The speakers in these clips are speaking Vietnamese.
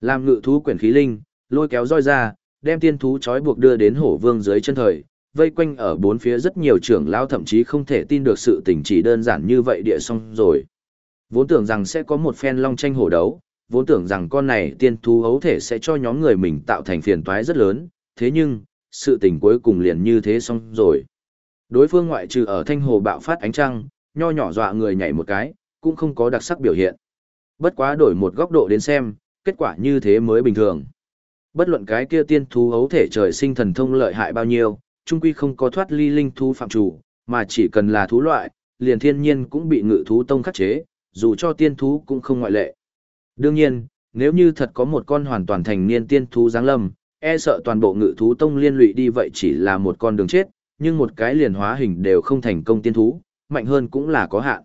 Làm ngự thú quyển khí linh, lôi kéo roi ra, đem tiên thú trói buộc đưa đến hổ vương dưới chân thời, vây quanh ở bốn phía rất nhiều trưởng lao thậm chí không thể tin được sự tình chỉ đơn giản như vậy địa xong rồi. Vốn tưởng rằng sẽ có một phen long tranh hổ đấu, vốn tưởng rằng con này tiên thú hấu thể sẽ cho nhóm người mình tạo thành phiền toái rất lớn, thế nhưng, sự tình cuối cùng liền như thế xong rồi. Đối phương ngoại trừ ở thanh hồ bạo phát ánh trăng, nho nhỏ dọa người nhảy một cái, cũng không có đặc sắc biểu hiện. Bất quá đổi một góc độ đến xem, kết quả như thế mới bình thường. Bất luận cái kia tiên thú hấu thể trời sinh thần thông lợi hại bao nhiêu, trung quy không có thoát ly linh thú phạm chủ, mà chỉ cần là thú loại, liền thiên nhiên cũng bị ngự thú tông khắc chế, dù cho tiên thú cũng không ngoại lệ. Đương nhiên, nếu như thật có một con hoàn toàn thành niên tiên thú giáng lâm, e sợ toàn bộ ngự thú tông liên lụy đi vậy chỉ là một con đường chết, nhưng một cái liền hóa hình đều không thành công tiên thú, mạnh hơn cũng là có hạn.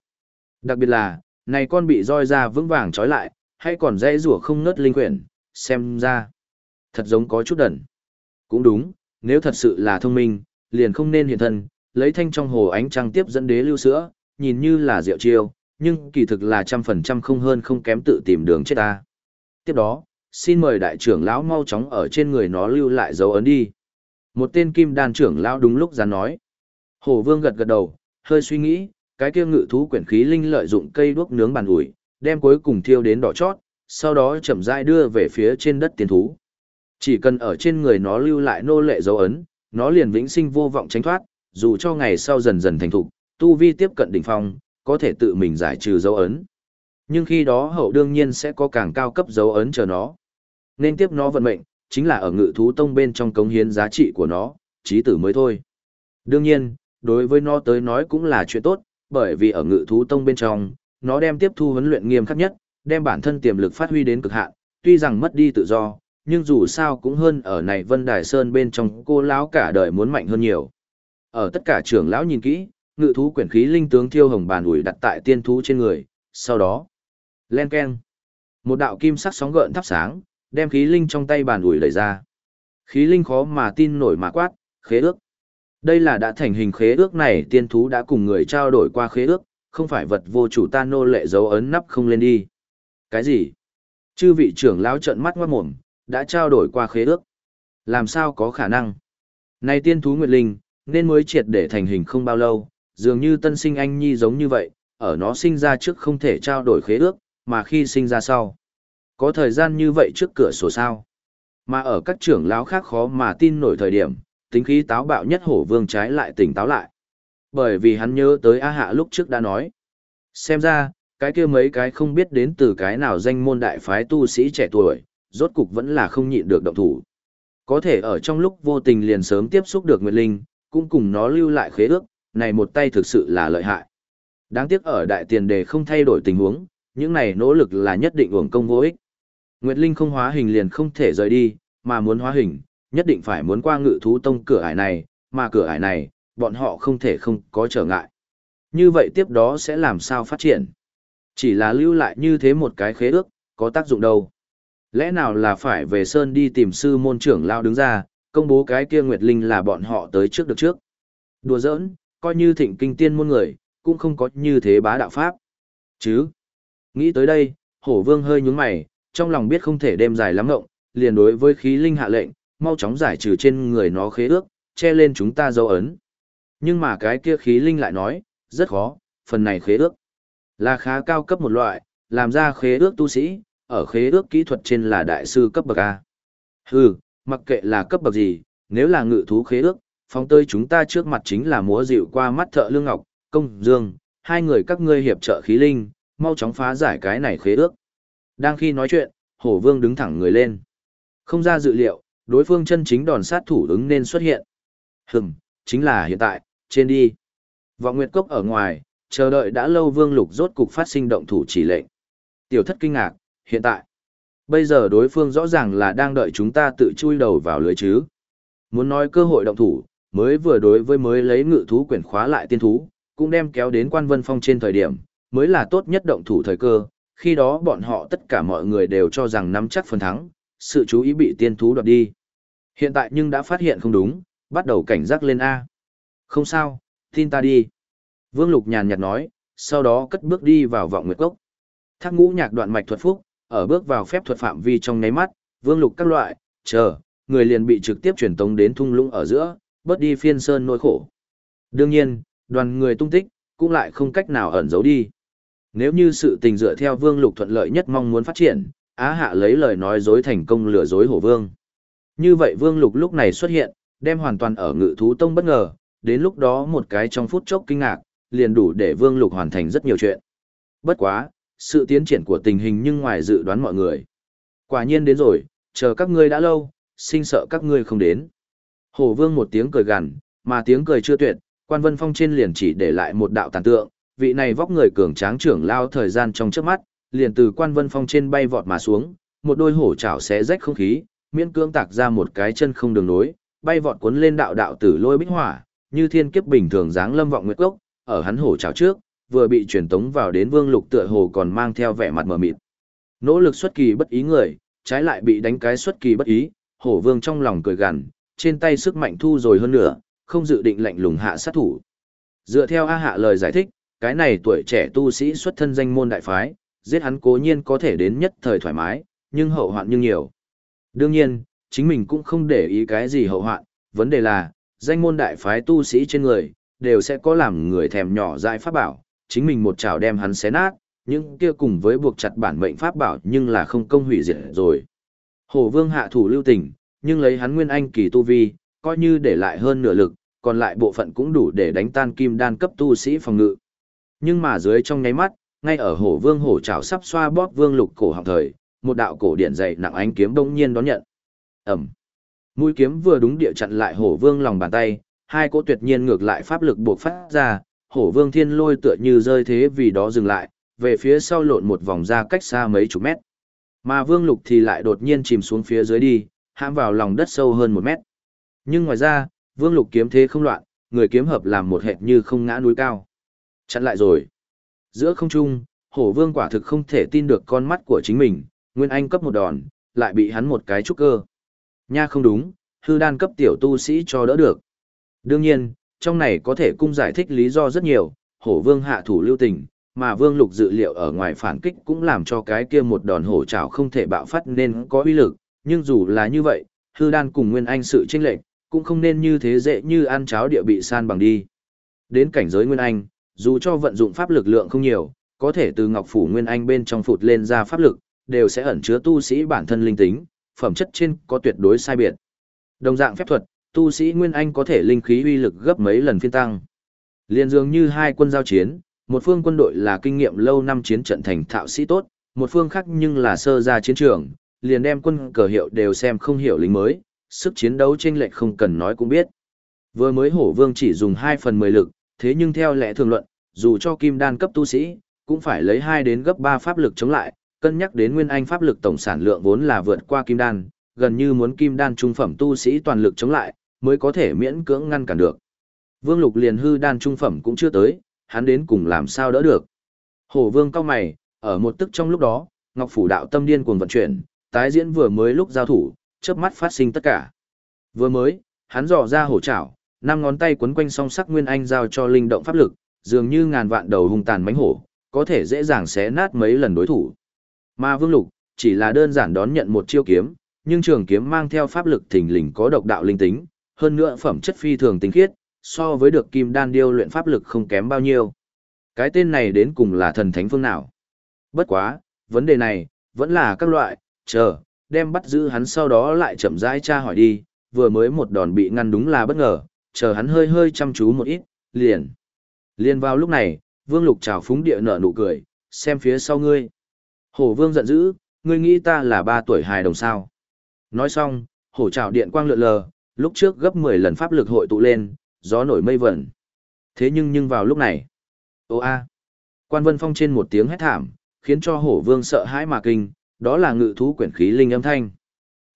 Đặc biệt là, này con bị roi ra vững vàng trói lại, hay còn dây rủa không nớt linh quyển, xem ra. Thật giống có chút đẩn. Cũng đúng, nếu thật sự là thông minh, liền không nên hiện thân, lấy thanh trong hồ ánh trăng tiếp dẫn đế lưu sữa, nhìn như là rượu chiêu, nhưng kỳ thực là trăm phần trăm không hơn không kém tự tìm đường chết ta. Tiếp đó, xin mời đại trưởng lão mau chóng ở trên người nó lưu lại dấu ấn đi. Một tên kim đàn trưởng lão đúng lúc ra nói. Hồ vương gật gật đầu, hơi suy nghĩ, cái kia ngự thú quyển khí linh lợi dụng cây đuốc nướng bàn ủi, đem cuối cùng thiêu đến đỏ chót, sau đó chậm rãi đưa về phía trên đất tiền thú. Chỉ cần ở trên người nó lưu lại nô lệ dấu ấn, nó liền vĩnh sinh vô vọng tránh thoát, dù cho ngày sau dần dần thành thục, tu vi tiếp cận đỉnh phong, có thể tự mình giải trừ dấu ấn. Nhưng khi đó hậu đương nhiên sẽ có càng cao cấp dấu ấn chờ nó. Nên tiếp nó vận mệnh, chính là ở ngự thú tông bên trong cống hiến giá trị của nó, trí tử mới thôi. Đương nhiên, đối với nó tới nói cũng là chuyện tốt, bởi vì ở ngự thú tông bên trong, nó đem tiếp thu huấn luyện nghiêm khắc nhất, đem bản thân tiềm lực phát huy đến cực hạn, tuy rằng mất đi tự do, nhưng dù sao cũng hơn ở này Vân Đài Sơn bên trong cô lão cả đời muốn mạnh hơn nhiều. Ở tất cả trưởng lão nhìn kỹ, ngự thú quyển khí linh tướng thiêu hồng bàn ủi đặt tại tiên thú trên người, sau đó, len keng. Một đạo kim sắc sóng gợn thắp sáng, đem khí linh trong tay bàn ủi lấy ra. Khí linh khó mà tin nổi mà quát, khế ước. Đây là đã thành hình khế ước này tiên thú đã cùng người trao đổi qua khế ước, không phải vật vô chủ ta nô lệ dấu ấn nắp không lên đi. Cái gì? Chư vị trưởng lão trợn mắt ngoát mồm, đã trao đổi qua khế ước. Làm sao có khả năng? Này tiên thú Nguyệt Linh, nên mới triệt để thành hình không bao lâu, dường như tân sinh anh nhi giống như vậy, ở nó sinh ra trước không thể trao đổi khế ước, mà khi sinh ra sau. Có thời gian như vậy trước cửa sổ sao. Mà ở các trưởng lão khác khó mà tin nổi thời điểm, tính khí táo bạo nhất hổ vương trái lại tỉnh táo lại. Bởi vì hắn nhớ tới A Hạ lúc trước đã nói. Xem ra, cái kia mấy cái không biết đến từ cái nào danh môn đại phái tu sĩ trẻ tuổi, rốt cục vẫn là không nhịn được động thủ. Có thể ở trong lúc vô tình liền sớm tiếp xúc được Nguyệt Linh, cũng cùng nó lưu lại khế ước, này một tay thực sự là lợi hại. Đáng tiếc ở đại tiền đề không thay đổi tình huống, những này nỗ lực là nhất định uổng công vô ích. Nguyệt Linh không hóa hình liền không thể rời đi, mà muốn hóa hình, nhất định phải muốn qua ngự thú tông cửa ải này, mà cửa ải này, bọn họ không thể không có trở ngại. Như vậy tiếp đó sẽ làm sao phát triển? Chỉ là lưu lại như thế một cái khế ước, có tác dụng đâu. Lẽ nào là phải về Sơn đi tìm sư môn trưởng lao đứng ra, công bố cái kia Nguyệt Linh là bọn họ tới trước được trước. Đùa giỡn, coi như thịnh kinh tiên môn người, cũng không có như thế bá đạo pháp. Chứ, nghĩ tới đây, hổ vương hơi nhúng mày, trong lòng biết không thể đem dài lắm ngộng, liền đối với khí linh hạ lệnh, mau chóng giải trừ trên người nó khế ước, che lên chúng ta dấu ấn. Nhưng mà cái kia khí linh lại nói, rất khó, phần này khế ước là khá cao cấp một loại, làm ra khế ước tu sĩ, ở khế ước kỹ thuật trên là đại sư cấp bậc A. Hừ, mặc kệ là cấp bậc gì, nếu là ngự thú khế ước, phóng tơi chúng ta trước mặt chính là múa dịu qua mắt thợ lương ngọc, công, dương, hai người các ngươi hiệp trợ khí linh, mau chóng phá giải cái này khế ước. Đang khi nói chuyện, hổ vương đứng thẳng người lên. Không ra dự liệu, đối phương chân chính đòn sát thủ ứng nên xuất hiện. Hừm, chính là hiện tại, trên đi. Vọng Nguyệt Cốc ở ngoài, chờ đợi đã lâu vương lục rốt cục phát sinh động thủ chỉ lệnh. Tiểu thất kinh ngạc, hiện tại. Bây giờ đối phương rõ ràng là đang đợi chúng ta tự chui đầu vào lưới chứ. Muốn nói cơ hội động thủ, mới vừa đối với mới lấy ngự thú quyển khóa lại tiên thú, cũng đem kéo đến quan vân phong trên thời điểm, mới là tốt nhất động thủ thời cơ, khi đó bọn họ tất cả mọi người đều cho rằng nắm chắc phần thắng, sự chú ý bị tiên thú đoạt đi. Hiện tại nhưng đã phát hiện không đúng, bắt đầu cảnh giác lên A. Không sao, tin ta đi. Vương Lục nhàn nhạt nói, sau đó cất bước đi vào vọng nguyệt cốc. Thác ngũ nhạc đoạn mạch thuật phúc, ở bước vào phép thuật phạm vi trong nháy mắt, vương lục các loại, chờ, người liền bị trực tiếp truyền tống đến thung lũng ở giữa, bớt đi phiên sơn nỗi khổ. Đương nhiên, đoàn người tung tích, cũng lại không cách nào ẩn giấu đi. Nếu như sự tình dựa theo vương lục thuận lợi nhất mong muốn phát triển, Á Hạ lấy lời nói dối thành công lừa dối hổ vương. Như vậy vương lục lúc này xuất hiện, đem hoàn toàn ở ngự thú tông bất ngờ, đến lúc đó một cái trong phút chốc kinh ngạc, liền đủ để vương lục hoàn thành rất nhiều chuyện. Bất quá, sự tiến triển của tình hình nhưng ngoài dự đoán mọi người. Quả nhiên đến rồi, chờ các ngươi đã lâu, sinh sợ các ngươi không đến. Hổ vương một tiếng cười gằn, mà tiếng cười chưa tuyệt, quan vân phong trên liền chỉ để lại một đạo tàn tượng, vị này vóc người cường tráng trưởng lao thời gian trong trước mắt, liền từ quan vân phong trên bay vọt mà xuống, một đôi hổ chảo xé rách không khí, miễn cưỡng tạc ra một cái chân không đường nối, bay vọt cuốn lên đạo đạo tử lôi bích hỏa, như thiên kiếp bình thường dáng lâm vọng nguyệt cốc, ở hắn hổ trào trước, vừa bị truyền tống vào đến vương lục tựa hồ còn mang theo vẻ mặt mờ mịt. Nỗ lực xuất kỳ bất ý người, trái lại bị đánh cái xuất kỳ bất ý, hổ vương trong lòng cười gằn, trên tay sức mạnh thu rồi hơn nữa, không dự định lạnh lùng hạ sát thủ. Dựa theo A Hạ lời giải thích, cái này tuổi trẻ tu sĩ xuất thân danh môn đại phái, giết hắn cố nhiên có thể đến nhất thời thoải mái, nhưng hậu hoạn nhưng nhiều. Đương nhiên, chính mình cũng không để ý cái gì hậu hoạn, vấn đề là, danh môn đại phái tu sĩ trên người, đều sẽ có làm người thèm nhỏ dại pháp bảo, chính mình một chảo đem hắn xé nát, những kia cùng với buộc chặt bản mệnh pháp bảo nhưng là không công hủy diệt rồi. Hổ vương hạ thủ lưu tình, nhưng lấy hắn nguyên anh kỳ tu vi, coi như để lại hơn nửa lực, còn lại bộ phận cũng đủ để đánh tan kim đan cấp tu sĩ phòng ngự. Nhưng mà dưới trong nháy mắt, ngay ở hổ vương hổ chảo sắp xoa bóp vương lục cổ học thời, một đạo cổ điện dày nặng ánh kiếm bỗng nhiên đón nhận. Ẩm. Mũi kiếm vừa đúng địa chặn lại hổ vương lòng bàn tay, hai cỗ tuyệt nhiên ngược lại pháp lực buộc phát ra, hổ vương thiên lôi tựa như rơi thế vì đó dừng lại, về phía sau lộn một vòng ra cách xa mấy chục mét. Mà vương lục thì lại đột nhiên chìm xuống phía dưới đi, hãm vào lòng đất sâu hơn một mét. Nhưng ngoài ra, vương lục kiếm thế không loạn, người kiếm hợp làm một hệt như không ngã núi cao. Chặn lại rồi. Giữa không trung, hổ vương quả thực không thể tin được con mắt của chính mình, Nguyên Anh cấp một đòn, lại bị hắn một cái trúc cơ. Nha không đúng, hư đan cấp tiểu tu sĩ cho đỡ được. Đương nhiên, trong này có thể cung giải thích lý do rất nhiều, hổ vương hạ thủ lưu tình, mà vương lục dự liệu ở ngoài phản kích cũng làm cho cái kia một đòn hổ trảo không thể bạo phát nên có uy lực, nhưng dù là như vậy, hư đan cùng nguyên anh sự chênh lệch cũng không nên như thế dễ như ăn cháo địa bị san bằng đi. Đến cảnh giới nguyên anh, dù cho vận dụng pháp lực lượng không nhiều, có thể từ ngọc phủ nguyên anh bên trong phụt lên ra pháp lực, đều sẽ ẩn chứa tu sĩ bản thân linh tính, phẩm chất trên có tuyệt đối sai biệt. Đồng dạng phép thuật, tu sĩ nguyên anh có thể linh khí uy lực gấp mấy lần phiên tăng. Liên dường như hai quân giao chiến, một phương quân đội là kinh nghiệm lâu năm chiến trận thành thạo sĩ tốt, một phương khác nhưng là sơ ra chiến trường, liền đem quân cờ hiệu đều xem không hiểu lính mới, sức chiến đấu chênh lệch không cần nói cũng biết. Vừa mới hổ vương chỉ dùng 2 phần 10 lực, thế nhưng theo lẽ thường luận, dù cho kim đan cấp tu sĩ, cũng phải lấy 2 đến gấp 3 pháp lực chống lại, cân nhắc đến nguyên anh pháp lực tổng sản lượng vốn là vượt qua kim đan, gần như muốn kim đan trung phẩm tu sĩ toàn lực chống lại, mới có thể miễn cưỡng ngăn cản được. Vương Lục liền hư đan trung phẩm cũng chưa tới, hắn đến cùng làm sao đỡ được. Hổ Vương cao mày, ở một tức trong lúc đó, Ngọc Phủ đạo tâm điên cuồng vận chuyển, tái diễn vừa mới lúc giao thủ, chớp mắt phát sinh tất cả. Vừa mới, hắn dò ra hổ chảo, năm ngón tay quấn quanh song sắc nguyên anh giao cho linh động pháp lực, dường như ngàn vạn đầu hung tàn mãnh hổ, có thể dễ dàng xé nát mấy lần đối thủ. Mà Vương Lục, chỉ là đơn giản đón nhận một chiêu kiếm, nhưng trường kiếm mang theo pháp lực thình lình có độc đạo linh tính, hơn nữa phẩm chất phi thường tinh khiết, so với được kim đan điêu luyện pháp lực không kém bao nhiêu. Cái tên này đến cùng là thần thánh phương nào? Bất quá, vấn đề này, vẫn là các loại, chờ, đem bắt giữ hắn sau đó lại chậm rãi tra hỏi đi, vừa mới một đòn bị ngăn đúng là bất ngờ, chờ hắn hơi hơi chăm chú một ít, liền. Liền vào lúc này, Vương Lục chào phúng địa nở nụ cười, xem phía sau ngươi. Hổ Vương giận dữ, ngươi nghĩ ta là ba tuổi hài đồng sao. Nói xong, hổ trào điện quang lượn lờ, lúc trước gấp 10 lần pháp lực hội tụ lên, gió nổi mây vẩn. Thế nhưng nhưng vào lúc này, ô a, quan vân phong trên một tiếng hét thảm, khiến cho hổ vương sợ hãi mà kinh, đó là ngự thú quyển khí linh âm thanh.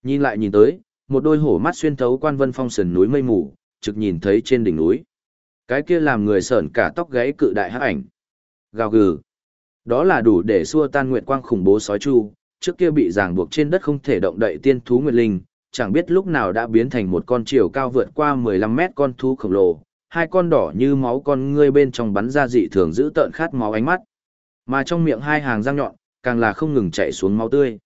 Nhìn lại nhìn tới, một đôi hổ mắt xuyên thấu quan vân phong sườn núi mây mù, trực nhìn thấy trên đỉnh núi. Cái kia làm người sởn cả tóc gáy cự đại hắc ảnh. Gào gừ. Đó là đủ để xua tan nguyệt quang khủng bố sói chu, trước kia bị ràng buộc trên đất không thể động đậy tiên thú nguyệt linh, chẳng biết lúc nào đã biến thành một con chiều cao vượt qua 15 mét con thú khổng lồ, hai con đỏ như máu con ngươi bên trong bắn ra dị thường giữ tợn khát máu ánh mắt. Mà trong miệng hai hàng răng nhọn, càng là không ngừng chạy xuống máu tươi.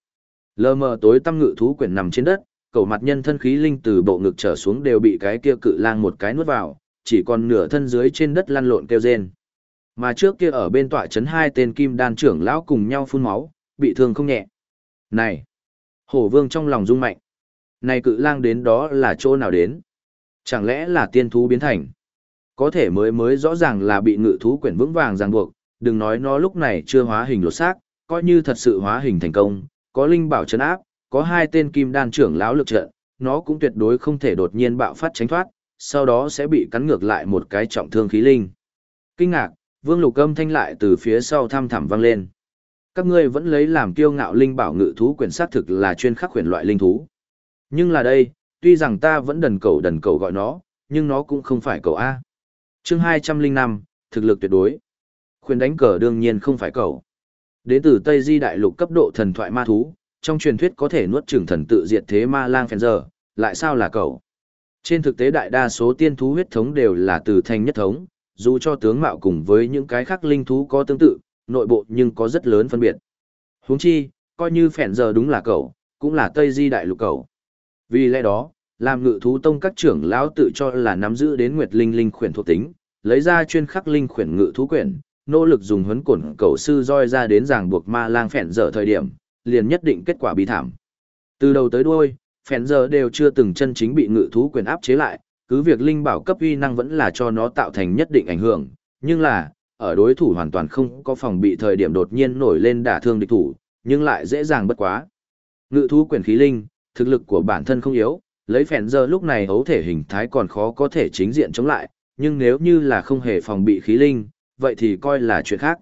Lờ mờ tối tăm ngự thú quyển nằm trên đất, cầu mặt nhân thân khí linh từ bộ ngực trở xuống đều bị cái kia cự lang một cái nuốt vào, chỉ còn nửa thân dưới trên đất lăn lộn kêu rên. Mà trước kia ở bên tọa chấn hai tên kim đan trưởng lão cùng nhau phun máu, bị thương không nhẹ. Này! Hổ vương trong lòng rung mạnh. Này cự lang đến đó là chỗ nào đến? Chẳng lẽ là tiên thú biến thành? Có thể mới mới rõ ràng là bị ngự thú quyển vững vàng ràng buộc, đừng nói nó lúc này chưa hóa hình lột xác, coi như thật sự hóa hình thành công, có linh bảo chấn áp, có hai tên kim đan trưởng lão lực trận, nó cũng tuyệt đối không thể đột nhiên bạo phát tránh thoát, sau đó sẽ bị cắn ngược lại một cái trọng thương khí linh. Kinh ngạc, Vương Lục Âm thanh lại từ phía sau thăm thẳm vang lên. Các ngươi vẫn lấy làm kiêu ngạo linh bảo ngự thú quyển xác thực là chuyên khắc quyển loại linh thú. Nhưng là đây, tuy rằng ta vẫn đần cầu đần cầu gọi nó, nhưng nó cũng không phải cầu A. chương 205, thực lực tuyệt đối. Khuyển đánh cờ đương nhiên không phải cầu. Đến từ Tây Di Đại Lục cấp độ thần thoại ma thú, trong truyền thuyết có thể nuốt chửng thần tự diệt thế ma lang phèn giờ, lại sao là cầu. Trên thực tế đại đa số tiên thú huyết thống đều là từ thanh nhất thống, dù cho tướng mạo cùng với những cái khác linh thú có tương tự, nội bộ nhưng có rất lớn phân biệt. Huống chi, coi như phèn giờ đúng là cậu, cũng là Tây Di Đại Lục cậu. Vì lẽ đó, làm ngự thú tông các trưởng lão tự cho là nắm giữ đến nguyệt linh linh khuyển thuộc tính, lấy ra chuyên khắc linh khuyển ngự thú quyển, nỗ lực dùng huấn cổn cậu sư roi ra đến ràng buộc ma lang phèn giờ thời điểm, liền nhất định kết quả bị thảm. Từ đầu tới đuôi, phèn giờ đều chưa từng chân chính bị ngự thú quyền áp chế lại, cứ việc linh bảo cấp uy năng vẫn là cho nó tạo thành nhất định ảnh hưởng, nhưng là, ở đối thủ hoàn toàn không có phòng bị thời điểm đột nhiên nổi lên đả thương địch thủ, nhưng lại dễ dàng bất quá. Ngự thú quyền khí linh, thực lực của bản thân không yếu, lấy phèn giờ lúc này hấu thể hình thái còn khó có thể chính diện chống lại, nhưng nếu như là không hề phòng bị khí linh, vậy thì coi là chuyện khác.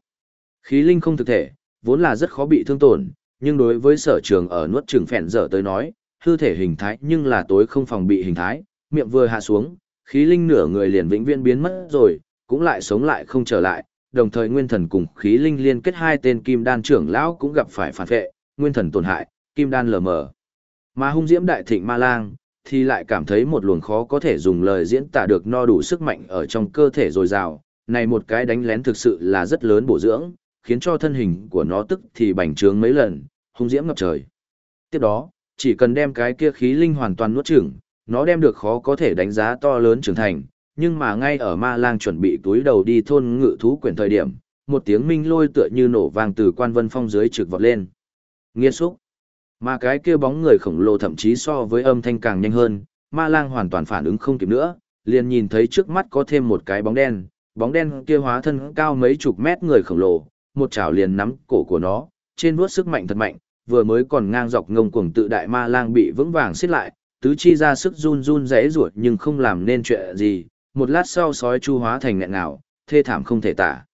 Khí linh không thực thể, vốn là rất khó bị thương tổn, nhưng đối với sở trường ở nuốt trường phèn giờ tới nói, hư thể hình thái nhưng là tối không phòng bị hình thái, miệng vừa hạ xuống, khí linh nửa người liền vĩnh viễn biến mất rồi, cũng lại sống lại không trở lại, đồng thời nguyên thần cùng khí linh liên kết hai tên kim đan trưởng lão cũng gặp phải phản vệ, nguyên thần tổn hại, kim đan lờ mờ. Mà hung diễm đại thịnh ma lang, thì lại cảm thấy một luồng khó có thể dùng lời diễn tả được no đủ sức mạnh ở trong cơ thể dồi dào, này một cái đánh lén thực sự là rất lớn bổ dưỡng, khiến cho thân hình của nó tức thì bành trướng mấy lần, hung diễm ngập trời. Tiếp đó, chỉ cần đem cái kia khí linh hoàn toàn nuốt chửng, nó đem được khó có thể đánh giá to lớn trưởng thành, nhưng mà ngay ở ma lang chuẩn bị túi đầu đi thôn ngự thú quyển thời điểm, một tiếng minh lôi tựa như nổ vang từ quan vân phong dưới trực vọt lên. Nghiên xúc. Mà cái kia bóng người khổng lồ thậm chí so với âm thanh càng nhanh hơn, ma lang hoàn toàn phản ứng không kịp nữa, liền nhìn thấy trước mắt có thêm một cái bóng đen, bóng đen kia hóa thân cao mấy chục mét người khổng lồ, một chảo liền nắm cổ của nó, trên vuốt sức mạnh thật mạnh, vừa mới còn ngang dọc ngông cuồng tự đại ma lang bị vững vàng xiết lại, tứ chi ra sức run run rẽ ruột nhưng không làm nên chuyện gì, một lát sau sói chu hóa thành nghẹn ngào, thê thảm không thể tả.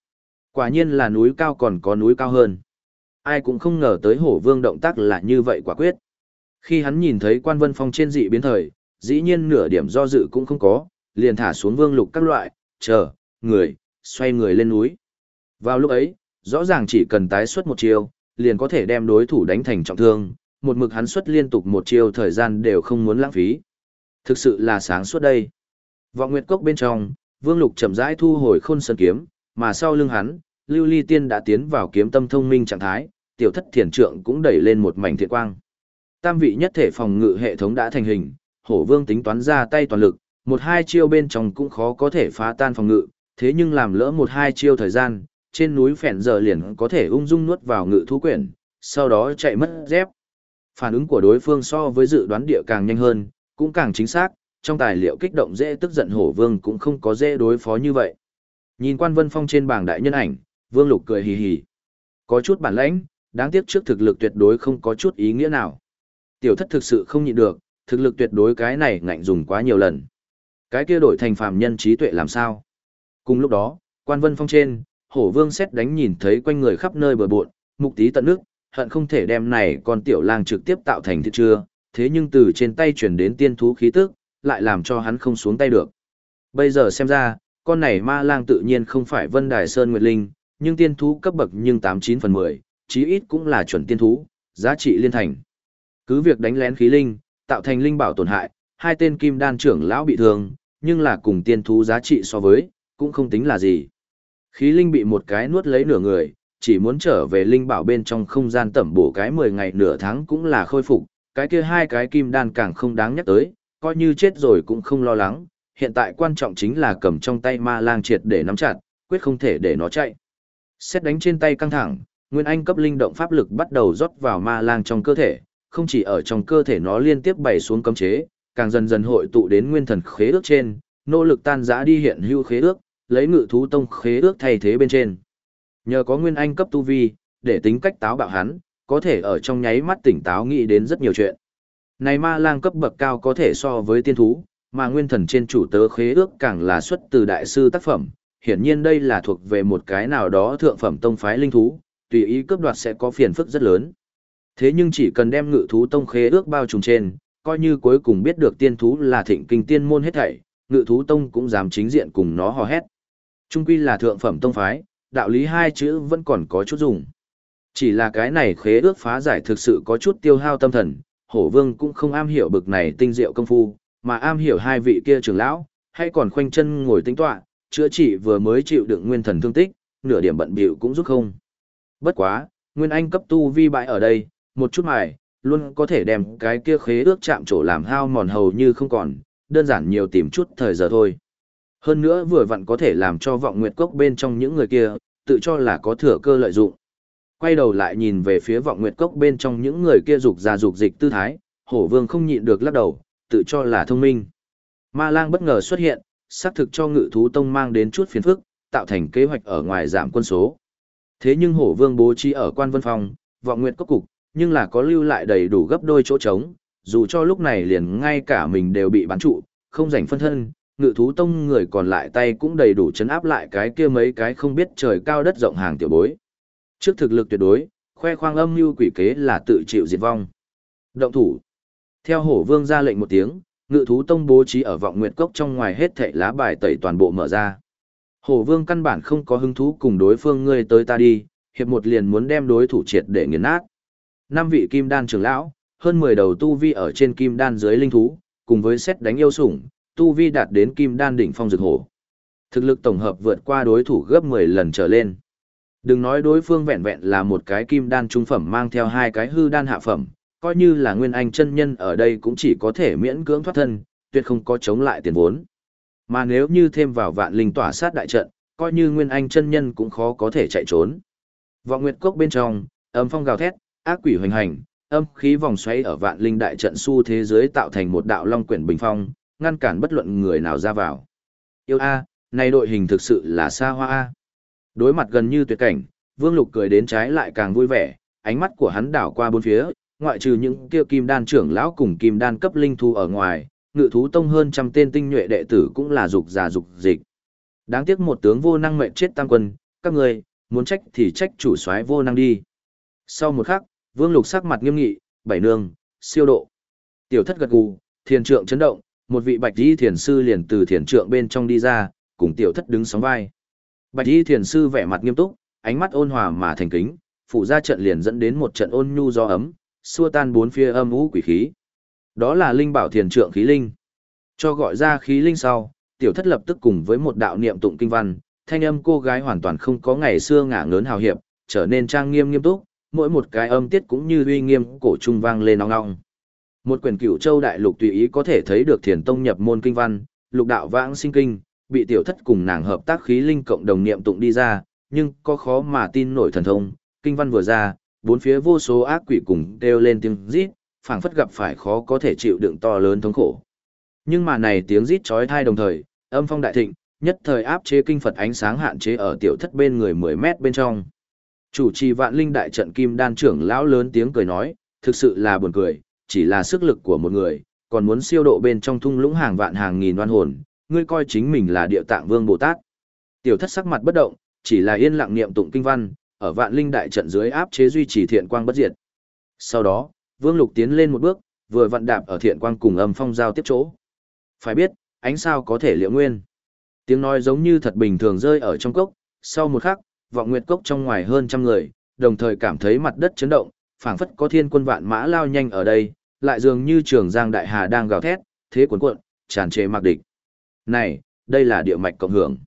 Quả nhiên là núi cao còn có núi cao hơn. Ai cũng không ngờ tới hổ vương động tác là như vậy quả quyết. Khi hắn nhìn thấy quan vân phong trên dị biến thời, dĩ nhiên nửa điểm do dự cũng không có, liền thả xuống vương lục các loại, chờ, người, xoay người lên núi. Vào lúc ấy, rõ ràng chỉ cần tái xuất một chiều, liền có thể đem đối thủ đánh thành trọng thương, một mực hắn xuất liên tục một chiều thời gian đều không muốn lãng phí. Thực sự là sáng suốt đây. Vọng Nguyệt Cốc bên trong, Vương Lục chậm rãi thu hồi khôn sơn kiếm, mà sau lưng hắn, Lưu Ly Tiên đã tiến vào kiếm tâm thông minh trạng thái, tiểu thất thiền trượng cũng đẩy lên một mảnh thiện quang. Tam vị nhất thể phòng ngự hệ thống đã thành hình, Hổ Vương tính toán ra tay toàn lực, một hai chiêu bên trong cũng khó có thể phá tan phòng ngự, thế nhưng làm lỡ một hai chiêu thời gian, trên núi phèn giờ liền có thể ung dung nuốt vào ngự thú quyển, sau đó chạy mất dép. Phản ứng của đối phương so với dự đoán địa càng nhanh hơn, cũng càng chính xác, trong tài liệu kích động dễ tức giận hổ vương cũng không có dễ đối phó như vậy. Nhìn quan vân phong trên bảng đại nhân ảnh, vương lục cười hì hì. Có chút bản lãnh, đáng tiếc trước thực lực tuyệt đối không có chút ý nghĩa nào. Tiểu thất thực sự không nhịn được, thực lực tuyệt đối cái này ngạnh dùng quá nhiều lần. Cái kia đổi thành phàm nhân trí tuệ làm sao? Cùng lúc đó, quan vân phong trên, hổ vương xét đánh nhìn thấy quanh người khắp nơi bờ bộn, mục tí tận nước, hận không thể đem này con tiểu lang trực tiếp tạo thành thịt chưa, thế nhưng từ trên tay chuyển đến tiên thú khí tức, lại làm cho hắn không xuống tay được. Bây giờ xem ra, con này ma lang tự nhiên không phải Vân Đài Sơn Nguyệt Linh, nhưng tiên thú cấp bậc nhưng 89 phần 10, chí ít cũng là chuẩn tiên thú, giá trị liên thành. Cứ việc đánh lén khí linh, tạo thành linh bảo tổn hại, hai tên kim đan trưởng lão bị thương, nhưng là cùng tiên thú giá trị so với, cũng không tính là gì. Khí linh bị một cái nuốt lấy nửa người, chỉ muốn trở về linh bảo bên trong không gian tẩm bổ cái 10 ngày nửa tháng cũng là khôi phục, cái kia hai cái kim đan càng không đáng nhắc tới, coi như chết rồi cũng không lo lắng, hiện tại quan trọng chính là cầm trong tay ma lang triệt để nắm chặt, quyết không thể để nó chạy. Xét đánh trên tay căng thẳng, Nguyên Anh cấp linh động pháp lực bắt đầu rót vào ma lang trong cơ thể, không chỉ ở trong cơ thể nó liên tiếp bày xuống cấm chế, càng dần dần hội tụ đến nguyên thần khế ước trên, nỗ lực tan rã đi hiện hưu khế ước, lấy ngự thú tông khế ước thay thế bên trên. Nhờ có Nguyên Anh cấp tu vi, để tính cách táo bạo hắn, có thể ở trong nháy mắt tỉnh táo nghĩ đến rất nhiều chuyện. Này ma lang cấp bậc cao có thể so với tiên thú, mà nguyên thần trên chủ tớ khế ước càng là xuất từ đại sư tác phẩm, hiển nhiên đây là thuộc về một cái nào đó thượng phẩm tông phái linh thú, tùy ý cướp đoạt sẽ có phiền phức rất lớn. Thế nhưng chỉ cần đem ngự thú tông khế ước bao trùm trên, coi như cuối cùng biết được tiên thú là thịnh kinh tiên môn hết thảy, ngự thú tông cũng dám chính diện cùng nó hò hét. Trung quy là thượng phẩm tông phái, đạo lý hai chữ vẫn còn có chút dùng. Chỉ là cái này khế ước phá giải thực sự có chút tiêu hao tâm thần, hổ vương cũng không am hiểu bực này tinh diệu công phu, mà am hiểu hai vị kia trưởng lão, hay còn khoanh chân ngồi tính tọa, chữa trị vừa mới chịu đựng nguyên thần thương tích, nửa điểm bận bịu cũng giúp không. Bất quá, nguyên anh cấp tu vi bại ở đây, một chút mài, luôn có thể đem cái kia khế ước chạm chỗ làm hao mòn hầu như không còn, đơn giản nhiều tìm chút thời giờ thôi. Hơn nữa vừa vặn có thể làm cho vọng nguyệt cốc bên trong những người kia, tự cho là có thừa cơ lợi dụng. Quay đầu lại nhìn về phía vọng nguyệt cốc bên trong những người kia dục ra dục dịch tư thái, hổ vương không nhịn được lắc đầu, tự cho là thông minh. Ma lang bất ngờ xuất hiện, xác thực cho ngự thú tông mang đến chút phiền phức, tạo thành kế hoạch ở ngoài giảm quân số. Thế nhưng hổ vương bố trí ở quan vân phòng, vọng nguyệt cốc cục, nhưng là có lưu lại đầy đủ gấp đôi chỗ trống, dù cho lúc này liền ngay cả mình đều bị bắn trụ, không rảnh phân thân, ngự thú tông người còn lại tay cũng đầy đủ chấn áp lại cái kia mấy cái không biết trời cao đất rộng hàng tiểu bối. Trước thực lực tuyệt đối, khoe khoang âm mưu quỷ kế là tự chịu diệt vong. Động thủ. Theo hổ vương ra lệnh một tiếng, ngự thú tông bố trí ở vọng nguyệt cốc trong ngoài hết thảy lá bài tẩy toàn bộ mở ra. Hổ vương căn bản không có hứng thú cùng đối phương ngươi tới ta đi, hiệp một liền muốn đem đối thủ triệt để nghiền nát. Năm vị kim đan trưởng lão, hơn 10 đầu tu vi ở trên kim đan dưới linh thú, cùng với xét đánh yêu sủng, tu vi đạt đến kim đan đỉnh phong dược hổ. Thực lực tổng hợp vượt qua đối thủ gấp 10 lần trở lên. Đừng nói đối phương vẹn vẹn là một cái kim đan trung phẩm mang theo hai cái hư đan hạ phẩm, coi như là nguyên anh chân nhân ở đây cũng chỉ có thể miễn cưỡng thoát thân, tuyệt không có chống lại tiền vốn. Mà nếu như thêm vào vạn linh tỏa sát đại trận, coi như nguyên anh chân nhân cũng khó có thể chạy trốn. Vọng nguyệt cốc bên trong, âm phong gào thét, ác quỷ hoành hành, âm khí vòng xoáy ở vạn linh đại trận xu thế giới tạo thành một đạo long quyển bình phong, ngăn cản bất luận người nào ra vào. Yêu a, này đội hình thực sự là xa hoa a. Đối mặt gần như tuyệt cảnh, Vương Lục cười đến trái lại càng vui vẻ, ánh mắt của hắn đảo qua bốn phía, ngoại trừ những kia kim đan trưởng lão cùng kim đan cấp linh thu ở ngoài, ngự thú tông hơn trăm tên tinh nhuệ đệ tử cũng là dục già dục dịch. Đáng tiếc một tướng vô năng mệnh chết tam quân, các người, muốn trách thì trách chủ soái vô năng đi. Sau một khắc, Vương Lục sắc mặt nghiêm nghị, bảy nương, siêu độ. Tiểu thất gật gù, thiền trượng chấn động, một vị bạch y thiền sư liền từ thiền trượng bên trong đi ra, cùng tiểu thất đứng sóng vai. Bạch y thiền sư vẻ mặt nghiêm túc, ánh mắt ôn hòa mà thành kính, phụ ra trận liền dẫn đến một trận ôn nhu gió ấm, xua tan bốn phía âm u quỷ khí. Đó là linh bảo thiền trượng khí linh. Cho gọi ra khí linh sau, tiểu thất lập tức cùng với một đạo niệm tụng kinh văn, thanh âm cô gái hoàn toàn không có ngày xưa ngả ngớn hào hiệp, trở nên trang nghiêm nghiêm túc, mỗi một cái âm tiết cũng như uy nghiêm cổ trung vang lên ong ong. Một quyển cửu châu đại lục tùy ý có thể thấy được thiền tông nhập môn kinh văn, lục đạo vãng sinh kinh, bị tiểu thất cùng nàng hợp tác khí linh cộng đồng niệm tụng đi ra, nhưng có khó mà tin nổi thần thông, kinh văn vừa ra, bốn phía vô số ác quỷ cùng kêu lên tiếng rít, phảng phất gặp phải khó có thể chịu đựng to lớn thống khổ. Nhưng mà này tiếng rít chói tai đồng thời, âm phong đại thịnh, nhất thời áp chế kinh Phật ánh sáng hạn chế ở tiểu thất bên người 10 mét bên trong. Chủ trì vạn linh đại trận kim đan trưởng lão lớn tiếng cười nói, thực sự là buồn cười, chỉ là sức lực của một người, còn muốn siêu độ bên trong thung lũng hàng vạn hàng nghìn oan hồn, ngươi coi chính mình là địa tạng vương Bồ Tát. Tiểu thất sắc mặt bất động, chỉ là yên lặng niệm tụng kinh văn, ở vạn linh đại trận dưới áp chế duy trì thiện quang bất diệt. Sau đó, Vương Lục tiến lên một bước, vừa vặn đạp ở thiện quang cùng âm phong giao tiếp chỗ. Phải biết, ánh sao có thể liệu nguyên. Tiếng nói giống như thật bình thường rơi ở trong cốc, sau một khắc, vọng nguyệt cốc trong ngoài hơn trăm người, đồng thời cảm thấy mặt đất chấn động, phảng phất có thiên quân vạn mã lao nhanh ở đây, lại dường như trường giang đại hà đang gào thét, thế cuốn cuộn, tràn trề mặc địch. Này, đây là địa mạch cộng hưởng.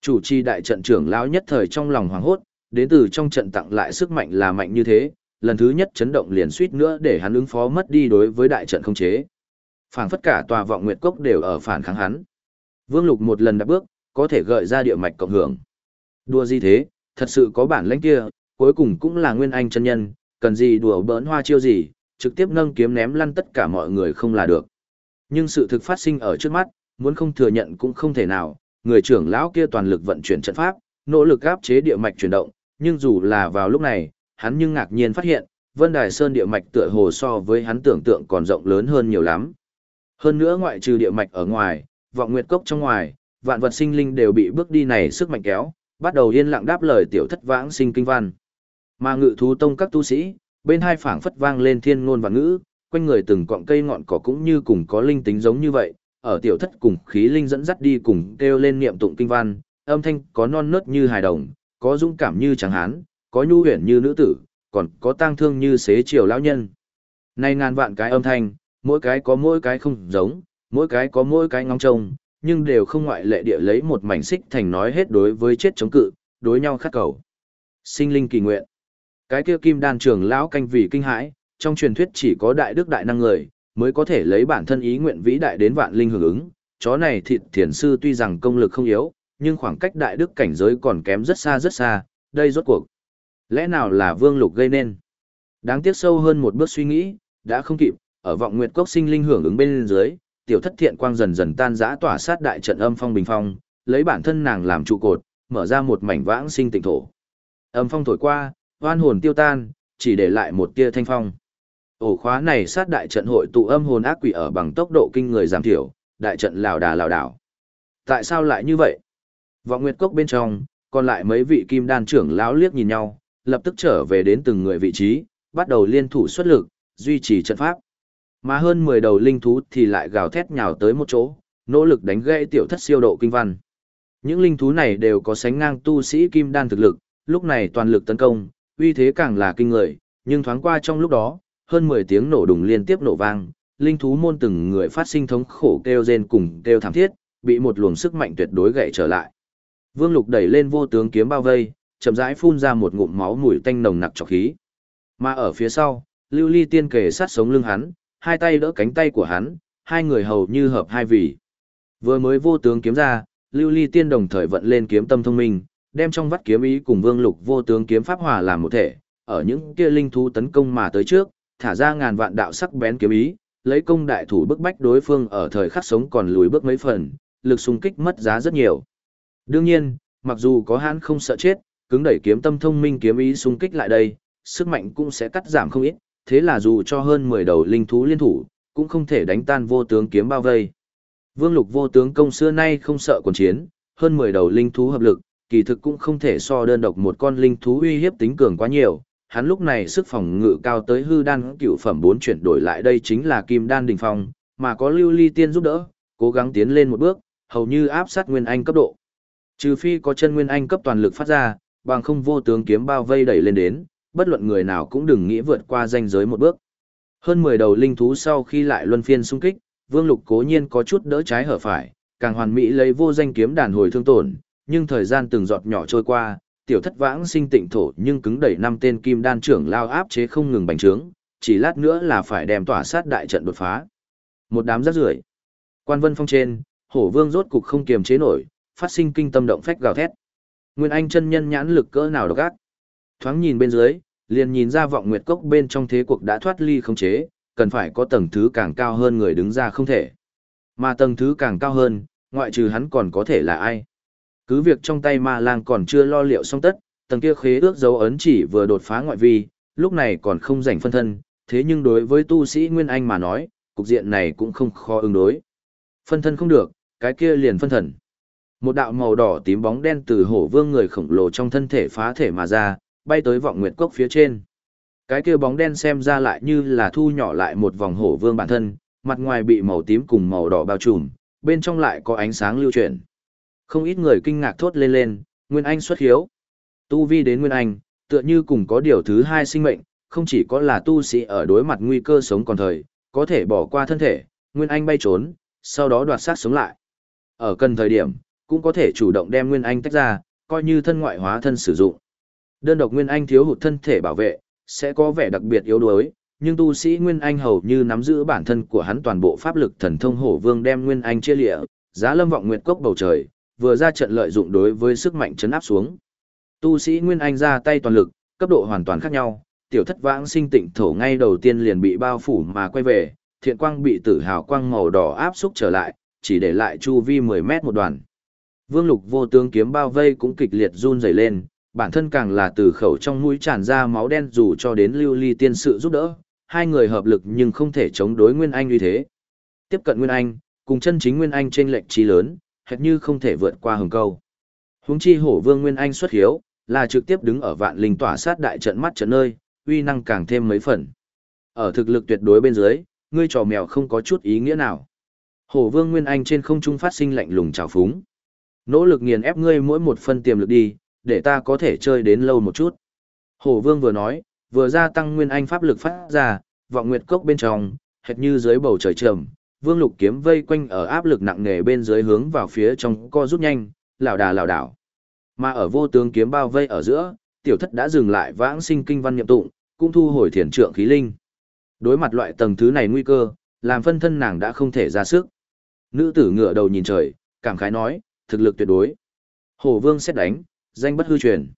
Chủ trì đại trận trưởng lão nhất thời trong lòng hoảng hốt, đến từ trong trận tặng lại sức mạnh là mạnh như thế, lần thứ nhất chấn động liền suýt nữa để hắn ứng phó mất đi đối với đại trận không chế. Phảng phất cả tòa vọng nguyệt cốc đều ở phản kháng hắn. Vương Lục một lần đã bước, có thể gợi ra địa mạch cộng hưởng. Đùa gì thế, thật sự có bản lĩnh kia, cuối cùng cũng là nguyên anh chân nhân, cần gì đùa bỡn hoa chiêu gì, trực tiếp nâng kiếm ném lăn tất cả mọi người không là được. Nhưng sự thực phát sinh ở trước mắt, muốn không thừa nhận cũng không thể nào, người trưởng lão kia toàn lực vận chuyển trận pháp, nỗ lực áp chế địa mạch chuyển động, nhưng dù là vào lúc này, hắn nhưng ngạc nhiên phát hiện, Vân Đài Sơn địa mạch tựa hồ so với hắn tưởng tượng còn rộng lớn hơn nhiều lắm. Hơn nữa ngoại trừ địa mạch ở ngoài, vọng nguyệt cốc trong ngoài, vạn vật sinh linh đều bị bước đi này sức mạnh kéo, bắt đầu yên lặng đáp lời tiểu thất vãng sinh kinh văn. Mà ngự thú tông các tu sĩ, bên hai phảng phất vang lên thiên ngôn và ngữ, quanh người từng cọng cây ngọn cỏ cũng như cùng có linh tính giống như vậy, ở tiểu thất cùng khí linh dẫn dắt đi cùng kêu lên niệm tụng kinh văn, âm thanh có non nớt như hài đồng, có dũng cảm như tráng hán, có nhu huyền như nữ tử, còn có tang thương như xế chiều lão nhân. nay ngàn vạn cái âm thanh, mỗi cái có mỗi cái không giống, mỗi cái có mỗi cái ngóng trông, nhưng đều không ngoại lệ địa lấy một mảnh xích thành nói hết đối với chết chống cự, đối nhau khát cầu. Sinh linh kỳ nguyện. Cái kia kim đan trưởng lão canh vì kinh hãi, trong truyền thuyết chỉ có đại đức đại năng người, mới có thể lấy bản thân ý nguyện vĩ đại đến vạn linh hưởng ứng. Chó này thịt thiền sư tuy rằng công lực không yếu, nhưng khoảng cách đại đức cảnh giới còn kém rất xa rất xa, đây rốt cuộc. Lẽ nào là vương lục gây nên? Đáng tiếc sâu hơn một bước suy nghĩ, đã không kịp, ở vọng nguyệt cốc sinh linh hưởng ứng bên dưới, tiểu thất thiện quang dần dần tan rã tỏa sát đại trận âm phong bình phong, lấy bản thân nàng làm trụ cột, mở ra một mảnh vãng sinh tịnh thổ. Âm phong thổi qua, oan hồn tiêu tan, chỉ để lại một tia thanh phong. Ổ khóa này sát đại trận hội tụ âm hồn ác quỷ ở bằng tốc độ kinh người giảm thiểu, đại trận lào đà lào đảo. Tại sao lại như vậy? Vọng Nguyệt Cốc bên trong, còn lại mấy vị kim đan trưởng lão liếc nhìn nhau, lập tức trở về đến từng người vị trí, bắt đầu liên thủ xuất lực, duy trì trận pháp. Mà hơn 10 đầu linh thú thì lại gào thét nhào tới một chỗ, nỗ lực đánh gãy tiểu thất siêu độ kinh văn. Những linh thú này đều có sánh ngang tu sĩ kim đan thực lực, lúc này toàn lực tấn công, uy thế càng là kinh người, nhưng thoáng qua trong lúc đó, hơn 10 tiếng nổ đùng liên tiếp nổ vang, linh thú môn từng người phát sinh thống khổ kêu rên cùng kêu thảm thiết, bị một luồng sức mạnh tuyệt đối gãy trở lại. Vương Lục đẩy lên vô tướng kiếm bao vây, chậm rãi phun ra một ngụm máu mùi tanh nồng nặc trọc khí. Mà ở phía sau, Lưu Ly Tiên kề sát sống lưng hắn, hai tay đỡ cánh tay của hắn, hai người hầu như hợp hai vị. Vừa mới vô tướng kiếm ra, Lưu Ly Tiên đồng thời vận lên kiếm tâm thông minh, đem trong vắt kiếm ý cùng Vương Lục vô tướng kiếm pháp hòa làm một thể, ở những kia linh thú tấn công mà tới trước, thả ra ngàn vạn đạo sắc bén kiếm ý, lấy công đại thủ bức bách đối phương ở thời khắc sống còn lùi bước mấy phần, lực xung kích mất giá rất nhiều. Đương nhiên, mặc dù có hãn không sợ chết, cứng đẩy kiếm tâm thông minh kiếm ý xung kích lại đây, sức mạnh cũng sẽ cắt giảm không ít, thế là dù cho hơn 10 đầu linh thú liên thủ, cũng không thể đánh tan vô tướng kiếm bao vây. Vương Lục vô tướng công xưa nay không sợ quần chiến, hơn 10 đầu linh thú hợp lực, kỳ thực cũng không thể so đơn độc một con linh thú uy hiếp tính cường quá nhiều. Hắn lúc này sức phòng ngự cao tới hư đan cựu phẩm 4 chuyển đổi lại đây chính là kim đan đỉnh phong, mà có lưu ly tiên giúp đỡ, cố gắng tiến lên một bước, hầu như áp sát nguyên anh cấp độ. Trừ phi có chân nguyên anh cấp toàn lực phát ra, bằng không vô tướng kiếm bao vây đẩy lên đến, bất luận người nào cũng đừng nghĩ vượt qua ranh giới một bước. Hơn 10 đầu linh thú sau khi lại luân phiên xung kích, Vương Lục cố nhiên có chút đỡ trái hở phải, càng hoàn mỹ lấy vô danh kiếm đàn hồi thương tổn, nhưng thời gian từng giọt nhỏ trôi qua, tiểu thất vãng sinh tịnh thổ nhưng cứng đẩy năm tên kim đan trưởng lao áp chế không ngừng bành trướng, chỉ lát nữa là phải đem tỏa sát đại trận đột phá. Một đám rác rưởi. Quan Vân Phong trên, Hổ Vương rốt cục không kiềm chế nổi, phát sinh kinh tâm động phách gào thét. Nguyên Anh chân nhân nhãn lực cỡ nào độc ác. Thoáng nhìn bên dưới, liền nhìn ra vọng nguyệt cốc bên trong thế cuộc đã thoát ly không chế, cần phải có tầng thứ càng cao hơn người đứng ra không thể. Mà tầng thứ càng cao hơn, ngoại trừ hắn còn có thể là ai. Cứ việc trong tay ma lang còn chưa lo liệu xong tất, tầng kia khế ước dấu ấn chỉ vừa đột phá ngoại vi, lúc này còn không rảnh phân thân, thế nhưng đối với tu sĩ Nguyên Anh mà nói, cục diện này cũng không khó ứng đối. Phân thân không được, cái kia liền phân thần. Một đạo màu đỏ tím bóng đen từ hổ vương người khổng lồ trong thân thể phá thể mà ra, bay tới vọng nguyệt cốc phía trên. Cái kia bóng đen xem ra lại như là thu nhỏ lại một vòng hổ vương bản thân, mặt ngoài bị màu tím cùng màu đỏ bao trùm, bên trong lại có ánh sáng lưu chuyển. Không ít người kinh ngạc thốt lên lên, Nguyên Anh xuất hiếu. Tu vi đến Nguyên Anh, tựa như cùng có điều thứ hai sinh mệnh, không chỉ có là tu sĩ ở đối mặt nguy cơ sống còn thời, có thể bỏ qua thân thể, Nguyên Anh bay trốn, sau đó đoạt sát sống lại. Ở cần thời điểm, cũng có thể chủ động đem Nguyên Anh tách ra, coi như thân ngoại hóa thân sử dụng. Đơn độc Nguyên Anh thiếu hụt thân thể bảo vệ, sẽ có vẻ đặc biệt yếu đuối, nhưng tu sĩ Nguyên Anh hầu như nắm giữ bản thân của hắn toàn bộ pháp lực thần thông hổ vương đem Nguyên Anh chia lịa, giá lâm vọng nguyệt cốc bầu trời, vừa ra trận lợi dụng đối với sức mạnh chấn áp xuống. Tu sĩ Nguyên Anh ra tay toàn lực, cấp độ hoàn toàn khác nhau, tiểu thất vãng sinh tịnh thổ ngay đầu tiên liền bị bao phủ mà quay về, thiện quang bị tử hào quang màu đỏ áp xúc trở lại, chỉ để lại chu vi 10 mét một đoàn. Vương lục vô tướng kiếm bao vây cũng kịch liệt run rẩy lên, bản thân càng là từ khẩu trong mũi tràn ra máu đen dù cho đến lưu ly tiên sự giúp đỡ, hai người hợp lực nhưng không thể chống đối Nguyên Anh như thế. Tiếp cận Nguyên Anh, cùng chân chính Nguyên Anh trên lệnh trí lớn, hệt như không thể vượt qua hừng câu. Huống chi hổ vương Nguyên Anh xuất hiếu, là trực tiếp đứng ở vạn linh tỏa sát đại trận mắt trận nơi, uy năng càng thêm mấy phần. Ở thực lực tuyệt đối bên dưới, ngươi trò mèo không có chút ý nghĩa nào. Hổ vương Nguyên Anh trên không trung phát sinh lạnh lùng trào phúng. Nỗ lực nghiền ép ngươi mỗi một phân tiềm lực đi, để ta có thể chơi đến lâu một chút. Hổ vương vừa nói, vừa gia tăng Nguyên Anh pháp lực phát ra, vọng nguyệt cốc bên trong, hệt như dưới bầu trời trầm, vương lục kiếm vây quanh ở áp lực nặng nề bên dưới hướng vào phía trong co rút nhanh, lảo đà lảo đảo. Mà ở vô tướng kiếm bao vây ở giữa, tiểu thất đã dừng lại vãng sinh kinh văn nhậm tụng, cũng thu hồi thiền trượng khí linh. Đối mặt loại tầng thứ này nguy cơ, làm phân thân nàng đã không thể ra sức. Nữ tử ngửa đầu nhìn trời, cảm khái nói, thực lực tuyệt đối. Hổ vương xét đánh, danh bất hư truyền.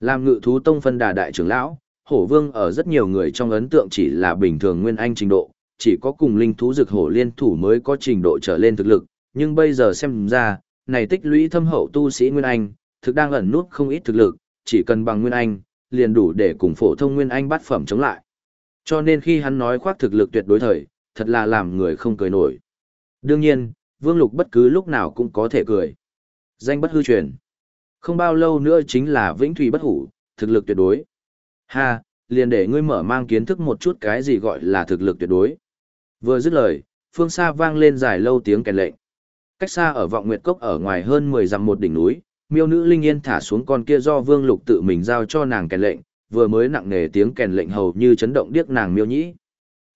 Làm ngự thú tông phân đà đại trưởng lão, hổ vương ở rất nhiều người trong ấn tượng chỉ là bình thường nguyên anh trình độ, chỉ có cùng linh thú dược hổ liên thủ mới có trình độ trở lên thực lực, nhưng bây giờ xem ra, này tích lũy thâm hậu tu sĩ nguyên anh, thực đang ẩn nút không ít thực lực, chỉ cần bằng nguyên anh, liền đủ để cùng phổ thông nguyên anh bắt phẩm chống lại. Cho nên khi hắn nói khoác thực lực tuyệt đối thời, thật là làm người không cười nổi. Đương nhiên, Vương Lục bất cứ lúc nào cũng có thể cười. Danh bất hư truyền. Không bao lâu nữa chính là vĩnh thủy bất hủ, thực lực tuyệt đối. Ha, liền để ngươi mở mang kiến thức một chút cái gì gọi là thực lực tuyệt đối. Vừa dứt lời, phương xa vang lên dài lâu tiếng kèn lệnh. Cách xa ở vọng nguyệt cốc ở ngoài hơn 10 dặm một đỉnh núi, miêu nữ linh yên thả xuống con kia do vương lục tự mình giao cho nàng kèn lệnh, vừa mới nặng nề tiếng kèn lệnh hầu như chấn động điếc nàng miêu nhĩ.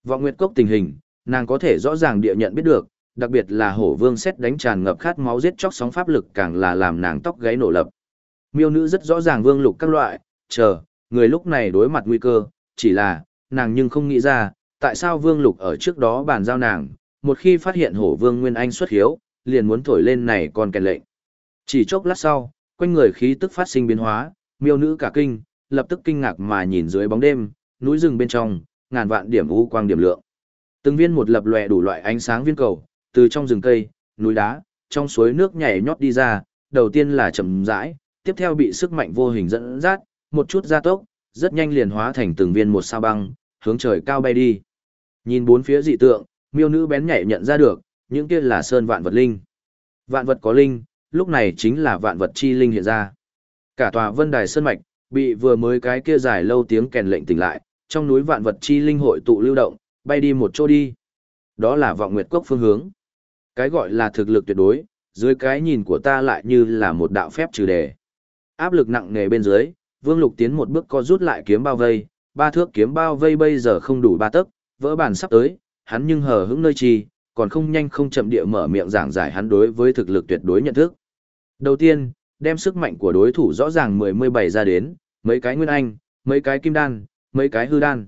Vọng nguyệt cốc tình hình, nàng có thể rõ ràng địa nhận biết được, đặc biệt là hổ vương xét đánh tràn ngập khát máu giết chóc sóng pháp lực càng là làm nàng tóc gáy nổ lập. Miêu nữ rất rõ ràng vương lục các loại, chờ, người lúc này đối mặt nguy cơ, chỉ là, nàng nhưng không nghĩ ra, tại sao vương lục ở trước đó bàn giao nàng, một khi phát hiện hổ vương Nguyên Anh xuất hiếu, liền muốn thổi lên này còn kèn lệnh. Chỉ chốc lát sau, quanh người khí tức phát sinh biến hóa, miêu nữ cả kinh, lập tức kinh ngạc mà nhìn dưới bóng đêm, núi rừng bên trong, ngàn vạn điểm u quang điểm lượng. Từng viên một lập lòe đủ loại ánh sáng viên cầu, từ trong rừng cây, núi đá, trong suối nước nhảy nhót đi ra, đầu tiên là chậm rãi, tiếp theo bị sức mạnh vô hình dẫn dắt, một chút gia tốc, rất nhanh liền hóa thành từng viên một sao băng, hướng trời cao bay đi. Nhìn bốn phía dị tượng, miêu nữ bén nhạy nhận ra được, những kia là sơn vạn vật linh. Vạn vật có linh, lúc này chính là vạn vật chi linh hiện ra. Cả tòa vân đài sơn mạch, bị vừa mới cái kia dài lâu tiếng kèn lệnh tỉnh lại, trong núi vạn vật chi linh hội tụ lưu động, bay đi một chỗ đi. Đó là vọng nguyệt cốc phương hướng. Cái gọi là thực lực tuyệt đối, dưới cái nhìn của ta lại như là một đạo phép trừ đề. Áp lực nặng nề bên dưới, Vương Lục tiến một bước co rút lại kiếm bao vây, ba thước kiếm bao vây bây giờ không đủ ba tấc, vỡ bàn sắp tới, hắn nhưng hờ hững nơi chi, còn không nhanh không chậm địa mở miệng giảng giải hắn đối với thực lực tuyệt đối nhận thức. Đầu tiên, đem sức mạnh của đối thủ rõ ràng mười mươi bảy ra đến, mấy cái nguyên anh, mấy cái kim đan, mấy cái hư đan.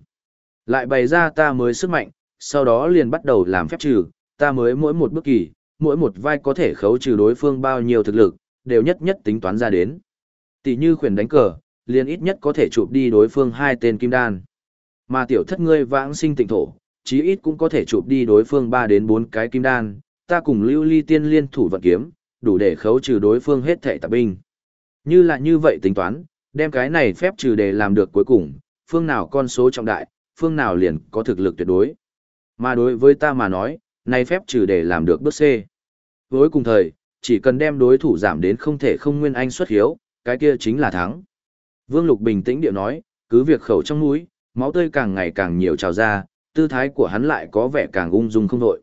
Lại bày ra ta mới sức mạnh, sau đó liền bắt đầu làm phép trừ, ta mới mỗi một bước kỳ, mỗi một vai có thể khấu trừ đối phương bao nhiêu thực lực, đều nhất nhất tính toán ra đến. Tỷ như khuyển đánh cờ, liền ít nhất có thể chụp đi đối phương hai tên kim đan. Mà tiểu thất ngươi vãng sinh tịnh thổ, chí ít cũng có thể chụp đi đối phương 3 đến 4 cái kim đan, ta cùng lưu ly tiên liên thủ vận kiếm, đủ để khấu trừ đối phương hết thể tạp binh. Như là như vậy tính toán, đem cái này phép trừ để làm được cuối cùng, phương nào con số trọng đại, phương nào liền có thực lực tuyệt đối. Mà đối với ta mà nói, này phép trừ để làm được bước C. Với cùng thời, chỉ cần đem đối thủ giảm đến không thể không nguyên anh xuất hiếu, cái kia chính là thắng. Vương Lục bình tĩnh điệu nói, cứ việc khẩu trong mũi, máu tươi càng ngày càng nhiều trào ra, tư thái của hắn lại có vẻ càng ung dung không đội.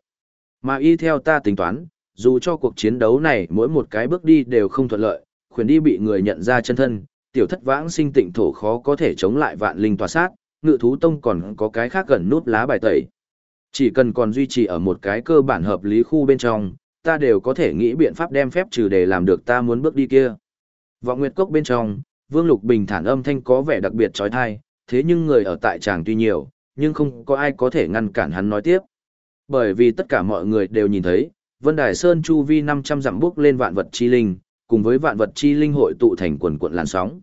Mà y theo ta tính toán, dù cho cuộc chiến đấu này mỗi một cái bước đi đều không thuận lợi, khuyến đi bị người nhận ra chân thân, tiểu thất vãng sinh tịnh thổ khó có thể chống lại vạn linh tòa sát, ngự thú tông còn có cái khác gần nút lá bài tẩy. Chỉ cần còn duy trì ở một cái cơ bản hợp lý khu bên trong, ta đều có thể nghĩ biện pháp đem phép trừ để làm được ta muốn bước đi kia. Vọng Nguyệt Cốc bên trong, Vương Lục bình thản âm thanh có vẻ đặc biệt trói thai, thế nhưng người ở tại tràng tuy nhiều, nhưng không có ai có thể ngăn cản hắn nói tiếp. Bởi vì tất cả mọi người đều nhìn thấy, Vân Đài Sơn chu vi 500 dặm bước lên vạn vật chi linh, cùng với vạn vật chi linh hội tụ thành quần cuộn làn sóng.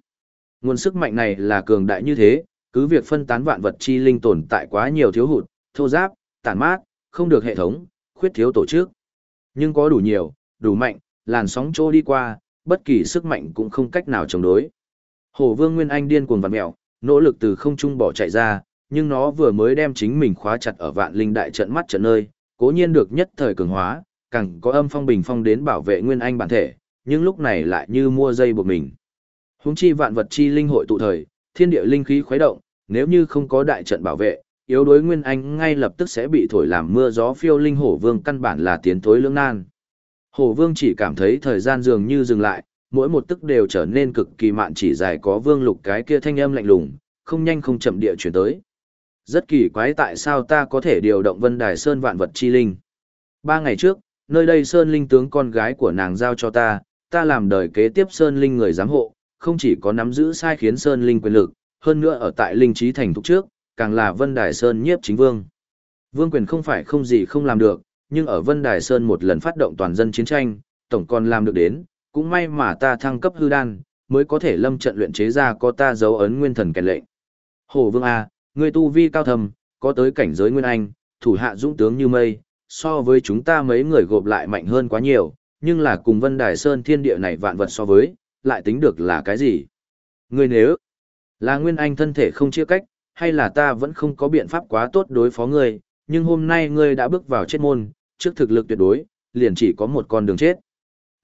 Nguồn sức mạnh này là cường đại như thế, cứ việc phân tán vạn vật chi linh tồn tại quá nhiều thiếu hụt, thô giáp, tàn mát, không được hệ thống, khuyết thiếu tổ chức. Nhưng có đủ nhiều, đủ mạnh, làn sóng trô đi qua, bất kỳ sức mạnh cũng không cách nào chống đối. Hổ Vương Nguyên Anh điên cuồng vặn mèo, nỗ lực từ không trung bỏ chạy ra, nhưng nó vừa mới đem chính mình khóa chặt ở vạn linh đại trận mắt trận nơi, cố nhiên được nhất thời cường hóa, càng có âm phong bình phong đến bảo vệ Nguyên Anh bản thể, nhưng lúc này lại như mua dây buộc mình. Húng chi vạn vật chi linh hội tụ thời, thiên địa linh khí khuấy động, nếu như không có đại trận bảo vệ, yếu đối Nguyên Anh ngay lập tức sẽ bị thổi làm mưa gió phiêu linh hổ vương căn bản là tiến thối lưỡng nan. Hổ vương chỉ cảm thấy thời gian dường như dừng lại, mỗi một tức đều trở nên cực kỳ mạn chỉ dài có vương lục cái kia thanh âm lạnh lùng, không nhanh không chậm địa chuyển tới. Rất kỳ quái tại sao ta có thể điều động vân đài sơn vạn vật chi linh. Ba ngày trước, nơi đây sơn linh tướng con gái của nàng giao cho ta, ta làm đời kế tiếp sơn linh người giám hộ, không chỉ có nắm giữ sai khiến sơn linh quyền lực, hơn nữa ở tại linh trí thành thúc trước, càng là vân đài sơn nhiếp chính vương. Vương quyền không phải không gì không làm được, nhưng ở vân đài sơn một lần phát động toàn dân chiến tranh, tổng còn làm được đến, cũng may mà ta thăng cấp hư đan, mới có thể lâm trận luyện chế ra có ta dấu ấn nguyên thần kèn lệnh. Hồ Vương A, người tu vi cao thầm, có tới cảnh giới nguyên anh, thủ hạ dũng tướng như mây, so với chúng ta mấy người gộp lại mạnh hơn quá nhiều, nhưng là cùng Vân Đài Sơn thiên địa này vạn vật so với, lại tính được là cái gì? Ngươi nếu là nguyên anh thân thể không chia cách, hay là ta vẫn không có biện pháp quá tốt đối phó ngươi, nhưng hôm nay ngươi đã bước vào chết môn, trước thực lực tuyệt đối, liền chỉ có một con đường chết.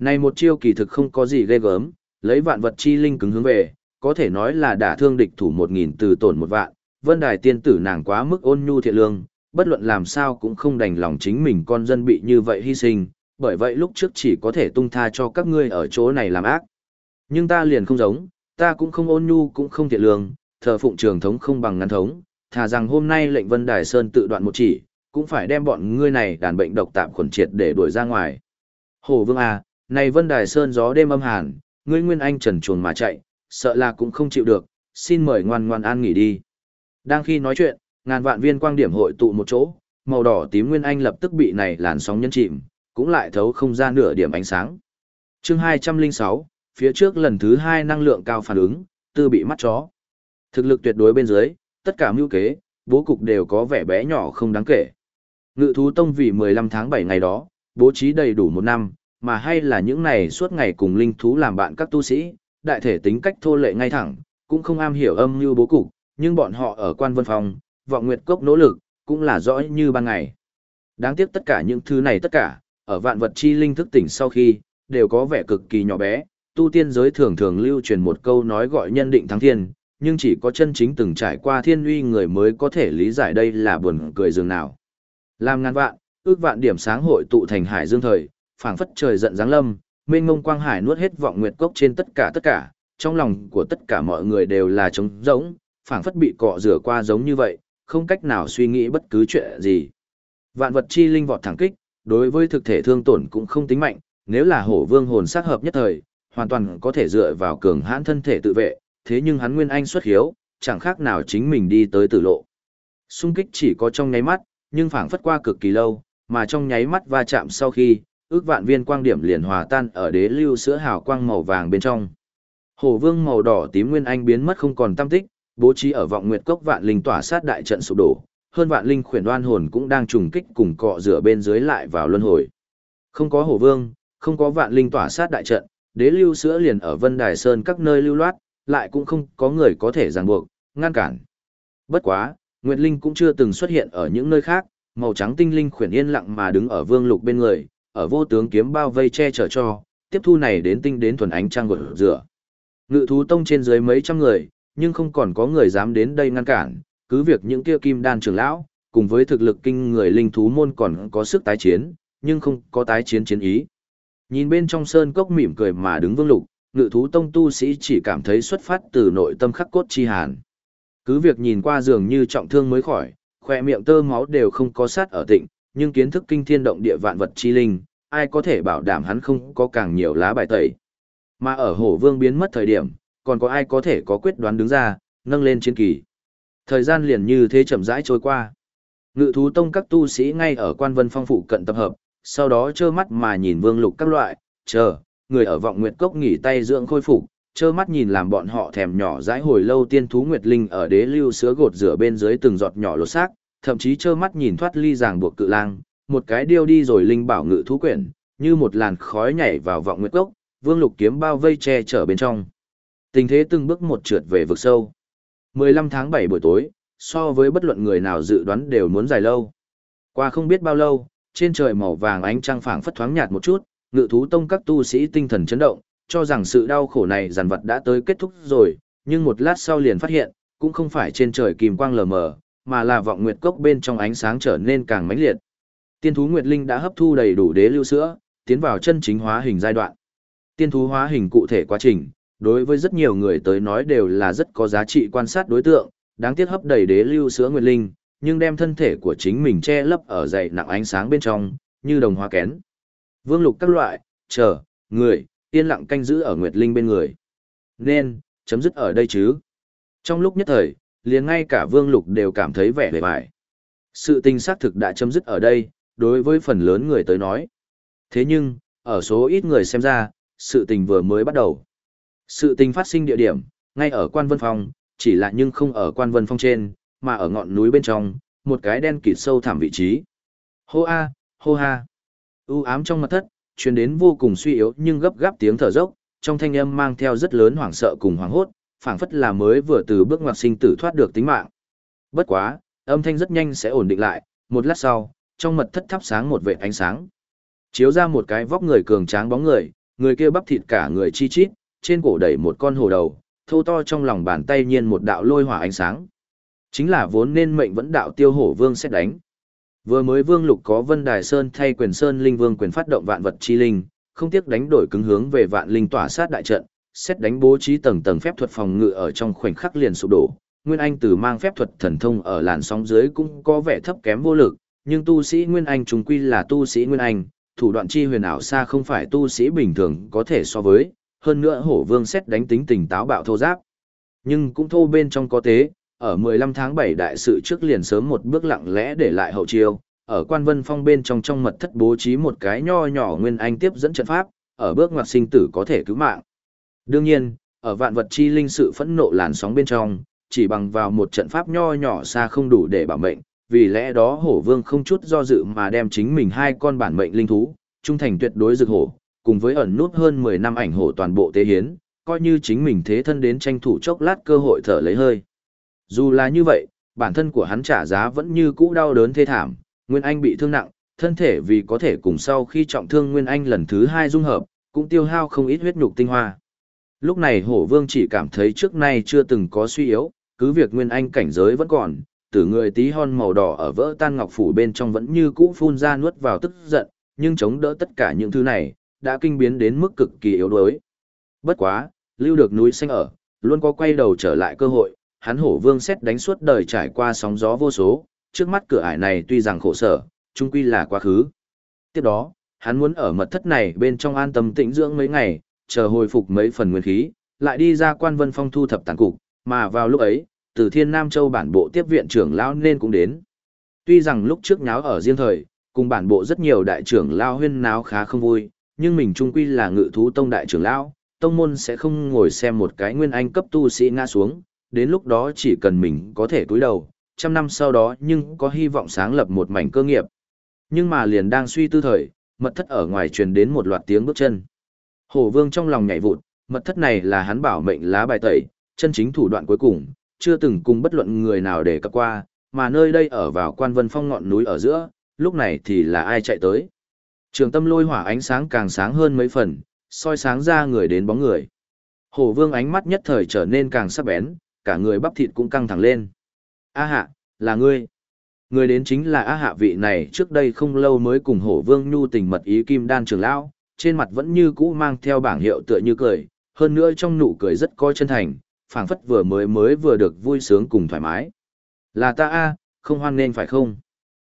Này một chiêu kỳ thực không có gì ghê gớm, lấy vạn vật chi linh cứng hướng về, có thể nói là đả thương địch thủ một nghìn từ tổn một vạn, vân đài tiên tử nàng quá mức ôn nhu thiện lương, bất luận làm sao cũng không đành lòng chính mình con dân bị như vậy hy sinh, bởi vậy lúc trước chỉ có thể tung tha cho các ngươi ở chỗ này làm ác. Nhưng ta liền không giống, ta cũng không ôn nhu cũng không thiện lương, thờ phụng trường thống không bằng ngắn thống, thà rằng hôm nay lệnh Vân Đài Sơn tự đoạn một chỉ, cũng phải đem bọn ngươi này đàn bệnh độc tạm khuẩn triệt để đuổi ra ngoài. Hồ Vương A, này Vân Đài Sơn gió đêm âm hàn, ngươi Nguyên Anh trần chuồn mà chạy, sợ là cũng không chịu được, xin mời ngoan ngoan an nghỉ đi. Đang khi nói chuyện, ngàn vạn viên quang điểm hội tụ một chỗ, màu đỏ tím Nguyên Anh lập tức bị này làn sóng nhấn chìm, cũng lại thấu không ra nửa điểm ánh sáng. Chương 206, phía trước lần thứ hai năng lượng cao phản ứng, tư bị mắt chó. Thực lực tuyệt đối bên dưới, tất cả mưu kế, bố cục đều có vẻ bé nhỏ không đáng kể. Ngự thú tông vì 15 tháng 7 ngày đó, bố trí đầy đủ một năm, mà hay là những này suốt ngày cùng linh thú làm bạn các tu sĩ, đại thể tính cách thô lệ ngay thẳng, cũng không am hiểu âm mưu bố cục, nhưng bọn họ ở quan vân phòng, vọng nguyệt cốc nỗ lực, cũng là rõ như ban ngày. Đáng tiếc tất cả những thứ này tất cả, ở vạn vật chi linh thức tỉnh sau khi, đều có vẻ cực kỳ nhỏ bé, tu tiên giới thường thường lưu truyền một câu nói gọi nhân định thắng thiên, nhưng chỉ có chân chính từng trải qua thiên uy người mới có thể lý giải đây là buồn cười dường nào. Làm ngàn vạn, ước vạn điểm sáng hội tụ thành hải dương thời, phảng phất trời giận giáng lâm, mênh mông quang hải nuốt hết vọng nguyệt cốc trên tất cả tất cả, trong lòng của tất cả mọi người đều là trống rỗng, phảng phất bị cọ rửa qua giống như vậy, không cách nào suy nghĩ bất cứ chuyện gì. Vạn vật chi linh vọt thẳng kích, đối với thực thể thương tổn cũng không tính mạnh, nếu là hổ vương hồn sắc hợp nhất thời, hoàn toàn có thể dựa vào cường hãn thân thể tự vệ, thế nhưng hắn nguyên anh xuất hiếu, chẳng khác nào chính mình đi tới tử lộ. Xung kích chỉ có trong nháy mắt, nhưng phảng phất qua cực kỳ lâu, mà trong nháy mắt va chạm sau khi, ước vạn viên quang điểm liền hòa tan ở đế lưu sữa hào quang màu vàng bên trong. Hổ vương màu đỏ tím nguyên anh biến mất không còn tâm tích, bố trí ở vọng nguyệt cốc vạn linh tỏa sát đại trận sụp đổ, hơn vạn linh khuyển đoan hồn cũng đang trùng kích cùng cọ rửa bên dưới lại vào luân hồi. Không có hổ vương, không có vạn linh tỏa sát đại trận, đế lưu sữa liền ở Vân Đài Sơn các nơi lưu loát, lại cũng không có người có thể ràng buộc, ngăn cản. Bất quá, Nguyệt Linh cũng chưa từng xuất hiện ở những nơi khác, màu trắng tinh linh khuyển yên lặng mà đứng ở vương lục bên người, ở vô tướng kiếm bao vây che chở cho, tiếp thu này đến tinh đến thuần ánh trăng gột rửa. Ngự thú tông trên dưới mấy trăm người, nhưng không còn có người dám đến đây ngăn cản, cứ việc những kia kim đan trưởng lão, cùng với thực lực kinh người linh thú môn còn có sức tái chiến, nhưng không có tái chiến chiến ý. Nhìn bên trong sơn cốc mỉm cười mà đứng vương lục, ngự thú tông tu sĩ chỉ cảm thấy xuất phát từ nội tâm khắc cốt chi hàn. Cứ việc nhìn qua dường như trọng thương mới khỏi, khỏe miệng tơ máu đều không có sát ở tịnh, nhưng kiến thức kinh thiên động địa vạn vật chi linh, ai có thể bảo đảm hắn không có càng nhiều lá bài tẩy. Mà ở hổ vương biến mất thời điểm, còn có ai có thể có quyết đoán đứng ra, nâng lên chiến kỳ. Thời gian liền như thế chậm rãi trôi qua. Ngự thú tông các tu sĩ ngay ở quan vân phong phụ cận tập hợp, sau đó trơ mắt mà nhìn vương lục các loại, chờ, người ở vọng nguyệt cốc nghỉ tay dưỡng khôi phục, trơ mắt nhìn làm bọn họ thèm nhỏ dãi hồi lâu tiên thú nguyệt linh ở đế lưu sữa gột rửa bên dưới từng giọt nhỏ lột xác, thậm chí trơ mắt nhìn thoát ly ràng buộc cự lang, một cái điêu đi rồi linh bảo ngự thú quyển, như một làn khói nhảy vào vọng nguyệt cốc, vương lục kiếm bao vây che chở bên trong. Tình thế từng bước một trượt về vực sâu. 15 tháng 7 buổi tối, so với bất luận người nào dự đoán đều muốn dài lâu. Qua không biết bao lâu, trên trời màu vàng ánh trăng phảng phất thoáng nhạt một chút, ngự thú tông các tu sĩ tinh thần chấn động, cho rằng sự đau khổ này dàn vật đã tới kết thúc rồi, nhưng một lát sau liền phát hiện, cũng không phải trên trời kìm quang lờ mờ, mà là vọng nguyệt cốc bên trong ánh sáng trở nên càng mãnh liệt. Tiên thú nguyệt linh đã hấp thu đầy đủ đế lưu sữa, tiến vào chân chính hóa hình giai đoạn. Tiên thú hóa hình cụ thể quá trình, đối với rất nhiều người tới nói đều là rất có giá trị quan sát đối tượng, đáng tiếc hấp đầy đế lưu sữa nguyệt linh, nhưng đem thân thể của chính mình che lấp ở dày nặng ánh sáng bên trong, như đồng hoa kén. Vương lục các loại, chờ, người, yên lặng canh giữ ở nguyệt linh bên người. Nên, chấm dứt ở đây chứ. Trong lúc nhất thời, liền ngay cả vương lục đều cảm thấy vẻ vẻ vải. Sự tình xác thực đã chấm dứt ở đây, đối với phần lớn người tới nói. Thế nhưng, ở số ít người xem ra, sự tình vừa mới bắt đầu. Sự tình phát sinh địa điểm, ngay ở quan vân phòng, chỉ là nhưng không ở quan vân phong trên, mà ở ngọn núi bên trong, một cái đen kịt sâu thẳm vị trí. Hô a, hô ha. U ám trong mặt thất, truyền đến vô cùng suy yếu nhưng gấp gáp tiếng thở dốc, trong thanh âm mang theo rất lớn hoảng sợ cùng hoảng hốt, phảng phất là mới vừa từ bước ngoặt sinh tử thoát được tính mạng. Bất quá, âm thanh rất nhanh sẽ ổn định lại, một lát sau, trong mật thất thắp sáng một vệt ánh sáng. Chiếu ra một cái vóc người cường tráng bóng người, người kia bắp thịt cả người chi chít, trên cổ đẩy một con hồ đầu, thô to trong lòng bàn tay nhiên một đạo lôi hỏa ánh sáng. Chính là vốn nên mệnh vẫn đạo tiêu hổ vương sẽ đánh. Vừa mới vương lục có Vân Đài Sơn thay quyền Sơn Linh Vương quyền phát động vạn vật chi linh, không tiếc đánh đổi cứng hướng về vạn linh tỏa sát đại trận, xét đánh bố trí tầng tầng phép thuật phòng ngự ở trong khoảnh khắc liền sụp đổ. Nguyên Anh từ mang phép thuật thần thông ở làn sóng dưới cũng có vẻ thấp kém vô lực, nhưng tu sĩ Nguyên Anh trùng quy là tu sĩ Nguyên Anh, thủ đoạn chi huyền ảo xa không phải tu sĩ bình thường có thể so với, hơn nữa hổ vương xét đánh tính tình táo bạo thô giáp. Nhưng cũng thô bên trong có tế, ở 15 tháng 7 đại sự trước liền sớm một bước lặng lẽ để lại hậu chiêu, ở quan vân phong bên trong trong mật thất bố trí một cái nho nhỏ nguyên anh tiếp dẫn trận pháp, ở bước ngoặt sinh tử có thể cứu mạng. Đương nhiên, ở vạn vật chi linh sự phẫn nộ làn sóng bên trong, chỉ bằng vào một trận pháp nho nhỏ xa không đủ để bảo mệnh, vì lẽ đó hổ vương không chút do dự mà đem chính mình hai con bản mệnh linh thú, trung thành tuyệt đối rực hổ, cùng với ẩn nút hơn 10 năm ảnh hổ toàn bộ tế hiến, coi như chính mình thế thân đến tranh thủ chốc lát cơ hội thở lấy hơi. Dù là như vậy, bản thân của hắn trả giá vẫn như cũ đau đớn thê thảm, Nguyên Anh bị thương nặng, thân thể vì có thể cùng sau khi trọng thương Nguyên Anh lần thứ hai dung hợp, cũng tiêu hao không ít huyết nhục tinh hoa. Lúc này hổ vương chỉ cảm thấy trước nay chưa từng có suy yếu, cứ việc Nguyên Anh cảnh giới vẫn còn, từ người tí hon màu đỏ ở vỡ tan ngọc phủ bên trong vẫn như cũ phun ra nuốt vào tức giận, nhưng chống đỡ tất cả những thứ này, đã kinh biến đến mức cực kỳ yếu đuối. Bất quá, lưu được núi xanh ở, luôn có quay đầu trở lại cơ hội, hắn hổ vương xét đánh suốt đời trải qua sóng gió vô số, trước mắt cửa ải này tuy rằng khổ sở, chung quy là quá khứ. Tiếp đó, hắn muốn ở mật thất này bên trong an tâm tĩnh dưỡng mấy ngày, chờ hồi phục mấy phần nguyên khí, lại đi ra quan vân phong thu thập tàn cục, mà vào lúc ấy, từ thiên Nam Châu bản bộ tiếp viện trưởng lão nên cũng đến. Tuy rằng lúc trước nháo ở riêng thời, cùng bản bộ rất nhiều đại trưởng lao huyên náo khá không vui, nhưng mình trung quy là ngự thú tông đại trưởng lão, tông môn sẽ không ngồi xem một cái nguyên anh cấp tu sĩ ngã xuống, đến lúc đó chỉ cần mình có thể cúi đầu, trăm năm sau đó nhưng có hy vọng sáng lập một mảnh cơ nghiệp. Nhưng mà liền đang suy tư thời, mật thất ở ngoài truyền đến một loạt tiếng bước chân. Hổ vương trong lòng nhảy vụt, mật thất này là hắn bảo mệnh lá bài tẩy, chân chính thủ đoạn cuối cùng, chưa từng cùng bất luận người nào để cập qua, mà nơi đây ở vào quan vân phong ngọn núi ở giữa, lúc này thì là ai chạy tới. Trường tâm lôi hỏa ánh sáng càng sáng hơn mấy phần, soi sáng ra người đến bóng người. Hổ vương ánh mắt nhất thời trở nên càng sắc bén, cả người bắp thịt cũng căng thẳng lên. A hạ, là ngươi. Người đến chính là A hạ vị này trước đây không lâu mới cùng hổ vương nhu tình mật ý kim đan trường lão, trên mặt vẫn như cũ mang theo bảng hiệu tựa như cười, hơn nữa trong nụ cười rất coi chân thành, phảng phất vừa mới mới vừa được vui sướng cùng thoải mái. Là ta A, không hoan nên phải không?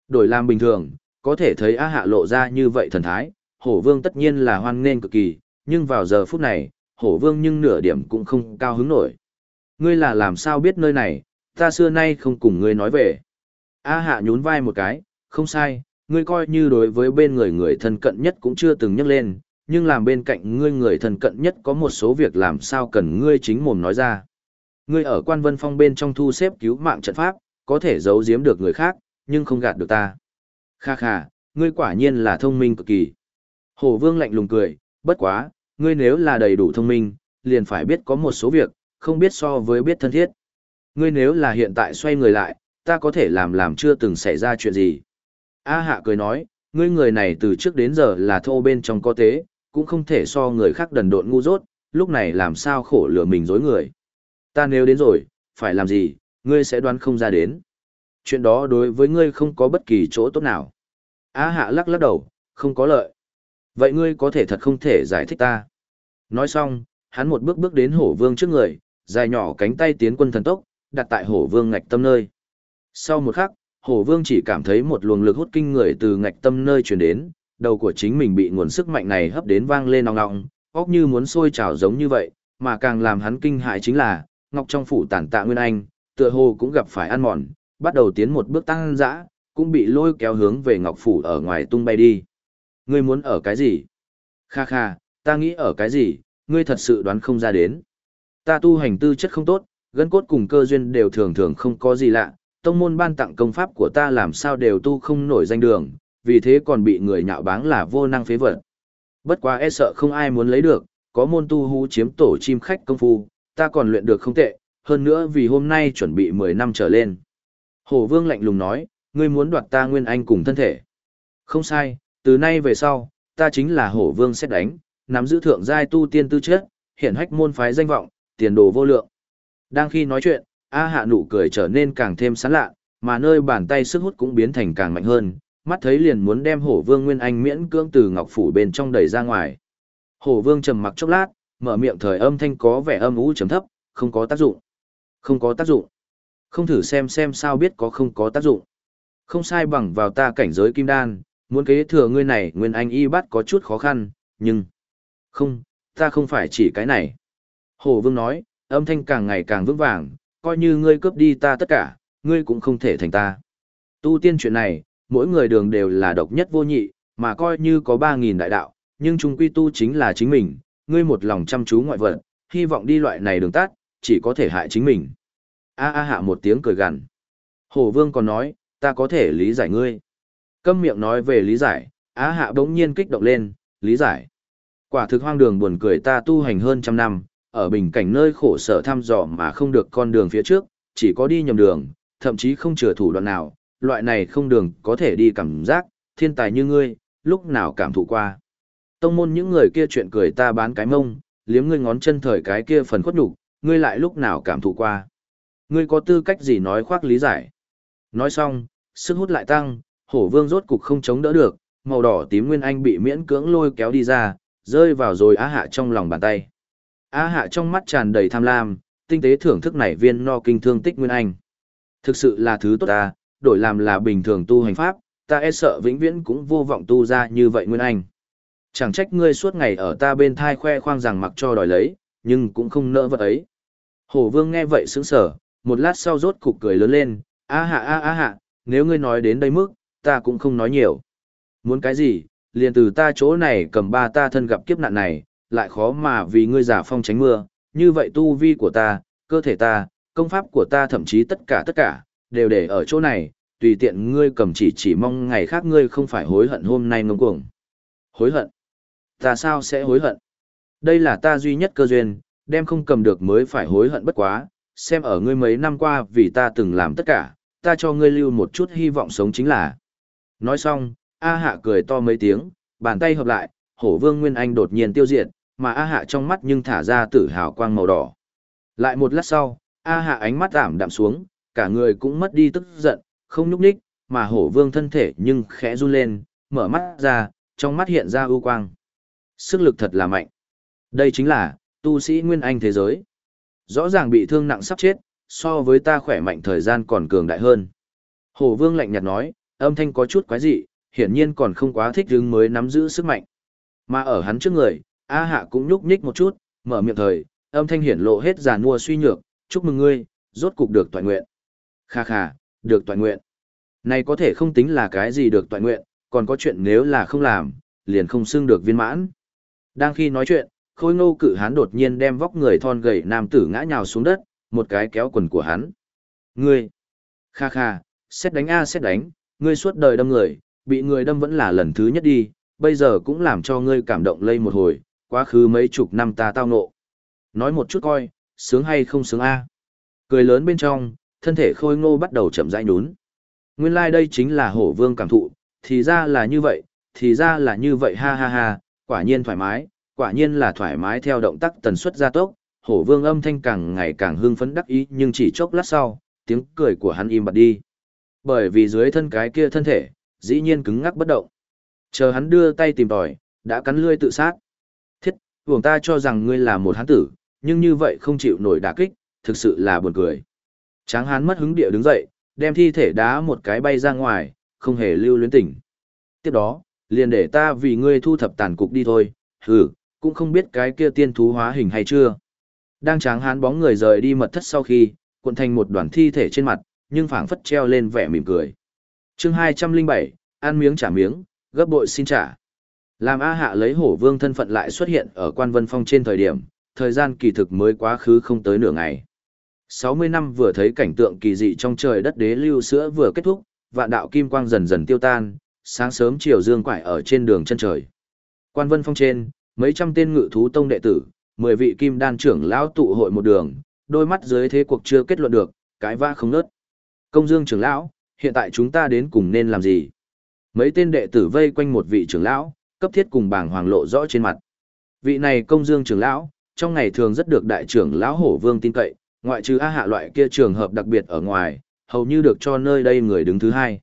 Đổi làm bình thường, có thể thấy A hạ lộ ra như vậy thần thái, hổ vương tất nhiên là hoan nên cực kỳ, nhưng vào giờ phút này, hổ vương nhưng nửa điểm cũng không cao hứng nổi. Ngươi là làm sao biết nơi này, ta xưa nay không cùng ngươi nói về. A hạ nhún vai một cái, không sai, ngươi coi như đối với bên người người thân cận nhất cũng chưa từng nhắc lên, nhưng làm bên cạnh ngươi người thân cận nhất có một số việc làm sao cần ngươi chính mồm nói ra. Ngươi ở quan vân phong bên trong thu xếp cứu mạng trận pháp, có thể giấu giếm được người khác, nhưng không gạt được ta. Kha kha, ngươi quả nhiên là thông minh cực kỳ. Hổ vương lạnh lùng cười, bất quá, ngươi nếu là đầy đủ thông minh, liền phải biết có một số việc, không biết so với biết thân thiết. Ngươi nếu là hiện tại xoay người lại, ta có thể làm làm chưa từng xảy ra chuyện gì. A hạ cười nói, ngươi người này từ trước đến giờ là thô bên trong có tế, cũng không thể so người khác đần độn ngu dốt, lúc này làm sao khổ lừa mình dối người. Ta nếu đến rồi, phải làm gì, ngươi sẽ đoán không ra đến. Chuyện đó đối với ngươi không có bất kỳ chỗ tốt nào. A hạ lắc lắc đầu, không có lợi. Vậy ngươi có thể thật không thể giải thích ta. Nói xong, hắn một bước bước đến hổ vương trước người, dài nhỏ cánh tay tiến quân thần tốc, đặt tại hổ vương ngạch tâm nơi. Sau một khắc, hổ vương chỉ cảm thấy một luồng lực hút kinh người từ ngạch tâm nơi truyền đến, đầu của chính mình bị nguồn sức mạnh này hấp đến vang lên ong ong, óc như muốn sôi trào giống như vậy, mà càng làm hắn kinh hại chính là, ngọc trong phủ tản tạ nguyên anh, tựa hồ cũng gặp phải ăn mòn, bắt đầu tiến một bước tăng dã, cũng bị lôi kéo hướng về ngọc phủ ở ngoài tung bay đi. Ngươi muốn ở cái gì? Kha kha, ta nghĩ ở cái gì, ngươi thật sự đoán không ra đến. Ta tu hành tư chất không tốt, gân cốt cùng cơ duyên đều thường thường không có gì lạ, tông môn ban tặng công pháp của ta làm sao đều tu không nổi danh đường, vì thế còn bị người nhạo báng là vô năng phế vật. Bất quá e sợ không ai muốn lấy được, có môn tu hú chiếm tổ chim khách công phu, ta còn luyện được không tệ, hơn nữa vì hôm nay chuẩn bị 10 năm trở lên. Hổ vương lạnh lùng nói, ngươi muốn đoạt ta nguyên anh cùng thân thể. Không sai, từ nay về sau, ta chính là hổ vương xét đánh, nắm giữ thượng giai tu tiên tư chất, hiện hách môn phái danh vọng, tiền đồ vô lượng. Đang khi nói chuyện, A hạ nụ cười trở nên càng thêm sán lạ, mà nơi bàn tay sức hút cũng biến thành càng mạnh hơn, mắt thấy liền muốn đem hổ vương nguyên anh miễn cưỡng từ ngọc phủ bên trong đẩy ra ngoài. Hổ vương trầm mặc chốc lát, mở miệng thời âm thanh có vẻ âm ú chấm thấp, không có tác dụng. Không có tác dụng. Không thử xem xem sao biết có không có tác dụng. Không sai bằng vào ta cảnh giới kim đan, muốn kế thừa ngươi này nguyên anh y bắt có chút khó khăn, nhưng... Không, ta không phải chỉ cái này. Hổ vương nói, âm thanh càng ngày càng vững vàng, coi như ngươi cướp đi ta tất cả, ngươi cũng không thể thành ta. Tu tiên chuyện này, mỗi người đường đều là độc nhất vô nhị, mà coi như có 3.000 đại đạo, nhưng chúng quy tu chính là chính mình, ngươi một lòng chăm chú ngoại vật, hy vọng đi loại này đường tắt, chỉ có thể hại chính mình. A a hạ một tiếng cười gằn. Hổ vương còn nói, ta có thể lý giải ngươi. Câm miệng nói về lý giải, á hạ bỗng nhiên kích động lên, lý giải. Quả thực hoang đường buồn cười ta tu hành hơn trăm năm, ở bình cảnh nơi khổ sở thăm dò mà không được con đường phía trước, chỉ có đi nhầm đường, thậm chí không chừa thủ đoạn nào, loại này không đường có thể đi cảm giác, thiên tài như ngươi, lúc nào cảm thụ qua. Tông môn những người kia chuyện cười ta bán cái mông, liếm ngươi ngón chân thời cái kia phần khuất nhục, ngươi lại lúc nào cảm thụ qua. Ngươi có tư cách gì nói khoác lý giải. Nói xong, sức hút lại tăng, hổ vương rốt cục không chống đỡ được, màu đỏ tím nguyên anh bị miễn cưỡng lôi kéo đi ra, rơi vào rồi á hạ trong lòng bàn tay. A hạ trong mắt tràn đầy tham lam, tinh tế thưởng thức này viên no kinh thương tích nguyên anh. Thực sự là thứ tốt ta, đổi làm là bình thường tu hành pháp, ta e sợ vĩnh viễn cũng vô vọng tu ra như vậy nguyên anh. Chẳng trách ngươi suốt ngày ở ta bên thai khoe khoang rằng mặc cho đòi lấy, nhưng cũng không nỡ vật ấy. Hổ vương nghe vậy sững sở, một lát sau rốt cục cười lớn lên, a hạ a a hạ, nếu ngươi nói đến đây mức, ta cũng không nói nhiều. Muốn cái gì, liền từ ta chỗ này cầm ba ta thân gặp kiếp nạn này, lại khó mà vì ngươi giả phong tránh mưa, như vậy tu vi của ta, cơ thể ta, công pháp của ta thậm chí tất cả tất cả, đều để ở chỗ này, tùy tiện ngươi cầm chỉ chỉ mong ngày khác ngươi không phải hối hận hôm nay ngông cuồng. Hối hận? Ta sao sẽ hối hận? Đây là ta duy nhất cơ duyên, đem không cầm được mới phải hối hận bất quá, xem ở ngươi mấy năm qua vì ta từng làm tất cả, ta cho ngươi lưu một chút hy vọng sống chính là. Nói xong, A Hạ cười to mấy tiếng, bàn tay hợp lại, hổ vương Nguyên Anh đột nhiên tiêu diệt, mà A Hạ trong mắt nhưng thả ra tử hào quang màu đỏ. Lại một lát sau, A Hạ ánh mắt giảm đạm xuống, cả người cũng mất đi tức giận, không nhúc nhích, mà hổ vương thân thể nhưng khẽ run lên, mở mắt ra, trong mắt hiện ra ưu quang. Sức lực thật là mạnh. Đây chính là, tu sĩ Nguyên Anh thế giới. Rõ ràng bị thương nặng sắp chết, so với ta khỏe mạnh thời gian còn cường đại hơn. Hổ vương lạnh nhạt nói, âm thanh có chút quái dị, hiển nhiên còn không quá thích hứng mới nắm giữ sức mạnh. Mà ở hắn trước người, A Hạ cũng nhúc nhích một chút, mở miệng thời, âm thanh hiển lộ hết giàn mua suy nhược, chúc mừng ngươi, rốt cục được toàn nguyện. Kha kha, được toàn nguyện. Này có thể không tính là cái gì được toàn nguyện, còn có chuyện nếu là không làm, liền không xưng được viên mãn. Đang khi nói chuyện, khôi ngô cự hán đột nhiên đem vóc người thon gầy nam tử ngã nhào xuống đất, một cái kéo quần của hắn. Ngươi! Kha kha, xét đánh a xét đánh, ngươi suốt đời đâm người, bị người đâm vẫn là lần thứ nhất đi, bây giờ cũng làm cho ngươi cảm động lây một hồi, quá khứ mấy chục năm ta tao ngộ. Nói một chút coi, sướng hay không sướng a? Cười lớn bên trong, thân thể khôi ngô bắt đầu chậm rãi nhún. Nguyên lai like đây chính là hổ vương cảm thụ, thì ra là như vậy, thì ra là như vậy ha ha ha, quả nhiên thoải mái, quả nhiên là thoải mái theo động tác tần suất gia tốc, hổ vương âm thanh càng ngày càng hưng phấn đắc ý nhưng chỉ chốc lát sau, tiếng cười của hắn im bặt đi. Bởi vì dưới thân cái kia thân thể, dĩ nhiên cứng ngắc bất động. Chờ hắn đưa tay tìm tòi, đã cắn lươi tự sát. Thiết, vùng ta cho rằng ngươi là một hán tử, nhưng như vậy không chịu nổi đả kích, thực sự là buồn cười. Tráng hán mất hứng địa đứng dậy, đem thi thể đá một cái bay ra ngoài, không hề lưu luyến tỉnh. Tiếp đó, liền để ta vì ngươi thu thập tàn cục đi thôi, hừ, cũng không biết cái kia tiên thú hóa hình hay chưa. Đang tráng hán bóng người rời đi mật thất sau khi, cuộn thành một đoàn thi thể trên mặt, nhưng phảng phất treo lên vẻ mỉm cười. chương 207, ăn miếng trả miếng, gấp bội xin trả. Làm A Hạ lấy hổ vương thân phận lại xuất hiện ở quan vân phong trên thời điểm, thời gian kỳ thực mới quá khứ không tới nửa ngày. 60 năm vừa thấy cảnh tượng kỳ dị trong trời đất đế lưu sữa vừa kết thúc, vạn đạo kim quang dần dần tiêu tan, sáng sớm chiều dương quải ở trên đường chân trời. Quan vân phong trên, mấy trăm tên ngự thú tông đệ tử, mười vị kim đan trưởng lão tụ hội một đường, đôi mắt dưới thế cuộc chưa kết luận được, cái va không nớt. Công dương trưởng lão, hiện tại chúng ta đến cùng nên làm gì? Mấy tên đệ tử vây quanh một vị trưởng lão, cấp thiết cùng bảng hoàng lộ rõ trên mặt. Vị này công dương trưởng lão, trong ngày thường rất được đại trưởng lão hổ vương tin cậy, ngoại trừ A hạ loại kia trường hợp đặc biệt ở ngoài, hầu như được cho nơi đây người đứng thứ hai.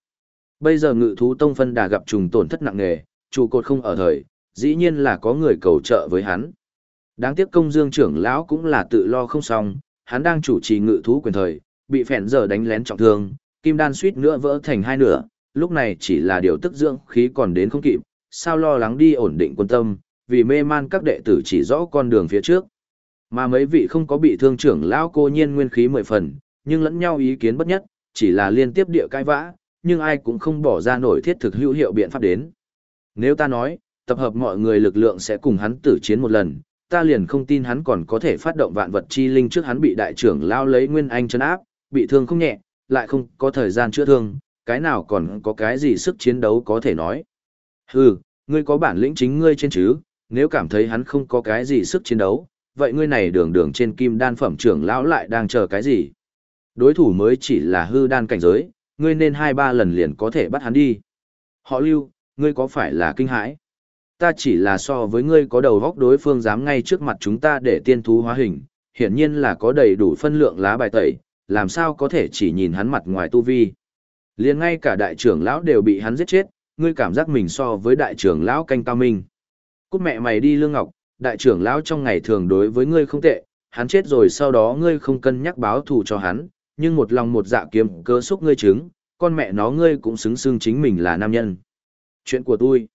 Bây giờ ngự thú tông phân đà gặp trùng tổn thất nặng nề, trụ cột không ở thời, dĩ nhiên là có người cầu trợ với hắn. Đáng tiếc công dương trưởng lão cũng là tự lo không xong, hắn đang chủ trì ngự thú quyền thời, bị phèn giờ đánh lén trọng thương, kim đan suýt nữa vỡ thành hai nửa, lúc này chỉ là điều tức dưỡng khí còn đến không kịp, sao lo lắng đi ổn định quân tâm, vì mê man các đệ tử chỉ rõ con đường phía trước. Mà mấy vị không có bị thương trưởng lão cô nhiên nguyên khí mười phần, nhưng lẫn nhau ý kiến bất nhất, chỉ là liên tiếp địa cai vã, nhưng ai cũng không bỏ ra nổi thiết thực hữu hiệu biện pháp đến. Nếu ta nói, tập hợp mọi người lực lượng sẽ cùng hắn tử chiến một lần, ta liền không tin hắn còn có thể phát động vạn vật chi linh trước hắn bị đại trưởng lao lấy nguyên anh chấn áp, bị thương không nhẹ, lại không có thời gian chữa thương, cái nào còn có cái gì sức chiến đấu có thể nói. Hừ, ngươi có bản lĩnh chính ngươi trên chứ, nếu cảm thấy hắn không có cái gì sức chiến đấu, vậy ngươi này đường đường trên kim đan phẩm trưởng lão lại đang chờ cái gì? Đối thủ mới chỉ là hư đan cảnh giới, ngươi nên hai ba lần liền có thể bắt hắn đi. Họ lưu, ngươi có phải là kinh hãi? Ta chỉ là so với ngươi có đầu góc đối phương dám ngay trước mặt chúng ta để tiên thú hóa hình, hiển nhiên là có đầy đủ phân lượng lá bài tẩy, làm sao có thể chỉ nhìn hắn mặt ngoài tu vi. liền ngay cả đại trưởng lão đều bị hắn giết chết, ngươi cảm giác mình so với đại trưởng lão canh cao minh. Cút mẹ mày đi lương ngọc, đại trưởng lão trong ngày thường đối với ngươi không tệ, hắn chết rồi sau đó ngươi không cân nhắc báo thù cho hắn, nhưng một lòng một dạ kiếm cơ xúc ngươi chứng, con mẹ nó ngươi cũng xứng xưng chính mình là nam nhân. Chuyện của tôi,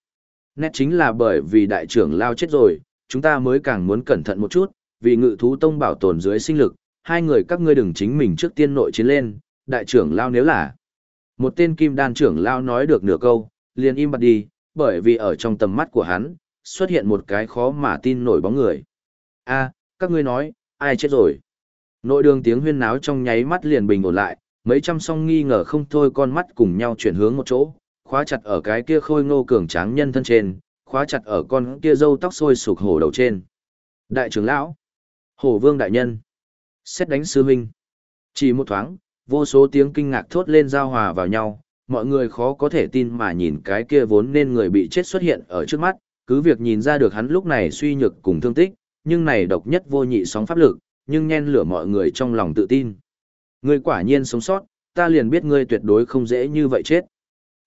nét chính là bởi vì đại trưởng lao chết rồi, chúng ta mới càng muốn cẩn thận một chút, vì ngự thú tông bảo tồn dưới sinh lực, hai người các ngươi đừng chính mình trước tiên nội chiến lên, đại trưởng lao nếu là. Một tên kim đan trưởng lao nói được nửa câu, liền im bặt đi, bởi vì ở trong tầm mắt của hắn, xuất hiện một cái khó mà tin nổi bóng người. a các ngươi nói, ai chết rồi? Nội đường tiếng huyên náo trong nháy mắt liền bình ổn lại, mấy trăm song nghi ngờ không thôi con mắt cùng nhau chuyển hướng một chỗ, khóa chặt ở cái kia khôi ngô cường tráng nhân thân trên, khóa chặt ở con kia râu tóc sôi sục hổ đầu trên. Đại trưởng lão, hổ vương đại nhân, xét đánh sư huynh. Chỉ một thoáng, vô số tiếng kinh ngạc thốt lên giao hòa vào nhau, mọi người khó có thể tin mà nhìn cái kia vốn nên người bị chết xuất hiện ở trước mắt, cứ việc nhìn ra được hắn lúc này suy nhược cùng thương tích, nhưng này độc nhất vô nhị sóng pháp lực, nhưng nhen lửa mọi người trong lòng tự tin. Ngươi quả nhiên sống sót, ta liền biết ngươi tuyệt đối không dễ như vậy chết.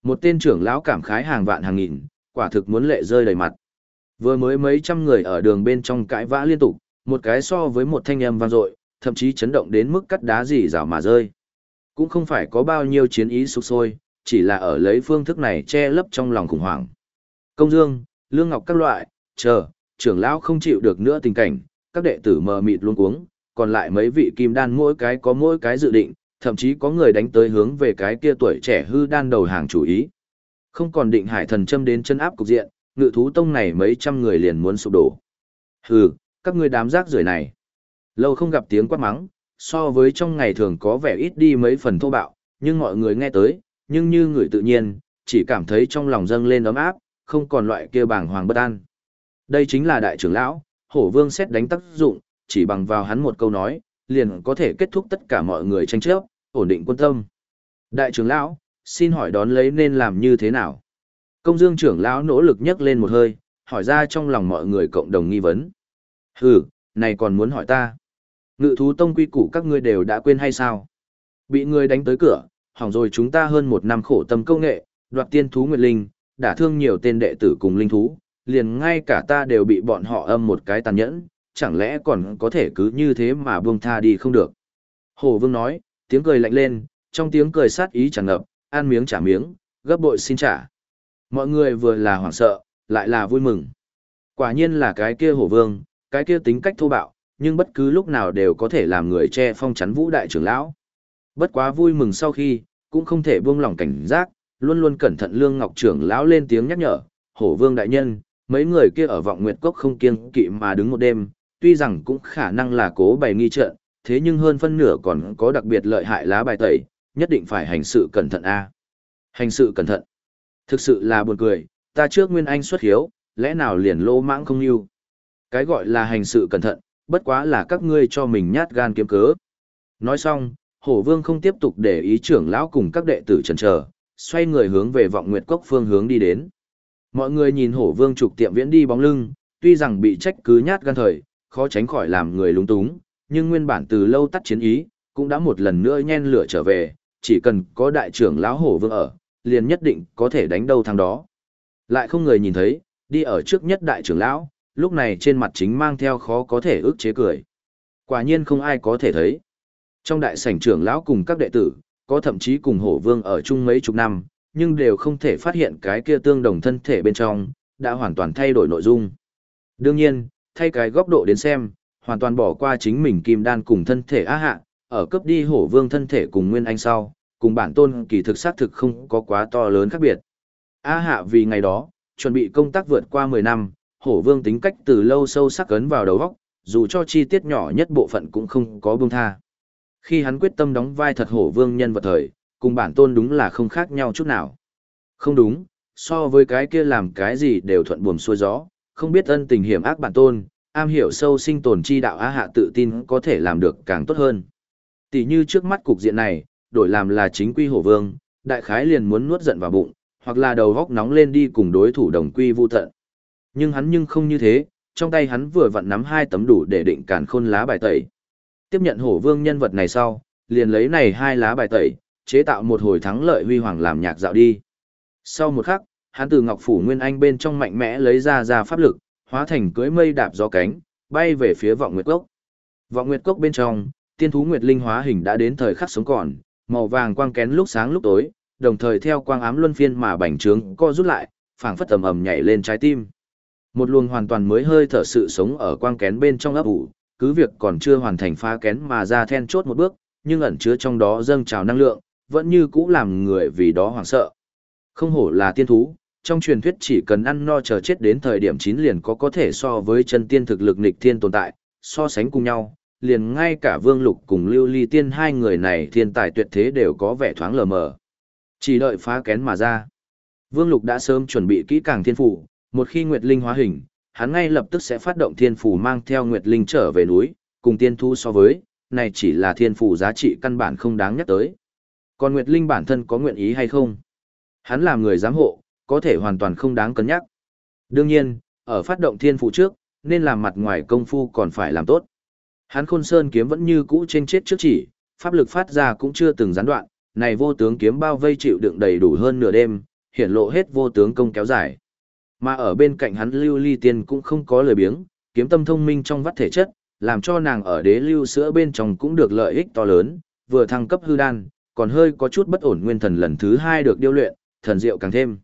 Một tên trưởng lão cảm khái hàng vạn hàng nghìn, quả thực muốn lệ rơi đầy mặt. Vừa mới mấy trăm người ở đường bên trong cãi vã liên tục, một cái so với một thanh âm vang dội, thậm chí chấn động đến mức cắt đá gì rào mà rơi. Cũng không phải có bao nhiêu chiến ý sục sôi, chỉ là ở lấy phương thức này che lấp trong lòng khủng hoảng. Công Dương, Lương Ngọc các loại, chờ, trưởng lão không chịu được nữa tình cảnh, các đệ tử mờ mịt luôn cuống, còn lại mấy vị kim đan mỗi cái có mỗi cái dự định, thậm chí có người đánh tới hướng về cái kia tuổi trẻ hư đan đầu hàng chủ ý. Không còn định hải thần châm đến chân áp cục diện, ngự thú tông này mấy trăm người liền muốn sụp đổ. Hừ, các ngươi đám rác rưởi này. Lâu không gặp tiếng quát mắng, so với trong ngày thường có vẻ ít đi mấy phần thô bạo, nhưng mọi người nghe tới, nhưng như người tự nhiên, chỉ cảm thấy trong lòng dâng lên ấm áp, không còn loại kia bàng hoàng bất an. Đây chính là đại trưởng lão, hổ vương xét đánh tác dụng, chỉ bằng vào hắn một câu nói, liền có thể kết thúc tất cả mọi người tranh chấp, ổn định quân tâm. Đại trưởng lão, xin hỏi đón lấy nên làm như thế nào? Công dương trưởng lão nỗ lực nhấc lên một hơi, hỏi ra trong lòng mọi người cộng đồng nghi vấn. Hừ, này còn muốn hỏi ta. Ngự thú tông quy củ các ngươi đều đã quên hay sao? Bị người đánh tới cửa, hỏng rồi chúng ta hơn một năm khổ tâm công nghệ, đoạt tiên thú nguyệt linh, đả thương nhiều tên đệ tử cùng linh thú, liền ngay cả ta đều bị bọn họ âm một cái tàn nhẫn, chẳng lẽ còn có thể cứ như thế mà buông tha đi không được. Hồ Vương nói, tiếng cười lạnh lên, trong tiếng cười sát ý tràn ngập, ăn miếng trả miếng, gấp bội xin trả. Mọi người vừa là hoảng sợ, lại là vui mừng. Quả nhiên là cái kia Hồ Vương, cái kia tính cách thô bạo, nhưng bất cứ lúc nào đều có thể làm người che phong chắn vũ đại trưởng lão. Bất quá vui mừng sau khi, cũng không thể buông lỏng cảnh giác, luôn luôn cẩn thận Lương Ngọc trưởng lão lên tiếng nhắc nhở, hổ vương đại nhân, mấy người kia ở vọng nguyệt cốc không kiêng kỵ mà đứng một đêm, tuy rằng cũng khả năng là cố bày nghi trận, thế nhưng hơn phân nửa còn có đặc biệt lợi hại lá bài tẩy, nhất định phải hành sự cẩn thận a. Hành sự cẩn thận. Thực sự là buồn cười, ta trước Nguyên Anh xuất hiếu, lẽ nào liền lô mãng không lưu? Cái gọi là hành sự cẩn thận, bất quá là các ngươi cho mình nhát gan kiếm cớ. Nói xong, hổ vương không tiếp tục để ý trưởng lão cùng các đệ tử chần chờ, xoay người hướng về vọng nguyệt cốc phương hướng đi đến. Mọi người nhìn hổ vương trục tiệm viễn đi bóng lưng, tuy rằng bị trách cứ nhát gan thời, khó tránh khỏi làm người lúng túng, nhưng nguyên bản từ lâu tắt chiến ý, cũng đã một lần nữa nhen lửa trở về, chỉ cần có đại trưởng lão hổ vương ở, liền nhất định có thể đánh đâu thằng đó. Lại không người nhìn thấy, đi ở trước nhất đại trưởng lão, lúc này trên mặt chính mang theo khó có thể ức chế cười. Quả nhiên không ai có thể thấy trong đại sảnh trưởng lão cùng các đệ tử, có thậm chí cùng hổ vương ở chung mấy chục năm, nhưng đều không thể phát hiện cái kia tương đồng thân thể bên trong, đã hoàn toàn thay đổi nội dung. Đương nhiên, thay cái góc độ đến xem, hoàn toàn bỏ qua chính mình kim đan cùng thân thể á hạ, ở cấp đi hổ vương thân thể cùng nguyên anh sau, cùng bản tôn kỳ thực xác thực không có quá to lớn khác biệt. Á hạ vì ngày đó, chuẩn bị công tác vượt qua 10 năm, hổ vương tính cách từ lâu sâu sắc ấn vào đầu óc, dù cho chi tiết nhỏ nhất bộ phận cũng không có buông tha. Khi hắn quyết tâm đóng vai thật hổ vương nhân vật thời, cùng bản tôn đúng là không khác nhau chút nào. Không đúng, so với cái kia làm cái gì đều thuận buồm xuôi gió, không biết ân tình hiểm ác bản tôn, am hiểu sâu sinh tồn chi đạo á hạ tự tin có thể làm được càng tốt hơn. Tỷ như trước mắt cục diện này, đổi làm là chính quy hổ vương, đại khái liền muốn nuốt giận vào bụng, hoặc là đầu góc nóng lên đi cùng đối thủ đồng quy vu tận. Nhưng hắn nhưng không như thế, trong tay hắn vừa vặn nắm hai tấm đủ để định càn khôn lá bài tẩy tiếp nhận hổ vương nhân vật này sau, liền lấy này hai lá bài tẩy, chế tạo một hồi thắng lợi huy hoàng làm nhạc dạo đi. Sau một khắc, hắn từ Ngọc Phủ Nguyên Anh bên trong mạnh mẽ lấy ra ra pháp lực, hóa thành cưới mây đạp gió cánh, bay về phía vọng nguyệt cốc. Vọng nguyệt cốc bên trong, tiên thú nguyệt linh hóa hình đã đến thời khắc sống còn, màu vàng quang kén lúc sáng lúc tối, đồng thời theo quang ám luân phiên mà bành trướng co rút lại, phảng phất tầm ầm nhảy lên trái tim. Một luồng hoàn toàn mới hơi thở sự sống ở quang kén bên trong ấp ủ, cứ việc còn chưa hoàn thành phá kén mà ra then chốt một bước, nhưng ẩn chứa trong đó dâng trào năng lượng, vẫn như cũ làm người vì đó hoảng sợ. Không hổ là tiên thú, trong truyền thuyết chỉ cần ăn no chờ chết đến thời điểm chín liền có có thể so với chân tiên thực lực nghịch thiên tồn tại, so sánh cùng nhau, liền ngay cả Vương Lục cùng Lưu Ly Tiên hai người này thiên tài tuyệt thế đều có vẻ thoáng lờ mờ. Chỉ đợi phá kén mà ra. Vương Lục đã sớm chuẩn bị kỹ càng thiên phủ, một khi Nguyệt Linh hóa hình, hắn ngay lập tức sẽ phát động thiên phủ mang theo Nguyệt Linh trở về núi, cùng tiên thu so với, này chỉ là thiên phủ giá trị căn bản không đáng nhắc tới. Còn Nguyệt Linh bản thân có nguyện ý hay không? Hắn làm người giám hộ, có thể hoàn toàn không đáng cân nhắc. Đương nhiên, ở phát động thiên phủ trước, nên làm mặt ngoài công phu còn phải làm tốt. Hắn khôn sơn kiếm vẫn như cũ trên chết trước chỉ, pháp lực phát ra cũng chưa từng gián đoạn, này vô tướng kiếm bao vây chịu đựng đầy đủ hơn nửa đêm, hiển lộ hết vô tướng công kéo dài. Mà ở bên cạnh hắn lưu ly tiên cũng không có lời biếng, kiếm tâm thông minh trong vắt thể chất, làm cho nàng ở đế lưu sữa bên trong cũng được lợi ích to lớn, vừa thăng cấp hư đan, còn hơi có chút bất ổn nguyên thần lần thứ hai được điêu luyện, thần diệu càng thêm.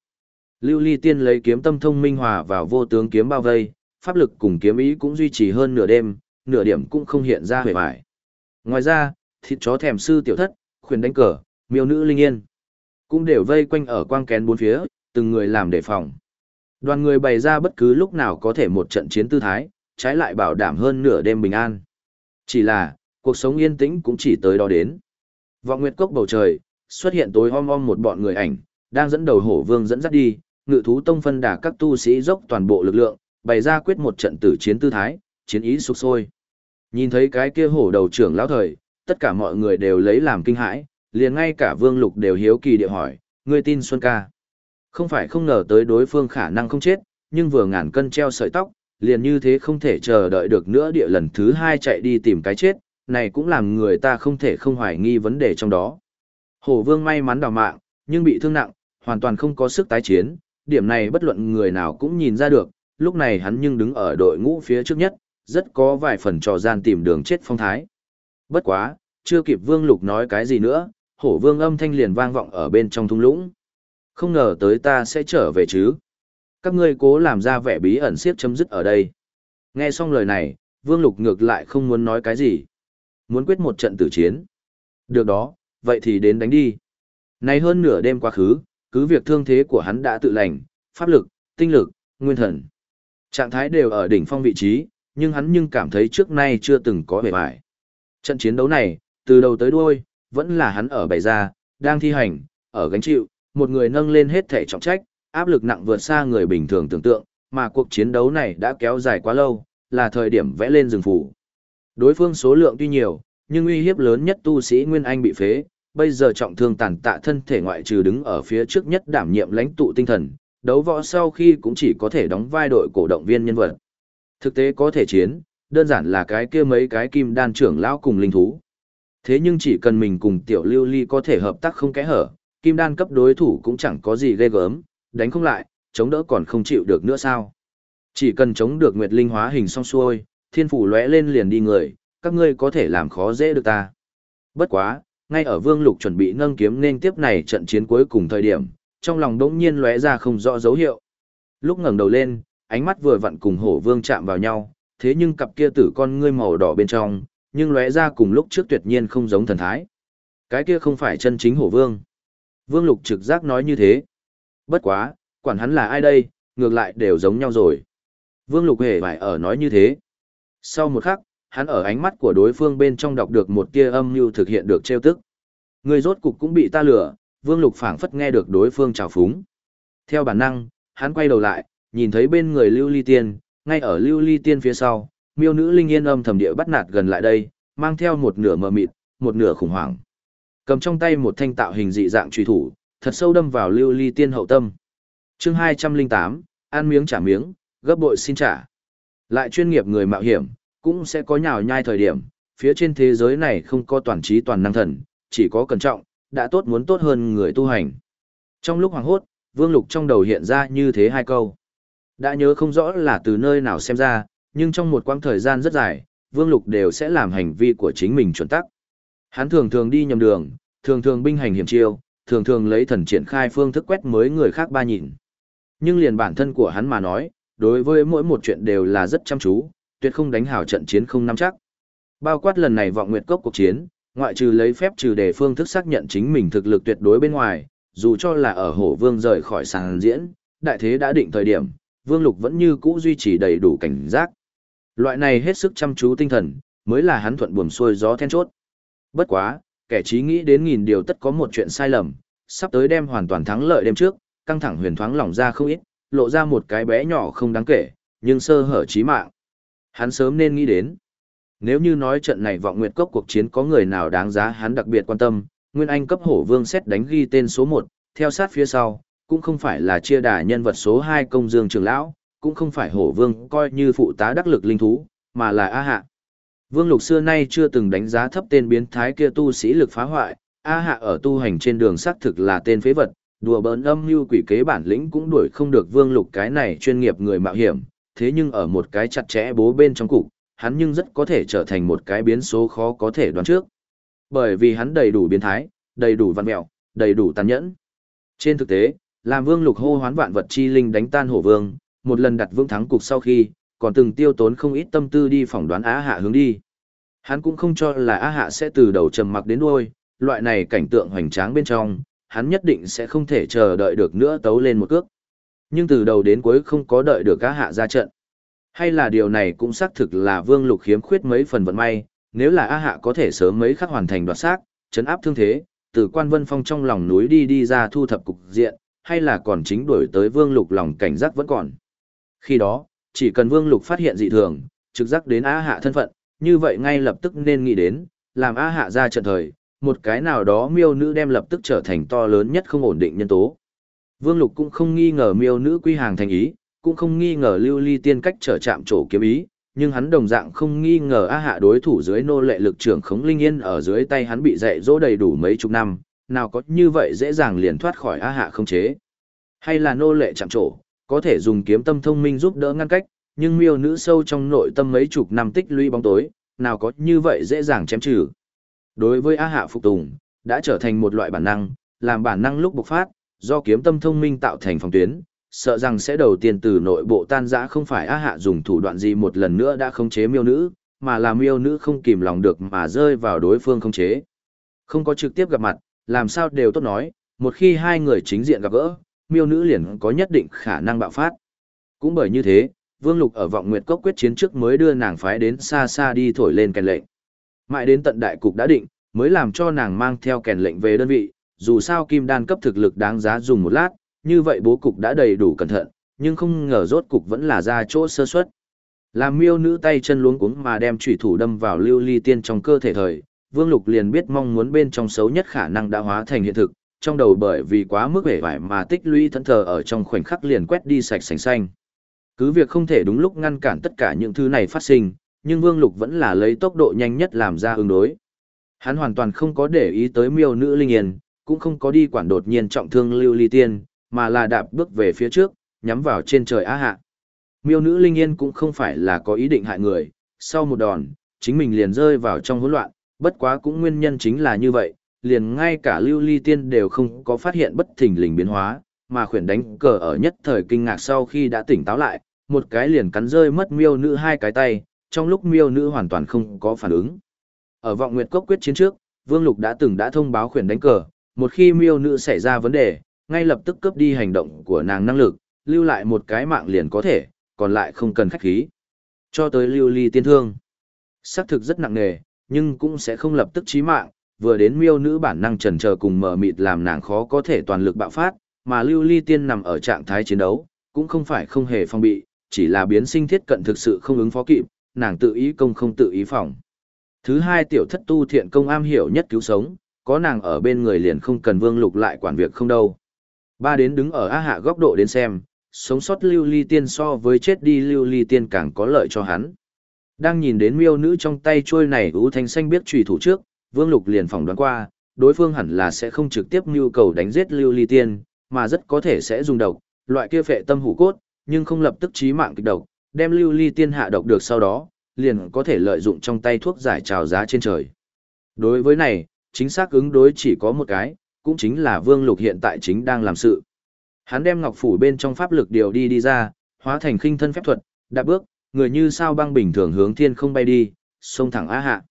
Lưu ly tiên lấy kiếm tâm thông minh hòa vào vô tướng kiếm bao vây, pháp lực cùng kiếm ý cũng duy trì hơn nửa đêm, nửa điểm cũng không hiện ra hề vải. Ngoài ra, thịt chó thèm sư tiểu thất, khuyển đánh cờ, miêu nữ linh yên, cũng đều vây quanh ở quang kén bốn phía, từng người làm đề phòng. Đoàn người bày ra bất cứ lúc nào có thể một trận chiến tư thái, trái lại bảo đảm hơn nửa đêm bình an. Chỉ là, cuộc sống yên tĩnh cũng chỉ tới đó đến. Vọng nguyệt cốc bầu trời, xuất hiện tối om om một bọn người ảnh, đang dẫn đầu hổ vương dẫn dắt đi, ngự thú tông phân đà các tu sĩ dốc toàn bộ lực lượng, bày ra quyết một trận tử chiến tư thái, chiến ý sục sôi. Nhìn thấy cái kia hổ đầu trưởng lão thời, tất cả mọi người đều lấy làm kinh hãi, liền ngay cả vương lục đều hiếu kỳ địa hỏi, ngươi tin Xuân ca. Không phải không ngờ tới đối phương khả năng không chết, nhưng vừa ngàn cân treo sợi tóc, liền như thế không thể chờ đợi được nữa địa lần thứ hai chạy đi tìm cái chết, này cũng làm người ta không thể không hoài nghi vấn đề trong đó. Hổ vương may mắn đào mạng, nhưng bị thương nặng, hoàn toàn không có sức tái chiến, điểm này bất luận người nào cũng nhìn ra được, lúc này hắn nhưng đứng ở đội ngũ phía trước nhất, rất có vài phần trò gian tìm đường chết phong thái. Bất quá, chưa kịp vương lục nói cái gì nữa, hổ vương âm thanh liền vang vọng ở bên trong thung lũng. Không ngờ tới ta sẽ trở về chứ. Các ngươi cố làm ra vẻ bí ẩn siết chấm dứt ở đây. Nghe xong lời này, vương lục ngược lại không muốn nói cái gì. Muốn quyết một trận tử chiến. Được đó, vậy thì đến đánh đi. Nay hơn nửa đêm quá khứ, cứ việc thương thế của hắn đã tự lành, pháp lực, tinh lực, nguyên thần. Trạng thái đều ở đỉnh phong vị trí, nhưng hắn nhưng cảm thấy trước nay chưa từng có vẻ vải. Trận chiến đấu này, từ đầu tới đuôi, vẫn là hắn ở bày ra, đang thi hành, ở gánh chịu, một người nâng lên hết thể trọng trách, áp lực nặng vượt xa người bình thường tưởng tượng, mà cuộc chiến đấu này đã kéo dài quá lâu, là thời điểm vẽ lên rừng phủ. Đối phương số lượng tuy nhiều, nhưng uy hiếp lớn nhất tu sĩ Nguyên Anh bị phế, bây giờ trọng thương tàn tạ thân thể ngoại trừ đứng ở phía trước nhất đảm nhiệm lãnh tụ tinh thần, đấu võ sau khi cũng chỉ có thể đóng vai đội cổ động viên nhân vật. Thực tế có thể chiến, đơn giản là cái kia mấy cái kim đan trưởng lão cùng linh thú. Thế nhưng chỉ cần mình cùng tiểu lưu ly có thể hợp tác không kẽ hở, kim đan cấp đối thủ cũng chẳng có gì ghê gớm, đánh không lại, chống đỡ còn không chịu được nữa sao. Chỉ cần chống được nguyệt linh hóa hình xong xuôi, thiên phủ lóe lên liền đi người, các ngươi có thể làm khó dễ được ta. Bất quá, ngay ở vương lục chuẩn bị nâng kiếm nên tiếp này trận chiến cuối cùng thời điểm, trong lòng đống nhiên lóe ra không rõ dấu hiệu. Lúc ngẩng đầu lên, ánh mắt vừa vặn cùng hổ vương chạm vào nhau, thế nhưng cặp kia tử con ngươi màu đỏ bên trong, nhưng lóe ra cùng lúc trước tuyệt nhiên không giống thần thái. Cái kia không phải chân chính hổ vương. Vương lục trực giác nói như thế. Bất quá, quản hắn là ai đây, ngược lại đều giống nhau rồi. Vương lục hề phải ở nói như thế. Sau một khắc, hắn ở ánh mắt của đối phương bên trong đọc được một tia âm mưu thực hiện được trêu tức. Người rốt cục cũng bị ta lừa, Vương Lục phảng phất nghe được đối phương chào phúng. Theo bản năng, hắn quay đầu lại, nhìn thấy bên người Lưu Ly Tiên, ngay ở Lưu Ly Tiên phía sau, miêu nữ linh yên âm thầm địa bắt nạt gần lại đây, mang theo một nửa mờ mịt, một nửa khủng hoảng. Cầm trong tay một thanh tạo hình dị dạng truy thủ, thật sâu đâm vào Lưu Ly Tiên hậu tâm. Chương 208, ăn miếng trả miếng, gấp bội xin trả. Lại chuyên nghiệp người mạo hiểm, cũng sẽ có nhào nhai thời điểm, phía trên thế giới này không có toàn trí toàn năng thần, chỉ có cẩn trọng, đã tốt muốn tốt hơn người tu hành. Trong lúc hoàng hốt, Vương Lục trong đầu hiện ra như thế hai câu. Đã nhớ không rõ là từ nơi nào xem ra, nhưng trong một quãng thời gian rất dài, Vương Lục đều sẽ làm hành vi của chính mình chuẩn tắc. Hắn thường thường đi nhầm đường, thường thường binh hành hiểm chiêu, thường thường lấy thần triển khai phương thức quét mới người khác ba nhìn. Nhưng liền bản thân của hắn mà nói, đối với mỗi một chuyện đều là rất chăm chú, tuyệt không đánh hảo trận chiến không nắm chắc. Bao quát lần này vọng nguyệt cốc cuộc chiến, ngoại trừ lấy phép trừ đề phương thức xác nhận chính mình thực lực tuyệt đối bên ngoài, dù cho là ở hổ vương rời khỏi sàn diễn, đại thế đã định thời điểm, vương lục vẫn như cũ duy trì đầy đủ cảnh giác. Loại này hết sức chăm chú tinh thần, mới là hắn thuận buồm xuôi gió then chốt. Bất quá, kẻ trí nghĩ đến nghìn điều tất có một chuyện sai lầm, sắp tới đem hoàn toàn thắng lợi đêm trước, căng thẳng huyền thoáng lỏng ra không ít, lộ ra một cái bé nhỏ không đáng kể, nhưng sơ hở chí mạng. Hắn sớm nên nghĩ đến. Nếu như nói trận này vọng nguyệt cốc cuộc chiến có người nào đáng giá hắn đặc biệt quan tâm, Nguyên Anh cấp hổ vương xét đánh ghi tên số 1, theo sát phía sau, cũng không phải là chia đà nhân vật số 2 công dương trường lão, cũng không phải hổ vương coi như phụ tá đắc lực linh thú, mà là A Hạ. Vương Lục xưa nay chưa từng đánh giá thấp tên biến thái kia tu sĩ lực phá hoại, A Hạ ở tu hành trên đường xác thực là tên phế vật, đùa bỡn âm mưu quỷ kế bản lĩnh cũng đuổi không được Vương Lục cái này chuyên nghiệp người mạo hiểm, thế nhưng ở một cái chặt chẽ bố bên trong cục, hắn nhưng rất có thể trở thành một cái biến số khó có thể đoán trước. Bởi vì hắn đầy đủ biến thái, đầy đủ văn mẹo, đầy đủ tàn nhẫn. Trên thực tế, làm vương lục hô hoán vạn vật chi linh đánh tan hổ vương, một lần đặt vương thắng cục sau khi, còn từng tiêu tốn không ít tâm tư đi phỏng đoán Á Hạ hướng đi. Hắn cũng không cho là Á Hạ sẽ từ đầu trầm mặc đến đuôi, loại này cảnh tượng hoành tráng bên trong, hắn nhất định sẽ không thể chờ đợi được nữa tấu lên một cước. Nhưng từ đầu đến cuối không có đợi được Á Hạ ra trận. Hay là điều này cũng xác thực là Vương Lục khiếm khuyết mấy phần vận may, nếu là Á Hạ có thể sớm mấy khắc hoàn thành đoạt xác, chấn áp thương thế, từ quan vân phong trong lòng núi đi đi ra thu thập cục diện, hay là còn chính đuổi tới Vương Lục lòng cảnh giác vẫn còn. Khi đó, chỉ cần Vương Lục phát hiện dị thường, trực giác đến Á Hạ thân phận, như vậy ngay lập tức nên nghĩ đến, làm Á Hạ ra trận thời, một cái nào đó miêu nữ đem lập tức trở thành to lớn nhất không ổn định nhân tố. Vương Lục cũng không nghi ngờ miêu nữ quy hàng thành ý, cũng không nghi ngờ lưu ly tiên cách trở chạm chỗ kiếm ý, nhưng hắn đồng dạng không nghi ngờ A Hạ đối thủ dưới nô lệ lực trưởng khống linh yên ở dưới tay hắn bị dạy dỗ đầy đủ mấy chục năm, nào có như vậy dễ dàng liền thoát khỏi A Hạ không chế. Hay là nô lệ chạm trổ, có thể dùng kiếm tâm thông minh giúp đỡ ngăn cách, nhưng miêu nữ sâu trong nội tâm mấy chục năm tích lũy bóng tối, nào có như vậy dễ dàng chém trừ. Đối với A Hạ phục tùng, đã trở thành một loại bản năng, làm bản năng lúc bộc phát, do kiếm tâm thông minh tạo thành phòng tuyến, sợ rằng sẽ đầu tiên từ nội bộ tan rã không phải A Hạ dùng thủ đoạn gì một lần nữa đã khống chế miêu nữ, mà là miêu nữ không kìm lòng được mà rơi vào đối phương khống chế. Không có trực tiếp gặp mặt, làm sao đều tốt nói, một khi hai người chính diện gặp gỡ, miêu nữ liền có nhất định khả năng bạo phát. Cũng bởi như thế, Vương Lục ở vọng nguyệt cốc quyết chiến trước mới đưa nàng phái đến xa xa đi thổi lên kèn lệnh. Mãi đến tận đại cục đã định, mới làm cho nàng mang theo kèn lệnh về đơn vị, dù sao kim đan cấp thực lực đáng giá dùng một lát, như vậy bố cục đã đầy đủ cẩn thận, nhưng không ngờ rốt cục vẫn là ra chỗ sơ suất. Làm miêu nữ tay chân luống cuống mà đem chủy thủ đâm vào lưu ly tiên trong cơ thể thời, Vương Lục liền biết mong muốn bên trong xấu nhất khả năng đã hóa thành hiện thực, trong đầu bởi vì quá mức vẻ vải mà tích lũy thẫn thờ ở trong khoảnh khắc liền quét đi sạch sành xanh. Cứ việc không thể đúng lúc ngăn cản tất cả những thứ này phát sinh, nhưng Vương Lục vẫn là lấy tốc độ nhanh nhất làm ra ứng đối. Hắn hoàn toàn không có để ý tới miêu nữ linh yên, cũng không có đi quản đột nhiên trọng thương lưu ly tiên, mà là đạp bước về phía trước, nhắm vào trên trời á hạ. Miêu nữ linh yên cũng không phải là có ý định hại người, sau một đòn, chính mình liền rơi vào trong hỗn loạn, bất quá cũng nguyên nhân chính là như vậy, liền ngay cả lưu ly tiên đều không có phát hiện bất thình lình biến hóa, mà khuyển đánh cờ ở nhất thời kinh ngạc sau khi đã tỉnh táo lại, một cái liền cắn rơi mất miêu nữ hai cái tay, trong lúc miêu nữ hoàn toàn không có phản ứng. Ở vọng nguyệt cốc quyết chiến trước, Vương Lục đã từng đã thông báo khuyển đánh cờ, một khi miêu nữ xảy ra vấn đề, ngay lập tức cướp đi hành động của nàng năng lực, lưu lại một cái mạng liền có thể, còn lại không cần khách khí. Cho tới lưu ly tiên thương. Xác thực rất nặng nề, nhưng cũng sẽ không lập tức chí mạng, vừa đến miêu nữ bản năng trần chờ cùng mở mịt làm nàng khó có thể toàn lực bạo phát, mà lưu ly tiên nằm ở trạng thái chiến đấu, cũng không phải không hề phong bị, chỉ là biến sinh thiết cận thực sự không ứng phó kịp, nàng tự ý công không tự ý phòng. Thứ hai tiểu thất tu thiện công am hiểu nhất cứu sống, có nàng ở bên người liền không cần vương lục lại quản việc không đâu. Ba đến đứng ở á hạ góc độ đến xem, sống sót lưu ly tiên so với chết đi lưu ly tiên càng có lợi cho hắn. Đang nhìn đến miêu nữ trong tay trôi này ú thanh xanh biết trùy thủ trước, vương lục liền phỏng đoán qua, đối phương hẳn là sẽ không trực tiếp nhu cầu đánh giết lưu ly tiên, mà rất có thể sẽ dùng độc, loại kia phệ tâm hủ cốt, nhưng không lập tức chí mạng kịch độc, đem lưu ly tiên hạ độc được sau đó, liền có thể lợi dụng trong tay thuốc giải trào giá trên trời. Đối với này, chính xác ứng đối chỉ có một cái, cũng chính là Vương Lục hiện tại chính đang làm sự. Hắn đem ngọc phủ bên trong pháp lực điều đi đi ra, hóa thành khinh thân phép thuật, đạp bước, người như sao băng bình thường hướng thiên không bay đi, xông thẳng Á Hạ.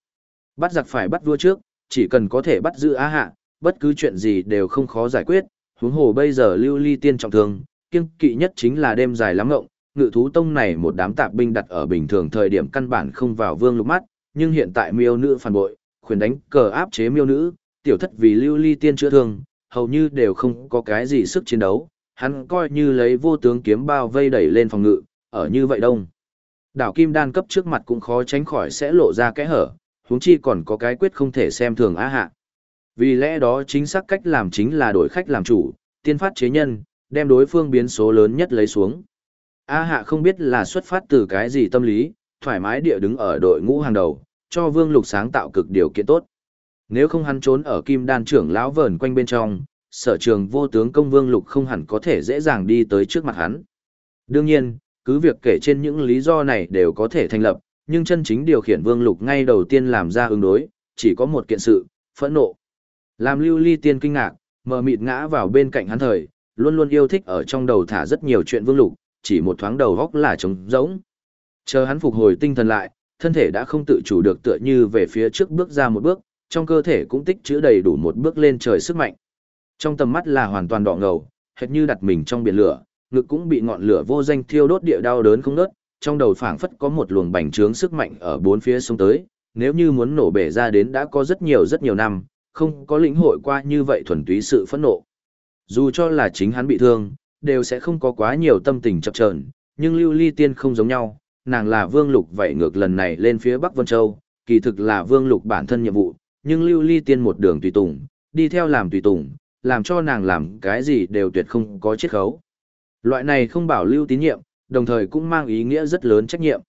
Bắt giặc phải bắt vua trước, chỉ cần có thể bắt giữ Á Hạ, bất cứ chuyện gì đều không khó giải quyết, huống hồ bây giờ lưu ly tiên trọng thương, kiêng kỵ nhất chính là đêm dài lắm ngộng, ngự thú tông này một đám tạp binh đặt ở bình thường thời điểm căn bản không vào vương lục mắt, nhưng hiện tại miêu nữ phản bội, khuyến đánh cờ áp chế miêu nữ, tiểu thất vì lưu ly tiên chữa thương, hầu như đều không có cái gì sức chiến đấu, hắn coi như lấy vô tướng kiếm bao vây đẩy lên phòng ngự, ở như vậy đông. Đảo kim đan cấp trước mặt cũng khó tránh khỏi sẽ lộ ra kẽ hở, huống chi còn có cái quyết không thể xem thường á hạ. Vì lẽ đó chính xác cách làm chính là đổi khách làm chủ, tiên phát chế nhân, đem đối phương biến số lớn nhất lấy xuống. A hạ không biết là xuất phát từ cái gì tâm lý, thoải mái địa đứng ở đội ngũ hàng đầu, cho vương lục sáng tạo cực điều kiện tốt. Nếu không hắn trốn ở kim đan trưởng lão vờn quanh bên trong, sở trường vô tướng công vương lục không hẳn có thể dễ dàng đi tới trước mặt hắn. Đương nhiên, cứ việc kể trên những lý do này đều có thể thành lập, nhưng chân chính điều khiển vương lục ngay đầu tiên làm ra ứng đối, chỉ có một kiện sự, phẫn nộ. Làm lưu ly tiên kinh ngạc, mờ mịt ngã vào bên cạnh hắn thời, luôn luôn yêu thích ở trong đầu thả rất nhiều chuyện vương lục, chỉ một thoáng đầu góc là trống rỗng. Chờ hắn phục hồi tinh thần lại, thân thể đã không tự chủ được tựa như về phía trước bước ra một bước, trong cơ thể cũng tích trữ đầy đủ một bước lên trời sức mạnh. Trong tầm mắt là hoàn toàn đỏ ngầu, hệt như đặt mình trong biển lửa, ngực cũng bị ngọn lửa vô danh thiêu đốt địa đau đớn không ngớt, trong đầu phảng phất có một luồng bành trướng sức mạnh ở bốn phía xông tới, nếu như muốn nổ bể ra đến đã có rất nhiều rất nhiều năm, không có lĩnh hội qua như vậy thuần túy sự phẫn nộ. Dù cho là chính hắn bị thương, đều sẽ không có quá nhiều tâm tình chập chờn, nhưng Lưu Ly Tiên không giống nhau, nàng là Vương Lục vậy ngược lần này lên phía Bắc Vân Châu, kỳ thực là Vương Lục bản thân nhiệm vụ, nhưng Lưu Ly Tiên một đường tùy tùng, đi theo làm tùy tùng, làm cho nàng làm cái gì đều tuyệt không có chiết khấu. Loại này không bảo lưu tín nhiệm, đồng thời cũng mang ý nghĩa rất lớn trách nhiệm.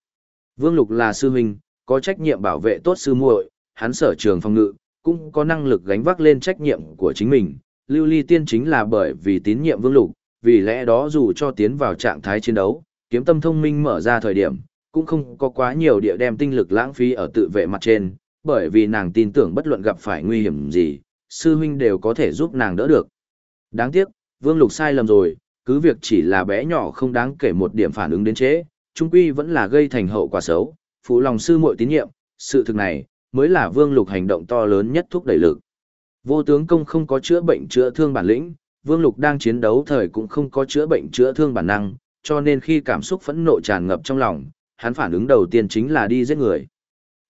Vương Lục là sư huynh, có trách nhiệm bảo vệ tốt sư muội, hắn sở trường phòng ngự, cũng có năng lực gánh vác lên trách nhiệm của chính mình. Lưu Ly Tiên chính là bởi vì tín nhiệm Vương Lục, vì lẽ đó dù cho tiến vào trạng thái chiến đấu, kiếm tâm thông minh mở ra thời điểm, cũng không có quá nhiều địa đem tinh lực lãng phí ở tự vệ mặt trên, bởi vì nàng tin tưởng bất luận gặp phải nguy hiểm gì, sư huynh đều có thể giúp nàng đỡ được. Đáng tiếc, Vương Lục sai lầm rồi, cứ việc chỉ là bé nhỏ không đáng kể một điểm phản ứng đến chế, trung quy vẫn là gây thành hậu quả xấu, phụ lòng sư muội tín nhiệm, sự thực này mới là Vương Lục hành động to lớn nhất thúc đẩy lực. Vô tướng công không có chữa bệnh chữa thương bản lĩnh, Vương Lục đang chiến đấu thời cũng không có chữa bệnh chữa thương bản năng, cho nên khi cảm xúc phẫn nộ tràn ngập trong lòng, hắn phản ứng đầu tiên chính là đi giết người.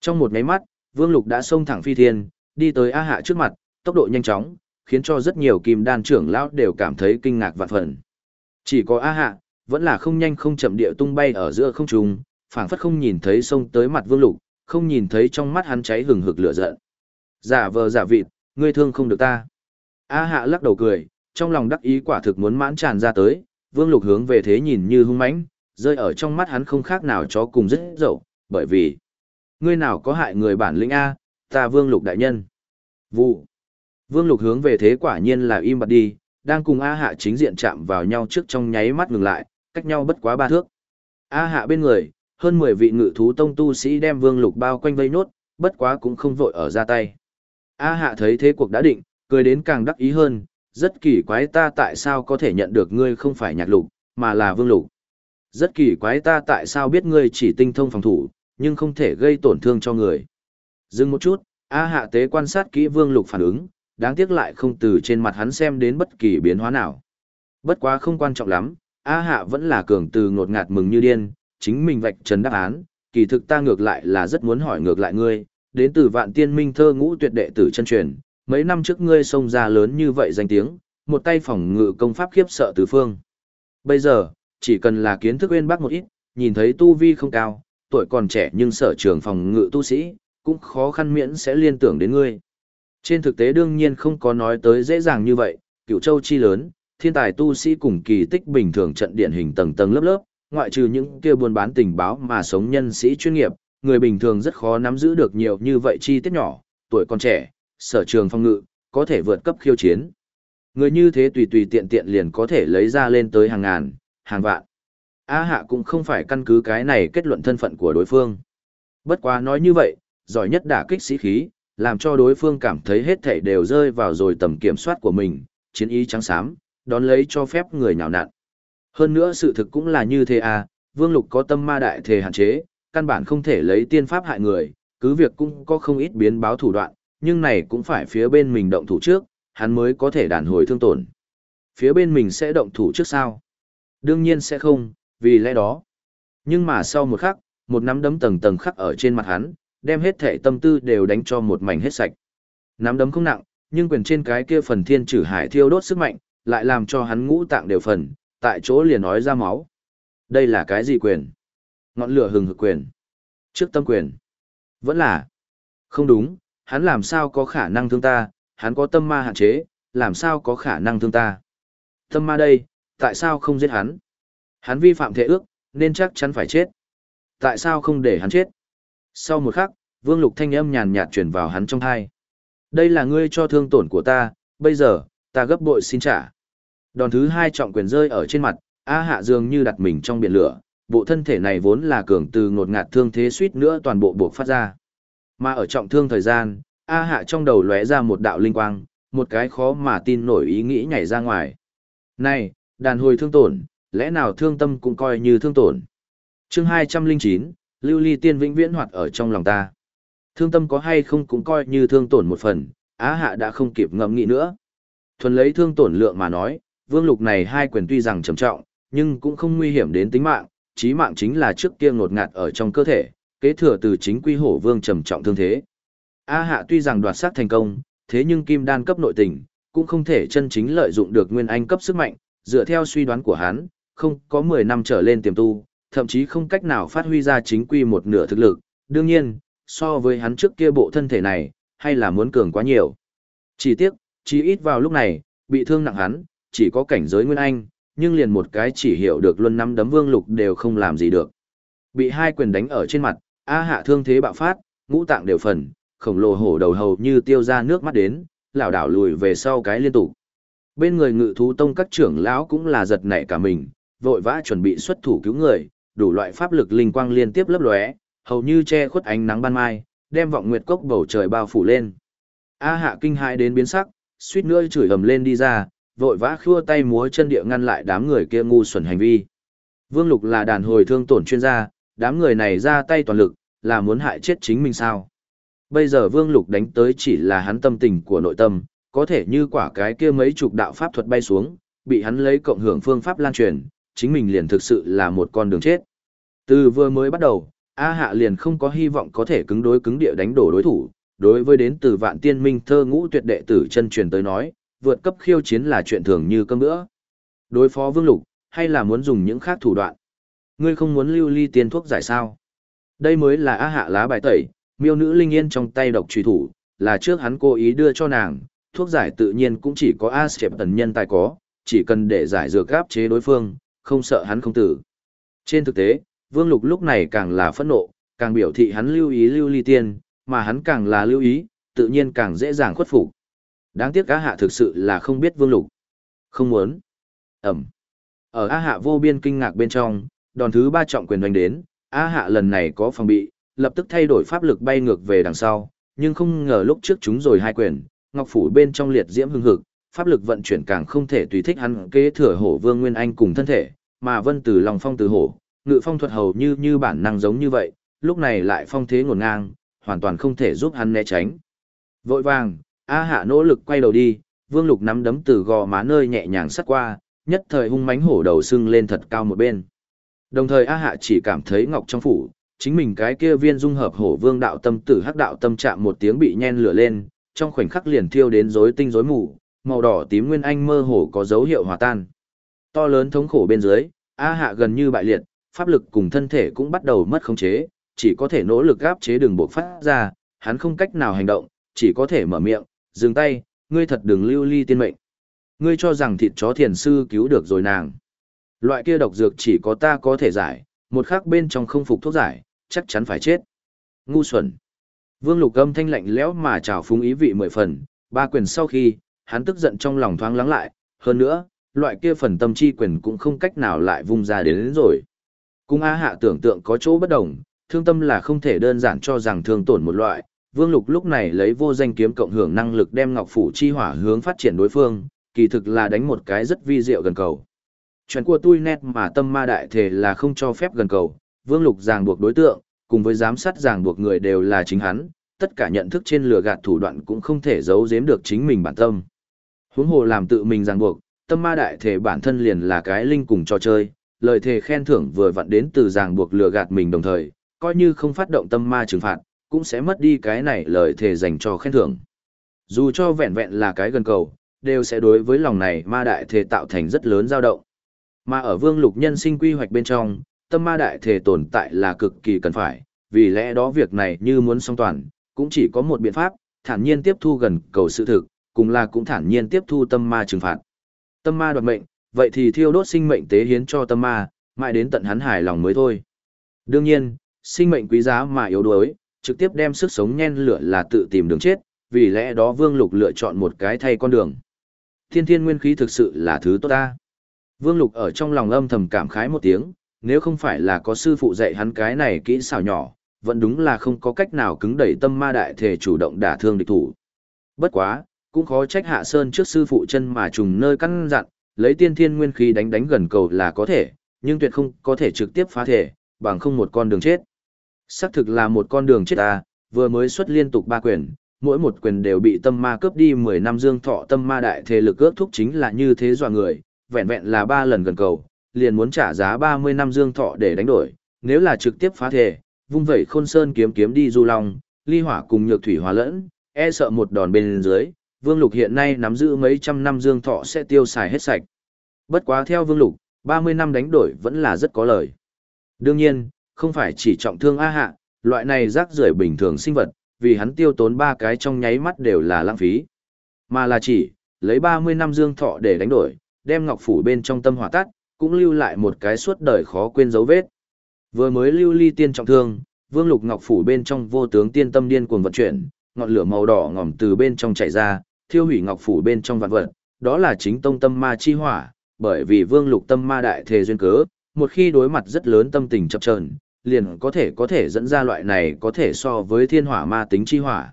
Trong một máy mắt, Vương Lục đã xông thẳng phi thiên, đi tới A Hạ trước mặt, tốc độ nhanh chóng, khiến cho rất nhiều kim đan trưởng lão đều cảm thấy kinh ngạc vạn phần. Chỉ có A Hạ, vẫn là không nhanh không chậm địa tung bay ở giữa không trung, phảng phất không nhìn thấy sông tới mặt Vương Lục, không nhìn thấy trong mắt hắn cháy hừng hực lửa giận. Giả vờ giả vịt, ngươi thương không được ta. A Hạ lắc đầu cười, trong lòng đắc ý quả thực muốn mãn tràn ra tới, Vương Lục hướng về thế nhìn như hung mãnh, rơi ở trong mắt hắn không khác nào chó cùng rất dậu, bởi vì ngươi nào có hại người bản lĩnh a, ta Vương Lục đại nhân. Vụ. Vương Lục hướng về thế quả nhiên là im bặt đi, đang cùng A Hạ chính diện chạm vào nhau trước trong nháy mắt ngừng lại, cách nhau bất quá ba thước. A Hạ bên người, hơn 10 vị ngự thú tông tu sĩ đem Vương Lục bao quanh vây nốt, bất quá cũng không vội ở ra tay. A Hạ thấy thế cuộc đã định, cười đến càng đắc ý hơn, rất kỳ quái ta tại sao có thể nhận được ngươi không phải nhạc lục, mà là Vương Lục. Rất kỳ quái ta tại sao biết ngươi chỉ tinh thông phòng thủ, nhưng không thể gây tổn thương cho người. Dừng một chút, A Hạ tế quan sát kỹ Vương Lục phản ứng, đáng tiếc lại không từ trên mặt hắn xem đến bất kỳ biến hóa nào. Bất quá không quan trọng lắm, A Hạ vẫn là cường từ ngột ngạt mừng như điên, chính mình vạch trần đáp án, kỳ thực ta ngược lại là rất muốn hỏi ngược lại ngươi, đến từ vạn tiên minh thơ ngũ tuyệt đệ tử chân truyền, mấy năm trước ngươi xông ra lớn như vậy danh tiếng, một tay phòng ngự công pháp khiếp sợ tứ phương. Bây giờ, chỉ cần là kiến thức uyên bác một ít, nhìn thấy tu vi không cao, tuổi còn trẻ nhưng sở trường phòng ngự tu sĩ, cũng khó khăn miễn sẽ liên tưởng đến ngươi. Trên thực tế đương nhiên không có nói tới dễ dàng như vậy, cựu châu chi lớn, thiên tài tu sĩ cùng kỳ tích bình thường trận điển hình tầng tầng lớp lớp, ngoại trừ những kia buôn bán tình báo mà sống nhân sĩ chuyên nghiệp, người bình thường rất khó nắm giữ được nhiều như vậy chi tiết nhỏ, tuổi còn trẻ, sở trường phong ngự, có thể vượt cấp khiêu chiến. Người như thế tùy tùy tiện tiện liền có thể lấy ra lên tới hàng ngàn, hàng vạn. A hạ cũng không phải căn cứ cái này kết luận thân phận của đối phương. Bất quá nói như vậy, giỏi nhất đả kích sĩ khí, làm cho đối phương cảm thấy hết thảy đều rơi vào rồi tầm kiểm soát của mình, chiến ý trắng xám, đón lấy cho phép người nhào nặn. Hơn nữa sự thực cũng là như thế à, Vương Lục có tâm ma đại thể hạn chế, căn bản không thể lấy tiên pháp hại người, cứ việc cũng có không ít biến báo thủ đoạn, nhưng này cũng phải phía bên mình động thủ trước, hắn mới có thể đàn hồi thương tổn. Phía bên mình sẽ động thủ trước sao? Đương nhiên sẽ không, vì lẽ đó. Nhưng mà sau một khắc, một nắm đấm tầng tầng khắc ở trên mặt hắn, đem hết thể tâm tư đều đánh cho một mảnh hết sạch. Nắm đấm không nặng, nhưng quyền trên cái kia phần thiên trừ hải thiêu đốt sức mạnh, lại làm cho hắn ngũ tạng đều phần, tại chỗ liền nói ra máu. Đây là cái gì quyền? Ngọn lửa hừng hực quyền. Trước tâm quyền. Vẫn là. Không đúng, hắn làm sao có khả năng thương ta, hắn có tâm ma hạn chế, làm sao có khả năng thương ta. Tâm ma đây, tại sao không giết hắn? Hắn vi phạm thể ước, nên chắc chắn phải chết. Tại sao không để hắn chết? Sau một khắc, vương lục thanh âm nhàn nhạt truyền vào hắn trong tai. Đây là ngươi cho thương tổn của ta, bây giờ, ta gấp bội xin trả. Đòn thứ hai trọng quyền rơi ở trên mặt, A hạ dường như đặt mình trong biển lửa, bộ thân thể này vốn là cường từ ngột ngạt thương thế suýt nữa toàn bộ buộc phát ra. Mà ở trọng thương thời gian, A hạ trong đầu lóe ra một đạo linh quang, một cái khó mà tin nổi ý nghĩ nhảy ra ngoài. Này, đàn hồi thương tổn, lẽ nào thương tâm cũng coi như thương tổn? chương 209, lưu ly tiên vĩnh viễn hoạt ở trong lòng ta. Thương tâm có hay không cũng coi như thương tổn một phần, á hạ đã không kịp ngẫm nghĩ nữa. Thuần lấy thương tổn lượng mà nói, vương lục này hai quyền tuy rằng trầm trọng, nhưng cũng không nguy hiểm đến tính mạng, chí mạng chính là trước kia ngột ngạt ở trong cơ thể, kế thừa từ chính quy hổ vương trầm trọng thương thế. A hạ tuy rằng đoạt sát thành công, thế nhưng kim đan cấp nội tình, cũng không thể chân chính lợi dụng được nguyên anh cấp sức mạnh, dựa theo suy đoán của hắn, không có 10 năm trở lên tiềm tu, thậm chí không cách nào phát huy ra chính quy một nửa thực lực. Đương nhiên, so với hắn trước kia bộ thân thể này, hay là muốn cường quá nhiều. Chỉ tiếc, chỉ ít vào lúc này, bị thương nặng hắn, chỉ có cảnh giới nguyên anh, nhưng liền một cái chỉ hiểu được luân năm đấm vương lục đều không làm gì được. Bị hai quyền đánh ở trên mặt, A hạ thương thế bạo phát, ngũ tạng đều phần, khổng lồ hổ đầu hầu như tiêu ra nước mắt đến, lảo đảo lùi về sau cái liên tục. Bên người ngự thú tông các trưởng lão cũng là giật nảy cả mình, vội vã chuẩn bị xuất thủ cứu người, đủ loại pháp lực linh quang liên tiếp lấp lóe, hầu như che khuất ánh nắng ban mai, đem vọng nguyệt cốc bầu trời bao phủ lên. A hạ kinh hãi đến biến sắc, suýt nữa chửi ầm lên đi ra, vội vã khua tay múa chân địa ngăn lại đám người kia ngu xuẩn hành vi. Vương Lục là đàn hồi thương tổn chuyên gia, đám người này ra tay toàn lực, là muốn hại chết chính mình sao. Bây giờ Vương Lục đánh tới chỉ là hắn tâm tình của nội tâm, có thể như quả cái kia mấy chục đạo pháp thuật bay xuống, bị hắn lấy cộng hưởng phương pháp lan truyền, chính mình liền thực sự là một con đường chết. Từ vừa mới bắt đầu, A Hạ liền không có hy vọng có thể cứng đối cứng địa đánh đổ đối thủ, đối với đến từ vạn tiên minh thơ ngũ tuyệt đệ tử chân truyền tới nói, vượt cấp khiêu chiến là chuyện thường như cơm bữa. Đối phó Vương Lục, hay là muốn dùng những khác thủ đoạn? Ngươi không muốn lưu ly tiên thuốc giải sao? Đây mới là A Hạ lá bài tẩy, miêu nữ linh yên trong tay độc truy thủ, là trước hắn cố ý đưa cho nàng, thuốc giải tự nhiên cũng chỉ có A Sẹp tần nhân tài có, chỉ cần để giải dược gáp chế đối phương, không sợ hắn không tử. Trên thực tế, Vương Lục lúc này càng là phẫn nộ, càng biểu thị hắn lưu ý lưu ly tiên, mà hắn càng là lưu ý, tự nhiên càng dễ dàng khuất phục. Đáng tiếc A Hạ thực sự là không biết Vương Lục. Không muốn. Ẩm. Ở A Hạ vô biên kinh ngạc bên trong, đòn thứ ba trọng quyền đánh đến, A Hạ lần này có phòng bị, lập tức thay đổi pháp lực bay ngược về đằng sau, nhưng không ngờ lúc trước chúng rồi hai quyền, ngọc phủ bên trong liệt diễm hưng hực, pháp lực vận chuyển càng không thể tùy thích hắn kế thừa hổ vương nguyên anh cùng thân thể, mà vân từ lòng phong từ hổ, ngự phong thuật hầu như như bản năng giống như vậy, lúc này lại phong thế ngổn ngang, hoàn toàn không thể giúp hắn né tránh. Vội vàng, A Hạ nỗ lực quay đầu đi, Vương Lục nắm đấm từ gò má nơi nhẹ nhàng sắt qua, nhất thời hung mãnh hổ đầu sưng lên thật cao một bên. Đồng thời A Hạ chỉ cảm thấy ngọc trong phủ, chính mình cái kia viên dung hợp hổ vương đạo tâm tử hắc đạo tâm chạm một tiếng bị nhen lửa lên, trong khoảnh khắc liền thiêu đến rối tinh rối mù, màu đỏ tím nguyên anh mơ hồ có dấu hiệu hòa tan. To lớn thống khổ bên dưới, A Hạ gần như bại liệt, pháp lực cùng thân thể cũng bắt đầu mất khống chế, chỉ có thể nỗ lực gáp chế đường bộ phát ra, hắn không cách nào hành động, chỉ có thể mở miệng, dừng tay, ngươi thật đừng lưu ly tiên mệnh. Ngươi cho rằng thịt chó thiền sư cứu được rồi nàng. Loại kia độc dược chỉ có ta có thể giải, một khắc bên trong không phục thuốc giải, chắc chắn phải chết. Ngu xuẩn. Vương lục âm thanh lạnh lẽo mà trào phúng ý vị mười phần, ba quyền sau khi, hắn tức giận trong lòng thoáng lắng lại, hơn nữa, loại kia phần tâm chi quyền cũng không cách nào lại vung ra đến, đến rồi. Cung A hạ tưởng tượng có chỗ bất đồng, thương tâm là không thể đơn giản cho rằng thương tổn một loại, Vương Lục lúc này lấy vô danh kiếm cộng hưởng năng lực đem Ngọc Phủ chi hỏa hướng phát triển đối phương, kỳ thực là đánh một cái rất vi diệu gần cầu. Chuyện của tôi nét mà tâm ma đại thể là không cho phép gần cầu, Vương Lục ràng buộc đối tượng, cùng với giám sát ràng buộc người đều là chính hắn, tất cả nhận thức trên lừa gạt thủ đoạn cũng không thể giấu giếm được chính mình bản tâm. Huống hồ làm tự mình ràng buộc, tâm ma đại thể bản thân liền là cái linh cùng trò chơi, lời thề khen thưởng vừa vặn đến từ ràng buộc lừa gạt mình đồng thời, coi như không phát động tâm ma trừng phạt, cũng sẽ mất đi cái này lời thề dành cho khen thưởng. Dù cho vẹn vẹn là cái gần cầu, đều sẽ đối với lòng này ma đại thề tạo thành rất lớn dao động. Mà ở vương lục nhân sinh quy hoạch bên trong, tâm ma đại thể tồn tại là cực kỳ cần phải, vì lẽ đó việc này như muốn song toàn, cũng chỉ có một biện pháp, thản nhiên tiếp thu gần cầu sự thực, cùng là cũng thản nhiên tiếp thu tâm ma trừng phạt. Tâm ma đoạt mệnh, vậy thì thiêu đốt sinh mệnh tế hiến cho tâm ma, mãi đến tận hắn hài lòng mới thôi. Đương nhiên, sinh mệnh quý giá mà yếu đuối, trực tiếp đem sức sống nhen lửa là tự tìm đường chết, vì lẽ đó Vương Lục lựa chọn một cái thay con đường. Thiên thiên nguyên khí thực sự là thứ tốt ta. Vương Lục ở trong lòng âm thầm cảm khái một tiếng, nếu không phải là có sư phụ dạy hắn cái này kỹ xảo nhỏ, vẫn đúng là không có cách nào cứng đẩy tâm ma đại thể chủ động đả thương địch thủ. Bất quá, cũng khó trách Hạ Sơn trước sư phụ chân mà trùng nơi căn dặn, lấy tiên thiên nguyên khí đánh đánh gần cầu là có thể, nhưng tuyệt không có thể trực tiếp phá thể, bằng không một con đường chết. Xác thực là một con đường chết ta, vừa mới xuất liên tục ba quyền, mỗi một quyền đều bị tâm ma cướp đi 10 năm dương thọ tâm ma đại thế lực ước thúc chính là như thế dọa người, vẹn vẹn là ba lần gần cầu, liền muốn trả giá 30 năm dương thọ để đánh đổi, nếu là trực tiếp phá thể, vung vẩy khôn sơn kiếm kiếm đi du long, ly hỏa cùng nhược thủy hòa lẫn, e sợ một đòn bên dưới, vương lục hiện nay nắm giữ mấy trăm năm dương thọ sẽ tiêu xài hết sạch. Bất quá theo vương lục, 30 năm đánh đổi vẫn là rất có lời. Đương nhiên, không phải chỉ trọng thương A hạ, loại này rác rưởi bình thường sinh vật, vì hắn tiêu tốn ba cái trong nháy mắt đều là lãng phí. Mà là chỉ, lấy 30 năm dương thọ để đánh đổi, đem ngọc phủ bên trong tâm hỏa tắt, cũng lưu lại một cái suốt đời khó quên dấu vết. Vừa mới lưu ly tiên trọng thương, vương lục ngọc phủ bên trong vô tướng tiên tâm điên cuồng vận chuyển, ngọn lửa màu đỏ ngòm từ bên trong chảy ra, thiêu hủy ngọc phủ bên trong vạn vật, đó là chính tông tâm ma chi hỏa, bởi vì vương lục tâm ma đại thể duyên cớ, một khi đối mặt rất lớn tâm tình chập chờn, liền có thể có thể dẫn ra loại này có thể so với thiên hỏa ma tính chi hỏa.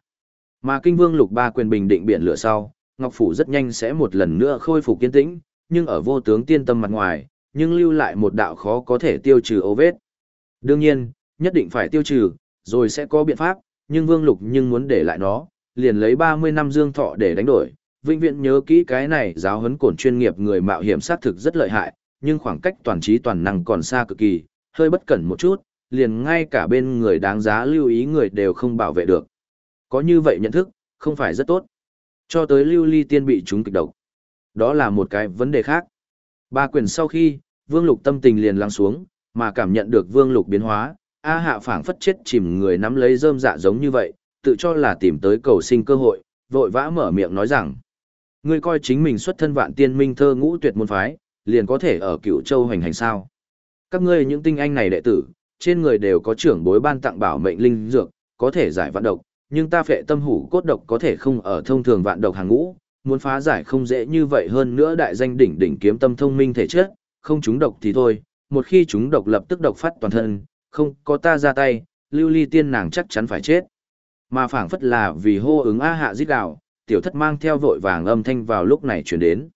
Mà kinh vương lục ba quyền bình định biển lửa sau, Ngọc Phủ rất nhanh sẽ một lần nữa khôi phục kiên tĩnh, nhưng ở vô tướng tiên tâm mặt ngoài, nhưng lưu lại một đạo khó có thể tiêu trừ ô vết. Đương nhiên, nhất định phải tiêu trừ, rồi sẽ có biện pháp, nhưng vương lục nhưng muốn để lại nó, liền lấy 30 năm dương thọ để đánh đổi. Vĩnh viễn nhớ kỹ cái này giáo huấn cổn chuyên nghiệp người mạo hiểm sát thực rất lợi hại, nhưng khoảng cách toàn trí toàn năng còn xa cực kỳ, hơi bất cẩn một chút, liền ngay cả bên người đáng giá lưu ý người đều không bảo vệ được. Có như vậy nhận thức, không phải rất tốt. Cho tới lưu ly tiên bị chúng kịch độc. Đó là một cái vấn đề khác. Ba quyền sau khi, vương lục tâm tình liền lắng xuống, mà cảm nhận được vương lục biến hóa, A hạ phảng phất chết chìm người nắm lấy rơm dạ giống như vậy, tự cho là tìm tới cầu sinh cơ hội, vội vã mở miệng nói rằng. Ngươi coi chính mình xuất thân vạn tiên minh thơ ngũ tuyệt môn phái, liền có thể ở cựu châu hành hành sao. Các ngươi những tinh anh này đệ tử, trên người đều có trưởng bối ban tặng bảo mệnh linh dược, có thể giải vạn độc, nhưng ta phệ tâm hủ cốt độc có thể không ở thông thường vạn độc hàng ngũ, muốn phá giải không dễ như vậy hơn nữa đại danh đỉnh đỉnh kiếm tâm thông minh thể chất, không chúng độc thì thôi, một khi chúng độc lập tức độc phát toàn thân, không có ta ra tay, lưu ly tiên nàng chắc chắn phải chết. Mà phảng phất là vì hô ứng A hạ giết đạo, tiểu thất mang theo vội vàng âm thanh vào lúc này chuyển đến.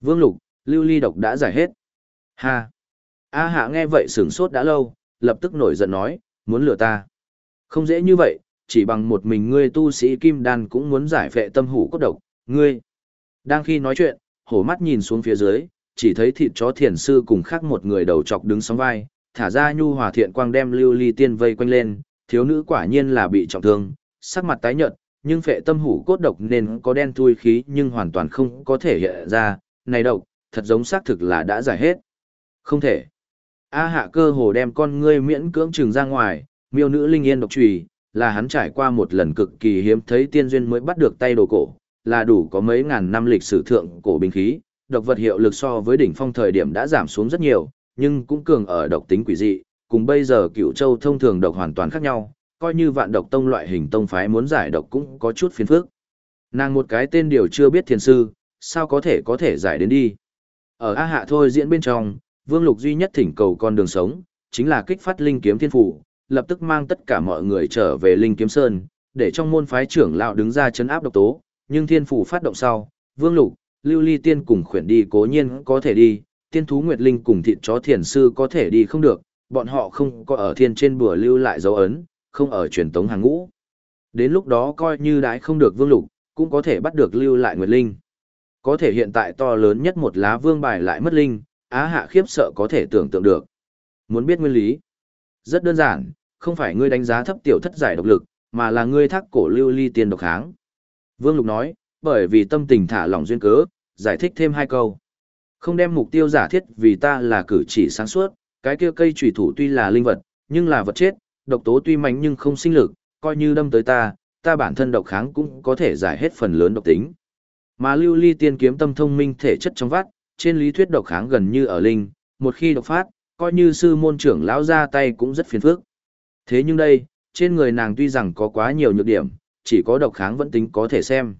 Vương lục, lưu ly độc đã giải hết. Ha! A hạ nghe vậy sửng sốt đã lâu, lập tức nổi giận nói, muốn lừa ta. Không dễ như vậy, chỉ bằng một mình ngươi tu sĩ kim đan cũng muốn giải phệ tâm hủ cốt độc, ngươi. Đang khi nói chuyện, hổ mắt nhìn xuống phía dưới, chỉ thấy thịt chó thiền sư cùng khác một người đầu chọc đứng sóng vai, thả ra nhu hòa thiện quang đem lưu ly tiên vây quanh lên, thiếu nữ quả nhiên là bị trọng thương, sắc mặt tái nhợt, nhưng phệ tâm hủ cốt độc nên có đen thui khí nhưng hoàn toàn không có thể hiện ra, này độc, thật giống xác thực là đã giải hết. Không thể. A hạ cơ hồ đem con ngươi miễn cưỡng trừng ra ngoài, miêu nữ linh yên độc trùy, là hắn trải qua một lần cực kỳ hiếm thấy tiên duyên mới bắt được tay đồ cổ, là đủ có mấy ngàn năm lịch sử thượng cổ binh khí, độc vật hiệu lực so với đỉnh phong thời điểm đã giảm xuống rất nhiều, nhưng cũng cường ở độc tính quỷ dị, cùng bây giờ cựu châu thông thường độc hoàn toàn khác nhau, coi như vạn độc tông loại hình tông phái muốn giải độc cũng có chút phiền phức. Nàng một cái tên điều chưa biết thiền sư, sao có thể có thể giải đến đi. Ở A Hạ thôi diễn bên trong, Vương Lục duy nhất thỉnh cầu con đường sống, chính là kích phát linh kiếm thiên phủ, lập tức mang tất cả mọi người trở về linh kiếm sơn, để trong môn phái trưởng lão đứng ra chấn áp độc tố, nhưng thiên phủ phát động sau, Vương Lục, Lưu Ly Tiên cùng khuyển đi cố nhiên có thể đi, tiên thú Nguyệt Linh cùng thịt chó thiền sư có thể đi không được, bọn họ không có ở thiên trên bùa lưu lại dấu ấn, không ở truyền tống hàng ngũ. Đến lúc đó coi như đãi không được Vương Lục, cũng có thể bắt được lưu lại Nguyệt Linh. Có thể hiện tại to lớn nhất một lá vương bài lại mất linh, Á hạ khiếp sợ có thể tưởng tượng được. Muốn biết nguyên lý? Rất đơn giản, không phải ngươi đánh giá thấp tiểu thất giải độc lực, mà là ngươi thác cổ lưu ly tiền độc kháng. Vương Lục nói, bởi vì tâm tình thả lỏng duyên cớ, giải thích thêm hai câu. Không đem mục tiêu giả thiết vì ta là cử chỉ sáng suốt, cái kia cây trùy thủ tuy là linh vật, nhưng là vật chết, độc tố tuy mạnh nhưng không sinh lực, coi như đâm tới ta, ta bản thân độc kháng cũng có thể giải hết phần lớn độc tính. Mà lưu ly tiên kiếm tâm thông minh thể chất trong vắt, trên lý thuyết độc kháng gần như ở linh, một khi độc phát, coi như sư môn trưởng lão ra tay cũng rất phiền phức. Thế nhưng đây, trên người nàng tuy rằng có quá nhiều nhược điểm, chỉ có độc kháng vẫn tính có thể xem.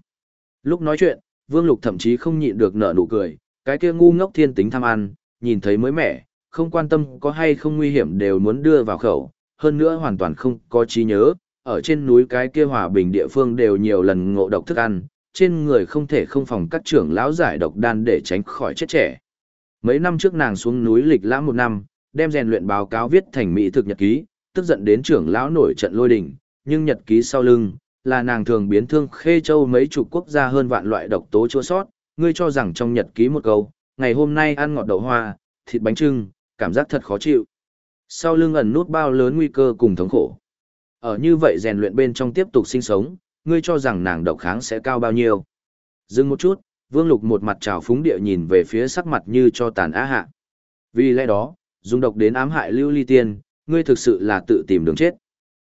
Lúc nói chuyện, Vương Lục thậm chí không nhịn được nở nụ cười, cái kia ngu ngốc thiên tính tham ăn, nhìn thấy mới mẻ, không quan tâm có hay không nguy hiểm đều muốn đưa vào khẩu, hơn nữa hoàn toàn không có trí nhớ, ở trên núi cái kia hòa bình địa phương đều nhiều lần ngộ độc thức ăn, trên người không thể không phòng các trưởng lão giải độc đan để tránh khỏi chết trẻ. Mấy năm trước nàng xuống núi lịch lãm một năm, đem rèn luyện báo cáo viết thành mỹ thực nhật ký, tức giận đến trưởng lão nổi trận lôi đình, nhưng nhật ký sau lưng là nàng thường biến thương khê châu mấy chục quốc gia hơn vạn loại độc tố chua sót, ngươi cho rằng trong nhật ký một câu, ngày hôm nay ăn ngọt đậu hoa, thịt bánh trưng, cảm giác thật khó chịu. Sau lưng ẩn nút bao lớn nguy cơ cùng thống khổ. Ở như vậy rèn luyện bên trong tiếp tục sinh sống, ngươi cho rằng nàng độc kháng sẽ cao bao nhiêu. Dừng một chút, Vương Lục một mặt trào phúng địa nhìn về phía sắc mặt như cho tàn á hạ. Vì lẽ đó, dùng độc đến ám hại lưu ly tiên, ngươi thực sự là tự tìm đường chết.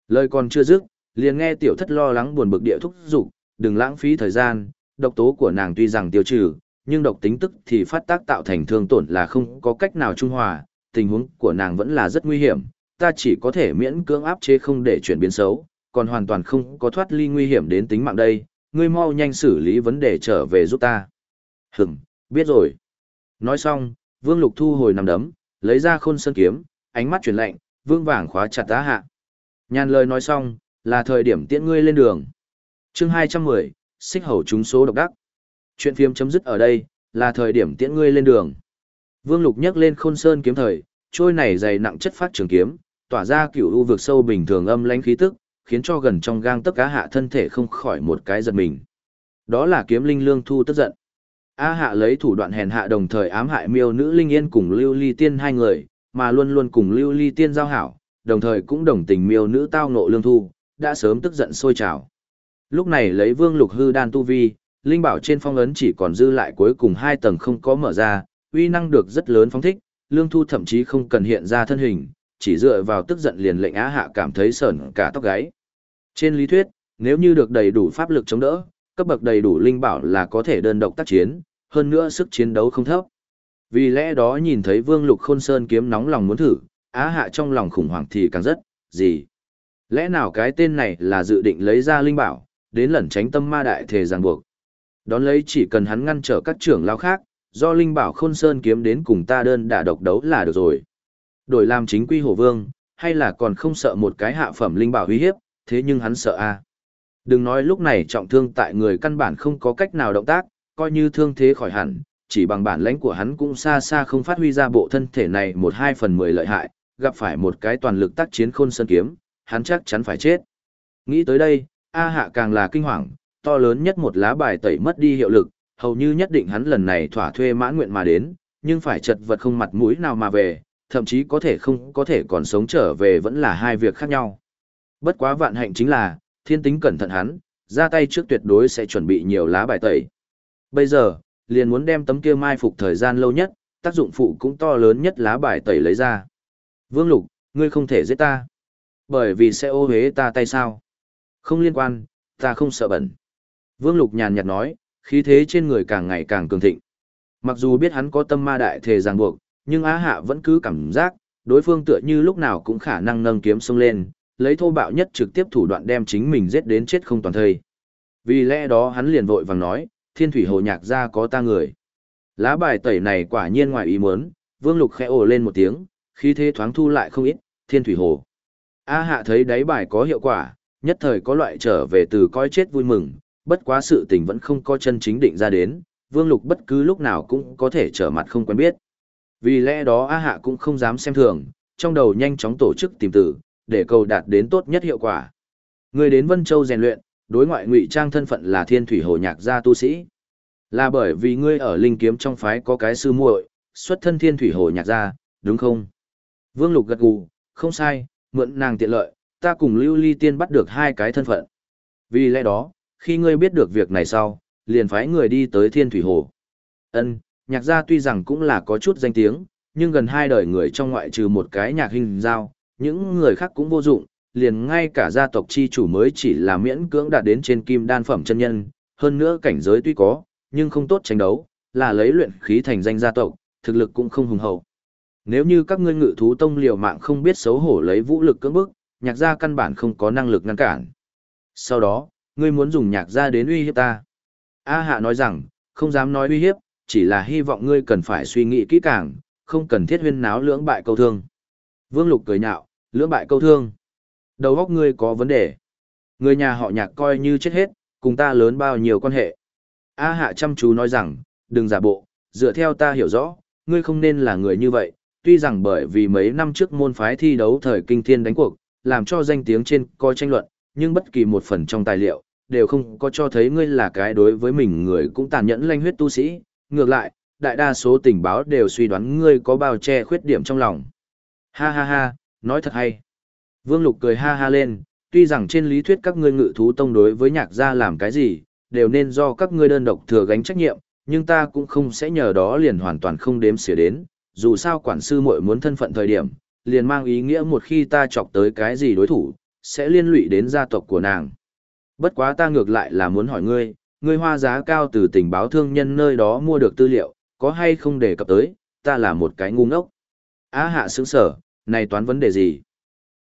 Lời còn chưa dứt, liền nghe tiểu thất lo lắng buồn bực địa thúc giục, đừng lãng phí thời gian, độc tố của nàng tuy rằng tiêu trừ, nhưng độc tính tức thì phát tác tạo thành thương tổn là không có cách nào trung hòa, tình huống của nàng vẫn là rất nguy hiểm, ta chỉ có thể miễn cưỡng áp chế không để chuyển biến xấu, còn hoàn toàn không có thoát ly nguy hiểm đến tính mạng đây, ngươi mau nhanh xử lý vấn đề trở về giúp ta. Hửm, biết rồi. Nói xong, Vương Lục thu hồi nằm đấm, lấy ra khôn sơn kiếm, ánh mắt chuyển lạnh, vương vàng khóa chặt tá hạ. Nhàn lời nói xong, là thời điểm tiễn ngươi lên đường. chương 210, xích hầu chúng số độc đắc. Chuyện phim chấm dứt ở đây, là thời điểm tiễn ngươi lên đường. Vương Lục nhấc lên khôn sơn kiếm thời, trôi này dày nặng chất phát trường kiếm, tỏa ra cửu u vực sâu bình thường âm lãnh khí tức, khiến cho gần trong gang tấc cá hạ thân thể không khỏi một cái giật mình. Đó là kiếm linh lương thu tức giận. A hạ lấy thủ đoạn hèn hạ đồng thời ám hại miêu nữ linh yên cùng lưu ly tiên hai người, mà luôn luôn cùng lưu ly tiên giao hảo, đồng thời cũng đồng tình miêu nữ tao nộ lương thu, đã sớm tức giận sôi trào. Lúc này lấy vương lục hư đan tu vi, linh bảo trên phong ấn chỉ còn dư lại cuối cùng hai tầng không có mở ra, uy năng được rất lớn phóng thích, lương thu thậm chí không cần hiện ra thân hình, chỉ dựa vào tức giận liền lệnh á hạ cảm thấy sởn cả tóc gáy. Trên lý thuyết, nếu như được đầy đủ pháp lực chống đỡ, cấp bậc đầy đủ linh bảo là có thể đơn độc tác chiến, hơn nữa sức chiến đấu không thấp. Vì lẽ đó nhìn thấy Vương Lục Khôn Sơn kiếm nóng lòng muốn thử, Á Hạ trong lòng khủng hoảng thì càng rất, gì? Lẽ nào cái tên này là dự định lấy ra linh bảo, đến lẩn tránh tâm ma đại thể ràng buộc. Đón lấy chỉ cần hắn ngăn trở các trưởng lao khác, do linh bảo Khôn Sơn kiếm đến cùng ta đơn đả độc đấu là được rồi. Đổi làm chính quy hổ vương, hay là còn không sợ một cái hạ phẩm linh bảo uy hiếp, thế nhưng hắn sợ a. Đừng nói lúc này trọng thương tại người căn bản không có cách nào động tác, coi như thương thế khỏi hẳn, chỉ bằng bản lãnh của hắn cũng xa xa không phát huy ra bộ thân thể này một hai phần mười lợi hại, gặp phải một cái toàn lực tác chiến khôn sơn kiếm, hắn chắc chắn phải chết. Nghĩ tới đây, A Hạ càng là kinh hoàng, to lớn nhất một lá bài tẩy mất đi hiệu lực, hầu như nhất định hắn lần này thỏa thuê mãn nguyện mà đến, nhưng phải chật vật không mặt mũi nào mà về, thậm chí có thể không có thể còn sống trở về vẫn là hai việc khác nhau. Bất quá vạn hạnh chính là, thiên tính cẩn thận hắn, ra tay trước tuyệt đối sẽ chuẩn bị nhiều lá bài tẩy. Bây giờ, liền muốn đem tấm kia mai phục thời gian lâu nhất, tác dụng phụ cũng to lớn nhất lá bài tẩy lấy ra. Vương Lục, ngươi không thể giết ta. Bởi vì sẽ ô hế ta tay sao? Không liên quan, ta không sợ bẩn. Vương Lục nhàn nhạt nói, khí thế trên người càng ngày càng cường thịnh. Mặc dù biết hắn có tâm ma đại thể ràng buộc, nhưng Á Hạ vẫn cứ cảm giác, đối phương tựa như lúc nào cũng khả năng nâng kiếm xông lên, lấy thô bạo nhất trực tiếp thủ đoạn đem chính mình giết đến chết không toàn thây. Vì lẽ đó hắn liền vội vàng nói, thiên thủy hồ nhạc ra có ta người. Lá bài tẩy này quả nhiên ngoài ý muốn, vương lục khẽ ồ lên một tiếng, khí thế thoáng thu lại không ít, thiên thủy hồ. A hạ thấy đáy bài có hiệu quả, nhất thời có loại trở về từ coi chết vui mừng, bất quá sự tình vẫn không có chân chính định ra đến, vương lục bất cứ lúc nào cũng có thể trở mặt không quen biết. Vì lẽ đó A hạ cũng không dám xem thường, trong đầu nhanh chóng tổ chức tìm tử, để cầu đạt đến tốt nhất hiệu quả. Người đến Vân Châu rèn luyện, đối ngoại ngụy trang thân phận là thiên thủy hồ nhạc gia tu sĩ. Là bởi vì ngươi ở linh kiếm trong phái có cái sư muội, xuất thân thiên thủy hồ nhạc gia, đúng không? Vương Lục gật gù, không sai, mượn nàng tiện lợi, ta cùng Lưu Ly Tiên bắt được hai cái thân phận. Vì lẽ đó, khi ngươi biết được việc này sau, liền phái người đi tới thiên thủy hồ. Ân, nhạc gia tuy rằng cũng là có chút danh tiếng, nhưng gần hai đời người trong ngoại trừ một cái nhạc hình giao, những người khác cũng vô dụng, liền ngay cả gia tộc chi chủ mới chỉ là miễn cưỡng đạt đến trên kim đan phẩm chân nhân, hơn nữa cảnh giới tuy có, nhưng không tốt tranh đấu, là lấy luyện khí thành danh gia tộc, thực lực cũng không hùng hậu. Nếu như các ngươi ngự thú tông liều mạng không biết xấu hổ lấy vũ lực cưỡng bức, nhạc gia căn bản không có năng lực ngăn cản. Sau đó, ngươi muốn dùng nhạc gia đến uy hiếp ta. A Hạ nói rằng, không dám nói uy hiếp, chỉ là hy vọng ngươi cần phải suy nghĩ kỹ càng, không cần thiết huyên náo lưỡng bại câu thương. Vương Lục cười nhạo, lưỡng bại câu thương. Đầu óc ngươi có vấn đề. Người nhà họ nhạc coi như chết hết, cùng ta lớn bao nhiêu quan hệ. A hạ chăm chú nói rằng, đừng giả bộ, dựa theo ta hiểu rõ, ngươi không nên là người như vậy, tuy rằng bởi vì mấy năm trước môn phái thi đấu thời kinh thiên đánh cuộc, làm cho danh tiếng trên coi tranh luận, nhưng bất kỳ một phần trong tài liệu, đều không có cho thấy ngươi là cái đối với mình người cũng tàn nhẫn lanh huyết tu sĩ, ngược lại, đại đa số tình báo đều suy đoán ngươi có bao che khuyết điểm trong lòng. Ha ha ha, nói thật hay. Vương Lục cười ha ha lên, tuy rằng trên lý thuyết các ngươi ngự thú tông đối với nhạc gia làm cái gì, đều nên do các ngươi đơn độc thừa gánh trách nhiệm, nhưng ta cũng không sẽ nhờ đó liền hoàn toàn không đếm xỉa đến, dù sao quản sư muội muốn thân phận thời điểm, liền mang ý nghĩa một khi ta chọc tới cái gì đối thủ, sẽ liên lụy đến gia tộc của nàng. Bất quá ta ngược lại là muốn hỏi ngươi, ngươi hoa giá cao từ tình báo thương nhân nơi đó mua được tư liệu, có hay không đề cập tới, ta là một cái ngu ngốc. Á hạ sững sở, này toán vấn đề gì?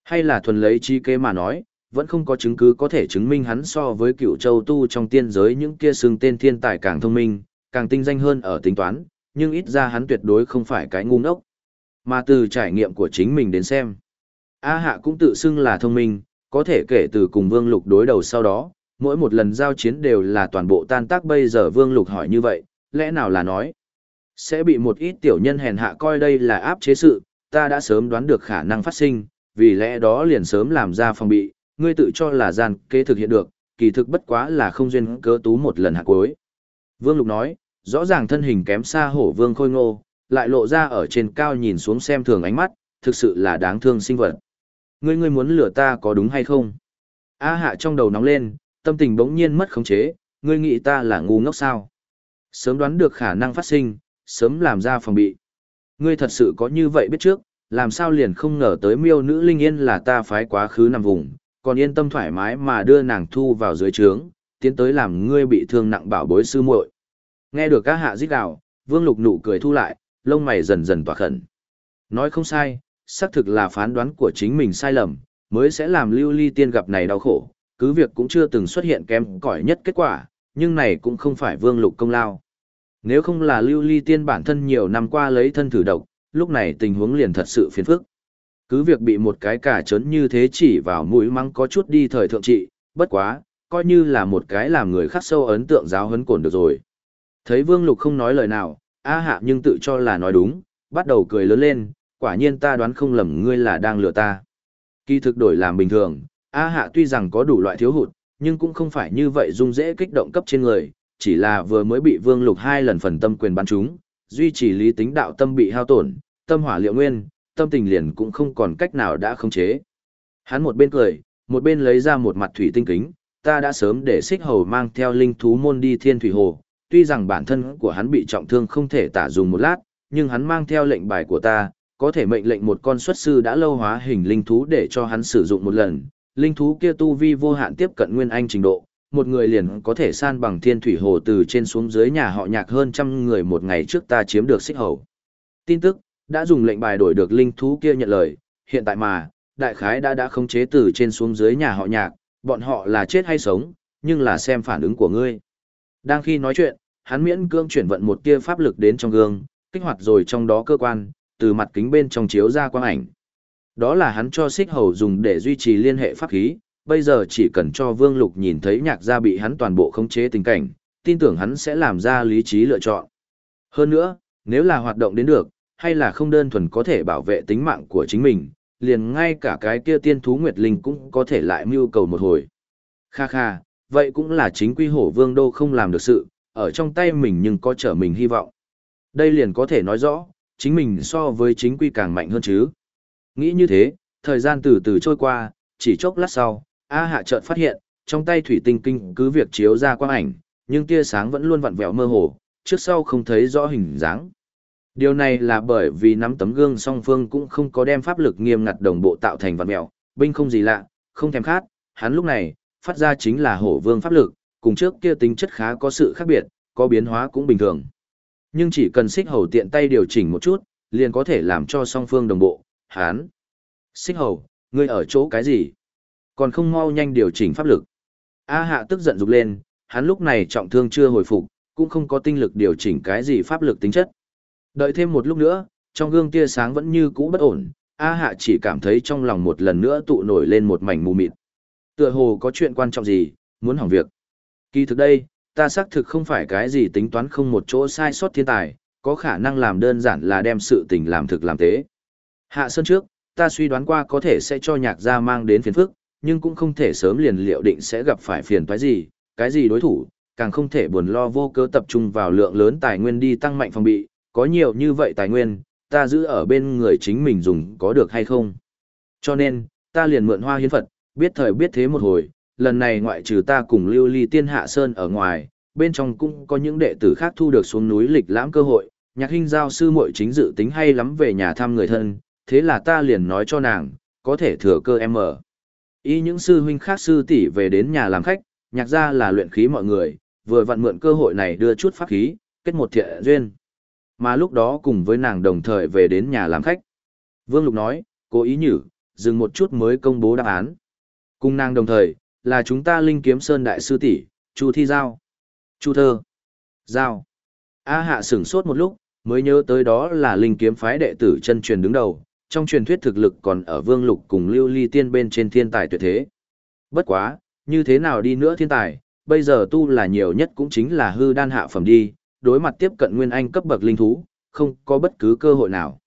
Hay là thuần lấy chi kế mà nói, vẫn không có chứng cứ có thể chứng minh hắn so với cựu châu tu trong tiên giới những kia xương tên thiên tài càng thông minh, càng tinh danh hơn ở tính toán, nhưng ít ra hắn tuyệt đối không phải cái ngu ngốc. Mà từ trải nghiệm của chính mình đến xem, A Hạ cũng tự xưng là thông minh, có thể kể từ cùng Vương Lục đối đầu sau đó, mỗi một lần giao chiến đều là toàn bộ tan tác bây giờ Vương Lục hỏi như vậy, lẽ nào là nói, sẽ bị một ít tiểu nhân hèn hạ coi đây là áp chế sự, ta đã sớm đoán được khả năng phát sinh, vì lẽ đó liền sớm làm ra phòng bị, ngươi tự cho là gian kế thực hiện được, kỳ thực bất quá là không duyên cớ tú một lần hạ cuối. Vương Lục nói, rõ ràng thân hình kém xa hổ vương khôi ngô, lại lộ ra ở trên cao nhìn xuống xem thường ánh mắt, thực sự là đáng thương sinh vật. Ngươi ngươi muốn lừa ta có đúng hay không? A hạ trong đầu nóng lên, tâm tình bỗng nhiên mất khống chế, ngươi nghĩ ta là ngu ngốc sao? Sớm đoán được khả năng phát sinh, sớm làm ra phòng bị. Ngươi thật sự có như vậy biết trước, làm sao liền không ngờ tới miêu nữ linh yên là ta phái quá khứ nằm vùng, còn yên tâm thoải mái mà đưa nàng thu vào dưới trướng, tiến tới làm ngươi bị thương nặng bảo bối sư muội. Nghe được các hạ giết gào, Vương Lục nụ cười thu lại, lông mày dần dần tỏa khẩn. Nói không sai, xác thực là phán đoán của chính mình sai lầm, mới sẽ làm lưu ly tiên gặp này đau khổ, cứ việc cũng chưa từng xuất hiện kém cỏi nhất kết quả, nhưng này cũng không phải Vương Lục công lao. Nếu không là lưu ly tiên bản thân nhiều năm qua lấy thân thử độc, lúc này tình huống liền thật sự phiền phức. Cứ việc bị một cái cả trấn như thế chỉ vào mũi mắng có chút đi thời thượng trị, bất quá, coi như là một cái làm người khắc sâu ấn tượng giáo hấn cồn được rồi. Thấy Vương Lục không nói lời nào, A Hạ nhưng tự cho là nói đúng, bắt đầu cười lớn lên, quả nhiên ta đoán không lầm ngươi là đang lừa ta. Kỳ thực đổi làm bình thường, A Hạ tuy rằng có đủ loại thiếu hụt, nhưng cũng không phải như vậy dung dễ kích động cấp trên người, chỉ là vừa mới bị Vương Lục hai lần phần tâm quyền bắn trúng, duy trì lý tính đạo tâm bị hao tổn, tâm hỏa liệu nguyên, tâm tình liền cũng không còn cách nào đã khống chế. Hắn một bên cười, một bên lấy ra một mặt thủy tinh kính, ta đã sớm để xích hầu mang theo linh thú môn đi thiên thủy hồ, tuy rằng bản thân của hắn bị trọng thương không thể tả dùng một lát, nhưng hắn mang theo lệnh bài của ta, có thể mệnh lệnh một con xuất sư đã lâu hóa hình linh thú để cho hắn sử dụng một lần. Linh thú kia tu vi vô hạn tiếp cận nguyên anh trình độ, một người liền có thể san bằng thiên thủy hồ từ trên xuống dưới nhà họ nhạc hơn trăm người một ngày trước ta chiếm được xích hầu. Tin tức, đã dùng lệnh bài đổi được linh thú kia nhận lời, hiện tại mà, đại khái đã đã khống chế từ trên xuống dưới nhà họ nhạc, bọn họ là chết hay sống, nhưng là xem phản ứng của ngươi. Đang khi nói chuyện, hắn miễn cương chuyển vận một tia pháp lực đến trong gương, kích hoạt rồi trong đó cơ quan, từ mặt kính bên trong chiếu ra quang ảnh. Đó là hắn cho xích hầu dùng để duy trì liên hệ pháp khí, bây giờ chỉ cần cho Vương Lục nhìn thấy nhạc gia bị hắn toàn bộ khống chế tình cảnh, tin tưởng hắn sẽ làm ra lý trí lựa chọn. Hơn nữa, nếu là hoạt động đến được, hay là không đơn thuần có thể bảo vệ tính mạng của chính mình, liền ngay cả cái kia tiên thú Nguyệt Linh cũng có thể lại mưu cầu một hồi. Kha kha, vậy cũng là chính quy hổ vương đô không làm được sự, ở trong tay mình nhưng có trở mình hy vọng. Đây liền có thể nói rõ, chính mình so với chính quy càng mạnh hơn chứ. Nghĩ như thế, thời gian từ từ trôi qua, chỉ chốc lát sau, A hạ chợt phát hiện, trong tay thủy tinh kinh cứ việc chiếu ra quang ảnh, nhưng tia sáng vẫn luôn vặn vẹo mơ hồ, trước sau không thấy rõ hình dáng. Điều này là bởi vì nắm tấm gương song phương cũng không có đem pháp lực nghiêm ngặt đồng bộ tạo thành vặn vẹo, binh không gì lạ, không thèm khát, hắn lúc này, phát ra chính là hổ vương pháp lực, cùng trước kia tính chất khá có sự khác biệt, có biến hóa cũng bình thường. Nhưng chỉ cần xích hầu tiện tay điều chỉnh một chút, liền có thể làm cho song phương đồng bộ, hán. Xích hầu, ngươi ở chỗ cái gì? Còn không mau nhanh điều chỉnh pháp lực. A hạ tức giận rục lên, hắn lúc này trọng thương chưa hồi phục, cũng không có tinh lực điều chỉnh cái gì pháp lực tính chất. Đợi thêm một lúc nữa, trong gương tia sáng vẫn như cũ bất ổn, A hạ chỉ cảm thấy trong lòng một lần nữa tụ nổi lên một mảnh mù mịt. Tựa hồ có chuyện quan trọng gì, muốn hỏng việc. Kỳ thực đây, ta xác thực không phải cái gì tính toán không một chỗ sai sót thiên tài, có khả năng làm đơn giản là đem sự tình làm thực làm tế. Hạ Sơn trước, ta suy đoán qua có thể sẽ cho nhạc gia mang đến phiền phức, nhưng cũng không thể sớm liền liệu định sẽ gặp phải phiền toái gì, cái gì đối thủ, càng không thể buồn lo vô cớ tập trung vào lượng lớn tài nguyên đi tăng mạnh phòng bị, có nhiều như vậy tài nguyên, ta giữ ở bên người chính mình dùng có được hay không. Cho nên, ta liền mượn hoa hiến Phật, biết thời biết thế một hồi, lần này ngoại trừ ta cùng lưu ly tiên hạ sơn ở ngoài, bên trong cũng có những đệ tử khác thu được xuống núi lịch lãm cơ hội, nhạc hình giao sư muội chính dự tính hay lắm về nhà thăm người thân, thế là ta liền nói cho nàng, có thể thừa cơ em mở. Ý những sư huynh khác sư tỷ về đến nhà làm khách, nhạc ra là luyện khí mọi người, vừa vặn mượn cơ hội này đưa chút pháp khí, kết một thiện duyên. Mà lúc đó cùng với nàng đồng thời về đến nhà làm khách. Vương Lục nói, cố ý nhử, dừng một chút mới công bố đáp án. Cùng nàng đồng thời, là chúng ta Linh Kiếm Sơn Đại Sư tỷ Chu Thi Giao. Chu Thơ. Giao. A Hạ sửng sốt một lúc, mới nhớ tới đó là Linh Kiếm Phái đệ tử chân truyền đứng đầu, trong truyền thuyết thực lực còn ở Vương Lục cùng Lưu Ly Tiên bên trên thiên tài tuyệt thế. Bất quá, như thế nào đi nữa thiên tài, bây giờ tu là nhiều nhất cũng chính là hư đan hạ phẩm đi, đối mặt tiếp cận nguyên anh cấp bậc linh thú, không có bất cứ cơ hội nào.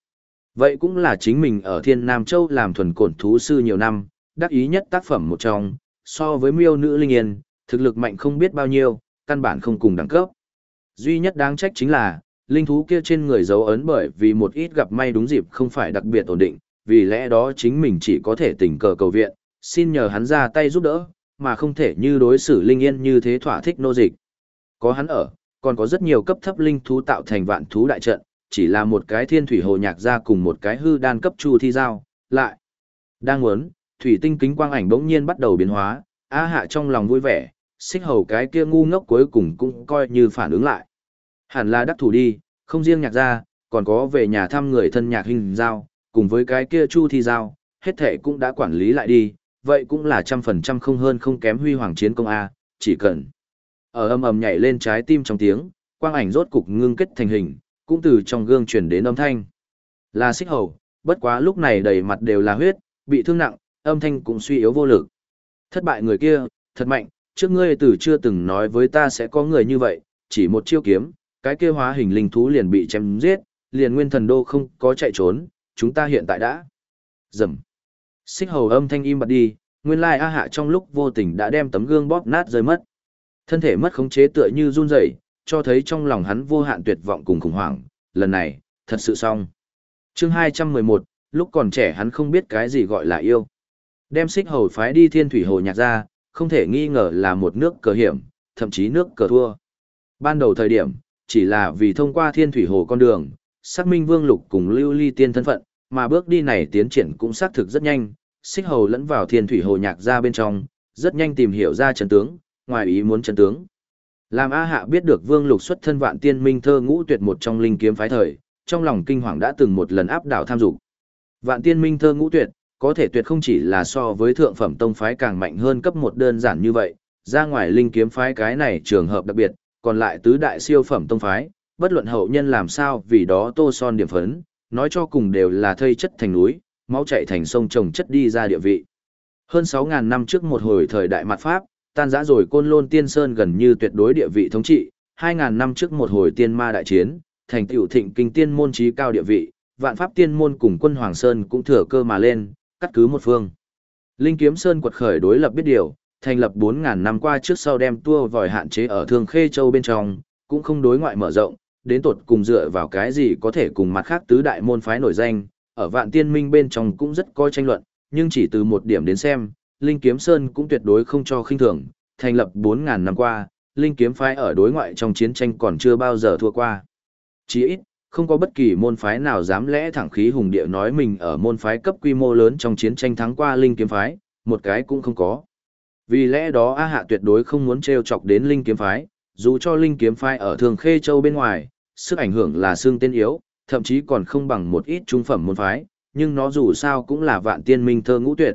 Vậy cũng là chính mình ở Thiên Nam Châu làm thuần cổn thú sư nhiều năm, đắc ý nhất tác phẩm một trong, so với miêu nữ linh yên, thực lực mạnh không biết bao nhiêu, căn bản không cùng đẳng cấp. Duy nhất đáng trách chính là, linh thú kia trên người dấu ấn bởi vì một ít gặp may đúng dịp không phải đặc biệt ổn định, vì lẽ đó chính mình chỉ có thể tình cờ cầu viện, xin nhờ hắn ra tay giúp đỡ, mà không thể như đối xử linh yên như thế thỏa thích nô dịch. Có hắn ở, còn có rất nhiều cấp thấp linh thú tạo thành vạn thú đại trận, chỉ là một cái thiên thủy hồ nhạc ra cùng một cái hư đan cấp chu thi giao, lại. Đang muốn, thủy tinh kính quang ảnh bỗng nhiên bắt đầu biến hóa, A hạ trong lòng vui vẻ, xích hầu cái kia ngu ngốc cuối cùng cũng coi như phản ứng lại. Hẳn là đắc thủ đi, không riêng nhạc ra, còn có về nhà thăm người thân nhạc hình giao, cùng với cái kia chu thi giao, hết thể cũng đã quản lý lại đi, vậy cũng là trăm phần trăm không hơn không kém huy hoàng chiến công A, chỉ cần. Ở âm ầm nhảy lên trái tim trong tiếng, quang ảnh rốt cục ngưng kết thành hình, cũng từ trong gương chuyển đến âm thanh. Là xích hầu, bất quá lúc này đầy mặt đều là huyết, bị thương nặng, âm thanh cũng suy yếu vô lực. Thất bại người kia, thật mạnh, trước ngươi từ chưa từng nói với ta sẽ có người như vậy, chỉ một chiêu kiếm, cái kia hóa hình linh thú liền bị chém giết, liền nguyên thần đô không có chạy trốn, chúng ta hiện tại đã. Dầm. Xích hầu âm thanh im bặt đi, nguyên lai A hạ trong lúc vô tình đã đem tấm gương bóp nát rơi mất. Thân thể mất khống chế tựa như run rẩy, cho thấy trong lòng hắn vô hạn tuyệt vọng cùng khủng hoảng, lần này, thật sự xong. Chương 211, lúc còn trẻ hắn không biết cái gì gọi là yêu. Đem xích hầu phái đi thiên thủy hồ nhạc ra, không thể nghi ngờ là một nước cờ hiểm, thậm chí nước cờ thua. Ban đầu thời điểm, chỉ là vì thông qua thiên thủy hồ con đường, xác minh vương lục cùng lưu ly tiên thân phận, mà bước đi này tiến triển cũng xác thực rất nhanh, xích hầu lẫn vào thiên thủy hồ nhạc ra bên trong, rất nhanh tìm hiểu ra chân tướng, ngoài ý muốn chân tướng. Làm A Hạ biết được Vương Lục xuất thân vạn tiên minh thơ ngũ tuyệt một trong linh kiếm phái thời, trong lòng kinh hoàng đã từng một lần áp đảo tham dục. Vạn tiên minh thơ ngũ tuyệt, có thể tuyệt không chỉ là so với thượng phẩm tông phái càng mạnh hơn cấp một đơn giản như vậy, ra ngoài linh kiếm phái cái này trường hợp đặc biệt, còn lại tứ đại siêu phẩm tông phái, bất luận hậu nhân làm sao vì đó tô son điểm phấn, nói cho cùng đều là thây chất thành núi, máu chảy thành sông trồng chất đi ra địa vị. Hơn 6.000 năm trước một hồi thời đại mặt Pháp, tan rã rồi côn lôn tiên sơn gần như tuyệt đối địa vị thống trị, 2.000 năm trước một hồi tiên ma đại chiến, thành tựu thịnh kinh tiên môn trí cao địa vị, vạn pháp tiên môn cùng quân Hoàng Sơn cũng thừa cơ mà lên, cắt cứ một phương. Linh kiếm sơn quật khởi đối lập biết điều, thành lập 4.000 năm qua trước sau đem tua vòi hạn chế ở Thương Khê Châu bên trong, cũng không đối ngoại mở rộng, đến tột cùng dựa vào cái gì có thể cùng mặt khác tứ đại môn phái nổi danh, ở vạn tiên minh bên trong cũng rất coi tranh luận, nhưng chỉ từ một điểm đến xem, Linh Kiếm Sơn cũng tuyệt đối không cho khinh thường, thành lập 4.000 năm qua, Linh Kiếm phái ở đối ngoại trong chiến tranh còn chưa bao giờ thua qua. Chỉ ít, không có bất kỳ môn phái nào dám lẽ thẳng khí hùng địa nói mình ở môn phái cấp quy mô lớn trong chiến tranh thắng qua Linh Kiếm phái, một cái cũng không có. Vì lẽ đó A Hạ tuyệt đối không muốn trêu chọc đến Linh Kiếm phái, dù cho Linh Kiếm phái ở Thường Khê Châu bên ngoài, sức ảnh hưởng là xương tên yếu, thậm chí còn không bằng một ít trung phẩm môn phái, nhưng nó dù sao cũng là vạn tiên minh thơ ngũ tuyệt.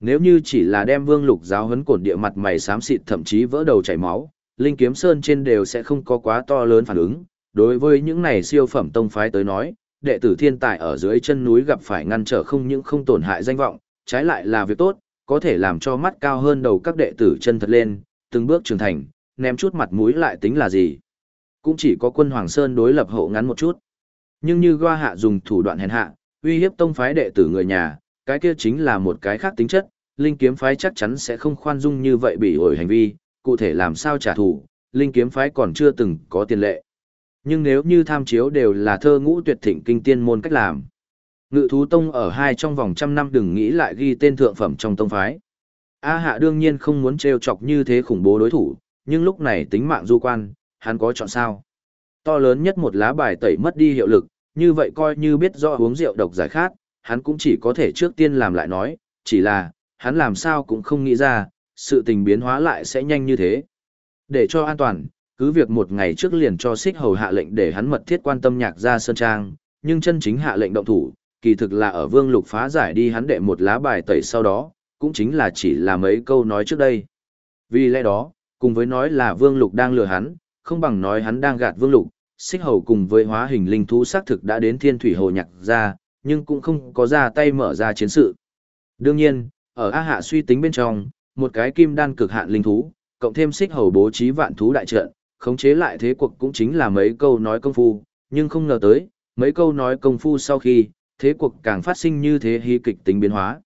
Nếu như chỉ là đem vương lục giáo huấn cổn địa mặt mày xám xịt thậm chí vỡ đầu chảy máu, linh kiếm sơn trên đều sẽ không có quá to lớn phản ứng. Đối với những này siêu phẩm tông phái tới nói, đệ tử thiên tài ở dưới chân núi gặp phải ngăn trở không những không tổn hại danh vọng, trái lại là việc tốt, có thể làm cho mắt cao hơn đầu các đệ tử chân thật lên, từng bước trưởng thành, ném chút mặt mũi lại tính là gì. Cũng chỉ có quân Hoàng Sơn đối lập hậu ngắn một chút. Nhưng như Goa Hạ dùng thủ đoạn hèn hạ, Uy hiếp tông phái đệ tử người nhà, cái kia chính là một cái khác tính chất, linh kiếm phái chắc chắn sẽ không khoan dung như vậy bị ổi hành vi, cụ thể làm sao trả thù, linh kiếm phái còn chưa từng có tiền lệ. Nhưng nếu như tham chiếu đều là thơ ngũ tuyệt thịnh kinh tiên môn cách làm. Ngự thú tông ở hai trong vòng trăm năm đừng nghĩ lại ghi tên thượng phẩm trong tông phái. A hạ đương nhiên không muốn trêu chọc như thế khủng bố đối thủ, nhưng lúc này tính mạng du quan, hắn có chọn sao. To lớn nhất một lá bài tẩy mất đi hiệu lực, như vậy coi như biết rõ uống rượu độc giải khát, hắn cũng chỉ có thể trước tiên làm lại nói, chỉ là, hắn làm sao cũng không nghĩ ra, sự tình biến hóa lại sẽ nhanh như thế. Để cho an toàn, cứ việc một ngày trước liền cho xích hầu hạ lệnh để hắn mật thiết quan tâm nhạc ra sơn trang, nhưng chân chính hạ lệnh động thủ, kỳ thực là ở vương lục phá giải đi hắn đệ một lá bài tẩy sau đó, cũng chính là chỉ là mấy câu nói trước đây. Vì lẽ đó, cùng với nói là vương lục đang lừa hắn, không bằng nói hắn đang gạt vương lục, xích hầu cùng với hóa hình linh thú xác thực đã đến thiên thủy hồ nhạc ra, nhưng cũng không có ra tay mở ra chiến sự. Đương nhiên, ở A Hạ suy tính bên trong, một cái kim đan cực hạn linh thú, cộng thêm xích hầu bố trí vạn thú đại trận, khống chế lại thế cuộc cũng chính là mấy câu nói công phu, nhưng không ngờ tới, mấy câu nói công phu sau khi, thế cuộc càng phát sinh như thế hy kịch tính biến hóa.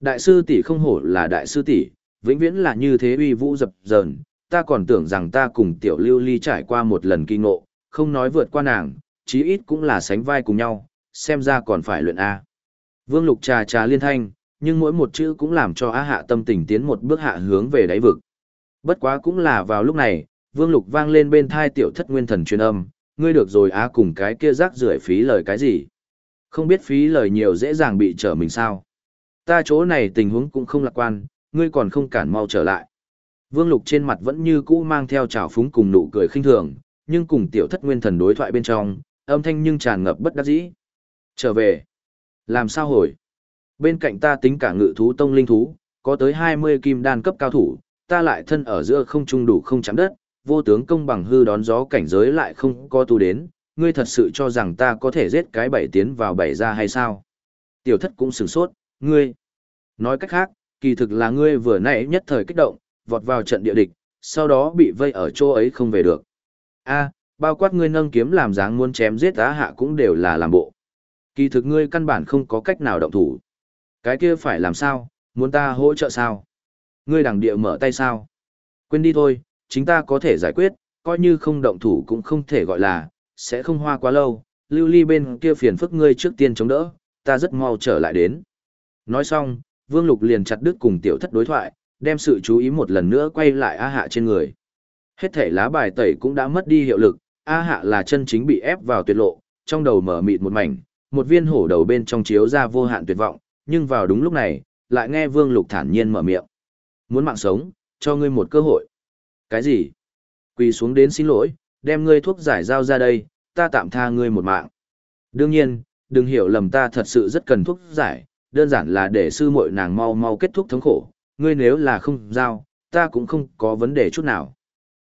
Đại sư tỷ không hổ là đại sư tỷ, vĩnh viễn là như thế uy vũ dập dờn, ta còn tưởng rằng ta cùng tiểu lưu ly trải qua một lần kinh ngộ, không nói vượt qua nàng, chí ít cũng là sánh vai cùng nhau, xem ra còn phải luyện A. Vương lục trà trà liên thanh, nhưng mỗi một chữ cũng làm cho Á Hạ tâm tình tiến một bước hạ hướng về đáy vực. Bất quá cũng là vào lúc này, Vương Lục vang lên bên thai tiểu thất nguyên thần truyền âm, ngươi được rồi á cùng cái kia rác rưởi phí lời cái gì. Không biết phí lời nhiều dễ dàng bị trở mình sao. Ta chỗ này tình huống cũng không lạc quan, ngươi còn không cản mau trở lại. Vương Lục trên mặt vẫn như cũ mang theo trào phúng cùng nụ cười khinh thường, nhưng cùng tiểu thất nguyên thần đối thoại bên trong, âm thanh nhưng tràn ngập bất đắc dĩ. Trở về. Làm sao hồi? Bên cạnh ta tính cả ngự thú tông linh thú, có tới 20 kim đan cấp cao thủ, ta lại thân ở giữa không trung đủ không chạm đất, vô tướng công bằng hư đón gió cảnh giới lại không có tu đến, ngươi thật sự cho rằng ta có thể giết cái bảy tiến vào bảy ra hay sao? Tiểu thất cũng sửng sốt, ngươi. Nói cách khác, kỳ thực là ngươi vừa nãy nhất thời kích động, vọt vào trận địa địch, sau đó bị vây ở chỗ ấy không về được. A, bao quát ngươi nâng kiếm làm dáng muốn chém giết á hạ cũng đều là làm bộ. Kỳ thực ngươi căn bản không có cách nào động thủ. Cái kia phải làm sao, muốn ta hỗ trợ sao? Ngươi đằng địa mở tay sao? Quên đi thôi, chính ta có thể giải quyết, coi như không động thủ cũng không thể gọi là, sẽ không hoa quá lâu, lưu ly bên kia phiền phức ngươi trước tiên chống đỡ, ta rất mau trở lại đến. Nói xong, Vương Lục liền chặt đứt cùng tiểu thất đối thoại, đem sự chú ý một lần nữa quay lại A Hạ trên người. Hết thể lá bài tẩy cũng đã mất đi hiệu lực, A Hạ là chân chính bị ép vào tuyệt lộ, trong đầu mở mịt một mảnh, một viên hổ đầu bên trong chiếu ra vô hạn tuyệt vọng, nhưng vào đúng lúc này, lại nghe Vương Lục thản nhiên mở miệng. Muốn mạng sống, cho ngươi một cơ hội. Cái gì? Quỳ xuống đến xin lỗi, đem ngươi thuốc giải giao ra đây, ta tạm tha ngươi một mạng. Đương nhiên, đừng hiểu lầm ta thật sự rất cần thuốc giải, đơn giản là để sư muội nàng mau mau kết thúc thống khổ, ngươi nếu là không giao, ta cũng không có vấn đề chút nào.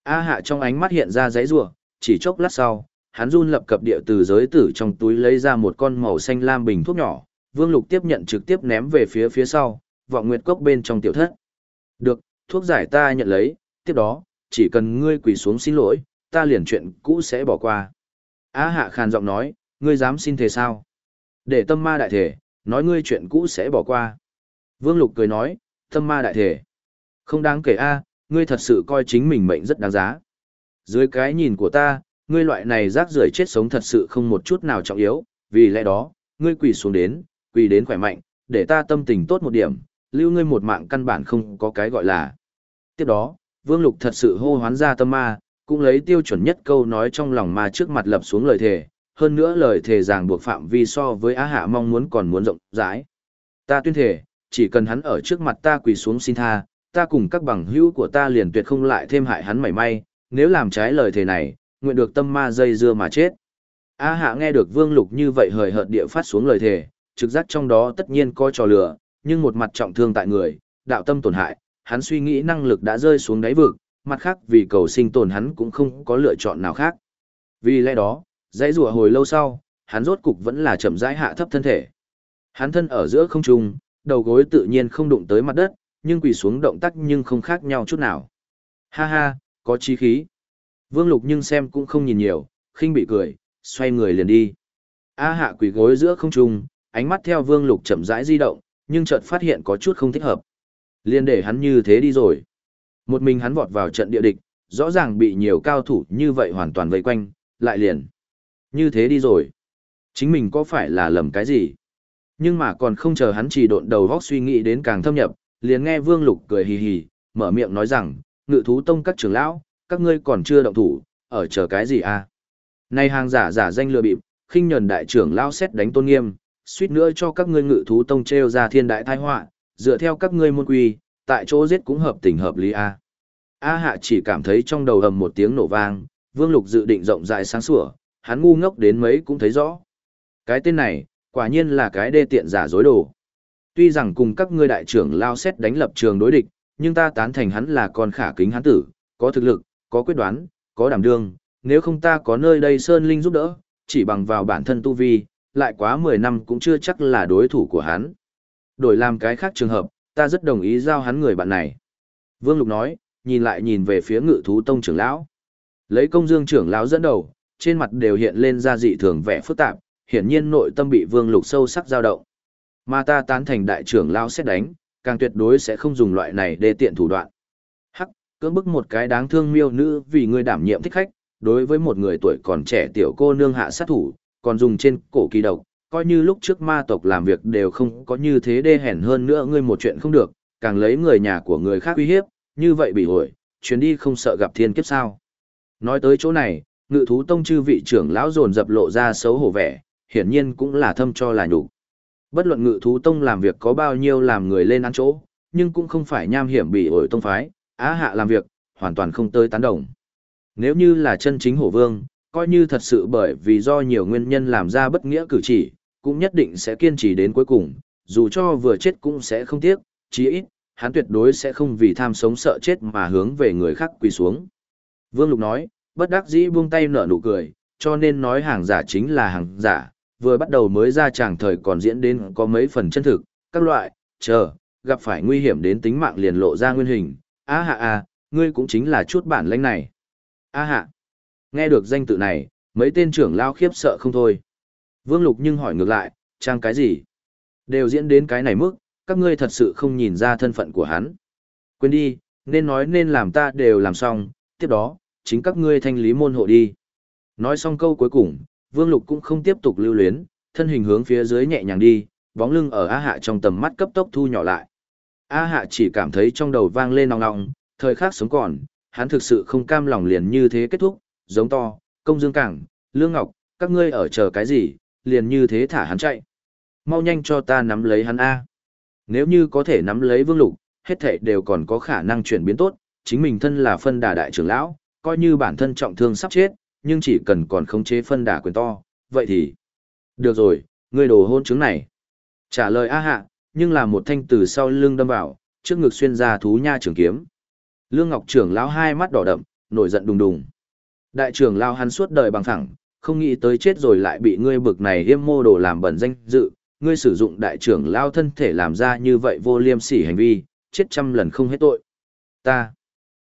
A hạ trong ánh mắt hiện ra giấy rủa chỉ chốc lát sau, hắn run lập cập địa từ giới tử trong túi lấy ra một con màu xanh lam bình thuốc nhỏ, Vương Lục tiếp nhận trực tiếp ném về phía phía sau, vọng nguyệt cốc bên trong tiểu thất. Được, thuốc giải ta nhận lấy, tiếp đó, chỉ cần ngươi quỳ xuống xin lỗi, ta liền chuyện cũ sẽ bỏ qua. Á hạ khàn giọng nói, ngươi dám xin thề sao? Để tâm ma đại thể, nói ngươi chuyện cũ sẽ bỏ qua. Vương Lục cười nói, tâm ma đại thể. Không đáng kể a, ngươi thật sự coi chính mình mệnh rất đáng giá. Dưới cái nhìn của ta, ngươi loại này rác rưởi chết sống thật sự không một chút nào trọng yếu, vì lẽ đó, ngươi quỳ xuống đến, quỳ đến khỏe mạnh, để ta tâm tình tốt một điểm, lưu ngươi một mạng căn bản không có cái gọi là. Tiếp đó, Vương Lục thật sự hô hoán ra tâm ma, cũng lấy tiêu chuẩn nhất câu nói trong lòng ma trước mặt lập xuống lời thề, hơn nữa lời thề ràng buộc phạm vi so với Á Hạ mong muốn còn muốn rộng rãi. Ta tuyên thề, chỉ cần hắn ở trước mặt ta quỳ xuống xin tha, ta cùng các bằng hữu của ta liền tuyệt không lại thêm hại hắn mảy may, nếu làm trái lời thề này, nguyện được tâm ma dây dưa mà chết. A Hạ nghe được Vương Lục như vậy hời hợt địa phát xuống lời thề, trực giác trong đó tất nhiên coi trò lừa, nhưng một mặt trọng thương tại người, đạo tâm tổn hại, hắn suy nghĩ năng lực đã rơi xuống đáy vực, mặt khác vì cầu sinh tồn hắn cũng không có lựa chọn nào khác. Vì lẽ đó, dãy rùa hồi lâu sau, hắn rốt cục vẫn là chậm rãi hạ thấp thân thể. Hắn thân ở giữa không trung, đầu gối tự nhiên không đụng tới mặt đất, nhưng quỳ xuống động tác nhưng không khác nhau chút nào. Ha ha, có chí khí. Vương Lục nhưng xem cũng không nhìn nhiều, khinh bị cười, xoay người liền đi. A hạ quỳ gối giữa không trung, ánh mắt theo vương lục chậm rãi di động, nhưng chợt phát hiện có chút không thích hợp. Liên để hắn như thế đi rồi. Một mình hắn vọt vào trận địa địch, rõ ràng bị nhiều cao thủ như vậy hoàn toàn vây quanh, lại liền. Như thế đi rồi. Chính mình có phải là lầm cái gì? Nhưng mà còn không chờ hắn chỉ độn đầu góc suy nghĩ đến càng thâm nhập, liền nghe Vương Lục cười hì hì, mở miệng nói rằng, ngự thú tông các trưởng lão, các ngươi còn chưa động thủ, ở chờ cái gì à? Này hàng giả giả danh lừa bịp, khinh nhẫn đại trưởng lão xét đánh tôn nghiêm, suýt nữa cho các ngươi ngự thú tông treo ra thiên đại tai họa, dựa theo các ngươi môn quy, tại chỗ giết cũng hợp tình hợp lý a. A Hạ chỉ cảm thấy trong đầu ầm một tiếng nổ vang, Vương Lục dự định rộng rãi sáng sủa, hắn ngu ngốc đến mấy cũng thấy rõ. Cái tên này, quả nhiên là cái đê tiện giả dối đồ. Tuy rằng cùng các ngươi đại trưởng lao xét đánh lập trường đối địch, nhưng ta tán thành hắn là con khả kính hắn tử, có thực lực, có quyết đoán, có đảm đương, nếu không ta có nơi đây Sơn Linh giúp đỡ, chỉ bằng vào bản thân tu vi, lại quá 10 năm cũng chưa chắc là đối thủ của hắn. Đổi làm cái khác trường hợp, ta rất đồng ý giao hắn người bạn này. Vương Lục nói, nhìn lại nhìn về phía ngự thú tông trưởng lão. Lấy công dương trưởng lão dẫn đầu, trên mặt đều hiện lên ra dị thường vẻ phức tạp, hiển nhiên nội tâm bị Vương Lục sâu sắc dao động. Mà ta tán thành đại trưởng lão xét đánh, càng tuyệt đối sẽ không dùng loại này để tiện thủ đoạn. Hắc, cưỡng bức một cái đáng thương miêu nữ vì người đảm nhiệm thích khách, đối với một người tuổi còn trẻ tiểu cô nương hạ sát thủ, còn dùng trên cổ kỳ độc, coi như lúc trước ma tộc làm việc đều không có như thế đê hèn hơn nữa ngươi một chuyện không được, càng lấy người nhà của người khác uy hiếp, như vậy bị ổi, chuyến đi không sợ gặp thiên kiếp sao. Nói tới chỗ này, ngự thú tông chư vị trưởng lão dồn dập lộ ra xấu hổ vẻ, hiển nhiên cũng là thâm cho là nhục. Bất luận ngự thú tông làm việc có bao nhiêu làm người lên ăn chỗ, nhưng cũng không phải nham hiểm bị ổi tông phái, á hạ làm việc, hoàn toàn không tới tán đồng. Nếu như là chân chính hổ vương, coi như thật sự bởi vì do nhiều nguyên nhân làm ra bất nghĩa cử chỉ, cũng nhất định sẽ kiên trì đến cuối cùng, dù cho vừa chết cũng sẽ không tiếc, chí ít, hắn tuyệt đối sẽ không vì tham sống sợ chết mà hướng về người khác quỳ xuống. Vương Lục nói, bất đắc dĩ buông tay nở nụ cười, cho nên nói hàng giả chính là hàng giả, vừa bắt đầu mới ra chàng thời còn diễn đến có mấy phần chân thực, các loại, chờ, gặp phải nguy hiểm đến tính mạng liền lộ ra nguyên hình, á hạ a, ngươi cũng chính là chút bản lĩnh này. á hạ, nghe được danh tự này, mấy tên trưởng lao khiếp sợ không thôi. Vương Lục nhưng hỏi ngược lại, trang cái gì? Đều diễn đến cái này mức, các ngươi thật sự không nhìn ra thân phận của hắn. Quên đi, nên nói nên làm ta đều làm xong, tiếp đó, chính các ngươi thanh lý môn hộ đi. Nói xong câu cuối cùng, Vương Lục cũng không tiếp tục lưu luyến, thân hình hướng phía dưới nhẹ nhàng đi, bóng lưng ở A Hạ trong tầm mắt cấp tốc thu nhỏ lại. A Hạ chỉ cảm thấy trong đầu vang lên nòng nòng, thời khắc sống còn, hắn thực sự không cam lòng liền như thế kết thúc, giống to, công dương cảng, lương ngọc, các ngươi ở chờ cái gì, liền như thế thả hắn chạy. Mau nhanh cho ta nắm lấy hắn A. Nếu như có thể nắm lấy vương lục, hết thể đều còn có khả năng chuyển biến tốt, chính mình thân là phân đà đại trưởng lão, coi như bản thân trọng thương sắp chết, nhưng chỉ cần còn khống chế phân đà quyền to, vậy thì... Được rồi, ngươi đồ hôn chứng này. Trả lời A hạ, nhưng là một thanh từ sau lưng đâm vào, trước ngực xuyên ra thú nha trường kiếm. Lương Ngọc trưởng lão hai mắt đỏ đậm, nổi giận đùng đùng. Đại trưởng lão hắn suốt đời bằng thẳng, không nghĩ tới chết rồi lại bị ngươi bực này yêm mô đồ làm bẩn danh dự, ngươi sử dụng đại trưởng lao thân thể làm ra như vậy vô liêm sỉ hành vi, chết trăm lần không hết tội. Ta.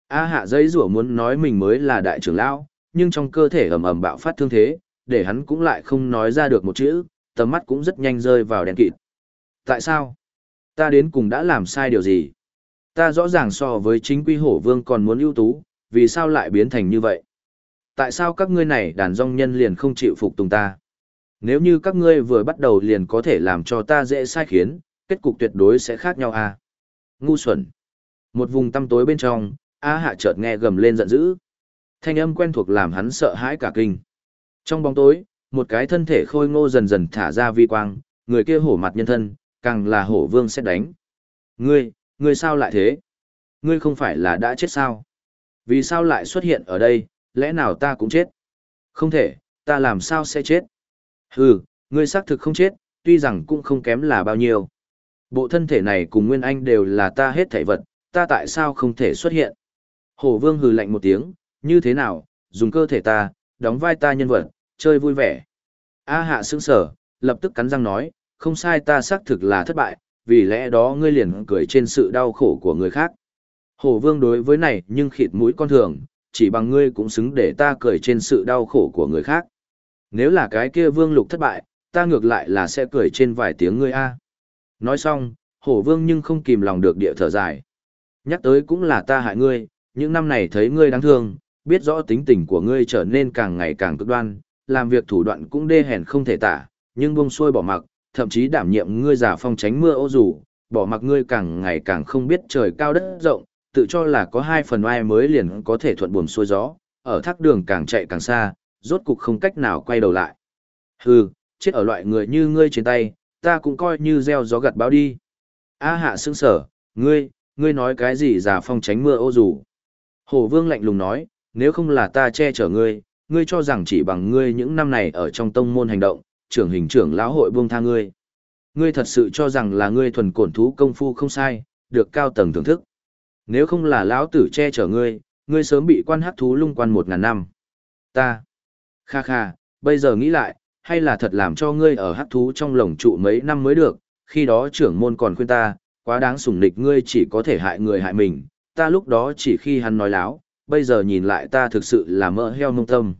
A hạ giấy rủa muốn nói mình mới là đại trưởng lão, nhưng trong cơ thể ầm ầm bạo phát thương thế, để hắn cũng lại không nói ra được một chữ, tầm mắt cũng rất nhanh rơi vào đèn kịt. Tại sao? Ta đến cùng đã làm sai điều gì? Ta rõ ràng so với chính quy hổ vương còn muốn ưu tú, vì sao lại biến thành như vậy? Tại sao các ngươi này đàn rong nhân liền không chịu phục tùng ta? Nếu như các ngươi vừa bắt đầu liền có thể làm cho ta dễ sai khiến, kết cục tuyệt đối sẽ khác nhau à? Ngu xuẩn. Một vùng tăm tối bên trong, A hạ chợt nghe gầm lên giận dữ. Thanh âm quen thuộc làm hắn sợ hãi cả kinh. Trong bóng tối, một cái thân thể khôi ngô dần dần thả ra vi quang, người kia hổ mặt nhân thân, càng là hổ vương sẽ đánh. Ngươi, ngươi sao lại thế? Ngươi không phải là đã chết sao? Vì sao lại xuất hiện ở đây, lẽ nào ta cũng chết? Không thể, ta làm sao sẽ chết? Hừ, ngươi xác thực không chết, tuy rằng cũng không kém là bao nhiêu. Bộ thân thể này cùng Nguyên Anh đều là ta hết thảy vật, ta tại sao không thể xuất hiện? Hổ vương hừ lạnh một tiếng, như thế nào, dùng cơ thể ta, đóng vai ta nhân vật, chơi vui vẻ. A hạ sững sở, lập tức cắn răng nói, không sai ta xác thực là thất bại, vì lẽ đó ngươi liền cười trên sự đau khổ của người khác. Hổ vương đối với này nhưng khịt mũi con thường, chỉ bằng ngươi cũng xứng để ta cười trên sự đau khổ của người khác. Nếu là cái kia vương lục thất bại, ta ngược lại là sẽ cười trên vài tiếng ngươi a. Nói xong, hổ vương nhưng không kìm lòng được địa thở dài. Nhắc tới cũng là ta hại ngươi, những năm này thấy ngươi đáng thương, biết rõ tính tình của ngươi trở nên càng ngày càng cực đoan, làm việc thủ đoạn cũng đê hèn không thể tả, nhưng buông xuôi bỏ mặc, thậm chí đảm nhiệm ngươi giả phong tránh mưa ô dù, bỏ mặc ngươi càng ngày càng không biết trời cao đất rộng, tự cho là có hai phần oai mới liền có thể thuận buồm xuôi gió, ở thác đường càng chạy càng xa, rốt cục không cách nào quay đầu lại. Hừ, chết ở loại người như ngươi trên tay, ta cũng coi như gieo gió gặt báo đi. A hạ sững sở, ngươi, ngươi nói cái gì giả phong tránh mưa ô dù? Hổ vương lạnh lùng nói, nếu không là ta che chở ngươi, ngươi cho rằng chỉ bằng ngươi những năm này ở trong tông môn hành động, trưởng hình trưởng lão hội buông tha ngươi. Ngươi thật sự cho rằng là ngươi thuần cổn thú công phu không sai, được cao tầng thưởng thức. Nếu không là lão tử che chở ngươi, ngươi sớm bị quan hắc thú lung quan một ngàn năm. Ta. Kha kha, bây giờ nghĩ lại, hay là thật làm cho ngươi ở hắc thú trong lồng trụ mấy năm mới được, khi đó trưởng môn còn khuyên ta, quá đáng sủng nịch ngươi chỉ có thể hại người hại mình, ta lúc đó chỉ khi hắn nói láo, bây giờ nhìn lại ta thực sự là mỡ heo nông tâm.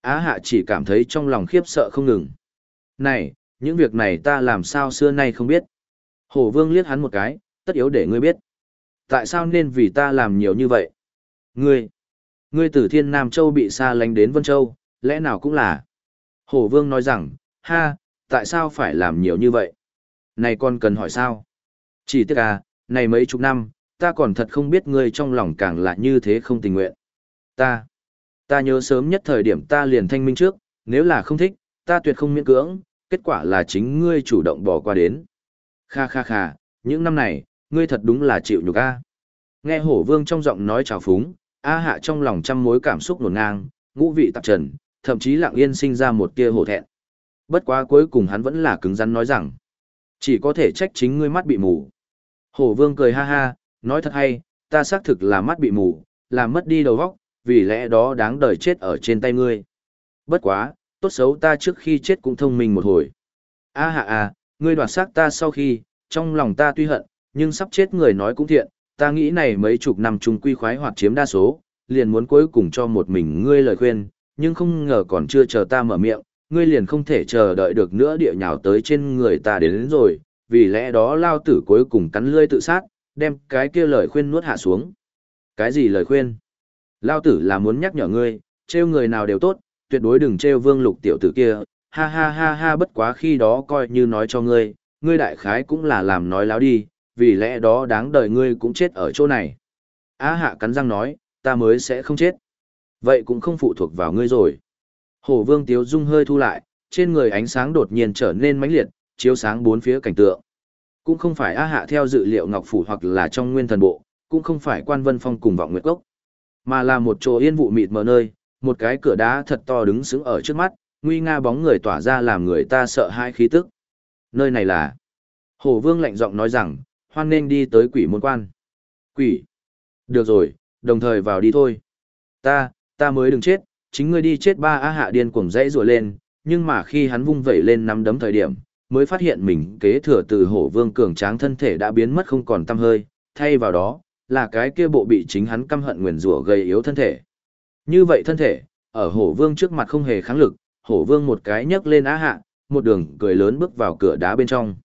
Á hạ chỉ cảm thấy trong lòng khiếp sợ không ngừng. Này, những việc này ta làm sao xưa nay không biết. Hổ vương liếc hắn một cái, tất yếu để ngươi biết. Tại sao nên vì ta làm nhiều như vậy? Ngươi, ngươi từ thiên Nam Châu bị xa lánh đến Vân Châu, lẽ nào cũng là. Hổ vương nói rằng, ha, tại sao phải làm nhiều như vậy? Này con cần hỏi sao? Chỉ tiếc à, này mấy chục năm, ta còn thật không biết ngươi trong lòng càng là như thế không tình nguyện. Ta, ta nhớ sớm nhất thời điểm ta liền thanh minh trước, nếu là không thích, ta tuyệt không miễn cưỡng, kết quả là chính ngươi chủ động bỏ qua đến. Kha kha kha, những năm này, ngươi thật đúng là chịu nhục a. Nghe hổ vương trong giọng nói trào phúng, A hạ trong lòng trăm mối cảm xúc nổn ngang, ngũ vị tạp trần, thậm chí lặng yên sinh ra một tia hổ thẹn. Bất quá cuối cùng hắn vẫn là cứng rắn nói rằng, chỉ có thể trách chính ngươi mắt bị mù. Hổ vương cười ha ha, nói thật hay, ta xác thực là mắt bị mù, làm mất đi đầu óc, vì lẽ đó đáng đời chết ở trên tay ngươi. Bất quá, tốt xấu ta trước khi chết cũng thông minh một hồi. A hạ à, ngươi đoạt xác ta sau khi, trong lòng ta tuy hận, nhưng sắp chết người nói cũng thiện, ta nghĩ này mấy chục năm chung quy khoái hoặc chiếm đa số, liền muốn cuối cùng cho một mình ngươi lời khuyên, nhưng không ngờ còn chưa chờ ta mở miệng, ngươi liền không thể chờ đợi được nữa địa nhào tới trên người ta đến, đến rồi, vì lẽ đó lao tử cuối cùng cắn lươi tự sát, đem cái kia lời khuyên nuốt hạ xuống. Cái gì lời khuyên? Lao tử là muốn nhắc nhở ngươi, trêu người nào đều tốt, tuyệt đối đừng trêu vương lục tiểu tử kia, ha ha ha ha bất quá khi đó coi như nói cho ngươi, ngươi đại khái cũng là làm nói láo đi, vì lẽ đó đáng đời ngươi cũng chết ở chỗ này. Á hạ cắn răng nói, ta mới sẽ không chết. Vậy cũng không phụ thuộc vào ngươi rồi. Hổ vương tiếu dung hơi thu lại, trên người ánh sáng đột nhiên trở nên mãnh liệt, chiếu sáng bốn phía cảnh tượng. Cũng không phải Á Hạ theo dự liệu Ngọc Phủ hoặc là trong nguyên thần bộ, cũng không phải quan vân phong cùng vọng nguyệt gốc, mà là một chỗ yên vụ mịt mờ nơi, một cái cửa đá thật to đứng sững ở trước mắt, nguy nga bóng người tỏa ra làm người ta sợ hai khí tức. Nơi này là... Hổ vương lạnh giọng nói rằng, hoan nên đi tới quỷ môn quan. Quỷ! Được rồi, đồng thời vào đi thôi. Ta, ta mới đừng chết, chính ngươi đi chết ba A Hạ điên cuồng dãy rùa lên, nhưng mà khi hắn vung vẩy lên nắm đấm thời điểm, mới phát hiện mình kế thừa từ hổ vương cường tráng thân thể đã biến mất không còn tăm hơi, thay vào đó, là cái kia bộ bị chính hắn căm hận nguyền rủa gây yếu thân thể. Như vậy thân thể, ở hổ vương trước mặt không hề kháng lực, hổ vương một cái nhấc lên á hạ, một đường cười lớn bước vào cửa đá bên trong.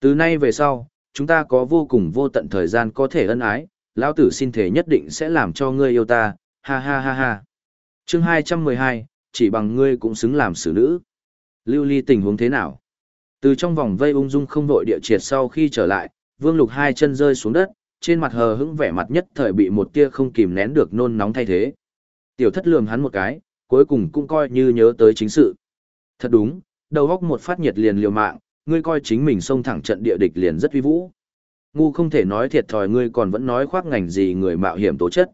Từ nay về sau, chúng ta có vô cùng vô tận thời gian có thể ân ái, lão tử xin thể nhất định sẽ làm cho ngươi yêu ta, ha ha ha ha. Chương 212, chỉ bằng ngươi cũng xứng làm xử nữ. Lưu ly tình huống thế nào? Từ trong vòng vây ung dung không vội địa triệt sau khi trở lại, Vương Lục hai chân rơi xuống đất, trên mặt hờ hững vẻ mặt nhất thời bị một tia không kìm nén được nôn nóng thay thế. Tiểu thất lườm hắn một cái, cuối cùng cũng coi như nhớ tới chính sự. Thật đúng, đầu góc một phát nhiệt liền liều mạng, ngươi coi chính mình xông thẳng trận địa địch liền rất uy vũ. Ngu không thể nói thiệt thòi ngươi còn vẫn nói khoác ngành gì người mạo hiểm tố chất.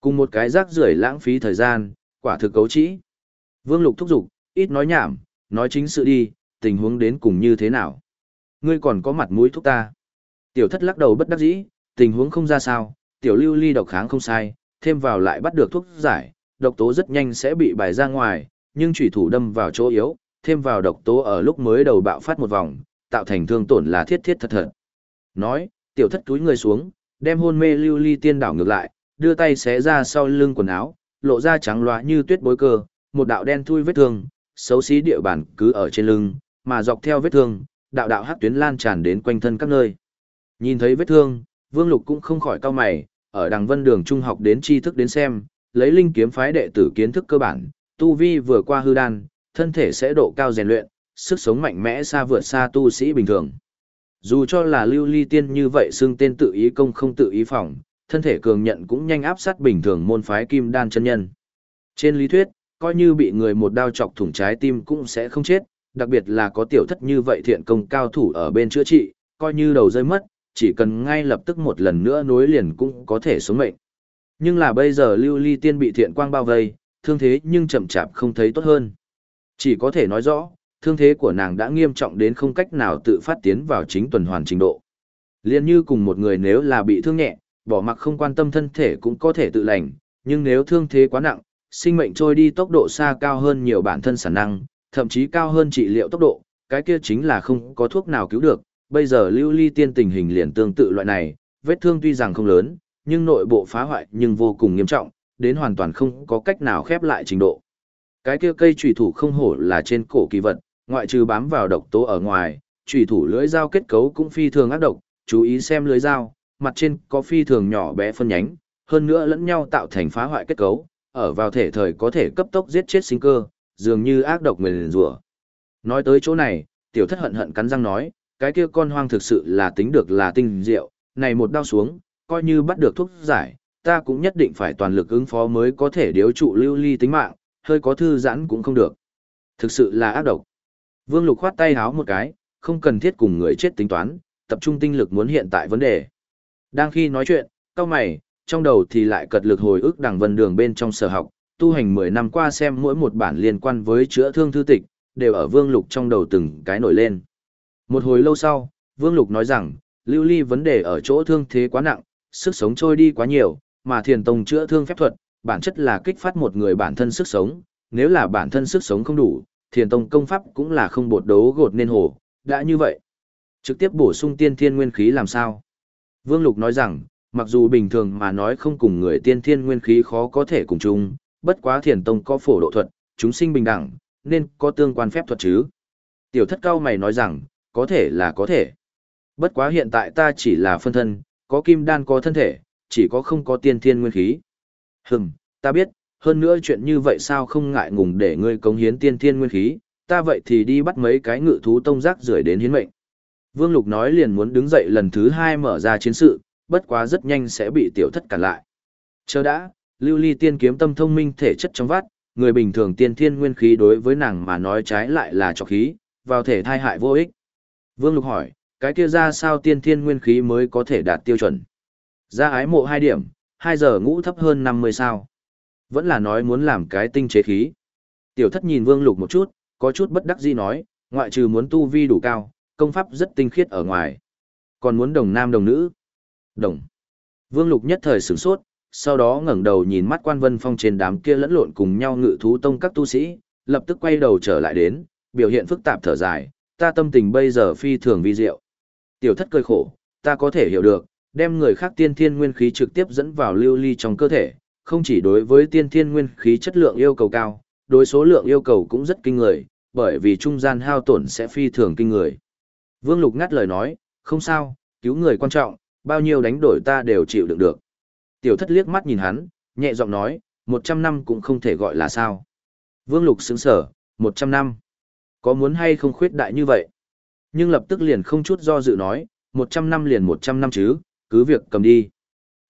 Cùng một cái rác rưởi lãng phí thời gian, quả thực cấu trĩ. Vương Lục thúc giục, ít nói nhảm, nói chính sự đi, tình huống đến cùng như thế nào. Ngươi còn có mặt mũi thúc ta. Tiểu thất lắc đầu bất đắc dĩ, tình huống không ra sao, tiểu lưu ly độc kháng không sai, thêm vào lại bắt được thuốc giải, độc tố rất nhanh sẽ bị bài ra ngoài, nhưng chủy thủ đâm vào chỗ yếu, thêm vào độc tố ở lúc mới đầu bạo phát một vòng, tạo thành thương tổn là thiết thiết thật thật. Nói, tiểu thất túi người xuống, đem hôn mê lưu ly tiên đảo ngược lại, đưa tay xé ra sau lưng quần áo, lộ ra trắng loá như tuyết bối cơ, một đạo đen thui vết thương, xấu xí địa bản cứ ở trên lưng, mà dọc theo vết thương, đạo đạo hắc tuyến lan tràn đến quanh thân các nơi. Nhìn thấy vết thương, Vương Lục cũng không khỏi cau mày, ở đằng vân đường trung học đến tri thức đến xem, lấy linh kiếm phái đệ tử kiến thức cơ bản, tu vi vừa qua hư đan, thân thể sẽ độ cao rèn luyện, sức sống mạnh mẽ xa vượt xa tu sĩ bình thường. Dù cho là lưu ly tiên như vậy xưng tên tự ý công không tự ý phòng, thân thể cường nhận cũng nhanh áp sát bình thường môn phái kim đan chân nhân. Trên lý thuyết, coi như bị người một đao chọc thủng trái tim cũng sẽ không chết, đặc biệt là có tiểu thất như vậy thiện công cao thủ ở bên chữa trị, coi như đầu rơi mất, chỉ cần ngay lập tức một lần nữa nối liền cũng có thể sống mệnh. Nhưng là bây giờ lưu ly tiên bị thiện quang bao vây, thương thế nhưng chậm chạp không thấy tốt hơn. Chỉ có thể nói rõ, thương thế của nàng đã nghiêm trọng đến không cách nào tự phát tiến vào chính tuần hoàn trình độ. Liên như cùng một người nếu là bị thương nhẹ, bỏ mặc không quan tâm thân thể cũng có thể tự lành, nhưng nếu thương thế quá nặng, sinh mệnh trôi đi tốc độ xa cao hơn nhiều bản thân sản năng, thậm chí cao hơn trị liệu tốc độ, cái kia chính là không có thuốc nào cứu được. Bây giờ lưu ly tiên tình hình liền tương tự loại này, vết thương tuy rằng không lớn, nhưng nội bộ phá hoại nhưng vô cùng nghiêm trọng, đến hoàn toàn không có cách nào khép lại trình độ. Cái kia cây trùy thủ không hổ là trên cổ kỳ vật, ngoại trừ bám vào độc tố ở ngoài, trùy thủ lưỡi dao kết cấu cũng phi thường ác độc, chú ý xem lưỡi dao, mặt trên có phi thường nhỏ bé phân nhánh, hơn nữa lẫn nhau tạo thành phá hoại kết cấu, ở vào thể thời có thể cấp tốc giết chết sinh cơ, dường như ác độc nguyền rủa. Nói tới chỗ này, tiểu thất hận hận cắn răng nói, cái kia con hoang thực sự là tính được là tinh diệu, này một đao xuống, coi như bắt được thuốc giải, ta cũng nhất định phải toàn lực ứng phó mới có thể điếu trụ lưu ly tính mạng, hơi có thư giãn cũng không được. Thực sự là ác độc. Vương Lục khoát tay háo một cái, không cần thiết cùng người chết tính toán, tập trung tinh lực muốn hiện tại vấn đề. Đang khi nói chuyện, cao mày, trong đầu thì lại cật lực hồi ức đằng vân đường bên trong sở học, tu hành 10 năm qua xem mỗi một bản liên quan với chữa thương thư tịch, đều ở Vương Lục trong đầu từng cái nổi lên. Một hồi lâu sau, Vương Lục nói rằng, lưu ly vấn đề ở chỗ thương thế quá nặng, sức sống trôi đi quá nhiều, mà thiền tông chữa thương phép thuật, bản chất là kích phát một người bản thân sức sống, nếu là bản thân sức sống không đủ, thiền tông công pháp cũng là không bột đấu gột nên hồ, đã như vậy. Trực tiếp bổ sung tiên thiên nguyên khí làm sao? Vương Lục nói rằng, mặc dù bình thường mà nói không cùng người tiên thiên nguyên khí khó có thể cùng chung, bất quá thiền tông có phổ độ thuật, chúng sinh bình đẳng, nên có tương quan phép thuật chứ. Tiểu thất cao mày nói rằng, có thể là có thể. Bất quá hiện tại ta chỉ là phân thân, có kim đan có thân thể, chỉ có không có tiên thiên nguyên khí. Hừm, ta biết, hơn nữa chuyện như vậy sao không ngại ngùng để ngươi cống hiến tiên thiên nguyên khí, ta vậy thì đi bắt mấy cái ngự thú tông rác rưởi đến hiến mệnh. Vương Lục nói liền muốn đứng dậy lần thứ hai mở ra chiến sự, bất quá rất nhanh sẽ bị tiểu thất cản lại. Chờ đã, lưu ly tiên kiếm tâm thông minh thể chất trong vắt, người bình thường tiên thiên nguyên khí đối với nàng mà nói trái lại là trọc khí, vào thể thai hại vô ích. Vương Lục hỏi, cái kia ra sao tiên thiên nguyên khí mới có thể đạt tiêu chuẩn? Ra ái mộ hai điểm, 2 giờ ngũ thấp hơn 50 sao. Vẫn là nói muốn làm cái tinh chế khí. Tiểu thất nhìn Vương Lục một chút, có chút bất đắc dĩ nói, ngoại trừ muốn tu vi đủ cao, công pháp rất tinh khiết ở ngoài. Còn muốn đồng nam đồng nữ. Đồng. Vương Lục nhất thời sửng sốt, sau đó ngẩng đầu nhìn mắt quan vân phong trên đám kia lẫn lộn cùng nhau ngự thú tông các tu sĩ, lập tức quay đầu trở lại đến, biểu hiện phức tạp thở dài, ta tâm tình bây giờ phi thường vi diệu. Tiểu thất cười khổ, ta có thể hiểu được, đem người khác tiên thiên nguyên khí trực tiếp dẫn vào lưu ly trong cơ thể, không chỉ đối với tiên thiên nguyên khí chất lượng yêu cầu cao, đối số lượng yêu cầu cũng rất kinh người, bởi vì trung gian hao tổn sẽ phi thường kinh người. Vương Lục ngắt lời nói, không sao, cứu người quan trọng, bao nhiêu đánh đổi ta đều chịu đựng được. Tiểu thất liếc mắt nhìn hắn, nhẹ giọng nói, một trăm năm cũng không thể gọi là sao. Vương Lục sững sở, một trăm năm. Có muốn hay không khuyết đại như vậy? Nhưng lập tức liền không chút do dự nói, một trăm năm liền một trăm năm chứ, cứ việc cầm đi.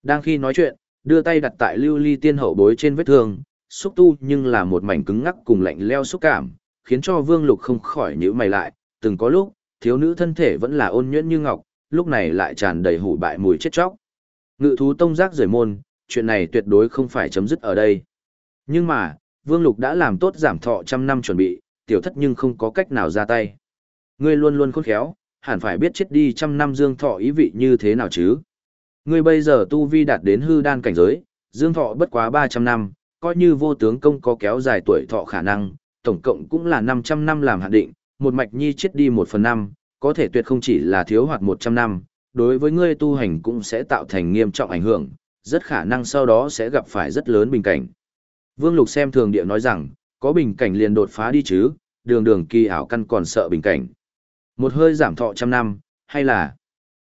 Đang khi nói chuyện, đưa tay đặt tại lưu ly tiên hậu bối trên vết thương, xúc tu nhưng là một mảnh cứng ngắc cùng lạnh leo xúc cảm, khiến cho vương lục không khỏi nhíu mày lại, từng có lúc, thiếu nữ thân thể vẫn là ôn nhuyễn như ngọc, lúc này lại tràn đầy hủ bại mùi chết chóc. Ngự thú tông giác rời môn, chuyện này tuyệt đối không phải chấm dứt ở đây. Nhưng mà, vương lục đã làm tốt giảm thọ trăm năm chuẩn bị, tiểu thất nhưng không có cách nào ra tay. Ngươi luôn luôn khôn khéo, hẳn phải biết chết đi trăm năm dương thọ ý vị như thế nào chứ. Ngươi bây giờ tu vi đạt đến hư đan cảnh giới, dương thọ bất quá 300 năm, coi như vô tướng công có kéo dài tuổi thọ khả năng, tổng cộng cũng là 500 năm làm hạn định, một mạch nhi chết đi một phần năm, có thể tuyệt không chỉ là thiếu hoạt 100 năm, đối với ngươi tu hành cũng sẽ tạo thành nghiêm trọng ảnh hưởng, rất khả năng sau đó sẽ gặp phải rất lớn bình cảnh. Vương Lục xem thường địa nói rằng, có bình cảnh liền đột phá đi chứ, đường đường kỳ ảo căn còn sợ bình cảnh. Một hơi giảm thọ trăm năm, hay là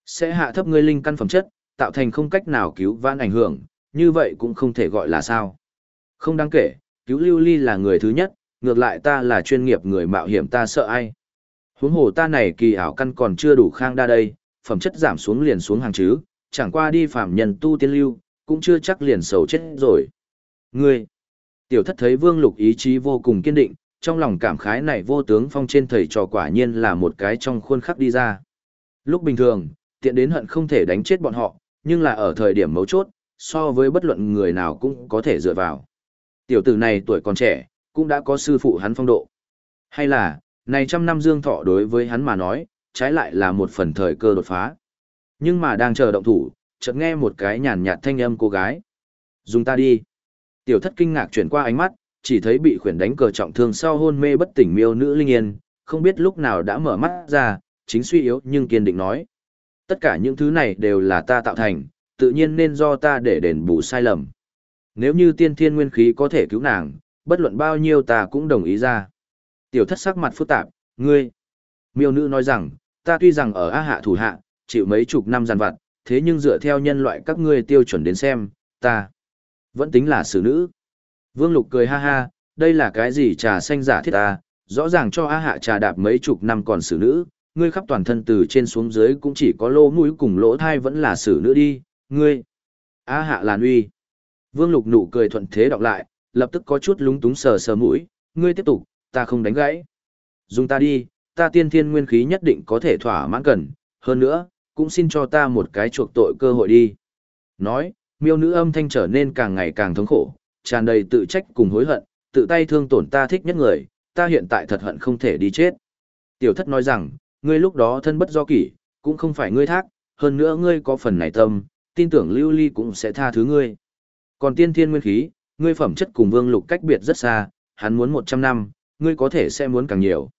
sẽ hạ thấp ngươi linh căn phẩm chất, tạo thành không cách nào cứu vãn ảnh hưởng, như vậy cũng không thể gọi là sao. Không đáng kể, cứu lưu ly là người thứ nhất, ngược lại ta là chuyên nghiệp người mạo hiểm ta sợ ai. Huống hồ ta này kỳ ảo căn còn chưa đủ khang đa đây, phẩm chất giảm xuống liền xuống hàng chứ, chẳng qua đi phạm nhân tu tiên lưu, cũng chưa chắc liền sầu chết rồi. Ngươi, tiểu thất thấy vương lục ý chí vô cùng kiên định, trong lòng cảm khái này vô tướng phong trên thầy trò quả nhiên là một cái trong khuôn khắc đi ra. Lúc bình thường, tiện đến hận không thể đánh chết bọn họ, nhưng là ở thời điểm mấu chốt, so với bất luận người nào cũng có thể dựa vào. Tiểu tử này tuổi còn trẻ, cũng đã có sư phụ hắn phong độ. Hay là, này trăm năm dương thọ đối với hắn mà nói, trái lại là một phần thời cơ đột phá. Nhưng mà đang chờ động thủ, chợt nghe một cái nhàn nhạt thanh âm cô gái. Dùng ta đi. Tiểu thất kinh ngạc chuyển qua ánh mắt, chỉ thấy bị khuyển đánh cờ trọng thương sau hôn mê bất tỉnh miêu nữ linh yên, không biết lúc nào đã mở mắt ra, chính suy yếu nhưng kiên định nói. Tất cả những thứ này đều là ta tạo thành, tự nhiên nên do ta để đền bù sai lầm. Nếu như tiên thiên nguyên khí có thể cứu nàng, bất luận bao nhiêu ta cũng đồng ý ra. Tiểu thất sắc mặt phức tạp, ngươi. Miêu nữ nói rằng, ta tuy rằng ở A hạ thủ hạ, chịu mấy chục năm giàn vặt, thế nhưng dựa theo nhân loại các ngươi tiêu chuẩn đến xem, ta vẫn tính là xử nữ. Vương Lục cười ha ha, đây là cái gì trà xanh giả thiết ta, rõ ràng cho A hạ trà đạp mấy chục năm còn xử nữ, ngươi khắp toàn thân từ trên xuống dưới cũng chỉ có lỗ mũi cùng lỗ thai vẫn là xử nữ đi, ngươi. A hạ làn uy. Vương Lục nụ cười thuận thế đọc lại, lập tức có chút lúng túng sờ sờ mũi, ngươi tiếp tục, ta không đánh gãy. Dùng ta đi, ta tiên thiên nguyên khí nhất định có thể thỏa mãn cần, hơn nữa, cũng xin cho ta một cái chuộc tội cơ hội đi. Nói, miêu nữ âm thanh trở nên càng ngày càng thống khổ, tràn đầy tự trách cùng hối hận, tự tay thương tổn ta thích nhất người, ta hiện tại thật hận không thể đi chết. Tiểu thất nói rằng, ngươi lúc đó thân bất do kỷ, cũng không phải ngươi thác, hơn nữa ngươi có phần này tâm, tin tưởng lưu ly cũng sẽ tha thứ ngươi. Còn tiên thiên nguyên khí, ngươi phẩm chất cùng vương lục cách biệt rất xa, hắn muốn 100 năm, ngươi có thể sẽ muốn càng nhiều.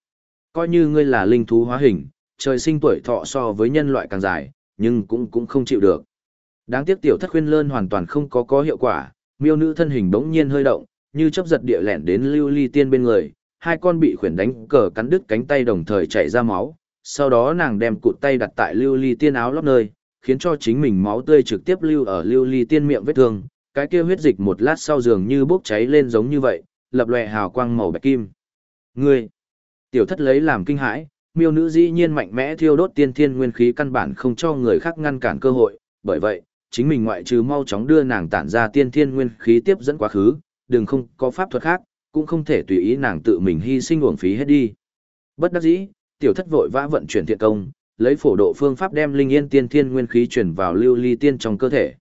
Coi như ngươi là linh thú hóa hình, trời sinh tuổi thọ so với nhân loại càng dài, nhưng cũng cũng không chịu được. Đáng tiếc tiểu thất khuyên lơn hoàn toàn không có có hiệu quả, miêu nữ thân hình bỗng nhiên hơi động, như chớp giật địa lẻn đến lưu ly tiên bên người, hai con bị khuyển đánh cờ cắn đứt cánh tay đồng thời chảy ra máu, sau đó nàng đem cụt tay đặt tại lưu ly tiên áo lót nơi, khiến cho chính mình máu tươi trực tiếp lưu ở lưu ly tiên miệng vết thương, cái kia huyết dịch một lát sau dường như bốc cháy lên giống như vậy, lập lòe hào quang màu bạch kim. Ngươi! Tiểu thất lấy làm kinh hãi, miêu nữ dĩ nhiên mạnh mẽ thiêu đốt tiên thiên nguyên khí căn bản không cho người khác ngăn cản cơ hội, bởi vậy, chính mình ngoại trừ mau chóng đưa nàng tản ra tiên thiên nguyên khí tiếp dẫn quá khứ, đừng không có pháp thuật khác, cũng không thể tùy ý nàng tự mình hy sinh uổng phí hết đi. Bất đắc dĩ, tiểu thất vội vã vận chuyển thiện công, lấy phổ độ phương pháp đem linh yên tiên thiên nguyên khí chuyển vào lưu ly tiên trong cơ thể.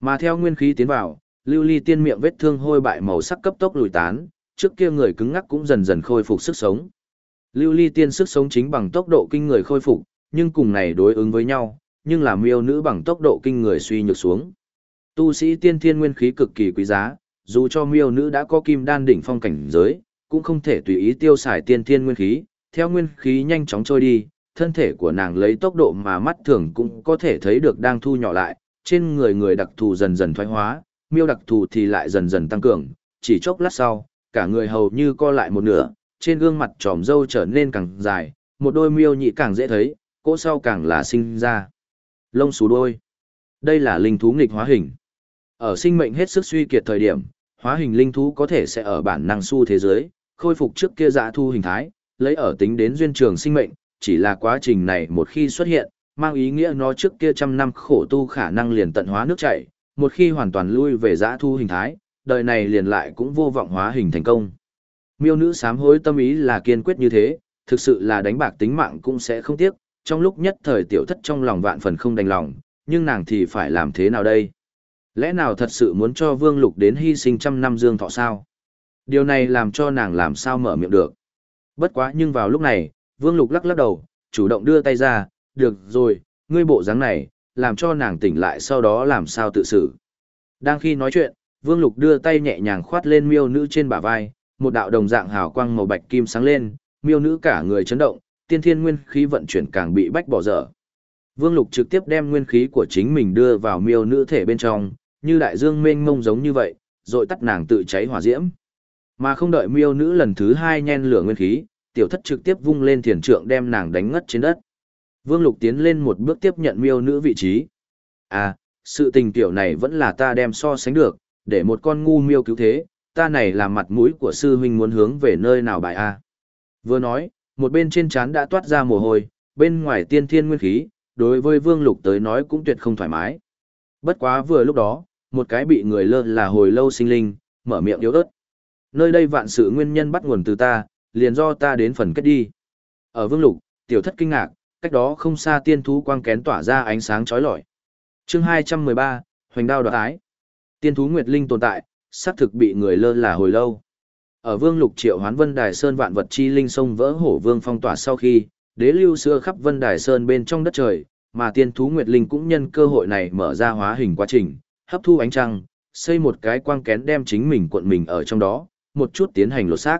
Mà theo nguyên khí tiến vào, lưu ly tiên miệng vết thương hôi bại màu sắc cấp tốc lùi tán, trước kia người cứng ngắc cũng dần dần khôi phục sức sống. Lưu ly tiên sức sống chính bằng tốc độ kinh người khôi phục, nhưng cùng này đối ứng với nhau, nhưng là miêu nữ bằng tốc độ kinh người suy nhược xuống. Tu sĩ tiên thiên nguyên khí cực kỳ quý giá, dù cho miêu nữ đã có kim đan đỉnh phong cảnh giới, cũng không thể tùy ý tiêu xài tiên thiên nguyên khí, theo nguyên khí nhanh chóng trôi đi, thân thể của nàng lấy tốc độ mà mắt thường cũng có thể thấy được đang thu nhỏ lại, trên người người đặc thù dần dần thoái hóa, miêu đặc thù thì lại dần dần tăng cường, chỉ chốc lát sau, cả người hầu như co lại một nửa, trên gương mặt tròm râu trở nên càng dài, một đôi miêu nhị càng dễ thấy, cỗ sau càng là sinh ra. Lông xù đôi. Đây là linh thú nghịch hóa hình. Ở sinh mệnh hết sức suy kiệt thời điểm, hóa hình linh thú có thể sẽ ở bản năng su thế giới, khôi phục trước kia dạ thu hình thái, lấy ở tính đến duyên trường sinh mệnh, chỉ là quá trình này một khi xuất hiện, mang ý nghĩa nó trước kia trăm năm khổ tu khả năng liền tận hóa nước chảy, một khi hoàn toàn lui về giã thu hình thái, đời này liền lại cũng vô vọng hóa hình thành công. Miêu nữ sám hối tâm ý là kiên quyết như thế, thực sự là đánh bạc tính mạng cũng sẽ không tiếc, trong lúc nhất thời tiểu thất trong lòng vạn phần không đành lòng, nhưng nàng thì phải làm thế nào đây? Lẽ nào thật sự muốn cho vương lục đến hy sinh trăm năm dương thọ sao? Điều này làm cho nàng làm sao mở miệng được. Bất quá nhưng vào lúc này, vương lục lắc lắc đầu, chủ động đưa tay ra, được rồi, ngươi bộ dáng này, làm cho nàng tỉnh lại sau đó làm sao tự xử. Đang khi nói chuyện, Vương Lục đưa tay nhẹ nhàng khoát lên miêu nữ trên bả vai, một đạo đồng dạng hào quang màu bạch kim sáng lên, miêu nữ cả người chấn động, tiên thiên nguyên khí vận chuyển càng bị bách bỏ dở. Vương Lục trực tiếp đem nguyên khí của chính mình đưa vào miêu nữ thể bên trong, như đại dương mênh mông giống như vậy, rồi tắt nàng tự cháy hỏa diễm. Mà không đợi miêu nữ lần thứ hai nhen lửa nguyên khí, tiểu thất trực tiếp vung lên thiền trượng đem nàng đánh ngất trên đất. Vương Lục tiến lên một bước tiếp nhận miêu nữ vị trí. À, sự tình tiểu này vẫn là ta đem so sánh được, để một con ngu miêu cứu thế, ta này là mặt mũi của sư huynh muốn hướng về nơi nào bài A. Vừa nói, một bên trên trán đã toát ra mồ hôi, bên ngoài tiên thiên nguyên khí, đối với Vương Lục tới nói cũng tuyệt không thoải mái. Bất quá vừa lúc đó, một cái bị người lơ là hồi lâu sinh linh, mở miệng yếu ớt. Nơi đây vạn sự nguyên nhân bắt nguồn từ ta, liền do ta đến phần kết đi. Ở Vương Lục, tiểu thất kinh ngạc, cách đó không xa tiên thú quang kén tỏa ra ánh sáng chói lọi. Chương 213, Hoành đao đoạt ái. Tiên thú Nguyệt Linh tồn tại, xác thực bị người lơ là hồi lâu. Ở Vương Lục Triệu Hoán Vân Đài Sơn vạn vật chi linh sông vỡ hổ vương phong tỏa sau khi, đế lưu xưa khắp Vân Đài Sơn bên trong đất trời, mà tiên thú Nguyệt Linh cũng nhân cơ hội này mở ra hóa hình quá trình, hấp thu ánh trăng, xây một cái quang kén đem chính mình cuộn mình ở trong đó, một chút tiến hành lột xác.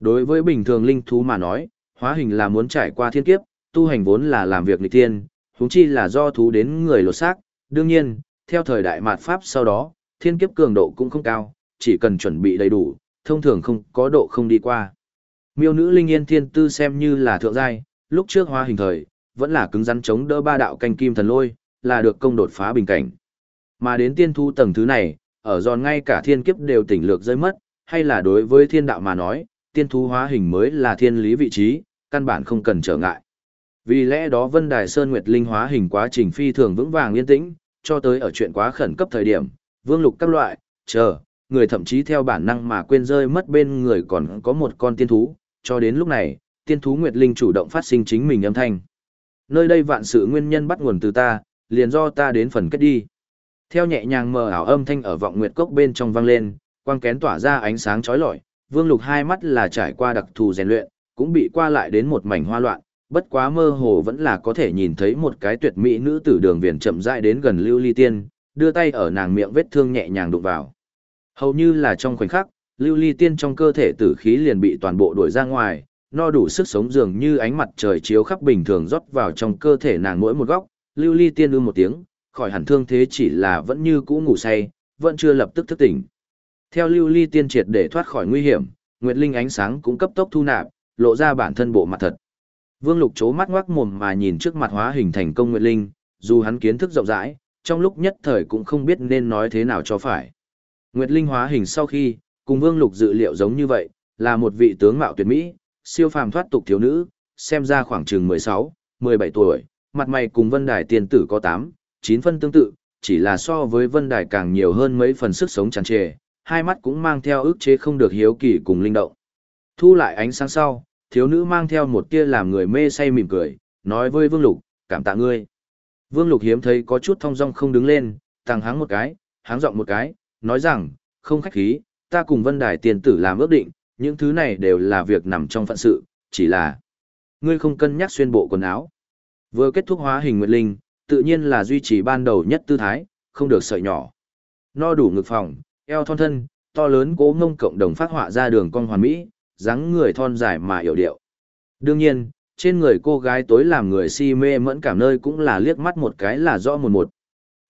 Đối với bình thường linh thú mà nói, hóa hình là muốn trải qua thiên kiếp, tu hành vốn là làm việc nghịch tiên, huống chi là do thú đến người lột xác. Đương nhiên, theo thời đại mạt pháp sau đó, thiên kiếp cường độ cũng không cao, chỉ cần chuẩn bị đầy đủ, thông thường không có độ không đi qua. Miêu nữ linh yên thiên tư xem như là thượng giai, lúc trước hóa hình thời, vẫn là cứng rắn chống đỡ ba đạo canh kim thần lôi, là được công đột phá bình cảnh. Mà đến tiên thu tầng thứ này, ở giòn ngay cả thiên kiếp đều tỉnh lược rơi mất, hay là đối với thiên đạo mà nói, tiên thú hóa hình mới là thiên lý vị trí, căn bản không cần trở ngại. Vì lẽ đó Vân Đài Sơn Nguyệt Linh hóa hình quá trình phi thường vững vàng yên tĩnh, cho tới ở chuyện quá khẩn cấp thời điểm, vương lục các loại, chờ, người thậm chí theo bản năng mà quên rơi mất bên người còn có một con tiên thú, cho đến lúc này, tiên thú Nguyệt Linh chủ động phát sinh chính mình âm thanh. Nơi đây vạn sự nguyên nhân bắt nguồn từ ta, liền do ta đến phần kết đi. Theo nhẹ nhàng mờ ảo âm thanh ở vọng nguyệt cốc bên trong vang lên, quang kén tỏa ra ánh sáng chói lọi, Vương Lục hai mắt là trải qua đặc thù rèn luyện, cũng bị qua lại đến một mảnh hoa loạn, bất quá mơ hồ vẫn là có thể nhìn thấy một cái tuyệt mỹ nữ tử đường viền chậm rãi đến gần Lưu Ly Tiên, đưa tay ở nàng miệng vết thương nhẹ nhàng đụng vào. Hầu như là trong khoảnh khắc, Lưu Ly Tiên trong cơ thể tử khí liền bị toàn bộ đuổi ra ngoài, no đủ sức sống dường như ánh mặt trời chiếu khắp bình thường rót vào trong cơ thể nàng mỗi một góc, Lưu Ly Tiên ư một tiếng, khỏi hẳn thương thế chỉ là vẫn như cũ ngủ say, vẫn chưa lập tức thức tỉnh. Theo lưu ly tiên triệt để thoát khỏi nguy hiểm, Nguyệt Linh ánh sáng cũng cấp tốc thu nạp, lộ ra bản thân bộ mặt thật. Vương Lục chố mắt ngoác mồm mà nhìn trước mặt hóa hình thành công Nguyệt Linh, dù hắn kiến thức rộng rãi, trong lúc nhất thời cũng không biết nên nói thế nào cho phải. Nguyệt Linh hóa hình sau khi, cùng Vương Lục dự liệu giống như vậy, là một vị tướng mạo tuyệt mỹ, siêu phàm thoát tục thiếu nữ, xem ra khoảng chừng 16, 17 tuổi, mặt mày cùng Vân Đài tiền tử có 8, 9 phân tương tự, chỉ là so với Vân Đài càng nhiều hơn mấy phần sức sống tràn trề, hai mắt cũng mang theo ức chế không được hiếu kỳ cùng linh động. Thu lại ánh sáng sau, thiếu nữ mang theo một tia làm người mê say mỉm cười, nói với Vương Lục, cảm tạ ngươi. Vương Lục hiếm thấy có chút thong dong không đứng lên, tăng háng một cái, háng giọng một cái, nói rằng, không khách khí, ta cùng Vân Đài tiền tử làm ước định, những thứ này đều là việc nằm trong phận sự, chỉ là ngươi không cân nhắc xuyên bộ quần áo. Vừa kết thúc hóa hình nguyệt linh, tự nhiên là duy trì ban đầu nhất tư thái, không được sợi nhỏ. No đủ ngực phòng, eo thon thân, to lớn cố ngông cộng đồng phát họa ra đường cong hoàn mỹ, dáng người thon dài mà hiểu điệu. Đương nhiên, trên người cô gái tối làm người si mê mẫn cảm nơi cũng là liếc mắt một cái là rõ một một.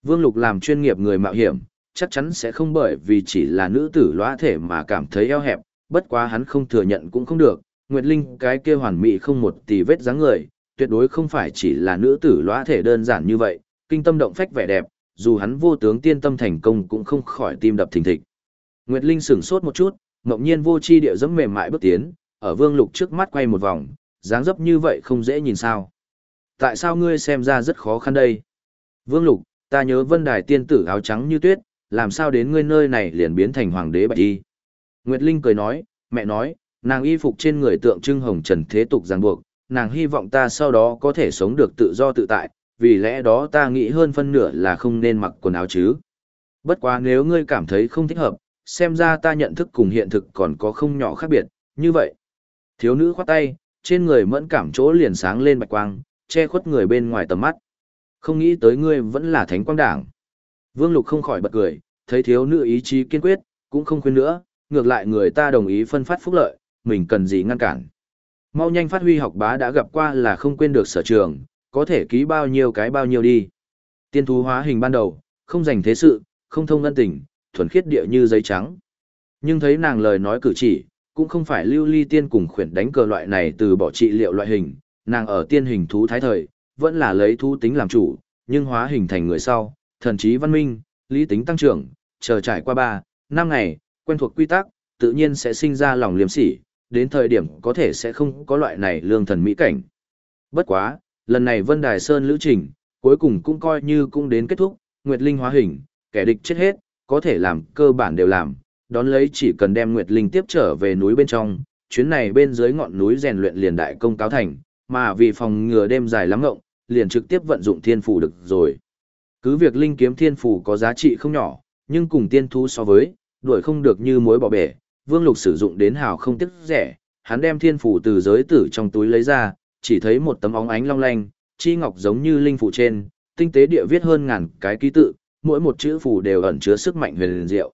Vương Lục làm chuyên nghiệp người mạo hiểm, chắc chắn sẽ không bởi vì chỉ là nữ tử lõa thể mà cảm thấy eo hẹp, bất quá hắn không thừa nhận cũng không được. Nguyệt Linh cái kia hoàn mỹ không một tì vết dáng người, tuyệt đối không phải chỉ là nữ tử lõa thể đơn giản như vậy, kinh tâm động phách vẻ đẹp, dù hắn vô tướng tiên tâm thành công cũng không khỏi tim đập thình thịch. Nguyệt Linh sửng sốt một chút, ngẫu nhiên vô chi địa dẫm mềm mại bước tiến, ở Vương Lục trước mắt quay một vòng, dáng dấp như vậy không dễ nhìn sao? Tại sao ngươi xem ra rất khó khăn đây? Vương Lục, ta nhớ Vân Đài tiên tử áo trắng như tuyết, làm sao đến ngươi nơi này liền biến thành hoàng đế bạch y? Nguyệt Linh cười nói, mẹ nói, nàng y phục trên người tượng trưng hồng trần thế tục ràng buộc, nàng hy vọng ta sau đó có thể sống được tự do tự tại, vì lẽ đó ta nghĩ hơn phân nửa là không nên mặc quần áo chứ. Bất quá nếu ngươi cảm thấy không thích hợp, xem ra ta nhận thức cùng hiện thực còn có không nhỏ khác biệt, như vậy. Thiếu nữ khoát tay, trên người mẫn cảm chỗ liền sáng lên bạch quang, che khuất người bên ngoài tầm mắt. Không nghĩ tới ngươi vẫn là thánh quang đảng. Vương Lục không khỏi bật cười, thấy thiếu nữ ý chí kiên quyết, cũng không khuyên nữa, ngược lại người ta đồng ý phân phát phúc lợi, mình cần gì ngăn cản. Mau nhanh phát huy học bá đã gặp qua là không quên được sở trường, có thể ký bao nhiêu cái bao nhiêu đi. Tiên thú hóa hình ban đầu, không dành thế sự, không thông ân tình, thuần khiết địa như giấy trắng. Nhưng thấy nàng lời nói cử chỉ, cũng không phải lưu ly tiên cùng khuyển đánh cờ loại này từ bỏ trị liệu loại hình, nàng ở tiên hình thú thái thời, vẫn là lấy thú tính làm chủ, nhưng hóa hình thành người sau, thần trí văn minh, lý tính tăng trưởng, chờ trải qua 3, 5 ngày, quen thuộc quy tắc, tự nhiên sẽ sinh ra lòng liếm sỉ, đến thời điểm có thể sẽ không có loại này lương thần mỹ cảnh. Bất quá, lần này Vân Đài Sơn lữ trình, cuối cùng cũng coi như cũng đến kết thúc, Nguyệt Linh hóa hình, kẻ địch chết hết, có thể làm, cơ bản đều làm, đón lấy chỉ cần đem Nguyệt Linh tiếp trở về núi bên trong, chuyến này bên dưới ngọn núi rèn luyện liền đại công cáo thành, mà vì phòng ngừa đêm dài lắm ngộng, liền trực tiếp vận dụng thiên phủ được rồi. Cứ việc linh kiếm thiên phủ có giá trị không nhỏ, nhưng cùng tiên thú so với, đuổi không được như mối bỏ bể, Vương Lục sử dụng đến hào không tiếc rẻ, hắn đem thiên phủ từ giới tử trong túi lấy ra, chỉ thấy một tấm óng ánh long lanh, chi ngọc giống như linh phủ trên, tinh tế địa viết hơn ngàn cái ký tự, mỗi một chữ phủ đều ẩn chứa sức mạnh huyền diệu.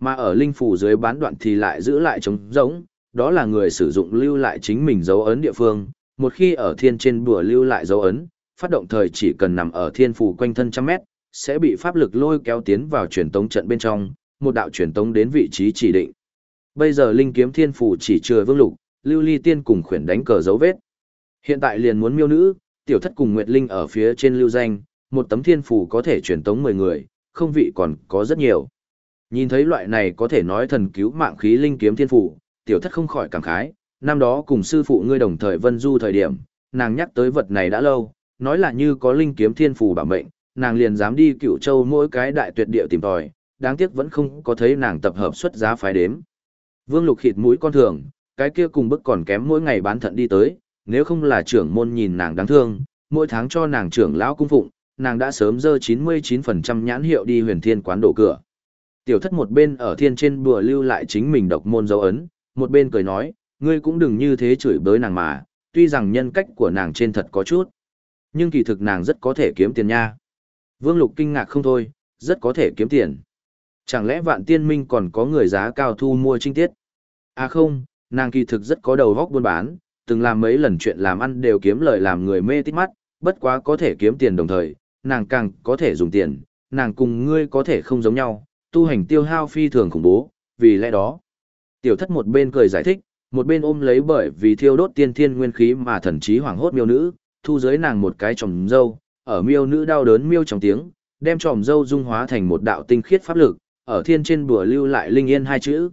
Mà ở linh phủ dưới bán đoạn thì lại giữ lại trống giống, đó là người sử dụng lưu lại chính mình dấu ấn địa phương, một khi ở thiên trên bùa lưu lại dấu ấn, phát động thời chỉ cần nằm ở thiên phủ quanh thân trăm mét, sẽ bị pháp lực lôi kéo tiến vào truyền tống trận bên trong, một đạo truyền tống đến vị trí chỉ định. Bây giờ linh kiếm thiên phủ chỉ trừ vương lục, lưu ly tiên cùng khuyển đánh cờ dấu vết. Hiện tại liền muốn miêu nữ, tiểu thất cùng Nguyệt Linh ở phía trên lưu danh, một tấm thiên phủ có thể truyền tống 10 người, không vị còn có rất nhiều. Nhìn thấy loại này có thể nói thần cứu mạng khí linh kiếm thiên phủ, tiểu thất không khỏi cảm khái, năm đó cùng sư phụ ngươi đồng thời vân du thời điểm, nàng nhắc tới vật này đã lâu, nói là như có linh kiếm thiên phủ bảo mệnh, nàng liền dám đi cựu châu mỗi cái đại tuyệt địa tìm tòi, đáng tiếc vẫn không có thấy nàng tập hợp xuất giá phái đếm. Vương Lục khịt mũi con thường, cái kia cùng bức còn kém mỗi ngày bán thận đi tới, nếu không là trưởng môn nhìn nàng đáng thương, mỗi tháng cho nàng trưởng lão cung phụng, nàng đã sớm dơ 99% nhãn hiệu đi huyền thiên quán đổ cửa. Tiểu thất một bên ở thiên trên bùa lưu lại chính mình độc môn dấu ấn, một bên cười nói, ngươi cũng đừng như thế chửi bới nàng mà, tuy rằng nhân cách của nàng trên thật có chút, nhưng kỳ thực nàng rất có thể kiếm tiền nha. Vương Lục kinh ngạc không thôi, rất có thể kiếm tiền. Chẳng lẽ vạn tiên minh còn có người giá cao thu mua trinh tiết? À không, nàng kỳ thực rất có đầu góc buôn bán, từng làm mấy lần chuyện làm ăn đều kiếm lời làm người mê tít mắt, bất quá có thể kiếm tiền đồng thời, nàng càng có thể dùng tiền, nàng cùng ngươi có thể không giống nhau, tu hành tiêu hao phi thường khủng bố, vì lẽ đó. Tiểu thất một bên cười giải thích, một bên ôm lấy bởi vì thiêu đốt tiên thiên nguyên khí mà thần trí hoảng hốt miêu nữ, thu dưới nàng một cái tròm dâu, ở miêu nữ đau đớn miêu trong tiếng, đem tròm dâu dung hóa thành một đạo tinh khiết pháp lực, ở thiên trên bùa lưu lại linh yên hai chữ.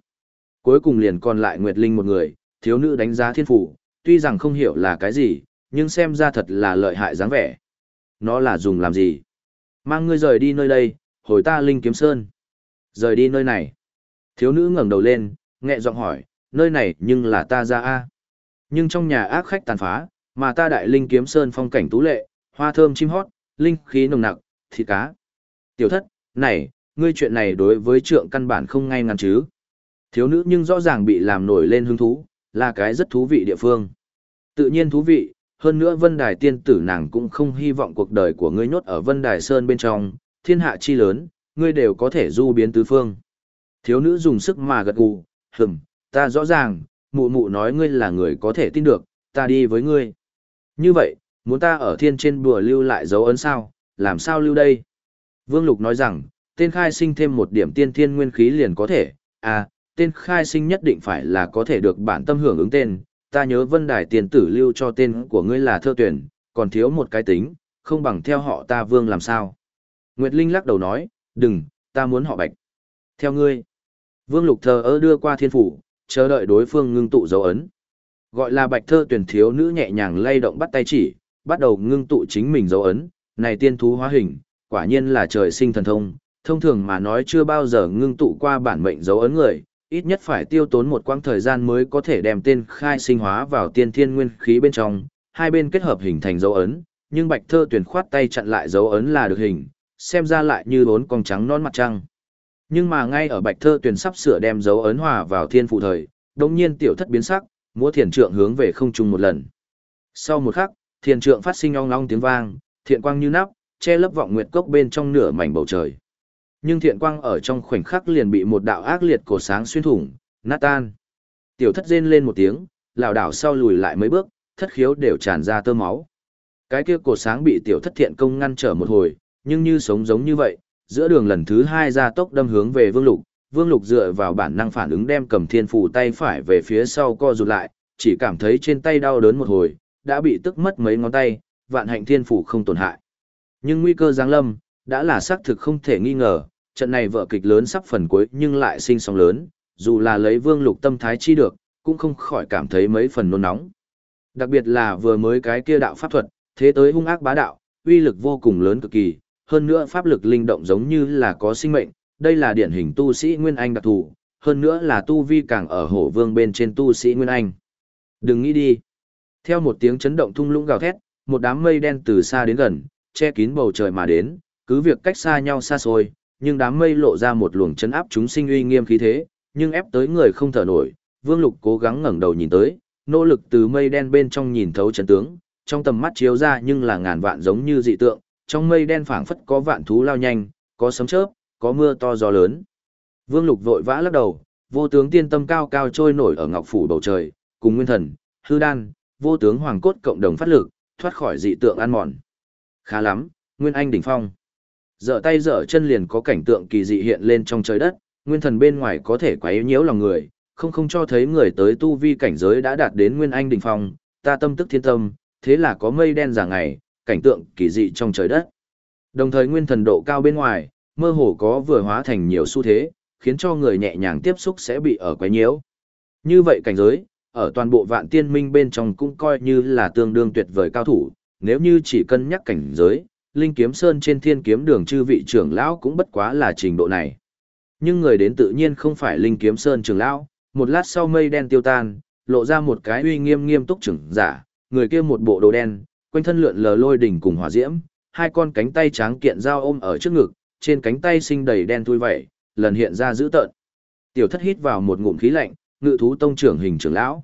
Cuối cùng liền còn lại Nguyệt Linh một người, thiếu nữ đánh giá thiên phủ, tuy rằng không hiểu là cái gì, nhưng xem ra thật là lợi hại dáng vẻ. Nó là dùng làm gì? Mang ngươi rời đi nơi đây, hồi ta Linh Kiếm Sơn. Rời đi nơi này. Thiếu nữ ngẩng đầu lên, nhẹ giọng hỏi, nơi này nhưng là ta ra a Nhưng trong nhà ác khách tàn phá, mà ta đại Linh Kiếm Sơn phong cảnh tú lệ, hoa thơm chim hót, linh khí nồng nặc, thịt cá. Tiểu thất, này, ngươi chuyện này đối với trượng căn bản không ngay ngắn chứ. Thiếu nữ nhưng rõ ràng bị làm nổi lên hứng thú, là cái rất thú vị địa phương. Tự nhiên thú vị, hơn nữa Vân Đài tiên tử nàng cũng không hy vọng cuộc đời của ngươi nhốt ở Vân Đài Sơn bên trong, thiên hạ chi lớn, ngươi đều có thể du biến tứ phương. Thiếu nữ dùng sức mà gật gù, hừm, ta rõ ràng, mụ mụ nói ngươi là người có thể tin được, ta đi với ngươi. Như vậy, muốn ta ở thiên trên bùa lưu lại dấu ấn sao, làm sao lưu đây? Vương Lục nói rằng, tên khai sinh thêm một điểm tiên thiên nguyên khí liền có thể, à, tên khai sinh nhất định phải là có thể được bản tâm hưởng ứng tên, ta nhớ vân đài tiền tử lưu cho tên của ngươi là thơ tuyển, còn thiếu một cái tính, không bằng theo họ ta vương làm sao. Nguyệt Linh lắc đầu nói, đừng, ta muốn họ bạch. Theo ngươi, vương lục thờ ơ đưa qua thiên phủ, chờ đợi đối phương ngưng tụ dấu ấn. Gọi là bạch thơ tuyển thiếu nữ nhẹ nhàng lay động bắt tay chỉ, bắt đầu ngưng tụ chính mình dấu ấn, này tiên thú hóa hình, quả nhiên là trời sinh thần thông, thông thường mà nói chưa bao giờ ngưng tụ qua bản mệnh dấu ấn người, ít nhất phải tiêu tốn một quãng thời gian mới có thể đem tên khai sinh hóa vào tiên thiên nguyên khí bên trong, hai bên kết hợp hình thành dấu ấn, nhưng Bạch Thơ tuyển khoát tay chặn lại dấu ấn là được hình, xem ra lại như bốn con trắng non mặt trăng. Nhưng mà ngay ở Bạch Thơ tuyển sắp sửa đem dấu ấn hòa vào thiên phụ thời, đồng nhiên tiểu thất biến sắc, múa thiền trượng hướng về không trung một lần. Sau một khắc, thiền trượng phát sinh ong long tiếng vang, thiện quang như nắp, che lấp vọng nguyệt cốc bên trong nửa mảnh bầu trời. Nhưng thiện quang ở trong khoảnh khắc liền bị một đạo ác liệt cổ sáng xuyên thủng, nát tan. Tiểu thất rên lên một tiếng, lảo đảo sau lùi lại mấy bước, thất khiếu đều tràn ra tơ máu. Cái kia cổ sáng bị tiểu thất thiện công ngăn trở một hồi, nhưng như sống giống như vậy, giữa đường lần thứ hai ra tốc đâm hướng về vương lục, Vương Lục dựa vào bản năng phản ứng đem cầm thiên phủ tay phải về phía sau co rụt lại, chỉ cảm thấy trên tay đau đớn một hồi, đã bị tức mất mấy ngón tay, vạn hạnh thiên phủ không tổn hại. Nhưng nguy cơ giáng lâm, đã là xác thực không thể nghi ngờ, trận này vở kịch lớn sắp phần cuối nhưng lại sinh sóng lớn, dù là lấy Vương Lục tâm thái chi được, cũng không khỏi cảm thấy mấy phần nôn nóng. Đặc biệt là vừa mới cái kia đạo pháp thuật, thế tới hung ác bá đạo, uy lực vô cùng lớn cực kỳ, hơn nữa pháp lực linh động giống như là có sinh mệnh, đây là điển hình tu sĩ Nguyên Anh đặc thù, hơn nữa là tu vi càng ở hổ vương bên trên tu sĩ Nguyên Anh. Đừng nghĩ đi. Theo một tiếng chấn động thung lũng gào thét, một đám mây đen từ xa đến gần, che kín bầu trời mà đến, cứ việc cách xa nhau xa xôi, nhưng đám mây lộ ra một luồng chấn áp chúng sinh uy nghiêm khí thế, nhưng ép tới người không thở nổi, Vương Lục cố gắng ngẩng đầu nhìn tới, nỗ lực từ mây đen bên trong nhìn thấu trận tướng, trong tầm mắt chiếu ra nhưng là ngàn vạn giống như dị tượng, trong mây đen phảng phất có vạn thú lao nhanh, có sấm chớp, có mưa to gió lớn. Vương Lục vội vã lắc đầu, vô tướng tiên tâm cao cao trôi nổi ở ngọc phủ bầu trời, cùng nguyên thần, hư đan, vô tướng hoàng cốt cộng đồng phát lực, thoát khỏi dị tượng ăn mòn. Khá lắm, Nguyên Anh đỉnh phong. Dở tay dở chân liền có cảnh tượng kỳ dị hiện lên trong trời đất, nguyên thần bên ngoài có thể quấy nhiễu lòng người, không không cho thấy người tới tu vi cảnh giới đã đạt đến Nguyên Anh đỉnh phong, ta tâm tức thiên tâm, thế là có mây đen giả ngày, cảnh tượng kỳ dị trong trời đất. Đồng thời nguyên thần độ cao bên ngoài, mơ hồ có vừa hóa thành nhiều xu thế, khiến cho người nhẹ nhàng tiếp xúc sẽ bị ở quấy nhiễu. Như vậy cảnh giới, ở toàn bộ vạn tiên minh bên trong cũng coi như là tương đương tuyệt vời cao thủ, nếu như chỉ cân nhắc cảnh giới, Linh Kiếm Sơn trên thiên kiếm đường chư vị trưởng lão cũng bất quá là trình độ này. Nhưng người đến tự nhiên không phải Linh Kiếm Sơn trưởng lão, một lát sau mây đen tiêu tan, lộ ra một cái uy nghiêm nghiêm túc trưởng giả, người kia một bộ đồ đen, quanh thân lượn lờ lôi đỉnh cùng hỏa diễm, hai con cánh tay trắng kiện dao ôm ở trước ngực, trên cánh tay sinh đầy đen thui vậy, lần hiện ra dữ tợn. Tiểu thất hít vào một ngụm khí lạnh, ngự thú tông trưởng hình trưởng lão.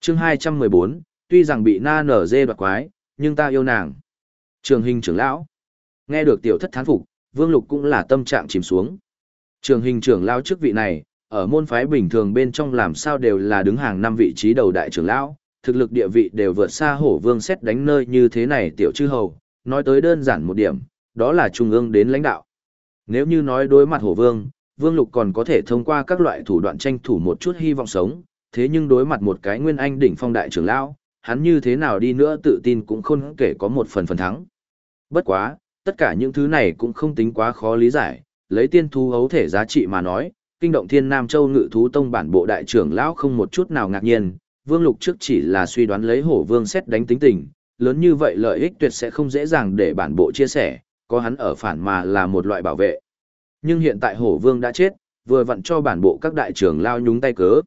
Chương 214, tuy rằng bị na nở dê đoạt quái, nhưng ta yêu nàng. Trường hình trưởng lão. Nghe được tiểu thất thán phục, Vương Lục cũng là tâm trạng chìm xuống. Trường hình trưởng lão chức vị này, ở môn phái bình thường bên trong làm sao đều là đứng hàng năm vị trí đầu đại trưởng lão, thực lực địa vị đều vượt xa hổ vương xét đánh nơi như thế này tiểu chư hầu, nói tới đơn giản một điểm, đó là trung ương đến lãnh đạo. Nếu như nói đối mặt hổ vương, vương lục còn có thể thông qua các loại thủ đoạn tranh thủ một chút hy vọng sống, thế nhưng đối mặt một cái nguyên anh đỉnh phong đại trưởng lão, hắn như thế nào đi nữa tự tin cũng không kể có một phần phần thắng. Bất quá, tất cả những thứ này cũng không tính quá khó lý giải, lấy tiên thú hấu thể giá trị mà nói, kinh động thiên nam châu ngự thú tông bản bộ đại trưởng lão không một chút nào ngạc nhiên, vương lục trước chỉ là suy đoán lấy hổ vương xét đánh tính tình, lớn như vậy lợi ích tuyệt sẽ không dễ dàng để bản bộ chia sẻ, có hắn ở phản mà là một loại bảo vệ. Nhưng hiện tại hổ vương đã chết, vừa vặn cho bản bộ các đại trưởng lao nhúng tay cớ.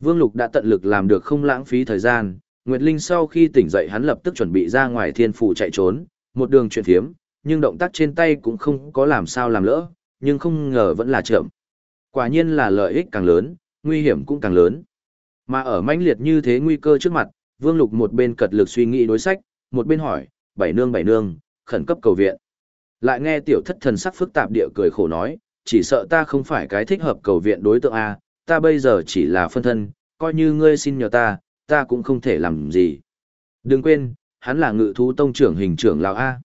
Vương lục đã tận lực làm được không lãng phí thời gian, Nguyệt Linh sau khi tỉnh dậy hắn lập tức chuẩn bị ra ngoài thiên phủ chạy trốn, một đường chuyển thiếm, nhưng động tác trên tay cũng không có làm sao làm lỡ, nhưng không ngờ vẫn là chậm. Quả nhiên là lợi ích càng lớn, nguy hiểm cũng càng lớn. Mà ở mãnh liệt như thế nguy cơ trước mặt, Vương Lục một bên cật lực suy nghĩ đối sách, một bên hỏi, bảy nương bảy nương, khẩn cấp cầu viện. Lại nghe tiểu thất thần sắc phức tạp địa cười khổ nói, chỉ sợ ta không phải cái thích hợp cầu viện đối tượng A, ta bây giờ chỉ là phân thân, coi như ngươi xin nhờ ta, ta cũng không thể làm gì. Đừng quên, hắn là ngự thú tông trưởng hình trưởng lão A.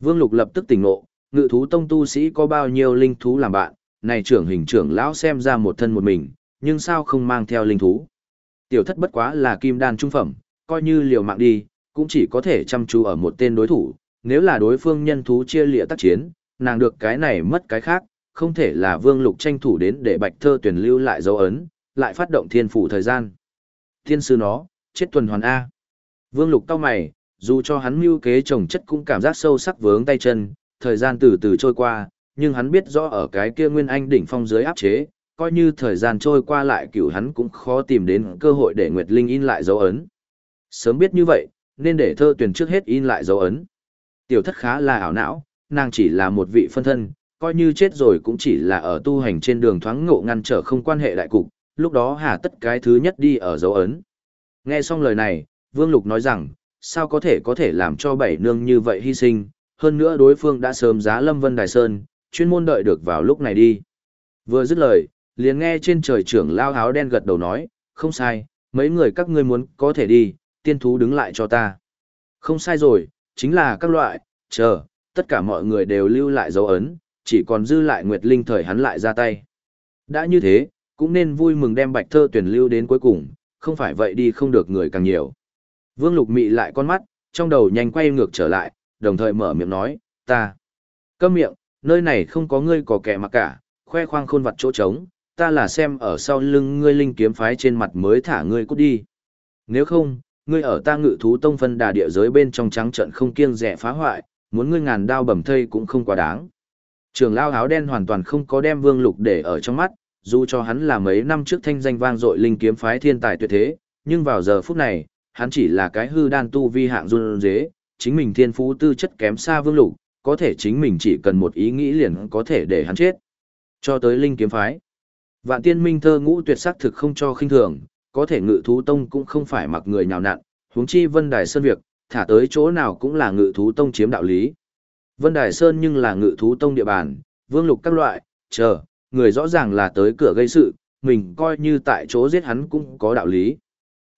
Vương Lục lập tức tỉnh ngộ, ngự thú tông tu sĩ có bao nhiêu linh thú làm bạn, này trưởng hình trưởng lão xem ra một thân một mình, nhưng sao không mang theo linh thú. Tiểu thất bất quá là kim đan trung phẩm, coi như liều mạng đi, cũng chỉ có thể chăm chú ở một tên đối thủ, nếu là đối phương nhân thú chia lịa tác chiến, nàng được cái này mất cái khác, không thể là vương lục tranh thủ đến để bạch thơ tuyển lưu lại dấu ấn, lại phát động thiên phủ thời gian. Thiên sư nó, chết tuần hoàn A. Vương lục cao mày, dù cho hắn mưu kế trồng chất cũng cảm giác sâu sắc vướng tay chân, thời gian từ từ trôi qua, nhưng hắn biết rõ ở cái kia nguyên anh đỉnh phong dưới áp chế, coi như thời gian trôi qua lại cửu hắn cũng khó tìm đến cơ hội để Nguyệt Linh in lại dấu ấn. Sớm biết như vậy, nên để thơ tuyển trước hết in lại dấu ấn. Tiểu thất khá là ảo não, nàng chỉ là một vị phân thân, coi như chết rồi cũng chỉ là ở tu hành trên đường thoáng ngộ ngăn trở không quan hệ đại cục, lúc đó hà tất cái thứ nhất đi ở dấu ấn. Nghe xong lời này, Vương Lục nói rằng, sao có thể có thể làm cho bảy nương như vậy hy sinh, hơn nữa đối phương đã sớm giá Lâm Vân Đài Sơn, chuyên môn đợi được vào lúc này đi. Vừa dứt lời, liền nghe trên trời trưởng lao áo đen gật đầu nói, không sai, mấy người các ngươi muốn có thể đi, tiên thú đứng lại cho ta. Không sai rồi, chính là các loại, chờ, tất cả mọi người đều lưu lại dấu ấn, chỉ còn dư lại Nguyệt Linh thời hắn lại ra tay. Đã như thế, cũng nên vui mừng đem bạch thơ tuyển lưu đến cuối cùng, không phải vậy đi không được người càng nhiều. Vương Lục mị lại con mắt, trong đầu nhanh quay ngược trở lại, đồng thời mở miệng nói, ta. Câm miệng, nơi này không có ngươi có kẻ mà cả, khoe khoang khôn vặt chỗ trống, ta là xem ở sau lưng ngươi linh kiếm phái trên mặt mới thả ngươi cút đi. Nếu không, ngươi ở ta ngự thú tông phân đà địa giới bên trong trắng trận không kiêng rẻ phá hoại, muốn ngươi ngàn đao bầm thây cũng không quá đáng. Trường lao áo đen hoàn toàn không có đem vương lục để ở trong mắt, dù cho hắn là mấy năm trước thanh danh vang dội linh kiếm phái thiên tài tuyệt thế, nhưng vào giờ phút này, hắn chỉ là cái hư đan tu vi hạng run dế, chính mình thiên phú tư chất kém xa vương lục, có thể chính mình chỉ cần một ý nghĩ liền có thể để hắn chết. Cho tới linh kiếm phái. Vạn tiên minh thơ ngũ tuyệt sắc thực không cho khinh thường, có thể ngự thú tông cũng không phải mặc người nhào nặn, huống chi vân đài sơn việc, thả tới chỗ nào cũng là ngự thú tông chiếm đạo lý. Vân đài sơn nhưng là ngự thú tông địa bàn, vương lục các loại, chờ, người rõ ràng là tới cửa gây sự, mình coi như tại chỗ giết hắn cũng có đạo lý.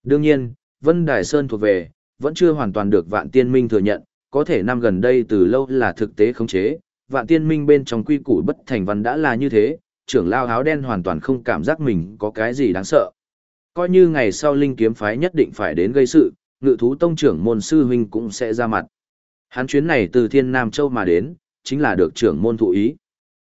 Đương nhiên, Vân Đài Sơn thuộc về, vẫn chưa hoàn toàn được Vạn Tiên Minh thừa nhận, có thể năm gần đây từ lâu là thực tế khống chế, Vạn Tiên Minh bên trong quy củ bất thành văn đã là như thế, trưởng lao áo đen hoàn toàn không cảm giác mình có cái gì đáng sợ. Coi như ngày sau Linh Kiếm Phái nhất định phải đến gây sự, ngự thú tông trưởng môn sư huynh cũng sẽ ra mặt. Hắn chuyến này từ Thiên Nam Châu mà đến, chính là được trưởng môn thụ ý.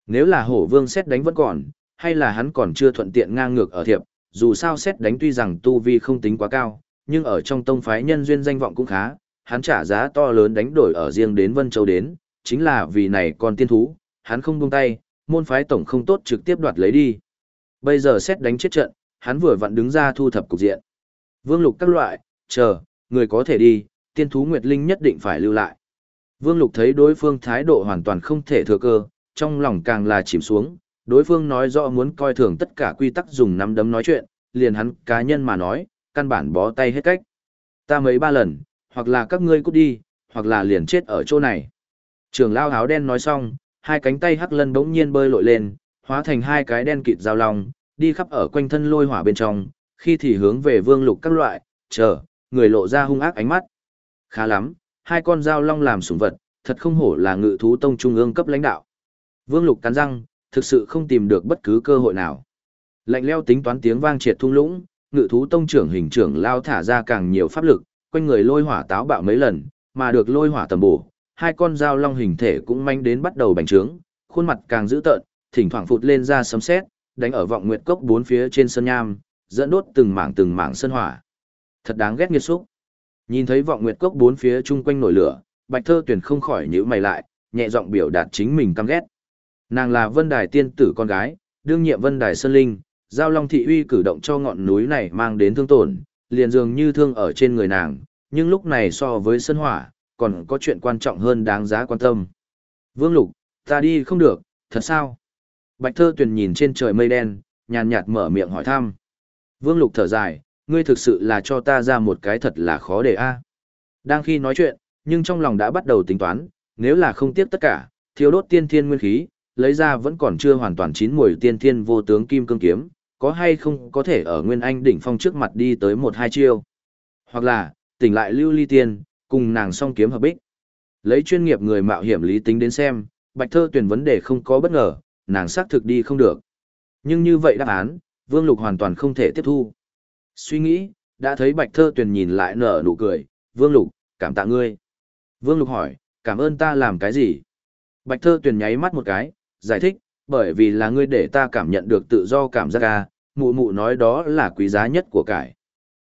Nếu là hổ vương xét đánh vẫn còn, hay là hắn còn chưa thuận tiện ngang ngược ở thiệp, dù sao xét đánh tuy rằng tu vi không tính quá cao, nhưng ở trong tông phái nhân duyên danh vọng cũng khá, hắn trả giá to lớn đánh đổi ở riêng đến Vân Châu đến, chính là vì này còn tiên thú, hắn không buông tay, môn phái tổng không tốt trực tiếp đoạt lấy đi. Bây giờ xét đánh chết trận, hắn vừa vặn đứng ra thu thập cục diện. Vương Lục các loại, chờ, người có thể đi, tiên thú Nguyệt Linh nhất định phải lưu lại. Vương Lục thấy đối phương thái độ hoàn toàn không thể thừa cơ, trong lòng càng là chìm xuống, đối phương nói rõ muốn coi thường tất cả quy tắc dùng nắm đấm nói chuyện, liền hắn cá nhân mà nói, căn bản bó tay hết cách. Ta mấy ba lần, hoặc là các ngươi cút đi, hoặc là liền chết ở chỗ này. Trường lao áo đen nói xong, hai cánh tay hắc lân bỗng nhiên bơi lội lên, hóa thành hai cái đen kịt dao long, đi khắp ở quanh thân lôi hỏa bên trong, khi thì hướng về vương lục các loại, chờ, người lộ ra hung ác ánh mắt. Khá lắm, hai con dao long làm sủng vật, thật không hổ là ngự thú tông trung ương cấp lãnh đạo. Vương lục cắn răng, thực sự không tìm được bất cứ cơ hội nào. Lạnh leo tính toán tiếng vang triệt thung lũng, ngự thú tông trưởng hình trưởng lao thả ra càng nhiều pháp lực, quanh người lôi hỏa táo bạo mấy lần, mà được lôi hỏa tầm bổ, hai con dao long hình thể cũng manh đến bắt đầu bành trướng, khuôn mặt càng dữ tợn, thỉnh thoảng phụt lên ra sấm sét, đánh ở vọng nguyệt cốc bốn phía trên sân nham, dẫn đốt từng mảng từng mảng sân hỏa. Thật đáng ghét nghiệt xúc. Nhìn thấy vọng nguyệt cốc bốn phía chung quanh nổi lửa, Bạch Thơ Tuyển không khỏi nhíu mày lại, nhẹ giọng biểu đạt chính mình căm ghét. Nàng là Vân Đài tiên tử con gái, đương nhiệm Vân Đài Sơn Linh, Giao Long Thị uy cử động cho ngọn núi này mang đến thương tổn, liền dường như thương ở trên người nàng, nhưng lúc này so với sân hỏa, còn có chuyện quan trọng hơn đáng giá quan tâm. Vương Lục, ta đi không được, thật sao? Bạch Thơ Tuyền nhìn trên trời mây đen, nhàn nhạt mở miệng hỏi thăm. Vương Lục thở dài, ngươi thực sự là cho ta ra một cái thật là khó để a. Đang khi nói chuyện, nhưng trong lòng đã bắt đầu tính toán, nếu là không tiếp tất cả, thiếu đốt tiên thiên nguyên khí, lấy ra vẫn còn chưa hoàn toàn chín mùi tiên thiên vô tướng kim cương kiếm, có hay không có thể ở Nguyên Anh đỉnh phong trước mặt đi tới một hai chiêu. Hoặc là, tỉnh lại lưu ly tiên, cùng nàng song kiếm hợp bích. Lấy chuyên nghiệp người mạo hiểm lý tính đến xem, Bạch Thơ tuyển vấn đề không có bất ngờ, nàng xác thực đi không được. Nhưng như vậy đáp án, Vương Lục hoàn toàn không thể tiếp thu. Suy nghĩ, đã thấy Bạch Thơ tuyển nhìn lại nở nụ cười, Vương Lục, cảm tạ ngươi. Vương Lục hỏi, cảm ơn ta làm cái gì? Bạch Thơ tuyển nháy mắt một cái, giải thích, bởi vì là ngươi để ta cảm nhận được tự do cảm giác à, mụ mụ nói đó là quý giá nhất của cải.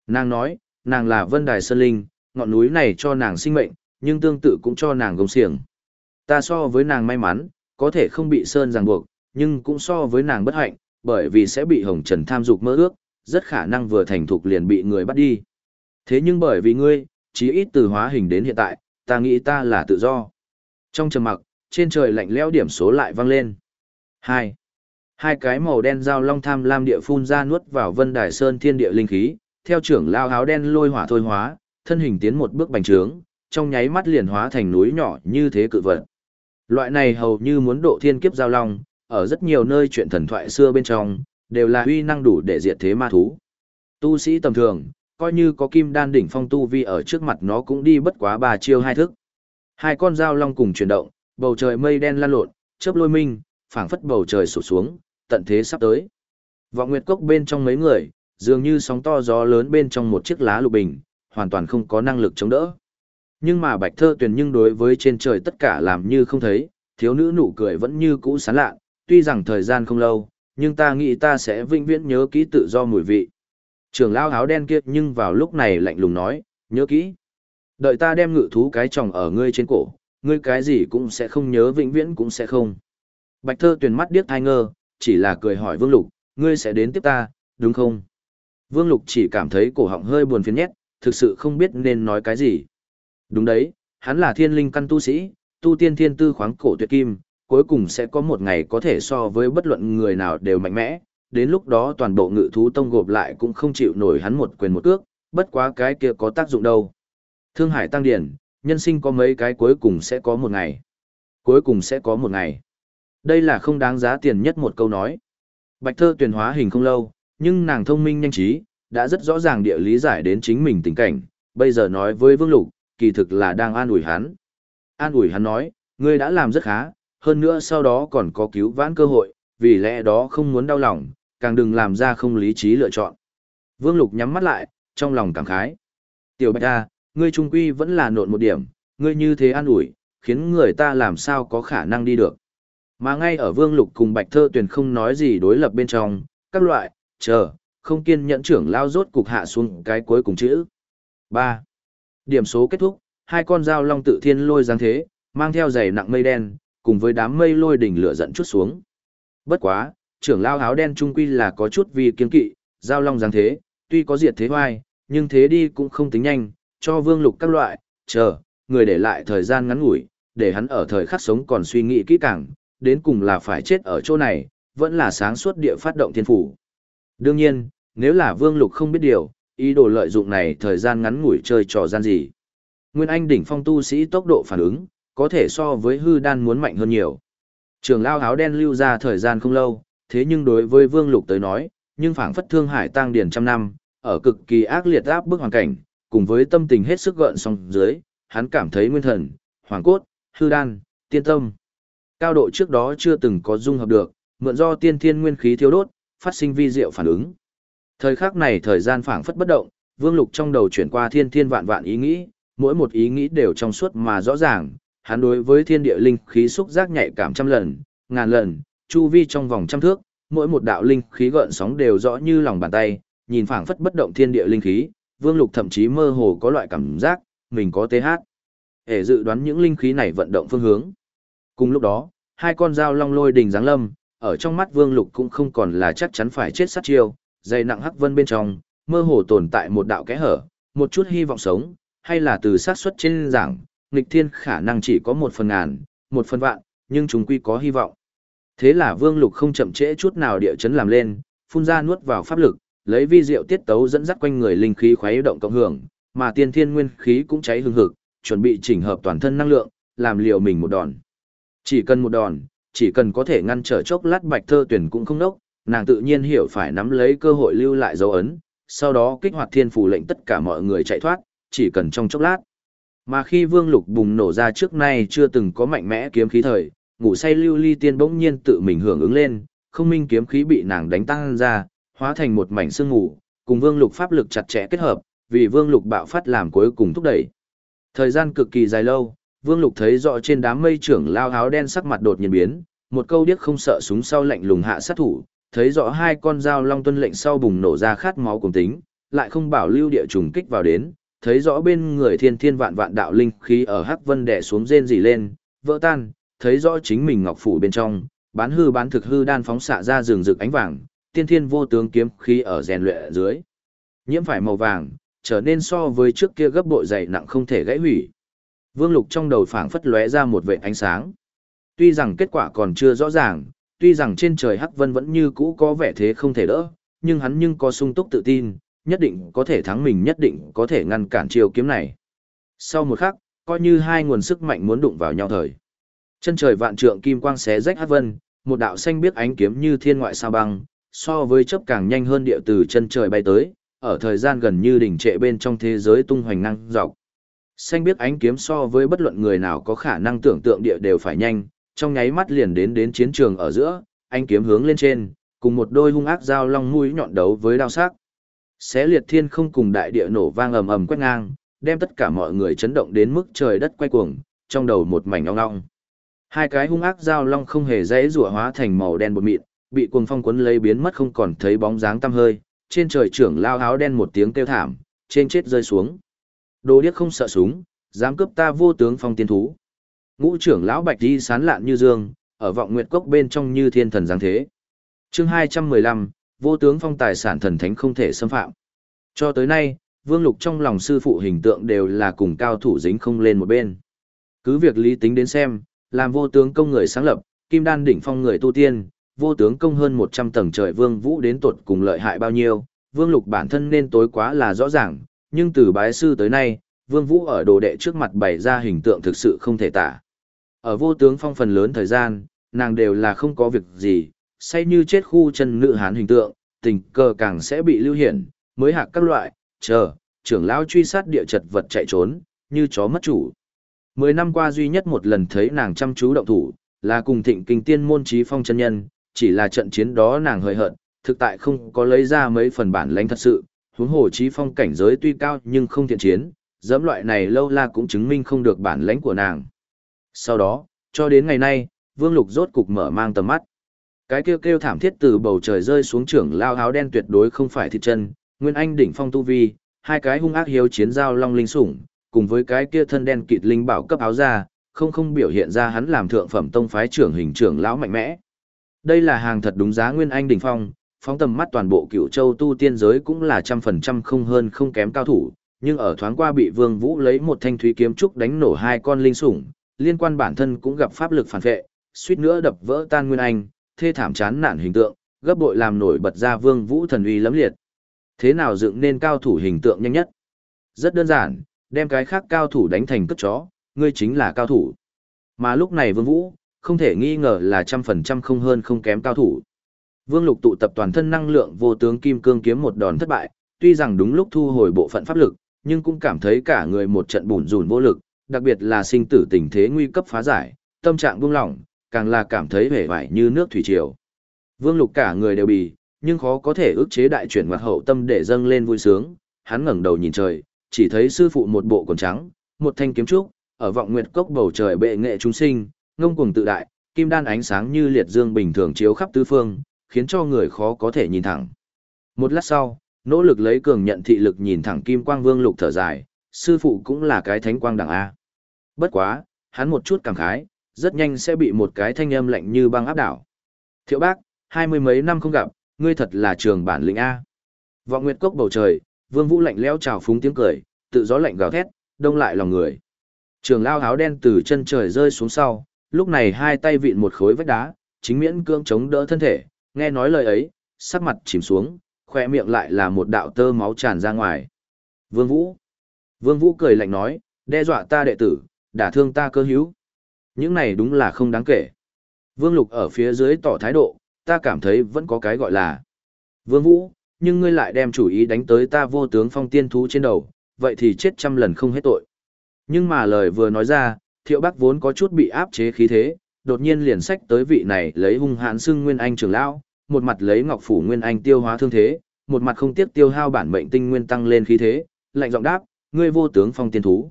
Nàng nói, nàng là Vân Đài Sơn Linh, ngọn núi này cho nàng sinh mệnh, nhưng tương tự cũng cho nàng gông xiềng. Ta so với nàng may mắn, có thể không bị Sơn ràng buộc, nhưng cũng so với nàng bất hạnh, bởi vì sẽ bị Hồng Trần tham dục mơ ước, rất khả năng vừa thành thục liền bị người bắt đi. Thế nhưng bởi vì ngươi, chí ít từ hóa hình đến hiện tại, ta nghĩ ta là tự do. Trong trầm mặc, trên trời lạnh lẽo điểm số lại vang lên. 2. Hai cái màu đen dao long tham lam địa phun ra nuốt vào Vân Đài Sơn thiên địa linh khí, theo trưởng lao áo đen lôi hỏa thôi hóa, thân hình tiến một bước bành trướng, trong nháy mắt liền hóa thành núi nhỏ như thế cự vật. Loại này hầu như muốn độ thiên kiếp giao long, ở rất nhiều nơi chuyện thần thoại xưa bên trong, đều là uy năng đủ để diệt thế ma thú. Tu sĩ tầm thường, coi như có kim đan đỉnh phong tu vi ở trước mặt nó cũng đi bất quá ba chiêu hai thức. Hai con dao long cùng chuyển động, bầu trời mây đen lan lộn, chớp lôi minh, phảng phất bầu trời sụp xuống, tận thế sắp tới. Vọng Nguyệt Cốc bên trong mấy người, dường như sóng to gió lớn bên trong một chiếc lá lục bình, hoàn toàn không có năng lực chống đỡ. Nhưng mà Bạch Thơ Tuyền nhưng đối với trên trời tất cả làm như không thấy, thiếu nữ nụ cười vẫn như cũ sán lạ, tuy rằng thời gian không lâu, nhưng ta nghĩ ta sẽ vĩnh viễn nhớ kỹ tự do mùi vị. Trường lao áo đen kia nhưng vào lúc này lạnh lùng nói, nhớ kỹ. Đợi ta đem ngự thú cái tròng ở ngươi trên cổ, ngươi cái gì cũng sẽ không nhớ vĩnh viễn cũng sẽ không. Bạch thơ tuyền mắt điếc thai ngơ, chỉ là cười hỏi Vương Lục, ngươi sẽ đến tiếp ta, đúng không? Vương Lục chỉ cảm thấy cổ họng hơi buồn phiền nhét, thực sự không biết nên nói cái gì. Đúng đấy, hắn là thiên linh căn tu sĩ, tu tiên thiên tư khoáng cổ tuyệt kim, cuối cùng sẽ có một ngày có thể so với bất luận người nào đều mạnh mẽ, đến lúc đó toàn bộ ngự thú tông gộp lại cũng không chịu nổi hắn một quyền một cước, bất quá cái kia có tác dụng đâu. Thương hải tăng điển, nhân sinh có mấy cái cuối cùng sẽ có một ngày. Cuối cùng sẽ có một ngày. Đây là không đáng giá tiền nhất một câu nói. Bạch thơ tuyển hóa hình không lâu, nhưng nàng thông minh nhanh trí, đã rất rõ ràng địa lý giải đến chính mình tình cảnh, bây giờ nói với Vương Lục, kỳ thực là đang an ủi hắn. An ủi hắn nói, ngươi đã làm rất khá, hơn nữa sau đó còn có cứu vãn cơ hội, vì lẽ đó không muốn đau lòng, càng đừng làm ra không lý trí lựa chọn. Vương Lục nhắm mắt lại, trong lòng cảm khái. Tiểu Bạch A, ngươi trung quy vẫn là nộn một điểm, ngươi như thế an ủi, khiến người ta làm sao có khả năng đi được. Mà ngay ở Vương Lục cùng Bạch Thơ Tuyền không nói gì đối lập bên trong, các loại, chờ, không kiên nhẫn trưởng lao rốt cục hạ xuống cái cuối cùng chữ. 3. Điểm số kết thúc, hai con dao long tự thiên lôi giáng thế, mang theo giày nặng mây đen, cùng với đám mây lôi đỉnh lửa dẫn chút xuống. Bất quá, trưởng lao áo đen trung quy là có chút vì kiên kỵ, giao long giáng thế, tuy có diệt thế hoai, nhưng thế đi cũng không tính nhanh, cho vương lục các loại, chờ, người để lại thời gian ngắn ngủi, để hắn ở thời khắc sống còn suy nghĩ kỹ càng, đến cùng là phải chết ở chỗ này, vẫn là sáng suốt địa phát động thiên phủ. Đương nhiên, nếu là vương lục không biết điều, ý đồ lợi dụng này thời gian ngắn ngủi chơi trò gian gì. Nguyên Anh đỉnh phong tu sĩ tốc độ phản ứng, có thể so với hư đan muốn mạnh hơn nhiều. Trường lao áo đen lưu ra thời gian không lâu, thế nhưng đối với Vương Lục tới nói, nhưng phảng phất thương hải tăng điển trăm năm, ở cực kỳ ác liệt áp bức hoàn cảnh, cùng với tâm tình hết sức gợn sóng dưới, hắn cảm thấy nguyên thần, hoàng cốt, hư đan, tiên tâm. Cao độ trước đó chưa từng có dung hợp được, mượn do tiên thiên nguyên khí thiếu đốt, phát sinh vi diệu phản ứng. Thời khắc này thời gian phảng phất bất động, Vương Lục trong đầu chuyển qua thiên thiên vạn vạn ý nghĩ, mỗi một ý nghĩ đều trong suốt mà rõ ràng, hắn đối với thiên địa linh khí xúc giác nhạy cảm trăm lần, ngàn lần, chu vi trong vòng trăm thước, mỗi một đạo linh khí gợn sóng đều rõ như lòng bàn tay, nhìn phảng phất bất động thiên địa linh khí, Vương Lục thậm chí mơ hồ có loại cảm giác, mình có TH. Để dự đoán những linh khí này vận động phương hướng. Cùng lúc đó, hai con dao long lôi đình giáng lâm, ở trong mắt Vương Lục cũng không còn là chắc chắn phải chết sát chiêu, dày nặng hắc vân bên trong, mơ hồ tồn tại một đạo kẽ hở, một chút hy vọng sống, hay là từ sát suất trên giảng, nghịch thiên khả năng chỉ có một phần ngàn, một phần vạn, nhưng chúng quy có hy vọng. Thế là Vương Lục không chậm trễ chút nào địa chấn làm lên, phun ra nuốt vào pháp lực, lấy vi diệu tiết tấu dẫn dắt quanh người linh khí khuấy động cộng hưởng, mà tiên thiên nguyên khí cũng cháy hừng hực, chuẩn bị chỉnh hợp toàn thân năng lượng, làm liều mình một đòn. Chỉ cần một đòn, chỉ cần có thể ngăn trở chốc lát Bạch Thơ Tuyển cũng không nốc, nàng tự nhiên hiểu phải nắm lấy cơ hội lưu lại dấu ấn, sau đó kích hoạt thiên phủ lệnh tất cả mọi người chạy thoát, chỉ cần trong chốc lát. Mà khi Vương Lục bùng nổ ra trước nay chưa từng có mạnh mẽ kiếm khí thời, ngủ say lưu ly tiên bỗng nhiên tự mình hưởng ứng lên, không minh kiếm khí bị nàng đánh tăng ra, hóa thành một mảnh sương ngủ, cùng Vương Lục pháp lực chặt chẽ kết hợp, vì Vương Lục bạo phát làm cuối cùng thúc đẩy. Thời gian cực kỳ dài lâu, Vương Lục thấy rõ trên đám mây trưởng lao áo đen sắc mặt đột nhiên biến, một câu điếc không sợ súng sau lạnh lùng hạ sát thủ, thấy rõ hai con dao long tuân lệnh sau bùng nổ ra khát máu cùng tính, lại không bảo lưu địa trùng kích vào đến, thấy rõ bên người thiên thiên vạn vạn đạo linh khí ở hắc vân đè xuống rên rỉ lên, vỡ tan, thấy rõ chính mình ngọc phủ bên trong, bán hư bán thực hư đan phóng xạ ra rừng rực ánh vàng, tiên thiên vô tướng kiếm khí ở rèn luyện ở dưới. Nhiễm phải màu vàng, trở nên so với trước kia gấp bội dày nặng không thể gãy hủy. Vương Lục trong đầu phảng phất lóe ra một vệt ánh sáng. Tuy rằng kết quả còn chưa rõ ràng, tuy rằng trên trời hắc vân vẫn như cũ có vẻ thế không thể đỡ, nhưng hắn nhưng có sung túc tự tin, nhất định có thể thắng mình nhất định có thể ngăn cản chiêu kiếm này. Sau một khắc, coi như hai nguồn sức mạnh muốn đụng vào nhau thời. Chân trời vạn trượng kim quang xé rách hắc vân, một đạo xanh biết ánh kiếm như thiên ngoại sao băng, so với chớp càng nhanh hơn địa từ chân trời bay tới, ở thời gian gần như đỉnh trệ bên trong thế giới tung hoành năng dọc. Xanh biết ánh kiếm so với bất luận người nào có khả năng tưởng tượng địa đều phải nhanh, trong nháy mắt liền đến đến chiến trường ở giữa, ánh kiếm hướng lên trên, cùng một đôi hung ác dao long mũi nhọn đấu với đao sắc. Xé liệt thiên không cùng đại địa nổ vang ầm ầm quét ngang, đem tất cả mọi người chấn động đến mức trời đất quay cuồng, trong đầu một mảnh ong ong. Hai cái hung ác dao long không hề dễ rủa hóa thành màu đen bột mịn, bị cuồng phong cuốn lấy biến mất không còn thấy bóng dáng tăm hơi, trên trời trưởng lao áo đen một tiếng kêu thảm, trên chết rơi xuống. Đồ điếc không sợ súng, dám cướp ta vô tướng phong tiên thú. Ngũ trưởng lão bạch đi sán lạn như dương, ở vọng nguyệt cốc bên trong như thiên thần giáng thế. Chương 215, vô tướng phong tài sản thần thánh không thể xâm phạm. Cho tới nay, Vương Lục trong lòng sư phụ hình tượng đều là cùng cao thủ dính không lên một bên. Cứ việc lý tính đến xem, làm vô tướng công người sáng lập, kim đan đỉnh phong người tu tiên, vô tướng công hơn 100 tầng trời vương vũ đến tột cùng lợi hại bao nhiêu, vương lục bản thân nên tối quá là rõ ràng, nhưng từ bái sư tới nay, vương vũ ở đồ đệ trước mặt bày ra hình tượng thực sự không thể tả. Ở vô tướng phong phần lớn thời gian, nàng đều là không có việc gì, say như chết khu chân nữ hán hình tượng, tình cờ càng sẽ bị lưu hiển, mới hạ các loại, chờ, trưởng lão truy sát địa chật vật chạy trốn, như chó mất chủ. Mười năm qua duy nhất một lần thấy nàng chăm chú động thủ, là cùng thịnh kinh tiên môn trí phong chân nhân, chỉ là trận chiến đó nàng hơi hận, thực tại không có lấy ra mấy phần bản lãnh thật sự, huống hồ chí phong cảnh giới tuy cao nhưng không thiện chiến, dẫm loại này lâu la cũng chứng minh không được bản lãnh của nàng. Sau đó, cho đến ngày nay, Vương Lục rốt cục mở mang tầm mắt. Cái kêu kêu thảm thiết từ bầu trời rơi xuống trưởng lao áo đen tuyệt đối không phải thịt chân, Nguyên Anh đỉnh phong tu vi, hai cái hung ác hiếu chiến giao long linh sủng, cùng với cái kia thân đen kịt linh bảo cấp áo ra, không không biểu hiện ra hắn làm thượng phẩm tông phái trưởng hình trưởng lão mạnh mẽ. Đây là hàng thật đúng giá Nguyên Anh đỉnh phong, phóng tầm mắt toàn bộ cựu châu tu tiên giới cũng là trăm phần trăm không hơn không kém cao thủ, nhưng ở thoáng qua bị Vương Vũ lấy một thanh thúy kiếm trúc đánh nổ hai con linh sủng, liên quan bản thân cũng gặp pháp lực phản vệ, suýt nữa đập vỡ tan Nguyên Anh, thê thảm chán nản hình tượng, gấp bội làm nổi bật ra Vương Vũ thần uy lẫm liệt. Thế nào dựng nên cao thủ hình tượng nhanh nhất? Rất đơn giản, đem cái khác cao thủ đánh thành cất chó, ngươi chính là cao thủ. Mà lúc này Vương Vũ, không thể nghi ngờ là trăm phần trăm không hơn không kém cao thủ. Vương Lục tụ tập toàn thân năng lượng vô tướng kim cương kiếm một đòn thất bại, tuy rằng đúng lúc thu hồi bộ phận pháp lực, nhưng cũng cảm thấy cả người một trận bùn rùn vô lực, đặc biệt là sinh tử tình thế nguy cấp phá giải, tâm trạng buông lỏng, càng là cảm thấy vẻ vải như nước thủy triều. Vương Lục cả người đều bị, nhưng khó có thể ức chế đại chuyển mặt hậu tâm để dâng lên vui sướng, hắn ngẩng đầu nhìn trời, chỉ thấy sư phụ một bộ quần trắng, một thanh kiếm trúc, ở vọng nguyệt cốc bầu trời bệ nghệ chúng sinh, ngông cuồng tự đại, kim đan ánh sáng như liệt dương bình thường chiếu khắp tứ phương, khiến cho người khó có thể nhìn thẳng. Một lát sau, nỗ lực lấy cường nhận thị lực nhìn thẳng kim quang vương lục thở dài, sư phụ cũng là cái thánh quang đẳng A. Bất quá, hắn một chút cảm khái, rất nhanh sẽ bị một cái thanh âm lạnh như băng áp đảo. Thiệu bác, hai mươi mấy năm không gặp, ngươi thật là trường bản lĩnh A. Vọng nguyệt cốc bầu trời, vương vũ lạnh lẽo trào phúng tiếng cười, tự gió lạnh gào thét, đông lại lòng người. Trường lao áo đen từ chân trời rơi xuống sau, lúc này hai tay vịn một khối vách đá, chính miễn cưỡng chống đỡ thân thể, nghe nói lời ấy, sắc mặt chìm xuống, khoe miệng lại là một đạo tơ máu tràn ra ngoài. Vương Vũ. Vương Vũ cười lạnh nói, đe dọa ta đệ tử, đả thương ta cơ hữu. Những này đúng là không đáng kể. Vương Lục ở phía dưới tỏ thái độ, ta cảm thấy vẫn có cái gọi là Vương Vũ, nhưng ngươi lại đem chủ ý đánh tới ta vô tướng phong tiên thú trên đầu, vậy thì chết trăm lần không hết tội. Nhưng mà lời vừa nói ra, thiệu bác vốn có chút bị áp chế khí thế, đột nhiên liền sách tới vị này lấy hung hãn xưng nguyên anh trưởng lão, một mặt lấy ngọc phủ nguyên anh tiêu hóa thương thế, một mặt không tiếc tiêu hao bản mệnh tinh nguyên tăng lên khí thế, lạnh giọng đáp, ngươi vô tướng phong tiên thú.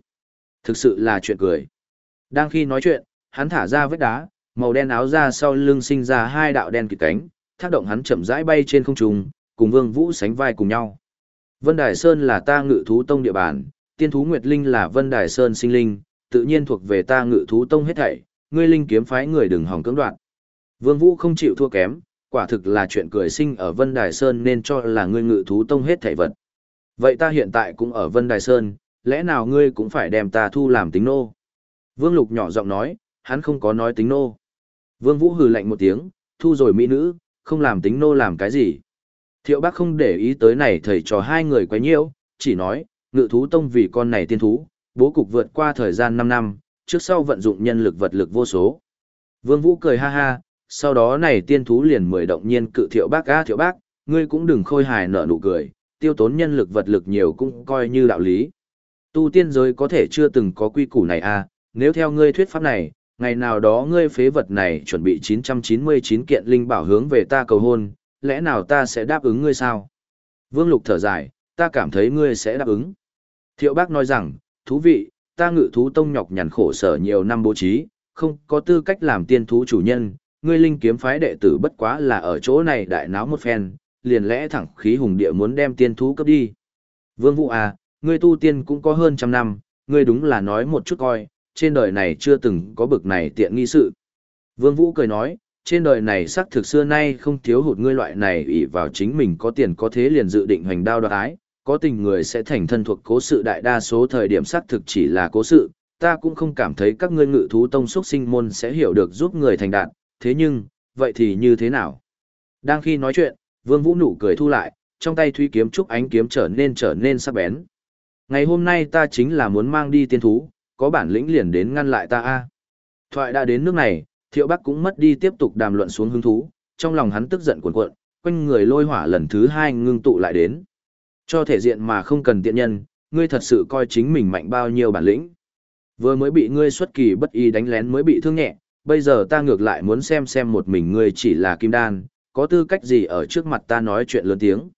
Thực sự là chuyện cười. Đang khi nói chuyện, hắn thả ra vết đá, màu đen áo ra sau lưng sinh ra hai đạo đen kịt cánh, thác động hắn chậm rãi bay trên không trung, cùng Vương Vũ sánh vai cùng nhau. Vân Đài Sơn là ta ngự thú tông địa bàn, tiên thú Nguyệt Linh là Vân Đài Sơn sinh linh, tự nhiên thuộc về ta ngự thú tông hết thảy, ngươi linh kiếm phái người đừng hòng cưỡng đoạt. Vương Vũ không chịu thua kém, quả thực là chuyện cười sinh ở Vân Đài Sơn nên cho là ngươi ngự thú tông hết thảy vật. Vậy ta hiện tại cũng ở Vân Đài Sơn, lẽ nào ngươi cũng phải đem ta thu làm tính nô? Vương Lục nhỏ giọng nói, hắn không có nói tính nô. Vương Vũ hừ lạnh một tiếng, thu rồi mỹ nữ, không làm tính nô làm cái gì. Thiệu bác không để ý tới này thầy trò hai người quấy nhiễu, chỉ nói, ngự thú tông vì con này tiên thú, bố cục vượt qua thời gian 5 năm, trước sau vận dụng nhân lực vật lực vô số. Vương Vũ cười ha ha, sau đó này tiên thú liền mười động nhiên cự thiệu bác á thiệu bác, ngươi cũng đừng khôi hài nở nụ cười, tiêu tốn nhân lực vật lực nhiều cũng coi như đạo lý. Tu tiên giới có thể chưa từng có quy củ này à, nếu theo ngươi thuyết pháp này, ngày nào đó ngươi phế vật này chuẩn bị 999 kiện linh bảo hướng về ta cầu hôn, lẽ nào ta sẽ đáp ứng ngươi sao? Vương Lục thở dài, ta cảm thấy ngươi sẽ đáp ứng. Thiệu bác nói rằng, thú vị, ta ngự thú tông nhọc nhằn khổ sở nhiều năm bố trí, không có tư cách làm tiên thú chủ nhân, ngươi linh kiếm phái đệ tử bất quá là ở chỗ này đại náo một phen, liền lẽ thẳng khí hùng địa muốn đem tiên thú cấp đi. Vương Vũ à, ngươi tu tiên cũng có hơn trăm năm, ngươi đúng là nói một chút coi, trên đời này chưa từng có bực này tiện nghi sự. Vương Vũ cười nói, trên đời này xác thực xưa nay không thiếu hụt ngươi loại này ỷ vào chính mình có tiền có thế liền dự định hành đao đoạt ái, có tình người sẽ thành thân thuộc cố sự đại đa số thời điểm xác thực chỉ là cố sự, ta cũng không cảm thấy các ngươi ngự thú tông xuất sinh môn sẽ hiểu được giúp người thành đạt, thế nhưng, vậy thì như thế nào? Đang khi nói chuyện, Vương Vũ nụ cười thu lại, trong tay thúy kiếm trúc ánh kiếm trở nên trở nên sắc bén. Ngày hôm nay ta chính là muốn mang đi tiên thú, có bản lĩnh liền đến ngăn lại ta a. Thoại đã đến nước này, Thiệu Bắc cũng mất đi tiếp tục đàm luận xuống hứng thú, trong lòng hắn tức giận cuồn cuộn, quanh người lôi hỏa lần thứ hai ngưng tụ lại đến. Cho thể diện mà không cần tiện nhân, ngươi thật sự coi chính mình mạnh bao nhiêu bản lĩnh. Vừa mới bị ngươi xuất kỳ bất ý đánh lén mới bị thương nhẹ, bây giờ ta ngược lại muốn xem xem một mình ngươi chỉ là kim đan, có tư cách gì ở trước mặt ta nói chuyện lớn tiếng.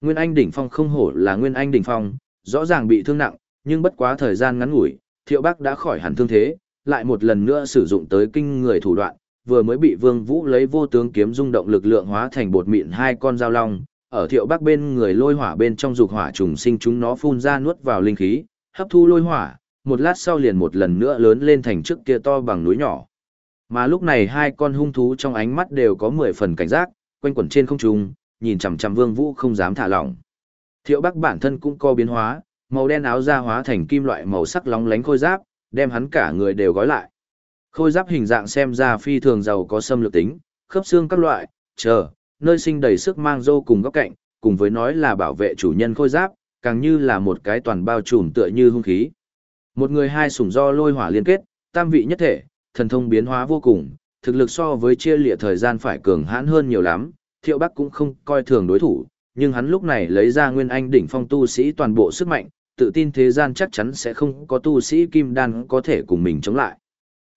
Nguyên Anh đỉnh phong không hổ là Nguyên Anh đỉnh phong, rõ ràng bị thương nặng, nhưng bất quá thời gian ngắn ngủi, Thiệu Bác đã khỏi hẳn thương thế, lại một lần nữa sử dụng tới kinh người thủ đoạn, vừa mới bị Vương Vũ lấy vô tướng kiếm rung động lực lượng hóa thành bột mịn hai con dao long, ở Thiệu Bắc bên người lôi hỏa bên trong dục hỏa trùng sinh chúng nó phun ra nuốt vào linh khí, hấp thu lôi hỏa, một lát sau liền một lần nữa lớn lên thành trước kia to bằng núi nhỏ. Mà lúc này hai con hung thú trong ánh mắt đều có mười phần cảnh giác, quanh quẩn trên không trung, nhìn chằm chằm Vương Vũ không dám thả lỏng. Thiệu Bắc bản thân cũng có biến hóa, màu đen áo da hóa thành kim loại màu sắc lóng lánh khôi giáp, đem hắn cả người đều gói lại. Khôi giáp hình dạng xem ra phi thường giàu có xâm lược tính, khớp xương các loại, chờ, nơi sinh đầy sức mang dô cùng góc cạnh, cùng với nói là bảo vệ chủ nhân khôi giáp, càng như là một cái toàn bao trùm tựa như hung khí. Một người hai sủng do lôi hỏa liên kết, tam vị nhất thể, thần thông biến hóa vô cùng, thực lực so với chia lịa thời gian phải cường hãn hơn nhiều lắm, Thiệu Bắc cũng không coi thường đối thủ, nhưng hắn lúc này lấy ra nguyên anh đỉnh phong tu sĩ toàn bộ sức mạnh, tự tin thế gian chắc chắn sẽ không có tu sĩ kim đan có thể cùng mình chống lại.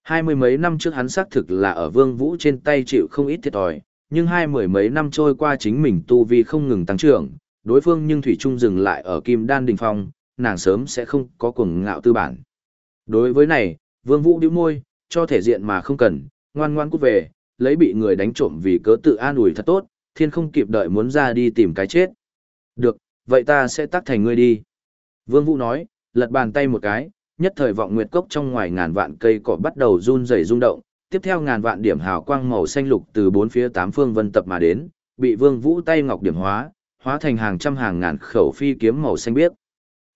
Hai mươi mấy năm trước hắn xác thực là ở vương vũ trên tay chịu không ít thiệt thòi, nhưng hai mười mấy năm trôi qua chính mình tu vi không ngừng tăng trưởng, đối phương nhưng thủy trung dừng lại ở kim đan đỉnh phong, nàng sớm sẽ không có cuồng ngạo tư bản. Đối với này, vương vũ điếu môi, cho thể diện mà không cần, ngoan ngoan cút về, lấy bị người đánh trộm vì cớ tự an ủi thật tốt, thiên không kịp đợi muốn ra đi tìm cái chết. Được, vậy ta sẽ tác thành ngươi đi. Vương Vũ nói, lật bàn tay một cái, nhất thời vọng nguyệt cốc trong ngoài ngàn vạn cây cỏ bắt đầu run rẩy rung động, tiếp theo ngàn vạn điểm hào quang màu xanh lục từ bốn phía tám phương vân tập mà đến, bị Vương Vũ tay ngọc điểm hóa, hóa thành hàng trăm hàng ngàn khẩu phi kiếm màu xanh biếc.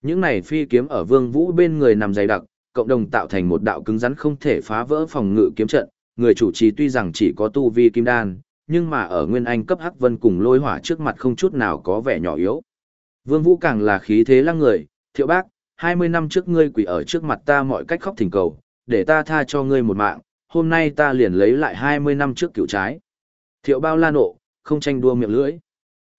Những này phi kiếm ở Vương Vũ bên người nằm dày đặc, cộng đồng tạo thành một đạo cứng rắn không thể phá vỡ phòng ngự kiếm trận, người chủ trì tuy rằng chỉ có tu vi kim đan, nhưng mà ở Nguyên Anh cấp Hắc Vân cùng lôi hỏa trước mặt không chút nào có vẻ nhỏ yếu. Vương Vũ càng là khí thế lăng người, thiệu bác, 20 năm trước ngươi quỷ ở trước mặt ta mọi cách khóc thỉnh cầu, để ta tha cho ngươi một mạng, hôm nay ta liền lấy lại 20 năm trước cựu trái. Thiệu bao la nộ, không tranh đua miệng lưỡi.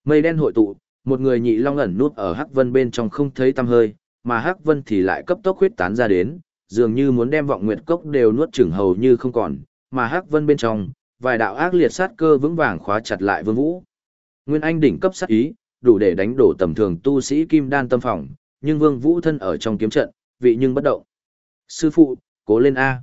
Mây đen hội tụ, một người nhị long ẩn nút ở Hắc Vân bên trong không thấy tăm hơi, mà Hắc Vân thì lại cấp tốc huyết tán ra đến, dường như muốn đem vọng nguyệt cốc đều nuốt chửng hầu như không còn, mà Hắc Vân bên trong, vài đạo ác liệt sát cơ vững vàng khóa chặt lại Vương Vũ. Nguyên Anh đỉnh cấp sát ý, đủ để đánh đổ tầm thường tu sĩ kim đan tâm phòng, nhưng Vương Vũ thân ở trong kiếm trận, vị nhưng bất động. Sư phụ, cố lên A.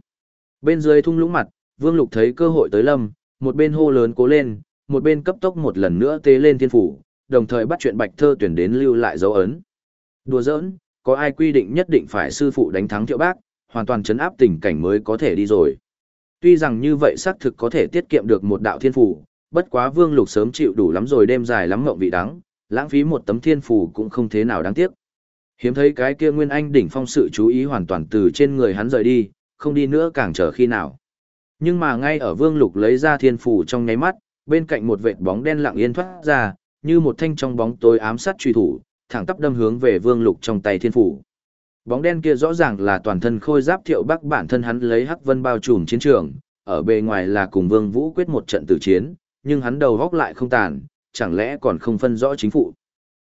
Bên dưới thung lũng mặt, Vương Lục thấy cơ hội tới lâm, một bên hô lớn cố lên, một bên cấp tốc một lần nữa tế lên thiên phủ, đồng thời bắt chuyện bạch thơ tuyển đến lưu lại dấu ấn. Đùa giỡn, có ai quy định nhất định phải sư phụ đánh thắng thiệu bác, hoàn toàn chấn áp tình cảnh mới có thể đi rồi. Tuy rằng như vậy xác thực có thể tiết kiệm được một đạo thiên phủ, bất quá Vương Lục sớm chịu đủ lắm rồi đêm dài lắm ngậm vị đắng, lãng phí một tấm thiên phủ cũng không thế nào đáng tiếc. Hiếm thấy cái kia Nguyên Anh đỉnh phong sự chú ý hoàn toàn từ trên người hắn rời đi, không đi nữa càng chờ khi nào. Nhưng mà ngay ở Vương Lục lấy ra thiên phủ trong nháy mắt, bên cạnh một vệt bóng đen lặng yên thoát ra, như một thanh trong bóng tối ám sát truy thủ, thẳng tắp đâm hướng về Vương Lục trong tay thiên phủ. Bóng đen kia rõ ràng là toàn thân khôi giáp thiệu bắc bản thân hắn lấy hắc vân bao trùm chiến trường, ở bề ngoài là cùng Vương Vũ quyết một trận tử chiến, nhưng hắn đầu góc lại không tàn, chẳng lẽ còn không phân rõ chính phụ.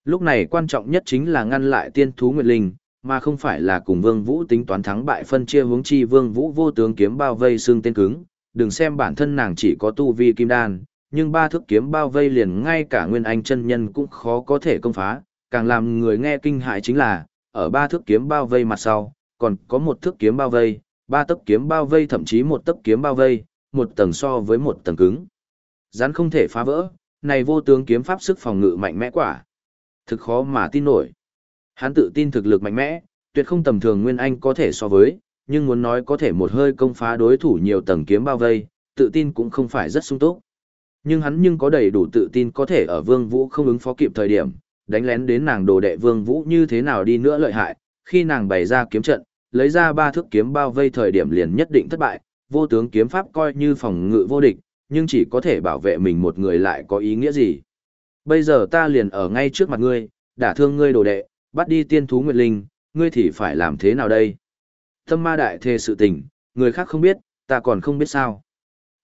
Lúc này quan trọng nhất chính là ngăn lại tiên thú Nguyệt Linh, mà không phải là cùng Vương Vũ tính toán thắng bại phân chia hướng chi Vương Vũ vô tướng kiếm bao vây xương tên cứng, đừng xem bản thân nàng chỉ có tu vi kim đan, nhưng ba thước kiếm bao vây liền ngay cả nguyên anh chân nhân cũng khó có thể công phá, càng làm người nghe kinh hại chính là, ở ba thước kiếm bao vây mặt sau, còn có một thước kiếm bao vây, ba tấc kiếm bao vây thậm chí một tấc kiếm bao vây, một tầng so với một tầng cứng. Rắn không thể phá vỡ, này vô tướng kiếm pháp sức phòng ngự mạnh mẽ quả. Thực khó mà tin nổi. Hắn tự tin thực lực mạnh mẽ, tuyệt không tầm thường Nguyên Anh có thể so với, nhưng muốn nói có thể một hơi công phá đối thủ nhiều tầng kiếm bao vây, tự tin cũng không phải rất sung túc. Nhưng hắn nhưng có đầy đủ tự tin có thể ở Vương Vũ không ứng phó kịp thời điểm, đánh lén đến nàng đồ đệ Vương Vũ như thế nào đi nữa lợi hại, khi nàng bày ra kiếm trận, lấy ra ba thước kiếm bao vây thời điểm liền nhất định thất bại, vô tướng kiếm pháp coi như phòng ngự vô địch, nhưng chỉ có thể bảo vệ mình một người lại có ý nghĩa gì. Bây giờ ta liền ở ngay trước mặt ngươi, đả thương ngươi đồ đệ, bắt đi tiên thú nguyệt linh, ngươi thì phải làm thế nào đây? Tâm ma đại thề sự tình, người khác không biết, ta còn không biết sao.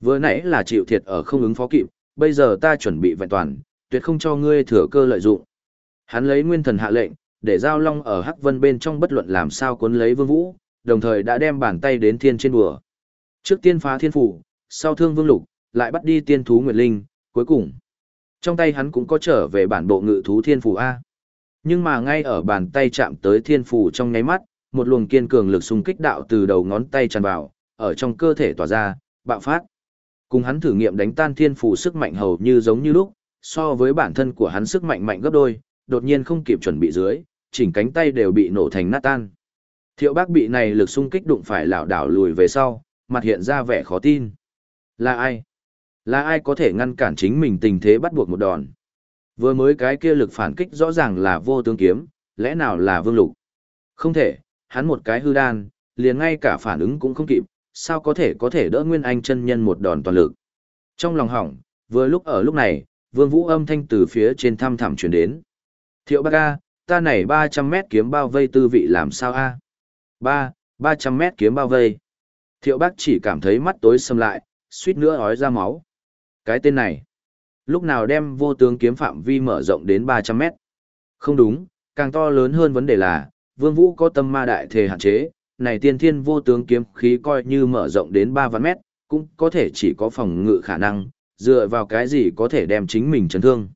Vừa nãy là chịu thiệt ở không ứng phó kịp, bây giờ ta chuẩn bị vẹn toàn, tuyệt không cho ngươi thừa cơ lợi dụng. Hắn lấy nguyên thần hạ lệnh, để giao long ở hắc vân bên trong bất luận làm sao cuốn lấy vương vũ, đồng thời đã đem bàn tay đến thiên trên bùa. Trước tiên phá thiên phủ, sau thương vương lục, lại bắt đi tiên thú nguyệt linh, cuối cùng. Trong tay hắn cũng có trở về bản bộ ngự thú thiên phủ A. Nhưng mà ngay ở bàn tay chạm tới thiên phủ trong nháy mắt, một luồng kiên cường lực xung kích đạo từ đầu ngón tay tràn vào, ở trong cơ thể tỏa ra, bạo phát. Cùng hắn thử nghiệm đánh tan thiên phủ sức mạnh hầu như giống như lúc, so với bản thân của hắn sức mạnh mạnh gấp đôi, đột nhiên không kịp chuẩn bị dưới, chỉnh cánh tay đều bị nổ thành nát tan. Thiệu bác bị này lực xung kích đụng phải lảo đảo lùi về sau, mặt hiện ra vẻ khó tin. Là ai? Là ai có thể ngăn cản chính mình tình thế bắt buộc một đòn? Vừa mới cái kia lực phản kích rõ ràng là vô tướng kiếm, lẽ nào là vương lục? Không thể, hắn một cái hư đan, liền ngay cả phản ứng cũng không kịp, sao có thể có thể đỡ Nguyên Anh chân nhân một đòn toàn lực. Trong lòng hỏng, vừa lúc ở lúc này, Vương Vũ âm thanh từ phía trên thăm thẳm truyền đến. Thiệu bác ca, ta này 300 mét kiếm bao vây tư vị làm sao A? 3, 300 mét kiếm bao vây. Thiệu bác chỉ cảm thấy mắt tối sầm lại, suýt nữa ói ra máu. Cái tên này, lúc nào đem vô tướng kiếm phạm vi mở rộng đến 300 mét? Không đúng, càng to lớn hơn vấn đề là, Vương Vũ có tâm ma đại thể hạn chế, này tiên thiên vô tướng kiếm khí coi như mở rộng đến 3 vạn mét, cũng có thể chỉ có phòng ngự khả năng, dựa vào cái gì có thể đem chính mình chấn thương.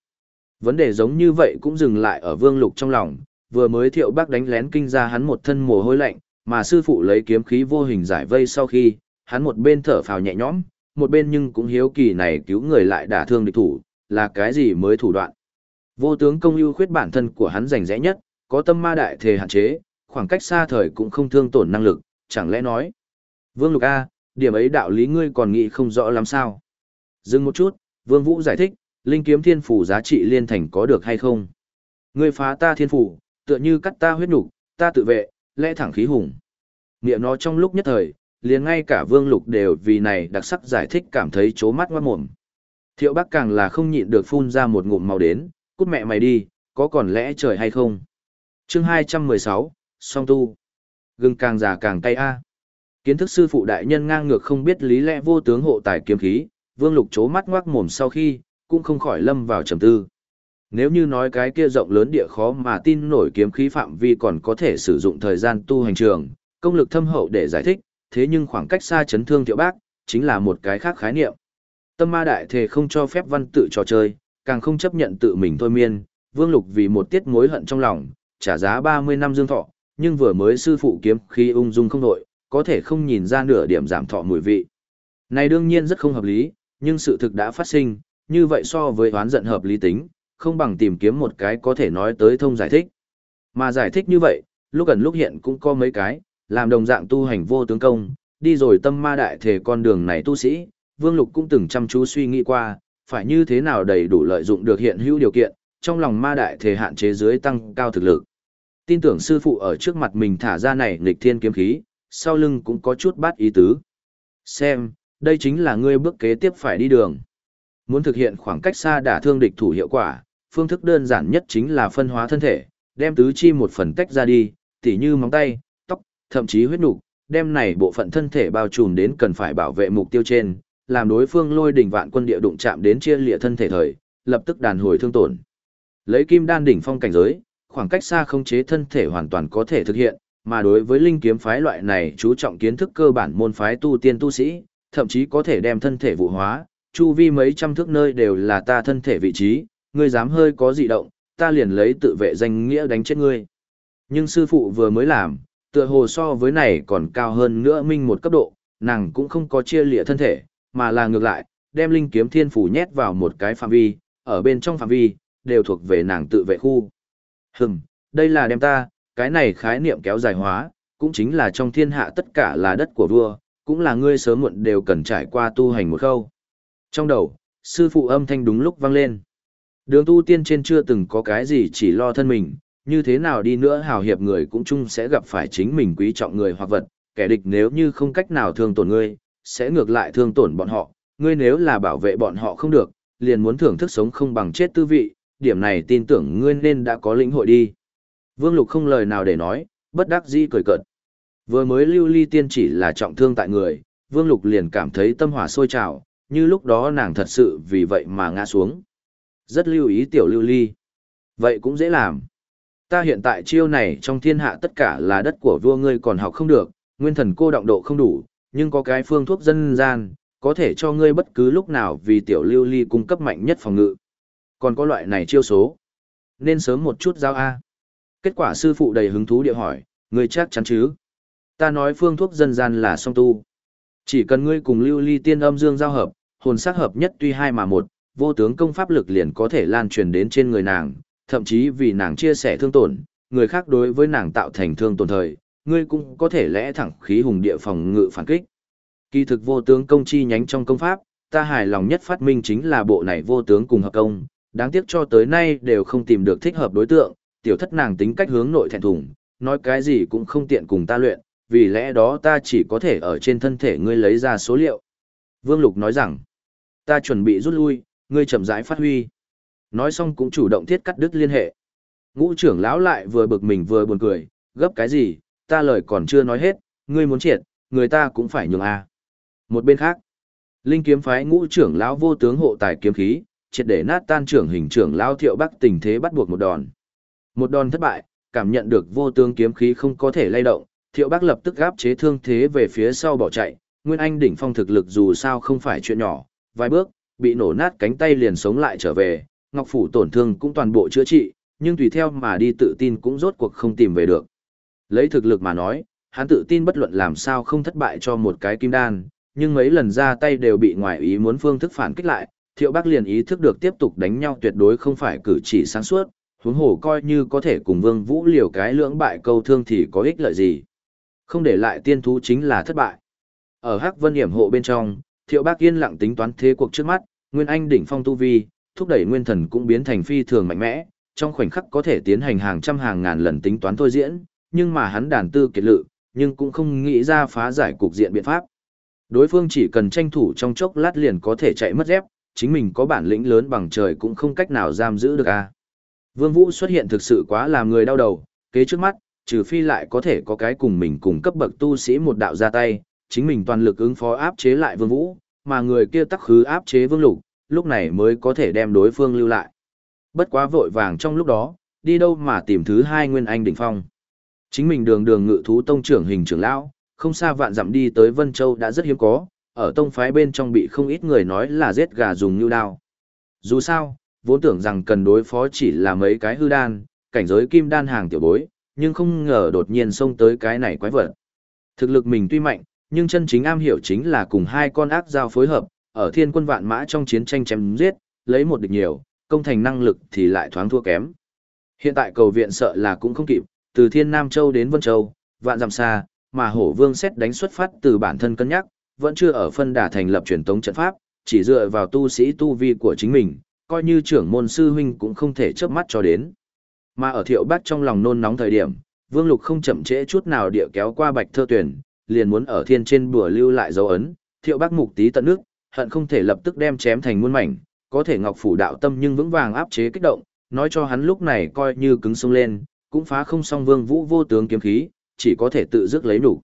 Vấn đề giống như vậy cũng dừng lại ở Vương Lục trong lòng, vừa mới thiệu bác đánh lén kinh ra hắn một thân mồ hôi lạnh, mà sư phụ lấy kiếm khí vô hình giải vây sau khi, hắn một bên thở phào nhẹ nhõm, một bên nhưng cũng hiếu kỳ này cứu người lại đả thương địch thủ, là cái gì mới thủ đoạn. Vô tướng công ưu khuyết bản thân của hắn rành rẽ nhất, có tâm ma đại thể hạn chế, khoảng cách xa thời cũng không thương tổn năng lực, chẳng lẽ nói. Vương Lục A, điểm ấy đạo lý ngươi còn nghĩ không rõ lắm sao. Dừng một chút, Vương Vũ giải thích, linh kiếm thiên phủ giá trị liên thành có được hay không. Ngươi phá ta thiên phủ, tựa như cắt ta huyết nục, ta tự vệ, lẽ thẳng khí hùng. Niệm nó trong lúc nhất thời, liền ngay cả Vương Lục đều vì này đặc sắc giải thích cảm thấy chố mắt ngoát mồm. Thiệu Bắc càng là không nhịn được phun ra một ngụm màu đến, cút mẹ mày đi, có còn lẽ trời hay không. Chương 216, song tu. Gừng càng già càng cay a. Kiến thức sư phụ đại nhân ngang ngược không biết lý lẽ vô tướng hộ tài kiếm khí, Vương Lục chố mắt ngoác mồm sau khi, cũng không khỏi lâm vào trầm tư. Nếu như nói cái kia rộng lớn địa khó mà tin nổi kiếm khí phạm vi còn có thể sử dụng thời gian tu hành trường, công lực thâm hậu để giải thích, thế nhưng khoảng cách xa chấn thương thiệu bác, chính là một cái khác khái niệm. Tâm ma đại thể không cho phép văn tự trò chơi, càng không chấp nhận tự mình thôi miên, Vương Lục vì một tiết mối hận trong lòng, trả giá 30 năm dương thọ, nhưng vừa mới sư phụ kiếm khi ung dung không đội, có thể không nhìn ra nửa điểm giảm thọ mùi vị. Này đương nhiên rất không hợp lý, nhưng sự thực đã phát sinh, như vậy so với oán giận hợp lý tính, không bằng tìm kiếm một cái có thể nói tới thông giải thích. Mà giải thích như vậy, lúc gần lúc hiện cũng có mấy cái, làm đồng dạng tu hành vô tướng công, đi rồi tâm ma đại thể con đường này tu sĩ, Vương Lục cũng từng chăm chú suy nghĩ qua, phải như thế nào đầy đủ lợi dụng được hiện hữu điều kiện, trong lòng ma đại thể hạn chế dưới tăng cao thực lực. Tin tưởng sư phụ ở trước mặt mình thả ra này nghịch thiên kiếm khí, sau lưng cũng có chút bát ý tứ. Xem, đây chính là ngươi bước kế tiếp phải đi đường. Muốn thực hiện khoảng cách xa đả thương địch thủ hiệu quả, phương thức đơn giản nhất chính là phân hóa thân thể, đem tứ chi một phần tách ra đi, tỉ như móng tay, thậm chí huyết nục, đem này bộ phận thân thể bao trùm đến cần phải bảo vệ mục tiêu trên, làm đối phương lôi đỉnh vạn quân địa đụng chạm đến chia lịa thân thể thời, lập tức đàn hồi thương tổn. Lấy kim đan đỉnh phong cảnh giới, khoảng cách xa không chế thân thể hoàn toàn có thể thực hiện, mà đối với linh kiếm phái loại này chú trọng kiến thức cơ bản môn phái tu tiên tu sĩ, thậm chí có thể đem thân thể vụ hóa, chu vi mấy trăm thước nơi đều là ta thân thể vị trí, ngươi dám hơi có dị động, ta liền lấy tự vệ danh nghĩa đánh chết ngươi. Nhưng sư phụ vừa mới làm, tựa hồ so với này còn cao hơn nữa minh một cấp độ, nàng cũng không có chia lịa thân thể, mà là ngược lại, đem linh kiếm thiên phủ nhét vào một cái phạm vi, ở bên trong phạm vi, đều thuộc về nàng tự vệ khu. Hừm, đây là đem ta, cái này khái niệm kéo dài hóa, cũng chính là trong thiên hạ tất cả là đất của vua, cũng là ngươi sớm muộn đều cần trải qua tu hành một khâu. Trong đầu, sư phụ âm thanh đúng lúc vang lên. Đường tu tiên trên chưa từng có cái gì chỉ lo thân mình, như thế nào đi nữa hào hiệp người cũng chung sẽ gặp phải chính mình quý trọng người hoặc vật, kẻ địch nếu như không cách nào thương tổn ngươi, sẽ ngược lại thương tổn bọn họ, ngươi nếu là bảo vệ bọn họ không được, liền muốn thưởng thức sống không bằng chết tư vị, điểm này tin tưởng ngươi nên đã có lĩnh hội đi. Vương Lục không lời nào để nói, bất đắc dĩ cười cợt. Vừa mới lưu ly tiên chỉ là trọng thương tại người, Vương Lục liền cảm thấy tâm hỏa sôi trào, như lúc đó nàng thật sự vì vậy mà ngã xuống. Rất lưu ý tiểu lưu ly. Vậy cũng dễ làm. Ta hiện tại chiêu này trong thiên hạ tất cả là đất của vua ngươi còn học không được, nguyên thần cô động độ không đủ, nhưng có cái phương thuốc dân gian, có thể cho ngươi bất cứ lúc nào vì tiểu lưu ly cung cấp mạnh nhất phòng ngự. Còn có loại này chiêu số. Nên sớm một chút giao A. Kết quả sư phụ đầy hứng thú địa hỏi, ngươi chắc chắn chứ? Ta nói phương thuốc dân gian là song tu. Chỉ cần ngươi cùng lưu ly tiên âm dương giao hợp, hồn sắc hợp nhất tuy hai mà một, vô tướng công pháp lực liền có thể lan truyền đến trên người nàng, thậm chí vì nàng chia sẻ thương tổn, người khác đối với nàng tạo thành thương tổn thời, ngươi cũng có thể lẽ thẳng khí hùng địa phòng ngự phản kích. Kỳ thực vô tướng công chi nhánh trong công pháp, ta hài lòng nhất phát minh chính là bộ này vô tướng cùng hợp công, đáng tiếc cho tới nay đều không tìm được thích hợp đối tượng, tiểu thất nàng tính cách hướng nội thẹn thùng, nói cái gì cũng không tiện cùng ta luyện, vì lẽ đó ta chỉ có thể ở trên thân thể ngươi lấy ra số liệu. Vương Lục nói rằng, ta chuẩn bị rút lui, ngươi chậm rãi phát huy. Nói xong cũng chủ động thiết cắt đứt liên hệ. Ngũ trưởng lão lại vừa bực mình vừa buồn cười, gấp cái gì, ta lời còn chưa nói hết, ngươi muốn triệt, người ta cũng phải nhường a. Một bên khác, Linh kiếm phái ngũ trưởng lão vô tướng hộ tài kiếm khí, triệt để nát tan trưởng hình trưởng lão Thiệu Bắc tình thế bắt buộc một đòn. Một đòn thất bại, cảm nhận được vô tướng kiếm khí không có thể lay động, Thiệu Bắc lập tức gáp chế thương thế về phía sau bỏ chạy, Nguyên Anh đỉnh phong thực lực dù sao không phải chuyện nhỏ, vài bước, bị nổ nát cánh tay liền sống lại trở về, Ngọc phủ tổn thương cũng toàn bộ chữa trị, nhưng tùy theo mà đi tự tin cũng rốt cuộc không tìm về được. Lấy thực lực mà nói, hắn tự tin bất luận làm sao không thất bại cho một cái kim đan, nhưng mấy lần ra tay đều bị ngoại ý muốn phương thức phản kích lại, Thiệu Bác liền ý thức được tiếp tục đánh nhau tuyệt đối không phải cử chỉ sáng suốt, huống hồ coi như có thể cùng Vương Vũ liều cái lưỡng bại câu thương thì có ích lợi gì. Không để lại tiên thú chính là thất bại. Ở Hắc Vân Hiểm hộ bên trong, Thiệu Bác yên lặng tính toán thế cuộc trước mắt, Nguyên Anh đỉnh phong tu vi, thúc đẩy nguyên thần cũng biến thành phi thường mạnh mẽ, trong khoảnh khắc có thể tiến hành hàng trăm hàng ngàn lần tính toán thôi diễn, nhưng mà hắn đàn tư kiệt lự, nhưng cũng không nghĩ ra phá giải cục diện biện pháp. Đối phương chỉ cần tranh thủ trong chốc lát liền có thể chạy mất dép, chính mình có bản lĩnh lớn bằng trời cũng không cách nào giam giữ được a. Vương Vũ xuất hiện thực sự quá làm người đau đầu, kế trước mắt, trừ phi lại có thể có cái cùng mình cùng cấp bậc tu sĩ một đạo ra tay, chính mình toàn lực ứng phó áp chế lại Vương Vũ, mà người kia tắc khứ áp chế Vương Lục, lúc này mới có thể đem đối phương lưu lại. Bất quá vội vàng trong lúc đó, đi đâu mà tìm thứ hai nguyên anh đỉnh phong. Chính mình đường đường ngự thú tông trưởng hình trưởng lão, không xa vạn dặm đi tới Vân Châu đã rất hiếm có, ở tông phái bên trong bị không ít người nói là giết gà dùng như đao. Dù sao, vốn tưởng rằng cần đối phó chỉ là mấy cái hư đan, cảnh giới kim đan hàng tiểu bối, nhưng không ngờ đột nhiên xông tới cái này quái vật. Thực lực mình tuy mạnh, nhưng chân chính am hiểu chính là cùng hai con ác giao phối hợp, ở thiên quân vạn mã trong chiến tranh chém giết, lấy một địch nhiều, công thành năng lực thì lại thoáng thua kém. Hiện tại cầu viện sợ là cũng không kịp, từ Thiên Nam Châu đến Vân Châu, vạn dặm xa, mà hổ vương xét đánh xuất phát từ bản thân cân nhắc, vẫn chưa ở phân đà thành lập truyền tống trận pháp, chỉ dựa vào tu sĩ tu vi của chính mình, coi như trưởng môn sư huynh cũng không thể chớp mắt cho đến. Mà ở thiệu bác trong lòng nôn nóng thời điểm, vương lục không chậm trễ chút nào địa kéo qua bạch thơ tuyển, liền muốn ở thiên trên bùa lưu lại dấu ấn, thiệu bác mục tí tận nước, hận không thể lập tức đem chém thành muôn mảnh, có thể ngọc phủ đạo tâm nhưng vững vàng áp chế kích động, nói cho hắn lúc này coi như cứng sông lên, cũng phá không xong vương vũ vô tướng kiếm khí, chỉ có thể tự dứt lấy đủ.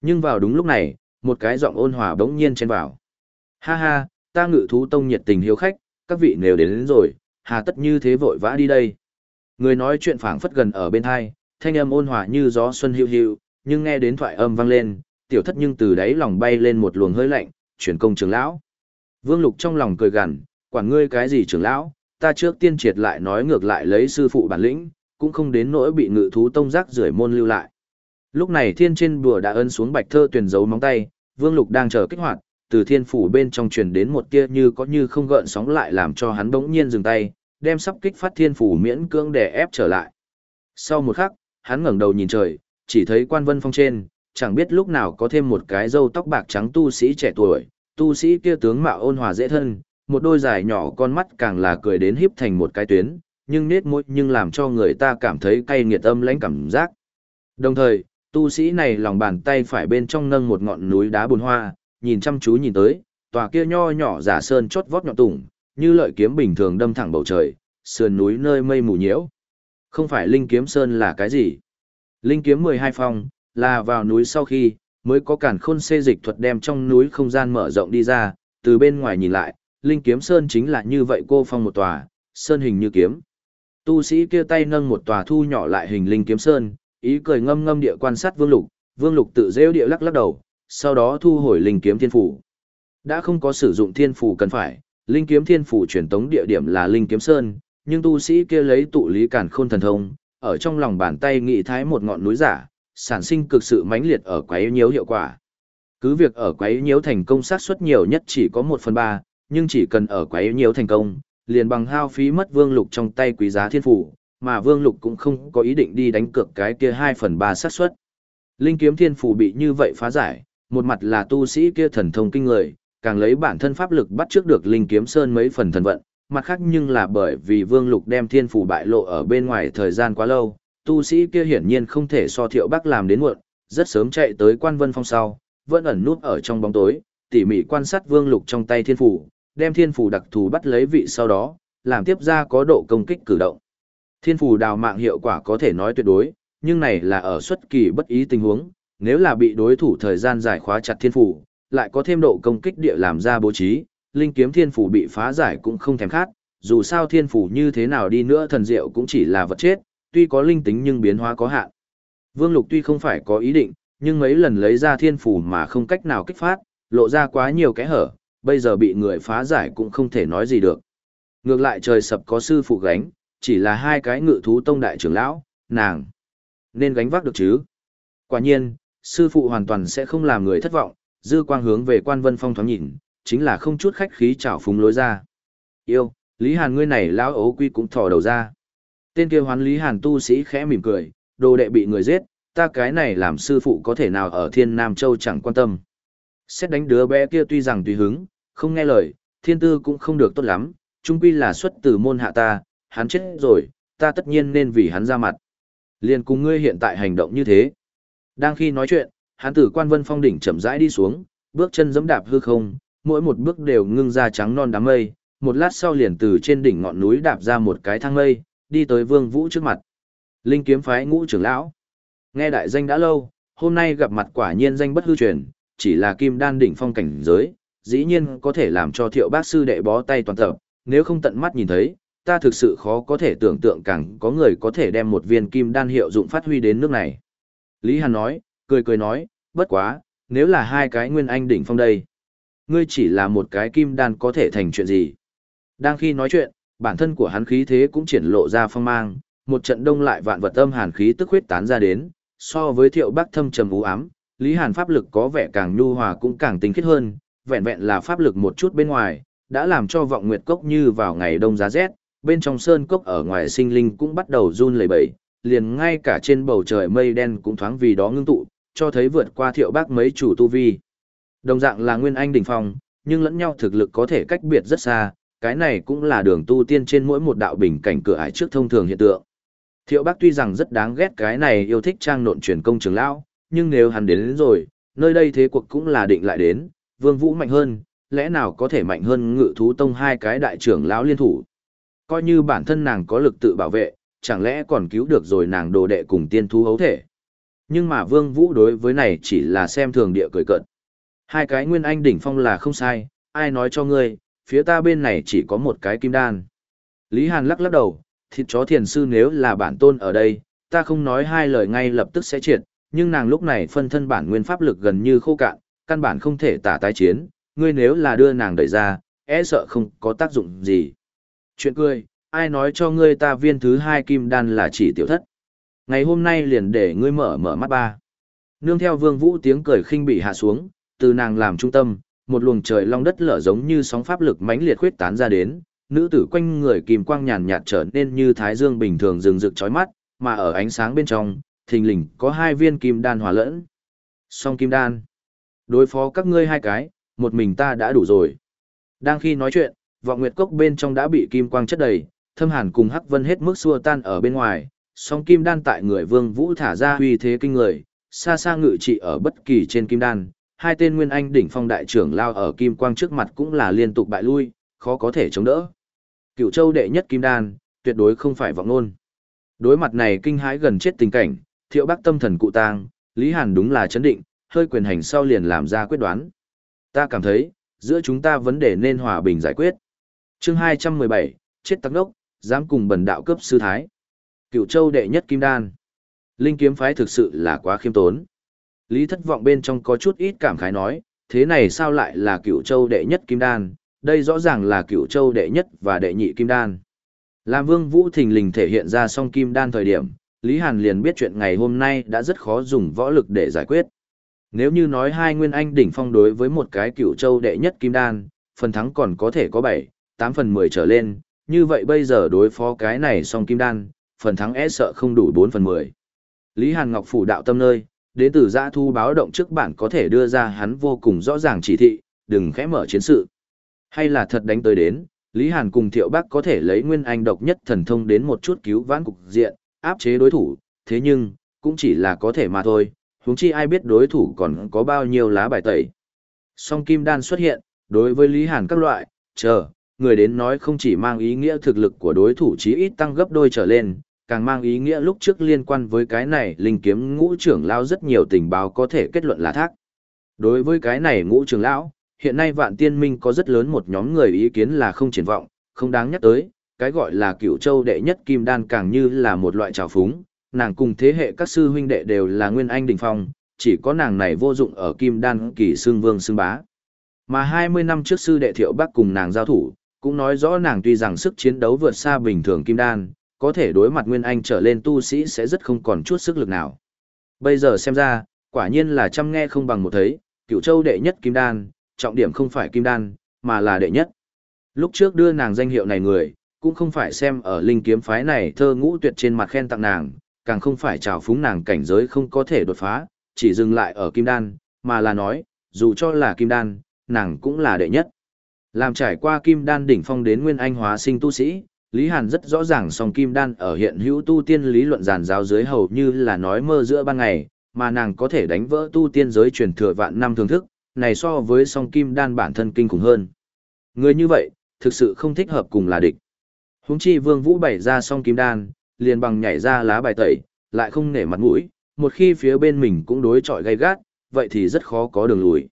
Nhưng vào đúng lúc này, một cái giọng ôn hòa bỗng nhiên chen vào. Ha ha, ta ngự thú tông nhiệt tình hiếu khách, các vị nếu đến, đến rồi, hà tất như thế vội vã đi đây. Người nói chuyện phảng phất gần ở bên hai, thanh âm ôn hòa như gió xuân hiu hiu, nhưng nghe đến thoại âm vang lên, tiểu thất nhưng từ đáy lòng bay lên một luồng hơi lạnh, chuyển công trưởng lão. Vương Lục trong lòng cười gằn, quản ngươi cái gì trưởng lão, ta trước tiên triệt lại nói ngược lại lấy sư phụ bản lĩnh, cũng không đến nỗi bị ngự thú tông giác rưởi môn lưu lại. Lúc này thiên trên bùa đã ấn xuống bạch thơ tuyển dấu móng tay, Vương Lục đang chờ kích hoạt, từ thiên phủ bên trong truyền đến một tia như có như không gợn sóng lại làm cho hắn bỗng nhiên dừng tay, đem sắp kích phát thiên phủ miễn cưỡng để ép trở lại. Sau một khắc, hắn ngẩng đầu nhìn trời, chỉ thấy quan vân phong trên, chẳng biết lúc nào có thêm một cái râu tóc bạc trắng tu sĩ trẻ tuổi, tu sĩ kia tướng mạo ôn hòa dễ thân, một đôi dài nhỏ con mắt càng là cười đến híp thành một cái tuyến, nhưng nết môi nhưng làm cho người ta cảm thấy cay nghiệt âm lãnh cảm giác. Đồng thời, tu sĩ này lòng bàn tay phải bên trong nâng một ngọn núi đá bùn hoa, nhìn chăm chú nhìn tới, tòa kia nho nhỏ giả sơn chót vót nhọn tủng, như lợi kiếm bình thường đâm thẳng bầu trời, sườn núi nơi mây mù nhiễu. Không phải linh kiếm sơn là cái gì? Linh kiếm 12 phong, là vào núi sau khi, mới có cản khôn xê dịch thuật đem trong núi không gian mở rộng đi ra, từ bên ngoài nhìn lại, linh kiếm sơn chính là như vậy cô phong một tòa, sơn hình như kiếm. Tu sĩ kia tay nâng một tòa thu nhỏ lại hình linh kiếm sơn, ý cười ngâm ngâm địa quan sát vương lục, vương lục tự rêu địa lắc lắc đầu, sau đó thu hồi linh kiếm thiên phủ. Đã không có sử dụng thiên phủ cần phải, linh kiếm thiên phủ truyền tống địa điểm là linh kiếm sơn, nhưng tu sĩ kia lấy tụ lý cản khôn thần thông, ở trong lòng bàn tay nghị thái một ngọn núi giả, sản sinh cực sự mãnh liệt ở quấy nhiễu hiệu quả. Cứ việc ở quấy nhiễu thành công xác suất nhiều nhất chỉ có 1 phần 3, nhưng chỉ cần ở quấy nhiễu thành công, liền bằng hao phí mất vương lục trong tay quý giá thiên phủ, mà vương lục cũng không có ý định đi đánh cược cái kia 2 phần 3 xác suất. Linh kiếm thiên phủ bị như vậy phá giải, một mặt là tu sĩ kia thần thông kinh người, càng lấy bản thân pháp lực bắt trước được linh kiếm sơn mấy phần thần vận, mặt khác nhưng là bởi vì vương lục đem thiên phủ bại lộ ở bên ngoài thời gian quá lâu, tu sĩ kia hiển nhiên không thể so thiệu bác làm đến muộn, rất sớm chạy tới quan vân phong sau, vẫn ẩn núp ở trong bóng tối, tỉ mỉ quan sát vương lục trong tay thiên phủ, đem thiên phủ đặc thù bắt lấy vị sau đó, làm tiếp ra có độ công kích cử động. Thiên phủ đào mạng hiệu quả có thể nói tuyệt đối, nhưng này là ở xuất kỳ bất ý tình huống, nếu là bị đối thủ thời gian giải khóa chặt thiên phủ, lại có thêm độ công kích địa làm ra bố trí, linh kiếm thiên phủ bị phá giải cũng không thèm khát, dù sao thiên phủ như thế nào đi nữa thần diệu cũng chỉ là vật chết, tuy có linh tính nhưng biến hóa có hạn. Vương Lục tuy không phải có ý định, nhưng mấy lần lấy ra thiên phủ mà không cách nào kích phát, lộ ra quá nhiều kẽ hở, bây giờ bị người phá giải cũng không thể nói gì được. Ngược lại trời sập có sư phụ gánh, chỉ là hai cái ngự thú tông đại trưởng lão, nàng. Nên gánh vác được chứ. Quả nhiên, sư phụ hoàn toàn sẽ không làm người thất vọng, dư quang hướng về quan vân phong thoáng nhìn, chính là không chút khách khí trào phúng lối ra. Yêu, Lý Hàn ngươi này lão ấu quy cũng thò đầu ra. Tên kia hoán Lý Hàn tu sĩ khẽ mỉm cười, đồ đệ bị người giết, ta cái này làm sư phụ có thể nào ở thiên Nam Châu chẳng quan tâm. Xét đánh đứa bé kia tuy rằng tùy hứng, không nghe lời, thiên tư cũng không được tốt lắm, chung quy là xuất từ môn hạ ta, hắn chết rồi, ta tất nhiên nên vì hắn ra mặt. Liên cùng ngươi hiện tại hành động như thế. Đang khi nói chuyện, hắn từ quan vân phong đỉnh chậm rãi đi xuống, bước chân giẫm đạp hư không, mỗi một bước đều ngưng ra trắng non đám mây, một lát sau liền từ trên đỉnh ngọn núi đạp ra một cái thang mây, đi tới Vương Vũ trước mặt. Linh kiếm phái ngũ trưởng lão. Nghe đại danh đã lâu, hôm nay gặp mặt quả nhiên danh bất hư truyền, chỉ là kim đan đỉnh phong cảnh giới, dĩ nhiên có thể làm cho thiệu bác sư đệ bó tay toàn tập, nếu không tận mắt nhìn thấy, ta thực sự khó có thể tưởng tượng càng có người có thể đem một viên kim đan hiệu dụng phát huy đến nước này. Lý Hàn nói, cười cười nói, bất quá, nếu là hai cái nguyên anh đỉnh phong đây, ngươi chỉ là một cái kim đan có thể thành chuyện gì. Đang khi nói chuyện, bản thân của hắn khí thế cũng triển lộ ra phong mang, một trận đông lại vạn vật âm hàn khí tức huyết tán ra đến, so với thiệu bắc thâm trầm u ám, Lý Hàn pháp lực có vẻ càng nhu hòa cũng càng tinh khiết hơn, vẹn vẹn là pháp lực một chút bên ngoài, đã làm cho vọng nguyệt cốc như vào ngày đông giá rét, bên trong sơn cốc ở ngoài sinh linh cũng bắt đầu run lẩy bẩy, liền ngay cả trên bầu trời mây đen cũng thoáng vì đó ngưng tụ, cho thấy vượt qua thiệu bác mấy chủ tu vi. Đồng dạng là nguyên anh đỉnh phong, nhưng lẫn nhau thực lực có thể cách biệt rất xa, cái này cũng là đường tu tiên trên mỗi một đạo bình cảnh cửa ải trước thông thường hiện tượng. Thiệu bác tuy rằng rất đáng ghét cái này yêu thích trang nộn truyền công trường lão, nhưng nếu hắn đến, đến rồi, nơi đây thế cuộc cũng là định lại đến, vương vũ mạnh hơn, lẽ nào có thể mạnh hơn ngự thú tông hai cái đại trưởng lão liên thủ. Coi như bản thân nàng có lực tự bảo vệ, chẳng lẽ còn cứu được rồi nàng đồ đệ cùng tiên thú hấu thể. Nhưng mà vương vũ đối với này chỉ là xem thường địa cười cợt. Hai cái nguyên anh đỉnh phong là không sai, ai nói cho ngươi, phía ta bên này chỉ có một cái kim đan. Lý Hàn lắc lắc đầu, thịt chó thiền sư nếu là bản tôn ở đây, ta không nói hai lời ngay lập tức sẽ triệt, nhưng nàng lúc này phân thân bản nguyên pháp lực gần như khô cạn, căn bản không thể tả tái chiến, ngươi nếu là đưa nàng đẩy ra, e sợ không có tác dụng gì. Chuyện cười, ai nói cho ngươi ta viên thứ hai kim đan là chỉ tiểu thất. Ngày hôm nay liền để ngươi mở mở mắt ba. Nương theo vương vũ tiếng cười khinh bị hạ xuống, từ nàng làm trung tâm, một luồng trời long đất lở giống như sóng pháp lực mãnh liệt khuyết tán ra đến, nữ tử quanh người kim quang nhàn nhạt trở nên như thái dương bình thường rừng rực chói mắt, mà ở ánh sáng bên trong, thình lình có hai viên kim đan hòa lẫn. Song kim đan. Đối phó các ngươi hai cái, một mình ta đã đủ rồi. Đang khi nói chuyện, vọng nguyệt cốc bên trong đã bị kim quang chất đầy, thâm hàn cùng hắc vân hết mức xua tan ở bên ngoài, song kim đan tại người vương vũ thả ra uy thế kinh người, xa xa ngự trị ở bất kỳ trên kim đan, hai tên nguyên anh đỉnh phong đại trưởng lao ở kim quang trước mặt cũng là liên tục bại lui, khó có thể chống đỡ. Cựu châu đệ nhất kim đan, tuyệt đối không phải vọng ngôn Đối mặt này kinh hãi gần chết tình cảnh, thiệu bác tâm thần cụ tang, Lý Hàn đúng là chấn định, hơi quyền hành sau liền làm ra quyết đoán. Ta cảm thấy, giữa chúng ta vấn đề nên hòa bình giải quyết. chương 217, chết tắc đốc, dám cùng bần đạo cấp sư thái. Cựu châu đệ nhất kim đan. Linh kiếm phái thực sự là quá khiêm tốn. Lý thất vọng bên trong có chút ít cảm khái nói, thế này sao lại là cựu châu đệ nhất kim đan, đây rõ ràng là cựu châu đệ nhất và đệ nhị kim đan. Làm vương vũ thình lình thể hiện ra song kim đan thời điểm, Lý Hàn liền biết chuyện ngày hôm nay đã rất khó dùng võ lực để giải quyết. Nếu như nói hai nguyên anh đỉnh phong đối với một cái cựu châu đệ nhất kim đan, phần thắng còn có thể có 7, 8 phần 10 trở lên, như vậy bây giờ đối phó cái này song kim đan, phần thắng e sợ không đủ 4 phần 10. Lý Hàn Ngọc phủ đạo tâm nơi, đến từ giã thu báo động trước bản có thể đưa ra hắn vô cùng rõ ràng chỉ thị, đừng khẽ mở chiến sự. Hay là thật đánh tới đến, Lý Hàn cùng Thiệu Bắc có thể lấy nguyên anh độc nhất thần thông đến một chút cứu vãn cục diện, áp chế đối thủ, thế nhưng, cũng chỉ là có thể mà thôi, huống chi ai biết đối thủ còn có bao nhiêu lá bài tẩy. Song kim đan xuất hiện, đối với Lý Hàn các loại, chờ, người đến nói không chỉ mang ý nghĩa thực lực của đối thủ chí ít tăng gấp đôi trở lên, càng mang ý nghĩa lúc trước liên quan với cái này linh kiếm ngũ trưởng lão rất nhiều tình báo có thể kết luận là thác. Đối với cái này ngũ trưởng lão, hiện nay vạn tiên minh có rất lớn một nhóm người ý kiến là không triển vọng, không đáng nhắc tới, cái gọi là cựu châu đệ nhất kim đan càng như là một loại trào phúng, nàng cùng thế hệ các sư huynh đệ đều là nguyên anh đỉnh phong, chỉ có nàng này vô dụng ở kim đan kỳ xương vương xương bá. Mà 20 năm trước sư đệ thiệu bắc cùng nàng giao thủ, cũng nói rõ nàng tuy rằng sức chiến đấu vượt xa bình thường kim đan, có thể đối mặt nguyên anh trở lên tu sĩ sẽ rất không còn chút sức lực nào. Bây giờ xem ra, quả nhiên là chăm nghe không bằng một thấy, cựu châu đệ nhất kim đan, trọng điểm không phải kim đan, mà là đệ nhất. Lúc trước đưa nàng danh hiệu này người, cũng không phải xem ở linh kiếm phái này thơ ngũ tuyệt trên mặt khen tặng nàng, càng không phải trào phúng nàng cảnh giới không có thể đột phá, chỉ dừng lại ở kim đan, mà là nói, dù cho là kim đan, nàng cũng là đệ nhất. Làm trải qua kim đan đỉnh phong đến nguyên anh hóa sinh tu sĩ, Lý Hàn rất rõ ràng song kim đan ở hiện hữu tu tiên lý luận giàn giáo dưới hầu như là nói mơ giữa ban ngày, mà nàng có thể đánh vỡ tu tiên giới truyền thừa vạn năm thưởng thức, này so với song kim đan bản thân kinh khủng hơn. Người như vậy, thực sự không thích hợp cùng là địch. Húng chi vương vũ bày ra song kim đan, liền bằng nhảy ra lá bài tẩy, lại không nể mặt mũi, một khi phía bên mình cũng đối chọi gay gắt, vậy thì rất khó có đường lùi.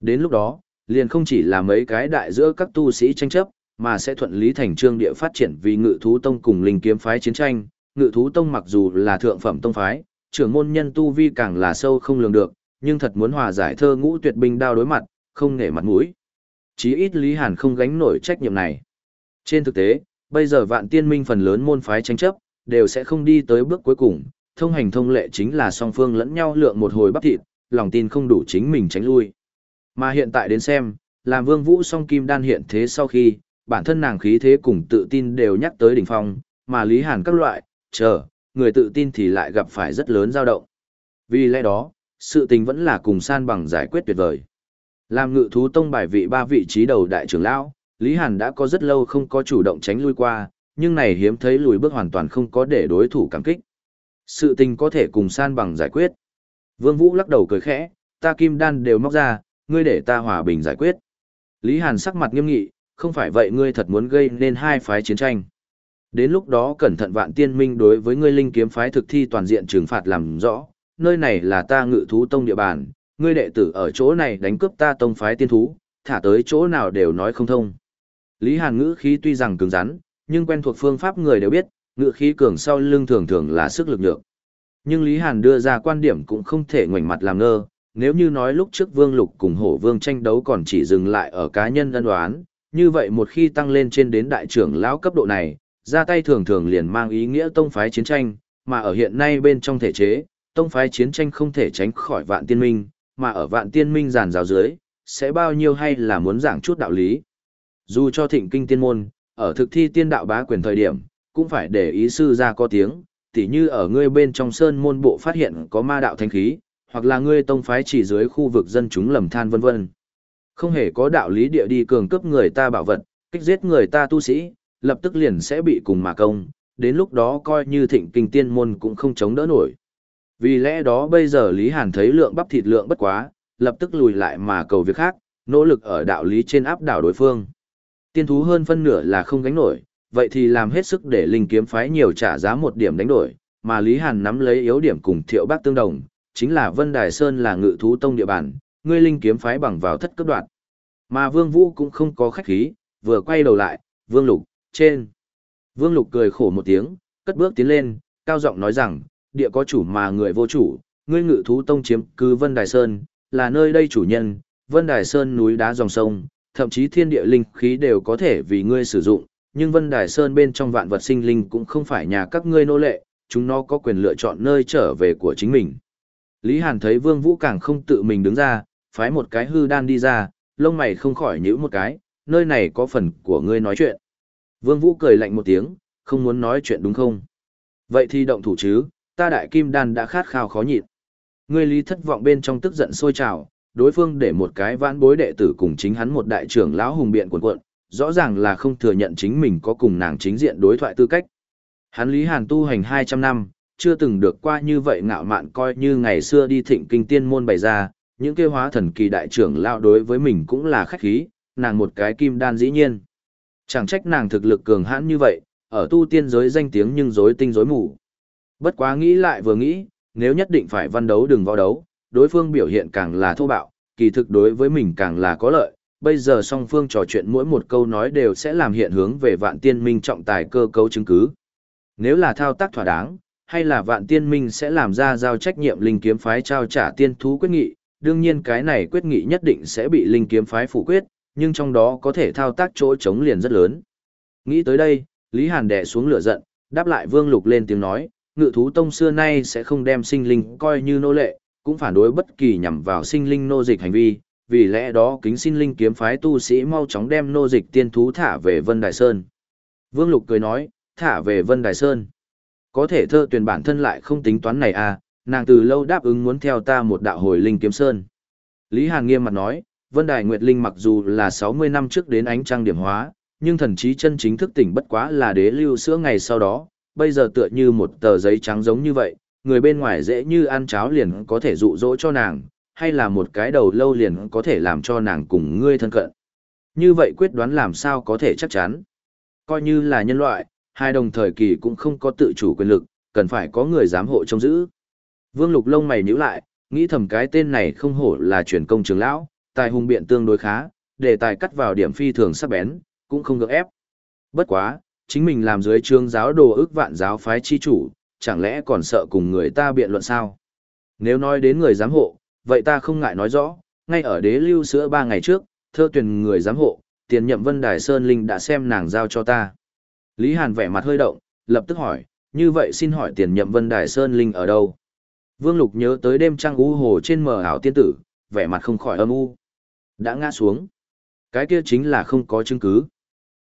Đến lúc đó, liền không chỉ là mấy cái đại giữa các tu sĩ tranh chấp, mà sẽ thuận lý thành trương địa phát triển vì ngự thú tông cùng linh kiếm phái chiến tranh. Ngự thú tông mặc dù là thượng phẩm tông phái, trưởng môn nhân tu vi càng là sâu không lường được, nhưng thật muốn hòa giải thơ ngũ tuyệt binh đao đối mặt, không nể mặt mũi. Chí ít Lý Hàn không gánh nổi trách nhiệm này. Trên thực tế, bây giờ vạn tiên minh phần lớn môn phái tranh chấp, đều sẽ không đi tới bước cuối cùng, thông hành thông lệ chính là song phương lẫn nhau lượng một hồi bắp thịt, lòng tin không đủ chính mình tránh lui. Mà hiện tại đến xem, làm vương vũ song kim đan hiện thế sau khi, bản thân nàng khí thế cùng tự tin đều nhắc tới đỉnh phong, mà Lý Hàn các loại, chờ, người tự tin thì lại gặp phải rất lớn dao động. Vì lẽ đó, sự tình vẫn là cùng san bằng giải quyết tuyệt vời. Làm ngự thú tông bài vị ba vị trí đầu đại trưởng lão, Lý Hàn đã có rất lâu không có chủ động tránh lui qua, nhưng này hiếm thấy lùi bước hoàn toàn không có để đối thủ cảm kích. Sự tình có thể cùng san bằng giải quyết. Vương Vũ lắc đầu cười khẽ, ta kim đan đều móc ra, ngươi để ta hòa bình giải quyết. Lý Hàn sắc mặt nghiêm nghị, không phải vậy ngươi thật muốn gây nên hai phái chiến tranh. Đến lúc đó cẩn thận vạn tiên minh đối với ngươi linh kiếm phái thực thi toàn diện trừng phạt làm rõ, nơi này là ta ngự thú tông địa bàn, ngươi đệ tử ở chỗ này đánh cướp ta tông phái tiên thú, thả tới chỗ nào đều nói không thông. Lý Hàn ngữ khí tuy rằng cứng rắn, nhưng quen thuộc phương pháp người đều biết, ngữ khí cường sau lưng thường thường là sức lực nhược. Nhưng Lý Hàn đưa ra quan điểm cũng không thể ngoảnh mặt làm ngơ, nếu như nói lúc trước Vương Lục cùng Hổ Vương tranh đấu còn chỉ dừng lại ở cá nhân ân đoán, như vậy một khi tăng lên trên đến đại trưởng lão cấp độ này, ra tay thường thường liền mang ý nghĩa tông phái chiến tranh, mà ở hiện nay bên trong thể chế, tông phái chiến tranh không thể tránh khỏi vạn tiên minh, mà ở vạn tiên minh giàn rào dưới, sẽ bao nhiêu hay là muốn giảng chút đạo lý. Dù cho thịnh kinh tiên môn, ở thực thi tiên đạo bá quyền thời điểm, cũng phải để ý sư ra có tiếng, tỉ như ở ngươi bên trong sơn môn bộ phát hiện có ma đạo thanh khí, hoặc là ngươi tông phái chỉ dưới khu vực dân chúng lầm than vân vân. Không hề có đạo lý địa đi cường cướp người ta bảo vật, kích giết người ta tu sĩ, lập tức liền sẽ bị cùng mà công, đến lúc đó coi như thịnh kinh tiên môn cũng không chống đỡ nổi. Vì lẽ đó bây giờ Lý Hàn thấy lượng bắp thịt lượng bất quá, lập tức lùi lại mà cầu việc khác, nỗ lực ở đạo lý trên áp đảo đối phương. Tiên thú hơn phân nửa là không gánh nổi, vậy thì làm hết sức để linh kiếm phái nhiều trả giá một điểm đánh đổi, mà Lý Hàn nắm lấy yếu điểm cùng thiệu bác tương đồng, chính là Vân Đài Sơn là ngự thú tông địa bàn, ngươi linh kiếm phái bằng vào thất cấp đoạn. Mà Vương Vũ cũng không có khách khí, vừa quay đầu lại, Vương Lục, trên. Vương Lục cười khổ một tiếng, cất bước tiến lên, cao giọng nói rằng, địa có chủ mà người vô chủ, ngươi ngự thú tông chiếm cứ Vân Đài Sơn, là nơi đây chủ nhân, Vân Đài Sơn núi đá dòng sông, thậm chí thiên địa linh khí đều có thể vì ngươi sử dụng, nhưng Vân Đài Sơn bên trong vạn vật sinh linh cũng không phải nhà các ngươi nô lệ, chúng nó có quyền lựa chọn nơi trở về của chính mình. Lý Hàn thấy Vương Vũ càng không tự mình đứng ra, phái một cái hư đan đi ra, lông mày không khỏi nhíu một cái, nơi này có phần của ngươi nói chuyện. Vương Vũ cười lạnh một tiếng, không muốn nói chuyện đúng không? Vậy thì động thủ chứ, ta đại kim đan đã khát khao khó nhịn. Ngươi lý thất vọng bên trong tức giận sôi trào, đối phương để một cái vãn bối đệ tử cùng chính hắn một đại trưởng lão hùng biện cuộn cuộn, rõ ràng là không thừa nhận chính mình có cùng nàng chính diện đối thoại tư cách. Hắn Lý Hàn tu hành 200 năm, chưa từng được qua như vậy ngạo mạn coi như ngày xưa đi thịnh kinh tiên môn bày ra, những kêu hóa thần kỳ đại trưởng lao đối với mình cũng là khách khí, nàng một cái kim đan dĩ nhiên. Chẳng trách nàng thực lực cường hãn như vậy, ở tu tiên giới danh tiếng nhưng rối tinh rối mù. Bất quá nghĩ lại vừa nghĩ, nếu nhất định phải văn đấu đừng võ đấu, đối phương biểu hiện càng là thô bạo, kỳ thực đối với mình càng là có lợi. Bây giờ song phương trò chuyện mỗi một câu nói đều sẽ làm hiện hướng về vạn tiên minh trọng tài cơ cấu chứng cứ. Nếu là thao tác thỏa đáng, hay là vạn tiên minh sẽ làm ra giao trách nhiệm linh kiếm phái trao trả tiên thú quyết nghị, đương nhiên cái này quyết nghị nhất định sẽ bị linh kiếm phái phủ quyết, nhưng trong đó có thể thao tác chỗ chống liền rất lớn. Nghĩ tới đây, Lý Hàn đè xuống lửa giận, đáp lại Vương Lục lên tiếng nói, ngự thú tông xưa nay sẽ không đem sinh linh coi như nô lệ, cũng phản đối bất kỳ nhằm vào sinh linh nô dịch hành vi, vì lẽ đó kính xin linh kiếm phái tu sĩ mau chóng đem nô dịch tiên thú thả về Vân Đài Sơn. Vương Lục cười nói, thả về Vân Đài Sơn. Có thể thơ tuyển bản thân lại không tính toán này à, nàng từ lâu đáp ứng muốn theo ta một đạo hồi linh kiếm sơn. Lý Hàn nghiêm mặt nói, Vân Đài Nguyệt Linh mặc dù là 60 năm trước đến ánh trăng điểm hóa, nhưng thần trí chân chính thức tỉnh bất quá là đế lưu sữa ngày sau đó, bây giờ tựa như một tờ giấy trắng giống như vậy, người bên ngoài dễ như ăn cháo liền có thể dụ dỗ cho nàng, hay là một cái đầu lâu liền có thể làm cho nàng cùng ngươi thân cận. Như vậy quyết đoán làm sao có thể chắc chắn. Coi như là nhân loại, hai đồng thời kỳ cũng không có tự chủ quyền lực, cần phải có người giám hộ trông giữ. Vương Lục lông mày nhíu lại, nghĩ thầm cái tên này không hổ là truyền công trường lão, tài hùng biện tương đối khá, để tài cắt vào điểm phi thường sắc bén, cũng không gượng ép. Bất quá, chính mình làm dưới trương giáo đồ ức vạn giáo phái chi chủ, chẳng lẽ còn sợ cùng người ta biện luận sao? Nếu nói đến người giám hộ, vậy ta không ngại nói rõ, ngay ở đế lưu sữa ba ngày trước, thơ tuyển người giám hộ, tiền nhậm vân đài Sơn Linh đã xem nàng giao cho ta. Lý Hàn vẻ mặt hơi động, lập tức hỏi, như vậy xin hỏi tiền nhậm vân đài Sơn Linh ở đâu? Vương Lục nhớ tới đêm trăng u hồ trên mờ ảo tiên tử, vẻ mặt không khỏi âm u. Đã ngã xuống. Cái kia chính là không có chứng cứ.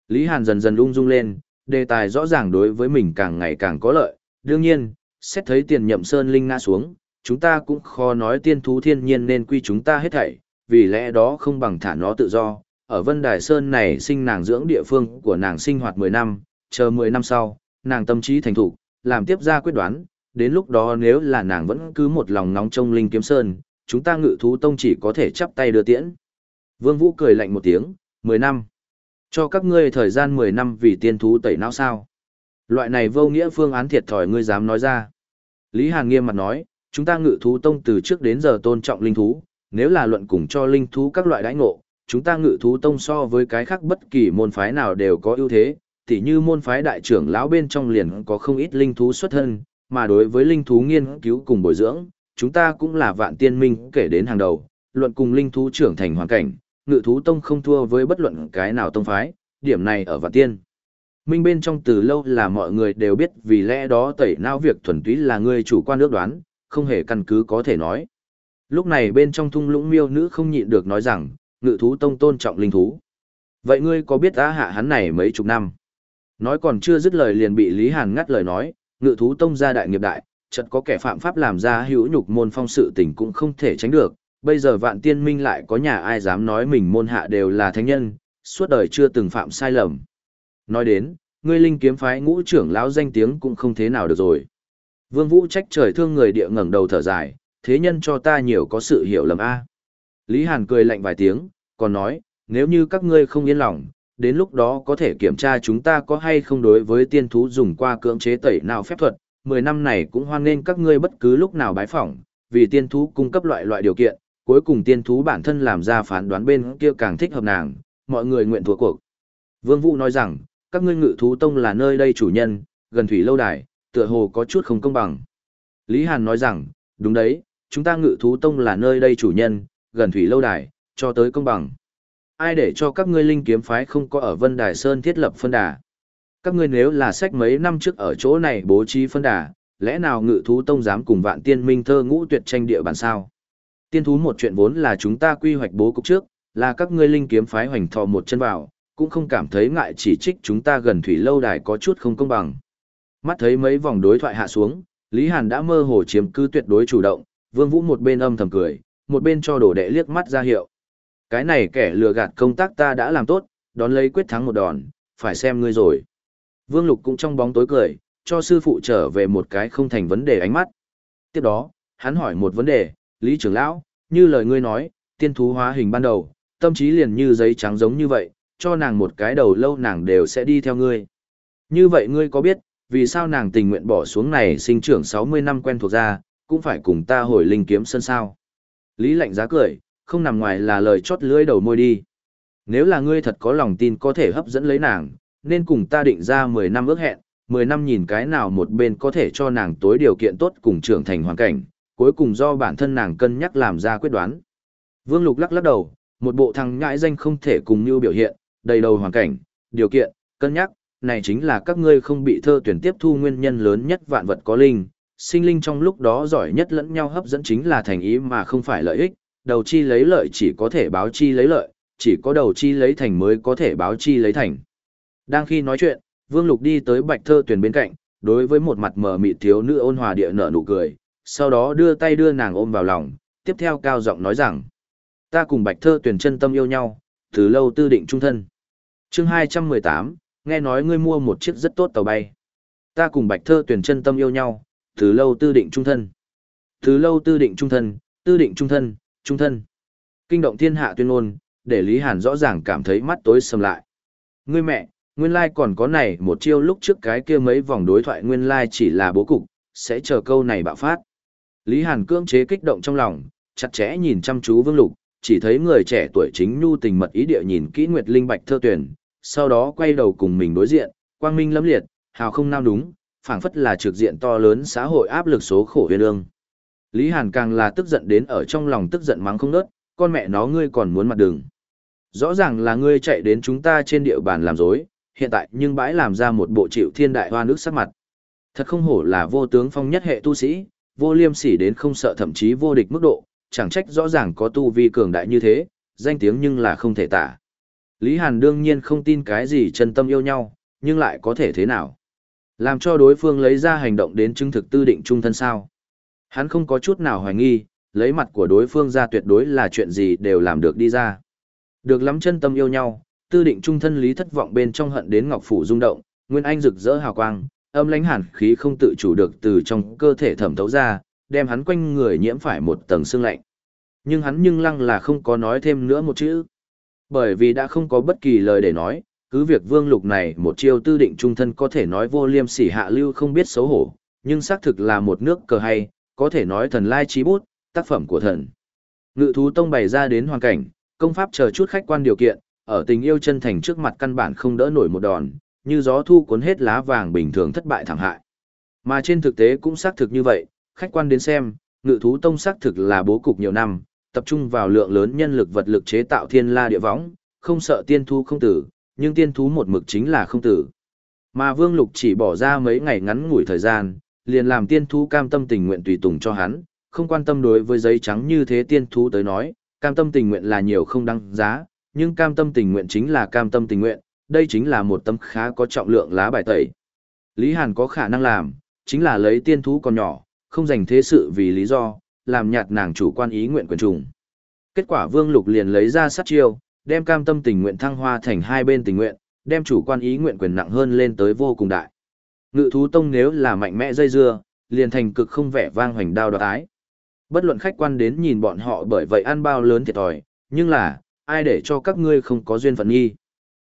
Lý Hàn dần dần ung dung lên, đề tài rõ ràng đối với mình càng ngày càng có lợi. Đương nhiên, xét thấy tiền nhậm sơn linh ngã xuống, chúng ta cũng khó nói tiên thú thiên nhiên nên quy chúng ta hết thảy, vì lẽ đó không bằng thả nó tự do. Ở Vân Đài Sơn này sinh nàng dưỡng địa phương của nàng sinh hoạt 10 năm, chờ 10 năm sau, nàng tâm trí thành thủ, làm tiếp ra quyết đoán, đến lúc đó nếu là nàng vẫn cứ một lòng nóng trong linh kiếm sơn, chúng ta ngự thú tông chỉ có thể chắp tay đưa tiễn. Vương Vũ cười lạnh một tiếng, 10 năm. Cho các ngươi thời gian 10 năm vì tiên thú tẩy não sao. Loại này vô nghĩa phương án thiệt thòi ngươi dám nói ra. Lý Hàn nghiêm mặt nói, chúng ta ngự thú tông từ trước đến giờ tôn trọng linh thú, nếu là luận cùng cho linh thú các loại đãi ngộ, chúng ta ngự thú tông so với cái khác bất kỳ môn phái nào đều có ưu thế, tỉ như môn phái đại trưởng lão bên trong liền có không ít linh thú xuất thân, mà đối với linh thú nghiên cứu cùng bồi dưỡng, chúng ta cũng là vạn tiên minh kể đến hàng đầu, luận cùng linh thú trưởng thành hoàn cảnh, ngự thú tông không thua với bất luận cái nào tông phái, điểm này ở vạn tiên. Minh bên trong từ lâu là mọi người đều biết vì lẽ đó tẩy não việc thuần túy là người chủ quan ước đoán, không hề căn cứ có thể nói. Lúc này bên trong thung lũng miêu nữ không nhịn được nói rằng, ngự thú tông tôn trọng linh thú. Vậy ngươi có biết á hạ hắn này mấy chục năm? Nói còn chưa dứt lời liền bị Lý Hàn ngắt lời nói, ngự thú tông gia đại nghiệp đại, chợt có kẻ phạm pháp làm ra hữu nhục môn phong sự tình cũng không thể tránh được. Bây giờ vạn tiên minh lại có nhà ai dám nói mình môn hạ đều là thánh nhân, suốt đời chưa từng phạm sai lầm. Nói đến, ngươi linh kiếm phái ngũ trưởng lão danh tiếng cũng không thế nào được rồi. Vương Vũ trách trời thương người địa ngẩng đầu thở dài, thế nhân cho ta nhiều có sự hiểu lầm a. Lý Hàn cười lạnh vài tiếng, còn nói, nếu như các ngươi không yên lòng, đến lúc đó có thể kiểm tra chúng ta có hay không đối với tiên thú dùng qua cưỡng chế tẩy nào phép thuật, 10 năm này cũng hoan nghênh các ngươi bất cứ lúc nào bái phỏng, vì tiên thú cung cấp loại loại điều kiện, cuối cùng tiên thú bản thân làm ra phán đoán bên kia càng thích hợp nàng, mọi người nguyện thua cuộc. Vương Vũ nói rằng, các ngươi ngự thú tông là nơi đây chủ nhân, gần thủy lâu đài, tựa hồ có chút không công bằng. Lý Hàn nói rằng, đúng đấy, chúng ta ngự thú tông là nơi đây chủ nhân, gần thủy lâu đài, cho tới công bằng. Ai để cho các ngươi linh kiếm phái không có ở Vân Đài Sơn thiết lập phân đà? Các ngươi nếu là sách mấy năm trước ở chỗ này bố trí phân đà, lẽ nào ngự thú tông dám cùng vạn tiên minh thơ ngũ tuyệt tranh địa bàn sao? Tiên thú một chuyện vốn là chúng ta quy hoạch bố cục trước, là các ngươi linh kiếm phái hoành thò một chân vào, cũng không cảm thấy ngại chỉ trích chúng ta gần thủy lâu đài có chút không công bằng. Mắt thấy mấy vòng đối thoại hạ xuống, Lý Hàn đã mơ hồ chiếm cứ tuyệt đối chủ động, Vương Vũ một bên âm thầm cười, một bên cho đổ đệ liếc mắt ra hiệu. Cái này kẻ lừa gạt công tác ta đã làm tốt, đón lấy quyết thắng một đòn, phải xem ngươi rồi. Vương Lục cũng trong bóng tối cười, cho sư phụ trở về một cái không thành vấn đề ánh mắt. Tiếp đó, hắn hỏi một vấn đề, Lý trưởng lão, như lời ngươi nói, tiên thú hóa hình ban đầu, tâm trí liền như giấy trắng giống như vậy, cho nàng một cái đầu lâu nàng đều sẽ đi theo ngươi. Như vậy ngươi có biết, vì sao nàng tình nguyện bỏ xuống này sinh trưởng 60 năm quen thuộc ra, cũng phải cùng ta hồi linh kiếm sân sao. Lý lạnh giá cười, không nằm ngoài là lời chót lưỡi đầu môi đi. Nếu là ngươi thật có lòng tin có thể hấp dẫn lấy nàng, nên cùng ta định ra 10 năm ước hẹn, 10 năm nhìn cái nào một bên có thể cho nàng tối điều kiện tốt cùng trưởng thành hoàn cảnh, cuối cùng do bản thân nàng cân nhắc làm ra quyết đoán. Vương Lục lắc lắc đầu, một bộ thằng ngãi danh không thể cùng như biểu hiện, đầy đầu hoàn cảnh, điều kiện, cân nhắc, này chính là các ngươi không bị thơ tuyển tiếp thu nguyên nhân lớn nhất vạn vật có linh, sinh linh trong lúc đó giỏi nhất lẫn nhau hấp dẫn chính là thành ý mà không phải lợi ích, đầu chi lấy lợi chỉ có thể báo chi lấy lợi, chỉ có đầu chi lấy thành mới có thể báo chi lấy thành. Đang khi nói chuyện, Vương Lục đi tới Bạch Thơ Tuyền bên cạnh, đối với một mặt mờ mịt thiếu nữ ôn hòa địa nở nụ cười, sau đó đưa tay đưa nàng ôm vào lòng, tiếp theo cao giọng nói rằng: "Ta cùng Bạch Thơ Tuyền chân tâm yêu nhau, từ lâu tư định trung thân." Chương 218, nghe nói ngươi mua một chiếc rất tốt tàu bay. Ta cùng Bạch Thơ Tuyền chân tâm yêu nhau, từ lâu tư định trung thân. Từ lâu tư định trung thân, tư định trung thân, trung thân. Kinh động thiên hạ tuyên ngôn, để Lý Hàn rõ ràng cảm thấy mắt tối sầm lại. Ngươi mẹ, nguyên lai còn có này một chiêu lúc trước cái kia mấy vòng đối thoại nguyên lai chỉ là bố cục, sẽ chờ câu này bạo phát. Lý Hàn cưỡng chế kích động trong lòng, chặt chẽ nhìn chăm chú Vương Lục, chỉ thấy người trẻ tuổi chính nhu tình mật ý địa nhìn kỹ Nguyệt Linh Bạch thơ tuyển, sau đó quay đầu cùng mình đối diện, quang minh lẫm liệt, hào không nam đúng, phảng phất là trực diện to lớn xã hội áp lực số khổ huyền ương. Lý Hàn càng là tức giận đến ở trong lòng tức giận mắng không nớt, con mẹ nó ngươi còn muốn mặt đường. Rõ ràng là ngươi chạy đến chúng ta trên địa bàn làm dối, hiện tại nhưng bãi làm ra một bộ triệu thiên đại hoa nước sắc mặt. Thật không hổ là vô tướng phong nhất hệ tu sĩ, vô liêm sỉ đến không sợ thậm chí vô địch mức độ, chẳng trách rõ ràng có tu vi cường đại như thế, danh tiếng nhưng là không thể tả. Lý Hàn đương nhiên không tin cái gì chân tâm yêu nhau, nhưng lại có thể thế nào? Làm cho đối phương lấy ra hành động đến chứng thực tư định trung thân sao? Hắn không có chút nào hoài nghi, lấy mặt của đối phương ra tuyệt đối là chuyện gì đều làm được đi ra. Được lắm chân tâm yêu nhau, tư định trung thân lý thất vọng bên trong hận đến ngọc phủ rung động, nguyên anh rực rỡ hào quang, âm lãnh hàn khí không tự chủ được từ trong cơ thể thẩm thấu ra, đem hắn quanh người nhiễm phải một tầng sương lạnh. Nhưng hắn nhưng lăng là không có nói thêm nữa một chữ. Bởi vì đã không có bất kỳ lời để nói, cứ việc vương lục này một chiêu tư định trung thân có thể nói vô liêm sỉ hạ lưu không biết xấu hổ, nhưng xác thực là một nước cờ hay, có thể nói thần lai trí bút, tác phẩm của thần. Ngự thú tông bày ra đến hoàn cảnh, công pháp chờ chút khách quan điều kiện, ở tình yêu chân thành trước mặt căn bản không đỡ nổi một đòn, như gió thu cuốn hết lá vàng bình thường thất bại thảm hại. Mà trên thực tế cũng xác thực như vậy, khách quan đến xem, ngự thú tông xác thực là bố cục nhiều năm, tập trung vào lượng lớn nhân lực vật lực chế tạo thiên la địa võng, không sợ tiên thú không tử, nhưng tiên thú một mực chính là không tử. Mà Vương Lục chỉ bỏ ra mấy ngày ngắn ngủi thời gian, liền làm tiên thú cam tâm tình nguyện tùy tùng cho hắn, không quan tâm đối với giấy trắng như thế tiên thú tới nói, cam tâm tình nguyện là nhiều không đăng giá, nhưng cam tâm tình nguyện chính là cam tâm tình nguyện, đây chính là một tấm khá có trọng lượng lá bài tẩy. Lý Hàn có khả năng làm, chính là lấy tiên thú còn nhỏ, không dành thế sự vì lý do, làm nhạt nàng chủ quan ý nguyện quyền trùng. Kết quả Vương Lục liền lấy ra sát chiêu, đem cam tâm tình nguyện thăng hoa thành hai bên tình nguyện, đem chủ quan ý nguyện quyền nặng hơn lên tới vô cùng đại. Ngự thú tông nếu là mạnh mẽ dây dưa, liền thành cực không vẻ vang hoành đao đoạt ái. Bất luận khách quan đến nhìn bọn họ bởi vậy ăn bao lớn thiệt thòi, nhưng là, ai để cho các ngươi không có duyên phận nghi.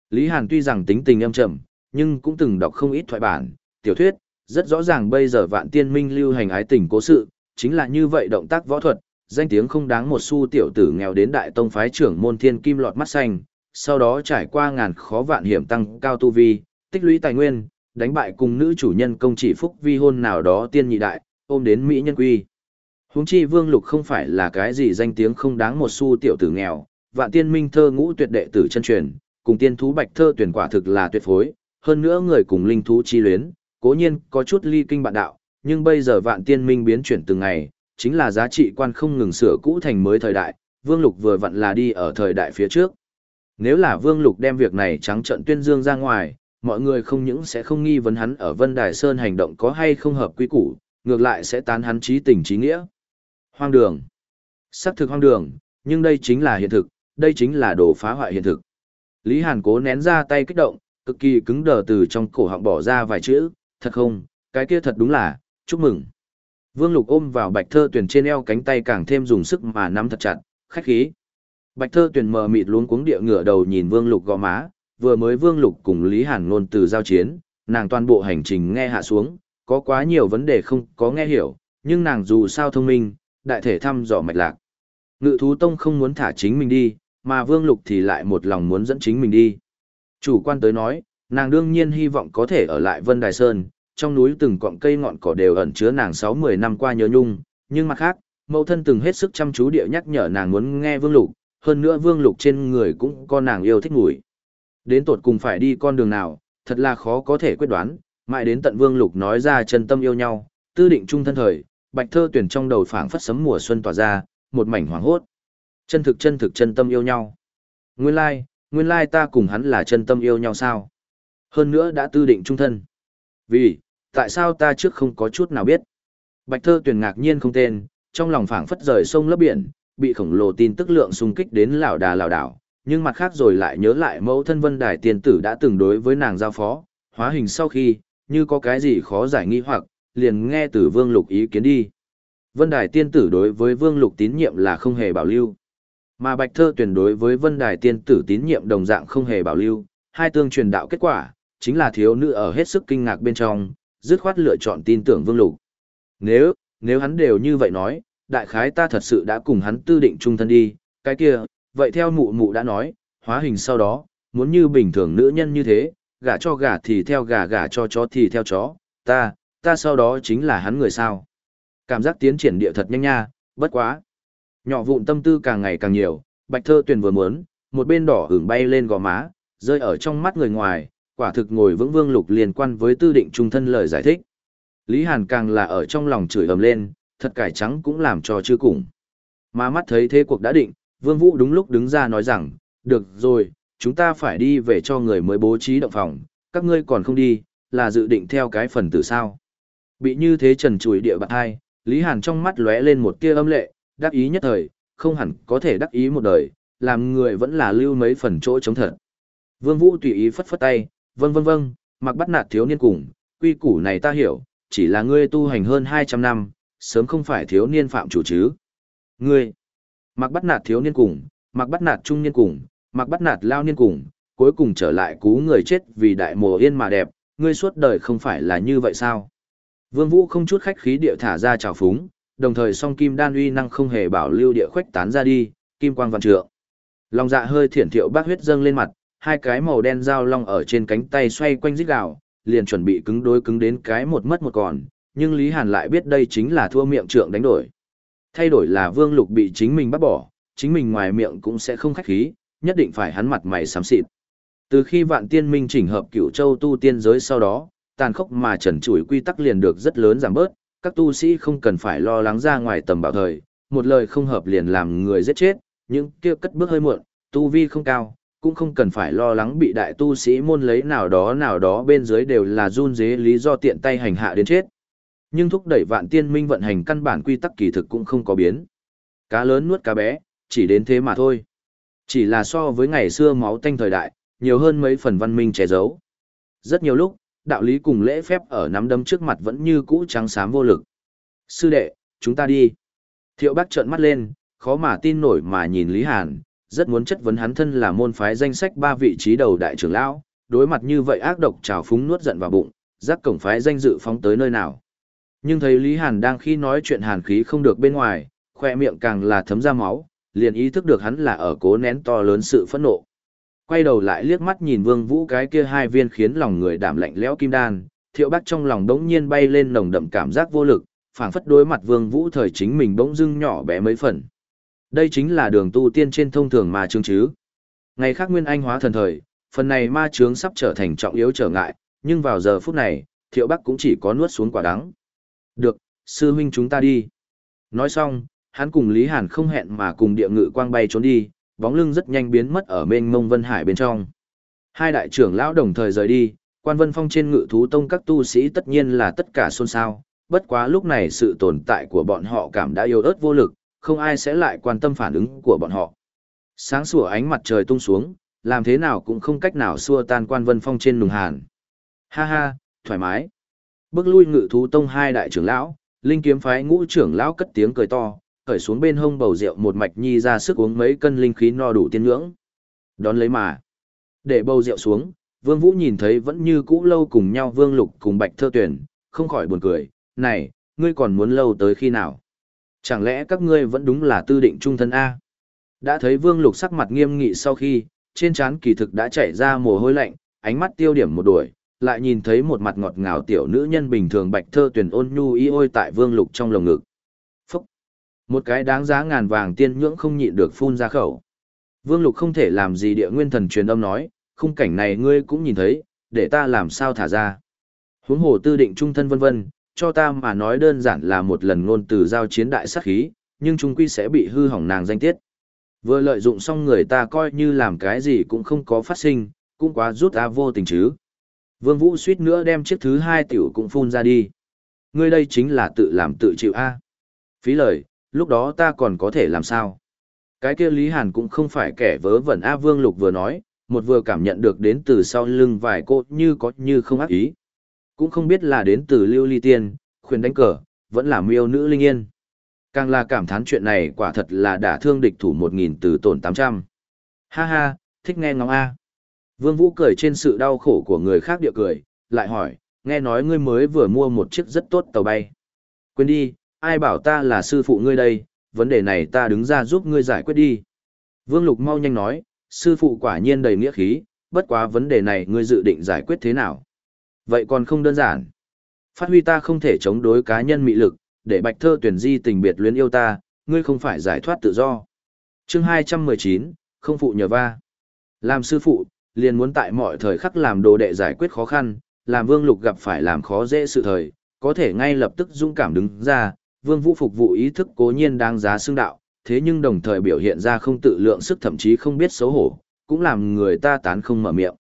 Lý Hàn tuy rằng tính tình âm trầm, nhưng cũng từng đọc không ít thoại bản, tiểu thuyết, rất rõ ràng bây giờ vạn tiên minh lưu hành ái tình cố sự, chính là như vậy động tác võ thuật, danh tiếng không đáng một xu tiểu tử nghèo đến đại tông phái trưởng môn thiên kim lọt mắt xanh, sau đó trải qua ngàn khó vạn hiểm tăng cao tu vi, tích lũy tài nguyên, đánh bại cùng nữ chủ nhân công chỉ phúc vi hôn nào đó tiên nhị đại, ôm đến Mỹ nhân quy. Huống chi Vương Lục không phải là cái gì danh tiếng không đáng một xu tiểu tử nghèo, vạn tiên minh thơ ngũ tuyệt đệ tử chân truyền, cùng tiên thú bạch thơ tuyển quả thực là tuyệt phối, hơn nữa người cùng linh thú chi luyến, cố nhiên có chút ly kinh bạn đạo, nhưng bây giờ vạn tiên minh biến chuyển từng ngày, chính là giá trị quan không ngừng sửa cũ thành mới thời đại, Vương Lục vừa vặn là đi ở thời đại phía trước. Nếu là Vương Lục đem việc này trắng trận tuyên dương ra ngoài, mọi người không những sẽ không nghi vấn hắn ở Vân Đài Sơn hành động có hay không hợp quy củ, ngược lại sẽ tán hắn trí tình trí nghĩa. Hoang đường. Sắc thực hoang đường, nhưng đây chính là hiện thực, đây chính là đồ phá hoại hiện thực. Lý Hàn cố nén ra tay kích động, cực kỳ cứng đờ từ trong cổ họng bỏ ra vài chữ, thật không, cái kia thật đúng là, chúc mừng. Vương Lục ôm vào Bạch Thơ Tuyền trên eo cánh tay càng thêm dùng sức mà nắm thật chặt, khách khí. Bạch Thơ Tuyền mờ mịt luống cuống địa ngửa đầu nhìn Vương Lục gò má, vừa mới Vương Lục cùng Lý Hàn ngôn từ giao chiến, nàng toàn bộ hành trình nghe hạ xuống, có quá nhiều vấn đề không có nghe hiểu, nhưng nàng dù sao thông minh, đại thể thăm dò mạch lạc. Ngự thú tông không muốn thả chính mình đi, mà Vương Lục thì lại một lòng muốn dẫn chính mình đi. Chủ quan tới nói, nàng đương nhiên hy vọng có thể ở lại Vân Đài Sơn, trong núi từng cọng cây ngọn cỏ đều ẩn chứa nàng 6-10 năm qua nhớ nhung, nhưng mặt khác, mẫu thân từng hết sức chăm chú địa nhắc nhở nàng muốn nghe Vương Lục, hơn nữa Vương Lục trên người cũng có nàng yêu thích mùi. Đến tột cùng phải đi con đường nào, thật là khó có thể quyết đoán, mãi đến tận Vương Lục nói ra chân tâm yêu nhau, tư định trung thân thời, bạch thơ tuyển trong đầu phảng phất sấm mùa xuân tỏa ra, một mảnh hoàng hốt. Chân thực chân thực chân tâm yêu nhau. Nguyên lai, nguyên lai ta cùng hắn là chân tâm yêu nhau sao? Hơn nữa đã tư định trung thân. Vì, tại sao ta trước không có chút nào biết? Bạch thơ tuyển ngạc nhiên không tên, trong lòng phảng phất rời sông lấp biển, bị khổng lồ tin tức lượng xung kích đến lảo đà lảo đảo, nhưng mặt khác rồi lại nhớ lại mẫu thân vân đài tiền tử đã từng đối với nàng giao phó, hóa hình sau khi, như có cái gì khó giải nghi hoặc, liền nghe từ vương lục ý kiến đi. Vân đài tiên tử đối với vương lục tín nhiệm là không hề bảo lưu. Mà bạch thơ tuyển đối với vân đài tiên tử tín nhiệm đồng dạng không hề bảo lưu, hai tương truyền đạo kết quả, chính là thiếu nữ ở hết sức kinh ngạc bên trong, dứt khoát lựa chọn tin tưởng vương lục. Nếu, nếu hắn đều như vậy nói, đại khái ta thật sự đã cùng hắn tư định trung thân đi, cái kia, vậy theo mụ mụ đã nói, hóa hình sau đó, muốn như bình thường nữ nhân như thế, gả cho gả thì theo gả gả cho chó thì theo chó, ta, ta sau đó chính là hắn người sao. Cảm giác tiến triển địa thật nhanh nha, bất quá. Nhỏ vụn tâm tư càng ngày càng nhiều, bạch thơ tuyền vừa muốn, một bên đỏ hưởng bay lên gò má, rơi ở trong mắt người ngoài, quả thực ngồi vững vương lục liên quan với tư định trung thân lời giải thích. Lý Hàn càng là ở trong lòng chửi ầm lên, thật cải trắng cũng làm cho chưa cùng. Mà mắt thấy thế cuộc đã định, Vương Vũ đúng lúc đứng ra nói rằng, được rồi, chúng ta phải đi về cho người mới bố trí động phòng, các ngươi còn không đi, là dự định theo cái phần tử sao. Bị như thế trần chùi địa bạc hai, Lý Hàn trong mắt lóe lên một tia âm lệ, đắc ý nhất thời, không hẳn có thể đắc ý một đời, làm người vẫn là lưu mấy phần chỗ chống thật. Vương Vũ tùy ý phất phất tay, vâng vâng vâng, mặc bắt nạt thiếu niên cùng, quy củ này ta hiểu, chỉ là ngươi tu hành hơn 200 năm, sớm không phải thiếu niên phạm chủ chứ. Ngươi, mặc bắt nạt thiếu niên cùng, mặc bắt nạt trung niên cùng, mặc bắt nạt lao niên cùng, cuối cùng trở lại cú người chết vì đại mùa yên mà đẹp, ngươi suốt đời không phải là như vậy sao? Vương Vũ không chút khách khí địa thả ra trào phúng, đồng thời song kim đan uy năng không hề bảo lưu địa khuếch tán ra đi, kim quang vạn trượng. Long dạ hơi thiển thiệu bác huyết dâng lên mặt, hai cái màu đen dao long ở trên cánh tay xoay quanh rít gào, liền chuẩn bị cứng đối cứng đến cái một mất một còn, nhưng Lý Hàn lại biết đây chính là thua miệng trượng đánh đổi. Thay đổi là Vương Lục bị chính mình bắt bỏ, chính mình ngoài miệng cũng sẽ không khách khí, nhất định phải hắn mặt mày xám xịt. Từ khi vạn tiên minh chỉnh hợp cửu châu tu tiên giới sau đó, tàn khốc mà trần trụi quy tắc liền được rất lớn giảm bớt, các tu sĩ không cần phải lo lắng ra ngoài tầm bảo thời, một lời không hợp liền làm người giết chết, những kia cất bước hơi muộn, tu vi không cao, cũng không cần phải lo lắng bị đại tu sĩ môn lấy nào đó nào đó bên dưới đều là run dế lý do tiện tay hành hạ đến chết. Nhưng thúc đẩy vạn tiên minh vận hành căn bản quy tắc kỳ thực cũng không có biến. Cá lớn nuốt cá bé, chỉ đến thế mà thôi. Chỉ là so với ngày xưa máu tanh thời đại, nhiều hơn mấy phần văn minh che giấu. Rất nhiều lúc, đạo lý cùng lễ phép ở nắm đấm trước mặt vẫn như cũ trắng xám vô lực. Sư đệ, chúng ta đi. Thiệu bác trợn mắt lên, khó mà tin nổi mà nhìn Lý Hàn, rất muốn chất vấn hắn thân là môn phái danh sách ba vị trí đầu đại trưởng lão, đối mặt như vậy ác độc trào phúng nuốt giận vào bụng, giác cổng phái danh dự phóng tới nơi nào. Nhưng thấy Lý Hàn đang khi nói chuyện hàn khí không được bên ngoài, khoe miệng càng là thấm ra máu, liền ý thức được hắn là ở cố nén to lớn sự phẫn nộ. Quay đầu lại liếc mắt nhìn Vương Vũ cái kia hai viên khiến lòng người đảm lạnh lẽo kim đan, Thiệu Bắc trong lòng đống nhiên bay lên nồng đậm cảm giác vô lực, phảng phất đối mặt Vương Vũ thời chính mình bỗng dưng nhỏ bé mấy phần. Đây chính là đường tu tiên trên thông thường mà chương chứ. Ngày khác nguyên anh hóa thần thời, phần này ma chướng sắp trở thành trọng yếu trở ngại, nhưng vào giờ phút này, Thiệu Bắc cũng chỉ có nuốt xuống quả đắng. Được, sư huynh chúng ta đi. Nói xong, hắn cùng Lý Hàn không hẹn mà cùng địa ngự quang bay trốn đi, bóng lưng rất nhanh biến mất ở mênh mông vân hải bên trong. Hai đại trưởng lão đồng thời rời đi, quan vân phong trên ngự thú tông các tu sĩ tất nhiên là tất cả xôn xao, bất quá lúc này sự tồn tại của bọn họ cảm đã yếu ớt vô lực, không ai sẽ lại quan tâm phản ứng của bọn họ. Sáng sủa ánh mặt trời tung xuống, làm thế nào cũng không cách nào xua tan quan vân phong trên nùng hàn. Ha ha, thoải mái. Bước lui ngự thú tông hai đại trưởng lão, linh kiếm phái ngũ trưởng lão cất tiếng cười to, khởi xuống bên hông bầu rượu một mạch nhi ra sức uống mấy cân linh khí no đủ tiên ngưỡng. Đón lấy mà. Để bầu rượu xuống, Vương Vũ nhìn thấy vẫn như cũ lâu cùng nhau Vương Lục cùng Bạch Thơ Tuyển, không khỏi buồn cười, này, ngươi còn muốn lâu tới khi nào? Chẳng lẽ các ngươi vẫn đúng là tư định trung thân A? Đã thấy Vương Lục sắc mặt nghiêm nghị sau khi, trên trán kỳ thực đã chảy ra mồ hôi lạnh, ánh mắt tiêu điểm một đuổi, lại nhìn thấy một mặt ngọt ngào tiểu nữ nhân bình thường Bạch Thơ Tuyển ôn nhu y ôi tại Vương Lục trong lồng ngực. Một cái đáng giá ngàn vàng tiên nhưỡng không nhịn được phun ra khẩu. Vương Lục không thể làm gì địa nguyên thần truyền âm nói, khung cảnh này ngươi cũng nhìn thấy, để ta làm sao thả ra. Huống hồ tư định trung thân vân vân, cho ta mà nói đơn giản là một lần ngôn từ giao chiến đại sát khí, nhưng chúng quy sẽ bị hư hỏng nàng danh tiết. Vừa lợi dụng xong người ta coi như làm cái gì cũng không có phát sinh, cũng quá rút ra vô tình chứ. Vương Vũ suýt nữa đem chiếc thứ hai tiểu cũng phun ra đi. Ngươi đây chính là tự làm tự chịu a. Phí lời, lúc đó ta còn có thể làm sao? Cái kia Lý Hàn cũng không phải kẻ vớ vẩn A Vương Lục vừa nói, một vừa cảm nhận được đến từ sau lưng vài cô như có như không ác ý. Cũng không biết là đến từ Lưu Ly Tiên, khuyên đánh cờ, vẫn là miêu nữ linh yên. Càng là cảm thán chuyện này quả thật là đả thương địch thủ một nghìn từ tổn tám trăm. Ha ha, thích nghe ngóng A. Vương Vũ cười trên sự đau khổ của người khác địa cười, lại hỏi, nghe nói ngươi mới vừa mua một chiếc rất tốt tàu bay. Quên đi, ai bảo ta là sư phụ ngươi đây, vấn đề này ta đứng ra giúp ngươi giải quyết đi. Vương Lục mau nhanh nói, sư phụ quả nhiên đầy nghĩa khí, bất quá vấn đề này ngươi dự định giải quyết thế nào. Vậy còn không đơn giản. Phát huy ta không thể chống đối cá nhân mị lực, để bạch thơ tuyển di tình biệt luyến yêu ta, ngươi không phải giải thoát tự do. chương 219, không phụ nhờ va. Làm sư phụ, liền muốn tại mọi thời khắc làm đồ đệ giải quyết khó khăn, làm vương lục gặp phải làm khó dễ sự thời, có thể ngay lập tức dũng cảm đứng ra, vương vũ phục vụ ý thức cố nhiên đáng giá xưng đạo, thế nhưng đồng thời biểu hiện ra không tự lượng sức thậm chí không biết xấu hổ, cũng làm người ta tán không mở miệng.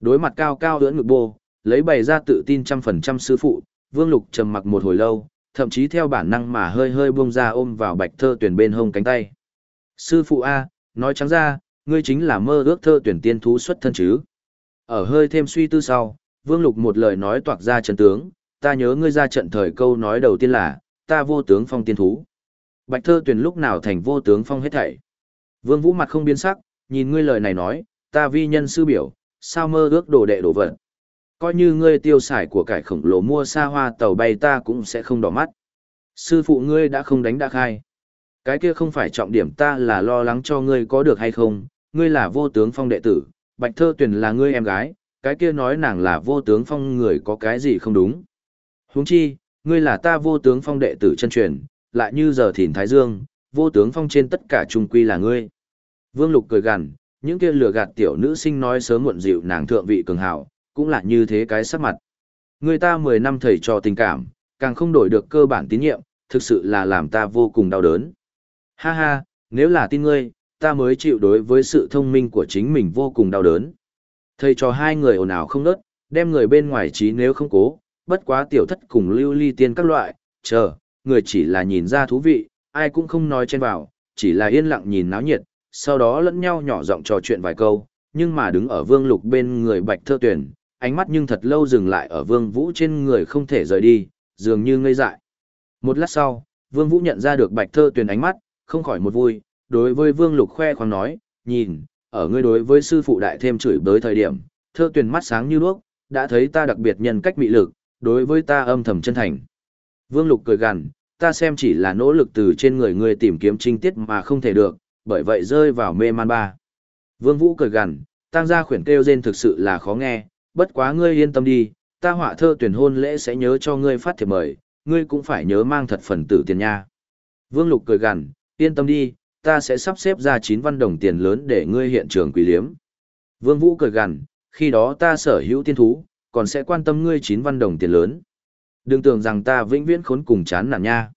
Đối mặt cao cao ưỡn ngực bô, lấy bày ra tự tin trăm phần trăm sư phụ, vương lục trầm mặc một hồi lâu, thậm chí theo bản năng mà hơi hơi buông ra ôm vào bạch thơ tuyển bên hông cánh tay. Sư phụ A, nói trắng ra, ngươi chính là mơ ước thơ tuyển tiên thú xuất thân chứ. Ở hơi thêm suy tư sau, vương lục một lời nói toạc ra trận tướng, ta nhớ ngươi ra trận thời câu nói đầu tiên là, ta vô tướng phong tiên thú. Bạch thơ tuyển lúc nào thành vô tướng phong hết thảy. Vương Vũ mặt không biến sắc, nhìn ngươi lời này nói, ta vi nhân sư biểu, sao mơ ước đồ đệ đổ vật. Coi như ngươi tiêu xài của cải khổng lồ mua xa hoa tàu bay ta cũng sẽ không đỏ mắt. Sư phụ ngươi đã không đánh đã khai. Cái kia không phải trọng điểm ta là lo lắng cho ngươi có được hay không, ngươi là vô tướng phong đệ tử, bạch thơ Tuyền là ngươi em gái, cái kia nói nàng là vô tướng phong người có cái gì không đúng. Huống chi, ngươi là ta vô tướng phong đệ tử chân truyền, lại như giờ thìn thái dương, vô tướng phong trên tất cả trung quy là ngươi. Vương Lục cười gằn, những kia lừa gạt tiểu nữ sinh nói sớm muộn dịu nàng thượng vị cường hảo, cũng là như thế cái sắc mặt. Người ta 10 năm thầy trò tình cảm, càng không đổi được cơ bản tín nhiệm, thực sự là làm ta vô cùng đau đớn. Ha ha, nếu là tin ngươi, ta mới chịu đối với sự thông minh của chính mình vô cùng đau đớn. Thầy trò hai người ồn ào không nớt, đem người bên ngoài trí nếu không cố, bất quá tiểu thất cùng lưu ly tiên các loại, chờ, người chỉ là nhìn ra thú vị, ai cũng không nói chen vào, chỉ là yên lặng nhìn náo nhiệt, sau đó lẫn nhau nhỏ giọng trò chuyện vài câu, nhưng mà đứng ở vương lục bên người bạch thơ tuyển, ánh mắt nhưng thật lâu dừng lại ở vương vũ trên người không thể rời đi, dường như ngây dại. Một lát sau, vương vũ nhận ra được bạch thơ tuyển ánh mắt, không khỏi một vui, đối với vương lục khoe khoang nói, nhìn, ở ngươi đối với sư phụ đại thêm chửi bới thời điểm, thơ tuyển mắt sáng như đuốc, đã thấy ta đặc biệt nhân cách mị lực, đối với ta âm thầm chân thành. Vương lục cười gằn, ta xem chỉ là nỗ lực từ trên người ngươi tìm kiếm trinh tiết mà không thể được, bởi vậy rơi vào mê man ba. Vương Vũ cười gằn, tăng gia khuyển kêu rên thực sự là khó nghe, bất quá ngươi yên tâm đi, ta họa thơ tuyển hôn lễ sẽ nhớ cho ngươi phát thiệp mời, ngươi cũng phải nhớ mang thật phần tử tiền nha. Vương Lục cười gằn, yên tâm đi, ta sẽ sắp xếp ra 9 văn đồng tiền lớn để ngươi hiện trường quý liếm. Vương Vũ cười gằn, khi đó ta sở hữu tiên thú, còn sẽ quan tâm ngươi 9 văn đồng tiền lớn. Đừng tưởng rằng ta vĩnh viễn khốn cùng chán nản nha.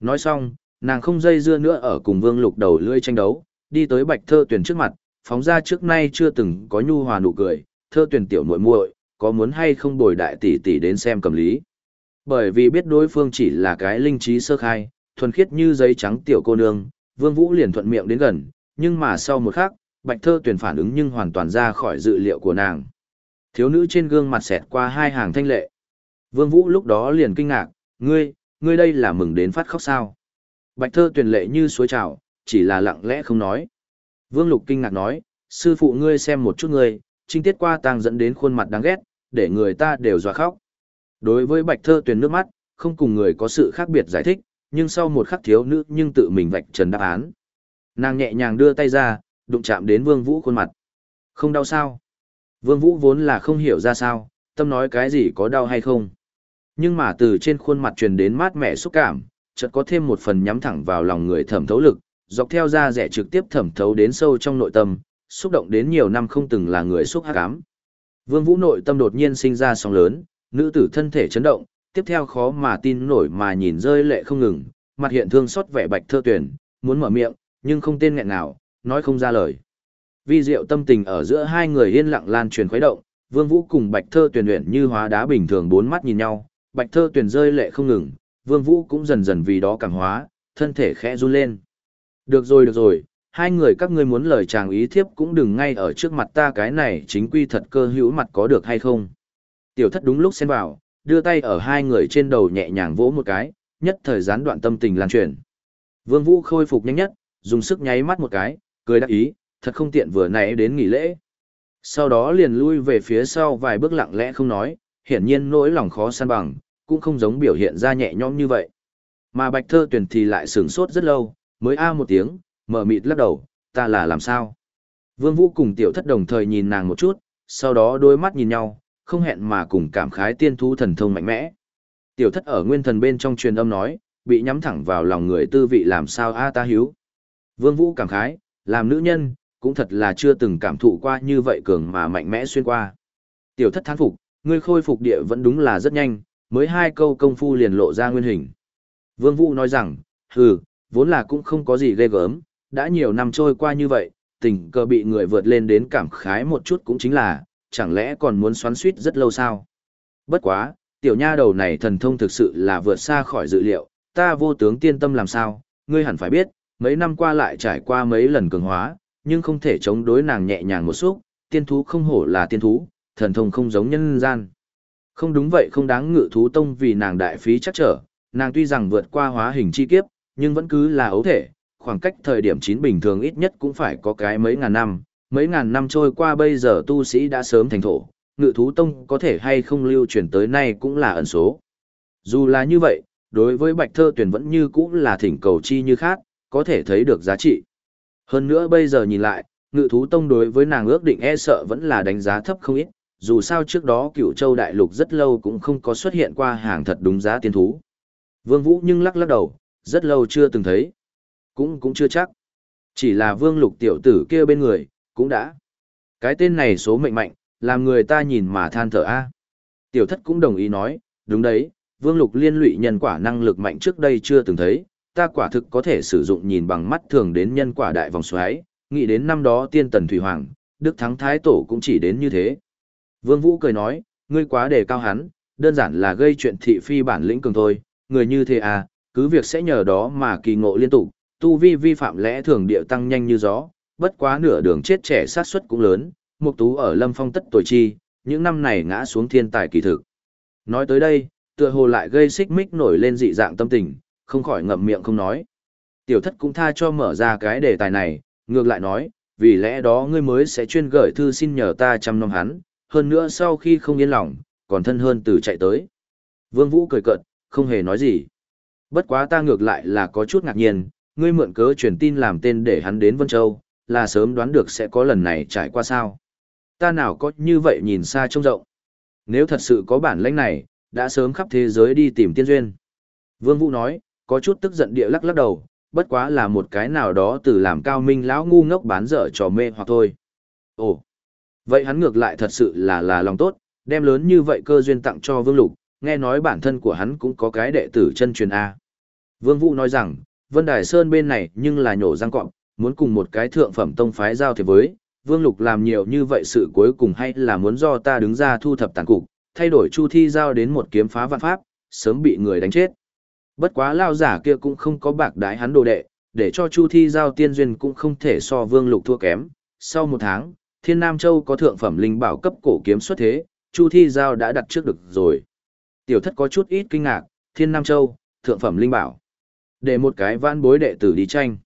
Nói xong, nàng không dây dưa nữa ở cùng Vương Lục đầu lưỡi tranh đấu, đi tới Bạch Thơ Tuyển trước mặt, phóng ra trước nay chưa từng có nhu hòa nụ cười, "Thơ Tuyển tiểu muội muội, có muốn hay không bồi đại tỷ tỷ đến xem cầm lý?" Bởi vì biết đối phương chỉ là cái linh trí sơ khai, thuần khiết như giấy trắng tiểu cô nương, Vương Vũ liền thuận miệng đến gần, nhưng mà sau một khắc, Bạch Thơ Tuyền phản ứng nhưng hoàn toàn ra khỏi dự liệu của nàng. Thiếu nữ trên gương mặt xẹt qua hai hàng thanh lệ. Vương Vũ lúc đó liền kinh ngạc, "Ngươi, ngươi đây là mừng đến phát khóc sao?" Bạch thơ Tuyền lệ như suối trào, chỉ là lặng lẽ không nói. Vương Lục kinh ngạc nói, sư phụ ngươi xem một chút ngươi, trinh tiết qua tang dẫn đến khuôn mặt đáng ghét, để người ta đều dọa khóc. Đối với bạch thơ Tuyền nước mắt, không cùng người có sự khác biệt giải thích, nhưng sau một khắc thiếu nữ nhưng tự mình vạch trần đáp án. Nàng nhẹ nhàng đưa tay ra, đụng chạm đến Vương Vũ khuôn mặt. Không đau sao? Vương Vũ vốn là không hiểu ra sao, tâm nói cái gì có đau hay không. Nhưng mà từ trên khuôn mặt truyền đến mát mẻ xúc cảm, chợt có thêm một phần nhắm thẳng vào lòng người thẩm thấu lực, dọc theo da rẻ trực tiếp thẩm thấu đến sâu trong nội tâm, xúc động đến nhiều năm không từng là người xúc hắc ám. Vương Vũ nội tâm đột nhiên sinh ra sóng lớn, nữ tử thân thể chấn động, tiếp theo khó mà tin nổi mà nhìn rơi lệ không ngừng, mặt hiện thương xót vẻ bạch thơ tuyển, muốn mở miệng, nhưng không tên nghẹn nào, nói không ra lời. Vi diệu tâm tình ở giữa hai người yên lặng lan truyền khuấy động, Vương Vũ cùng Bạch Thơ Tuyển luyện như hóa đá bình thường bốn mắt nhìn nhau, Bạch Thơ Tuyển rơi lệ không ngừng, Vương Vũ cũng dần dần vì đó cảm hóa, thân thể khẽ run lên. Được rồi được rồi, hai người các ngươi muốn lời chàng ý thiếp cũng đừng ngay ở trước mặt ta cái này chính quy thật cơ hữu mặt có được hay không. Tiểu thất đúng lúc xen vào, đưa tay ở hai người trên đầu nhẹ nhàng vỗ một cái, nhất thời gián đoạn tâm tình lan truyền. Vương Vũ khôi phục nhanh nhất, dùng sức nháy mắt một cái, cười đắc ý, thật không tiện vừa nãy đến nghỉ lễ. Sau đó liền lui về phía sau vài bước lặng lẽ không nói, hiển nhiên nỗi lòng khó san bằng, cũng không giống biểu hiện ra nhẹ nhõm như vậy. Mà Bạch Thơ Tuyền thì lại sửng sốt rất lâu, mới a một tiếng, mở mịt lắc đầu, ta là làm sao? Vương Vũ cùng tiểu thất đồng thời nhìn nàng một chút, sau đó đôi mắt nhìn nhau, không hẹn mà cùng cảm khái tiên thú thần thông mạnh mẽ. Tiểu thất ở nguyên thần bên trong truyền âm nói, bị nhắm thẳng vào lòng người tư vị làm sao a ta hiếu. Vương Vũ cảm khái, làm nữ nhân, cũng thật là chưa từng cảm thụ qua như vậy cường mà mạnh mẽ xuyên qua. Tiểu thất thán phục, ngươi khôi phục địa vẫn đúng là rất nhanh, mới hai câu công phu liền lộ ra nguyên hình. Vương Vũ nói rằng, hừ, vốn là cũng không có gì ghê gớm, đã nhiều năm trôi qua như vậy, tình cờ bị người vượt lên đến cảm khái một chút cũng chính là, chẳng lẽ còn muốn xoắn suýt rất lâu sao? Bất quá, tiểu nha đầu này thần thông thực sự là vượt xa khỏi dự liệu, ta vô tướng tiên tâm làm sao, ngươi hẳn phải biết, mấy năm qua lại trải qua mấy lần cường hóa, nhưng không thể chống đối nàng nhẹ nhàng một xúc, tiên thú không hổ là tiên thú, thần thông không giống nhân gian. Không đúng vậy không đáng ngự thú tông vì nàng đại phí chắc trở, nàng tuy rằng vượt qua hóa hình chi kiếp, nhưng vẫn cứ là ấu thể, khoảng cách thời điểm chín bình thường ít nhất cũng phải có cái mấy ngàn năm, mấy ngàn năm trôi qua bây giờ tu sĩ đã sớm thành thổ, ngự thú tông có thể hay không lưu truyền tới nay cũng là ẩn số. Dù là như vậy, đối với bạch thơ tuyển vẫn như cũng là thỉnh cầu chi như khác, có thể thấy được giá trị. Hơn nữa bây giờ nhìn lại, ngự thú tông đối với nàng ước định e sợ vẫn là đánh giá thấp không ít, dù sao trước đó cửu châu đại lục rất lâu cũng không có xuất hiện qua hàng thật đúng giá tiên thú. Vương Vũ nhưng lắc lắc đầu, rất lâu chưa từng thấy. Cũng cũng chưa chắc. Chỉ là vương lục tiểu tử kia bên người, cũng đã. Cái tên này số mệnh mạnh, làm người ta nhìn mà than thở a. Tiểu thất cũng đồng ý nói, đúng đấy, vương lục liên lụy nhân quả năng lực mạnh trước đây chưa từng thấy, ta quả thực có thể sử dụng nhìn bằng mắt thường đến nhân quả đại vòng xoáy, nghĩ đến năm đó tiên tần thủy hoàng, đức thắng thái tổ cũng chỉ đến như thế. Vương Vũ cười nói, ngươi quá đề cao hắn, đơn giản là gây chuyện thị phi bản lĩnh cường thôi, người như thế à, cứ việc sẽ nhờ đó mà kỳ ngộ liên tục, tu vi vi phạm lẽ thường địa tăng nhanh như gió, bất quá nửa đường chết trẻ sát suất cũng lớn, Mục Tú ở Lâm Phong tất tuổi chi, những năm này ngã xuống thiên tài kỳ thực. Nói tới đây, tựa hồ lại gây xích mích nổi lên dị dạng tâm tình, không khỏi ngậm miệng không nói. Tiểu thất cũng tha cho mở ra cái đề tài này, ngược lại nói, vì lẽ đó ngươi mới sẽ chuyên gửi thư xin nhờ ta chăm nom hắn, hơn nữa sau khi không yên lòng, còn thân hơn từ chạy tới. Vương Vũ cười cợt, không hề nói gì. Bất quá ta ngược lại là có chút ngạc nhiên, ngươi mượn cớ truyền tin làm tên để hắn đến Vân Châu, là sớm đoán được sẽ có lần này trải qua sao. Ta nào có như vậy nhìn xa trông rộng. Nếu thật sự có bản lĩnh này, đã sớm khắp thế giới đi tìm tiên duyên. Vương Vũ nói, có chút tức giận địa lắc lắc đầu, bất quá là một cái nào đó từ làm cao minh lão ngu ngốc bán dở trò mê hoặc thôi. Ồ, vậy hắn ngược lại thật sự là là lòng tốt, đem lớn như vậy cơ duyên tặng cho Vương Lục, nghe nói bản thân của hắn cũng có cái đệ tử chân truyền A. Vương Vũ nói rằng, Vân Đài Sơn bên này nhưng là nhổ răng cọp, muốn cùng một cái thượng phẩm tông phái giao thiệp với, Vương Lục làm nhiều như vậy sự cuối cùng hay là muốn do ta đứng ra thu thập tàn cục, thay đổi Chu Thi giao đến một kiếm phá vạn pháp, sớm bị người đánh chết. Bất quá lao giả kia cũng không có bạc đái hắn đồ đệ, để cho Chu Thi giao tiên duyên cũng không thể so Vương Lục thua kém. Sau một tháng, Thiên Nam Châu có thượng phẩm linh bảo cấp cổ kiếm xuất thế, Chu Thi giao đã đặt trước được rồi. Tiểu thất có chút ít kinh ngạc, Thiên Nam Châu, thượng phẩm linh bảo. Để một cái vãn bối đệ tử đi tranh.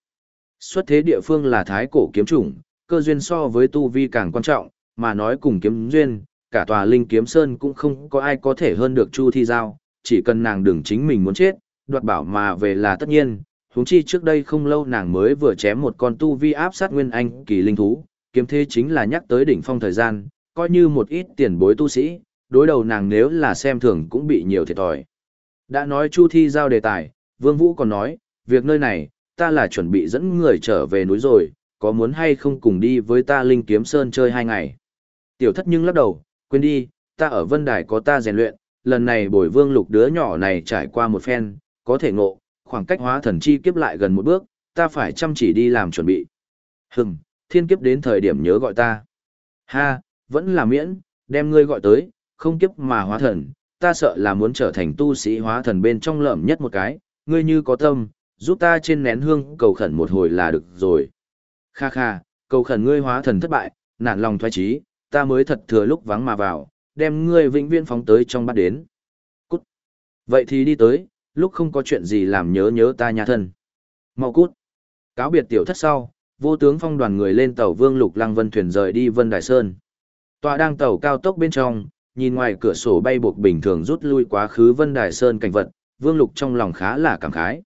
Xuất thế địa phương là thái cổ kiếm chủng, cơ duyên so với tu vi càng quan trọng, mà nói cùng kiếm duyên, cả tòa linh kiếm sơn cũng không có ai có thể hơn được Chu Thi Giao, chỉ cần nàng đừng chính mình muốn chết, đoạt bảo mà về là tất nhiên. Huống chi trước đây không lâu nàng mới vừa chém một con tu vi áp sát nguyên anh kỳ linh thú, kiếm thế chính là nhắc tới đỉnh phong thời gian, coi như một ít tiền bối tu sĩ, đối đầu nàng nếu là xem thường cũng bị nhiều thiệt thòi. Đã nói Chu Thi giao đề tài, Vương Vũ còn nói, việc nơi này, ta là chuẩn bị dẫn người trở về núi rồi, có muốn hay không cùng đi với ta Linh Kiếm Sơn chơi hai ngày. Tiểu thất nhưng lắc đầu, quên đi, ta ở Vân Đài có ta rèn luyện, lần này bồi vương lục đứa nhỏ này trải qua một phen, có thể ngộ, khoảng cách hóa thần chi kiếp lại gần một bước, ta phải chăm chỉ đi làm chuẩn bị. Hừng, thiên kiếp đến thời điểm nhớ gọi ta. Ha, vẫn là miễn, đem ngươi gọi tới, không kiếp mà hóa thần, ta sợ là muốn trở thành tu sĩ hóa thần bên trong lợm nhất một cái, ngươi như có tâm, giúp ta trên nén hương cầu khẩn một hồi là được rồi. Kha kha, cầu khẩn ngươi hóa thần thất bại, nản lòng thoái trí, ta mới thật thừa lúc vắng mà vào, đem ngươi vĩnh viễn phóng tới trong bắt đến. Cút. Vậy thì đi tới, lúc không có chuyện gì làm nhớ nhớ ta nhà thân. Mau cút. Cáo biệt tiểu thất sau, vô tướng phong đoàn người lên tàu Vương Lục Lăng Vân thuyền rời đi Vân Đài Sơn. Tòa đang tàu cao tốc bên trong, nhìn ngoài cửa sổ bay buộc bình thường rút lui quá khứ Vân Đài Sơn cảnh vật, Vương Lục trong lòng khá là cảm khái.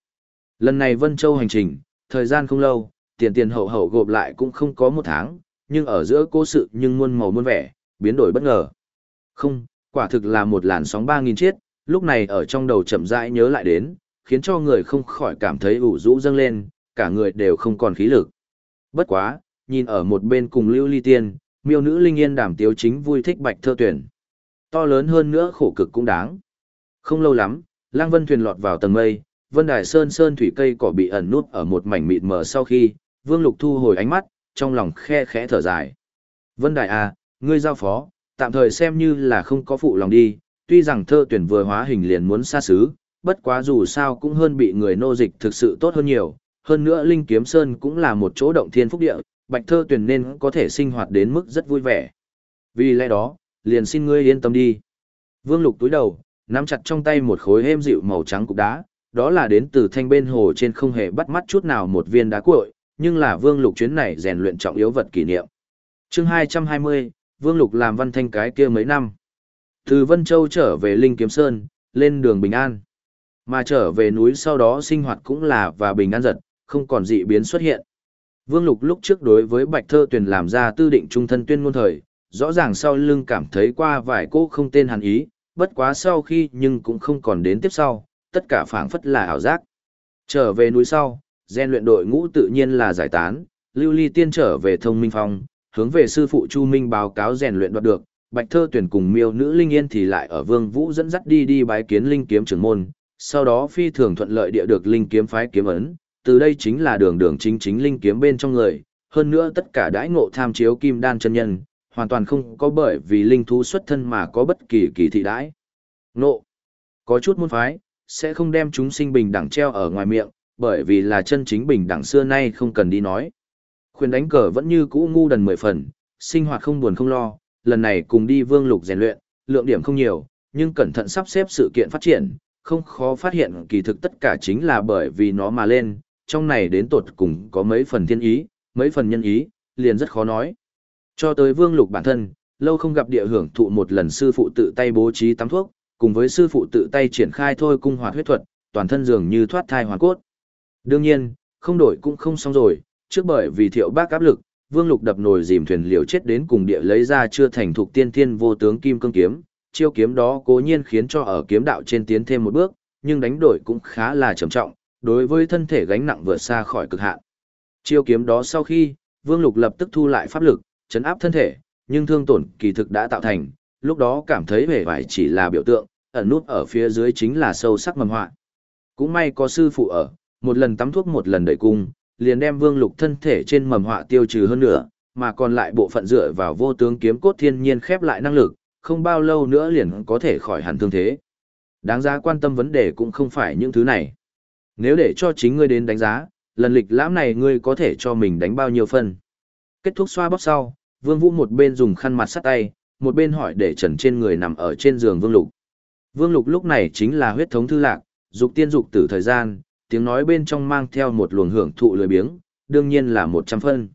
Lần này Vân Châu hành trình, thời gian không lâu, tiền tiền hậu hậu gộp lại cũng không có một tháng, nhưng ở giữa cố sự nhưng muôn màu muôn vẻ, biến đổi bất ngờ. Không, quả thực là một làn sóng 3.000 chiết, lúc này ở trong đầu chậm rãi nhớ lại đến, khiến cho người không khỏi cảm thấy ủ rũ dâng lên, cả người đều không còn khí lực. Bất quá, nhìn ở một bên cùng lưu ly tiên, miêu nữ linh yên đảm tiếu chính vui thích bạch thơ tuyển. To lớn hơn nữa khổ cực cũng đáng. Không lâu lắm, lang vân thuyền lọt vào tầng mây, vân đài sơn sơn thủy cây cỏ bị ẩn nút ở một mảnh mịt mờ sau khi, vương lục thu hồi ánh mắt, trong lòng khe khẽ thở dài. Vân đài à, ngươi giao phó, tạm thời xem như là không có phụ lòng đi, tuy rằng thơ tuyển vừa hóa hình liền muốn xa xứ, bất quá dù sao cũng hơn bị người nô dịch thực sự tốt hơn nhiều, hơn nữa Linh Kiếm Sơn cũng là một chỗ động thiên phúc địa, bạch thơ tuyển nên có thể sinh hoạt đến mức rất vui vẻ. Vì lẽ đó, liền xin ngươi yên tâm đi. Vương Lục túi đầu, nắm chặt trong tay một khối êm dịu màu trắng cục đá, đó là đến từ thanh bên hồ trên không hề bắt mắt chút nào một viên đá cuội, nhưng là Vương Lục chuyến này rèn luyện trọng yếu vật kỷ niệm. Chương 220, Vương Lục làm văn thanh cái kia mấy năm. Từ Vân Châu trở về Linh Kiếm Sơn, lên đường Bình An. Mà trở về núi sau đó sinh hoạt cũng là và bình an giật, không còn dị biến xuất hiện. Vương Lục lúc trước đối với Bạch Thơ Tuyền làm ra tư định trung thân tuyên ngôn thời, rõ ràng sau lưng cảm thấy qua vài cô không tên hẳn ý, bất quá sau khi nhưng cũng không còn đến tiếp sau, tất cả phảng phất là ảo giác. Trở về núi sau, gen luyện đội ngũ tự nhiên là giải tán, Lưu Ly Tiên trở về Thông Minh Phong, hướng về sư phụ Chu Minh báo cáo rèn luyện đoạt được, Bạch Thơ tuyển cùng Miêu Nữ Linh Yên thì lại ở Vương Vũ dẫn dắt đi đi bái kiến Linh Kiếm trưởng môn, sau đó phi thường thuận lợi địa được Linh Kiếm phái kiếm ấn, từ đây chính là đường đường chính chính Linh Kiếm bên trong người, hơn nữa tất cả đãi ngộ tham chiếu kim đan chân nhân, hoàn toàn không có bởi vì linh thú xuất thân mà có bất kỳ kỳ thị đãi. Ngộ. Có chút môn phái, sẽ không đem chúng sinh bình đẳng treo ở ngoài miệng, bởi vì là chân chính bình đẳng xưa nay không cần đi nói. Khuyên đánh cờ vẫn như cũ ngu đần mười phần, sinh hoạt không buồn không lo, lần này cùng đi vương lục rèn luyện, lượng điểm không nhiều, nhưng cẩn thận sắp xếp sự kiện phát triển, không khó phát hiện kỳ thực tất cả chính là bởi vì nó mà lên, trong này đến tột cùng có mấy phần thiên ý, mấy phần nhân ý, liền rất khó nói. Cho tới vương lục bản thân, lâu không gặp địa hưởng thụ một lần sư phụ tự tay bố trí tắm thuốc, cùng với sư phụ tự tay triển khai thôi cung hoạt huyết thuật, toàn thân dường như thoát thai hoàn cốt. Đương nhiên, không đổi cũng không xong rồi, trước bởi vì thiệu bác áp lực, vương lục đập nồi dìm thuyền liều chết đến cùng địa lấy ra chưa thành thục tiên thiên vô tướng kim cương kiếm, chiêu kiếm đó cố nhiên khiến cho ở kiếm đạo trên tiến thêm một bước, nhưng đánh đổi cũng khá là trầm trọng, đối với thân thể gánh nặng vượt xa khỏi cực hạn. Chiêu kiếm đó sau khi, Vương Lục lập tức thu lại pháp lực, chấn áp thân thể, nhưng thương tổn kỳ thực đã tạo thành, lúc đó cảm thấy vẻ vải chỉ là biểu tượng, ẩn nút ở phía dưới chính là sâu sắc mầm họa. Cũng may có sư phụ ở, một lần tắm thuốc một lần đẩy cung, liền đem Vương Lục thân thể trên mầm họa tiêu trừ hơn nữa, mà còn lại bộ phận dựa vào vô tướng kiếm cốt thiên nhiên khép lại năng lực, không bao lâu nữa liền có thể khỏi hẳn thương thế. Đáng giá quan tâm vấn đề cũng không phải những thứ này. Nếu để cho chính ngươi đến đánh giá, lần lịch lãm này ngươi có thể cho mình đánh bao nhiêu phần? Kết thúc xoa bóp sau, Vương Vũ một bên dùng khăn mặt sắt tay, một bên hỏi để trần trên người nằm ở trên giường Vương Lục. Vương Lục lúc này chính là huyết thống thư lạc, dục tiên dục tử thời gian, tiếng nói bên trong mang theo một luồng hưởng thụ lười biếng, đương nhiên là một trăm phân.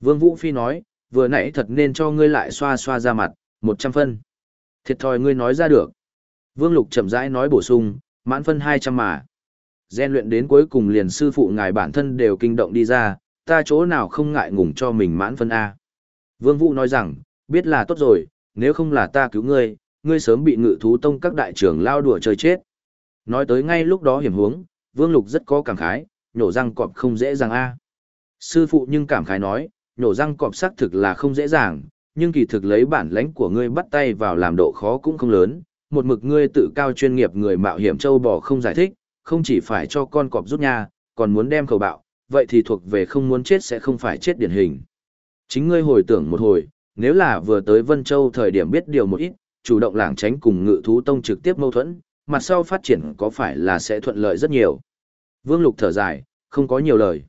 Vương Vũ Phi nói, vừa nãy thật nên cho ngươi lại xoa xoa ra mặt, một trăm phân. Thiệt thòi ngươi nói ra được. Vương Lục chậm rãi nói bổ sung, mãn phân hai trăm mà. Gen luyện đến cuối cùng liền sư phụ ngài bản thân đều kinh động đi ra, ta chỗ nào không ngại ngùng cho mình mãn phân A. Vương Vũ nói rằng, biết là tốt rồi, nếu không là ta cứu ngươi, ngươi sớm bị ngự thú tông các đại trưởng lao đùa chơi chết. Nói tới ngay lúc đó hiểm huống, Vương Lục rất có cảm khái, nhổ răng cọp không dễ dàng A. Sư phụ nhưng cảm khái nói, nhổ răng cọp xác thực là không dễ dàng, nhưng kỳ thực lấy bản lãnh của ngươi bắt tay vào làm độ khó cũng không lớn, một mực ngươi tự cao chuyên nghiệp người mạo hiểm châu bò không giải thích, không chỉ phải cho con cọp rút nha, còn muốn đem khẩu bạo, vậy thì thuộc về không muốn chết sẽ không phải chết điển hình. Chính ngươi hồi tưởng một hồi, nếu là vừa tới Vân Châu thời điểm biết điều một ít, chủ động lảng tránh cùng ngự thú tông trực tiếp mâu thuẫn, mặt sau phát triển có phải là sẽ thuận lợi rất nhiều. Vương Lục thở dài, không có nhiều lời.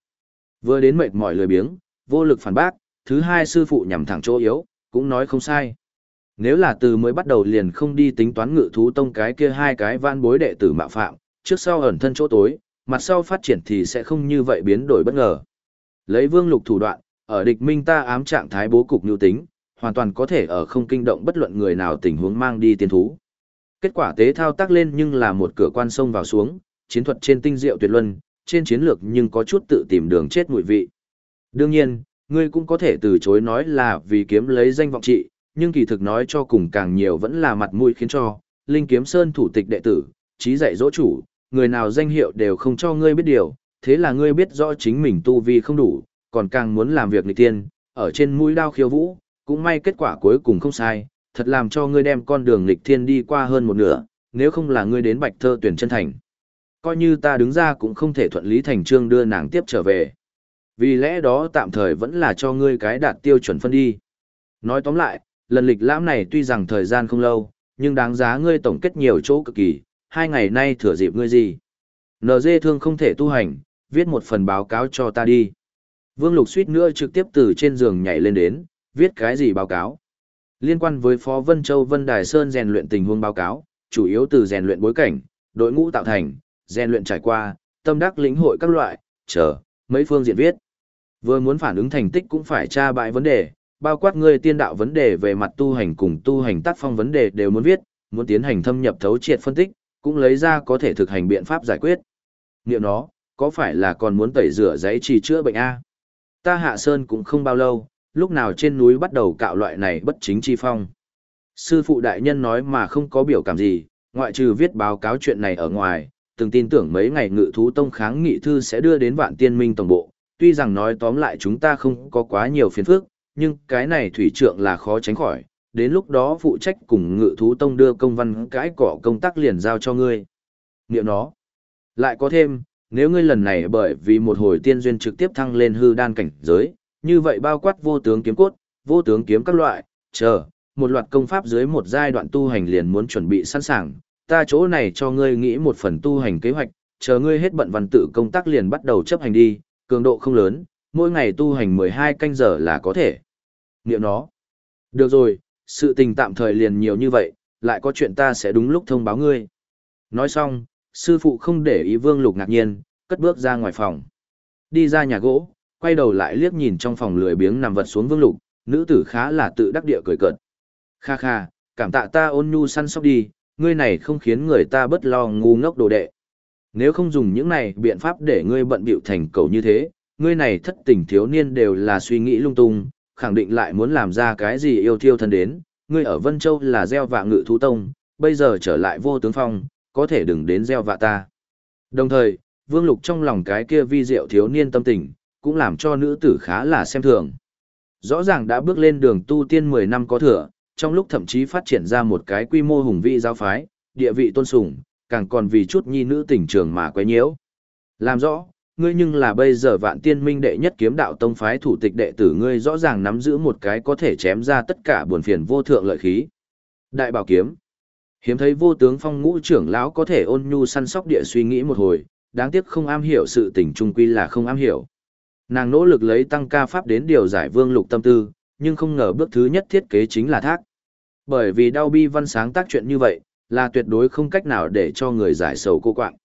Vừa đến mệt mỏi lười biếng, vô lực phản bác, thứ hai sư phụ nhằm thẳng chỗ yếu, cũng nói không sai. Nếu là từ mới bắt đầu liền không đi tính toán ngự thú tông cái kia hai cái van bối đệ tử mạo phạm, trước sau ẩn thân chỗ tối, mặt sau phát triển thì sẽ không như vậy biến đổi bất ngờ. Lấy vương lục thủ đoạn, ở địch minh ta ám trạng thái bố cục nhu tính, hoàn toàn có thể ở không kinh động bất luận người nào tình huống mang đi tiên thú. Kết quả tế thao tác lên nhưng là một cửa quan sông vào xuống, chiến thuật trên tinh diệu tuyệt luân, trên chiến lược nhưng có chút tự tìm đường chết mùi vị. Đương nhiên, ngươi cũng có thể từ chối nói là vì kiếm lấy danh vọng trị, nhưng kỳ thực nói cho cùng càng nhiều vẫn là mặt mũi khiến cho, Linh Kiếm Sơn thủ tịch đệ tử, trí dạy dỗ chủ, người nào danh hiệu đều không cho ngươi biết điều, thế là ngươi biết rõ chính mình tu vi không đủ, còn càng muốn làm việc nghịch tiên, ở trên mũi đao khiêu vũ, cũng may kết quả cuối cùng không sai, thật làm cho ngươi đem con đường lịch thiên đi qua hơn một nửa, nếu không là ngươi đến bạch thơ tuyển chân thành. Coi như ta đứng ra cũng không thể thuận lý thành trương đưa nàng tiếp trở về. Vì lẽ đó tạm thời vẫn là cho ngươi cái đạt tiêu chuẩn phân đi. Nói tóm lại, lần lịch lãm này tuy rằng thời gian không lâu, nhưng đáng giá ngươi tổng kết nhiều chỗ cực kỳ, hai ngày nay thừa dịp ngươi gì. NG thương không thể tu hành, viết một phần báo cáo cho ta đi. Vương Lục suýt nữa trực tiếp từ trên giường nhảy lên đến, viết cái gì báo cáo. Liên quan với Phó Vân Châu Vân Đài Sơn rèn luyện tình huống báo cáo, chủ yếu từ rèn luyện bối cảnh, đội ngũ tạo thành, rèn luyện trải qua, tâm đắc lĩnh hội các loại, chờ, mấy phương diện viết. Vừa muốn phản ứng thành tích cũng phải tra bại vấn đề, bao quát người tiên đạo vấn đề về mặt tu hành cùng tu hành tác phong vấn đề đều muốn viết, muốn tiến hành thâm nhập thấu triệt phân tích, cũng lấy ra có thể thực hành biện pháp giải quyết. Niệm nó, có phải là còn muốn tẩy rửa giấy trì chữa bệnh A? Ta hạ sơn cũng không bao lâu, lúc nào trên núi bắt đầu cạo loại này bất chính chi phong. Sư phụ đại nhân nói mà không có biểu cảm gì, ngoại trừ viết báo cáo chuyện này ở ngoài, từng tin tưởng mấy ngày ngự thú tông kháng nghị thư sẽ đưa đến vạn tiên minh tổng bộ, tuy rằng nói tóm lại chúng ta không có quá nhiều phiền phức, nhưng cái này thủy trượng là khó tránh khỏi, đến lúc đó phụ trách cùng ngự thú tông đưa công văn cái cỏ công tác liền giao cho ngươi. Niệm nó. Lại có thêm, nếu ngươi lần này bởi vì một hồi tiên duyên trực tiếp thăng lên hư đan cảnh giới, như vậy bao quát vô tướng kiếm cốt, vô tướng kiếm các loại, chờ, một loạt công pháp dưới một giai đoạn tu hành liền muốn chuẩn bị sẵn sàng, ta chỗ này cho ngươi nghĩ một phần tu hành kế hoạch, chờ ngươi hết bận văn tự công tác liền bắt đầu chấp hành đi, cường độ không lớn, mỗi ngày tu hành 12 canh giờ là có thể. Niệm nó. Được rồi, sự tình tạm thời liền nhiều như vậy, lại có chuyện ta sẽ đúng lúc thông báo ngươi. Nói xong, sư phụ không để ý vương lục ngạc nhiên, cất bước ra ngoài phòng. Đi ra nhà gỗ, quay đầu lại liếc nhìn trong phòng lười biếng nằm vật xuống vương lục, nữ tử khá là tự đắc địa cười cợt. Kha kha, cảm tạ ta ôn nhu săn sóc đi, ngươi này không khiến người ta bất lo ngu ngốc đồ đệ. Nếu không dùng những này biện pháp để ngươi bận bịu thành cầu như thế, ngươi này thất tình thiếu niên đều là suy nghĩ lung tung, khẳng định lại muốn làm ra cái gì yêu thiêu thân đến, ngươi ở Vân Châu là gieo vạ ngự thú tông, bây giờ trở lại vô tướng phong, có thể đừng đến gieo vạ ta. Đồng thời, Vương Lục trong lòng cái kia vi diệu thiếu niên tâm tình, cũng làm cho nữ tử khá là xem thường. Rõ ràng đã bước lên đường tu tiên 10 năm có thừa, trong lúc thậm chí phát triển ra một cái quy mô hùng vị giáo phái, địa vị tôn sùng, càng còn vì chút nhi nữ tình trường mà quấy nhiễu. Làm rõ, ngươi nhưng là bây giờ vạn tiên minh đệ nhất kiếm đạo tông phái thủ tịch đệ tử ngươi rõ ràng nắm giữ một cái có thể chém ra tất cả buồn phiền vô thượng lợi khí. Đại bảo kiếm. Hiếm thấy vô tướng phong ngũ trưởng lão có thể ôn nhu săn sóc địa suy nghĩ một hồi, đáng tiếc không am hiểu sự tình trung quy là không am hiểu. Nàng nỗ lực lấy tăng ca pháp đến điều giải vương lục tâm tư, nhưng không ngờ bước thứ nhất thiết kế chính là thác. Bởi vì đau bi văn sáng tác chuyện như vậy, là tuyệt đối không cách nào để cho người giải sầu cô quạng.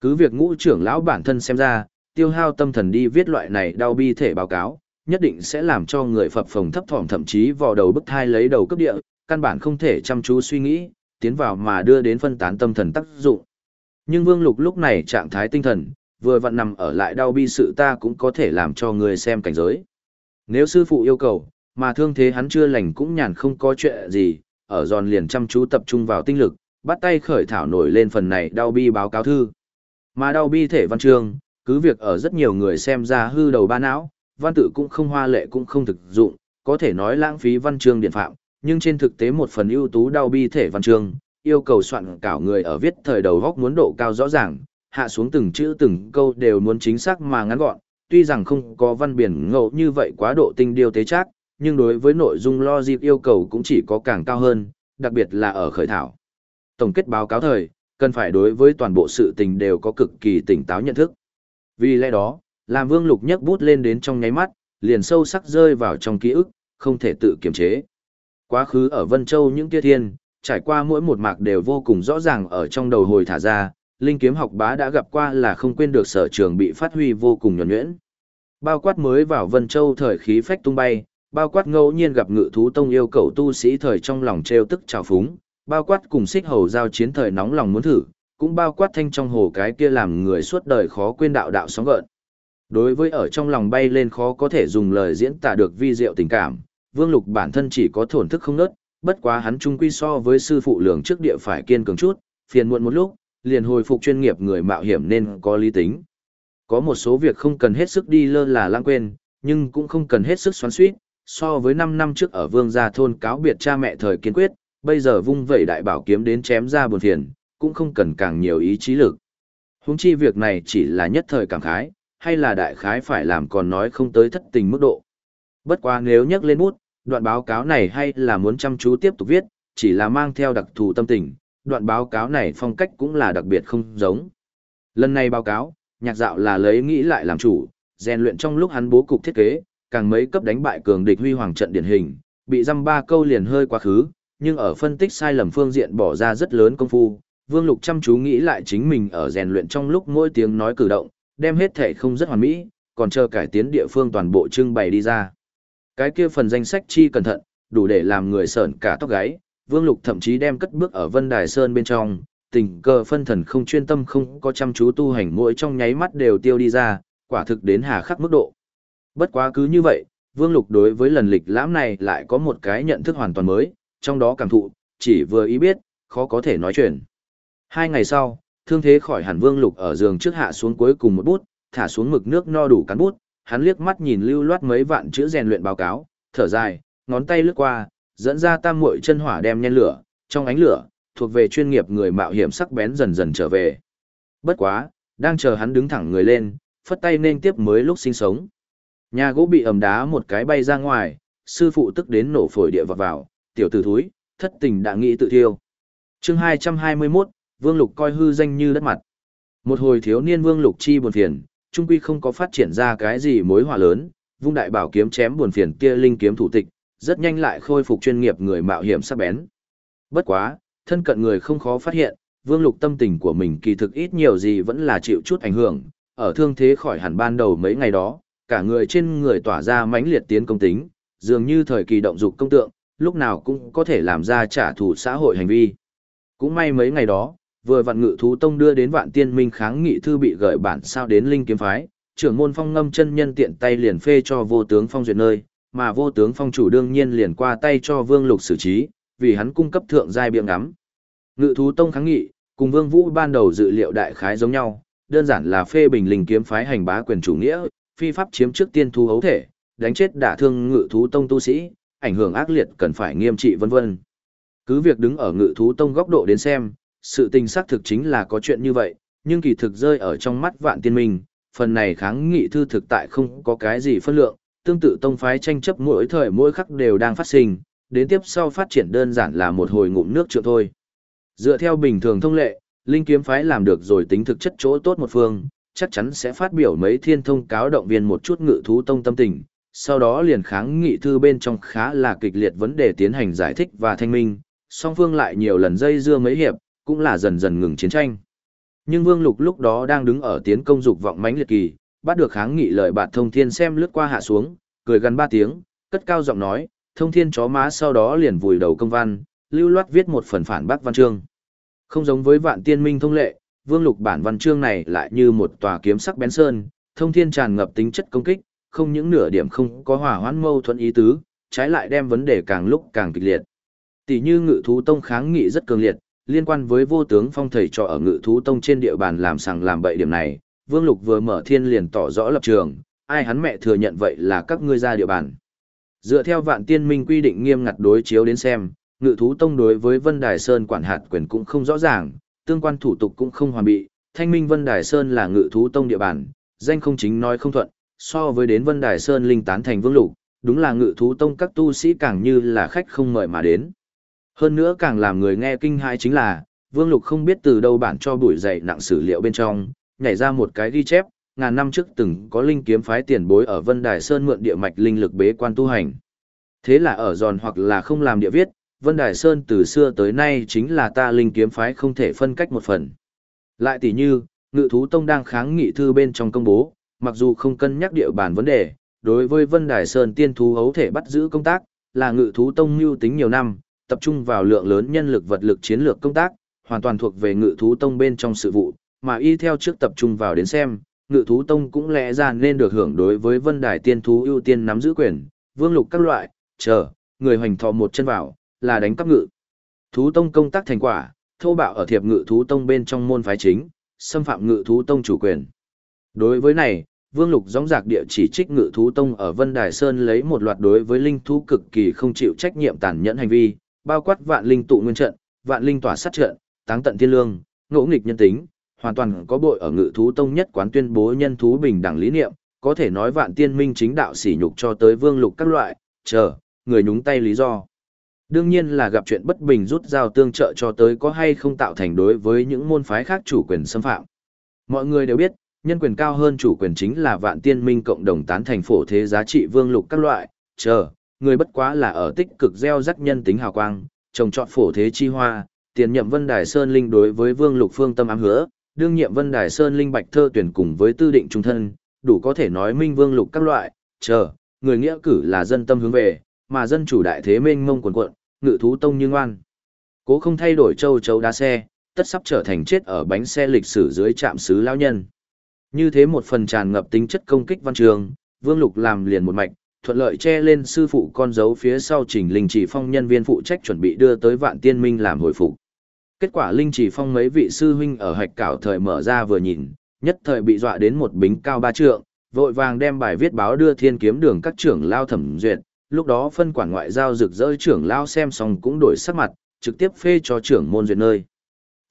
Cứ việc ngũ trưởng lão bản thân xem ra, tiêu hao tâm thần đi viết loại này đau bi thể báo cáo, nhất định sẽ làm cho người phập phồng thấp thỏm thậm chí vò đầu bức thai lấy đầu cấp địa, căn bản không thể chăm chú suy nghĩ, tiến vào mà đưa đến phân tán tâm thần tác dụng. Nhưng Vương Lục lúc này trạng thái tinh thần, vừa vặn nằm ở lại đau bi sự ta cũng có thể làm cho người xem cảnh giới. Nếu sư phụ yêu cầu, mà thương thế hắn chưa lành cũng nhàn không có chuyện gì, ở giòn liền chăm chú tập trung vào tinh lực, bắt tay khởi thảo nổi lên phần này đau bi báo cáo thư. Mà đau bi thể văn chương, cứ việc ở rất nhiều người xem ra hư đầu ba não, văn tự cũng không hoa lệ cũng không thực dụng, có thể nói lãng phí văn chương điện phạm, nhưng trên thực tế một phần ưu tú đau bi thể văn chương, yêu cầu soạn cảo người ở viết thời đầu góc muốn độ cao rõ ràng, hạ xuống từng chữ từng câu đều muốn chính xác mà ngắn gọn, tuy rằng không có văn biển ngẫu như vậy quá độ tinh điều tế chắc, nhưng đối với nội dung logic yêu cầu cũng chỉ có càng cao hơn, đặc biệt là ở khởi thảo. Tổng kết báo cáo thời, cần phải đối với toàn bộ sự tình đều có cực kỳ tỉnh táo nhận thức. Vì lẽ đó, làm Vương Lục nhấc bút lên đến trong nháy mắt, liền sâu sắc rơi vào trong ký ức, không thể tự kiềm chế. Quá khứ ở Vân Châu những kia thiên, trải qua mỗi một mạc đều vô cùng rõ ràng ở trong đầu hồi thả ra, linh kiếm học bá đã gặp qua là không quên được sở trường bị phát huy vô cùng nhuẩn nhuyễn. Bao quát mới vào Vân Châu thời khí phách tung bay, bao quát ngẫu nhiên gặp ngự thú tông yêu cầu tu sĩ thời trong lòng treo tức trào phúng, bao quát cùng xích hầu giao chiến thời nóng lòng muốn thử, cũng bao quát thanh trong hồ cái kia làm người suốt đời khó quên đạo đạo sóng gợn. Đối với ở trong lòng bay lên khó có thể dùng lời diễn tả được vi diệu tình cảm, Vương Lục bản thân chỉ có thổn thức không nớt, bất quá hắn trung quy so với sư phụ lường trước địa phải kiên cường chút, phiền muộn một lúc, liền hồi phục chuyên nghiệp người mạo hiểm nên có lý tính. Có một số việc không cần hết sức đi lơ là lãng quên, nhưng cũng không cần hết sức xoắn xuýt, so với 5 năm trước ở vương gia thôn cáo biệt cha mẹ thời kiên quyết, bây giờ vung vẩy đại bảo kiếm đến chém ra buồn phiền, cũng không cần càng nhiều ý chí lực. Húng chi việc này chỉ là nhất thời cảm khái, hay là đại khái phải làm còn nói không tới thất tình mức độ. Bất quá nếu nhắc lên bút, đoạn báo cáo này hay là muốn chăm chú tiếp tục viết, chỉ là mang theo đặc thù tâm tình, đoạn báo cáo này phong cách cũng là đặc biệt không giống. Lần này báo cáo, nhạc dạo là lấy nghĩ lại làm chủ, rèn luyện trong lúc hắn bố cục thiết kế, càng mấy cấp đánh bại cường địch huy hoàng trận điển hình, bị dăm ba câu liền hơi quá khứ, nhưng ở phân tích sai lầm phương diện bỏ ra rất lớn công phu. Vương Lục chăm chú nghĩ lại chính mình ở rèn luyện trong lúc mỗi tiếng nói cử động, đem hết thể không rất hoàn mỹ, còn chờ cải tiến địa phương toàn bộ trưng bày đi ra. Cái kia phần danh sách chi cẩn thận, đủ để làm người sợn cả tóc gáy, Vương Lục thậm chí đem cất bước ở Vân Đài Sơn bên trong, tình cờ phân thần không chuyên tâm không có chăm chú tu hành mỗi trong nháy mắt đều tiêu đi ra, quả thực đến hà khắc mức độ. Bất quá cứ như vậy, Vương Lục đối với lần lịch lãm này lại có một cái nhận thức hoàn toàn mới, trong đó cảm thụ, chỉ vừa ý biết, khó có thể nói chuyện. Hai ngày sau, thương thế khỏi hẳn Vương Lục ở giường trước hạ xuống cuối cùng một bút, thả xuống mực nước no đủ cán bút, hắn liếc mắt nhìn lưu loát mấy vạn chữ rèn luyện báo cáo, thở dài, ngón tay lướt qua, dẫn ra tam muội chân hỏa đem nhen lửa, trong ánh lửa, thuộc về chuyên nghiệp người mạo hiểm sắc bén dần dần trở về. Bất quá, đang chờ hắn đứng thẳng người lên, phất tay nên tiếp mới lúc sinh sống. Nhà gỗ bị ầm đá một cái bay ra ngoài, sư phụ tức đến nổ phổi địa vọt vào, tiểu tử thúi, thất tình đã nghĩ tự thiêu. chương 221, Vương Lục coi hư danh như đất mặt. Một hồi thiếu niên Vương Lục chi buồn phiền, trung quy không có phát triển ra cái gì mối hỏa lớn, vung đại bảo kiếm chém buồn phiền kia linh kiếm thủ tịch, rất nhanh lại khôi phục chuyên nghiệp người mạo hiểm sắc bén. Bất quá, thân cận người không khó phát hiện, Vương Lục tâm tình của mình kỳ thực ít nhiều gì vẫn là chịu chút ảnh hưởng, ở thương thế khỏi hẳn ban đầu mấy ngày đó, cả người trên người tỏa ra mãnh liệt tiến công tính, dường như thời kỳ động dục công tượng, lúc nào cũng có thể làm ra trả thù xã hội hành vi. Cũng may mấy ngày đó, vừa vạn ngự thú tông đưa đến vạn tiên minh kháng nghị thư bị gửi bản sao đến linh kiếm phái, trưởng môn phong ngâm chân nhân tiện tay liền phê cho vô tướng phong duyệt nơi, mà vô tướng phong chủ đương nhiên liền qua tay cho vương lục xử trí, vì hắn cung cấp thượng giai biếng ngắm. Ngự thú tông kháng nghị, cùng vương vũ ban đầu dự liệu đại khái giống nhau, đơn giản là phê bình linh kiếm phái hành bá quyền chủ nghĩa, phi pháp chiếm trước tiên thu hấu thể, đánh chết đả thương ngự thú tông tu sĩ, ảnh hưởng ác liệt cần phải nghiêm trị vân vân. Cứ việc đứng ở ngự thú tông góc độ đến xem, sự tình xác thực chính là có chuyện như vậy, nhưng kỳ thực rơi ở trong mắt vạn tiên minh, phần này kháng nghị thư thực tại không có cái gì phân lượng, tương tự tông phái tranh chấp mỗi thời mỗi khắc đều đang phát sinh, đến tiếp sau phát triển đơn giản là một hồi ngụm nước trượng thôi. Dựa theo bình thường thông lệ, Linh kiếm phái làm được rồi tính thực chất chỗ tốt một phương, chắc chắn sẽ phát biểu mấy thiên thông cáo động viên một chút ngự thú tông tâm tình, sau đó liền kháng nghị thư bên trong khá là kịch liệt vấn đề tiến hành giải thích và thanh minh, song phương lại nhiều lần dây dưa mấy hiệp, cũng là dần dần ngừng chiến tranh. Nhưng Vương Lục lúc đó đang đứng ở tiến công dục vọng mãnh liệt kỳ, bắt được kháng nghị lời bạt thông thiên xem lướt qua hạ xuống, cười gần ba tiếng, cất cao giọng nói, thông thiên chó má sau đó liền vùi đầu công văn, lưu loát viết một phần phản bác văn chương. Không giống với vạn tiên minh thông lệ, vương lục bản văn chương này lại như một tòa kiếm sắc bén sơn, thông thiên tràn ngập tính chất công kích, không những nửa điểm không có hòa hoãn mâu thuẫn ý tứ, trái lại đem vấn đề càng lúc càng kịch liệt. Tỷ như ngự thú tông kháng nghị rất cường liệt, liên quan với vô tướng phong thầy trò ở ngự thú tông trên địa bàn làm sằng làm bậy điểm này, vương lục vừa mở thiên liền tỏ rõ lập trường, ai hắn mẹ thừa nhận vậy là các ngươi ra địa bàn. Dựa theo vạn tiên minh quy định nghiêm ngặt đối chiếu đến xem, ngự thú tông đối với Vân Đài Sơn quản hạt quyền cũng không rõ ràng, tương quan thủ tục cũng không hoàn bị, thanh minh Vân Đài Sơn là ngự thú tông địa bàn, danh không chính nói không thuận, so với đến Vân Đài Sơn linh tán thành vương lục, đúng là ngự thú tông các tu sĩ càng như là khách không mời mà đến. Hơn nữa càng làm người nghe kinh hãi chính là, vương lục không biết từ đâu bản cho bụi dậy nặng sử liệu bên trong, nhảy ra một cái ghi chép, ngàn năm trước từng có linh kiếm phái tiền bối ở Vân Đài Sơn mượn địa mạch linh lực bế quan tu hành. Thế là ở giòn hoặc là không làm địa viết, Vân Đài Sơn từ xưa tới nay chính là ta linh kiếm phái không thể phân cách một phần. Lại tỷ như, ngự thú tông đang kháng nghị thư bên trong công bố, mặc dù không cân nhắc địa bàn vấn đề, đối với Vân Đài Sơn tiên thú hấu thể bắt giữ công tác, là ngự thú tông mưu tính nhiều năm, tập trung vào lượng lớn nhân lực vật lực chiến lược công tác, hoàn toàn thuộc về ngự thú tông bên trong sự vụ, mà y theo trước tập trung vào đến xem, ngự thú tông cũng lẽ ra nên được hưởng đối với Vân Đài tiên thú ưu tiên nắm giữ quyền, vương lục các loại, chờ, người hoành thọ một chân vào, là đánh cắp ngự. Thú tông công tác thành quả, thô bạo ở thiệp ngự thú tông bên trong môn phái chính, xâm phạm ngự thú tông chủ quyền. Đối với này, Vương Lục gióng giạc địa chỉ trích ngự thú tông ở Vân Đài Sơn lấy một loạt đối với linh thú cực kỳ không chịu trách nhiệm tàn nhẫn hành vi, bao quát vạn linh tụ nguyên trận, vạn linh tỏa sát trận, táng tận thiên lương, ngỗ nghịch nhân tính, hoàn toàn có bội ở ngự thú tông nhất quán tuyên bố nhân thú bình đẳng lý niệm, có thể nói vạn tiên minh chính đạo sỉ nhục cho tới Vương Lục các loại, chờ, người nhúng tay lý do. Đương nhiên là gặp chuyện bất bình rút dao tương trợ cho tới có hay không tạo thành đối với những môn phái khác chủ quyền xâm phạm. Mọi người đều biết, nhân quyền cao hơn chủ quyền chính là vạn tiên minh cộng đồng tán thành phổ thế giá trị vương lục các loại, chờ, người bất quá là ở tích cực gieo rắc nhân tính hào quang, trồng trọt phổ thế chi hoa, tiền nhậm Vân Đài Sơn Linh đối với vương lục phương tâm ám hứa, đương nhiệm Vân Đài Sơn Linh bạch thơ tuyển cùng với tư định trung thân, đủ có thể nói minh vương lục các loại, chờ, người nghĩa cử là dân tâm hướng về, mà dân chủ đại thế mênh mông quần quận, ngự thú tông như ngoan. Cố không thay đổi châu chấu đá xe, tất sắp trở thành chết ở bánh xe lịch sử dưới trạm xứ lao nhân. Như thế một phần tràn ngập tính chất công kích văn trường, Vương Lục làm liền một mạch, thuận lợi che lên sư phụ con dấu phía sau trình linh chỉ phong nhân viên phụ trách chuẩn bị đưa tới vạn tiên minh làm hồi phục. Kết quả Linh Chỉ Phong mấy vị sư huynh ở hạch cảo thời mở ra vừa nhìn, nhất thời bị dọa đến một bính cao ba trượng, vội vàng đem bài viết báo đưa thiên kiếm đường các trưởng lao thẩm duyệt, lúc đó phân quản ngoại giao rực rỡ trưởng lao xem xong cũng đổi sắc mặt, trực tiếp phê cho trưởng môn duyệt nơi.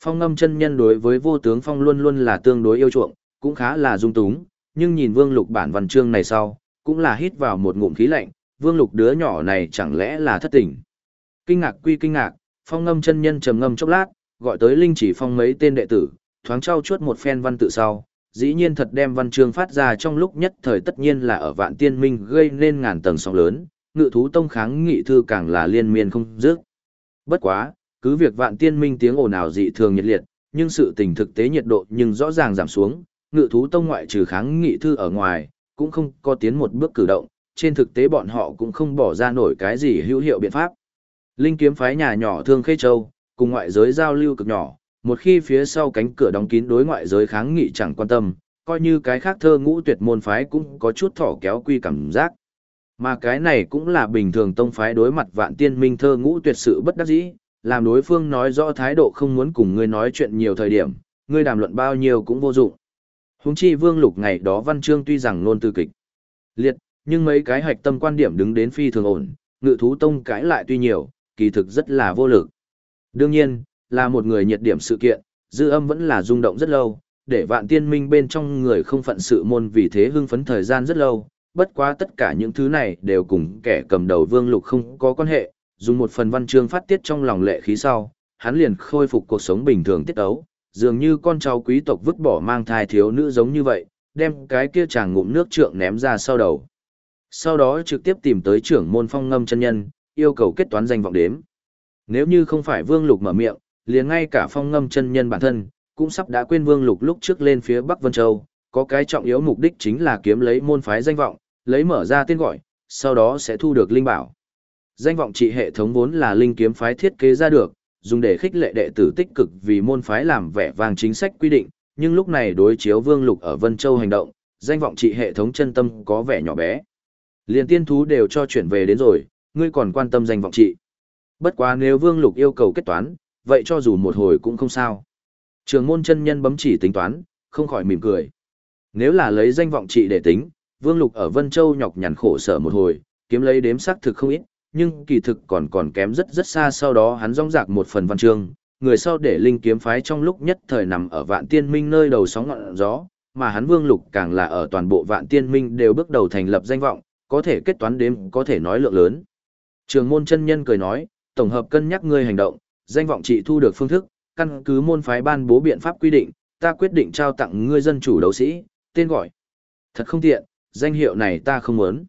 Phong ngâm chân nhân đối với vô tướng phong luôn luôn là tương đối yêu chuộng, cũng khá là dung túng, nhưng nhìn vương lục bản văn chương này sau, cũng là hít vào một ngụm khí lạnh, vương lục đứa nhỏ này chẳng lẽ là thất tình. Kinh ngạc quy kinh ngạc, phong ngâm chân nhân trầm ngâm chốc lát, gọi tới linh chỉ phong mấy tên đệ tử, thoáng trao chuốt một phen văn tự sau, dĩ nhiên thật đem văn chương phát ra trong lúc nhất thời tất nhiên là ở vạn tiên minh gây nên ngàn tầng sóng lớn, ngự thú tông kháng nghị thư càng là liên miên không dứt. Bất quá, cứ việc vạn tiên minh tiếng ồn ào dị thường nhiệt liệt, nhưng sự tình thực tế nhiệt độ nhưng rõ ràng giảm xuống, ngự thú tông ngoại trừ kháng nghị thư ở ngoài, cũng không có tiến một bước cử động, trên thực tế bọn họ cũng không bỏ ra nổi cái gì hữu hiệu biện pháp. Linh kiếm phái nhà nhỏ thương khê châu, cùng ngoại giới giao lưu cực nhỏ, một khi phía sau cánh cửa đóng kín đối ngoại giới kháng nghị chẳng quan tâm, coi như cái khác thơ ngũ tuyệt môn phái cũng có chút thỏ kéo quy cảm giác. Mà cái này cũng là bình thường tông phái đối mặt vạn tiên minh thơ ngũ tuyệt sự bất đắc dĩ, làm đối phương nói rõ thái độ không muốn cùng ngươi nói chuyện nhiều thời điểm, ngươi đàm luận bao nhiêu cũng vô dụng. Húng chi vương lục ngày đó văn chương tuy rằng nôn tư kịch liệt, nhưng mấy cái hạch tâm quan điểm đứng đến phi thường ổn, ngự thú tông cãi lại tuy nhiều, kỳ thực rất là vô lực. Đương nhiên, là một người nhiệt điểm sự kiện, dư âm vẫn là rung động rất lâu, để vạn tiên minh bên trong người không phận sự môn vì thế hưng phấn thời gian rất lâu, bất quá tất cả những thứ này đều cùng kẻ cầm đầu vương lục không có quan hệ, dùng một phần văn chương phát tiết trong lòng lệ khí sau, hắn liền khôi phục cuộc sống bình thường tiết ấu, dường như con cháu quý tộc vứt bỏ mang thai thiếu nữ giống như vậy, đem cái kia chàng ngụm nước trượng ném ra sau đầu. Sau đó trực tiếp tìm tới trưởng môn phong ngâm chân nhân, yêu cầu kết toán danh vọng đếm. Nếu như không phải vương lục mở miệng, liền ngay cả phong ngâm chân nhân bản thân, cũng sắp đã quên vương lục lúc trước lên phía Bắc Vân Châu, có cái trọng yếu mục đích chính là kiếm lấy môn phái danh vọng, lấy mở ra tên gọi, sau đó sẽ thu được linh bảo. Danh vọng trị hệ thống vốn là linh kiếm phái thiết kế ra được, dùng để khích lệ đệ tử tích cực vì môn phái làm vẻ vàng chính sách quy định, nhưng lúc này đối chiếu Vương Lục ở Vân Châu hành động, danh vọng trị hệ thống chân tâm có vẻ nhỏ bé. Liên tiên thú đều cho chuyển về đến rồi, ngươi còn quan tâm danh vọng trị. Bất quá nếu Vương Lục yêu cầu kết toán, vậy cho dù một hồi cũng không sao. Trường môn chân nhân bấm chỉ tính toán, không khỏi mỉm cười. Nếu là lấy danh vọng trị để tính, Vương Lục ở Vân Châu nhọc nhằn khổ sở một hồi, kiếm lấy đếm xác thực không ít, nhưng kỳ thực còn còn kém rất rất xa sau đó hắn rong rạc một phần văn chương, người sau để linh kiếm phái trong lúc nhất thời nằm ở vạn tiên minh nơi đầu sóng ngọn gió, mà hắn Vương Lục càng là ở toàn bộ vạn tiên minh đều bước đầu thành lập danh vọng, có thể kết toán đếm có thể nói lượng lớn. Trường môn chân nhân cười nói, tổng hợp cân nhắc ngươi hành động, danh vọng trị thu được phương thức, căn cứ môn phái ban bố biện pháp quy định, ta quyết định trao tặng ngươi dân chủ đấu sĩ, tên gọi. Thật không tiện, danh hiệu này ta không muốn.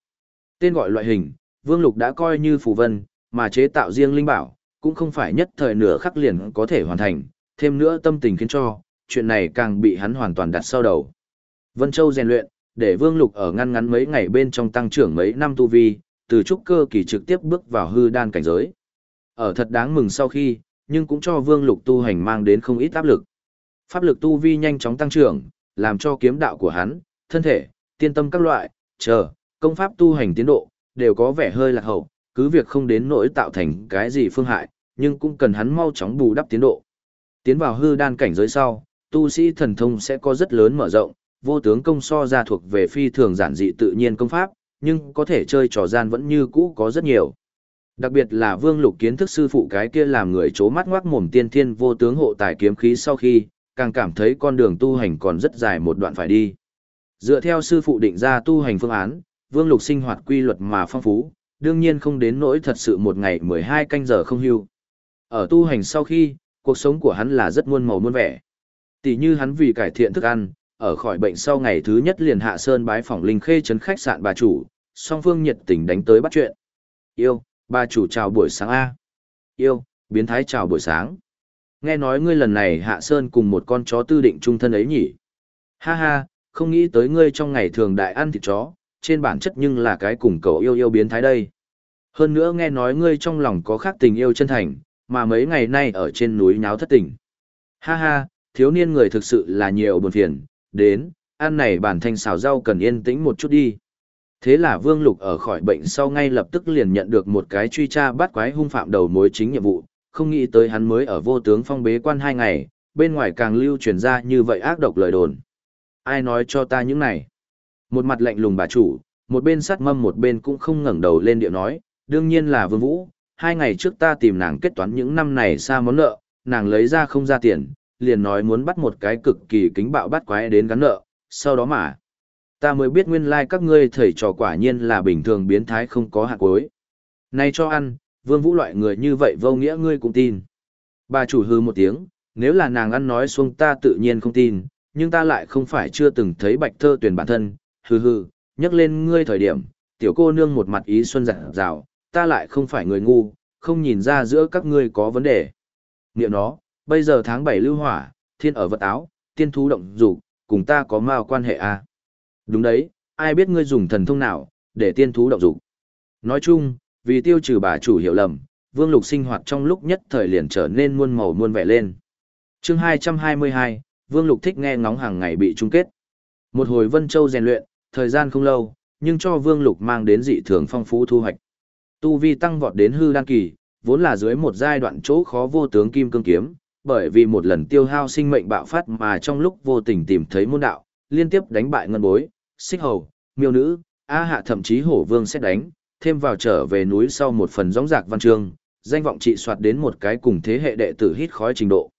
Tên gọi loại hình, Vương Lục đã coi như phù vân, mà chế tạo riêng linh bảo, cũng không phải nhất thời nửa khắc liền có thể hoàn thành, thêm nữa tâm tình khiến cho, chuyện này càng bị hắn hoàn toàn đặt sau đầu. Vân Châu rèn luyện, để Vương Lục ở ngăn ngắn mấy ngày bên trong tăng trưởng mấy năm tu vi, từ trúc cơ kỳ trực tiếp bước vào hư đan cảnh giới. Ở thật đáng mừng sau khi, nhưng cũng cho Vương Lục tu hành mang đến không ít áp lực. Pháp lực tu vi nhanh chóng tăng trưởng, làm cho kiếm đạo của hắn, thân thể, tiên tâm các loại, chờ, công pháp tu hành tiến độ, đều có vẻ hơi lạc hậu, cứ việc không đến nỗi tạo thành cái gì phương hại, nhưng cũng cần hắn mau chóng bù đắp tiến độ. Tiến vào hư đan cảnh giới sau, tu sĩ thần thông sẽ có rất lớn mở rộng, vô tướng công so ra thuộc về phi thường giản dị tự nhiên công pháp, nhưng có thể chơi trò gian vẫn như cũ có rất nhiều. Đặc biệt là Vương Lục kiến thức sư phụ cái kia làm người chố mắt ngoác mồm tiên thiên vô tướng hộ tài kiếm khí sau khi, càng cảm thấy con đường tu hành còn rất dài một đoạn phải đi. Dựa theo sư phụ định ra tu hành phương án, Vương Lục sinh hoạt quy luật mà phong phú, đương nhiên không đến nỗi thật sự một ngày 12 canh giờ không hưu. Ở tu hành sau khi, cuộc sống của hắn là rất muôn màu muôn vẻ. Tỷ như hắn vì cải thiện thức ăn, ở khỏi bệnh sau ngày thứ nhất liền hạ sơn bái phỏng linh khê trấn khách sạn bà chủ, song phương nhiệt tình đánh tới bắt chuyện. Yêu, bà chủ chào buổi sáng A. Yêu, biến thái chào buổi sáng. Nghe nói ngươi lần này hạ sơn cùng một con chó tư định trung thân ấy nhỉ. Ha ha, không nghĩ tới ngươi trong ngày thường đại ăn thịt chó, trên bản chất nhưng là cái cùng cậu yêu yêu biến thái đây. Hơn nữa nghe nói ngươi trong lòng có khác tình yêu chân thành, mà mấy ngày nay ở trên núi nháo thất tình. Ha ha, thiếu niên người thực sự là nhiều buồn phiền, đến, ăn này bản thanh xào rau cần yên tĩnh một chút đi. Thế là Vương Lục ở khỏi bệnh sau ngay lập tức liền nhận được một cái truy tra bắt quái hung phạm đầu mối chính nhiệm vụ, không nghĩ tới hắn mới ở vô tướng phong bế quan hai ngày, bên ngoài càng lưu truyền ra như vậy ác độc lời đồn. Ai nói cho ta những này? Một mặt lạnh lùng bà chủ, một bên sắt mâm một bên cũng không ngẩng đầu lên điệu nói, đương nhiên là Vương Vũ, hai ngày trước ta tìm nàng kết toán những năm này xa món nợ, nàng lấy ra không ra tiền, liền nói muốn bắt một cái cực kỳ kính bạo bắt quái đến gắn nợ, sau đó mà. Ta mới biết nguyên lai like các ngươi thầy trò quả nhiên là bình thường biến thái không có hạt cuối. nay cho ăn, vương vũ loại người như vậy vô nghĩa ngươi cũng tin. Bà chủ hư một tiếng, nếu là nàng ăn nói xuống ta tự nhiên không tin, nhưng ta lại không phải chưa từng thấy bạch thơ tuyển bản thân, hừ hừ, nhắc lên ngươi thời điểm, tiểu cô nương một mặt ý xuân dặn dào, ta lại không phải người ngu, không nhìn ra giữa các ngươi có vấn đề. Niệm nó, bây giờ tháng 7 lưu hỏa, thiên ở vật áo, tiên thú động dục cùng ta có mao quan hệ à? Đúng đấy, ai biết ngươi dùng thần thông nào, để tiên thú động dục Nói chung, vì tiêu trừ bà chủ hiểu lầm, Vương Lục sinh hoạt trong lúc nhất thời liền trở nên muôn màu muôn vẻ lên. Chương 222, Vương Lục thích nghe ngóng hàng ngày bị chung kết. Một hồi Vân Châu rèn luyện, thời gian không lâu, nhưng cho Vương Lục mang đến dị thường phong phú thu hoạch. Tu vi tăng vọt đến hư đan kỳ, vốn là dưới một giai đoạn chỗ khó vô tướng kim cương kiếm, bởi vì một lần tiêu hao sinh mệnh bạo phát mà trong lúc vô tình tìm thấy môn đạo, liên tiếp đánh bại ngân bối, xích hầu, miêu nữ, a hạ thậm chí hổ vương xét đánh, thêm vào trở về núi sau một phần gióng giạc văn chương, danh vọng trị soạt đến một cái cùng thế hệ đệ tử hít khói trình độ.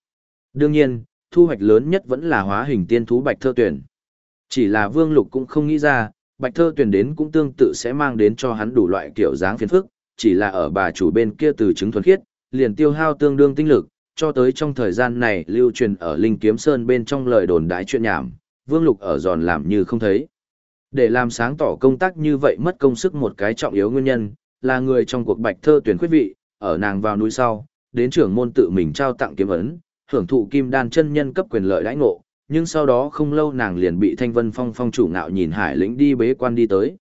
Đương nhiên, thu hoạch lớn nhất vẫn là hóa hình tiên thú bạch thơ tuyển. Chỉ là vương lục cũng không nghĩ ra, bạch thơ tuyển đến cũng tương tự sẽ mang đến cho hắn đủ loại kiểu dáng phiền phức, chỉ là ở bà chủ bên kia từ chứng thuần khiết, liền tiêu hao tương đương tinh lực, cho tới trong thời gian này lưu truyền ở Linh Kiếm Sơn bên trong lời đồn đái chuyện nhảm, Vương Lục ở giòn làm như không thấy. Để làm sáng tỏ công tác như vậy mất công sức một cái trọng yếu nguyên nhân, là người trong cuộc bạch thơ tuyển khuyết vị, ở nàng vào núi sau, đến trưởng môn tự mình trao tặng kiếm ấn, hưởng thụ kim đan chân nhân cấp quyền lợi đãi ngộ, nhưng sau đó không lâu nàng liền bị Thanh Vân Phong phong chủ ngạo nhìn hải lĩnh đi bế quan đi tới.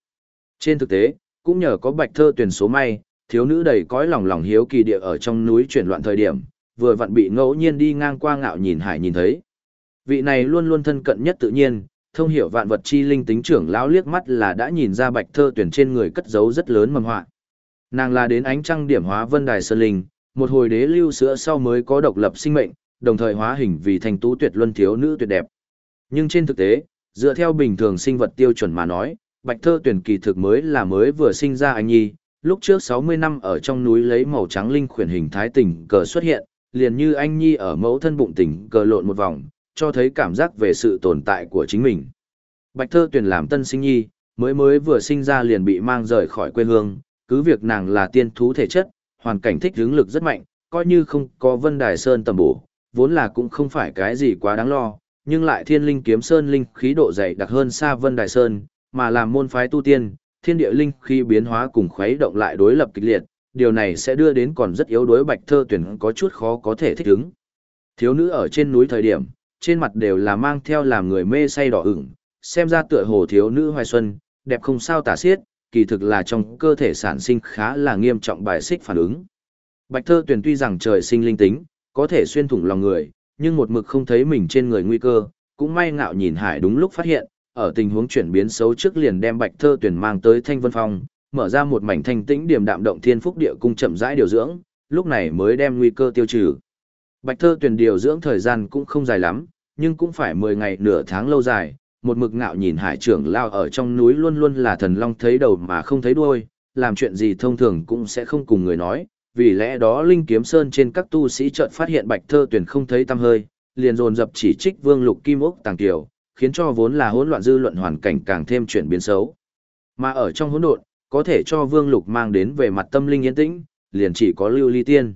Trên thực tế, cũng nhờ có bạch thơ tuyển số may, thiếu nữ đầy cõi lòng lòng hiếu kỳ địa ở trong núi chuyển loạn thời điểm, vừa vặn bị ngẫu nhiên đi ngang qua ngạo nhìn hải nhìn thấy. Vị này luôn luôn thân cận nhất tự nhiên, thông hiểu vạn vật chi linh tính trưởng lão liếc mắt là đã nhìn ra bạch thơ tuyển trên người cất giấu rất lớn mầm họa. Nàng là đến ánh trăng điểm hóa vân đài sơn linh, một hồi đế lưu sữa sau mới có độc lập sinh mệnh, đồng thời hóa hình vì thành tú tuyệt luân thiếu nữ tuyệt đẹp. Nhưng trên thực tế, dựa theo bình thường sinh vật tiêu chuẩn mà nói, bạch thơ tuyển kỳ thực mới là mới vừa sinh ra anh nhi, lúc trước 60 năm ở trong núi lấy màu trắng linh khuyển hình thái tình cờ xuất hiện, liền như anh nhi ở mẫu thân bụng tình cờ lộn một vòng, cho thấy cảm giác về sự tồn tại của chính mình. Bạch thơ Tuyền làm tân sinh nhi, mới mới vừa sinh ra liền bị mang rời khỏi quê hương, cứ việc nàng là tiên thú thể chất, hoàn cảnh thích hướng lực rất mạnh, coi như không có vân đài sơn tầm bổ, vốn là cũng không phải cái gì quá đáng lo, nhưng lại thiên linh kiếm sơn linh khí độ dày đặc hơn xa vân đài sơn, mà làm môn phái tu tiên, thiên địa linh khí biến hóa cùng khuấy động lại đối lập kịch liệt, điều này sẽ đưa đến còn rất yếu đối bạch thơ tuyển có chút khó có thể thích ứng. Thiếu nữ ở trên núi thời điểm, trên mặt đều là mang theo làm người mê say đỏ ửng, xem ra tựa hồ thiếu nữ hoài xuân, đẹp không sao tả xiết, kỳ thực là trong cơ thể sản sinh khá là nghiêm trọng bài xích phản ứng. Bạch thơ tuyển tuy rằng trời sinh linh tính, có thể xuyên thủng lòng người, nhưng một mực không thấy mình trên người nguy cơ, cũng may ngạo nhìn hải đúng lúc phát hiện, ở tình huống chuyển biến xấu trước liền đem bạch thơ tuyển mang tới thanh vân phong, mở ra một mảnh thanh tĩnh điểm đạm động thiên phúc địa cung chậm rãi điều dưỡng, lúc này mới đem nguy cơ tiêu trừ. Bạch thơ tuyển điều dưỡng thời gian cũng không dài lắm, nhưng cũng phải 10 ngày nửa tháng lâu dài, một mực ngạo nhìn hải trưởng lao ở trong núi luôn luôn là thần long thấy đầu mà không thấy đuôi, làm chuyện gì thông thường cũng sẽ không cùng người nói, vì lẽ đó Linh Kiếm Sơn trên các tu sĩ chợt phát hiện Bạch Thơ Tuyển không thấy tăm hơi, liền dồn dập chỉ trích Vương Lục Kim Ốc Tàng Kiều, khiến cho vốn là hỗn loạn dư luận hoàn cảnh càng thêm chuyển biến xấu. Mà ở trong hỗn độn, có thể cho Vương Lục mang đến về mặt tâm linh yên tĩnh, liền chỉ có Lưu Ly Tiên.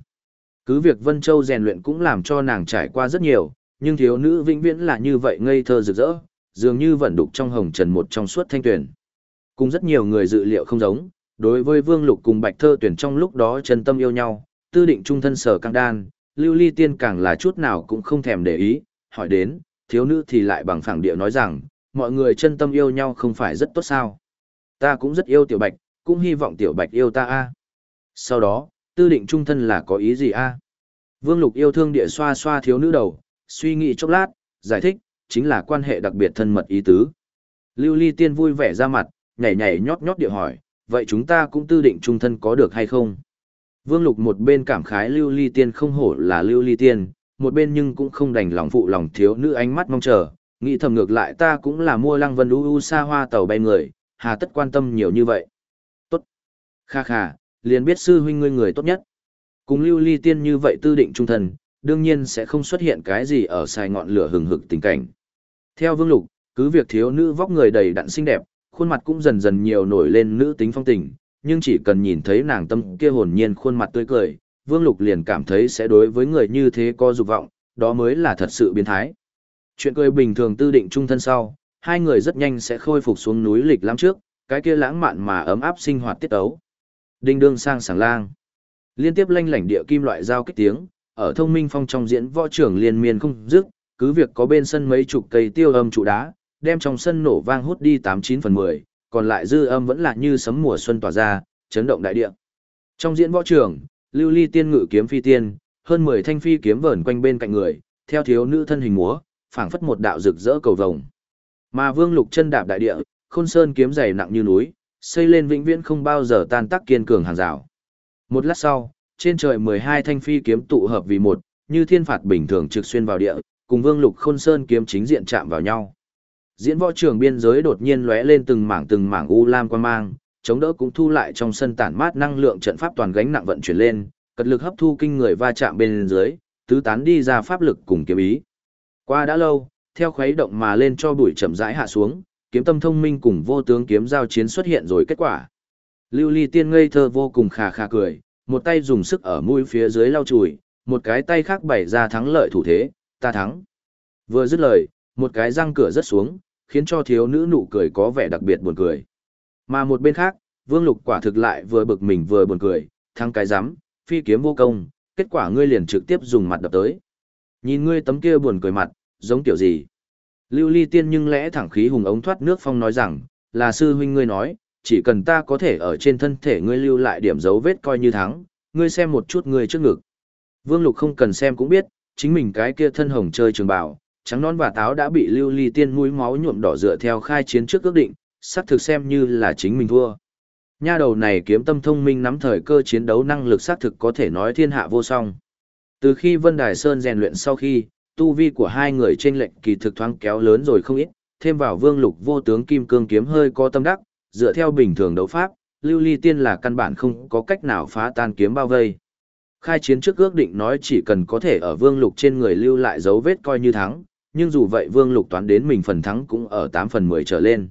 Cứ việc Vân Châu rèn luyện cũng làm cho nàng trải qua rất nhiều, nhưng thiếu nữ vĩnh viễn là như vậy ngây thơ rực rỡ, dường như vẫn đục trong hồng trần một trong suốt thanh tuyển. Cùng rất nhiều người dự liệu không giống, đối với Vương Lục cùng Bạch Thơ tuyển trong lúc đó chân tâm yêu nhau, tư định trung thân sở căng đan, Lưu Ly Tiên càng là chút nào cũng không thèm để ý, hỏi đến, thiếu nữ thì lại bằng phẳng điệu nói rằng, mọi người chân tâm yêu nhau không phải rất tốt sao. Ta cũng rất yêu Tiểu Bạch, cũng hy vọng Tiểu Bạch yêu ta a. Sau đó, tư định trung thân là có ý gì a? Vương Lục yêu thương địa xoa xoa thiếu nữ đầu, suy nghĩ chốc lát, giải thích, chính là quan hệ đặc biệt thân mật ý tứ. Lưu Ly Tiên vui vẻ ra mặt, nhảy nhảy nhót nhót địa hỏi, vậy chúng ta cũng tư định trung thân có được hay không? Vương Lục một bên cảm khái lưu ly tiên không hổ là lưu ly tiên, một bên nhưng cũng không đành lòng phụ lòng thiếu nữ ánh mắt mong chờ, nghĩ thầm ngược lại ta cũng là mua lăng vân u u xa hoa tàu bay người, hà tất quan tâm nhiều như vậy. Tốt. Kha kha, liền biết sư huynh ngươi người tốt nhất. Cùng lưu ly tiên như vậy tư định trung thần, đương nhiên sẽ không xuất hiện cái gì ở xài ngọn lửa hừng hực tình cảnh. Theo Vương Lục, cứ việc thiếu nữ vóc người đầy đặn xinh đẹp, khuôn mặt cũng dần dần nhiều nổi lên nữ tính phong tình, nhưng chỉ cần nhìn thấy nàng tâm kia hồn nhiên khuôn mặt tươi cười, Vương Lục liền cảm thấy sẽ đối với người như thế có dục vọng, đó mới là thật sự biến thái. Chuyện cười bình thường tư định trung thân sau, hai người rất nhanh sẽ khôi phục xuống núi lịch lắm trước, cái kia lãng mạn mà ấm áp sinh hoạt tiết ấu. Đinh đương sang sảng lang. Liên tiếp lanh lảnh địa kim loại giao kích tiếng, ở thông minh phong trong diễn võ trưởng liên miên không dứt, cứ việc có bên sân mấy chục cây tiêu âm trụ đá, đem trong sân nổ vang hút đi 89 phần 10, còn lại dư âm vẫn là như sấm mùa xuân tỏa ra, chấn động đại địa. Trong diễn võ trường, lưu ly tiên ngự kiếm phi tiên, hơn 10 thanh phi kiếm vờn quanh bên cạnh người, theo thiếu nữ thân hình múa, phảng phất một đạo rực rỡ cầu vồng. Mà Vương Lục chân đạp đại địa, khôn sơn kiếm dày nặng như núi, xây lên vĩnh viễn không bao giờ tan tác kiên cường hàng rào. Một lát sau, trên trời 12 thanh phi kiếm tụ hợp vì một, như thiên phạt bình thường trực xuyên vào địa, cùng Vương Lục Khôn Sơn kiếm chính diện chạm vào nhau. Diễn võ trường biên giới đột nhiên lóe lên từng mảng từng mảng u lam quan mang, chống đỡ cũng thu lại trong sân tản mát năng lượng trận pháp toàn gánh nặng vận chuyển lên, cật lực hấp thu kinh người va chạm bên dưới, tứ tán đi ra pháp lực cùng kiếm ý. Qua đã lâu, theo khuấy động mà lên cho bụi chậm rãi hạ xuống, kiếm tâm thông minh cùng vô tướng kiếm giao chiến xuất hiện rồi kết quả. Lưu Ly Tiên ngây thơ vô cùng khà khà cười, một tay dùng sức ở mũi phía dưới lau chùi, một cái tay khác bày ra thắng lợi thủ thế, ta thắng. Vừa dứt lời, một cái răng cửa rất xuống, khiến cho thiếu nữ nụ cười có vẻ đặc biệt buồn cười. Mà một bên khác, Vương Lục quả thực lại vừa bực mình vừa buồn cười, thắng cái rắm phi kiếm vô công, kết quả ngươi liền trực tiếp dùng mặt đập tới. Nhìn ngươi tấm kia buồn cười mặt, giống kiểu gì? Lưu Ly Tiên nhưng lẽ thẳng khí hùng ống thoát nước phong nói rằng, là sư huynh ngươi nói, chỉ cần ta có thể ở trên thân thể ngươi lưu lại điểm dấu vết coi như thắng, ngươi xem một chút ngươi trước ngực. Vương Lục không cần xem cũng biết, chính mình cái kia thân hồng chơi trường bảo, trắng non và táo đã bị lưu ly tiên mũi máu nhuộm đỏ dựa theo khai chiến trước ước định, sắp thực xem như là chính mình thua. Nha đầu này kiếm tâm thông minh nắm thời cơ chiến đấu năng lực xác thực có thể nói thiên hạ vô song. Từ khi Vân Đài Sơn rèn luyện sau khi, tu vi của hai người trên lệnh kỳ thực thoáng kéo lớn rồi không ít, thêm vào vương lục vô tướng kim cương kiếm hơi có tâm đắc, dựa theo bình thường đấu pháp, lưu ly tiên là căn bản không có cách nào phá tan kiếm bao vây. Khai chiến trước ước định nói chỉ cần có thể ở vương lục trên người lưu lại dấu vết coi như thắng, nhưng dù vậy vương lục toán đến mình phần thắng cũng ở 8 phần 10 trở lên.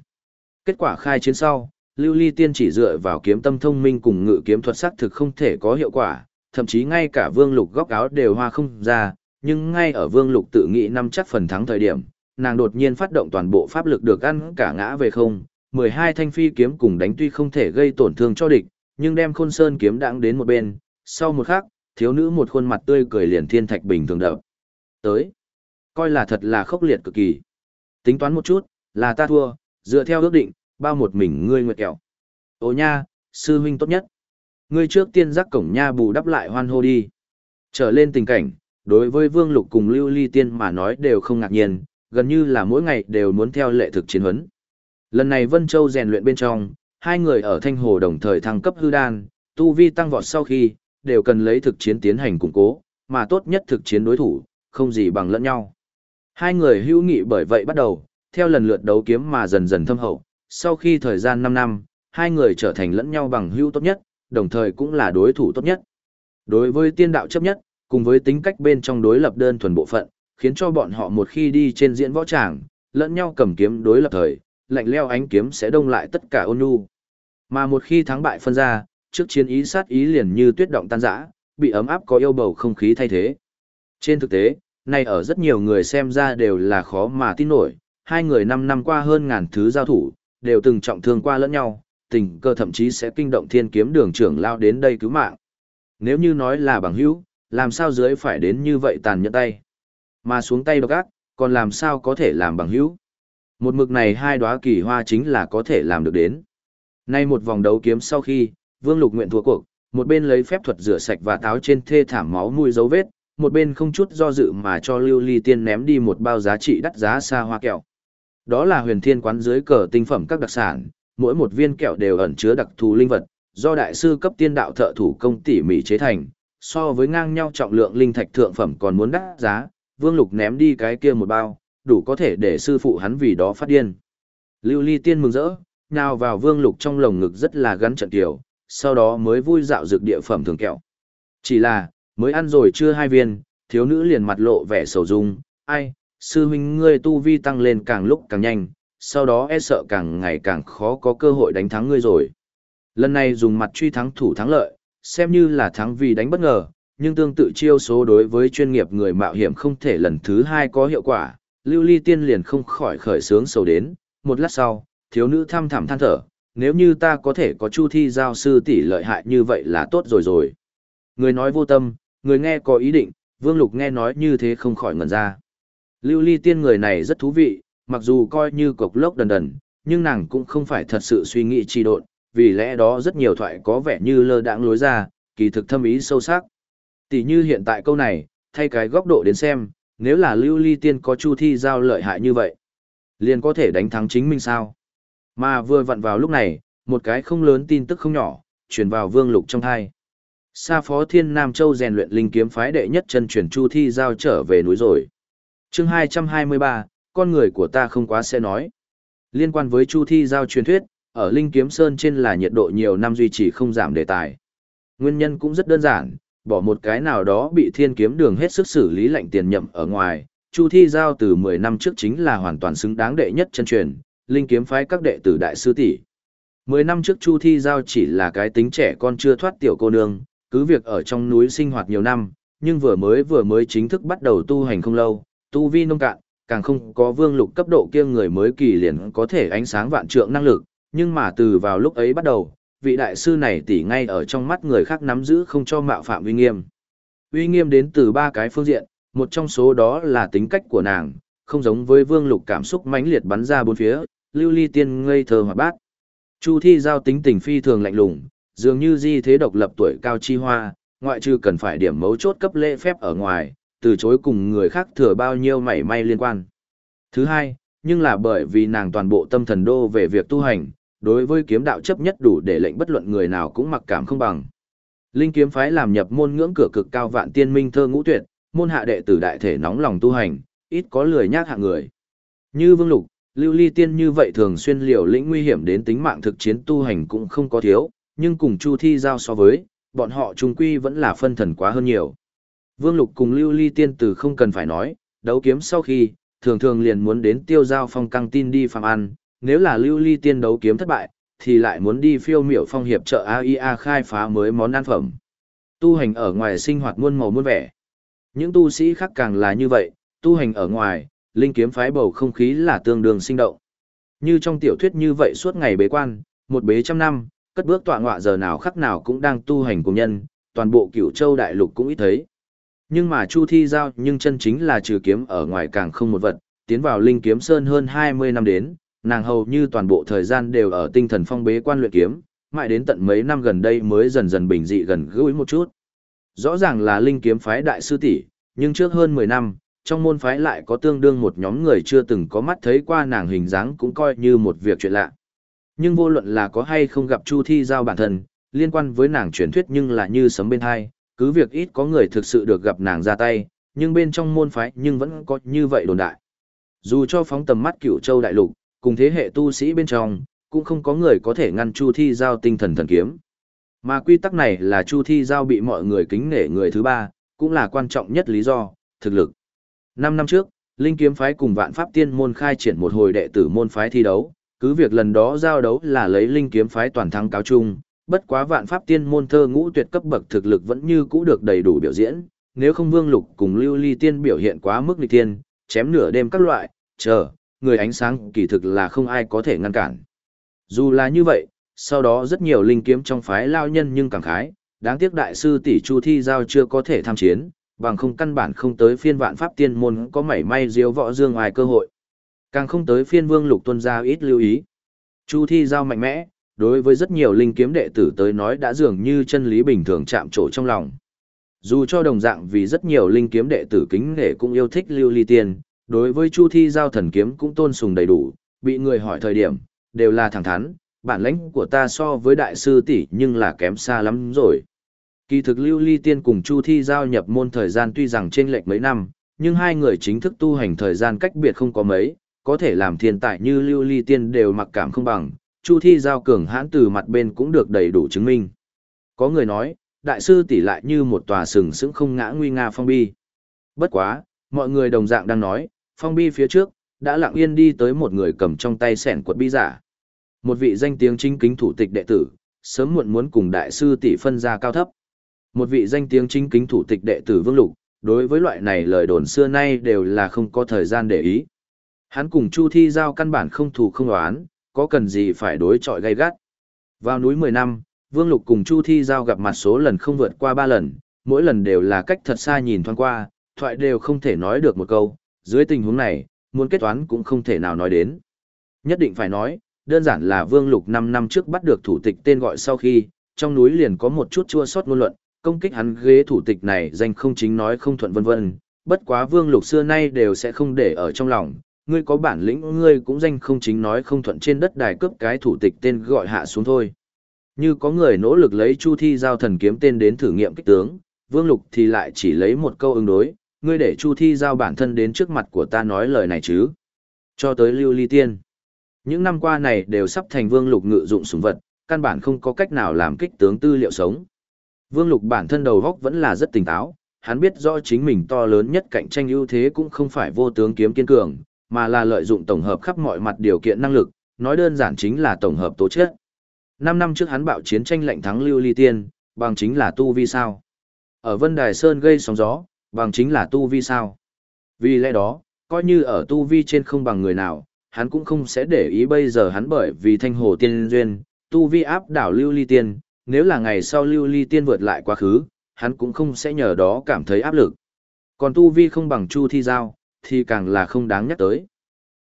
Kết quả khai chiến sau, lưu ly tiên chỉ dựa vào kiếm tâm thông minh cùng ngự kiếm thuật sắc thực không thể có hiệu quả, thậm chí ngay cả vương lục góc áo đều hoa không ra, nhưng ngay ở vương lục tự nghĩ năm chắc phần thắng thời điểm, nàng đột nhiên phát động toàn bộ pháp lực được ăn cả ngã về không, 12 thanh phi kiếm cùng đánh tuy không thể gây tổn thương cho địch, nhưng đem khôn sơn kiếm đãng đến một bên, sau một khắc, thiếu nữ một khuôn mặt tươi cười liền thiên thạch bình thường đập. Tới, coi là thật là khốc liệt cực kỳ. Tính toán một chút, là ta thua, dựa theo ước định, bao một mình ngươi nguyệt kẹo. Ô nha, sư huynh tốt nhất. Ngươi trước tiên giác cổng nha bù đắp lại hoan hô đi. Trở lên tình cảnh, đối với Vương Lục cùng Lưu Ly Tiên mà nói đều không ngạc nhiên, gần như là mỗi ngày đều muốn theo lệ thực chiến huấn. Lần này Vân Châu rèn luyện bên trong, hai người ở Thanh Hồ đồng thời thăng cấp hư đan, tu vi tăng vọt sau khi, đều cần lấy thực chiến tiến hành củng cố, mà tốt nhất thực chiến đối thủ, không gì bằng lẫn nhau. Hai người hữu nghị bởi vậy bắt đầu, theo lần lượt đấu kiếm mà dần dần thâm hậu, sau khi thời gian 5 năm, hai người trở thành lẫn nhau bằng hữu tốt nhất, đồng thời cũng là đối thủ tốt nhất. Đối với tiên đạo chấp nhất, cùng với tính cách bên trong đối lập đơn thuần bộ phận, khiến cho bọn họ một khi đi trên diễn võ tràng, lẫn nhau cầm kiếm đối lập thời, lạnh leo ánh kiếm sẽ đông lại tất cả ôn nhu. Mà một khi thắng bại phân ra, trước chiến ý sát ý liền như tuyết động tan rã, bị ấm áp có yêu bầu không khí thay thế. Trên thực tế, này ở rất nhiều người xem ra đều là khó mà tin nổi, hai người năm năm qua hơn ngàn thứ giao thủ, đều từng trọng thương qua lẫn nhau, tình cơ thậm chí sẽ kinh động thiên kiếm đường trưởng lao đến đây cứu mạng. Nếu như nói là bằng hữu, làm sao dưới phải đến như vậy tàn nhẫn tay. Mà xuống tay độc ác, còn làm sao có thể làm bằng hữu. Một mực này hai đóa kỳ hoa chính là có thể làm được đến. Nay một vòng đấu kiếm sau khi, Vương Lục nguyện thua cuộc, một bên lấy phép thuật rửa sạch và táo trên thê thảm máu mùi dấu vết, một bên không chút do dự mà cho Lưu Ly Tiên ném đi một bao giá trị đắt giá xa hoa kẹo. Đó là huyền thiên quán dưới cờ tinh phẩm các đặc sản, mỗi một viên kẹo đều ẩn chứa đặc thù linh vật, do đại sư cấp tiên đạo thợ thủ công tỉ mỉ chế thành, so với ngang nhau trọng lượng linh thạch thượng phẩm còn muốn đắt giá, Vương Lục ném đi cái kia một bao, đủ có thể để sư phụ hắn vì đó phát điên. Lưu Ly Tiên mừng rỡ, nào vào Vương Lục trong lồng ngực rất là gắn trận tiểu, sau đó mới vui dạo dược địa phẩm thường kẹo. Chỉ là, mới ăn rồi chưa hai viên, thiếu nữ liền mặt lộ vẻ sầu dung, ai, sư huynh ngươi tu vi tăng lên càng lúc càng nhanh, sau đó e sợ càng ngày càng khó có cơ hội đánh thắng ngươi rồi. Lần này dùng mặt truy thắng thủ thắng lợi, xem như là thắng vì đánh bất ngờ, nhưng tương tự chiêu số đối với chuyên nghiệp người mạo hiểm không thể lần thứ hai có hiệu quả, lưu ly tiên liền không khỏi khởi sướng sầu đến, một lát sau, thiếu nữ thăm thẳm than thở, nếu như ta có thể có chu thi giao sư tỷ lợi hại như vậy là tốt rồi rồi. Người nói vô tâm, người nghe có ý định, vương lục nghe nói như thế không khỏi ngẩn ra. Lưu ly tiên người này rất thú vị, mặc dù coi như cục lốc đần đần, nhưng nàng cũng không phải thật sự suy nghĩ trì độn, vì lẽ đó rất nhiều thoại có vẻ như lơ đãng lối ra, kỳ thực thâm ý sâu sắc. Tỷ như hiện tại câu này, thay cái góc độ đến xem, nếu là lưu ly tiên có chu thi giao lợi hại như vậy, liền có thể đánh thắng chính mình sao. Mà vừa vặn vào lúc này, một cái không lớn tin tức không nhỏ, truyền vào vương lục trong thai. Sa phó thiên Nam Châu rèn luyện linh kiếm phái đệ nhất chân truyền chu thi giao trở về núi rồi. chương 223, con người của ta không quá sẽ nói. Liên quan với chu thi giao truyền thuyết, ở linh kiếm sơn trên là nhiệt độ nhiều năm duy trì không giảm đề tài. Nguyên nhân cũng rất đơn giản, bỏ một cái nào đó bị thiên kiếm đường hết sức xử lý lệnh tiền nhậm ở ngoài, Chu Thi Giao từ 10 năm trước chính là hoàn toàn xứng đáng đệ nhất chân truyền, linh kiếm phái các đệ tử đại sư tỷ. 10 năm trước Chu Thi Giao chỉ là cái tính trẻ con chưa thoát tiểu cô nương, cứ việc ở trong núi sinh hoạt nhiều năm, nhưng vừa mới vừa mới chính thức bắt đầu tu hành không lâu, tu vi nông cạn, càng không có vương lục cấp độ kia người mới kỳ liền có thể ánh sáng vạn trượng năng lực, nhưng mà từ vào lúc ấy bắt đầu, vị đại sư này tỉ ngay ở trong mắt người khác nắm giữ không cho mạo phạm uy nghiêm. Uy nghiêm đến từ ba cái phương diện, một trong số đó là tính cách của nàng, không giống với vương lục cảm xúc mãnh liệt bắn ra bốn phía, lưu ly tiên ngây thơ hoạt bát. Chu thi giao tính tình phi thường lạnh lùng, dường như di thế độc lập tuổi cao chi hoa, ngoại trừ cần phải điểm mấu chốt cấp lễ phép ở ngoài, từ chối cùng người khác thừa bao nhiêu mảy may liên quan. Thứ hai, nhưng là bởi vì nàng toàn bộ tâm thần đô về việc tu hành, đối với kiếm đạo chấp nhất đủ để lệnh bất luận người nào cũng mặc cảm không bằng. Linh kiếm phái làm nhập môn ngưỡng cửa cực cao vạn tiên minh thơ ngũ tuyệt, môn hạ đệ tử đại thể nóng lòng tu hành, ít có lười nhác hạng người. Như Vương Lục, Lưu Ly Tiên như vậy thường xuyên liều lĩnh nguy hiểm đến tính mạng thực chiến tu hành cũng không có thiếu, nhưng cùng Chu Thi giao so với, bọn họ trung quy vẫn là phân thần quá hơn nhiều. Vương Lục cùng Lưu Ly Tiên từ không cần phải nói, đấu kiếm sau khi, thường thường liền muốn đến tiêu giao phong căng tin đi phàm ăn, nếu là lưu ly tiên đấu kiếm thất bại, thì lại muốn đi phiêu miểu phong hiệp trợ AIA khai phá mới món ăn phẩm. Tu hành ở ngoài sinh hoạt muôn màu muôn vẻ. Những tu sĩ khác càng là như vậy, tu hành ở ngoài, linh kiếm phái bầu không khí là tương đương sinh động. Như trong tiểu thuyết như vậy suốt ngày bế quan, một bế trăm năm, cất bước tọa ngọa giờ nào khắc nào cũng đang tu hành cùng nhân, toàn bộ cửu châu đại lục cũng ít thấy. Nhưng mà Chu Thi Giao nhưng chân chính là trừ kiếm ở ngoài càng không một vật, tiến vào linh kiếm sơn hơn 20 năm đến, nàng hầu như toàn bộ thời gian đều ở tinh thần phong bế quan luyện kiếm, mãi đến tận mấy năm gần đây mới dần dần bình dị gần gũi một chút. Rõ ràng là linh kiếm phái đại sư tỷ, nhưng trước hơn 10 năm, trong môn phái lại có tương đương một nhóm người chưa từng có mắt thấy qua nàng hình dáng cũng coi như một việc chuyện lạ. Nhưng vô luận là có hay không gặp Chu Thi giao bản thân, liên quan với nàng truyền thuyết nhưng là như sấm bên hai, cứ việc ít có người thực sự được gặp nàng ra tay, nhưng bên trong môn phái nhưng vẫn có như vậy đồn đại. Dù cho phóng tầm mắt cửu châu đại lục, cùng thế hệ tu sĩ bên trong, cũng không có người có thể ngăn Chu Thi Giao tinh thần thần kiếm. Mà quy tắc này là Chu Thi Giao bị mọi người kính nể người thứ ba, cũng là quan trọng nhất lý do, thực lực. Năm năm trước, Linh Kiếm Phái cùng Vạn Pháp Tiên môn khai triển một hồi đệ tử môn phái thi đấu, cứ việc lần đó giao đấu là lấy Linh Kiếm Phái toàn thắng cáo chung, bất quá Vạn Pháp Tiên môn thơ ngũ tuyệt cấp bậc thực lực vẫn như cũ được đầy đủ biểu diễn, nếu không Vương Lục cùng Lưu Ly Tiên biểu hiện quá mức nghịch tiên, chém nửa đêm các loại, chờ, người ánh sáng kỳ thực là không ai có thể ngăn cản. Dù là như vậy, sau đó rất nhiều linh kiếm trong phái lao nhân nhưng càng khái, đáng tiếc đại sư tỷ Chu Thi Giao chưa có thể tham chiến, bằng không căn bản không tới phiên vạn pháp tiên môn có mảy may diếu võ dương ngoài cơ hội. Càng không tới phiên vương lục tuân gia ít lưu ý. Chu Thi Giao mạnh mẽ, đối với rất nhiều linh kiếm đệ tử tới nói đã dường như chân lý bình thường chạm trổ trong lòng. Dù cho đồng dạng vì rất nhiều linh kiếm đệ tử kính nể cũng yêu thích lưu ly tiên, đối với Chu Thi giao thần kiếm cũng tôn sùng đầy đủ, bị người hỏi thời điểm, đều là thẳng thắn, bản lãnh của ta so với đại sư tỷ nhưng là kém xa lắm rồi. Kỳ thực Lưu Ly Tiên cùng Chu Thi giao nhập môn thời gian tuy rằng trên lệch mấy năm, nhưng hai người chính thức tu hành thời gian cách biệt không có mấy, có thể làm thiên tài như Lưu Ly Tiên đều mặc cảm không bằng, Chu Thi giao cường hãn từ mặt bên cũng được đầy đủ chứng minh. Có người nói, đại sư tỷ lại như một tòa sừng sững không ngã nguy nga phong bi. Bất quá, mọi người đồng dạng đang nói, phong bi phía trước, đã lặng yên đi tới một người cầm trong tay sẻn quật bi giả. Một vị danh tiếng chính kính thủ tịch đệ tử, sớm muộn muốn cùng đại sư tỷ phân ra cao thấp. Một vị danh tiếng chính kính thủ tịch đệ tử Vương Lục, đối với loại này lời đồn xưa nay đều là không có thời gian để ý. Hắn cùng Chu Thi giao căn bản không thù không oán, có cần gì phải đối chọi gay gắt. Vào núi 10 năm, Vương Lục cùng Chu Thi giao gặp mặt số lần không vượt qua 3 lần, mỗi lần đều là cách thật xa nhìn thoáng qua, thoại đều không thể nói được một câu, dưới tình huống này, muốn kết toán cũng không thể nào nói đến. Nhất định phải nói, đơn giản là Vương Lục 5 năm trước bắt được thủ tịch tên gọi sau khi, trong núi liền có một chút chua sót ngôn luận, công kích hắn ghế thủ tịch này danh không chính nói không thuận vân vân, bất quá Vương Lục xưa nay đều sẽ không để ở trong lòng, ngươi có bản lĩnh ngươi cũng danh không chính nói không thuận trên đất đài cướp cái thủ tịch tên gọi hạ xuống thôi. Như có người nỗ lực lấy Chu Thi giao thần kiếm tên đến thử nghiệm kích tướng, Vương Lục thì lại chỉ lấy một câu ứng đối, ngươi để Chu Thi giao bản thân đến trước mặt của ta nói lời này chứ. Cho tới Lưu Ly Tiên. Những năm qua này đều sắp thành Vương Lục ngự dụng súng vật, căn bản không có cách nào làm kích tướng tư liệu sống. Vương Lục bản thân đầu góc vẫn là rất tỉnh táo, hắn biết rõ chính mình to lớn nhất cạnh tranh ưu thế cũng không phải vô tướng kiếm kiên cường, mà là lợi dụng tổng hợp khắp mọi mặt điều kiện năng lực, nói đơn giản chính là tổng hợp tố chất. Năm năm trước hắn bạo chiến tranh lệnh thắng Lưu Ly Tiên, bằng chính là tu vi sao. Ở Vân Đài Sơn gây sóng gió, bằng chính là tu vi sao. Vì lẽ đó, coi như ở tu vi trên không bằng người nào, hắn cũng không sẽ để ý bây giờ hắn bởi vì thanh hồ tiên duyên, tu vi áp đảo Lưu Ly Tiên, nếu là ngày sau Lưu Ly Tiên vượt lại quá khứ, hắn cũng không sẽ nhờ đó cảm thấy áp lực. Còn tu vi không bằng Chu Thi Giao, thì càng là không đáng nhắc tới.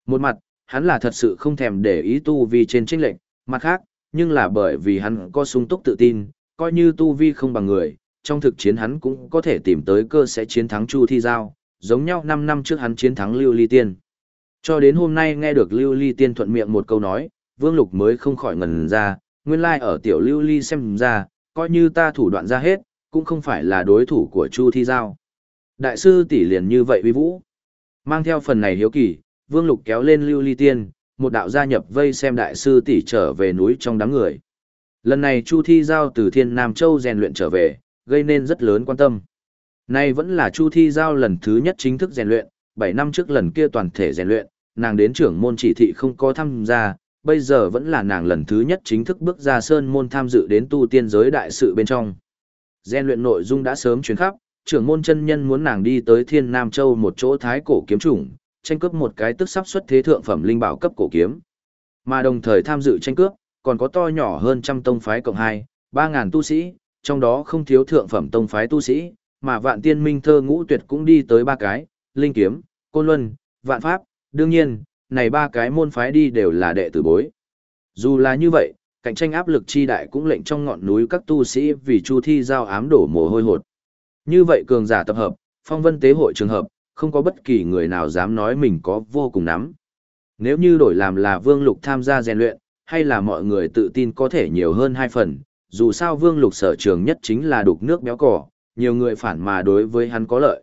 Một mặt, hắn là thật sự không thèm để ý tu vi trên trinh lệnh, mặt khác, nhưng là bởi vì hắn có sung túc tự tin, coi như tu vi không bằng người, trong thực chiến hắn cũng có thể tìm tới cơ sẽ chiến thắng Chu Thi Giao, giống nhau 5 năm trước hắn chiến thắng Lưu Ly Tiên. Cho đến hôm nay nghe được Lưu Ly Tiên thuận miệng một câu nói, Vương Lục mới không khỏi ngần ra, nguyên lai like ở tiểu Lưu Ly xem ra, coi như ta thủ đoạn ra hết, cũng không phải là đối thủ của Chu Thi Giao. Đại sư tỷ liền như vậy uy vũ. Mang theo phần này hiếu kỳ, Vương Lục kéo lên Lưu Ly Tiên, một đạo gia nhập vây xem đại sư tỷ trở về núi trong đám người. Lần này Chu Thi Giao từ Thiên Nam Châu rèn luyện trở về, gây nên rất lớn quan tâm. Nay vẫn là Chu Thi Giao lần thứ nhất chính thức rèn luyện, 7 năm trước lần kia toàn thể rèn luyện, nàng đến trưởng môn chỉ thị không có tham gia, bây giờ vẫn là nàng lần thứ nhất chính thức bước ra sơn môn tham dự đến tu tiên giới đại sự bên trong. Rèn luyện nội dung đã sớm truyền khắp, trưởng môn chân nhân muốn nàng đi tới Thiên Nam Châu một chỗ thái cổ kiếm chủng, tranh cướp một cái tức sắp xuất thế thượng phẩm linh bảo cấp cổ kiếm. Mà đồng thời tham dự tranh cướp, còn có to nhỏ hơn trăm tông phái cộng hai ba ngàn tu sĩ, trong đó không thiếu thượng phẩm tông phái tu sĩ, mà vạn tiên minh thơ ngũ tuyệt cũng đi tới ba cái, linh kiếm, côn luân, vạn pháp, đương nhiên, này ba cái môn phái đi đều là đệ tử bối. Dù là như vậy, cạnh tranh áp lực chi đại cũng lệnh trong ngọn núi các tu sĩ vì chu thi giao ám đổ mồ hôi hột. Như vậy cường giả tập hợp, phong vân tế hội trường hợp, không có bất kỳ người nào dám nói mình có vô cùng nắm. Nếu như đổi làm là vương lục tham gia rèn luyện, hay là mọi người tự tin có thể nhiều hơn hai phần, dù sao vương lục sở trường nhất chính là đục nước béo cỏ, nhiều người phản mà đối với hắn có lợi.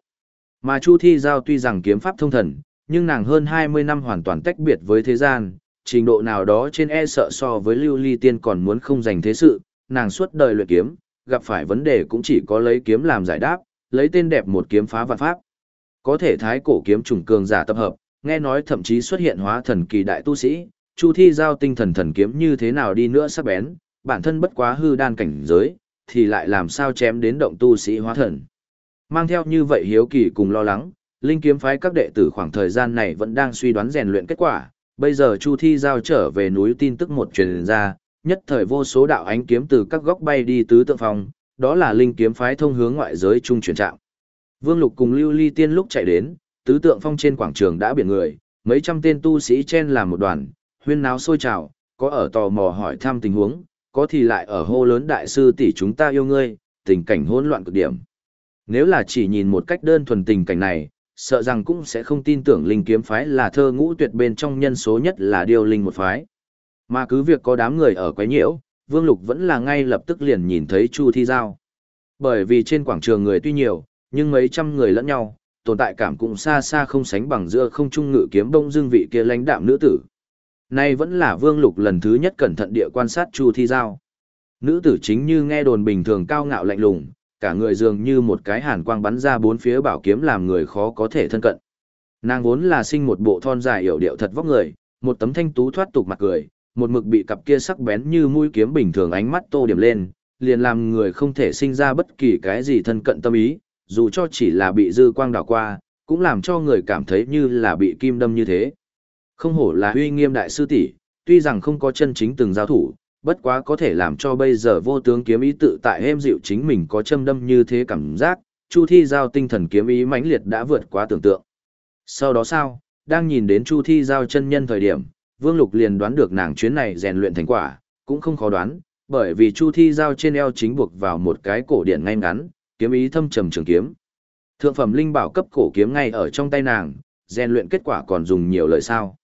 Mà Chu Thi Giao tuy rằng kiếm pháp thông thần, nhưng nàng hơn 20 năm hoàn toàn tách biệt với thế gian, trình độ nào đó trên e sợ so với lưu ly tiên còn muốn không giành thế sự, nàng suốt đời luyện kiếm, gặp phải vấn đề cũng chỉ có lấy kiếm làm giải đáp, lấy tên đẹp một kiếm phá vạn pháp. Có thể thái cổ kiếm trùng cường giả tập hợp, nghe nói thậm chí xuất hiện hóa thần kỳ đại tu sĩ, Chu Thi giao tinh thần thần kiếm như thế nào đi nữa sắc bén, bản thân bất quá hư đan cảnh giới, thì lại làm sao chém đến động tu sĩ hóa thần. Mang theo như vậy hiếu kỳ cùng lo lắng, linh kiếm phái các đệ tử khoảng thời gian này vẫn đang suy đoán rèn luyện kết quả, bây giờ Chu Thi giao trở về núi tin tức một truyền ra, nhất thời vô số đạo ánh kiếm từ các góc bay đi tứ tượng phòng, đó là linh kiếm phái thông hướng ngoại giới trung chuyển trạng. Vương Lục cùng Lưu Ly Tiên lúc chạy đến, tứ tượng phong trên quảng trường đã biển người, mấy trăm tên tu sĩ chen làm một đoàn, huyên náo sôi trào, có ở tò mò hỏi thăm tình huống, có thì lại ở hô lớn đại sư tỷ chúng ta yêu ngươi, tình cảnh hỗn loạn cực điểm. Nếu là chỉ nhìn một cách đơn thuần tình cảnh này, sợ rằng cũng sẽ không tin tưởng linh kiếm phái là thơ ngũ tuyệt bên trong nhân số nhất là điều linh một phái. Mà cứ việc có đám người ở quấy nhiễu, Vương Lục vẫn là ngay lập tức liền nhìn thấy Chu Thi Giao. Bởi vì trên quảng trường người tuy nhiều, nhưng mấy trăm người lẫn nhau, tồn tại cảm cũng xa xa không sánh bằng giữa không trung ngự kiếm đông dương vị kia lãnh đạm nữ tử. Nay vẫn là Vương Lục lần thứ nhất cẩn thận địa quan sát Chu Thi Giao. Nữ tử chính như nghe đồn bình thường cao ngạo lạnh lùng, cả người dường như một cái hàn quang bắn ra bốn phía bảo kiếm làm người khó có thể thân cận. Nàng vốn là sinh một bộ thon dài hiểu điệu thật vóc người, một tấm thanh tú thoát tục mặt cười, một mực bị cặp kia sắc bén như mũi kiếm bình thường ánh mắt tô điểm lên, liền làm người không thể sinh ra bất kỳ cái gì thân cận tâm ý, dù cho chỉ là bị dư quang đảo qua, cũng làm cho người cảm thấy như là bị kim đâm như thế. Không hổ là uy nghiêm đại sư tỷ, tuy rằng không có chân chính từng giao thủ, bất quá có thể làm cho bây giờ vô tướng kiếm ý tự tại êm dịu chính mình có châm đâm như thế cảm giác, Chu Thi giao tinh thần kiếm ý mãnh liệt đã vượt quá tưởng tượng. Sau đó sao, đang nhìn đến Chu Thi giao chân nhân thời điểm, Vương Lục liền đoán được nàng chuyến này rèn luyện thành quả, cũng không khó đoán, bởi vì Chu Thi giao trên eo chính buộc vào một cái cổ điển ngay ngắn, kiếm ý thâm trầm trường kiếm. Thượng phẩm linh bảo cấp cổ kiếm ngay ở trong tay nàng, rèn luyện kết quả còn dùng nhiều lời sao.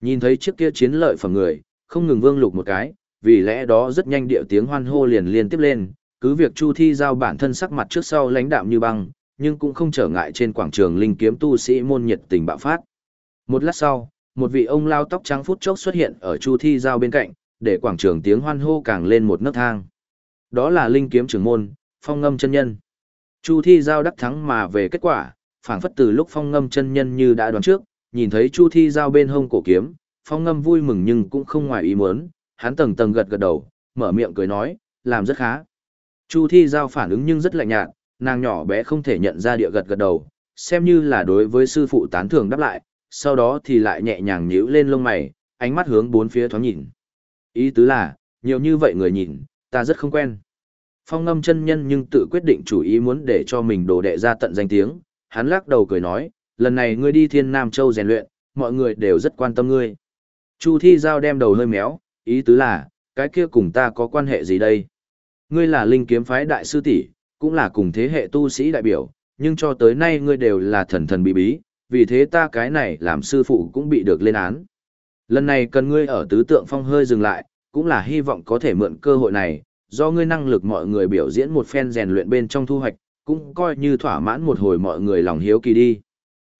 Nhìn thấy chiếc kia chiến lợi phẩm người, không ngừng Vương Lục một cái, vì lẽ đó rất nhanh điệu tiếng hoan hô liền liên tiếp lên, cứ việc Chu Thi giao bản thân sắc mặt trước sau lãnh đạm như băng, nhưng cũng không trở ngại trên quảng trường linh kiếm tu sĩ môn nhiệt tình bạo phát. Một lát sau, một vị ông lao tóc trắng phút chốc xuất hiện ở Chu Thi giao bên cạnh, để quảng trường tiếng hoan hô càng lên một nấc thang. Đó là linh kiếm trưởng môn, Phong Ngâm chân nhân. Chu Thi giao đắc thắng mà về kết quả, phảng phất từ lúc Phong Ngâm chân nhân như đã đoán trước, nhìn thấy Chu Thi giao bên hông cổ kiếm, Phong Ngâm vui mừng nhưng cũng không ngoài ý muốn, hắn tầng tầng gật gật đầu, mở miệng cười nói, làm rất khá. Chu Thi Giao phản ứng nhưng rất lạnh nhạt, nàng nhỏ bé không thể nhận ra địa gật gật đầu, xem như là đối với sư phụ tán thưởng đáp lại, sau đó thì lại nhẹ nhàng nhíu lên lông mày, ánh mắt hướng bốn phía thoáng nhìn. Ý tứ là, nhiều như vậy người nhìn, ta rất không quen. Phong ngâm chân nhân nhưng tự quyết định chủ ý muốn để cho mình đồ đệ ra tận danh tiếng, hắn lắc đầu cười nói, lần này ngươi đi thiên Nam Châu rèn luyện, mọi người đều rất quan tâm ngươi. Chu Thi Giao đem đầu hơi méo, ý tứ là, cái kia cùng ta có quan hệ gì đây? Ngươi là linh kiếm phái đại sư tỷ, cũng là cùng thế hệ tu sĩ đại biểu, nhưng cho tới nay ngươi đều là thần thần bí bí, vì thế ta cái này làm sư phụ cũng bị được lên án. Lần này cần ngươi ở tứ tượng phong hơi dừng lại, cũng là hy vọng có thể mượn cơ hội này, do ngươi năng lực mọi người biểu diễn một phen rèn luyện bên trong thu hoạch, cũng coi như thỏa mãn một hồi mọi người lòng hiếu kỳ đi.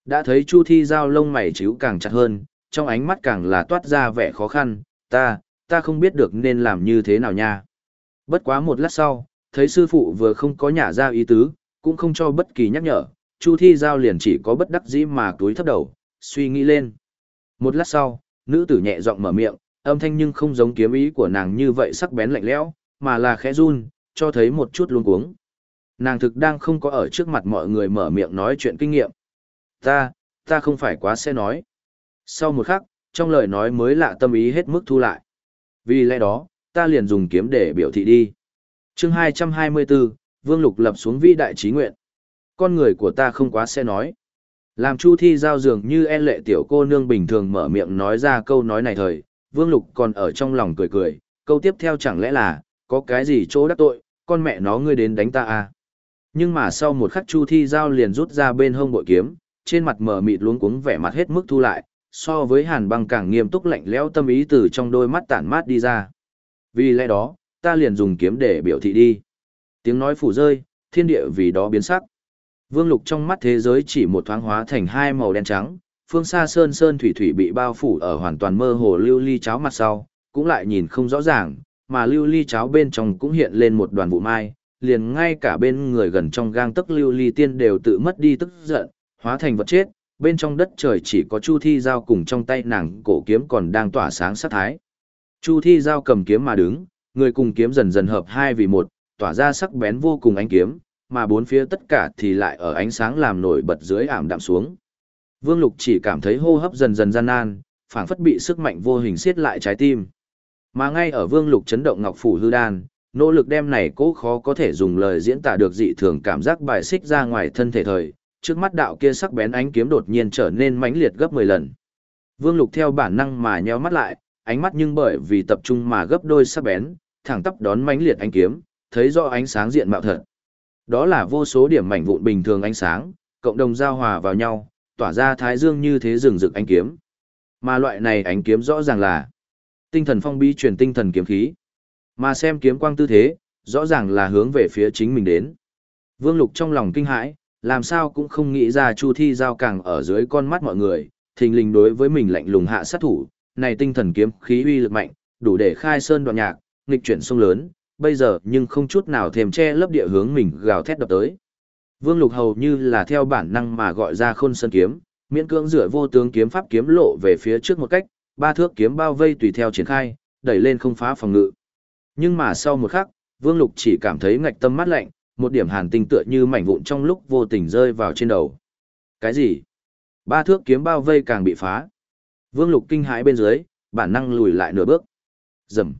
Đã thấy Chu Thi giao lông mày chíu càng chặt hơn, trong ánh mắt càng là toát ra vẻ khó khăn, ta, ta không biết được nên làm như thế nào nha. Bất quá một lát sau, thấy sư phụ vừa không có nhả ra ý tứ, cũng không cho bất kỳ nhắc nhở, Chu Thi Giao liền chỉ có bất đắc dĩ mà túi thấp đầu, suy nghĩ lên. Một lát sau, nữ tử nhẹ giọng mở miệng, âm thanh nhưng không giống kiếm ý của nàng như vậy sắc bén lạnh lẽo, mà là khẽ run, cho thấy một chút luống cuống. Nàng thực đang không có ở trước mặt mọi người mở miệng nói chuyện kinh nghiệm. Ta, ta không phải quá sẽ nói. Sau một khắc, trong lời nói mới lạ tâm ý hết mức thu lại. Vì lẽ đó, ta liền dùng kiếm để biểu thị đi. chương 224, Vương Lục lập xuống vĩ đại trí nguyện. Con người của ta không quá sẽ nói. Làm Chu Thi giao dường như en lệ tiểu cô nương bình thường mở miệng nói ra câu nói này thời, Vương Lục còn ở trong lòng cười cười, câu tiếp theo chẳng lẽ là, có cái gì chỗ đắc tội, con mẹ nó ngươi đến đánh ta à. Nhưng mà sau một khắc Chu Thi giao liền rút ra bên hông bội kiếm, trên mặt mờ mịt luống cuống vẻ mặt hết mức thu lại, so với hàn băng càng nghiêm túc lạnh lẽo tâm ý từ trong đôi mắt tản mát đi ra. Vì lẽ đó, ta liền dùng kiếm để biểu thị đi. Tiếng nói phủ rơi, thiên địa vì đó biến sắc. Vương lục trong mắt thế giới chỉ một thoáng hóa thành hai màu đen trắng, phương xa sơn sơn thủy thủy bị bao phủ ở hoàn toàn mơ hồ lưu ly cháo mặt sau, cũng lại nhìn không rõ ràng, mà lưu ly cháo bên trong cũng hiện lên một đoàn vụ mai, liền ngay cả bên người gần trong gang tấc lưu ly tiên đều tự mất đi tức giận, hóa thành vật chết, bên trong đất trời chỉ có Chu Thi Giao cùng trong tay nàng cổ kiếm còn đang tỏa sáng sát thái. Chu Thi Giao cầm kiếm mà đứng, người cùng kiếm dần dần hợp hai vì một, tỏa ra sắc bén vô cùng ánh kiếm, mà bốn phía tất cả thì lại ở ánh sáng làm nổi bật dưới ảm đạm xuống. Vương Lục chỉ cảm thấy hô hấp dần dần gian nan, phảng phất bị sức mạnh vô hình siết lại trái tim. Mà ngay ở Vương Lục chấn động ngọc phủ hư đan, nỗ lực đem này cố khó có thể dùng lời diễn tả được dị thường cảm giác bài xích ra ngoài thân thể thời, trước mắt đạo kia sắc bén ánh kiếm đột nhiên trở nên mãnh liệt gấp 10 lần. Vương Lục theo bản năng mà nheo mắt lại, ánh mắt nhưng bởi vì tập trung mà gấp đôi sắc bén, thẳng tắp đón mãnh liệt ánh kiếm, thấy rõ ánh sáng diện mạo thật. Đó là vô số điểm mảnh vụn bình thường ánh sáng, cộng đồng giao hòa vào nhau, tỏa ra thái dương như thế rừng rực ánh kiếm. Mà loại này ánh kiếm rõ ràng là Tinh thần phong bi truyền tinh thần kiếm khí. Mà xem kiếm quang tư thế, rõ ràng là hướng về phía chính mình đến. Vương Lục trong lòng kinh hãi, làm sao cũng không nghĩ ra Chu Thi Giao càng ở dưới con mắt mọi người, thình lình đối với mình lạnh lùng hạ sát thủ, này tinh thần kiếm khí uy lực mạnh, đủ để khai sơn đoạn nhạc, nghịch chuyển sông lớn, bây giờ nhưng không chút nào thèm che lấp địa hướng mình gào thét đập tới. Vương Lục hầu như là theo bản năng mà gọi ra khôn sơn kiếm, miễn cưỡng rửa vô tướng kiếm pháp kiếm lộ về phía trước một cách, ba thước kiếm bao vây tùy theo triển khai, đẩy lên không phá phòng ngự. Nhưng mà sau một khắc, Vương Lục chỉ cảm thấy ngạch tâm mát lạnh, một điểm hàn tinh tựa như mảnh vụn trong lúc vô tình rơi vào trên đầu. Cái gì? Ba thước kiếm bao vây càng bị phá. Vương Lục kinh hãi bên dưới, bản năng lùi lại nửa bước. Rầm.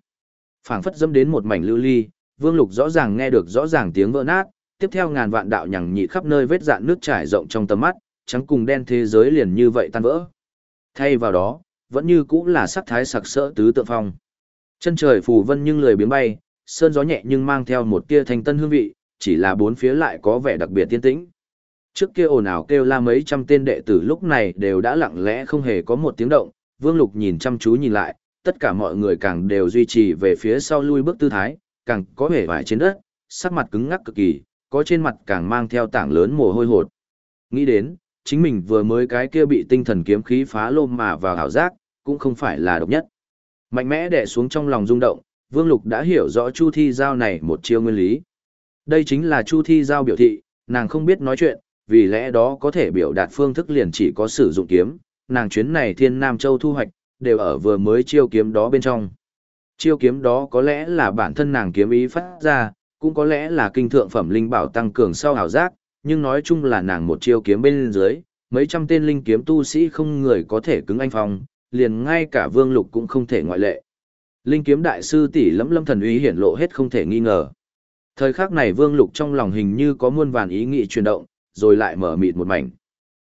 Phảng phất dẫm đến một mảnh lưu ly, Vương Lục rõ ràng nghe được rõ ràng tiếng vỡ nát, tiếp theo ngàn vạn đạo nhằng nhị khắp nơi vết dạn nước trải rộng trong tầm mắt, trắng cùng đen thế giới liền như vậy tan vỡ. Thay vào đó, vẫn như cũng là sắc thái sặc sỡ tứ tượng phong. Chân trời phù vân nhưng lười biến bay, sơn gió nhẹ nhưng mang theo một tia thanh tân hương vị, chỉ là bốn phía lại có vẻ đặc biệt tiên tĩnh. Trước kia ồn ào kêu la mấy trăm tên đệ tử lúc này đều đã lặng lẽ không hề có một tiếng động, Vương Lục nhìn chăm chú nhìn lại, tất cả mọi người càng đều duy trì về phía sau lui bước tư thái, càng có vẻ vải trên đất, sắc mặt cứng ngắc cực kỳ, có trên mặt càng mang theo tảng lớn mồ hôi hột. Nghĩ đến, chính mình vừa mới cái kia bị tinh thần kiếm khí phá lôm mà vào hảo giác, cũng không phải là độc nhất. Mạnh mẽ đè xuống trong lòng rung động, Vương Lục đã hiểu rõ Chu Thi Giao này một chiêu nguyên lý. Đây chính là Chu Thi Giao biểu thị, nàng không biết nói chuyện, vì lẽ đó có thể biểu đạt phương thức liền chỉ có sử dụng kiếm, nàng chuyến này Thiên Nam Châu thu hoạch, đều ở vừa mới chiêu kiếm đó bên trong. Chiêu kiếm đó có lẽ là bản thân nàng kiếm ý phát ra, cũng có lẽ là kinh thượng phẩm linh bảo tăng cường sau ảo giác, nhưng nói chung là nàng một chiêu kiếm bên dưới, mấy trăm tên linh kiếm tu sĩ không người có thể cứng anh phong, liền ngay cả Vương Lục cũng không thể ngoại lệ. Linh kiếm đại sư tỷ lẫm lâm thần uy hiển lộ hết không thể nghi ngờ. Thời khắc này Vương Lục trong lòng hình như có muôn vàn ý nghĩ chuyển động, rồi lại mở mịt một mảnh.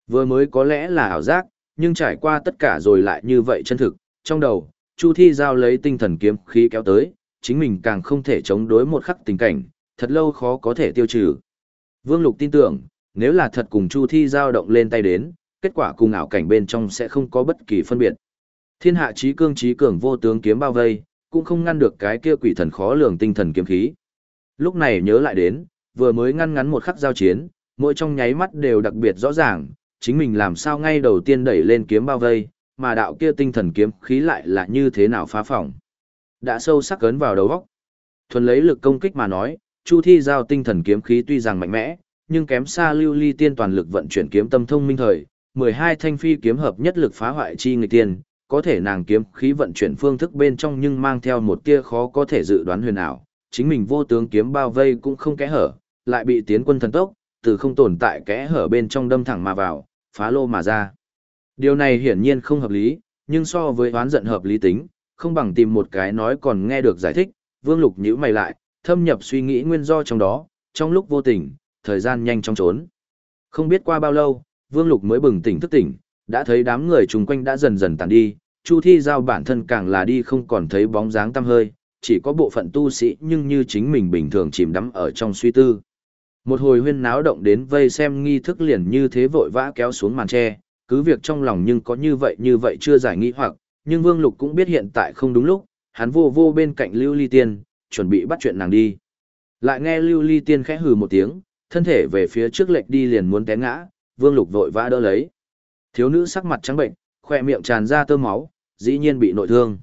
Vừa mới có lẽ là ảo giác, nhưng trải qua tất cả rồi lại như vậy chân thực, trong đầu, Chu Thi giao lấy tinh thần kiếm khí kéo tới, chính mình càng không thể chống đối một khắc tình cảnh, thật lâu khó có thể tiêu trừ. Vương Lục tin tưởng, nếu là thật cùng Chu Thi giao động lên tay đến, kết quả cùng ảo cảnh bên trong sẽ không có bất kỳ phân biệt. Thiên hạ trí cương trí cường vô tướng kiếm bao vây, cũng không ngăn được cái kia quỷ thần khó lường tinh thần kiếm khí. Lúc này nhớ lại đến, vừa mới ngăn ngắn một khắc giao chiến, mỗi trong nháy mắt đều đặc biệt rõ ràng, chính mình làm sao ngay đầu tiên đẩy lên kiếm bao vây, mà đạo kia tinh thần kiếm khí lại là như thế nào phá phỏng. Đã sâu sắc cấn vào đầu óc. Thuần lấy lực công kích mà nói, Chu Thi giao tinh thần kiếm khí tuy rằng mạnh mẽ, nhưng kém xa Lưu Ly Tiên toàn lực vận chuyển kiếm tâm thông minh thời, 12 thanh phi kiếm hợp nhất lực phá hoại chi người tiên, có thể nàng kiếm khí vận chuyển phương thức bên trong nhưng mang theo một tia khó có thể dự đoán huyền ảo, chính mình vô tướng kiếm bao vây cũng không kẽ hở, lại bị tiến quân thần tốc, từ không tồn tại kẽ hở bên trong đâm thẳng mà vào, phá lô mà ra. Điều này hiển nhiên không hợp lý, nhưng so với oán giận hợp lý tính, không bằng tìm một cái nói còn nghe được giải thích, Vương Lục nhíu mày lại, thâm nhập suy nghĩ nguyên do trong đó, trong lúc vô tình, thời gian nhanh chóng trốn. Không biết qua bao lâu, Vương Lục mới bừng tỉnh thức tỉnh, đã thấy đám người chung quanh đã dần dần tàn đi, Chu Thi Giao bản thân càng là đi không còn thấy bóng dáng tăm hơi, chỉ có bộ phận tu sĩ nhưng như chính mình bình thường chìm đắm ở trong suy tư. Một hồi huyên náo động đến vây xem nghi thức liền như thế vội vã kéo xuống màn tre, cứ việc trong lòng nhưng có như vậy như vậy chưa giải nghi hoặc, nhưng Vương Lục cũng biết hiện tại không đúng lúc, hắn vô vô bên cạnh Lưu Ly Tiên, chuẩn bị bắt chuyện nàng đi. Lại nghe Lưu Ly Tiên khẽ hừ một tiếng, thân thể về phía trước lệch đi liền muốn té ngã, Vương Lục vội vã đỡ lấy. Thiếu nữ sắc mặt trắng bệnh, khỏe miệng tràn ra tơ máu, dĩ nhiên bị nội thương.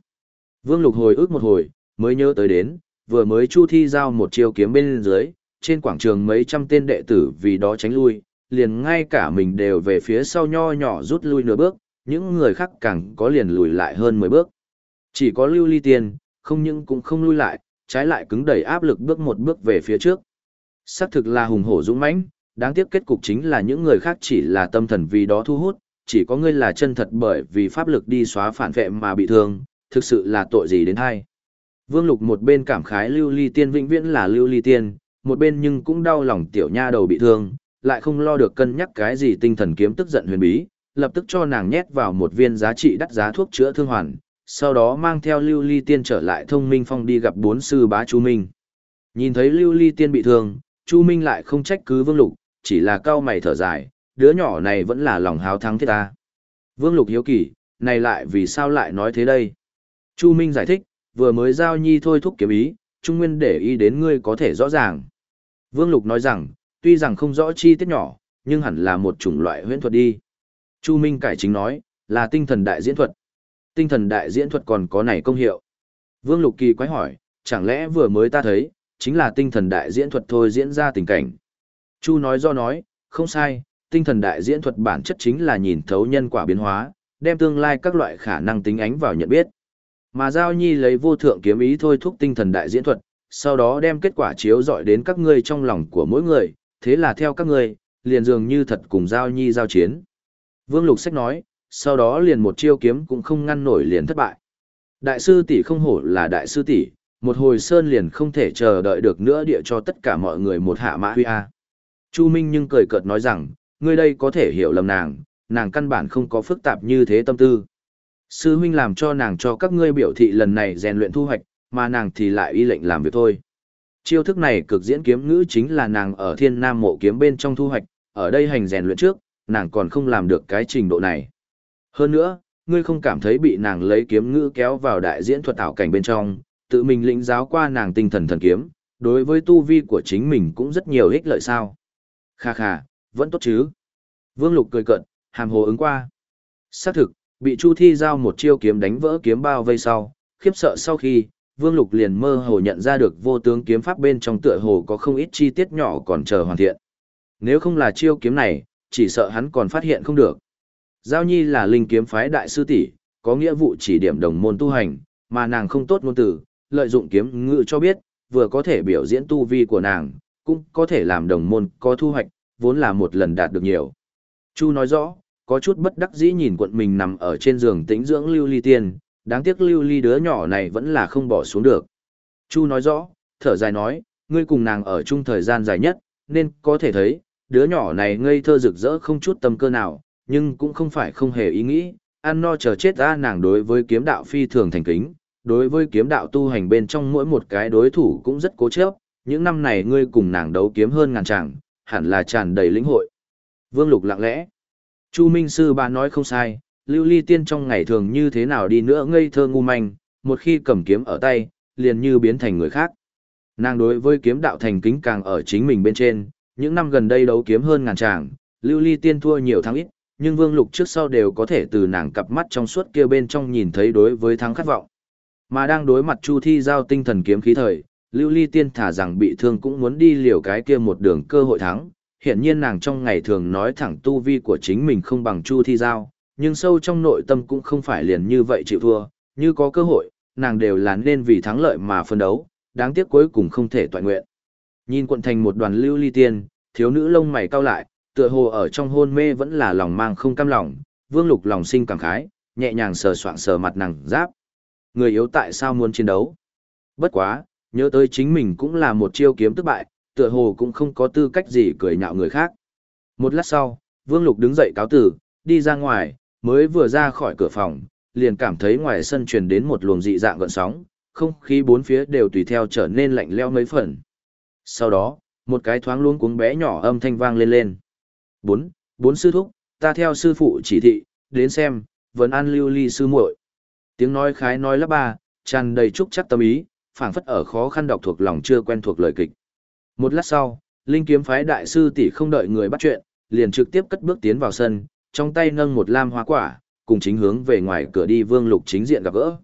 Vương Lục hồi ức một hồi, mới nhớ tới đến, vừa mới Chu Thi giao một chiêu kiếm bên dưới, trên quảng trường mấy trăm tên đệ tử vì đó tránh lui, liền ngay cả mình đều về phía sau nho nhỏ rút lui nửa bước, những người khác càng có liền lùi lại hơn 10 bước. Chỉ có lưu ly Tiên, không những cũng không lui lại, trái lại cứng đẩy áp lực bước một bước về phía trước. Xác thực là hùng hổ dũng mãnh, đáng tiếc kết cục chính là những người khác chỉ là tâm thần vì đó thu hút, chỉ có ngươi là chân thật bởi vì pháp lực đi xóa phản vệ mà bị thương, thực sự là tội gì đến hay. Vương Lục một bên cảm khái lưu ly tiên vĩnh viễn là lưu ly tiên, một bên nhưng cũng đau lòng tiểu nha đầu bị thương, lại không lo được cân nhắc cái gì tinh thần kiếm tức giận huyền bí, lập tức cho nàng nhét vào một viên giá trị đắt giá thuốc chữa thương hoàn, sau đó mang theo lưu ly tiên trở lại thông minh phong đi gặp bốn sư bá Chu Minh. Nhìn thấy lưu ly tiên bị thương, Chu Minh lại không trách cứ Vương Lục, chỉ là cao mày thở dài, đứa nhỏ này vẫn là lòng háo thắng thiết ta. Vương Lục hiếu kỳ, này lại vì sao lại nói thế đây? Chu Minh giải thích, vừa mới giao nhi thôi thúc kiếm ý, Trung Nguyên để ý đến ngươi có thể rõ ràng. Vương Lục nói rằng, tuy rằng không rõ chi tiết nhỏ, nhưng hẳn là một chủng loại huyễn thuật đi. Chu Minh cải chính nói, là tinh thần đại diễn thuật. Tinh thần đại diễn thuật còn có này công hiệu. Vương Lục Kỳ quái hỏi, chẳng lẽ vừa mới ta thấy, chính là tinh thần đại diễn thuật thôi diễn ra tình cảnh. Chu nói do nói, không sai, tinh thần đại diễn thuật bản chất chính là nhìn thấu nhân quả biến hóa, đem tương lai các loại khả năng tính ánh vào nhận biết. Mà Giao Nhi lấy vô thượng kiếm ý thôi thúc tinh thần đại diễn thuật, sau đó đem kết quả chiếu dọi đến các ngươi trong lòng của mỗi người, thế là theo các ngươi, liền dường như thật cùng Giao Nhi giao chiến. Vương Lục Sách nói, sau đó liền một chiêu kiếm cũng không ngăn nổi liền thất bại. Đại sư tỷ không hổ là đại sư tỷ, một hồi sơn liền không thể chờ đợi được nữa địa cho tất cả mọi người một hạ mã huy a. Chu Minh nhưng cười cợt nói rằng, ngươi đây có thể hiểu lầm nàng, nàng căn bản không có phức tạp như thế tâm tư. Sư huynh làm cho nàng cho các ngươi biểu thị lần này rèn luyện thu hoạch, mà nàng thì lại y lệnh làm việc thôi. Chiêu thức này cực diễn kiếm ngữ chính là nàng ở thiên nam mộ kiếm bên trong thu hoạch, ở đây hành rèn luyện trước, nàng còn không làm được cái trình độ này. Hơn nữa, ngươi không cảm thấy bị nàng lấy kiếm ngữ kéo vào đại diễn thuật ảo cảnh bên trong, tự mình lĩnh giáo qua nàng tinh thần thần kiếm, đối với tu vi của chính mình cũng rất nhiều ích lợi sao. Kha kha, vẫn tốt chứ. Vương Lục cười cận, hàm hồ ứng qua. Xác thực, bị Chu Thi giao một chiêu kiếm đánh vỡ kiếm bao vây sau, khiếp sợ sau khi, Vương Lục liền mơ hồ nhận ra được vô tướng kiếm pháp bên trong tựa hồ có không ít chi tiết nhỏ còn chờ hoàn thiện. Nếu không là chiêu kiếm này, chỉ sợ hắn còn phát hiện không được. Giao Nhi là linh kiếm phái đại sư tỷ, có nghĩa vụ chỉ điểm đồng môn tu hành, mà nàng không tốt ngôn từ, lợi dụng kiếm ngữ cho biết, vừa có thể biểu diễn tu vi của nàng, cũng có thể làm đồng môn có thu hoạch, vốn là một lần đạt được nhiều. Chu nói rõ, có chút bất đắc dĩ nhìn quận mình nằm ở trên giường tĩnh dưỡng lưu ly tiên, đáng tiếc lưu ly đứa nhỏ này vẫn là không bỏ xuống được. Chu nói rõ, thở dài nói, ngươi cùng nàng ở chung thời gian dài nhất, nên có thể thấy, đứa nhỏ này ngây thơ rực rỡ không chút tâm cơ nào, nhưng cũng không phải không hề ý nghĩ, ăn no chờ chết ra nàng đối với kiếm đạo phi thường thành kính, đối với kiếm đạo tu hành bên trong mỗi một cái đối thủ cũng rất cố chấp, những năm này ngươi cùng nàng đấu kiếm hơn ngàn tràng, hẳn là tràn đầy lĩnh hội. Vương Lục lặng lẽ. Chu Minh Sư bà nói không sai, lưu ly tiên trong ngày thường như thế nào đi nữa ngây thơ ngu manh, một khi cầm kiếm ở tay, liền như biến thành người khác. Nàng đối với kiếm đạo thành kính càng ở chính mình bên trên, những năm gần đây đấu kiếm hơn ngàn tràng, lưu ly tiên thua nhiều thắng ít, nhưng Vương Lục trước sau đều có thể từ nàng cặp mắt trong suốt kia bên trong nhìn thấy đối với thắng khát vọng. Mà đang đối mặt Chu Thi giao tinh thần kiếm khí thời, Lưu Ly Tiên thả rằng bị thương cũng muốn đi liều cái kia một đường cơ hội thắng. Hiện nhiên nàng trong ngày thường nói thẳng tu vi của chính mình không bằng Chu Thi giao, nhưng sâu trong nội tâm cũng không phải liền như vậy chịu thua, như có cơ hội, nàng đều là nên vì thắng lợi mà phân đấu, đáng tiếc cuối cùng không thể toàn nguyện. Nhìn quận thành một đoàn Lưu Ly Tiên, thiếu nữ lông mày cau lại, tựa hồ ở trong hôn mê vẫn là lòng mang không cam lòng, Vương Lục lòng sinh cảm khái, nhẹ nhàng sờ soạng sờ mặt nàng giáp. Người yếu tại sao muốn chiến đấu? Bất quá, nhớ tới chính mình cũng là một chiêu kiếm tức bại, tựa hồ cũng không có tư cách gì cười nhạo người khác. Một lát sau, Vương Lục đứng dậy cáo tử, đi ra ngoài, mới vừa ra khỏi cửa phòng, liền cảm thấy ngoài sân truyền đến một luồng dị dạng gợn sóng, không khí bốn phía đều tùy theo trở nên lạnh leo mấy phần. Sau đó, một cái thoáng luống cuống bé nhỏ âm thanh vang lên lên bốn bốn sư thúc ta theo sư phụ chỉ thị đến xem vẫn an lưu ly sư muội tiếng nói khái nói lắp ba tràn đầy chúc chắc tâm ý phảng phất ở khó khăn đọc thuộc lòng chưa quen thuộc lời kịch một lát sau linh kiếm phái đại sư tỷ không đợi người bắt chuyện liền trực tiếp cất bước tiến vào sân trong tay nâng một lam hoa quả cùng chính hướng về ngoài cửa đi vương lục chính diện gặp gỡ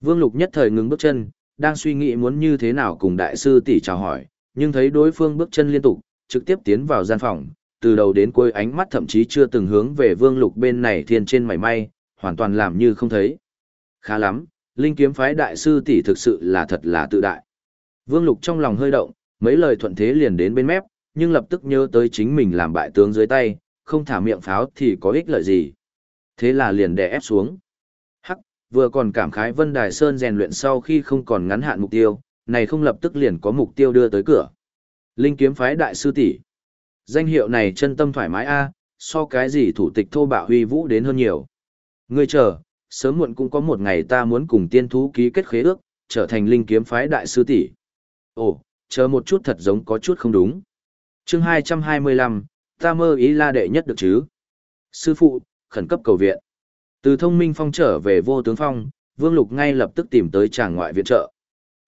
vương lục nhất thời ngừng bước chân đang suy nghĩ muốn như thế nào cùng đại sư tỷ chào hỏi nhưng thấy đối phương bước chân liên tục trực tiếp tiến vào gian phòng từ đầu đến cuối ánh mắt thậm chí chưa từng hướng về vương lục bên này thiên trên mảy may, hoàn toàn làm như không thấy. Khá lắm, linh kiếm phái đại sư tỷ thực sự là thật là tự đại. Vương lục trong lòng hơi động, mấy lời thuận thế liền đến bên mép, nhưng lập tức nhớ tới chính mình làm bại tướng dưới tay, không thả miệng pháo thì có ích lợi gì. Thế là liền đè ép xuống. Hắc, vừa còn cảm khái Vân Đài Sơn rèn luyện sau khi không còn ngắn hạn mục tiêu, này không lập tức liền có mục tiêu đưa tới cửa. Linh kiếm phái đại sư tỷ Danh hiệu này chân tâm thoải mái a, so cái gì thủ tịch thô bạo huy vũ đến hơn nhiều. Ngươi chờ, sớm muộn cũng có một ngày ta muốn cùng tiên thú ký kết khế ước, trở thành linh kiếm phái đại sư tỷ. Ồ, chờ một chút thật giống có chút không đúng. Chương hai hai mươi lăm, ta mơ ý la đệ nhất được chứ? Sư phụ, khẩn cấp cầu viện. Từ thông minh phong trở về vô tướng phong, Vương Lục ngay lập tức tìm tới chàng ngoại viện trợ.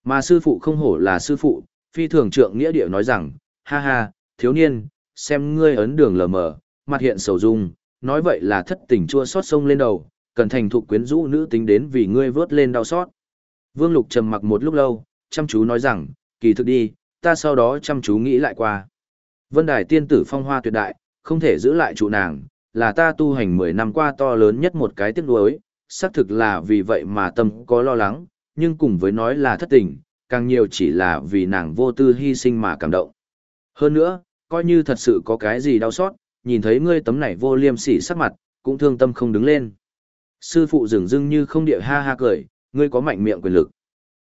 Mà sư phụ không hổ là sư phụ, phi thường trượng nghĩa địa nói rằng, ha ha, thiếu niên, xem ngươi ấn đường lờ mờ, mặt hiện sầu dung, nói vậy là thất tình chua xót sông lên đầu, cần thành thục quyến rũ nữ tính đến vì ngươi vớt lên đau xót. Vương Lục trầm mặc một lúc lâu, chăm chú nói rằng, kỳ thực đi, ta sau đó chăm chú nghĩ lại qua. Vân Đài tiên tử phong hoa tuyệt đại, không thể giữ lại trụ nàng, là ta tu hành 10 năm qua to lớn nhất một cái tiếc nuối, xác thực là vì vậy mà tâm có lo lắng, nhưng cùng với nói là thất tình, càng nhiều chỉ là vì nàng vô tư hy sinh mà cảm động. Hơn nữa, coi như thật sự có cái gì đau xót, nhìn thấy ngươi tấm này vô liêm sỉ sắc mặt, cũng thương tâm không đứng lên. Sư phụ dừng dưng như không địa ha ha cười, ngươi có mạnh miệng quyền lực.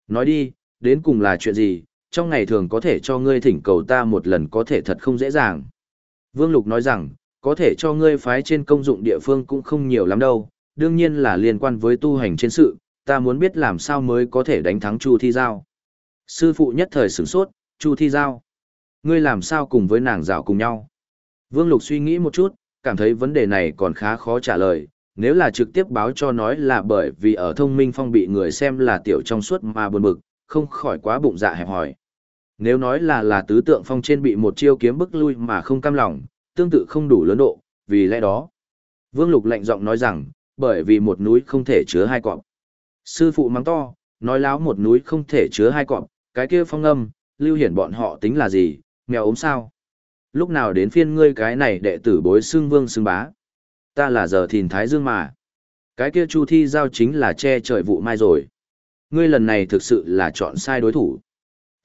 Nói đi, đến cùng là chuyện gì, trong ngày thường có thể cho ngươi thỉnh cầu ta một lần có thể thật không dễ dàng. Vương Lục nói rằng, có thể cho ngươi phái trên công dụng địa phương cũng không nhiều lắm đâu, đương nhiên là liên quan với tu hành trên sự, ta muốn biết làm sao mới có thể đánh thắng Chu Thi Giao. Sư phụ nhất thời sửng sốt, Chu Thi Giao. Ngươi làm sao cùng với nàng dạo cùng nhau? Vương Lục suy nghĩ một chút, cảm thấy vấn đề này còn khá khó trả lời, nếu là trực tiếp báo cho nói là bởi vì ở thông minh phong bị người xem là tiểu trong suốt mà buồn bực, không khỏi quá bụng dạ hẹp hòi. Nếu nói là là tứ tượng phong trên bị một chiêu kiếm bức lui mà không cam lòng, tương tự không đủ lớn độ, vì lẽ đó. Vương Lục lạnh giọng nói rằng, bởi vì một núi không thể chứa hai cọp. Sư phụ mắng to, nói láo một núi không thể chứa hai cọp, cái kia phong âm, lưu hiển bọn họ tính là gì, mèo ốm sao. Lúc nào đến phiên ngươi cái này đệ tử bối xương vương xương bá. Ta là giờ thìn thái dương mà. Cái kia chu thi giao chính là che trời vụ mai rồi. Ngươi lần này thực sự là chọn sai đối thủ.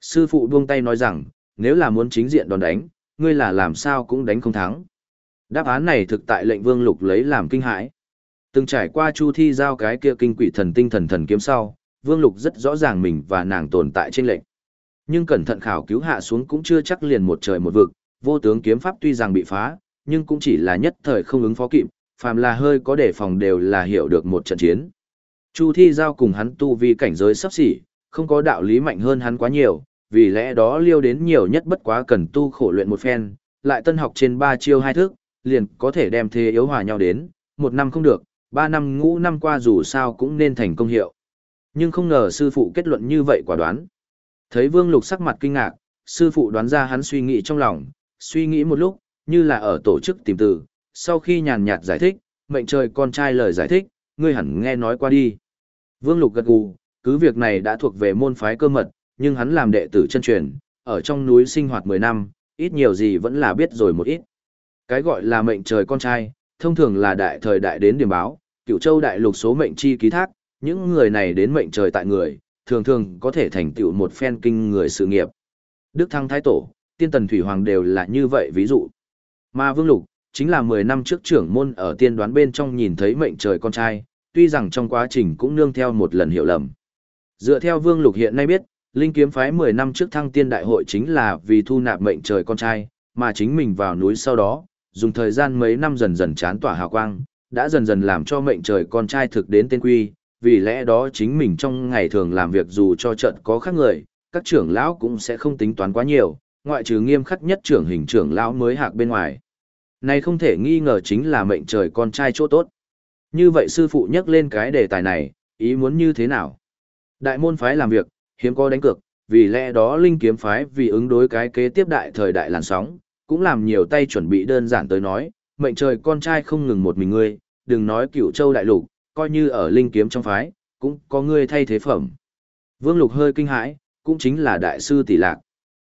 Sư phụ buông tay nói rằng, nếu là muốn chính diện đòn đánh, ngươi là làm sao cũng đánh không thắng. Đáp án này thực tại lệnh vương lục lấy làm kinh hãi. Từng trải qua chu thi giao cái kia kinh quỷ thần tinh thần thần kiếm sau, vương lục rất rõ ràng mình và nàng tồn tại trên lệnh. Nhưng cẩn thận khảo cứu hạ xuống cũng chưa chắc liền một trời một vực, vô tướng kiếm pháp tuy rằng bị phá, nhưng cũng chỉ là nhất thời không ứng phó kịp, phàm là hơi có đề phòng đều là hiểu được một trận chiến. Chu thi giao cùng hắn tu vi cảnh giới sắp xỉ, không có đạo lý mạnh hơn hắn quá nhiều, vì lẽ đó liêu đến nhiều nhất bất quá cần tu khổ luyện một phen, lại tân học trên ba chiêu hai thức, liền có thể đem thế yếu hòa nhau đến, một năm không được, ba năm ngũ năm qua dù sao cũng nên thành công hiệu. Nhưng không ngờ sư phụ kết luận như vậy quả đoán. Thấy Vương Lục sắc mặt kinh ngạc, sư phụ đoán ra hắn suy nghĩ trong lòng, suy nghĩ một lúc, như là ở tổ chức tìm từ, sau khi nhàn nhạt giải thích, mệnh trời con trai lời giải thích, ngươi hẳn nghe nói qua đi. Vương Lục gật gù, cứ việc này đã thuộc về môn phái cơ mật, nhưng hắn làm đệ tử chân truyền, ở trong núi sinh hoạt 10 năm, ít nhiều gì vẫn là biết rồi một ít. Cái gọi là mệnh trời con trai, thông thường là đại thời đại đến điểm báo, cựu châu đại lục số mệnh chi ký thác, những người này đến mệnh trời tại người, thường thường có thể thành tựu một phen kinh người sự nghiệp. Đức Thăng Thái Tổ, Tiên Tần Thủy Hoàng đều là như vậy ví dụ. Mà Vương Lục, chính là 10 năm trước trưởng môn ở tiên đoán bên trong nhìn thấy mệnh trời con trai, tuy rằng trong quá trình cũng nương theo một lần hiểu lầm. Dựa theo Vương Lục hiện nay biết, Linh Kiếm Phái 10 năm trước thăng tiên đại hội chính là vì thu nạp mệnh trời con trai, mà chính mình vào núi sau đó, dùng thời gian mấy năm dần dần chán tỏa hào quang, đã dần dần làm cho mệnh trời con trai thực đến tên quy, vì lẽ đó chính mình trong ngày thường làm việc dù cho trận có khác người, các trưởng lão cũng sẽ không tính toán quá nhiều, ngoại trừ nghiêm khắc nhất trưởng hình trưởng lão mới hạc bên ngoài. Này không thể nghi ngờ chính là mệnh trời con trai chỗ tốt. Như vậy sư phụ nhắc lên cái đề tài này, ý muốn như thế nào? Đại môn phái làm việc, hiếm có đánh cược, vì lẽ đó linh kiếm phái vì ứng đối cái kế tiếp đại thời đại làn sóng, cũng làm nhiều tay chuẩn bị đơn giản tới nói, mệnh trời con trai không ngừng một mình ngươi, đừng nói cửu châu đại lục, coi như ở linh kiếm trong phái, cũng có ngươi thay thế phẩm. Vương Lục hơi kinh hãi, cũng chính là đại sư tỷ lạc.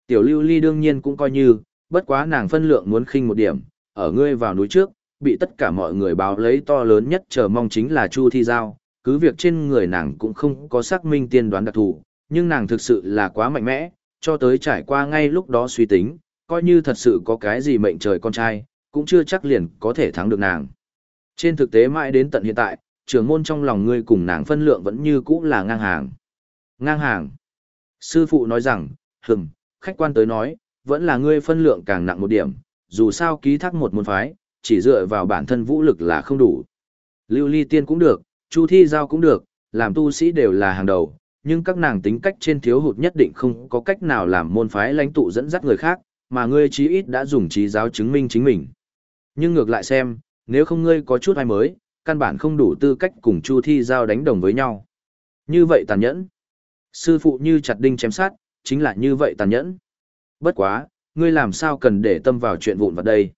Tiểu lưu ly đương nhiên cũng coi như, bất quá nàng phân lượng muốn khinh một điểm, ở ngươi vào núi trước, bị tất cả mọi người báo lấy to lớn nhất chờ mong chính là Chu Thi Giao, cứ việc trên người nàng cũng không có xác minh tiên đoán đặc thù, nhưng nàng thực sự là quá mạnh mẽ, cho tới trải qua ngay lúc đó suy tính, coi như thật sự có cái gì mệnh trời con trai, cũng chưa chắc liền có thể thắng được nàng. Trên thực tế mãi đến tận hiện tại, trưởng môn trong lòng ngươi cùng nàng phân lượng vẫn như cũ là ngang hàng. Ngang hàng. Sư phụ nói rằng, hừm, khách quan tới nói, vẫn là ngươi phân lượng càng nặng một điểm, dù sao ký thác một môn phái, chỉ dựa vào bản thân vũ lực là không đủ. Lưu ly tiên cũng được, chu thi giao cũng được, làm tu sĩ đều là hàng đầu, nhưng các nàng tính cách trên thiếu hụt nhất định không có cách nào làm môn phái lãnh tụ dẫn dắt người khác, mà ngươi chí ít đã dùng trí giáo chứng minh chính mình. Nhưng ngược lại xem, nếu không ngươi có chút ai mới, căn bản không đủ tư cách cùng Chu Thi Giao đánh đồng với nhau. Như vậy tàn nhẫn. Sư phụ như chặt đinh chém sát, chính là như vậy tàn nhẫn. Bất quá, ngươi làm sao cần để tâm vào chuyện vụn vặt đây.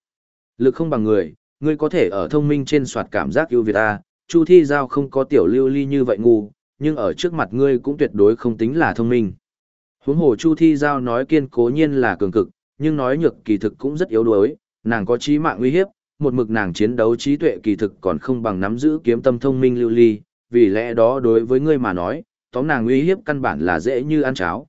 Lực không bằng người, ngươi có thể ở thông minh trên soạt cảm giác ưu việt ta, Chu Thi Giao không có tiểu lưu ly như vậy ngu, nhưng ở trước mặt ngươi cũng tuyệt đối không tính là thông minh. Huống hồ Chu Thi Giao nói kiên cố nhiên là cường cực, nhưng nói nhược kỳ thực cũng rất yếu đuối, nàng có trí mạng uy hiếp, một mực nàng chiến đấu trí tuệ kỳ thực còn không bằng nắm giữ kiếm tâm thông minh lưu ly, vì lẽ đó đối với ngươi mà nói, tóm nàng uy hiếp căn bản là dễ như ăn cháo.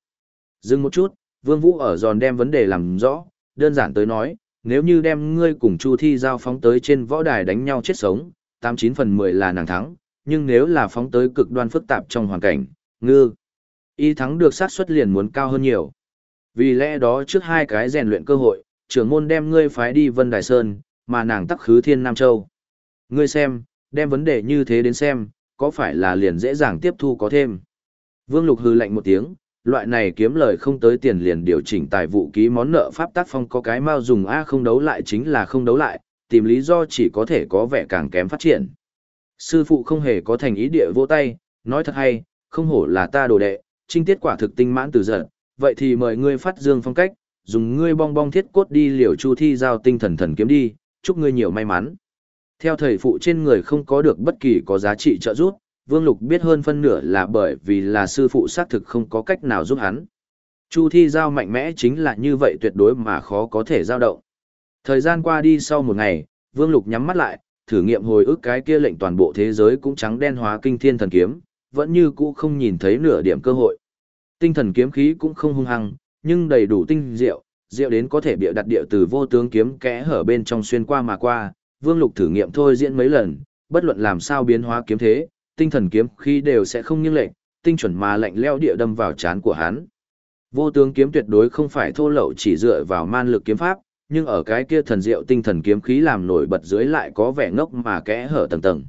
Dừng một chút, Vương Vũ ở giòn đem vấn đề làm rõ, đơn giản tới nói, nếu như đem ngươi cùng Chu Thi giao phóng tới trên võ đài đánh nhau chết sống, 89 phần 10 là nàng thắng, nhưng nếu là phóng tới cực đoan phức tạp trong hoàn cảnh, ngư, y thắng được sát suất liền muốn cao hơn nhiều. Vì lẽ đó trước hai cái rèn luyện cơ hội, trưởng môn đem ngươi phái đi Vân Đài Sơn, mà nàng tắc khứ Thiên Nam Châu. Ngươi xem, đem vấn đề như thế đến xem, có phải là liền dễ dàng tiếp thu có thêm. Vương Lục hư lạnh một tiếng, loại này kiếm lời không tới tiền liền điều chỉnh tài vụ ký món nợ pháp tác phong có cái mau dùng A không đấu lại chính là không đấu lại, tìm lý do chỉ có thể có vẻ càng kém phát triển. Sư phụ không hề có thành ý địa vô tay, nói thật hay, không hổ là ta đồ đệ, trinh tiết quả thực tinh mãn từ giận, vậy thì mời ngươi phát dương phong cách, dùng ngươi bong bong thiết cốt đi liều chu thi giao tinh thần thần kiếm đi, chúc ngươi nhiều may mắn. Theo thầy phụ trên người không có được bất kỳ có giá trị trợ giúp, Vương Lục biết hơn phân nửa là bởi vì là sư phụ xác thực không có cách nào giúp hắn. Chu thi giao mạnh mẽ chính là như vậy tuyệt đối mà khó có thể giao động. Thời gian qua đi sau một ngày, Vương Lục nhắm mắt lại, thử nghiệm hồi ức cái kia lệnh toàn bộ thế giới cũng trắng đen hóa kinh thiên thần kiếm, vẫn như cũ không nhìn thấy nửa điểm cơ hội. Tinh thần kiếm khí cũng không hung hăng, nhưng đầy đủ tinh diệu, diệu đến có thể bịa đặt địa từ vô tướng kiếm kẽ hở bên trong xuyên qua mà qua. Vương Lục thử nghiệm thôi diễn mấy lần, bất luận làm sao biến hóa kiếm thế, tinh thần kiếm khí đều sẽ không nghiêng lệch, tinh chuẩn mà lạnh leo địa đâm vào chán của hắn. Vô tướng kiếm tuyệt đối không phải thô lậu chỉ dựa vào man lực kiếm pháp, nhưng ở cái kia thần diệu tinh thần kiếm khí làm nổi bật dưới lại có vẻ ngốc mà kẽ hở tầng tầng.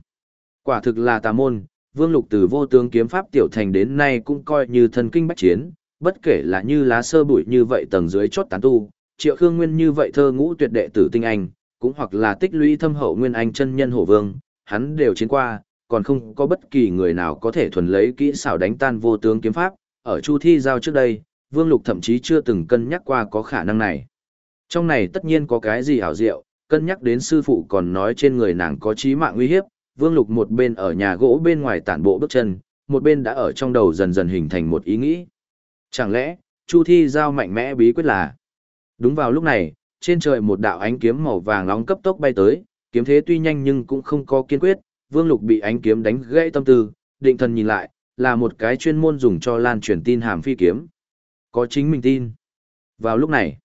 Quả thực là tà môn, Vương Lục từ vô tướng kiếm pháp tiểu thành đến nay cũng coi như thần kinh bách chiến, bất kể là như lá sơ bụi như vậy tầng dưới chốt tán tu, Triệu Khương Nguyên như vậy thơ ngũ tuyệt đệ tử tinh anh, cũng hoặc là tích lũy thâm hậu nguyên anh chân nhân hổ vương, hắn đều chiến qua, còn không có bất kỳ người nào có thể thuần lấy kỹ xảo đánh tan vô tướng kiếm pháp, ở Chu Thi giao trước đây, Vương Lục thậm chí chưa từng cân nhắc qua có khả năng này. Trong này tất nhiên có cái gì hảo diệu, cân nhắc đến sư phụ còn nói trên người nàng có chí mạng nguy hiếp, Vương Lục một bên ở nhà gỗ bên ngoài tản bộ bước chân, một bên đã ở trong đầu dần dần hình thành một ý nghĩ. Chẳng lẽ, Chu Thi giao mạnh mẽ bí quyết là? Đúng vào lúc này, trên trời một đạo ánh kiếm màu vàng nóng cấp tốc bay tới, kiếm thế tuy nhanh nhưng cũng không có kiên quyết, Vương Lục bị ánh kiếm đánh gãy tâm tư, định thần nhìn lại, là một cái chuyên môn dùng cho lan truyền tin hàm phi kiếm. Có chính mình tin. Vào lúc này,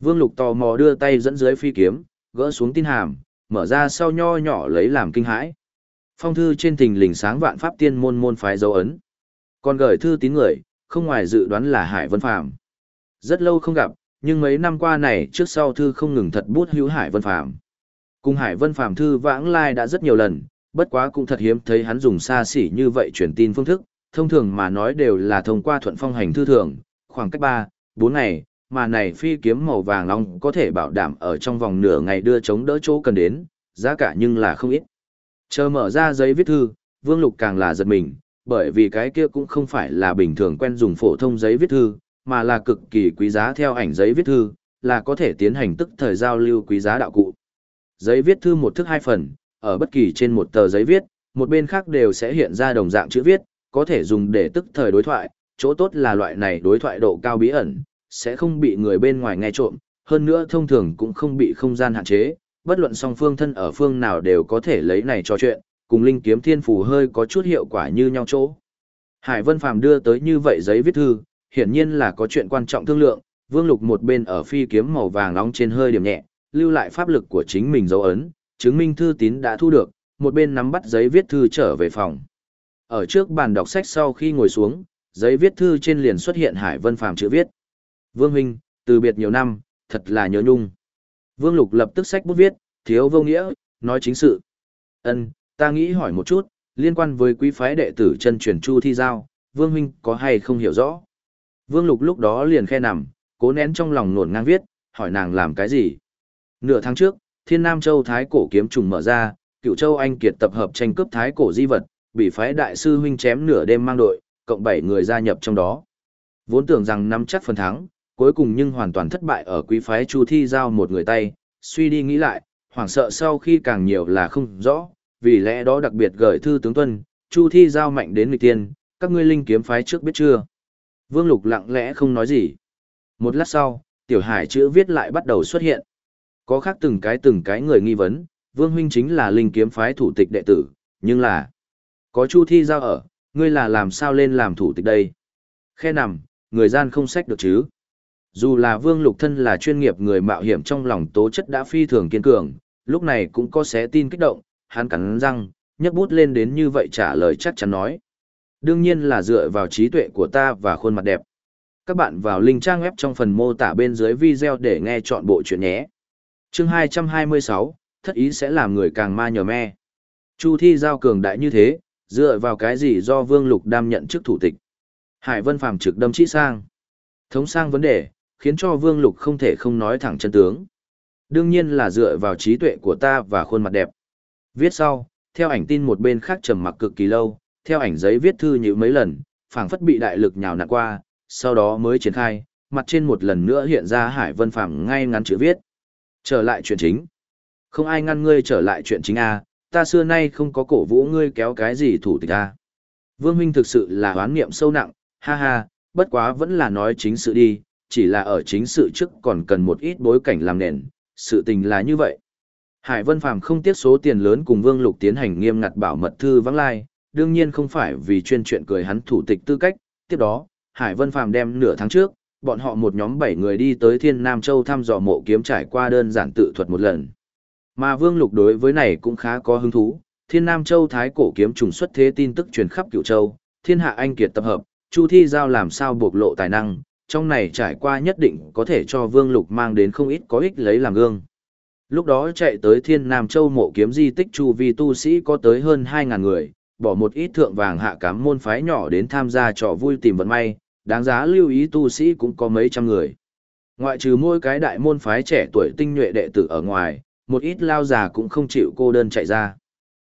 Vương Lục tò mò đưa tay dẫn dưới phi kiếm, gỡ xuống tin hàm, mở ra sau nho nhỏ lấy làm kinh hãi. Phong thư trên thình lình sáng vạn pháp tiên môn môn phái dấu ấn. Còn gửi thư tín người, không ngoài dự đoán là Hải Vân Phàm. Rất lâu không gặp, nhưng mấy năm qua này trước sau thư không ngừng thật bút hữu Hải Vân Phàm. Cùng Hải Vân Phàm thư vãng lai đã rất nhiều lần, bất quá cũng thật hiếm thấy hắn dùng xa xỉ như vậy truyền tin phương thức, thông thường mà nói đều là thông qua thuận phong hành thư thường, khoảng cách 3, 4 ngày, mà này phi kiếm màu vàng long có thể bảo đảm ở trong vòng nửa ngày đưa chống đỡ chỗ cần đến, giá cả nhưng là không ít. Chờ mở ra giấy viết thư, Vương Lục càng là giật mình, bởi vì cái kia cũng không phải là bình thường quen dùng phổ thông giấy viết thư, mà là cực kỳ quý giá theo ảnh giấy viết thư, là có thể tiến hành tức thời giao lưu quý giá đạo cụ. Giấy viết thư một thức hai phần, ở bất kỳ trên một tờ giấy viết, một bên khác đều sẽ hiện ra đồng dạng chữ viết, có thể dùng để tức thời đối thoại, chỗ tốt là loại này đối thoại độ cao bí ẩn, sẽ không bị người bên ngoài nghe trộm, hơn nữa thông thường cũng không bị không gian hạn chế, bất luận song phương thân ở phương nào đều có thể lấy này trò chuyện, cùng linh kiếm thiên phù hơi có chút hiệu quả như nhau chỗ. Hải Vân Phàm đưa tới như vậy giấy viết thư, hiển nhiên là có chuyện quan trọng thương lượng, Vương Lục một bên ở phi kiếm màu vàng nóng trên hơi điểm nhẹ, lưu lại pháp lực của chính mình dấu ấn, chứng minh thư tín đã thu được, một bên nắm bắt giấy viết thư trở về phòng. Ở trước bàn đọc sách sau khi ngồi xuống, giấy viết thư trên liền xuất hiện Hải Vân Phàm chữ viết. Vương Huynh, từ biệt nhiều năm, thật là nhớ nhung. Vương Lục lập tức sách bút viết, thiếu vô nghĩa, nói chính sự. Ân, ta nghĩ hỏi một chút, liên quan với quý phái đệ tử chân truyền Chu Thi Giao, Vương Huynh có hay không hiểu rõ? Vương Lục lúc đó liền khe nằm, cố nén trong lòng nổn ngang viết, hỏi nàng làm cái gì? Nửa tháng trước, Thiên Nam Châu Thái cổ kiếm trùng mở ra, Cựu Châu Anh Kiệt tập hợp tranh cướp Thái cổ di vật, bị phái đại sư huynh chém nửa đêm mang đội, cộng 7 người gia nhập trong đó. Vốn tưởng rằng nắm chắc phần thắng, cuối cùng nhưng hoàn toàn thất bại ở quý phái Chu Thi giao một người tay, suy đi nghĩ lại, hoảng sợ sau khi càng nhiều là không rõ, vì lẽ đó đặc biệt gửi thư tướng tuân, Chu Thi giao mạnh đến nghịch tiên, các ngươi linh kiếm phái trước biết chưa? Vương Lục lặng lẽ không nói gì. Một lát sau, tiểu hải chữ viết lại bắt đầu xuất hiện. Có khác từng cái từng cái người nghi vấn, Vương Huynh chính là linh kiếm phái thủ tịch đệ tử, nhưng là... Có Chu Thi giao ở, ngươi là làm sao lên làm thủ tịch đây? Khe nằm, người gian không sách được chứ? Dù là Vương Lục Thân là chuyên nghiệp người mạo hiểm trong lòng tố chất đã phi thường kiên cường, lúc này cũng có xé tin kích động, hắn cắn răng, nhấc bút lên đến như vậy trả lời chắc chắn nói. Đương nhiên là dựa vào trí tuệ của ta và khuôn mặt đẹp. Các bạn vào link trang web trong phần mô tả bên dưới video để nghe chọn bộ chuyện nhé. Chương 226, thất ý sẽ làm người càng ma nhờ me. Chu thi giao cường đại như thế, dựa vào cái gì do Vương Lục đam nhận chức thủ tịch. Hải Vân Phàm trực đâm chỉ sang. Thống sang vấn đề, khiến cho Vương Lục không thể không nói thẳng chân tướng. Đương nhiên là dựa vào trí tuệ của ta và khuôn mặt đẹp. Viết sau, theo ảnh tin một bên khác trầm mặc cực kỳ lâu, theo ảnh giấy viết thư như mấy lần, phảng phất bị đại lực nhào nặn qua, sau đó mới triển khai, mặt trên một lần nữa hiện ra Hải Vân Phàm ngay ngắn chữ viết. Trở lại chuyện chính. Không ai ngăn ngươi trở lại chuyện chính a, ta xưa nay không có cổ vũ ngươi kéo cái gì thủ tịch a. Vương huynh thực sự là hoán niệm sâu nặng, ha ha, bất quá vẫn là nói chính sự đi, chỉ là ở chính sự trước còn cần một ít bối cảnh làm nền, sự tình là như vậy. Hải Vân Phàm không tiếc số tiền lớn cùng Vương Lục tiến hành nghiêm ngặt bảo mật thư vắng lai, đương nhiên không phải vì chuyên chuyện cười hắn thủ tịch tư cách, tiếp đó, Hải Vân Phàm đem nửa tháng trước, bọn họ một nhóm bảy người đi tới Thiên Nam Châu thăm dò mộ kiếm trải qua đơn giản tự thuật một lần. Mà Vương Lục đối với này cũng khá có hứng thú, Thiên Nam Châu thái cổ kiếm trùng xuất thế tin tức truyền khắp Cửu Châu, Thiên Hạ anh kiệt tập hợp, Chu Thi giao làm sao bộc lộ tài năng, trong này trải qua nhất định có thể cho Vương Lục mang đến không ít có ích lấy làm gương. Lúc đó chạy tới Thiên Nam Châu mộ kiếm di tích chu vi tu sĩ có tới hơn 2.000 người, bỏ một ít thượng vàng hạ cám môn phái nhỏ đến tham gia trò vui tìm vận may, đáng giá lưu ý tu sĩ cũng có mấy trăm người. Ngoại trừ mỗi cái đại môn phái trẻ tuổi tinh nhuệ đệ tử ở ngoài, một ít lao già cũng không chịu cô đơn chạy ra.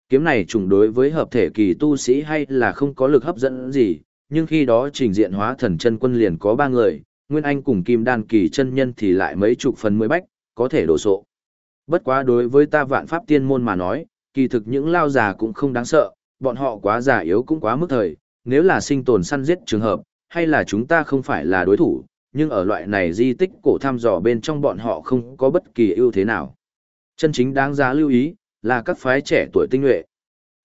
Kiếm này trùng đối với hợp thể kỳ tu sĩ hay là không có lực hấp dẫn gì, nhưng khi đó trình diện hóa thần chân quân liền có ba người, Nguyên Anh cùng Kim Đan kỳ chân nhân thì lại mấy chục phần mới bách, có thể đổ sộ. Bất quá đối với ta vạn pháp tiên môn mà nói, kỳ thực những lao già cũng không đáng sợ, bọn họ quá già yếu cũng quá mức thời, nếu là sinh tồn săn giết trường hợp, hay là chúng ta không phải là đối thủ, nhưng ở loại này di tích cổ thăm dò bên trong bọn họ không có bất kỳ ưu thế nào. Chân chính đáng giá lưu ý, là các phái trẻ tuổi tinh nhuệ.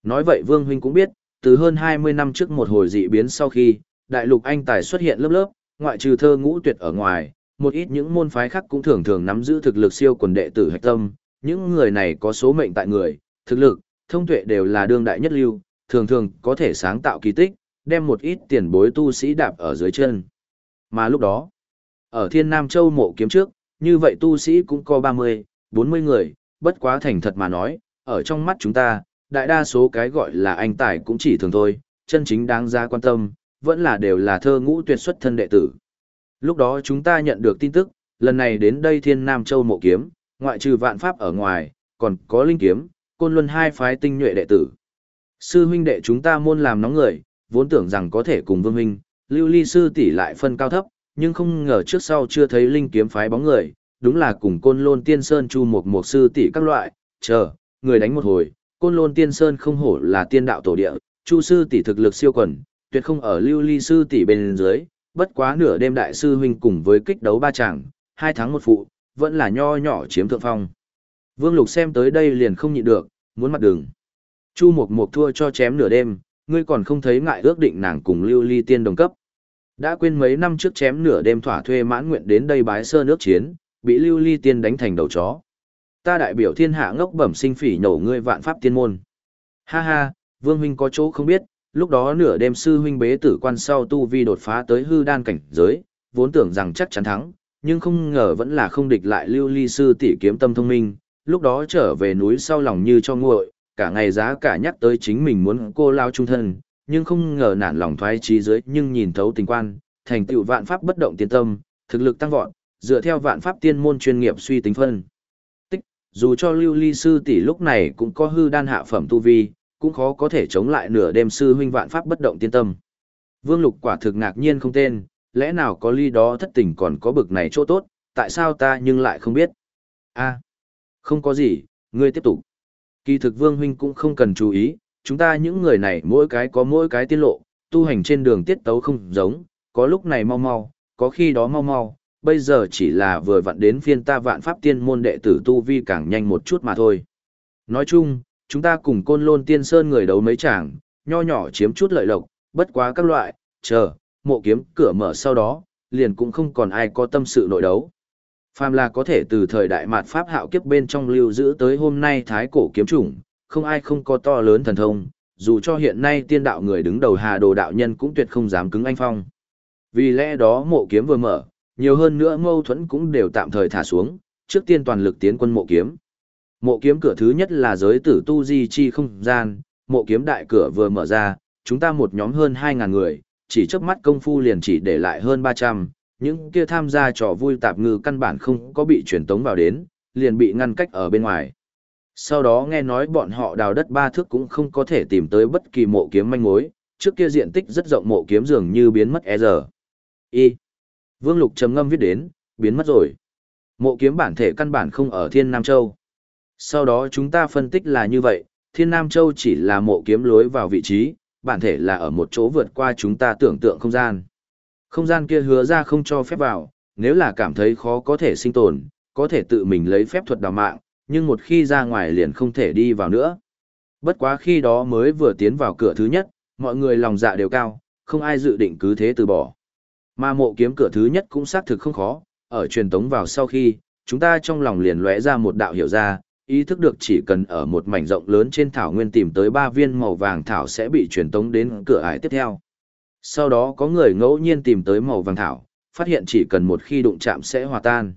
Nói vậy Vương Huynh cũng biết, từ hơn 20 năm trước một hồi dị biến sau khi, đại lục anh tài xuất hiện lớp lớp, ngoại trừ thơ ngũ tuyệt ở ngoài, một ít những môn phái khác cũng thường thường nắm giữ thực lực siêu quần đệ tử hạch tâm, những người này có số mệnh tại người, thực lực, thông tuệ đều là đương đại nhất lưu, thường thường có thể sáng tạo kỳ tích, đem một ít tiền bối tu sĩ đạp ở dưới chân. Mà lúc đó, ở Thiên Nam Châu mộ kiếm trước, như vậy tu sĩ cũng có 30, 40 người, bất quá thành thật mà nói, ở trong mắt chúng ta, đại đa số cái gọi là anh tài cũng chỉ thường thôi, chân chính đáng ra quan tâm, vẫn là đều là thơ ngũ tuyệt xuất thân đệ tử. Lúc đó chúng ta nhận được tin tức, lần này đến đây Thiên Nam Châu mộ kiếm, ngoại trừ vạn pháp ở ngoài, còn có linh kiếm, côn luân hai phái tinh nhuệ đệ tử. Sư huynh đệ chúng ta môn làm nóng người, vốn tưởng rằng có thể cùng vương huynh, lưu ly sư tỷ lại phân cao thấp, nhưng không ngờ trước sau chưa thấy linh kiếm phái bóng người, đúng là cùng côn lôn tiên sơn chu một một sư tỷ các loại, chờ, người đánh một hồi, côn lôn tiên sơn không hổ là tiên đạo tổ địa, chu sư tỷ thực lực siêu quần, tuyệt không ở lưu ly sư tỷ bên dưới, bất quá nửa đêm đại sư huynh cùng với kích đấu ba chàng, hai tháng một phụ, vẫn là nho nhỏ chiếm thượng phong. Vương Lục xem tới đây liền không nhịn được, muốn mặt đường. Chu Mộc Mộc thua cho chém nửa đêm, ngươi còn không thấy ngại ước định nàng cùng Lưu Ly Tiên đồng cấp. Đã quên mấy năm trước chém nửa đêm thỏa thuê mãn nguyện đến đây bái sơ nước chiến, bị Lưu Ly Tiên đánh thành đầu chó. Ta đại biểu thiên hạ ngốc bẩm sinh phỉ nhổ ngươi vạn pháp tiên môn. Ha ha, Vương huynh có chỗ không biết, lúc đó nửa đêm sư huynh bế tử quan sau tu vi đột phá tới hư đan cảnh giới, vốn tưởng rằng chắc chắn thắng, nhưng không ngờ vẫn là không địch lại Lưu Ly sư tỷ kiếm tâm thông minh, lúc đó trở về núi sau lòng như cho nguội, cả ngày giá cả nhắc tới chính mình muốn cô lao trung thân, nhưng không ngờ nản lòng thoái trí dưới nhưng nhìn thấu tình quan, thành tựu vạn pháp bất động tiên tâm, thực lực tăng vọt, dựa theo vạn pháp tiên môn chuyên nghiệp suy tính phân. Tích, dù cho lưu ly sư tỷ lúc này cũng có hư đan hạ phẩm tu vi, cũng khó có thể chống lại nửa đêm sư huynh vạn pháp bất động tiên tâm. Vương Lục quả thực ngạc nhiên không tên, lẽ nào có ly đó thất tình còn có bực này chỗ tốt, tại sao ta nhưng lại không biết? a không có gì, ngươi tiếp tục. Kỳ thực Vương Huynh cũng không cần chú ý, chúng ta những người này mỗi cái có mỗi cái tiết lộ, tu hành trên đường tiết tấu không giống, có lúc này mau mau, có khi đó mau mau, bây giờ chỉ là vừa vặn đến phiên ta vạn pháp tiên môn đệ tử tu vi càng nhanh một chút mà thôi. Nói chung, chúng ta cùng côn lôn tiên sơn người đấu mấy chàng, nho nhỏ chiếm chút lợi lộc, bất quá các loại, chờ, mộ kiếm cửa mở sau đó, liền cũng không còn ai có tâm sự nội đấu. Phàm là có thể từ thời đại mạt Pháp hạo kiếp bên trong lưu giữ tới hôm nay thái cổ kiếm chủng, không ai không có to lớn thần thông, dù cho hiện nay tiên đạo người đứng đầu hà đồ đạo nhân cũng tuyệt không dám cứng anh phong. Vì lẽ đó mộ kiếm vừa mở, nhiều hơn nữa mâu thuẫn cũng đều tạm thời thả xuống, trước tiên toàn lực tiến quân mộ kiếm. Mộ kiếm cửa thứ nhất là giới tử tu di chi không gian, mộ kiếm đại cửa vừa mở ra, chúng ta một nhóm hơn 2.000 người, chỉ trước mắt công phu liền chỉ để lại hơn 300, những kia tham gia trò vui tạp ngư căn bản không có bị truyền tống vào đến, liền bị ngăn cách ở bên ngoài. Sau đó nghe nói bọn họ đào đất ba thước cũng không có thể tìm tới bất kỳ mộ kiếm manh mối, trước kia diện tích rất rộng mộ kiếm dường như biến mất e giờ. Y. Vương Lục trầm ngâm viết đến, biến mất rồi. Mộ kiếm bản thể căn bản không ở Thiên Nam Châu. Sau đó chúng ta phân tích là như vậy, Thiên Nam Châu chỉ là mộ kiếm lối vào vị trí, bản thể là ở một chỗ vượt qua chúng ta tưởng tượng không gian. Không gian kia hứa ra không cho phép vào, nếu là cảm thấy khó có thể sinh tồn, có thể tự mình lấy phép thuật đào mạng, nhưng một khi ra ngoài liền không thể đi vào nữa. Bất quá khi đó mới vừa tiến vào cửa thứ nhất, mọi người lòng dạ đều cao, không ai dự định cứ thế từ bỏ. Mà mộ kiếm cửa thứ nhất cũng xác thực không khó, ở truyền tống vào sau khi, chúng ta trong lòng liền lóe ra một đạo hiểu ra, ý thức được chỉ cần ở một mảnh rộng lớn trên thảo nguyên tìm tới ba viên màu vàng thảo sẽ bị truyền tống đến cửa ải tiếp theo. Sau đó có người ngẫu nhiên tìm tới màu vàng thảo, phát hiện chỉ cần một khi đụng chạm sẽ hòa tan.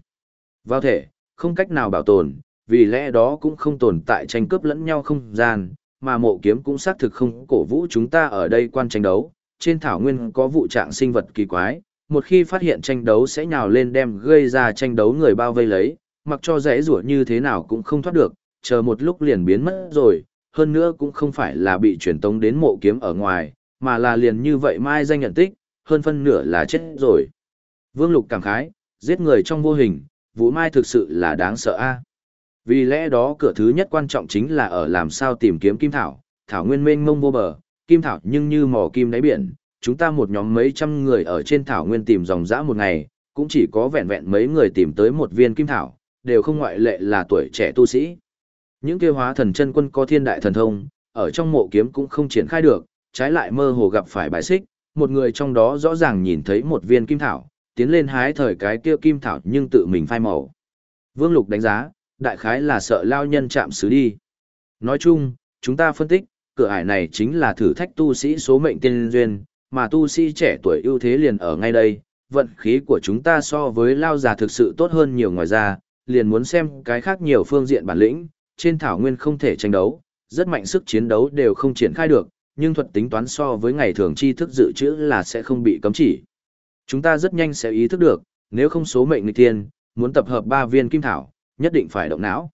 Vào thể, không cách nào bảo tồn, vì lẽ đó cũng không tồn tại tranh cướp lẫn nhau không gian, mà mộ kiếm cũng xác thực không cổ vũ chúng ta ở đây quan tranh đấu. Trên thảo nguyên có vụ trạng sinh vật kỳ quái, một khi phát hiện tranh đấu sẽ nhào lên đem gây ra tranh đấu người bao vây lấy, mặc cho rẽ rủa như thế nào cũng không thoát được, chờ một lúc liền biến mất rồi, hơn nữa cũng không phải là bị truyền tống đến mộ kiếm ở ngoài, mà là liền như vậy mai danh nhận tích, hơn phân nửa là chết rồi. Vương Lục cảm khái, giết người trong vô hình, Vũ Mai thực sự là đáng sợ a. Vì lẽ đó cửa thứ nhất quan trọng chính là ở làm sao tìm kiếm kim thảo, thảo nguyên mênh mông vô bờ, kim thảo nhưng như mỏ kim đáy biển, chúng ta một nhóm mấy trăm người ở trên thảo nguyên tìm dòng dã một ngày, cũng chỉ có vẹn vẹn mấy người tìm tới một viên kim thảo, đều không ngoại lệ là tuổi trẻ tu sĩ. Những kêu hóa thần chân quân có thiên đại thần thông, ở trong mộ kiếm cũng không triển khai được, trái lại mơ hồ gặp phải bài xích, một người trong đó rõ ràng nhìn thấy một viên kim thảo, tiến lên hái thời cái kia kim thảo nhưng tự mình phai màu. Vương Lục đánh giá, đại khái là sợ lao nhân chạm xứ đi. Nói chung, chúng ta phân tích, cửa ải này chính là thử thách tu sĩ số mệnh tiên duyên, mà tu sĩ trẻ tuổi ưu thế liền ở ngay đây, vận khí của chúng ta so với lao già thực sự tốt hơn nhiều ngoài ra, liền muốn xem cái khác nhiều phương diện bản lĩnh, trên thảo nguyên không thể tranh đấu, rất mạnh sức chiến đấu đều không triển khai được, nhưng thuật tính toán so với ngày thường tri thức dự trữ là sẽ không bị cấm chỉ. Chúng ta rất nhanh sẽ ý thức được, nếu không số mệnh nghịch tiên, muốn tập hợp ba viên kim thảo, nhất định phải động não.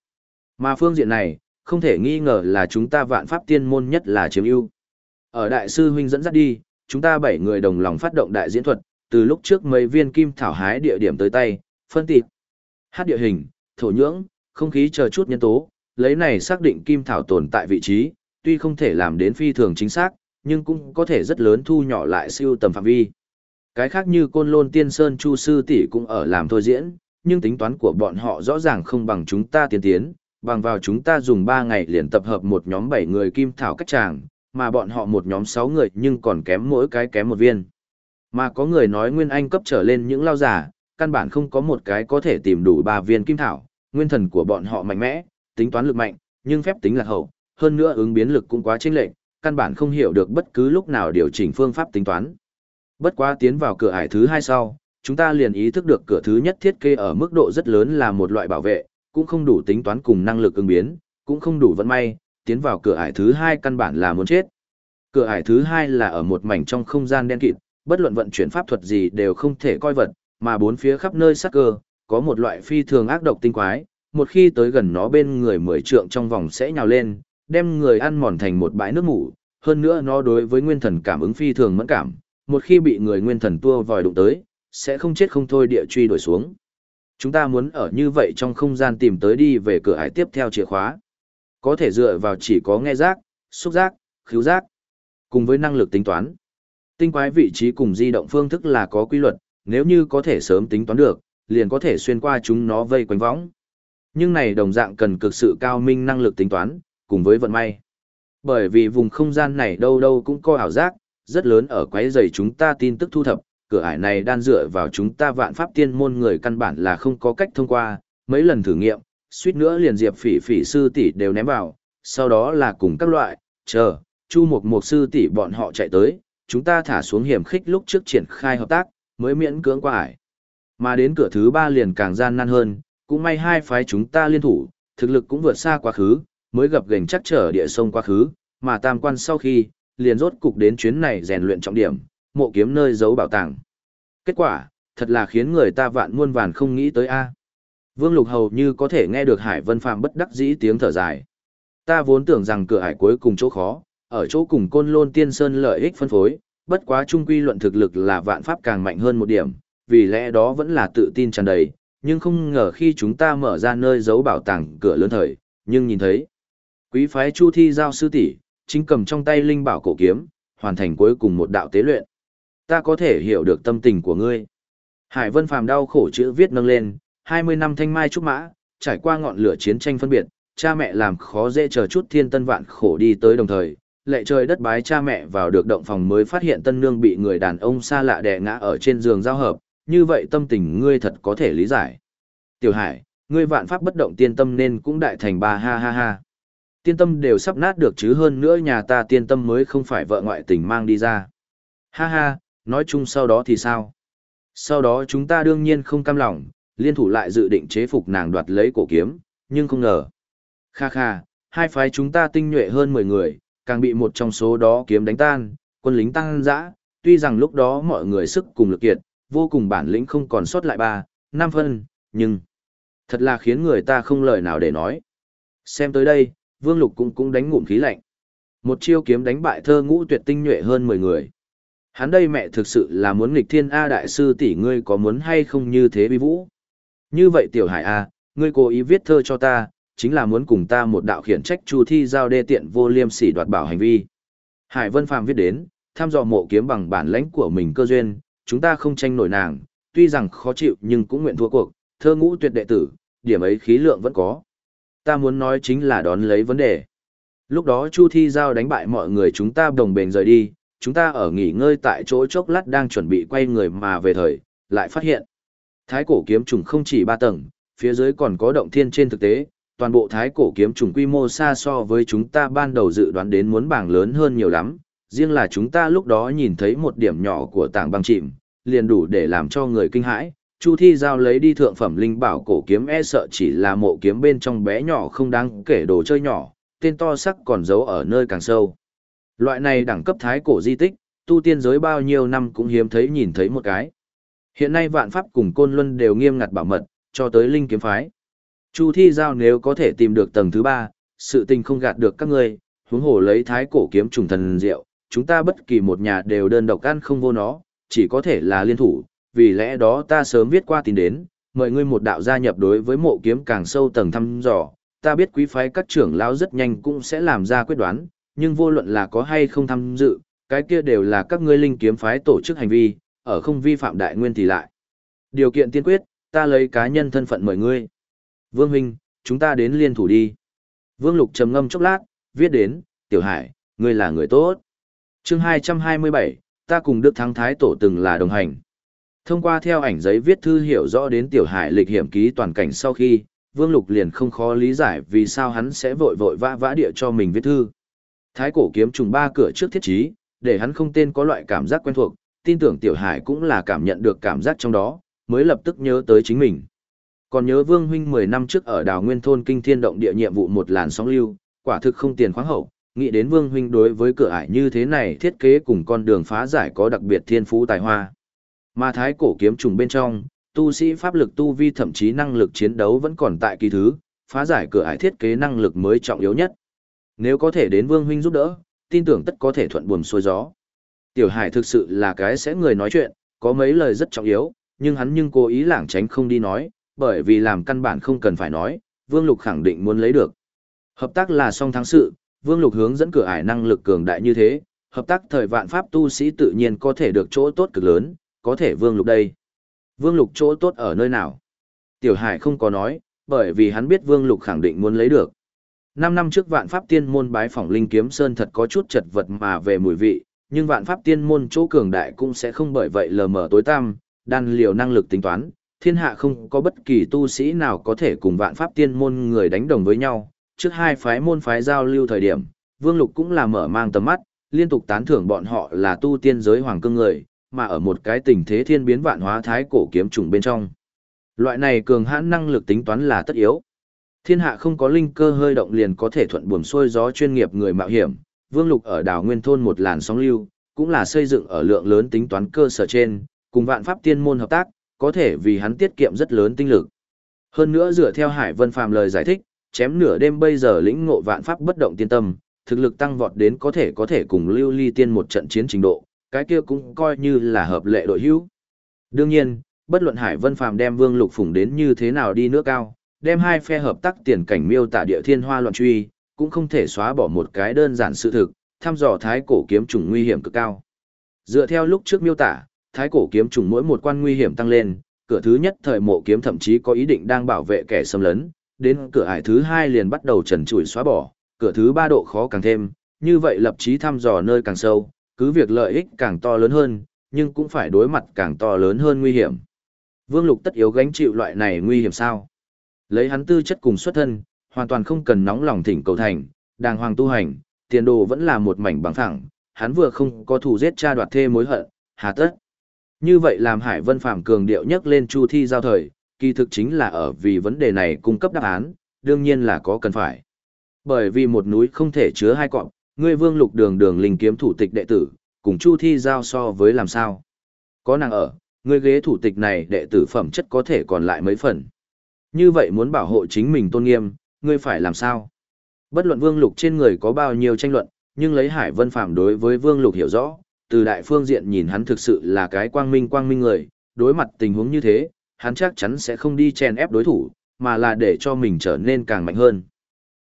Mà phương diện này, không thể nghi ngờ là chúng ta vạn pháp tiên môn nhất là chiếm ưu. Ở đại sư huynh dẫn dắt đi, chúng ta bảy người đồng lòng phát động đại diễn thuật, từ lúc trước mấy viên kim thảo hái địa điểm tới tay, phân tịt, hát địa hình, thổ nhưỡng, không khí chờ chút nhân tố, lấy này xác định kim thảo tồn tại vị trí, tuy không thể làm đến phi thường chính xác, nhưng cũng có thể rất lớn thu nhỏ lại siêu tầm phạm vi. Cái khác như côn lôn tiên sơn chu sư tỷ cũng ở làm thôi diễn, nhưng tính toán của bọn họ rõ ràng không bằng chúng ta tiến tiến, bằng vào chúng ta dùng 3 ngày liền tập hợp một nhóm 7 người kim thảo cách tràng, mà bọn họ một nhóm 6 người nhưng còn kém mỗi cái kém một viên. Mà có người nói nguyên anh cấp trở lên những lao giả, căn bản không có một cái có thể tìm đủ 3 viên kim thảo, nguyên thần của bọn họ mạnh mẽ, tính toán lực mạnh, nhưng phép tính lạc hậu, hơn nữa ứng biến lực cũng quá chênh lệch, căn bản không hiểu được bất cứ lúc nào điều chỉnh phương pháp tính toán. Bất quá tiến vào cửa ải thứ hai sau, chúng ta liền ý thức được cửa thứ nhất thiết kế ở mức độ rất lớn là một loại bảo vệ, cũng không đủ tính toán cùng năng lực ứng biến, cũng không đủ vận may, tiến vào cửa ải thứ hai căn bản là muốn chết. Cửa ải thứ hai là ở một mảnh trong không gian đen kịt, bất luận vận chuyển pháp thuật gì đều không thể coi vật, mà bốn phía khắp nơi sắc cơ, có một loại phi thường ác độc tinh quái, một khi tới gần nó bên người mười trượng trong vòng sẽ nhào lên, đem người ăn mòn thành một bãi nước mủ, hơn nữa nó đối với nguyên thần cảm ứng phi thường mẫn cảm, một khi bị người nguyên thần tua vòi đụng tới, sẽ không chết không thôi địa truy đuổi xuống. Chúng ta muốn ở như vậy trong không gian tìm tới đi về cửa ải tiếp theo chìa khóa. Có thể dựa vào chỉ có nghe giác, xúc giác, khứu giác, cùng với năng lực tính toán. Tinh quái vị trí cùng di động phương thức là có quy luật, nếu như có thể sớm tính toán được, liền có thể xuyên qua chúng nó vây quanh võng. Nhưng này đồng dạng cần cực sự cao minh năng lực tính toán, cùng với vận may. Bởi vì vùng không gian này đâu đâu cũng có ảo giác, rất lớn ở quấy rầy chúng ta tin tức thu thập, cửa ải này đan dựa vào chúng ta vạn pháp tiên môn người căn bản là không có cách thông qua, mấy lần thử nghiệm, suýt nữa liền diệp phỉ phỉ sư tỷ đều ném vào, sau đó là cùng các loại, chờ, chu một một sư tỷ bọn họ chạy tới, chúng ta thả xuống hiểm khích lúc trước triển khai hợp tác, mới miễn cưỡng qua ải. Mà đến cửa thứ ba liền càng gian nan hơn, cũng may hai phái chúng ta liên thủ, thực lực cũng vượt xa quá khứ, mới gặp gành chắc trở địa sông quá khứ, mà tam quan sau khi, liền rốt cục đến chuyến này rèn luyện trọng điểm, mộ kiếm nơi giấu bảo tàng. Kết quả, thật là khiến người ta vạn muôn vàn không nghĩ tới a. Vương Lục hầu như có thể nghe được Hải Vân Phạm bất đắc dĩ tiếng thở dài. Ta vốn tưởng rằng cửa hải cuối cùng chỗ khó, ở chỗ cùng côn lôn tiên sơn lợi ích phân phối, bất quá trung quy luận thực lực là vạn pháp càng mạnh hơn một điểm, vì lẽ đó vẫn là tự tin tràn đầy, nhưng không ngờ khi chúng ta mở ra nơi giấu bảo tàng cửa lớn thời, nhưng nhìn thấy quý phái Chu Thi giao sư tỷ chính cầm trong tay linh bảo cổ kiếm, hoàn thành cuối cùng một đạo tế luyện. Ta có thể hiểu được tâm tình của ngươi. Hải Vân Phàm đau khổ chữ viết nâng lên, 20 năm thanh mai trúc mã, trải qua ngọn lửa chiến tranh phân biệt, cha mẹ làm khó dễ chờ chút thiên tân vạn khổ đi tới đồng thời, lệ trời đất bái cha mẹ vào được động phòng mới phát hiện tân nương bị người đàn ông xa lạ đè ngã ở trên giường giao hợp, như vậy tâm tình ngươi thật có thể lý giải. Tiểu Hải, ngươi vạn pháp bất động tiên tâm nên cũng đại thành ba ha ha ha. Tiên tâm đều sắp nát được chứ hơn nữa nhà ta tiên tâm mới không phải vợ ngoại tình mang đi ra. Ha ha, nói chung sau đó thì sao? Sau đó chúng ta đương nhiên không cam lòng, liên thủ lại dự định chế phục nàng đoạt lấy cổ kiếm, nhưng không ngờ. Kha kha, hai phái chúng ta tinh nhuệ hơn 10 người, càng bị một trong số đó kiếm đánh tan, quân lính tăng dã, tuy rằng lúc đó mọi người sức cùng lực kiệt, vô cùng bản lĩnh không còn sót lại ba, năm phân, nhưng thật là khiến người ta không lời nào để nói. Xem tới đây, Vương Lục cũng cũng đánh ngụm khí lạnh. Một chiêu kiếm đánh bại thơ ngũ tuyệt tinh nhuệ hơn 10 người. Hắn đây mẹ thực sự là muốn nghịch thiên A đại sư tỷ ngươi có muốn hay không như thế bi vũ. Như vậy tiểu hải A, ngươi cố ý viết thơ cho ta, chính là muốn cùng ta một đạo khiển trách chu thi giao đê tiện vô liêm sỉ đoạt bảo hành vi. Hải Vân Phàm viết đến, tham dò mộ kiếm bằng bản lãnh của mình cơ duyên, chúng ta không tranh nổi nàng, tuy rằng khó chịu nhưng cũng nguyện thua cuộc, thơ ngũ tuyệt đệ tử, điểm ấy khí lượng vẫn có. Ta muốn nói chính là đón lấy vấn đề. Lúc đó Chu Thi Giao đánh bại mọi người chúng ta đồng bền rời đi, chúng ta ở nghỉ ngơi tại chỗ chốc lát đang chuẩn bị quay người mà về thời, lại phát hiện. Thái cổ kiếm trùng không chỉ ba tầng, phía dưới còn có động thiên trên thực tế, toàn bộ thái cổ kiếm trùng quy mô xa so với chúng ta ban đầu dự đoán đến muốn bảng lớn hơn nhiều lắm, riêng là chúng ta lúc đó nhìn thấy một điểm nhỏ của tảng băng chìm, liền đủ để làm cho người kinh hãi. Chu Thi Giao lấy đi thượng phẩm linh bảo cổ kiếm e sợ chỉ là mộ kiếm bên trong bé nhỏ không đáng kể đồ chơi nhỏ, tên to sắc còn giấu ở nơi càng sâu. Loại này đẳng cấp thái cổ di tích, tu tiên giới bao nhiêu năm cũng hiếm thấy nhìn thấy một cái. Hiện nay vạn pháp cùng côn luân đều nghiêm ngặt bảo mật, cho tới linh kiếm phái. Chu Thi Giao nếu có thể tìm được tầng thứ ba, sự tình không gạt được các ngươi, huống hồ lấy thái cổ kiếm trùng thần diệu, chúng ta bất kỳ một nhà đều đơn độc ăn không vô nó, chỉ có thể là liên thủ, vì lẽ đó ta sớm viết qua tin đến, mời ngươi một đạo gia nhập đối với mộ kiếm càng sâu tầng thăm dò, ta biết quý phái các trưởng lão rất nhanh cũng sẽ làm ra quyết đoán, nhưng vô luận là có hay không tham dự, cái kia đều là các ngươi linh kiếm phái tổ chức hành vi, ở không vi phạm đại nguyên thì lại. Điều kiện tiên quyết, ta lấy cá nhân thân phận mời ngươi. Vương huynh, chúng ta đến liên thủ đi. Vương Lục trầm ngâm chốc lát, viết đến, Tiểu Hải, ngươi là người tốt. chương 227, ta cùng Đức Thắng Thái Tổ từng là đồng hành. Thông qua theo ảnh giấy viết thư hiểu rõ đến Tiểu Hải lịch hiểm ký toàn cảnh sau khi, Vương Lục liền không khó lý giải vì sao hắn sẽ vội vội vã vã địa cho mình viết thư. Thái cổ kiếm trùng ba cửa trước thiết trí, để hắn không tên có loại cảm giác quen thuộc, tin tưởng Tiểu Hải cũng là cảm nhận được cảm giác trong đó, mới lập tức nhớ tới chính mình. Còn nhớ Vương huynh 10 năm trước ở Đào Nguyên thôn kinh thiên động địa nhiệm vụ một làn sóng lưu, quả thực không tiền khoáng hậu, nghĩ đến Vương huynh đối với cửa ải như thế này thiết kế cùng con đường phá giải có đặc biệt thiên phú tài hoa. Mà thái cổ kiếm trùng bên trong, tu sĩ pháp lực tu vi thậm chí năng lực chiến đấu vẫn còn tại kỳ thứ, phá giải cửa ải thiết kế năng lực mới trọng yếu nhất. Nếu có thể đến Vương huynh giúp đỡ, tin tưởng tất có thể thuận buồm xuôi gió. Tiểu Hải thực sự là cái sẽ người nói chuyện, có mấy lời rất trọng yếu, nhưng hắn nhưng cố ý lảng tránh không đi nói, bởi vì làm căn bản không cần phải nói, Vương Lục khẳng định muốn lấy được. Hợp tác là song thắng sự, Vương Lục hướng dẫn cửa ải năng lực cường đại như thế, hợp tác thời vạn pháp tu sĩ tự nhiên có thể được chỗ tốt cực lớn, có thể Vương Lục đây. Vương Lục chỗ tốt ở nơi nào? Tiểu Hải không có nói, bởi vì hắn biết Vương Lục khẳng định muốn lấy được. Năm năm trước vạn pháp tiên môn bái phỏng linh kiếm sơn thật có chút chật vật mà về mùi vị, nhưng vạn pháp tiên môn chỗ cường đại cũng sẽ không bởi vậy lờ mờ tối tăm, đan liều năng lực tính toán, thiên hạ không có bất kỳ tu sĩ nào có thể cùng vạn pháp tiên môn người đánh đồng với nhau. Trước hai phái môn phái giao lưu thời điểm, Vương Lục cũng là mở mang tầm mắt, liên tục tán thưởng bọn họ là tu tiên giới hoàng cương người, mà ở một cái tình thế thiên biến vạn hóa thái cổ kiếm trùng bên trong. Loại này cường hãn năng lực tính toán là tất yếu. Thiên hạ không có linh cơ hơi động liền có thể thuận buồm xuôi gió chuyên nghiệp người mạo hiểm, Vương Lục ở đảo Nguyên thôn một làn sóng lưu, cũng là xây dựng ở lượng lớn tính toán cơ sở trên, cùng vạn pháp tiên môn hợp tác, có thể vì hắn tiết kiệm rất lớn tinh lực. Hơn nữa dựa theo Hải Vân Phàm lời giải thích, chém nửa đêm bây giờ lĩnh ngộ vạn pháp bất động tiên tâm, thực lực tăng vọt đến có thể có thể cùng Lưu Ly Tiên một trận chiến trình độ, cái kia cũng coi như là hợp lệ đội hữu. Đương nhiên, bất luận Hải Vân Phàm đem Vương Lục Phùng đến như thế nào đi nữa cao, đem hai phe hợp tác tiền cảnh miêu tả địa thiên hoa loạn truy, cũng không thể xóa bỏ một cái đơn giản sự thực, thăm dò thái cổ kiếm trùng nguy hiểm cực cao. Dựa theo lúc trước miêu tả, thái cổ kiếm trùng mỗi một quan nguy hiểm tăng lên, cửa thứ nhất thời mộ kiếm thậm chí có ý định đang bảo vệ kẻ xâm lấn, đến cửa ải thứ hai liền bắt đầu trần trụi xóa bỏ, cửa thứ ba độ khó càng thêm, như vậy lập chí thăm dò nơi càng sâu, cứ việc lợi ích càng to lớn hơn, nhưng cũng phải đối mặt càng to lớn hơn nguy hiểm. Vương Lục tất yếu gánh chịu loại này nguy hiểm sao? Lấy hắn tư chất cùng xuất thân, hoàn toàn không cần nóng lòng thỉnh cầu thành, đàng hoàng tu hành, tiền đồ vẫn là một mảnh bằng phẳng, hắn vừa không có thù giết cha đoạt thê mối hận, hà tất. Như vậy làm Hải Vân Phạm cường điệu nhất lên chu thi giao thời, kỳ thực chính là ở vì vấn đề này cung cấp đáp án, đương nhiên là có cần phải. Bởi vì một núi không thể chứa hai cọp, ngươi vương lục đường đường linh kiếm thủ tịch đệ tử, cùng chu thi giao so với làm sao. Có nàng ở, ngươi ghế thủ tịch này đệ tử phẩm chất có thể còn lại mấy phần. Như vậy muốn bảo hộ chính mình tôn nghiêm, ngươi phải làm sao? Bất luận Vương Lục trên người có bao nhiêu tranh luận, nhưng lấy Hải Vân Phạm đối với Vương Lục hiểu rõ, từ đại phương diện nhìn hắn thực sự là cái quang minh quang minh người, đối mặt tình huống như thế, hắn chắc chắn sẽ không đi chèn ép đối thủ, mà là để cho mình trở nên càng mạnh hơn.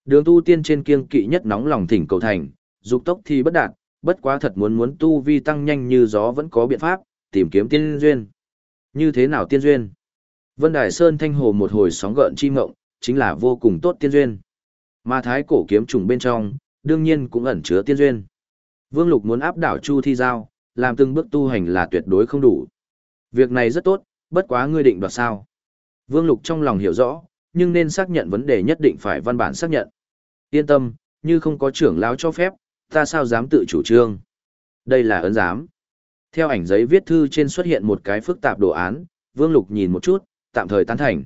Đường tu tiên trên kiêng kỵ nhất nóng lòng thỉnh cầu thành, dục tốc thì bất đạt, bất quá thật muốn muốn tu vi tăng nhanh như gió vẫn có biện pháp, tìm kiếm tiên duyên. Như thế nào tiên duyên? Vân Đài Sơn thanh hồ một hồi sóng gợn chi ngộng, chính là vô cùng tốt tiên duyên. Mà thái cổ kiếm trùng bên trong, đương nhiên cũng ẩn chứa tiên duyên. Vương Lục muốn áp đảo Chu Thi Giao, làm từng bước tu hành là tuyệt đối không đủ. Việc này rất tốt, bất quá ngươi định đoạt sao. Vương Lục trong lòng hiểu rõ, nhưng nên xác nhận vấn đề nhất định phải văn bản xác nhận. Yên tâm, như không có trưởng lão cho phép, ta sao dám tự chủ trương. Đây là ấn giám. Theo ảnh giấy viết thư trên xuất hiện một cái phức tạp đồ án, Vương Lục nhìn một chút, tạm thời tán thành.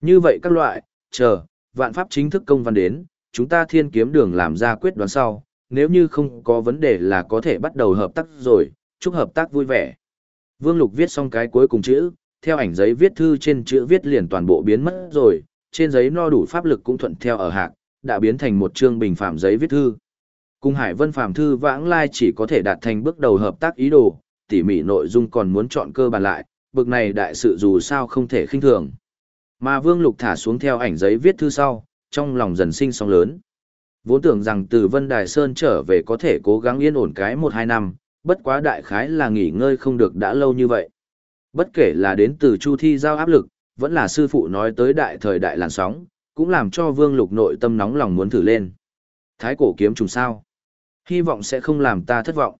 Như vậy các loại, chờ, vạn pháp chính thức công văn đến, chúng ta thiên kiếm đường làm ra quyết đoán sau, nếu như không có vấn đề là có thể bắt đầu hợp tác rồi, chúc hợp tác vui vẻ. Vương Lục viết xong cái cuối cùng chữ, theo ảnh giấy viết thư trên chữ viết liền toàn bộ biến mất rồi, trên giấy no đủ pháp lực cũng thuận theo ở hạc, đã biến thành một chương bình phạm giấy viết thư. Cùng Hải Vân Phạm thư vãng lai chỉ có thể đạt thành bước đầu hợp tác ý đồ, tỉ mỉ nội dung còn muốn chọn cơ bản lại, bực này đại sự dù sao không thể khinh thường. Mà Vương Lục thả xuống theo ảnh giấy viết thư sau, trong lòng dần sinh sóng lớn. Vốn tưởng rằng từ Vân Đài Sơn trở về có thể cố gắng yên ổn cái 1-2 năm, bất quá đại khái là nghỉ ngơi không được đã lâu như vậy. Bất kể là đến từ Chu Thi giao áp lực, vẫn là sư phụ nói tới đại thời đại làn sóng, cũng làm cho Vương Lục nội tâm nóng lòng muốn thử lên. Thái cổ kiếm trùng sao? Hy vọng sẽ không làm ta thất vọng.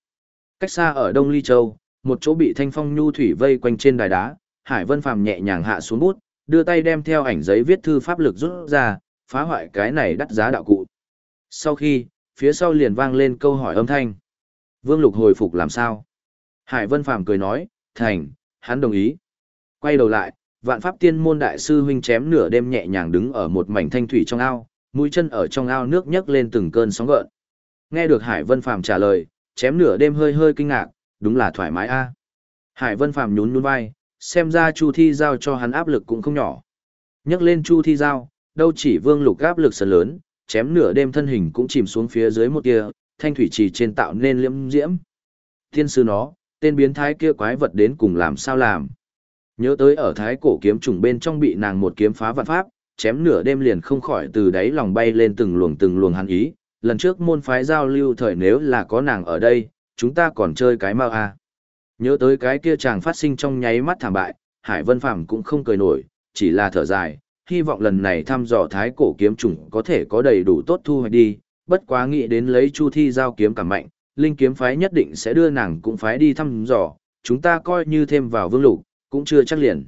Cách xa ở Đông Ly Châu, một chỗ bị thanh phong nhu thủy vây quanh trên đài đá, Hải Vân Phàm nhẹ nhàng hạ xuống bút, đưa tay đem theo ảnh giấy viết thư pháp lực rút ra, phá hoại cái này đắt giá đạo cụ. Sau khi, phía sau liền vang lên câu hỏi âm thanh. Vương Lục hồi phục làm sao? Hải Vân Phàm cười nói, thành, hắn đồng ý. Quay đầu lại, vạn pháp tiên môn đại sư huynh chém nửa đêm nhẹ nhàng đứng ở một mảnh thanh thủy trong ao, mũi chân ở trong ao nước nhấc lên từng cơn sóng gợn. Nghe được Hải Vân Phàm trả lời, chém nửa đêm hơi hơi kinh ngạc, đúng là thoải mái a. Hải Vân Phàm nhún nhún vai, xem ra Chu Thi giao cho hắn áp lực cũng không nhỏ. Nhấc lên Chu Thi giao, đâu chỉ Vương Lục áp lực sở lớn, chém nửa đêm thân hình cũng chìm xuống phía dưới một kia, thanh thủy trì trên tạo nên liễm diễm. Thiên sư nó, tên biến thái kia quái vật đến cùng làm sao làm. Nhớ tới ở thái cổ kiếm trùng bên trong bị nàng một kiếm phá vạn pháp, chém nửa đêm liền không khỏi từ đáy lòng bay lên từng luồng từng luồng hắn ý. Lần trước môn phái giao lưu thời nếu là có nàng ở đây, chúng ta còn chơi cái mau à. Nhớ tới cái kia chàng phát sinh trong nháy mắt thảm bại, Hải Vân Phàm cũng không cười nổi, chỉ là thở dài, hy vọng lần này thăm dò thái cổ kiếm trùng có thể có đầy đủ tốt thu hoạch đi, bất quá nghĩ đến lấy Chu Thi giao kiếm cảm mạnh, linh kiếm phái nhất định sẽ đưa nàng cũng phái đi thăm dò, chúng ta coi như thêm vào vương lục, cũng chưa chắc liền.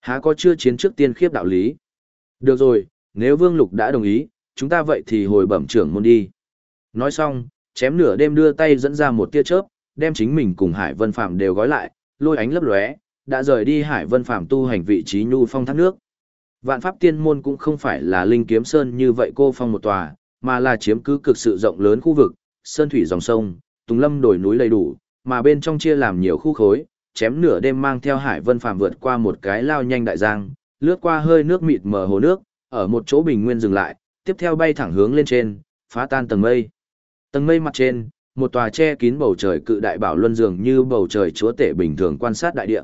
Há có chưa chiến trước tiên khiếp đạo lý. Được rồi, nếu vương lục đã đồng ý, chúng ta vậy thì hồi bẩm trưởng môn đi. Nói xong, chém nửa đêm đưa tay dẫn ra một tia chớp, đem chính mình cùng Hải Vân Phạm đều gói lại, lôi ánh lấp lóe, đã rời đi Hải Vân Phạm tu hành vị trí nhu phong thác nước. Vạn pháp tiên môn cũng không phải là linh kiếm sơn như vậy cô phong một tòa, mà là chiếm cứ cực sự rộng lớn khu vực, sơn thủy dòng sông, tùng lâm đồi núi đầy đủ, mà bên trong chia làm nhiều khu khối, chém nửa đêm mang theo Hải Vân Phàm vượt qua một cái lao nhanh đại giang, lướt qua hơi nước mịt mờ hồ nước, ở một chỗ bình nguyên dừng lại, tiếp theo bay thẳng hướng lên trên, phá tan tầng mây. Tầng mây mặt trên, một tòa che kín bầu trời cự đại bảo luân dường như bầu trời chúa tể bình thường quan sát đại địa.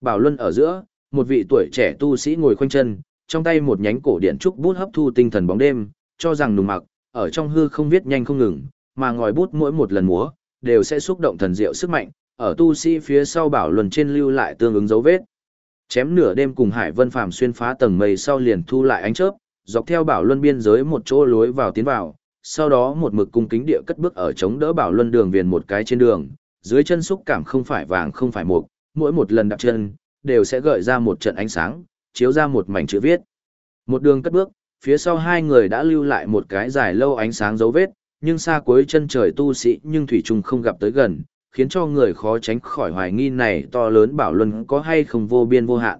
Bảo luân ở giữa, một vị tuổi trẻ tu sĩ ngồi khoanh chân, trong tay một nhánh cổ điện trúc bút hấp thu tinh thần bóng đêm, cho rằng nùng mặc, ở trong hư không viết nhanh không ngừng, mà ngòi bút mỗi một lần múa, đều sẽ xúc động thần diệu sức mạnh, ở tu sĩ phía sau bảo luân trên lưu lại tương ứng dấu vết. Chém nửa đêm cùng Hải Vân Phàm xuyên phá tầng mây sau liền thu lại ánh chớp, dọc theo bảo luân biên giới một chỗ lối vào tiến vào, sau đó một mực cung kính địa cất bước ở chống đỡ bảo luân đường viền một cái trên đường, dưới chân xúc cảm không phải vàng không phải mục, mỗi một lần đặt chân đều sẽ gợi ra một trận ánh sáng, chiếu ra một mảnh chữ viết. Một đường cất bước, phía sau hai người đã lưu lại một cái dài lâu ánh sáng dấu vết, nhưng xa cuối chân trời tu sĩ nhưng thủy trùng không gặp tới gần, khiến cho người khó tránh khỏi hoài nghi này to lớn bảo luân có hay không vô biên vô hạn.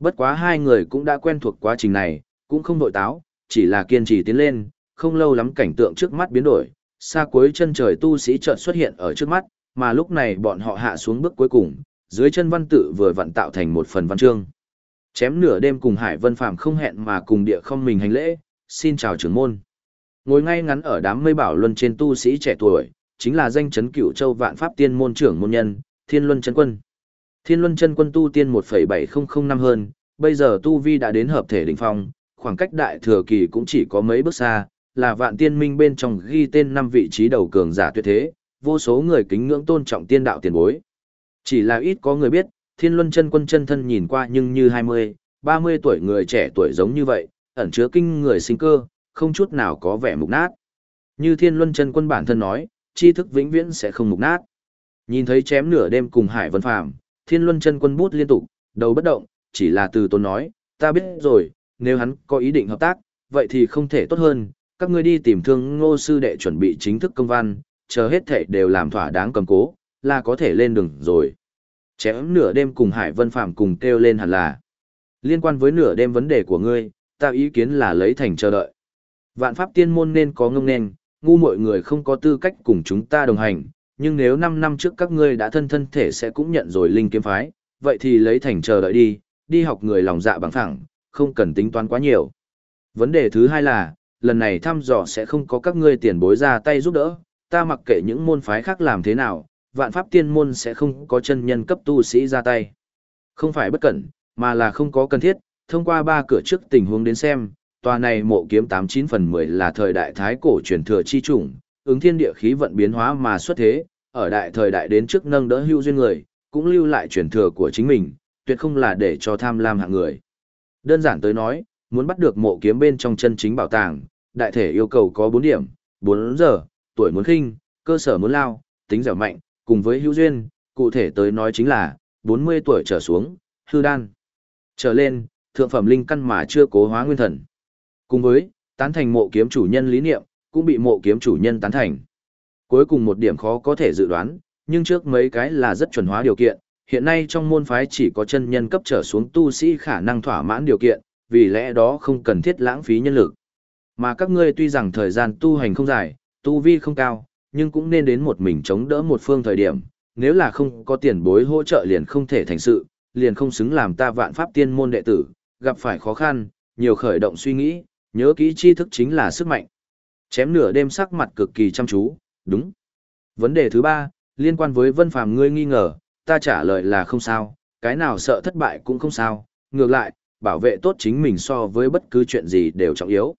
Bất quá hai người cũng đã quen thuộc quá trình này, cũng không đội táo, chỉ là kiên trì tiến lên, không lâu lắm cảnh tượng trước mắt biến đổi, xa cuối chân trời tu sĩ chợt xuất hiện ở trước mắt, mà lúc này bọn họ hạ xuống bước cuối cùng, dưới chân văn tự vừa vặn tạo thành một phần văn chương. Chém nửa đêm cùng Hải Vân Phàm không hẹn mà cùng địa không mình hành lễ, xin chào trưởng môn. Ngồi ngay ngắn ở đám mây bảo luân trên tu sĩ trẻ tuổi, chính là danh chấn cửu châu vạn pháp tiên môn trưởng môn nhân, Thiên Luân chân quân. Thiên Luân chân quân tu tiên 1.7005 năm hơn, bây giờ tu vi đã đến hợp thể đỉnh phong, khoảng cách đại thừa kỳ cũng chỉ có mấy bước xa, là vạn tiên minh bên trong ghi tên năm vị trí đầu cường giả tuyệt thế, vô số người kính ngưỡng tôn trọng tiên đạo tiền bối. Chỉ là ít có người biết, Thiên Luân chân quân chân thân nhìn qua nhưng như 20, 30 tuổi người trẻ tuổi giống như vậy, ẩn chứa kinh người sinh cơ, không chút nào có vẻ mục nát. Như Thiên Luân chân quân bản thân nói, tri thức vĩnh viễn sẽ không mục nát. Nhìn thấy chém nửa đêm cùng Hải Vân Phàm, Thiên Luân chân quân bút liên tục, đầu bất động, chỉ là từ tôn nói, ta biết rồi, nếu hắn có ý định hợp tác, vậy thì không thể tốt hơn, các ngươi đi tìm thương ngô sư đệ chuẩn bị chính thức công văn, chờ hết thể đều làm thỏa đáng cầm cố, là có thể lên đường rồi. Chém nửa đêm cùng Hải Vân Phàm cùng kêu lên hẳn là. Liên quan với nửa đêm vấn đề của ngươi, ta ý kiến là lấy thành chờ đợi. Vạn pháp tiên môn nên có ngông nên, ngu mọi người không có tư cách cùng chúng ta đồng hành, nhưng nếu 5 năm trước các ngươi đã thân thân thể sẽ cũng nhận rồi linh kiếm phái, vậy thì lấy thành chờ đợi đi, đi học người lòng dạ bằng thẳng, không cần tính toán quá nhiều. Vấn đề thứ hai là, lần này thăm dò sẽ không có các ngươi tiền bối ra tay giúp đỡ, ta mặc kệ những môn phái khác làm thế nào, vạn pháp tiên môn sẽ không có chân nhân cấp tu sĩ ra tay. Không phải bất cẩn, mà là không có cần thiết, thông qua ba cửa trước tình huống đến xem, tòa này mộ kiếm 89 phần 10 là thời đại thái cổ truyền thừa chi chủng, ứng thiên địa khí vận biến hóa mà xuất thế, ở đại thời đại đến trước nâng đỡ hưu duyên người, cũng lưu lại truyền thừa của chính mình, tuyệt không là để cho tham lam hạng người. Đơn giản tới nói, muốn bắt được mộ kiếm bên trong chân chính bảo tàng, đại thể yêu cầu có 4 điểm, 4 giờ, tuổi muốn khinh, cơ sở muốn lao, tính dẻo mạnh, cùng với hữu duyên, cụ thể tới nói chính là 40 tuổi trở xuống, hư đan. Trở lên, thượng phẩm linh căn mà chưa cố hóa nguyên thần. Cùng với, tán thành mộ kiếm chủ nhân lý niệm, cũng bị mộ kiếm chủ nhân tán thành. Cuối cùng một điểm khó có thể dự đoán, nhưng trước mấy cái là rất chuẩn hóa điều kiện, hiện nay trong môn phái chỉ có chân nhân cấp trở xuống tu sĩ khả năng thỏa mãn điều kiện, vì lẽ đó không cần thiết lãng phí nhân lực. Mà các ngươi tuy rằng thời gian tu hành không dài, tu vi không cao, nhưng cũng nên đến một mình chống đỡ một phương thời điểm, nếu là không có tiền bối hỗ trợ liền không thể thành sự, liền không xứng làm ta vạn pháp tiên môn đệ tử, gặp phải khó khăn, nhiều khởi động suy nghĩ, nhớ kỹ tri thức chính là sức mạnh. Chém nửa đêm sắc mặt cực kỳ chăm chú, đúng. Vấn đề thứ ba, liên quan với Vân Phàm ngươi nghi ngờ, ta trả lời là không sao, cái nào sợ thất bại cũng không sao, ngược lại, bảo vệ tốt chính mình so với bất cứ chuyện gì đều trọng yếu.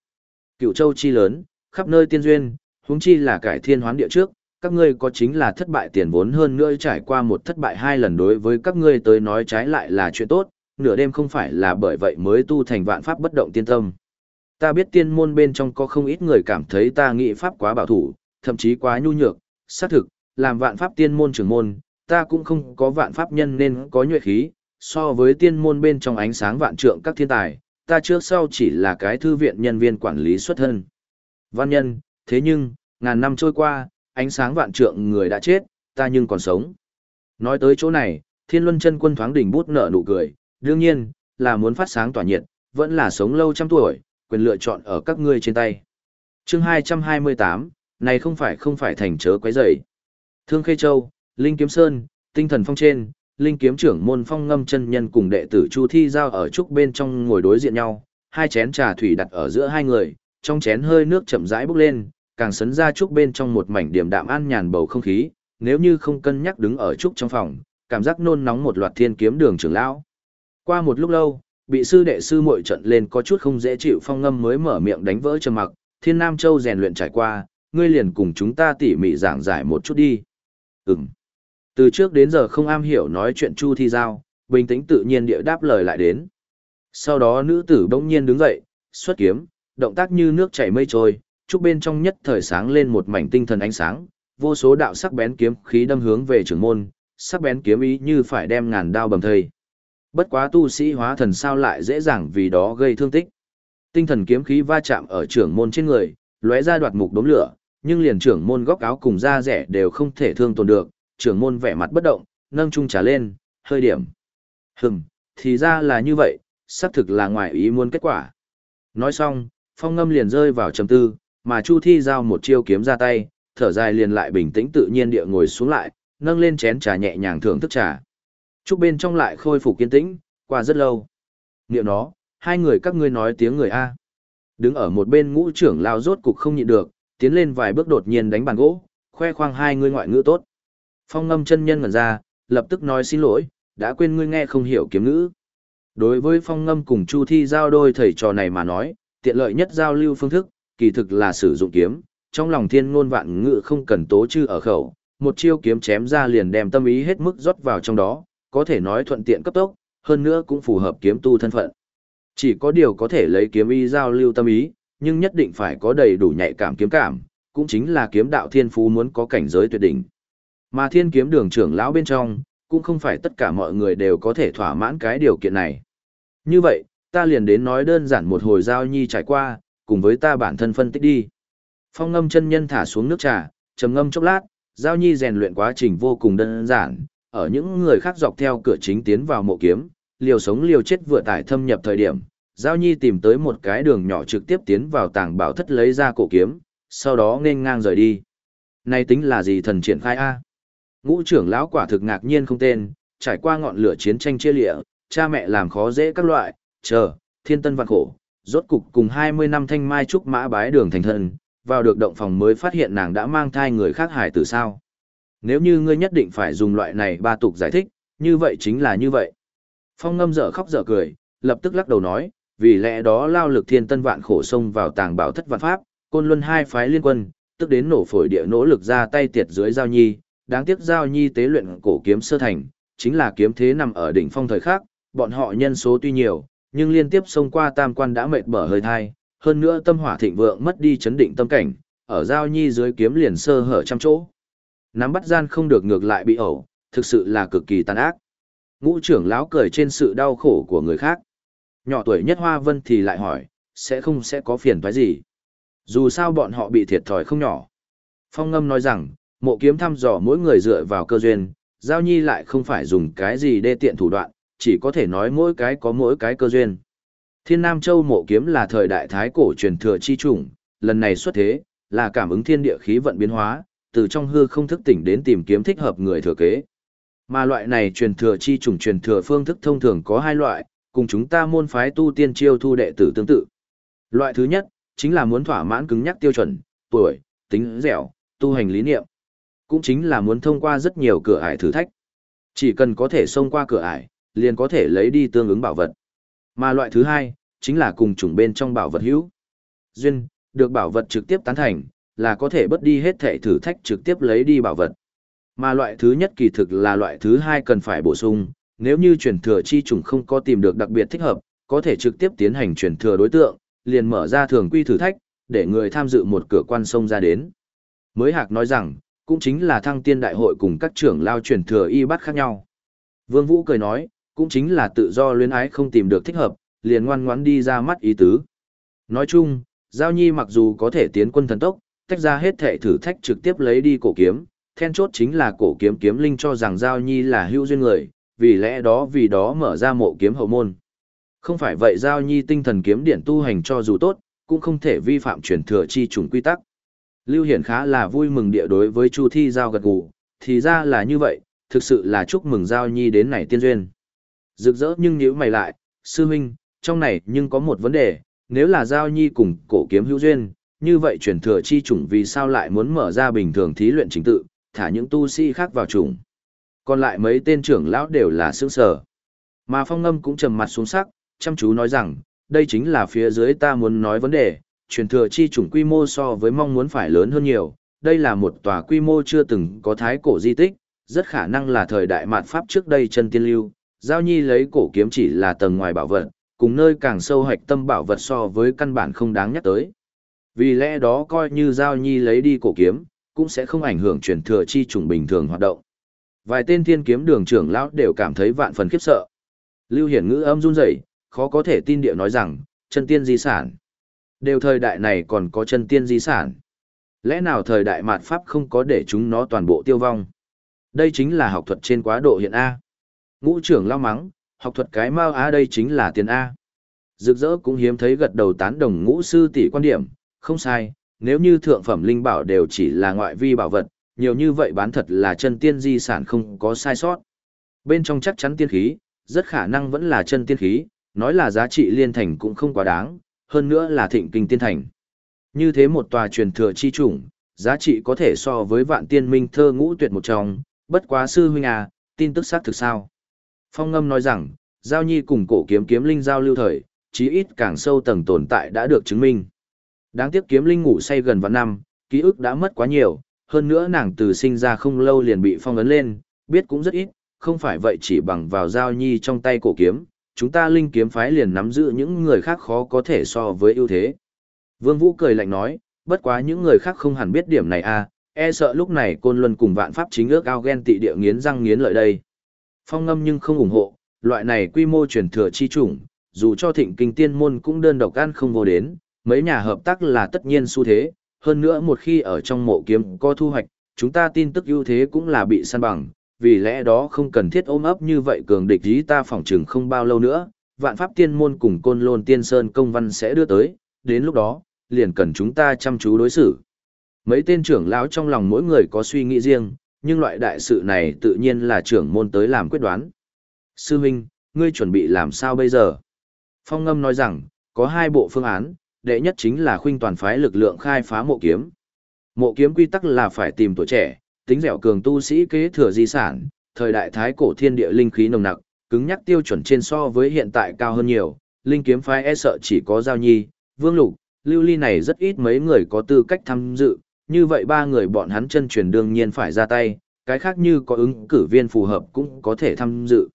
Cựu châu chi lớn, khắp nơi tiên duyên, huống chi là cải thiên hoán địa trước, các ngươi có chính là thất bại tiền vốn hơn nữa trải qua một thất bại hai lần đối với các ngươi tới nói trái lại là chuyện tốt, nửa đêm không phải là bởi vậy mới tu thành vạn pháp bất động tiên tâm. Ta biết tiên môn bên trong có không ít người cảm thấy ta nghị pháp quá bảo thủ, thậm chí quá nhu nhược, xác thực, làm vạn pháp tiên môn trưởng môn, ta cũng không có vạn pháp nhân nên có nhuệ khí, so với tiên môn bên trong ánh sáng vạn trượng các thiên tài, ta trước sau chỉ là cái thư viện nhân viên quản lý xuất thân. Văn nhân, thế nhưng, ngàn năm trôi qua, ánh sáng vạn trượng người đã chết, ta nhưng còn sống. Nói tới chỗ này, thiên luân chân quân thoáng đỉnh bút nở nụ cười, đương nhiên, là muốn phát sáng tỏa nhiệt, vẫn là sống lâu trăm tuổi, quyền lựa chọn ở các ngươi trên tay. chương 228, này không phải không phải thành chớ quấy rầy. Thương Khê Châu, Linh Kiếm Sơn, Tinh Thần Phong trên, Linh Kiếm trưởng môn phong ngâm chân nhân cùng đệ tử Chu Thi Giao ở trúc bên trong ngồi đối diện nhau, hai chén trà thủy đặt ở giữa hai người, trong chén hơi nước chậm rãi bốc lên, càng sấn ra trúc bên trong một mảnh điểm đạm an nhàn bầu không khí, nếu như không cân nhắc đứng ở trúc trong phòng, cảm giác nôn nóng một loạt thiên kiếm đường trưởng lão. Qua một lúc lâu, bị sư đệ sư muội trận lên có chút không dễ chịu phong ngâm mới mở miệng đánh vỡ trầm mặc, Thiên Nam Châu rèn luyện trải qua, ngươi liền cùng chúng ta tỉ mỉ giảng giải một chút đi. Ừm. Từ trước đến giờ không am hiểu nói chuyện Chu Thi Giao, bình tĩnh tự nhiên địa đáp lời lại đến. Sau đó nữ tử bỗng nhiên đứng dậy, xuất kiếm, động tác như nước chảy mây trôi, chúc bên trong nhất thời sáng lên một mảnh tinh thần ánh sáng, vô số đạo sắc bén kiếm khí đâm hướng về trưởng môn, sắc bén kiếm ý như phải đem ngàn đao bầm thây. Bất quá tu sĩ hóa thần sao lại dễ dàng vì đó gây thương tích. Tinh thần kiếm khí va chạm ở trưởng môn trên người, lóe ra đoạt mục đốm lửa, nhưng liền trưởng môn góc áo cùng da rẻ đều không thể thương tổn được, trưởng môn vẻ mặt bất động, nâng chung trà lên, hơi điểm. Hừm, thì ra là như vậy, xác thực là ngoài ý muốn kết quả. Nói xong, phong ngâm liền rơi vào trầm tư, mà Chu Thi giao một chiêu kiếm ra tay, thở dài liền lại bình tĩnh tự nhiên địa ngồi xuống lại, nâng lên chén trà nhẹ nhàng thưởng thức trà trúc bên trong lại khôi phục kiên tĩnh, qua rất lâu. Niệm nó, hai người các ngươi nói tiếng người A. Đứng ở một bên ngũ trưởng lao rốt cục không nhịn được, tiến lên vài bước đột nhiên đánh bàn gỗ, khoe khoang hai người ngoại ngữ tốt. Phong ngâm chân nhân ngẩn ra, lập tức nói xin lỗi, đã quên ngươi nghe không hiểu kiếm ngữ. Đối với phong ngâm cùng Chu Thi giao đôi thầy trò này mà nói, tiện lợi nhất giao lưu phương thức, kỳ thực là sử dụng kiếm, trong lòng thiên ngôn vạn ngữ không cần tố chư ở khẩu, một chiêu kiếm chém ra liền đem tâm ý hết mức rót vào trong đó, có thể nói thuận tiện cấp tốc, hơn nữa cũng phù hợp kiếm tu thân phận. Chỉ có điều có thể lấy kiếm y giao lưu tâm ý, nhưng nhất định phải có đầy đủ nhạy cảm kiếm cảm, cũng chính là kiếm đạo thiên phú muốn có cảnh giới tuyệt đỉnh. Mà thiên kiếm đường trưởng lão bên trong, cũng không phải tất cả mọi người đều có thể thỏa mãn cái điều kiện này. Như vậy, ta liền đến nói đơn giản một hồi giao nhi trải qua, cùng với ta bản thân phân tích đi. Phong ngâm chân nhân thả xuống nước trà, trầm ngâm chốc lát, giao nhi rèn luyện quá trình vô cùng đơn giản, ở những người khác dọc theo cửa chính tiến vào mộ kiếm, liều sống liều chết vừa tải thâm nhập thời điểm, Giao Nhi tìm tới một cái đường nhỏ trực tiếp tiến vào tàng bảo thất lấy ra cổ kiếm, sau đó nên ngang rời đi. Này tính là gì thần triển khai A? Ngũ trưởng lão quả thực ngạc nhiên không tên, trải qua ngọn lửa chiến tranh chia lịa, cha mẹ làm khó dễ các loại, chờ, thiên tân vạn khổ, rốt cục cùng 20 năm thanh mai trúc mã bái đường thành thân, vào được động phòng mới phát hiện nàng đã mang thai người khác hải từ sao. Nếu như ngươi nhất định phải dùng loại này ba tục giải thích, như vậy chính là như vậy. Phong ngâm dở khóc dở cười, lập tức lắc đầu nói, vì lẽ đó lao lực thiên tân vạn khổ sông vào tàng bảo thất vạn pháp, côn luân hai phái liên quân, tức đến nổ phổi địa nỗ lực ra tay tiệt dưới giao nhi, đáng tiếc giao nhi tế luyện cổ kiếm sơ thành, chính là kiếm thế nằm ở đỉnh phong thời khác, bọn họ nhân số tuy nhiều, nhưng liên tiếp xông qua tam quan đã mệt bở hơi thai, hơn nữa tâm hỏa thịnh vượng mất đi chấn định tâm cảnh, ở giao nhi dưới kiếm liền sơ hở trăm chỗ. Nắm bắt gian không được ngược lại bị ẩu, thực sự là cực kỳ tàn ác. Ngũ trưởng lão cười trên sự đau khổ của người khác. Nhỏ tuổi nhất Hoa Vân thì lại hỏi, sẽ không sẽ có phiền toái gì. Dù sao bọn họ bị thiệt thòi không nhỏ. Phong ngâm nói rằng, mộ kiếm thăm dò mỗi người dựa vào cơ duyên, giao nhi lại không phải dùng cái gì đê tiện thủ đoạn, chỉ có thể nói mỗi cái có mỗi cái cơ duyên. Thiên Nam Châu mộ kiếm là thời đại thái cổ truyền thừa chi chủng, lần này xuất thế, là cảm ứng thiên địa khí vận biến hóa, từ trong hư không thức tỉnh đến tìm kiếm thích hợp người thừa kế. Mà loại này truyền thừa chi chủng truyền thừa phương thức thông thường có hai loại, cùng chúng ta môn phái tu tiên chiêu thu đệ tử tương tự. Loại thứ nhất, chính là muốn thỏa mãn cứng nhắc tiêu chuẩn, tuổi, tính dẻo, tu hành lý niệm. Cũng chính là muốn thông qua rất nhiều cửa ải thử thách. Chỉ cần có thể xông qua cửa ải, liền có thể lấy đi tương ứng bảo vật. Mà loại thứ hai, chính là cùng chủng bên trong bảo vật hữu. Duyên, được bảo vật trực tiếp tán thành, là có thể bất đi hết thể thử thách trực tiếp lấy đi bảo vật. Mà loại thứ nhất kỳ thực là loại thứ hai cần phải bổ sung, nếu như truyền thừa chi trùng không có tìm được đặc biệt thích hợp, có thể trực tiếp tiến hành truyền thừa đối tượng, liền mở ra thường quy thử thách, để người tham dự một cửa quan sông ra đến. Mới Hạc nói rằng, cũng chính là thăng tiên đại hội cùng các trưởng lao truyền thừa y bắt khác nhau. Vương Vũ cười nói, cũng chính là tự do luyến ái không tìm được thích hợp, liền ngoan ngoãn đi ra mắt ý tứ. Nói chung, Giao Nhi mặc dù có thể tiến quân thần tốc, tách ra hết thể thử thách trực tiếp lấy đi cổ kiếm, then chốt chính là cổ kiếm kiếm linh cho rằng Giao Nhi là hữu duyên người, vì lẽ đó vì đó mở ra mộ kiếm hậu môn. Không phải vậy Giao Nhi tinh thần kiếm điển tu hành cho dù tốt, cũng không thể vi phạm truyền thừa chi trùng quy tắc. Lưu Hiển khá là vui mừng địa đối với Chu Thi Giao gật gù, thì ra là như vậy, thực sự là chúc mừng Giao Nhi đến này tiên duyên. Rực rỡ nhưng nhíu mày lại, sư huynh, trong này nhưng có một vấn đề, nếu là Giao Nhi cùng cổ kiếm hữu duyên, như vậy truyền thừa chi chủng vì sao lại muốn mở ra bình thường thí luyện chính tự, thả những tu sĩ khác vào chủng. Còn lại mấy tên trưởng lão đều là sướng sở. Mà phong ngâm cũng trầm mặt xuống sắc, chăm chú nói rằng, đây chính là phía dưới ta muốn nói vấn đề, truyền thừa chi chủng quy mô so với mong muốn phải lớn hơn nhiều, đây là một tòa quy mô chưa từng có thái cổ di tích, rất khả năng là thời đại mạt Pháp trước đây chân tiên lưu, giao nhi lấy cổ kiếm chỉ là tầng ngoài bảo vật, cùng nơi càng sâu hạch tâm bảo vật so với căn bản không đáng nhắc tới. Vì lẽ đó coi như giao nhi lấy đi cổ kiếm, cũng sẽ không ảnh hưởng truyền thừa chi trùng bình thường hoạt động. Vài tên thiên kiếm đường trưởng lão đều cảm thấy vạn phần khiếp sợ. Lưu Hiển ngữ âm run rẩy, khó có thể tin địa nói rằng, chân tiên di sản. Đều thời đại này còn có chân tiên di sản. Lẽ nào thời đại mạt Pháp không có để chúng nó toàn bộ tiêu vong? Đây chính là học thuật trên quá độ hiện A. Ngũ trưởng lao mắng, học thuật cái mau A đây chính là tiền A. Rực rỡ cũng hiếm thấy gật đầu tán đồng ngũ sư tỷ quan điểm, không sai, nếu như thượng phẩm linh bảo đều chỉ là ngoại vi bảo vật, nhiều như vậy bán thật là chân tiên di sản không có sai sót. Bên trong chắc chắn tiên khí, rất khả năng vẫn là chân tiên khí, nói là giá trị liên thành cũng không quá đáng, hơn nữa là thịnh kinh tiên thành. Như thế một tòa truyền thừa chi chủng, giá trị có thể so với vạn tiên minh thơ ngũ tuyệt một trong, bất quá sư huynh à, tin tức xác thực sao. Phong ngâm nói rằng, giao nhi cùng cổ kiếm kiếm linh giao lưu thời, chí ít càng sâu tầng tồn tại đã được chứng minh. Đáng tiếc kiếm linh ngủ say gần vạn năm, ký ức đã mất quá nhiều, hơn nữa nàng từ sinh ra không lâu liền bị phong ấn lên, biết cũng rất ít, không phải vậy chỉ bằng vào giao nhi trong tay cổ kiếm, chúng ta linh kiếm phái liền nắm giữ những người khác khó có thể so với ưu thế. Vương Vũ cười lạnh nói, bất quá những người khác không hẳn biết điểm này à, e sợ lúc này côn luân cùng vạn pháp chính ước ao ghen tị địa nghiến răng nghiến lợi đây. Phong ngâm nhưng không ủng hộ, loại này quy mô truyền thừa chi chủng, dù cho thịnh kinh tiên môn cũng đơn độc ăn không vô đến, mấy nhà hợp tác là tất nhiên xu thế, hơn nữa một khi ở trong mộ kiếm có thu hoạch, chúng ta tin tức ưu thế cũng là bị săn bằng, vì lẽ đó không cần thiết ôm ấp như vậy cường địch ý ta phỏng chừng không bao lâu nữa, vạn pháp tiên môn cùng côn lôn tiên sơn công văn sẽ đưa tới, đến lúc đó, liền cần chúng ta chăm chú đối xử. Mấy tên trưởng lão trong lòng mỗi người có suy nghĩ riêng, nhưng loại đại sự này tự nhiên là trưởng môn tới làm quyết đoán. Sư Minh, ngươi chuẩn bị làm sao bây giờ? Phong ngâm nói rằng, có hai bộ phương án, đệ nhất chính là khuynh toàn phái lực lượng khai phá mộ kiếm. Mộ kiếm quy tắc là phải tìm tuổi trẻ, tính dẻo cường tu sĩ kế thừa di sản, thời đại thái cổ thiên địa linh khí nồng nặc, cứng nhắc tiêu chuẩn trên so với hiện tại cao hơn nhiều, linh kiếm phái e sợ chỉ có giao nhi, vương lục, lưu ly này rất ít mấy người có tư cách tham dự, như vậy ba người bọn hắn chân truyền đương nhiên phải ra tay, cái khác như có ứng cử viên phù hợp cũng có thể tham dự.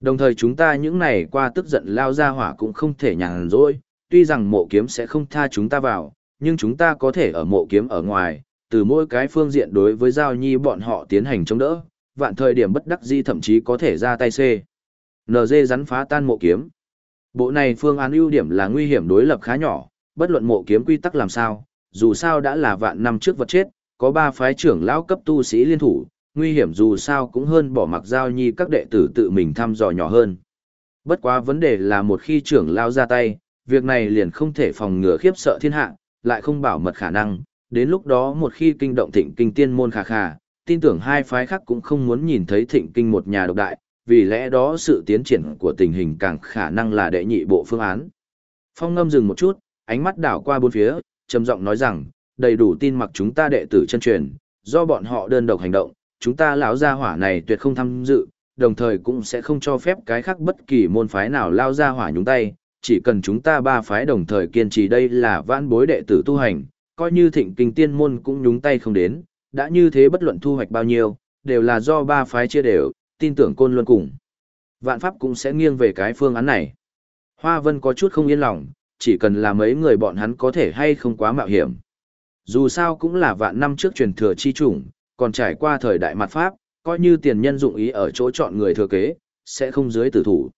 Đồng thời chúng ta những này qua tức giận lao ra hỏa cũng không thể nhàn rỗi, tuy rằng mộ kiếm sẽ không tha chúng ta vào, nhưng chúng ta có thể ở mộ kiếm ở ngoài, từ mỗi cái phương diện đối với giao nhi bọn họ tiến hành chống đỡ, vạn thời điểm bất đắc di thậm chí có thể ra tay C. NG rắn phá tan mộ kiếm. Bộ này phương án ưu điểm là nguy hiểm đối lập khá nhỏ, bất luận mộ kiếm quy tắc làm sao, dù sao đã là vạn năm trước vật chết, có ba phái trưởng lão cấp tu sĩ liên thủ, nguy hiểm dù sao cũng hơn bỏ mặc giao nhi các đệ tử tự mình thăm dò nhỏ hơn. Bất quá vấn đề là một khi trưởng lão ra tay, việc này liền không thể phòng ngừa khiếp sợ thiên hạ, lại không bảo mật khả năng, đến lúc đó một khi kinh động thịnh kinh tiên môn khả khả, tin tưởng hai phái khác cũng không muốn nhìn thấy thịnh kinh một nhà độc đại, vì lẽ đó sự tiến triển của tình hình càng khả năng là đệ nhị bộ phương án. Phong ngâm dừng một chút, ánh mắt đảo qua bốn phía, trầm giọng nói rằng, đầy đủ tin mặc chúng ta đệ tử chân truyền, do bọn họ đơn độc hành động, chúng ta lão gia hỏa này tuyệt không tham dự, đồng thời cũng sẽ không cho phép cái khác bất kỳ môn phái nào lao ra hỏa nhúng tay, chỉ cần chúng ta ba phái đồng thời kiên trì đây là vãn bối đệ tử tu hành, coi như thịnh kinh tiên môn cũng nhúng tay không đến, đã như thế bất luận thu hoạch bao nhiêu, đều là do ba phái chia đều, tin tưởng côn luân cùng. Vạn pháp cũng sẽ nghiêng về cái phương án này. Hoa Vân có chút không yên lòng, chỉ cần là mấy người bọn hắn có thể hay không quá mạo hiểm. Dù sao cũng là vạn năm trước truyền thừa chi chủng, còn trải qua thời đại mặt pháp, coi như tiền nhân dụng ý ở chỗ chọn người thừa kế, sẽ không dưới tử thủ.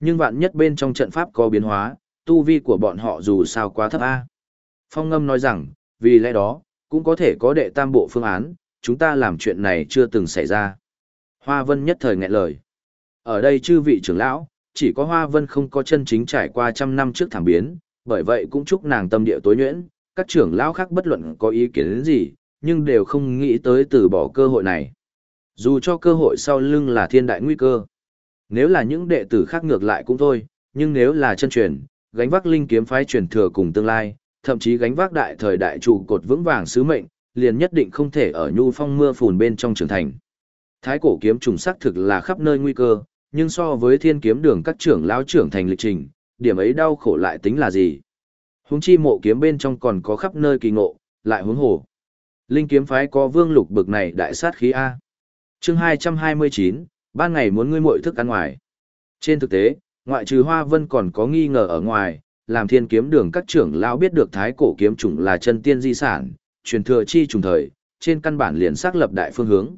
Nhưng vạn nhất bên trong trận pháp có biến hóa, tu vi của bọn họ dù sao quá thấp A. Phong ngâm nói rằng, vì lẽ đó, cũng có thể có đệ tam bộ phương án, chúng ta làm chuyện này chưa từng xảy ra. Hoa Vân nhất thời nghẹn lời. Ở đây chư vị trưởng lão, chỉ có Hoa Vân không có chân chính trải qua trăm năm trước thảm biến, bởi vậy cũng chúc nàng tâm địa tối nhuyễn, các trưởng lão khác bất luận có ý kiến đến gì, nhưng đều không nghĩ tới từ bỏ cơ hội này. Dù cho cơ hội sau lưng là thiên đại nguy cơ. Nếu là những đệ tử khác ngược lại cũng thôi, nhưng nếu là chân truyền, gánh vác linh kiếm phái truyền thừa cùng tương lai, thậm chí gánh vác đại thời đại trụ cột vững vàng sứ mệnh, liền nhất định không thể ở nhu phong mưa phùn bên trong trưởng thành. Thái cổ kiếm trùng sắc thực là khắp nơi nguy cơ, nhưng so với thiên kiếm đường các trưởng lão trưởng thành lịch trình, điểm ấy đau khổ lại tính là gì? Huống chi mộ kiếm bên trong còn có khắp nơi kỳ ngộ, lại huống hồ. Linh kiếm phái có vương lục bực này đại sát khí A. chương 229, ban ngày muốn ngươi muội thức ăn ngoài. Trên thực tế, ngoại trừ Hoa Vân còn có nghi ngờ ở ngoài, làm thiên kiếm đường các trưởng lão biết được thái cổ kiếm chủng là chân tiên di sản, truyền thừa chi trùng thời, trên căn bản liền xác lập đại phương hướng.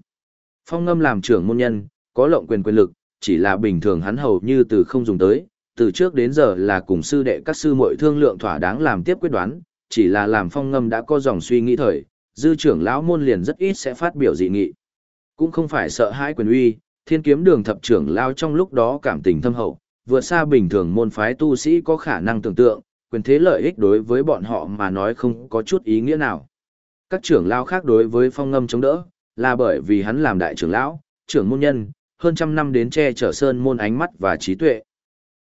Phong ngâm làm trưởng môn nhân, có lộng quyền quyền lực, chỉ là bình thường hắn hầu như từ không dùng tới, từ trước đến giờ là cùng sư đệ các sư muội thương lượng thỏa đáng làm tiếp quyết đoán, chỉ là làm phong ngâm đã có dòng suy nghĩ thời, dư trưởng lão môn liền rất ít sẽ phát biểu dị nghị. Cũng không phải sợ hãi quyền uy, thiên kiếm đường thập trưởng lao trong lúc đó cảm tình thâm hậu, vượt xa bình thường môn phái tu sĩ có khả năng tưởng tượng, quyền thế lợi ích đối với bọn họ mà nói không có chút ý nghĩa nào. Các trưởng lao khác đối với phong ngâm chống đỡ, là bởi vì hắn làm đại trưởng lão, trưởng môn nhân, hơn trăm năm đến che chở sơn môn ánh mắt và trí tuệ.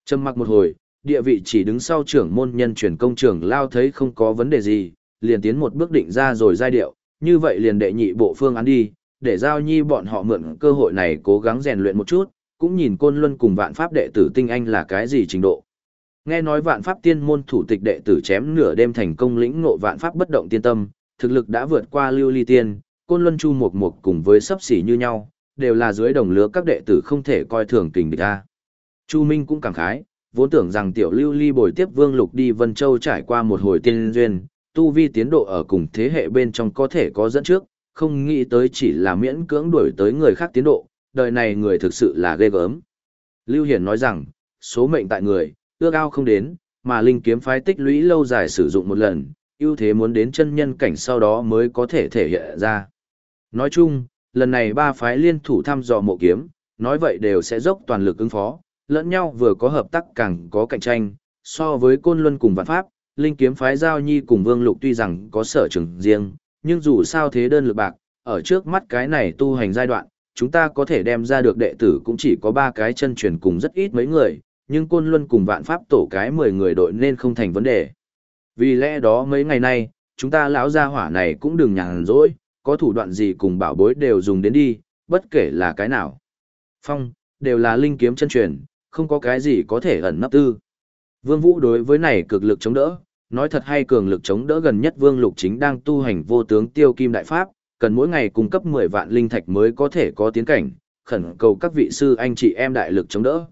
Trầm mặc một hồi, địa vị chỉ đứng sau trưởng môn nhân truyền công trưởng lao thấy không có vấn đề gì, liền tiến một bước định ra rồi giai điệu, như vậy liền đệ nhị bộ phương án đi, để giao nhi bọn họ mượn cơ hội này cố gắng rèn luyện một chút, cũng nhìn côn luân cùng vạn pháp đệ tử tinh anh là cái gì trình độ. Nghe nói vạn pháp tiên môn thủ tịch đệ tử chém nửa đêm thành công lĩnh ngộ vạn pháp bất động tiên tâm, thực lực đã vượt qua lưu ly tiên, côn luân chu mục mục cùng với sấp xỉ như nhau, đều là dưới đồng lứa các đệ tử không thể coi thường kình địch a. Chu Minh cũng cảm khái, vốn tưởng rằng tiểu lưu ly bồi tiếp Vương Lục đi Vân Châu trải qua một hồi tiên duyên, tu vi tiến độ ở cùng thế hệ bên trong có thể có dẫn trước, không nghĩ tới chỉ là miễn cưỡng đuổi tới người khác tiến độ, đời này người thực sự là ghê gớm. Lưu Hiển nói rằng, số mệnh tại người, ước ao không đến, mà linh kiếm phái tích lũy lâu dài sử dụng một lần, ưu thế muốn đến chân nhân cảnh sau đó mới có thể thể hiện ra. Nói chung, lần này ba phái liên thủ thăm dò mộ kiếm, nói vậy đều sẽ dốc toàn lực ứng phó, lẫn nhau vừa có hợp tác càng có cạnh tranh, so với côn luân cùng vạn pháp, linh kiếm phái giao nhi cùng vương lục tuy rằng có sở trường riêng, nhưng dù sao thế đơn lực bạc, ở trước mắt cái này tu hành giai đoạn, chúng ta có thể đem ra được đệ tử cũng chỉ có ba cái chân truyền cùng rất ít mấy người, nhưng côn luân cùng vạn pháp tổ cái 10 người đội nên không thành vấn đề. Vì lẽ đó mấy ngày nay, chúng ta lão gia hỏa này cũng đừng nhàn rỗi, có thủ đoạn gì cùng bảo bối đều dùng đến đi, bất kể là cái nào. Phong, đều là linh kiếm chân truyền, không có cái gì có thể ẩn nấp tư. Vương Vũ đối với này cực lực chống đỡ, nói thật hay cường lực chống đỡ gần nhất Vương Lục chính đang tu hành vô tướng tiêu kim đại pháp, cần mỗi ngày cung cấp 10 vạn linh thạch mới có thể có tiến cảnh, khẩn cầu các vị sư anh chị em đại lực chống đỡ.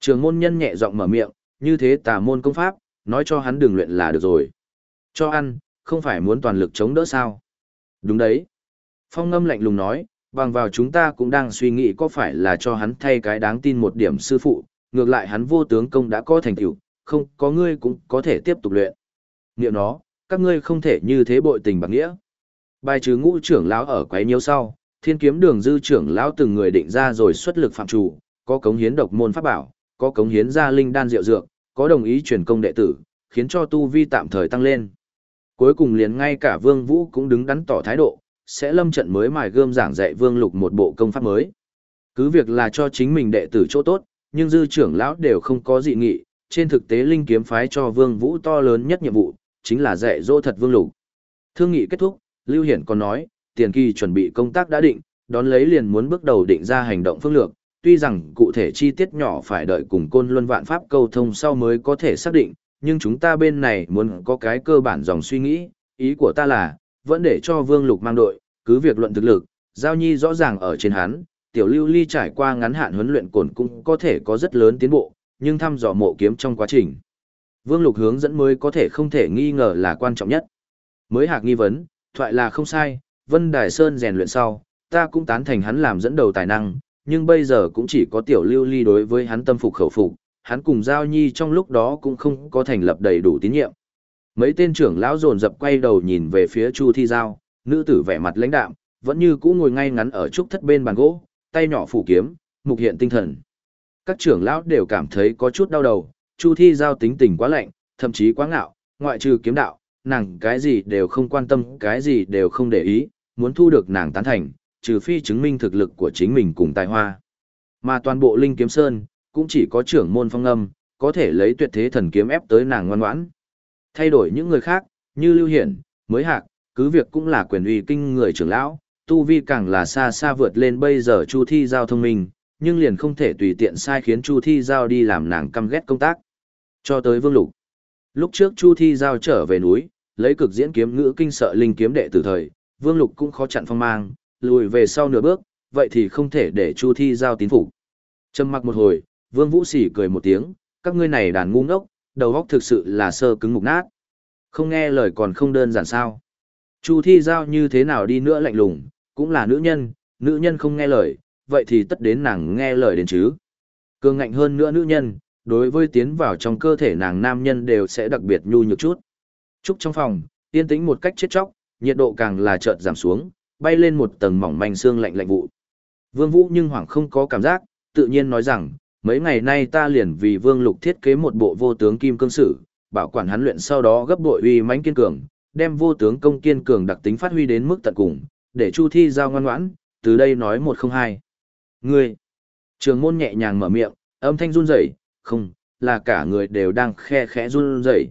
Trường môn nhân nhẹ giọng mở miệng, như thế tà môn công pháp, nói cho hắn đừng luyện là được rồi. Cho ăn, không phải muốn toàn lực chống đỡ sao? Đúng đấy. Phong ngâm lạnh lùng nói, bằng vào chúng ta cũng đang suy nghĩ có phải là cho hắn thay cái đáng tin một điểm sư phụ, ngược lại hắn vô tướng công đã có thành tựu, không có ngươi cũng có thể tiếp tục luyện. Niệm nó, các ngươi không thể như thế bội tình bằng nghĩa. Bài trừ ngũ trưởng lão ở quấy nhiêu sau, thiên kiếm đường dư trưởng lão từng người định ra rồi xuất lực phạm chủ, có cống hiến độc môn pháp bảo, có cống hiến gia linh đan rượu dược, có đồng ý truyền công đệ tử, khiến cho tu vi tạm thời tăng lên. Cuối cùng liền ngay cả Vương Vũ cũng đứng đắn tỏ thái độ, sẽ lâm trận mới mài gươm giảng dạy Vương Lục một bộ công pháp mới. Cứ việc là cho chính mình đệ tử chỗ tốt, nhưng dư trưởng lão đều không có dị nghị, trên thực tế linh kiếm phái cho Vương Vũ to lớn nhất nhiệm vụ, chính là dạy dỗ thật Vương Lục. Thương nghị kết thúc, Lưu Hiển còn nói, tiền kỳ chuẩn bị công tác đã định, đón lấy liền muốn bước đầu định ra hành động phương lược, tuy rằng cụ thể chi tiết nhỏ phải đợi cùng côn luân vạn pháp câu thông sau mới có thể xác định, nhưng chúng ta bên này muốn có cái cơ bản dòng suy nghĩ, ý của ta là, vẫn để cho Vương Lục mang đội, cứ việc luận thực lực, giao nhi rõ ràng ở trên hắn, tiểu lưu ly trải qua ngắn hạn huấn luyện cồn cũng có thể có rất lớn tiến bộ, nhưng thăm dò mộ kiếm trong quá trình. Vương Lục hướng dẫn mới có thể không thể nghi ngờ là quan trọng nhất. Mới hạc nghi vấn, thoại là không sai, Vân Đài Sơn rèn luyện sau, ta cũng tán thành hắn làm dẫn đầu tài năng, nhưng bây giờ cũng chỉ có tiểu lưu ly đối với hắn tâm phục khẩu phục, hắn cùng Giao Nhi trong lúc đó cũng không có thành lập đầy đủ tín nhiệm. Mấy tên trưởng lão dồn dập quay đầu nhìn về phía Chu Thi Giao, nữ tử vẻ mặt lãnh đạm, vẫn như cũ ngồi ngay ngắn ở trúc thất bên bàn gỗ, tay nhỏ phủ kiếm, mục hiện tinh thần. Các trưởng lão đều cảm thấy có chút đau đầu, Chu Thi Giao tính tình quá lạnh, thậm chí quá ngạo, ngoại trừ kiếm đạo, nàng cái gì đều không quan tâm, cái gì đều không để ý, muốn thu được nàng tán thành, trừ phi chứng minh thực lực của chính mình cùng tài hoa. Mà toàn bộ Linh Kiếm Sơn, cũng chỉ có trưởng môn phong âm, có thể lấy tuyệt thế thần kiếm ép tới nàng ngoan ngoãn. Thay đổi những người khác, như Lưu Hiển, mới hạc, cứ việc cũng là quyền uy kinh người trưởng lão, tu vi càng là xa xa vượt lên bây giờ Chu Thi Giao thông minh, nhưng liền không thể tùy tiện sai khiến Chu Thi Giao đi làm nàng căm ghét công tác. Cho tới Vương Lục. Lúc trước Chu Thi Giao trở về núi, lấy cực diễn kiếm ngữ kinh sợ linh kiếm đệ tử thời, Vương Lục cũng khó chặn phong mang, lùi về sau nửa bước, vậy thì không thể để Chu Thi giao tín phục. Trầm mặc một hồi, Vương Vũ Sỉ cười một tiếng, các ngươi này đàn ngu ngốc, đầu óc thực sự là sơ cứng mục nát. Không nghe lời còn không đơn giản sao? Chu Thi giao như thế nào đi nữa lạnh lùng, cũng là nữ nhân, nữ nhân không nghe lời, vậy thì tất đến nàng nghe lời đến chứ. Cường ngạnh hơn nữa nữ nhân, đối với tiến vào trong cơ thể nàng nam nhân đều sẽ đặc biệt nhu nhược chút. Trúc trong phòng, yên tĩnh một cách chết chóc, nhiệt độ càng là chợt giảm xuống, bay lên một tầng mỏng manh xương lạnh lạnh vụ. Vương Vũ nhưng hoảng không có cảm giác, tự nhiên nói rằng, mấy ngày nay ta liền vì Vương Lục thiết kế một bộ vô tướng kim cương sử, bảo quản hắn luyện sau đó gấp bội uy mãnh kiên cường, đem vô tướng công kiên cường đặc tính phát huy đến mức tận cùng, để Chu Thi giao ngoan ngoãn, từ đây nói một không hai. Ngươi, trường môn nhẹ nhàng mở miệng, âm thanh run rẩy, không, là cả người đều đang khe khẽ run rẩy.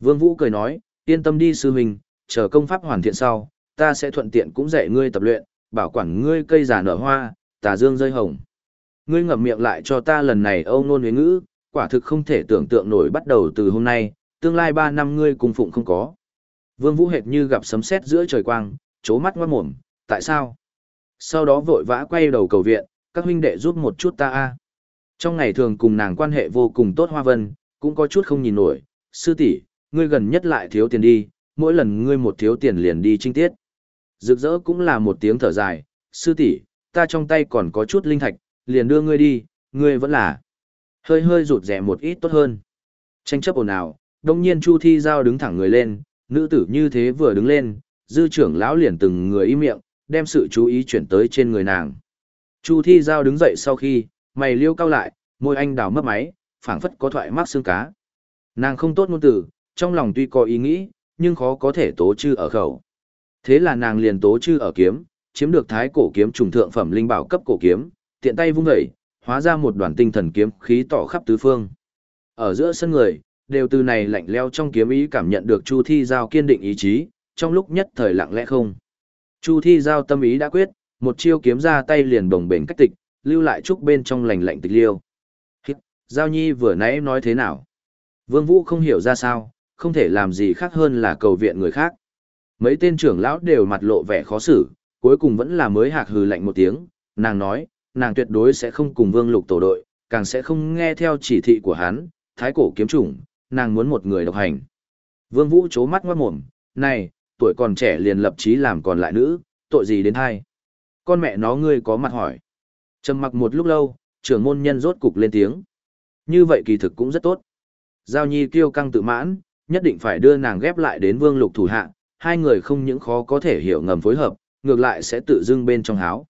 Vương Vũ cười nói, yên tâm đi sư huynh, chờ công pháp hoàn thiện sau, ta sẽ thuận tiện cũng dạy ngươi tập luyện, bảo quản ngươi cây già nở hoa, tà dương rơi hồng. Ngươi ngậm miệng lại cho ta lần này âu nôn huyến ngữ, quả thực không thể tưởng tượng nổi bắt đầu từ hôm nay, tương lai 3 năm ngươi cùng phụng không có. Vương Vũ hệt như gặp sấm sét giữa trời quang, chố mắt ngoát mồm, tại sao? Sau đó vội vã quay đầu cầu viện, các huynh đệ giúp một chút ta a. Trong ngày thường cùng nàng quan hệ vô cùng tốt Hoa Vân, cũng có chút không nhìn nổi, sư tỷ, ngươi gần nhất lại thiếu tiền đi, mỗi lần ngươi một thiếu tiền liền đi trinh tiết. Rực rỡ cũng là một tiếng thở dài, sư tỷ, ta trong tay còn có chút linh thạch, liền đưa ngươi đi, ngươi vẫn là hơi hơi rụt rẻ một ít tốt hơn. Tranh chấp ồn ào, đông nhiên Chu Thi Giao đứng thẳng người lên, nữ tử như thế vừa đứng lên, dư trưởng lão liền từng người im miệng, đem sự chú ý chuyển tới trên người nàng. Chu Thi Giao đứng dậy sau khi, mày liêu cao lại, môi anh đào mấp máy, phảng phất có thoại mắc xương cá. Nàng không tốt ngôn tử, trong lòng tuy có ý nghĩ, nhưng khó có thể tố chư ở khẩu. Thế là nàng liền tố chư ở kiếm, chiếm được thái cổ kiếm trùng thượng phẩm linh bảo cấp cổ kiếm, tiện tay vung dậy, hóa ra một đoàn tinh thần kiếm khí tỏ khắp tứ phương. Ở giữa sân người, đều từ này lạnh leo trong kiếm ý cảm nhận được Chu Thi Giao kiên định ý chí, trong lúc nhất thời lặng lẽ không. Chu Thi Giao tâm ý đã quyết, một chiêu kiếm ra tay liền đồng bền cách tịch, lưu lại trúc bên trong lành lạnh tịch liêu. Hít, Giao Nhi vừa nãy nói thế nào? Vương Vũ không hiểu ra sao, không thể làm gì khác hơn là cầu viện người khác. Mấy tên trưởng lão đều mặt lộ vẻ khó xử, cuối cùng vẫn là mới hạc hừ lạnh một tiếng, nàng nói, nàng tuyệt đối sẽ không cùng vương lục tổ đội, càng sẽ không nghe theo chỉ thị của hắn, thái cổ kiếm chủng, nàng muốn một người độc hành. Vương Vũ chố mắt ngoát mồm, này, tuổi còn trẻ liền lập chí làm còn lại nữ, tội gì đến hai. Con mẹ nó ngươi có mặt hỏi. Trầm mặc một lúc lâu, trưởng môn nhân rốt cục lên tiếng. Như vậy kỳ thực cũng rất tốt. Giao nhi kiêu căng tự mãn, nhất định phải đưa nàng ghép lại đến vương lục thủ hạ, hai người không những khó có thể hiểu ngầm phối hợp, ngược lại sẽ tự dưng bên trong háo.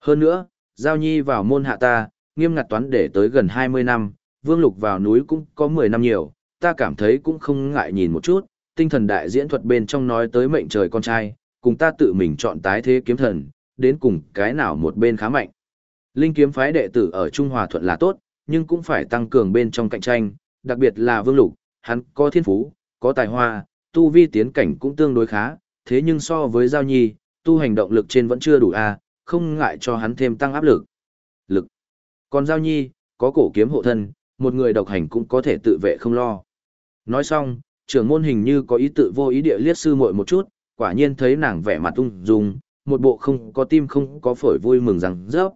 Hơn nữa, Giao Nhi vào môn hạ ta, nghiêm ngặt toán để tới gần 20 năm, Vương Lục vào núi cũng có 10 năm nhiều, ta cảm thấy cũng không ngại nhìn một chút, tinh thần đại diễn thuật bên trong nói tới mệnh trời con trai, cùng ta tự mình chọn tái thế kiếm thần, đến cùng cái nào một bên khá mạnh. Linh kiếm phái đệ tử ở Trung Hòa Thuận là tốt, nhưng cũng phải tăng cường bên trong cạnh tranh, đặc biệt là Vương Lục, hắn có thiên phú, có tài hoa, tu vi tiến cảnh cũng tương đối khá, thế nhưng so với Giao Nhi, tu hành động lực trên vẫn chưa đủ a, không ngại cho hắn thêm tăng áp lực. Lực. Còn Giao Nhi, có cổ kiếm hộ thân, một người độc hành cũng có thể tự vệ không lo. Nói xong, trưởng môn hình như có ý tự vô ý địa liếc sư muội một chút, quả nhiên thấy nàng vẻ mặt ung dung, một bộ không có tim không có phổi vui mừng rằng rớp.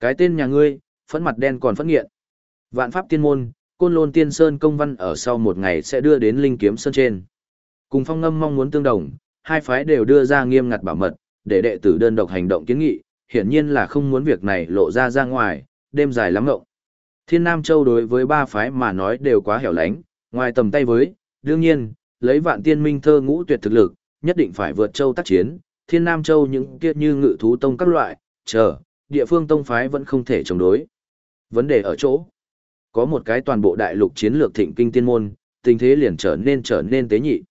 Cái tên nhà ngươi, phẫn mặt đen còn phẫn nghiện. Vạn pháp tiên môn, côn lôn tiên sơn công văn ở sau một ngày sẽ đưa đến linh kiếm sơn trên. Cùng phong ngâm mong muốn tương đồng, hai phái đều đưa ra nghiêm ngặt bảo mật, để đệ tử đơn độc hành động kiến nghị, hiển nhiên là không muốn việc này lộ ra ra ngoài, đêm dài lắm ngộng. Thiên Nam Châu đối với ba phái mà nói đều quá hẻo lánh, ngoài tầm tay với, đương nhiên, lấy vạn tiên minh thơ ngũ tuyệt thực lực, nhất định phải vượt châu tác chiến, Thiên Nam Châu những kia như ngự thú tông các loại, chờ, địa phương tông phái vẫn không thể chống đối. Vấn đề ở chỗ, có một cái toàn bộ đại lục chiến lược thịnh kinh tiên môn, tình thế liền trở nên trở nên tế nhị.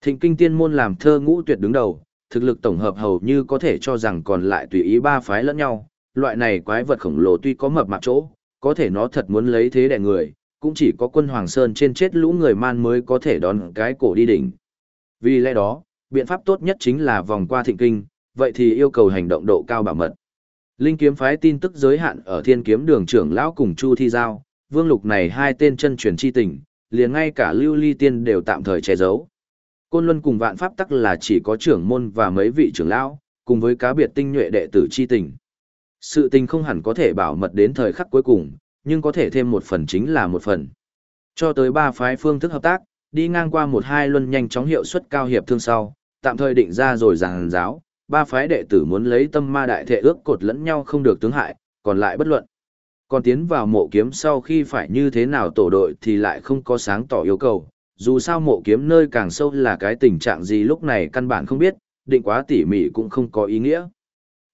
Thịnh kinh tiên môn làm thơ ngũ tuyệt đứng đầu, thực lực tổng hợp hầu như có thể cho rằng còn lại tùy ý ba phái lẫn nhau, loại này quái vật khổng lồ tuy có mập mạp chỗ, có thể nó thật muốn lấy thế đè người, cũng chỉ có quân Hoàng Sơn trên chết lũ người man mới có thể đón cái cổ đi đỉnh. Vì lẽ đó, biện pháp tốt nhất chính là vòng qua thịnh kinh, vậy thì yêu cầu hành động độ cao bảo mật. Linh kiếm phái tin tức giới hạn ở thiên kiếm đường trưởng lão cùng Chu Thi Giao, vương lục này hai tên chân truyền chi tình, liền ngay cả lưu ly tiên đều tạm thời che giấu. Côn Luân cùng vạn pháp tắc là chỉ có trưởng môn và mấy vị trưởng lão, cùng với cá biệt tinh nhuệ đệ tử chi tình. Sự tình không hẳn có thể bảo mật đến thời khắc cuối cùng, nhưng có thể thêm một phần chính là một phần. Cho tới ba phái phương thức hợp tác, đi ngang qua một hai luân nhanh chóng hiệu suất cao hiệp thương sau, tạm thời định ra rồi giảng giáo, ba phái đệ tử muốn lấy tâm ma đại thể ước cột lẫn nhau không được tướng hại, còn lại bất luận. Còn tiến vào mộ kiếm sau khi phải như thế nào tổ đội thì lại không có sáng tỏ yêu cầu, dù sao mộ kiếm nơi càng sâu là cái tình trạng gì lúc này căn bản không biết, định quá tỉ mỉ cũng không có ý nghĩa.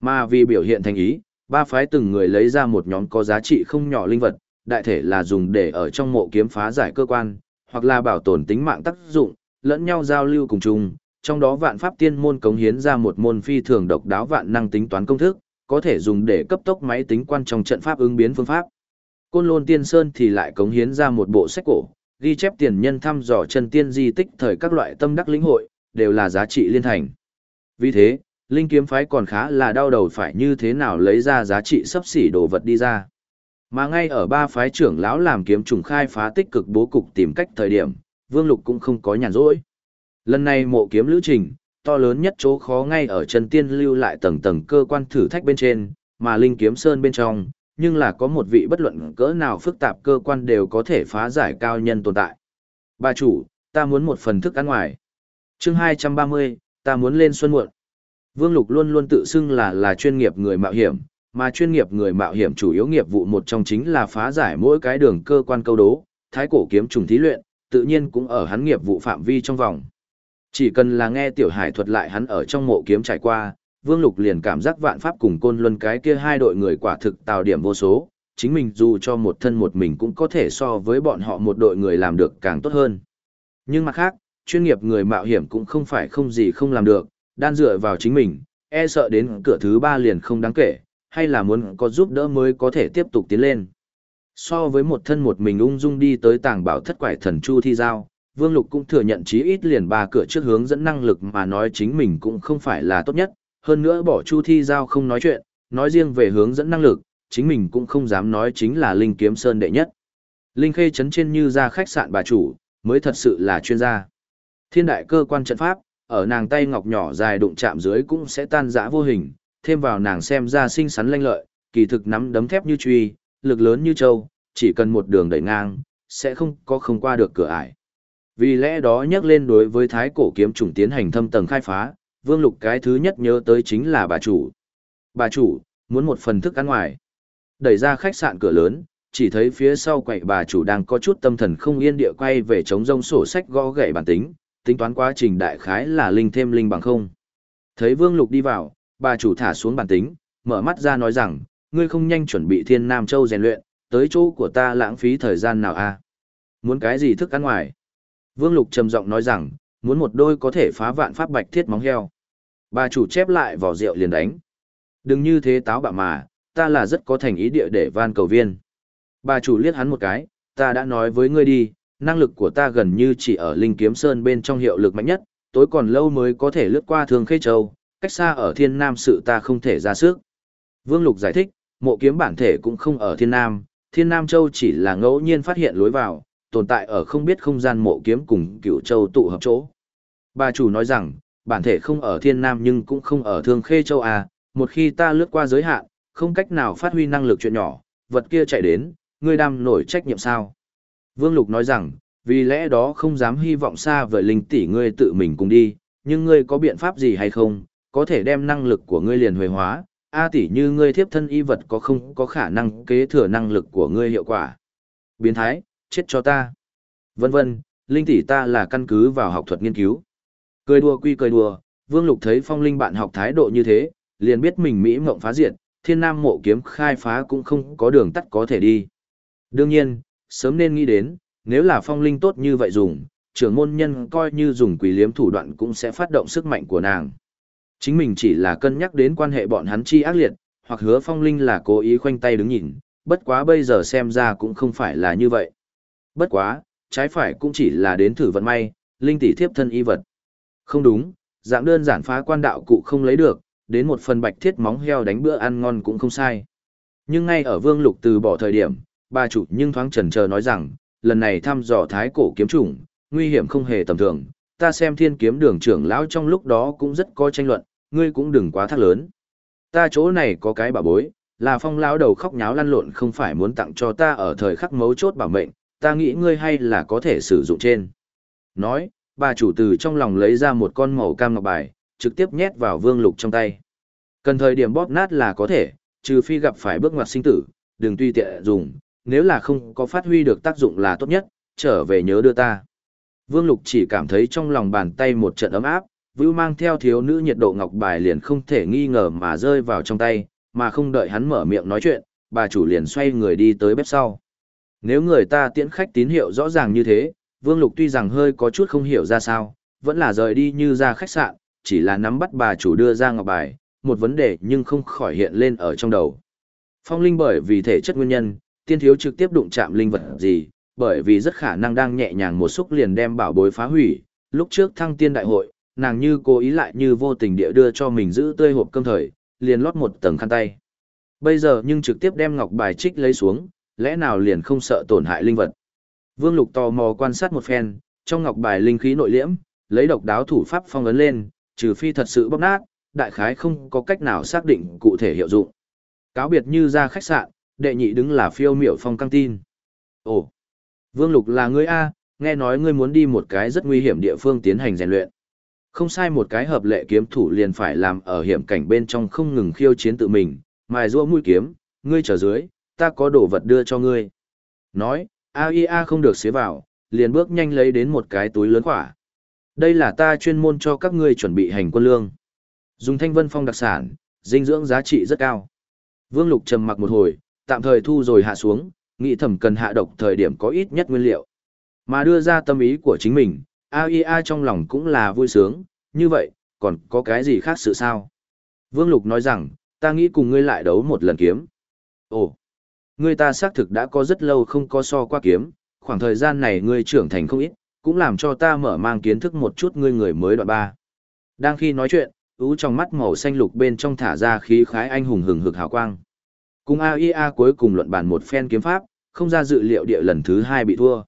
Mà vì biểu hiện thành ý, ba phái từng người lấy ra một nhóm có giá trị không nhỏ linh vật, đại thể là dùng để ở trong mộ kiếm phá giải cơ quan, hoặc là bảo tồn tính mạng tác dụng, lẫn nhau giao lưu cùng chung, trong đó vạn pháp tiên môn cống hiến ra một môn phi thường độc đáo vạn năng tính toán công thức, có thể dùng để cấp tốc máy tính quan trong trận pháp ứng biến phương pháp. Côn Lôn Tiên Sơn thì lại cống hiến ra một bộ sách cổ, ghi chép tiền nhân thăm dò chân tiên di tích thời các loại tâm đắc lĩnh hội, đều là giá trị liên thành. Vì thế, Linh kiếm phái còn khá là đau đầu phải như thế nào lấy ra giá trị sấp xỉ đồ vật đi ra. Mà ngay ở ba phái trưởng lão làm kiếm trùng khai phá tích cực bố cục tìm cách thời điểm, Vương Lục cũng không có nhàn rỗi. Lần này mộ kiếm lữ trình, to lớn nhất chỗ khó ngay ở chân tiên lưu lại tầng tầng cơ quan thử thách bên trên, mà linh kiếm sơn bên trong, nhưng là có một vị bất luận cỡ nào phức tạp cơ quan đều có thể phá giải cao nhân tồn tại. Bà chủ, ta muốn một phần thức ăn ngoài. chương 230, ta muốn lên xuân muộn. Vương Lục luôn luôn tự xưng là là chuyên nghiệp người mạo hiểm, mà chuyên nghiệp người mạo hiểm chủ yếu nghiệp vụ một trong chính là phá giải mỗi cái đường cơ quan câu đố, thái cổ kiếm trùng thí luyện, tự nhiên cũng ở hắn nghiệp vụ phạm vi trong vòng. Chỉ cần là nghe tiểu hải thuật lại hắn ở trong mộ kiếm trải qua, Vương Lục liền cảm giác vạn pháp cùng côn luân cái kia hai đội người quả thực tạo điểm vô số, chính mình dù cho một thân một mình cũng có thể so với bọn họ một đội người làm được càng tốt hơn. Nhưng mặt khác, chuyên nghiệp người mạo hiểm cũng không phải không gì không làm được, đan dựa vào chính mình, e sợ đến cửa thứ ba liền không đáng kể, hay là muốn có giúp đỡ mới có thể tiếp tục tiến lên. So với một thân một mình ung dung đi tới tàng bảo thất quải thần chu thi giao, Vương Lục cũng thừa nhận chí ít liền ba cửa trước hướng dẫn năng lực mà nói chính mình cũng không phải là tốt nhất, hơn nữa bỏ Chu Thi Giao không nói chuyện, nói riêng về hướng dẫn năng lực, chính mình cũng không dám nói chính là Linh Kiếm Sơn đệ nhất. Linh Khê chấn trên như ra khách sạn bà chủ, mới thật sự là chuyên gia. Thiên đại cơ quan trận pháp, ở nàng tay ngọc nhỏ dài đụng chạm dưới cũng sẽ tan rã vô hình, thêm vào nàng xem ra xinh xắn lanh lợi, kỳ thực nắm đấm thép như truy, lực lớn như châu, chỉ cần một đường đẩy ngang, sẽ không có không qua được cửa ải. Vì lẽ đó nhắc lên đối với thái cổ kiếm trùng tiến hành thâm tầng khai phá, Vương Lục cái thứ nhất nhớ tới chính là bà chủ. Bà chủ, muốn một phần thức ăn ngoài. Đẩy ra khách sạn cửa lớn, chỉ thấy phía sau quậy bà chủ đang có chút tâm thần không yên địa quay về chống rông sổ sách gõ gậy bản tính, tính toán quá trình đại khái là linh thêm linh bằng không. Thấy Vương Lục đi vào, bà chủ thả xuống bản tính, mở mắt ra nói rằng, ngươi không nhanh chuẩn bị thiên Nam Châu rèn luyện, tới chỗ của ta lãng phí thời gian nào a? À? Muốn cái gì thức ăn ngoài? Vương Lục trầm giọng nói rằng, muốn một đôi có thể phá vạn pháp bạch thiết móng heo. Bà chủ chép lại vỏ rượu liền đánh. Đừng như thế táo bạ mà, ta là rất có thành ý địa để van cầu viên. Bà chủ liếc hắn một cái, ta đã nói với ngươi đi, năng lực của ta gần như chỉ ở Linh Kiếm Sơn bên trong hiệu lực mạnh nhất, tối còn lâu mới có thể lướt qua Thường Khê Châu, cách xa ở Thiên Nam sự ta không thể ra sức. Vương Lục giải thích, mộ kiếm bản thể cũng không ở Thiên Nam, Thiên Nam Châu chỉ là ngẫu nhiên phát hiện lối vào, tồn tại ở không biết không gian mộ kiếm cùng Cửu Châu tụ hợp chỗ. Bà chủ nói rằng, bản thể không ở Thiên Nam nhưng cũng không ở Thương Khê Châu à, một khi ta lướt qua giới hạn, không cách nào phát huy năng lực chuyện nhỏ, vật kia chạy đến, ngươi đam nổi trách nhiệm sao? Vương Lục nói rằng, vì lẽ đó không dám hy vọng xa với linh tỷ ngươi tự mình cùng đi, nhưng ngươi có biện pháp gì hay không, có thể đem năng lực của ngươi liền hồi hóa, A tỷ như ngươi thiếp thân y vật có không có khả năng kế thừa năng lực của ngươi hiệu quả. Biến thái, chết cho ta. Vân vân, linh tỷ ta là căn cứ vào học thuật nghiên cứu. Cười đùa quy cười đùa, Vương Lục thấy phong linh bạn học thái độ như thế, liền biết mình Mỹ mộng phá diệt, thiên nam mộ kiếm khai phá cũng không có đường tắt có thể đi. Đương nhiên, sớm nên nghĩ đến, nếu là phong linh tốt như vậy dùng, trưởng môn nhân coi như dùng quỷ liếm thủ đoạn cũng sẽ phát động sức mạnh của nàng. Chính mình chỉ là cân nhắc đến quan hệ bọn hắn chi ác liệt, hoặc hứa phong linh là cố ý khoanh tay đứng nhìn, bất quá bây giờ xem ra cũng không phải là như vậy. Bất quá, trái phải cũng chỉ là đến thử vận may, linh tỷ thiếp thân y vật. Không đúng, dạng đơn giản phá quan đạo cụ không lấy được, đến một phần bạch thiết móng heo đánh bữa ăn ngon cũng không sai. Nhưng ngay ở vương lục từ bỏ thời điểm, bà chủ nhưng thoáng trần chờ nói rằng, lần này thăm dò thái cổ kiếm chủng, nguy hiểm không hề tầm thường, ta xem thiên kiếm đường trưởng lão trong lúc đó cũng rất có tranh luận, ngươi cũng đừng quá thác lớn. Ta chỗ này có cái bà bối, là phong lão đầu khóc nháo lăn lộn không phải muốn tặng cho ta ở thời khắc mấu chốt bảo mệnh, ta nghĩ ngươi hay là có thể sử dụng trên. Nói, bà chủ từ trong lòng lấy ra một con màu cam ngọc bài, trực tiếp nhét vào vương lục trong tay. Cần thời điểm bóp nát là có thể, trừ phi gặp phải bước ngoặt sinh tử, đừng tùy tiện dùng, nếu là không có phát huy được tác dụng là tốt nhất, trở về nhớ đưa ta. Vương Lục chỉ cảm thấy trong lòng bàn tay một trận ấm áp, vưu mang theo thiếu nữ nhiệt độ ngọc bài liền không thể nghi ngờ mà rơi vào trong tay, mà không đợi hắn mở miệng nói chuyện, bà chủ liền xoay người đi tới bếp sau. Nếu người ta tiễn khách tín hiệu rõ ràng như thế, Vương Lục tuy rằng hơi có chút không hiểu ra sao, vẫn là rời đi như ra khách sạn, chỉ là nắm bắt bà chủ đưa ra ngọc bài, một vấn đề nhưng không khỏi hiện lên ở trong đầu. Phong linh bởi vì thể chất nguyên nhân, tiên thiếu trực tiếp đụng chạm linh vật gì, bởi vì rất khả năng đang nhẹ nhàng một xúc liền đem bảo bối phá hủy. Lúc trước thăng tiên đại hội, nàng như cố ý lại như vô tình địa đưa cho mình giữ tươi hộp cơm thời, liền lót một tầng khăn tay. Bây giờ nhưng trực tiếp đem ngọc bài trích lấy xuống, lẽ nào liền không sợ tổn hại linh vật. Vương Lục tò mò quan sát một phen, trong ngọc bài linh khí nội liễm, lấy độc đáo thủ pháp phong ấn lên, trừ phi thật sự bóc nát, đại khái không có cách nào xác định cụ thể hiệu dụng. Cáo biệt như ra khách sạn, đệ nhị đứng là phiêu miểu phong căng tin. Ồ, Vương Lục là ngươi A, nghe nói ngươi muốn đi một cái rất nguy hiểm địa phương tiến hành rèn luyện. Không sai một cái hợp lệ kiếm thủ liền phải làm ở hiểm cảnh bên trong không ngừng khiêu chiến tự mình, mài rua mũi kiếm, ngươi trở dưới, ta có đồ vật đưa cho ngươi. Nói, AIA không được xế vào, liền bước nhanh lấy đến một cái túi lớn khỏa. Đây là ta chuyên môn cho các ngươi chuẩn bị hành quân lương. Dùng thanh vân phong đặc sản, dinh dưỡng giá trị rất cao. Vương Lục trầm mặc một hồi, tạm thời thu rồi hạ xuống, nghĩ thẩm cần hạ độc thời điểm có ít nhất nguyên liệu. Mà đưa ra tâm ý của chính mình, AIA trong lòng cũng là vui sướng, như vậy, còn có cái gì khác sự sao? Vương Lục nói rằng, ta nghĩ cùng ngươi lại đấu một lần kiếm. Ồ, ngươi ta xác thực đã có rất lâu không có so qua kiếm, khoảng thời gian này ngươi trưởng thành không ít, cũng làm cho ta mở mang kiến thức một chút ngươi người mới đoạn ba. Đang khi nói chuyện, ú trong mắt màu xanh lục bên trong thả ra khí khái anh hùng hừng hực hào quang. Cùng AIA cuối cùng luận bàn một phen kiếm pháp, không ra dự liệu địa lần thứ hai bị thua.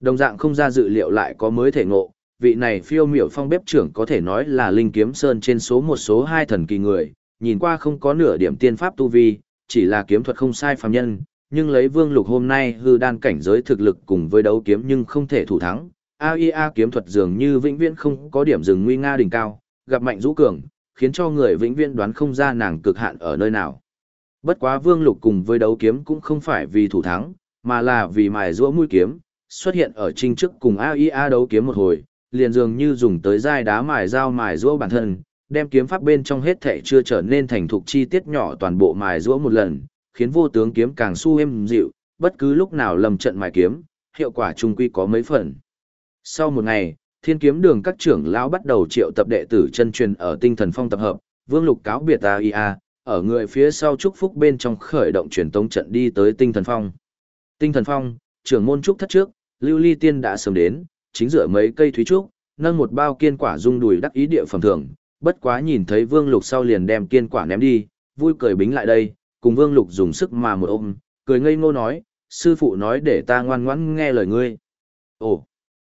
Đồng dạng không ra dự liệu lại có mới thể ngộ, vị này phiêu miểu phong bếp trưởng có thể nói là linh kiếm sơn trên số một số hai thần kỳ người, nhìn qua không có nửa điểm tiên pháp tu vi, chỉ là kiếm thuật không sai phàm nhân, nhưng lấy vương lục hôm nay hư đan cảnh giới thực lực cùng với đấu kiếm nhưng không thể thủ thắng. AIA kiếm thuật dường như vĩnh viễn không có điểm dừng nguy nga đỉnh cao, gặp mạnh rũ cường, khiến cho người vĩnh viễn đoán không ra nàng cực hạn ở nơi nào. Bất quá Vương Lục cùng với đấu kiếm cũng không phải vì thủ thắng, mà là vì mài rũa mũi kiếm, xuất hiện ở trinh trước cùng AIA đấu kiếm một hồi, liền dường như dùng tới dai đá mài dao mài rũa bản thân, đem kiếm pháp bên trong hết thảy chưa trở nên thành thục chi tiết nhỏ toàn bộ mài rũa một lần, khiến vô tướng kiếm càng su êm dịu, bất cứ lúc nào lầm trận mài kiếm, hiệu quả trung quy có mấy phần. Sau một ngày, thiên kiếm đường các trưởng lão bắt đầu triệu tập đệ tử chân truyền ở tinh thần phong tập hợp, vương lục cáo biệt AIA, ở người phía sau chúc phúc bên trong khởi động truyền tống trận đi tới tinh thần phong. Tinh thần phong, trưởng môn trúc thất trước, Lưu Ly Tiên đã sớm đến, chính giữa mấy cây thúy trúc, nâng một bao kiên quả dung đùi đắc ý địa phẩm thưởng, bất quá nhìn thấy Vương Lục sau liền đem kiên quả ném đi, vui cười bính lại đây, cùng Vương Lục dùng sức mà một ôm, cười ngây ngô nói, sư phụ nói để ta ngoan ngoãn nghe lời ngươi. Ồ,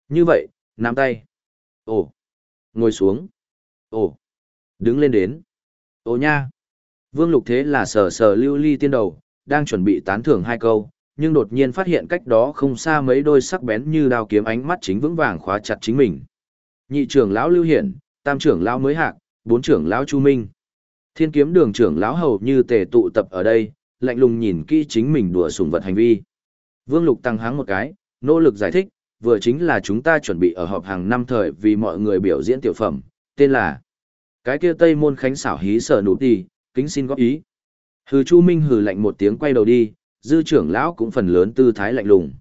như vậy, nắm tay. Ồ, ngồi xuống. Ồ, đứng lên đến. Ồ nha. Vương Lục thế là sờ sờ lưu ly tiên đầu, đang chuẩn bị tán thưởng hai câu, nhưng đột nhiên phát hiện cách đó không xa mấy đôi sắc bén như đao kiếm ánh mắt chính vững vàng khóa chặt chính mình. Nhị trưởng lão Lưu Hiển, tam trưởng lão Mới Hạc, bốn trưởng lão Chu Minh. Thiên kiếm đường trưởng lão hầu như tề tụ tập ở đây, lạnh lùng nhìn kỹ chính mình đùa sủng vật hành vi. Vương Lục tăng háng một cái, nỗ lực giải thích, vừa chính là chúng ta chuẩn bị ở họp hàng năm thời vì mọi người biểu diễn tiểu phẩm, tên là Cái kia Tây môn khánh xảo hí sở nụ đi, kính xin góp ý. Hừ Chu Minh hừ lạnh một tiếng quay đầu đi, dư trưởng lão cũng phần lớn tư thái lạnh lùng.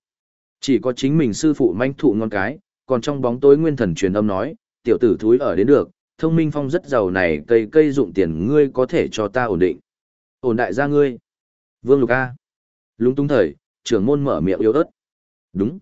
Chỉ có chính mình sư phụ manh thụ ngon cái, còn trong bóng tối nguyên thần truyền âm nói, tiểu tử thúi ở đến được, thông minh phong rất giàu này cây cây dụng tiền ngươi có thể cho ta ổn định. Ổn đại gia ngươi. Vương Lục A. Lúng túng thời, trưởng môn mở miệng yếu ớt. Đúng.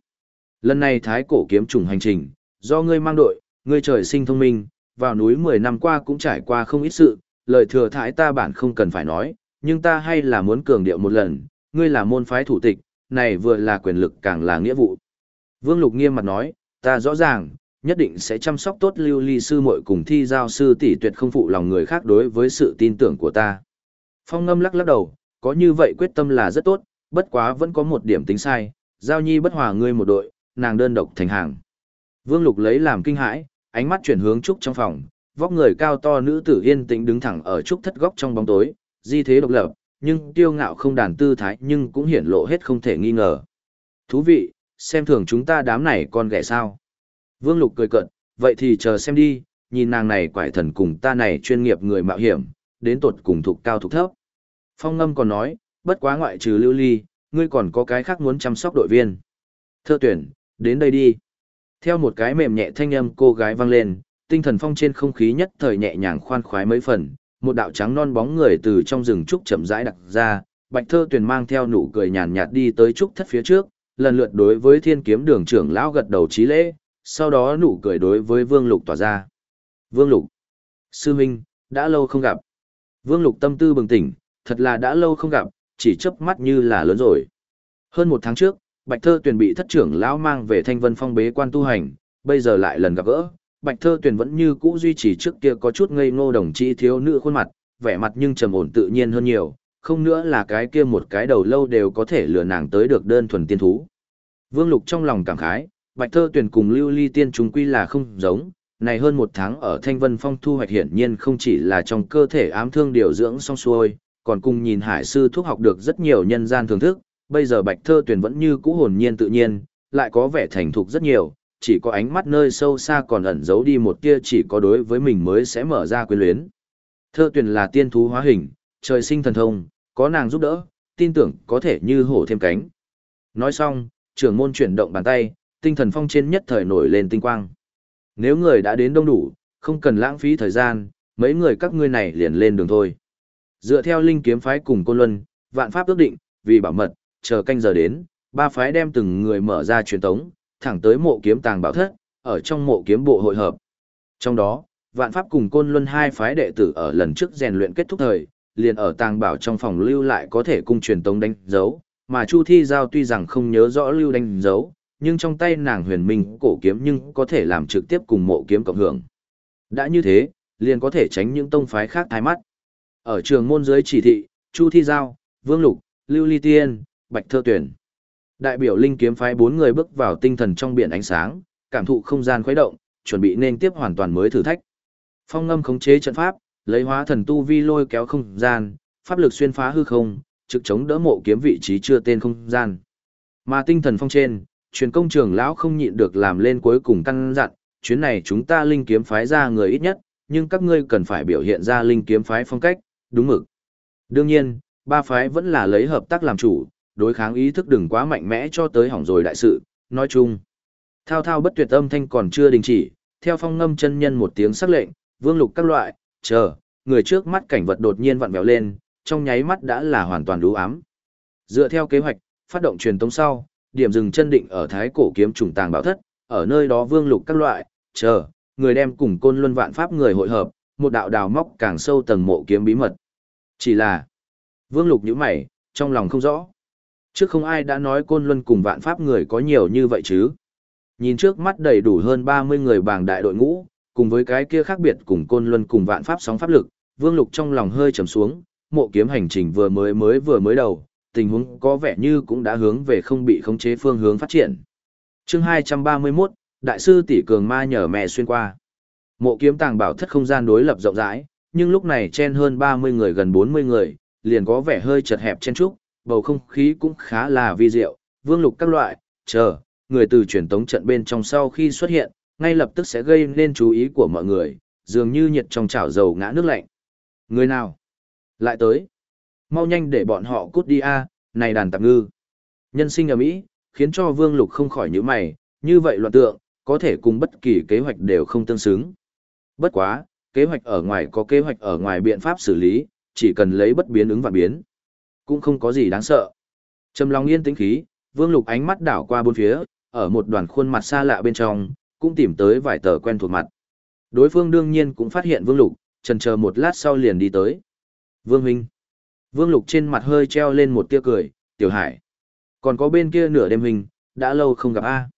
Lần này thái cổ kiếm trùng hành trình, do ngươi mang đội, ngươi trời sinh thông minh, vào núi 10 năm qua cũng trải qua không ít sự, lời thừa thái ta bản không cần phải nói, nhưng ta hay là muốn cường điệu một lần, ngươi là môn phái thủ tịch, này vừa là quyền lực càng là nghĩa vụ. Vương Lục nghiêm mặt nói, ta rõ ràng, nhất định sẽ chăm sóc tốt lưu ly sư muội cùng thi giao sư tỷ tuyệt không phụ lòng người khác đối với sự tin tưởng của ta. Phong ngâm lắc lắc đầu, có như vậy quyết tâm là rất tốt, bất quá vẫn có một điểm tính sai, giao nhi bất hòa ngươi một đội, nàng đơn độc thành hàng. Vương Lục lấy làm kinh hãi, ánh mắt chuyển hướng trúc trong phòng, vóc người cao to nữ tử yên tĩnh đứng thẳng ở trúc thất góc trong bóng tối, di thế độc lập, nhưng tiêu ngạo không đàn tư thái nhưng cũng hiển lộ hết không thể nghi ngờ. Thú vị, xem thường chúng ta đám này con ghẻ sao. Vương Lục cười cợt, vậy thì chờ xem đi, nhìn nàng này quải thần cùng ta này chuyên nghiệp người mạo hiểm, đến tột cùng thuộc cao thuộc thấp. Phong ngâm còn nói, bất quá ngoại trừ lưu ly, ngươi còn có cái khác muốn chăm sóc đội viên. Thơ tuyển, đến đây đi. Theo một cái mềm nhẹ thanh âm cô gái vang lên, tinh thần phong trên không khí nhất thời nhẹ nhàng khoan khoái mấy phần, một đạo trắng non bóng người từ trong rừng trúc chậm rãi đặt ra, Bạch Thơ Tuyền mang theo nụ cười nhàn nhạt đi tới trúc thất phía trước, lần lượt đối với Thiên Kiếm Đường trưởng lão gật đầu chí lễ, sau đó nụ cười đối với Vương Lục tỏa ra. Vương Lục, sư huynh, đã lâu không gặp. Vương Lục tâm tư bừng tỉnh, thật là đã lâu không gặp, chỉ chớp mắt như là lớn rồi. Hơn một tháng trước, Bạch Thơ Tuyền bị thất trưởng lão mang về Thanh Vân Phong bế quan tu hành, bây giờ lại lần gặp gỡ, Bạch Thơ Tuyền vẫn như cũ duy trì trước kia có chút ngây ngô đồng chí thiếu nữ khuôn mặt, vẻ mặt nhưng trầm ổn tự nhiên hơn nhiều, không nữa là cái kia một cái đầu lâu đều có thể lừa nàng tới được đơn thuần tiên thú. Vương Lục trong lòng cảm khái, Bạch Thơ Tuyền cùng Lưu Ly Tiên chúng quy là không giống, này hơn một tháng ở Thanh Vân Phong thu hoạch hiển nhiên không chỉ là trong cơ thể ám thương điều dưỡng xong xuôi, còn cùng nhìn hải sư thuốc học được rất nhiều nhân gian thưởng thức, bây giờ Bạch Thơ Tuyền vẫn như cũ hồn nhiên tự nhiên, lại có vẻ thành thục rất nhiều, chỉ có ánh mắt nơi sâu xa còn ẩn giấu đi một tia chỉ có đối với mình mới sẽ mở ra quyến luyến. Thơ tuyển là tiên thú hóa hình, trời sinh thần thông, có nàng giúp đỡ, tin tưởng có thể như hổ thêm cánh. Nói xong, trưởng môn chuyển động bàn tay, tinh thần phong trên nhất thời nổi lên tinh quang. Nếu người đã đến đông đủ, không cần lãng phí thời gian, mấy người các ngươi này liền lên đường thôi. Dựa theo linh kiếm phái cùng côn luân, vạn pháp ước định, vì bảo mật, chờ canh giờ đến, ba phái đem từng người mở ra truyền tống, thẳng tới mộ kiếm tàng bảo thất, ở trong mộ kiếm bộ hội hợp. Trong đó, vạn pháp cùng côn luân hai phái đệ tử ở lần trước rèn luyện kết thúc thời, liền ở tàng bảo trong phòng lưu lại có thể cung truyền tống đánh dấu, mà Chu Thi Giao tuy rằng không nhớ rõ lưu đánh dấu, nhưng trong tay nàng huyền minh cổ kiếm nhưng có thể làm trực tiếp cùng mộ kiếm cộng hưởng. Đã như thế, liền có thể tránh những tông phái khác thái mắt. Ở trường môn dưới chỉ thị, Chu Thi Giao, Vương Lục, Lưu Ly Tiên, Bạch Thơ Tuyển. Đại biểu linh kiếm phái bốn người bước vào tinh thần trong biển ánh sáng, cảm thụ không gian khuấy động, chuẩn bị nên tiếp hoàn toàn mới thử thách. Phong ngâm khống chế trận pháp, lấy hóa thần tu vi lôi kéo không gian, pháp lực xuyên phá hư không, trực chống đỡ mộ kiếm vị trí chưa tên không gian. Mà tinh thần phong trên, truyền công trường lão không nhịn được làm lên cuối cùng căn dặn, chuyến này chúng ta linh kiếm phái ra người ít nhất, nhưng các ngươi cần phải biểu hiện ra linh kiếm phái phong cách, đúng mực. Đương nhiên, ba phái vẫn là lấy hợp tác làm chủ, đối kháng ý thức đừng quá mạnh mẽ cho tới hỏng rồi đại sự, nói chung. Thao thao bất tuyệt âm thanh còn chưa đình chỉ, theo phong ngâm chân nhân một tiếng sắc lệnh, vương lục các loại, chờ, người trước mắt cảnh vật đột nhiên vặn vẹo lên, trong nháy mắt đã là hoàn toàn đủ ám. Dựa theo kế hoạch, phát động truyền tống sau, điểm dừng chân định ở thái cổ kiếm trùng tàng bảo thất, ở nơi đó vương lục các loại, chờ, người đem cùng côn luân vạn pháp người hội hợp, một đạo đào móc càng sâu tầng mộ kiếm bí mật. Chỉ là, vương lục nhíu mày, trong lòng không rõ. Trước không ai đã nói côn luân cùng vạn pháp người có nhiều như vậy chứ. Nhìn trước mắt đầy đủ hơn 30 người bàng đại đội ngũ, cùng với cái kia khác biệt cùng côn luân cùng vạn pháp sóng pháp lực, vương lục trong lòng hơi trầm xuống, mộ kiếm hành trình vừa mới mới vừa mới đầu, tình huống có vẻ như cũng đã hướng về không bị khống chế phương hướng phát triển. Chương 231, Đại sư tỷ cường ma nhờ mẹ xuyên qua. Mộ kiếm tàng bảo thất không gian đối lập rộng rãi, nhưng lúc này chen hơn 30 người gần 40 người, liền có vẻ hơi chật hẹp chen trúc, bầu không khí cũng khá là vi diệu, vương lục các loại, chờ, người từ truyền tống trận bên trong sau khi xuất hiện, ngay lập tức sẽ gây nên chú ý của mọi người, dường như nhiệt trong chảo dầu ngã nước lạnh. Người nào? Lại tới. Mau nhanh để bọn họ cút đi a, này đàn tạp ngư. Nhân sinh ở Mỹ, khiến cho Vương Lục không khỏi nhíu mày, như vậy loạn tượng, có thể cùng bất kỳ kế hoạch đều không tương xứng. Bất quá, kế hoạch ở ngoài có kế hoạch ở ngoài biện pháp xử lý, chỉ cần lấy bất biến ứng và biến. Cũng không có gì đáng sợ. Trầm lòng yên tĩnh khí, Vương Lục ánh mắt đảo qua bốn phía, ở một đoàn khuôn mặt xa lạ bên trong, cũng tìm tới vài tờ quen thuộc mặt. Đối phương đương nhiên cũng phát hiện Vương Lục, chần chờ một lát sau liền đi tới. Vương Huynh. Vương Lục trên mặt hơi treo lên một tia cười, tiểu hải. Còn có bên kia nửa đêm hình, đã lâu không gặp A.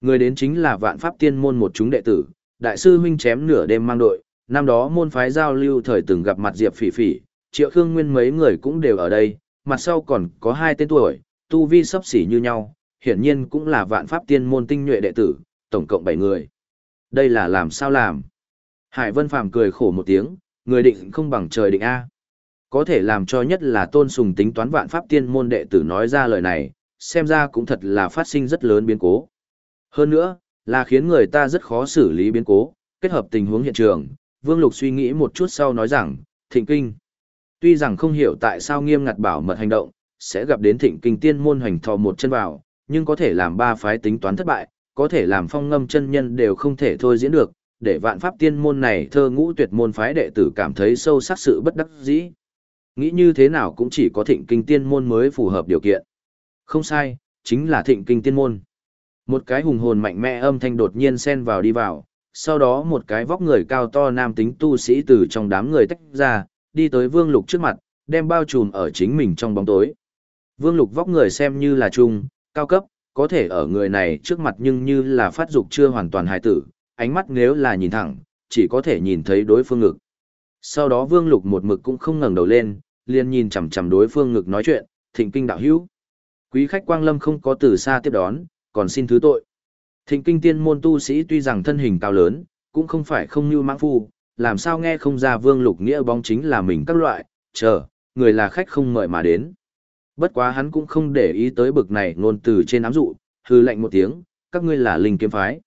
Người đến chính là vạn pháp tiên môn một chúng đệ tử, đại sư Huynh chém nửa đêm mang đội, năm đó môn phái giao lưu thời từng gặp mặt Diệp Phỉ Phỉ, Triệu Khương Nguyên mấy người cũng đều ở đây, mặt sau còn có hai tên tuổi, tu vi sấp xỉ như nhau, hiển nhiên cũng là vạn pháp tiên môn tinh nhuệ đệ tử, tổng cộng 7 người. Đây là làm sao làm? Hải Vân Phàm cười khổ một tiếng, người định không bằng trời định A. Có thể làm cho nhất là tôn sùng tính toán vạn pháp tiên môn đệ tử nói ra lời này, xem ra cũng thật là phát sinh rất lớn biến cố. Hơn nữa, là khiến người ta rất khó xử lý biến cố, kết hợp tình huống hiện trường, Vương Lục suy nghĩ một chút sau nói rằng, thịnh kinh. Tuy rằng không hiểu tại sao nghiêm ngặt bảo mật hành động, sẽ gặp đến thịnh kinh tiên môn hoành thò một chân vào, nhưng có thể làm ba phái tính toán thất bại, có thể làm phong ngâm chân nhân đều không thể thôi diễn được, để vạn pháp tiên môn này thơ ngũ tuyệt môn phái đệ tử cảm thấy sâu sắc sự bất đắc dĩ. Nghĩ như thế nào cũng chỉ có thịnh kinh tiên môn mới phù hợp điều kiện. Không sai, chính là thịnh kinh tiên môn. Một cái hùng hồn mạnh mẽ âm thanh đột nhiên xen vào đi vào, sau đó một cái vóc người cao to nam tính tu sĩ từ trong đám người tách ra, đi tới vương lục trước mặt, đem bao trùm ở chính mình trong bóng tối. Vương lục vóc người xem như là trung, cao cấp, có thể ở người này trước mặt nhưng như là phát dục chưa hoàn toàn hài tử, ánh mắt nếu là nhìn thẳng, chỉ có thể nhìn thấy đối phương ngực. Sau đó Vương Lục một mực cũng không ngẩng đầu lên, liền nhìn chằm chằm đối phương ngực nói chuyện, thịnh kinh đạo hữu. Quý khách quang lâm không có từ xa tiếp đón, còn xin thứ tội. Thịnh kinh tiên môn tu sĩ tuy rằng thân hình cao lớn, cũng không phải không như mãng phu, làm sao nghe không ra Vương Lục nghĩa bóng chính là mình các loại, chờ, người là khách không mời mà đến. Bất quá hắn cũng không để ý tới bực này ngôn từ trên ám dụ, hư lệnh một tiếng, các ngươi là linh kiếm phái.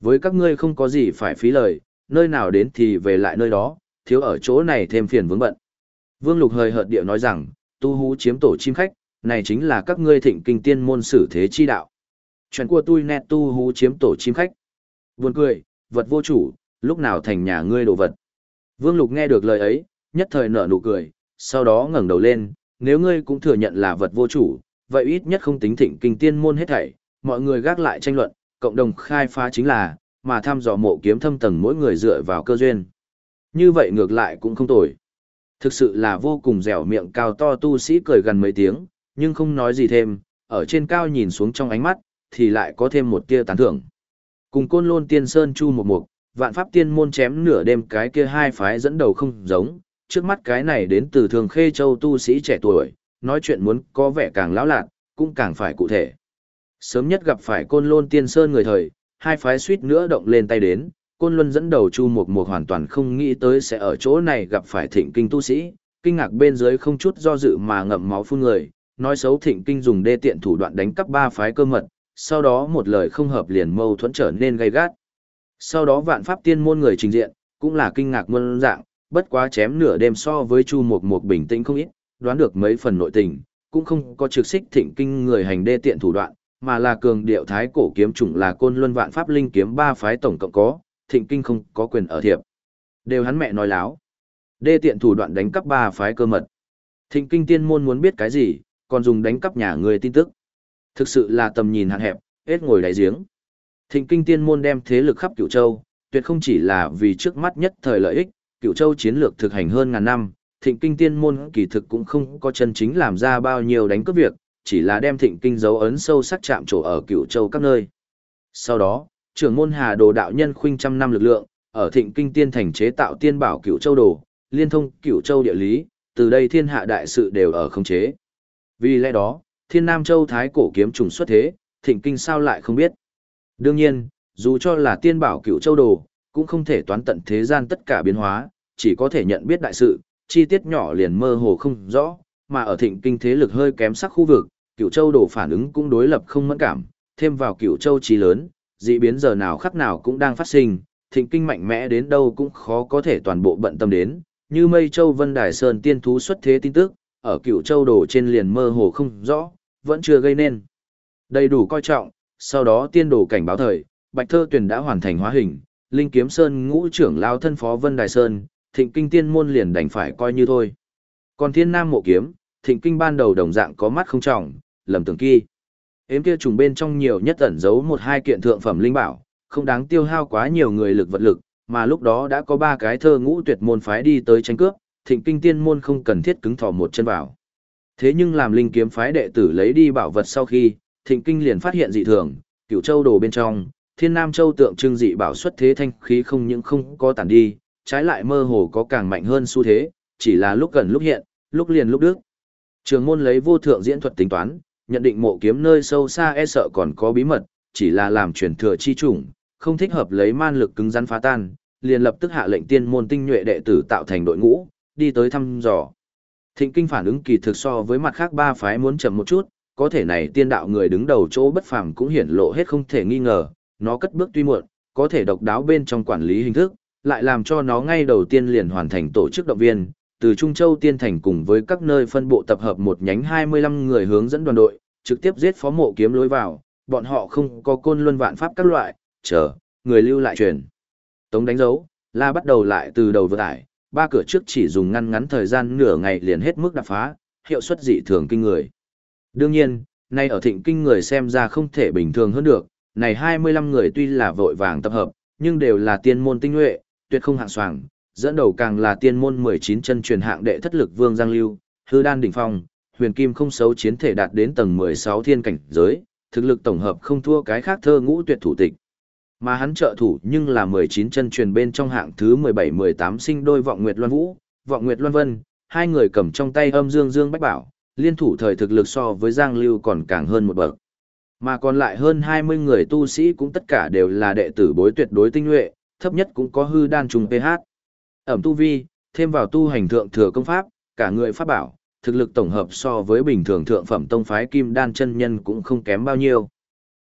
Với các ngươi không có gì phải phí lời, nơi nào đến thì về lại nơi đó, thiếu ở chỗ này thêm phiền vướng bận. Vương Lục hơi hợt điệu nói rằng, tu hú chiếm tổ chim khách, này chính là các ngươi thịnh kinh tiên môn sử thế chi đạo. Chuyện của tôi nét tu hú chiếm tổ chim khách. Buồn cười, vật vô chủ, lúc nào thành nhà ngươi đồ vật. Vương Lục nghe được lời ấy, nhất thời nở nụ cười, sau đó ngẩng đầu lên, nếu ngươi cũng thừa nhận là vật vô chủ, vậy ít nhất không tính thịnh kinh tiên môn hết thảy, mọi người gác lại tranh luận, cộng đồng khai phá chính là, mà thăm dò mộ kiếm thâm tầng mỗi người dựa vào cơ duyên. Như vậy ngược lại cũng không tồi. Thực sự là vô cùng dẻo miệng cao to tu sĩ cười gần mấy tiếng, nhưng không nói gì thêm, ở trên cao nhìn xuống trong ánh mắt, thì lại có thêm một tia tán thưởng. Cùng côn lôn tiên sơn chu một mục, vạn pháp tiên môn chém nửa đêm cái kia hai phái dẫn đầu không giống, trước mắt cái này đến từ thường khê châu tu sĩ trẻ tuổi, nói chuyện muốn có vẻ càng lão lạc, cũng càng phải cụ thể. Sớm nhất gặp phải côn lôn tiên sơn người thời, hai phái suýt nữa động lên tay đến, côn luân dẫn đầu chu mục mục hoàn toàn không nghĩ tới sẽ ở chỗ này gặp phải thịnh kinh tu sĩ, kinh ngạc bên dưới không chút do dự mà ngậm máu phun người, nói xấu thịnh kinh dùng đê tiện thủ đoạn đánh cắp ba phái cơ mật, sau đó một lời không hợp liền mâu thuẫn trở nên gay gắt. Sau đó vạn pháp tiên môn người trình diện, cũng là kinh ngạc muôn dạng, bất quá chém nửa đêm so với chu mục mục bình tĩnh không ít, đoán được mấy phần nội tình, cũng không có trực xích thịnh kinh người hành đê tiện thủ đoạn, mà là cường điệu thái cổ kiếm chủng là côn luân vạn pháp linh kiếm ba phái tổng cộng có, thịnh kinh không có quyền ở thiệp. Đều hắn mẹ nói láo. Đê tiện thủ đoạn đánh cắp ba phái cơ mật. Thịnh kinh tiên môn muốn biết cái gì, còn dùng đánh cắp nhà người tin tức. Thực sự là tầm nhìn hạn hẹp, hết ngồi đáy giếng. Thịnh kinh tiên môn đem thế lực khắp cửu châu, tuyệt không chỉ là vì trước mắt nhất thời lợi ích, cửu châu chiến lược thực hành hơn ngàn năm, thịnh kinh tiên môn kỳ thực cũng không có chân chính làm ra bao nhiêu đánh cướp việc, chỉ là đem thịnh kinh dấu ấn sâu sắc chạm trổ ở cửu châu các nơi. Sau đó, trưởng môn hà đồ đạo nhân khuynh trăm năm lực lượng, ở thịnh kinh tiên thành chế tạo tiên bảo cửu châu đồ, liên thông cửu châu địa lý, từ đây thiên hạ đại sự đều ở không chế. Vì lẽ đó, thiên nam châu thái cổ kiếm trùng xuất thế, thịnh kinh sao lại không biết. Đương nhiên, dù cho là tiên bảo cửu châu đồ, cũng không thể toán tận thế gian tất cả biến hóa, chỉ có thể nhận biết đại sự, chi tiết nhỏ liền mơ hồ không rõ, mà ở thịnh kinh thế lực hơi kém sắc khu vực, cửu châu đồ phản ứng cũng đối lập không mẫn cảm, thêm vào cửu châu trí lớn, dị biến giờ nào khắc nào cũng đang phát sinh, thịnh kinh mạnh mẽ đến đâu cũng khó có thể toàn bộ bận tâm đến, như mây châu vân đài sơn tiên thú xuất thế tin tức, ở cửu châu đổ trên liền mơ hồ không rõ, vẫn chưa gây nên. Đầy đủ coi trọng, sau đó tiên đồ cảnh báo thời, Bạch Thơ tuyển đã hoàn thành hóa hình, Linh Kiếm Sơn ngũ trưởng lao thân phó Vân Đài Sơn, thịnh kinh tiên môn liền đành phải coi như thôi. Còn thiên nam mộ kiếm, thịnh kinh ban đầu đồng dạng có mắt không trọng, lầm tưởng kỳ. Ếm kia trùng bên trong nhiều nhất ẩn giấu một hai kiện thượng phẩm linh bảo, không đáng tiêu hao quá nhiều người lực vật lực, mà lúc đó đã có ba cái thơ ngũ tuyệt môn phái đi tới tranh cướp, thịnh kinh tiên môn không cần thiết cứng thò một chân vào. Thế nhưng làm linh kiếm phái đệ tử lấy đi bảo vật sau khi, thịnh kinh liền phát hiện dị thường, cửu châu đồ bên trong, thiên nam châu tượng trưng dị bảo xuất thế thanh khí không những không có tản đi, trái lại mơ hồ có càng mạnh hơn xu thế, chỉ là lúc gần lúc hiện, lúc liền lúc đức. Trường môn lấy vô thượng diễn thuật tính toán, nhận định mộ kiếm nơi sâu xa e sợ còn có bí mật, chỉ là làm truyền thừa chi chủng, không thích hợp lấy man lực cứng rắn phá tan, liền lập tức hạ lệnh tiên môn tinh nhuệ đệ tử tạo thành đội ngũ, đi tới thăm dò. Thịnh kinh phản ứng kỳ thực so với mặt khác ba phái muốn chậm một chút, có thể này tiên đạo người đứng đầu chỗ bất phàm cũng hiển lộ hết không thể nghi ngờ, nó cất bước tuy muộn, có thể độc đáo bên trong quản lý hình thức, lại làm cho nó ngay đầu tiên liền hoàn thành tổ chức động viên, từ Trung Châu Tiên Thành cùng với các nơi phân bộ tập hợp một nhánh 25 người hướng dẫn đoàn đội, trực tiếp giết phó mộ kiếm lối vào, bọn họ không có côn luân vạn pháp các loại, chờ, người lưu lại truyền. Tống đánh dấu, la bắt đầu lại từ đầu vừa tải, ba cửa trước chỉ dùng ngăn ngắn thời gian nửa ngày liền hết mức đạp phá, hiệu suất dị thường kinh người. Đương nhiên, nay ở thịnh kinh người xem ra không thể bình thường hơn được, này 25 người tuy là vội vàng tập hợp, nhưng đều là tiên môn tinh nhuệ, tuyệt không hạng soàng, dẫn đầu càng là tiên môn 19 chân truyền hạng đệ thất lực vương Giang Lưu, hư đan đỉnh phong, huyền kim không xấu chiến thể đạt đến tầng 16 thiên cảnh giới, thực lực tổng hợp không thua cái khác thơ ngũ tuyệt thủ tịch. Mà hắn trợ thủ nhưng là 19 chân truyền bên trong hạng thứ 17-18 sinh đôi vọng Nguyệt Loan Vũ, vọng Nguyệt Loan Vân, hai người cầm trong tay âm dương dương bách bảo, liên thủ thời thực lực so với Giang Lưu còn càng hơn một bậc. Mà còn lại hơn 20 người tu sĩ cũng tất cả đều là đệ tử bối tuyệt đối tinh nhuệ, thấp nhất cũng có hư đan trùng PH. Ẩm tu vi, thêm vào tu hành thượng thừa công pháp, cả người pháp bảo, thực lực tổng hợp so với bình thường thượng phẩm tông phái kim đan chân nhân cũng không kém bao nhiêu.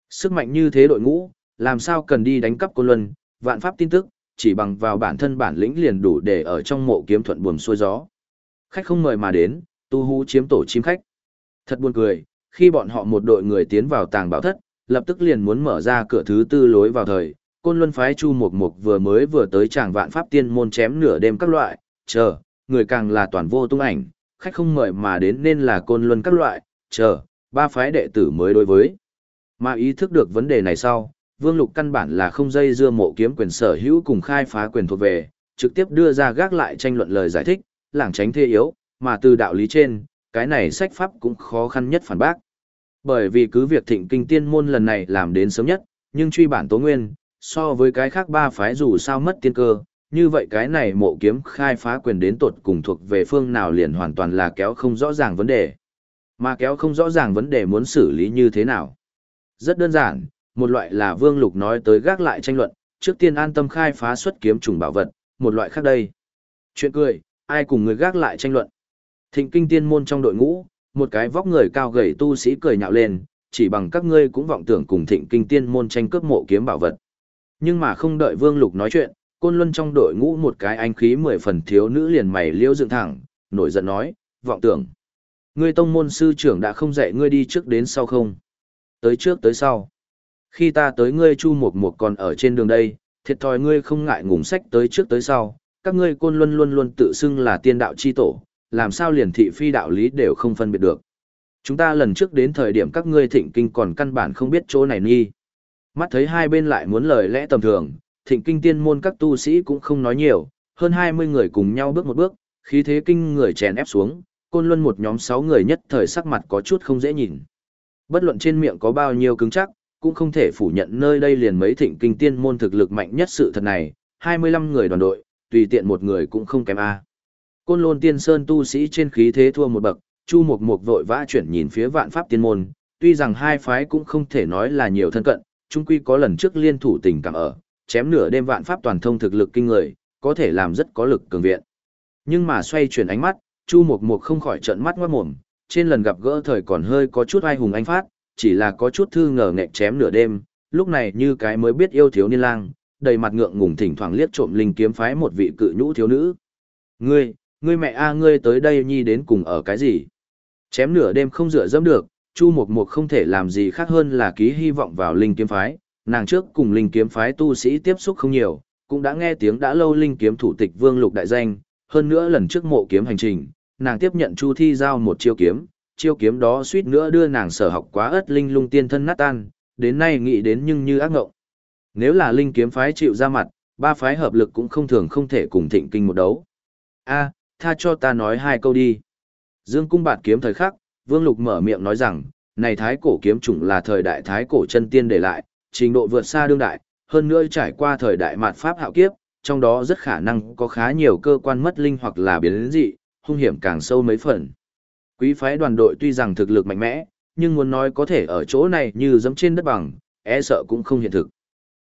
Sức mạnh như thế đội ngũ, làm sao cần đi đánh cắp côn luân, vạn pháp tin tức, chỉ bằng vào bản thân bản lĩnh liền đủ để ở trong mộ kiếm thuận buồm xuôi gió. Khách không mời mà đến, tu hú chiếm tổ chim khách. Thật buồn cười, khi bọn họ một đội người tiến vào tàng bảo thất, lập tức liền muốn mở ra cửa thứ tư lối vào thời, côn luân phái chu mục mục vừa mới vừa tới tràng vạn pháp tiên môn chém nửa đêm các loại, chờ, người càng là toàn vô tung ảnh, khách không mời mà đến nên là côn luân các loại, chờ, ba phái đệ tử mới đối với. Mà ý thức được vấn đề này sau, Vương Lục căn bản là không dây dưa mộ kiếm quyền sở hữu cùng khai phá quyền thuộc về, trực tiếp đưa ra gác lại tranh luận lời giải thích, lảng tránh thế yếu, mà từ đạo lý trên, cái này sách pháp cũng khó khăn nhất phản bác. Bởi vì cứ việc thịnh kinh tiên môn lần này làm đến sớm nhất, nhưng truy bản tố nguyên, so với cái khác ba phái dù sao mất tiên cơ, như vậy cái này mộ kiếm khai phá quyền đến tột cùng thuộc về phương nào liền hoàn toàn là kéo không rõ ràng vấn đề. Mà kéo không rõ ràng vấn đề muốn xử lý như thế nào. Rất đơn giản, một loại là Vương Lục nói tới gác lại tranh luận, trước tiên an tâm khai phá xuất kiếm trùng bảo vật, một loại khác đây. Chuyện cười, ai cùng người gác lại tranh luận. Thịnh kinh tiên môn trong đội ngũ, một cái vóc người cao gầy tu sĩ cười nhạo lên, chỉ bằng các ngươi cũng vọng tưởng cùng thịnh kinh tiên môn tranh cướp mộ kiếm bảo vật. Nhưng mà không đợi Vương Lục nói chuyện, côn luân trong đội ngũ một cái anh khí mười phần thiếu nữ liền mày liêu dựng thẳng, nổi giận nói, vọng tưởng. Ngươi tông môn sư trưởng đã không dạy ngươi đi trước đến sau không? Tới trước tới sau. Khi ta tới ngươi chu mục mục còn ở trên đường đây, thiệt thòi ngươi không ngại ngùng sách tới trước tới sau, các ngươi côn luân luôn luôn tự xưng là tiên đạo chi tổ, làm sao liền thị phi đạo lý đều không phân biệt được. Chúng ta lần trước đến thời điểm các ngươi thịnh kinh còn căn bản không biết chỗ này nghi. Mắt thấy hai bên lại muốn lời lẽ tầm thường, thịnh kinh tiên môn các tu sĩ cũng không nói nhiều, hơn 20 người cùng nhau bước một bước, khí thế kinh người chèn ép xuống, côn luân một nhóm 6 người nhất thời sắc mặt có chút không dễ nhìn. Bất luận trên miệng có bao nhiêu cứng chắc, cũng không thể phủ nhận nơi đây liền mấy thịnh kinh tiên môn thực lực mạnh nhất sự thật này, 25 người đoàn đội, tùy tiện một người cũng không kém A. Côn lôn tiên sơn tu sĩ trên khí thế thua một bậc, Chu Mục Mục vội vã chuyển nhìn phía vạn pháp tiên môn, tuy rằng hai phái cũng không thể nói là nhiều thân cận, trung quy có lần trước liên thủ tình cảm ở, chém nửa đêm vạn pháp toàn thông thực lực kinh người, có thể làm rất có lực cường viện. Nhưng mà xoay chuyển ánh mắt, Chu Mục Mục không khỏi trợn mắt ngoát mồm, trên lần gặp gỡ thời còn hơi có chút ai hùng anh phát, chỉ là có chút thư ngờ nghẹt chém nửa đêm, lúc này như cái mới biết yêu thiếu niên lang, đầy mặt ngượng ngùng thỉnh thoảng liếc trộm linh kiếm phái một vị cự nhũ thiếu nữ. Ngươi, ngươi mẹ a ngươi tới đây nhi đến cùng ở cái gì? Chém nửa đêm không dựa dẫm được, Chu Mộc Mộc không thể làm gì khác hơn là ký hy vọng vào linh kiếm phái, nàng trước cùng linh kiếm phái tu sĩ tiếp xúc không nhiều, cũng đã nghe tiếng đã lâu linh kiếm thủ tịch Vương Lục đại danh, hơn nữa lần trước mộ kiếm hành trình, nàng tiếp nhận Chu Thi giao một chiêu kiếm, chiêu kiếm đó suýt nữa đưa nàng sở học quá ớt linh lung tiên thân nát tan, đến nay nghĩ đến nhưng như ác ngộng. Nếu là linh kiếm phái chịu ra mặt, ba phái hợp lực cũng không thường không thể cùng thịnh kinh một đấu. A, tha cho ta nói hai câu đi. Dương cung bạt kiếm thời khắc, Vương Lục mở miệng nói rằng, này thái cổ kiếm chủng là thời đại thái cổ chân tiên để lại, trình độ vượt xa đương đại, hơn nữa trải qua thời đại mạt pháp hạo kiếp, trong đó rất khả năng có khá nhiều cơ quan mất linh hoặc là biến dị, hung hiểm càng sâu mấy phần. Quý phái đoàn đội tuy rằng thực lực mạnh mẽ, nhưng muốn nói có thể ở chỗ này như dẫm trên đất bằng, e sợ cũng không hiện thực.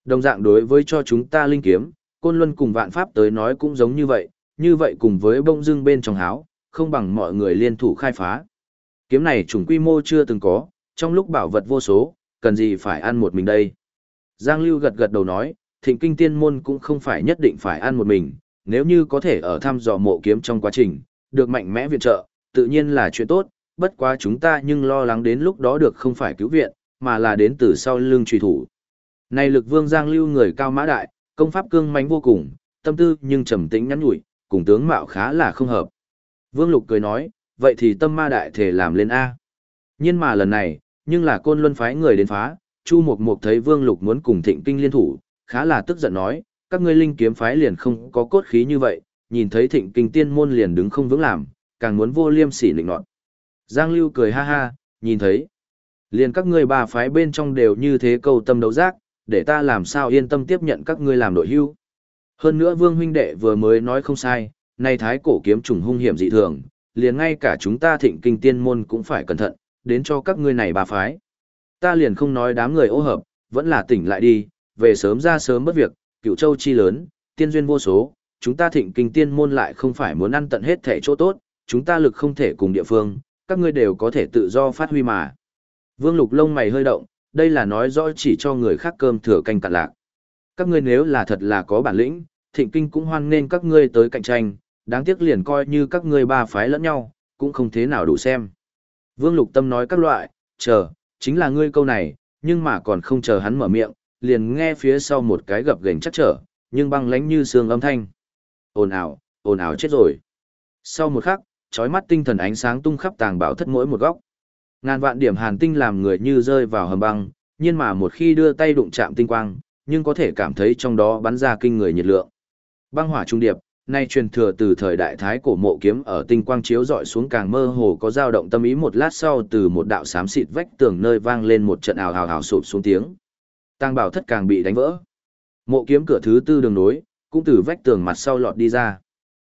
Đồng dạng đối với cho chúng ta linh kiếm, côn luân cùng vạn pháp tới nói cũng giống như vậy, như vậy cùng với bông dưng bên trong háo, không bằng mọi người liên thủ khai phá. Kiếm này chủng quy mô chưa từng có, trong lúc bảo vật vô số, cần gì phải ăn một mình đây. Giang Lưu gật gật đầu nói, thịnh kinh tiên môn cũng không phải nhất định phải ăn một mình, nếu như có thể ở thăm dò mộ kiếm trong quá trình, được mạnh mẽ viện trợ, tự nhiên là chuyện tốt, bất quá chúng ta nhưng lo lắng đến lúc đó được không phải cứu viện, mà là đến từ sau lưng truy thủ. Này lực vương Giang Lưu người cao mã đại, công pháp cương mãnh vô cùng, tâm tư nhưng trầm tĩnh nhắn nhủi, cùng tướng mạo khá là không hợp. Vương Lục cười nói, vậy thì tâm ma đại thể làm lên A. Nhưng mà lần này, nhưng là côn luân phái người đến phá, Chu Mộc Mộc thấy Vương Lục muốn cùng thịnh kinh liên thủ, khá là tức giận nói, các ngươi linh kiếm phái liền không có cốt khí như vậy, nhìn thấy thịnh kinh tiên môn liền đứng không vững làm, càng muốn vô liêm sỉ lịnh nọt. Giang Lưu cười ha ha, nhìn thấy. Liền các ngươi ba phái bên trong đều như thế câu tâm đấu giác, để ta làm sao yên tâm tiếp nhận các ngươi làm đội hưu. Hơn nữa Vương huynh đệ vừa mới nói không sai, nay thái cổ kiếm trùng hung hiểm dị thường, liền ngay cả chúng ta thịnh kinh tiên môn cũng phải cẩn thận, đến cho các ngươi này ba phái. Ta liền không nói đám người ô hợp, vẫn là tỉnh lại đi, về sớm ra sớm bất việc, cựu châu chi lớn, tiên duyên vô số, chúng ta thịnh kinh tiên môn lại không phải muốn ăn tận hết thể chỗ tốt, chúng ta lực không thể cùng địa phương, các ngươi đều có thể tự do phát huy mà. Vương lục lông mày hơi động, đây là nói rõ chỉ cho người khác cơm thừa canh cạn lạc. Các ngươi nếu là thật là có bản lĩnh, thịnh kinh cũng hoan nên các ngươi tới cạnh tranh, đáng tiếc liền coi như các ngươi ba phái lẫn nhau, cũng không thế nào đủ xem. Vương Lục Tâm nói các loại, chờ, chính là ngươi câu này, nhưng mà còn không chờ hắn mở miệng, liền nghe phía sau một cái gập gềnh chắc trở, nhưng băng lánh như sương âm thanh. Ồn ào, ồn ào chết rồi. Sau một khắc, chói mắt tinh thần ánh sáng tung khắp tàng bảo thất mỗi một góc. Ngàn vạn điểm hàn tinh làm người như rơi vào hầm băng, nhưng mà một khi đưa tay đụng chạm tinh quang, nhưng có thể cảm thấy trong đó bắn ra kinh người nhiệt lượng. Băng hỏa trung điệp, nay truyền thừa từ thời đại thái cổ mộ kiếm ở tinh quang chiếu dọi xuống càng mơ hồ có dao động tâm ý một lát sau từ một đạo xám xịt vách tường nơi vang lên một trận ào hào hào sụp xuống tiếng. Tăng bảo thất càng bị đánh vỡ. Mộ kiếm cửa thứ tư đường nối, cũng từ vách tường mặt sau lọt đi ra.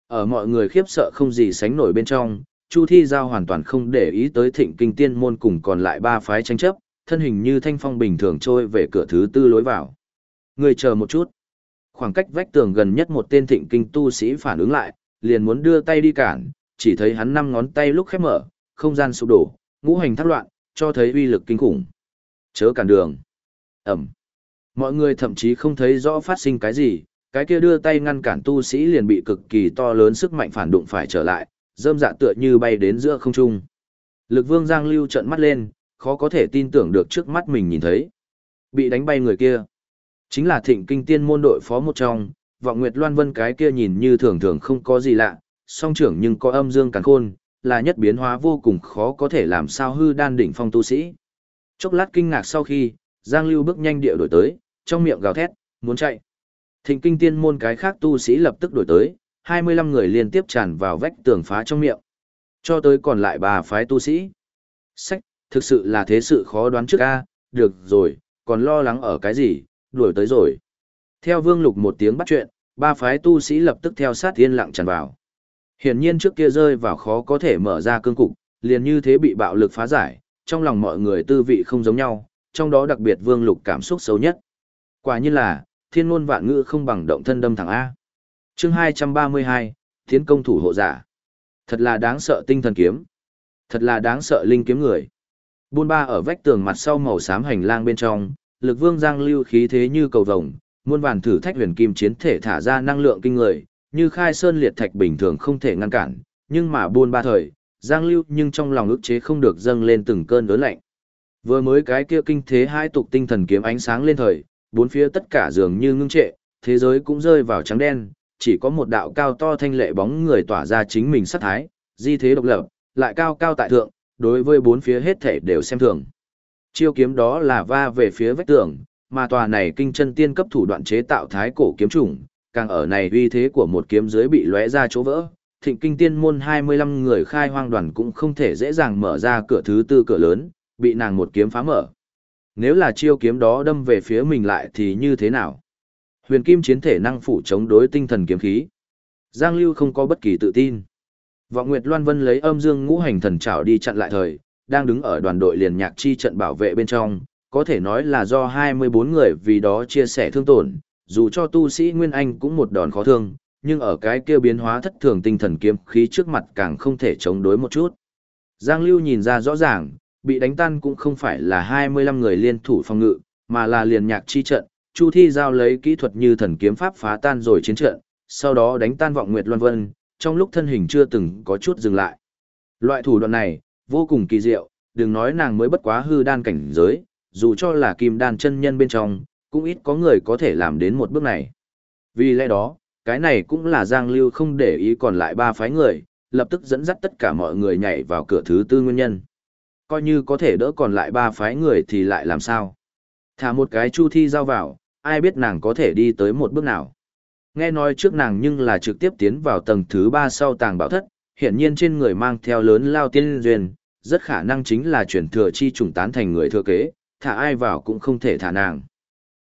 Ở mọi người khiếp sợ không gì sánh nổi bên trong, Chu Thi Giao hoàn toàn không để ý tới thịnh kinh tiên môn cùng còn lại ba phái tranh chấp, thân hình như thanh phong bình thường trôi về cửa thứ tư lối vào. Người chờ một chút khoảng cách vách tường gần nhất một tên thịnh kinh tu sĩ phản ứng lại, liền muốn đưa tay đi cản, chỉ thấy hắn năm ngón tay lúc khép mở, không gian sụp đổ, ngũ hành thác loạn, cho thấy uy lực kinh khủng. Chớ cản đường. Ẩm. Mọi người thậm chí không thấy rõ phát sinh cái gì, cái kia đưa tay ngăn cản tu sĩ liền bị cực kỳ to lớn sức mạnh phản đụng phải trở lại, rơm dạ tựa như bay đến giữa không trung. Lực vương Giang Lưu trợn mắt lên, khó có thể tin tưởng được trước mắt mình nhìn thấy. Bị đánh bay người kia. Chính là thịnh kinh tiên môn đội phó một trong, vọng Nguyệt Loan Vân cái kia nhìn như thường thường không có gì lạ, song trưởng nhưng có âm dương càng khôn, là nhất biến hóa vô cùng khó có thể làm sao hư đan đỉnh phong tu sĩ. Chốc lát kinh ngạc sau khi, Giang Lưu bước nhanh địa đổi tới, trong miệng gào thét, muốn chạy. Thịnh kinh tiên môn cái khác tu sĩ lập tức đổi tới, 25 người liên tiếp tràn vào vách tường phá trong miệng. Cho tới còn lại ba phái tu sĩ. Sách, thực sự là thế sự khó đoán trước a được rồi, còn lo lắng ở cái gì, đuổi tới rồi. Theo vương lục một tiếng bắt chuyện, ba phái tu sĩ lập tức theo sát yên lặng tràn vào. Hiển nhiên trước kia rơi vào khó có thể mở ra cương cục, liền như thế bị bạo lực phá giải, trong lòng mọi người tư vị không giống nhau, trong đó đặc biệt vương lục cảm xúc xấu nhất. Quả nhiên là, thiên ngôn vạn ngữ không bằng động thân đâm thẳng A. chương 232, Tiến công thủ hộ giả. Thật là đáng sợ tinh thần kiếm. Thật là đáng sợ linh kiếm người. Buôn ba ở vách tường mặt sau màu xám hành lang bên trong, lực vương giang lưu khí thế như cầu vồng, muôn vàn thử thách huyền kim chiến thể thả ra năng lượng kinh người, như khai sơn liệt thạch bình thường không thể ngăn cản, nhưng mà buôn ba thời, giang lưu nhưng trong lòng ức chế không được dâng lên từng cơn đớn lạnh. Vừa mới cái kia kinh thế hai tục tinh thần kiếm ánh sáng lên thời, bốn phía tất cả dường như ngưng trệ, thế giới cũng rơi vào trắng đen, chỉ có một đạo cao to thanh lệ bóng người tỏa ra chính mình sát thái, di thế độc lập, lại cao cao tại thượng, đối với bốn phía hết thể đều xem thường. Chiêu kiếm đó là va về phía vách tường, mà tòa này kinh chân tiên cấp thủ đoạn chế tạo thái cổ kiếm chủng, càng ở này uy thế của một kiếm dưới bị lóe ra chỗ vỡ. Thịnh kinh tiên môn 25 người khai hoang đoàn cũng không thể dễ dàng mở ra cửa thứ tư cửa lớn, bị nàng một kiếm phá mở. Nếu là chiêu kiếm đó đâm về phía mình lại thì như thế nào? Huyền kim chiến thể năng phủ chống đối tinh thần kiếm khí. Giang Lưu không có bất kỳ tự tin. Vọng Nguyệt Loan Vân lấy âm dương ngũ hành thần trảo đi chặn lại thời, đang đứng ở đoàn đội liền nhạc chi trận bảo vệ bên trong, có thể nói là do 24 người vì đó chia sẻ thương tổn, dù cho tu sĩ Nguyên Anh cũng một đòn khó thương, nhưng ở cái kia biến hóa thất thường tinh thần kiếm khí trước mặt càng không thể chống đối một chút. Giang Lưu nhìn ra rõ ràng, bị đánh tan cũng không phải là 25 người liên thủ phòng ngự, mà là liền nhạc chi trận, Chu Thi giao lấy kỹ thuật như thần kiếm pháp phá tan rồi chiến trận, sau đó đánh tan vọng Nguyệt Luân Vân, trong lúc thân hình chưa từng có chút dừng lại. Loại thủ đoạn này, vô cùng kỳ diệu, đừng nói nàng mới bất quá hư đan cảnh giới, dù cho là kim đan chân nhân bên trong, cũng ít có người có thể làm đến một bước này. Vì lẽ đó, cái này cũng là Giang Lưu không để ý còn lại ba phái người, lập tức dẫn dắt tất cả mọi người nhảy vào cửa thứ tư nguyên nhân. Coi như có thể đỡ còn lại ba phái người thì lại làm sao? Thả một cái chu thi giao vào, ai biết nàng có thể đi tới một bước nào. Nghe nói trước nàng nhưng là trực tiếp tiến vào tầng thứ ba sau tàng bảo thất, hiện nhiên trên người mang theo lớn lao tiên duyên, rất khả năng chính là chuyển thừa chi trùng tán thành người thừa kế, thả ai vào cũng không thể thả nàng.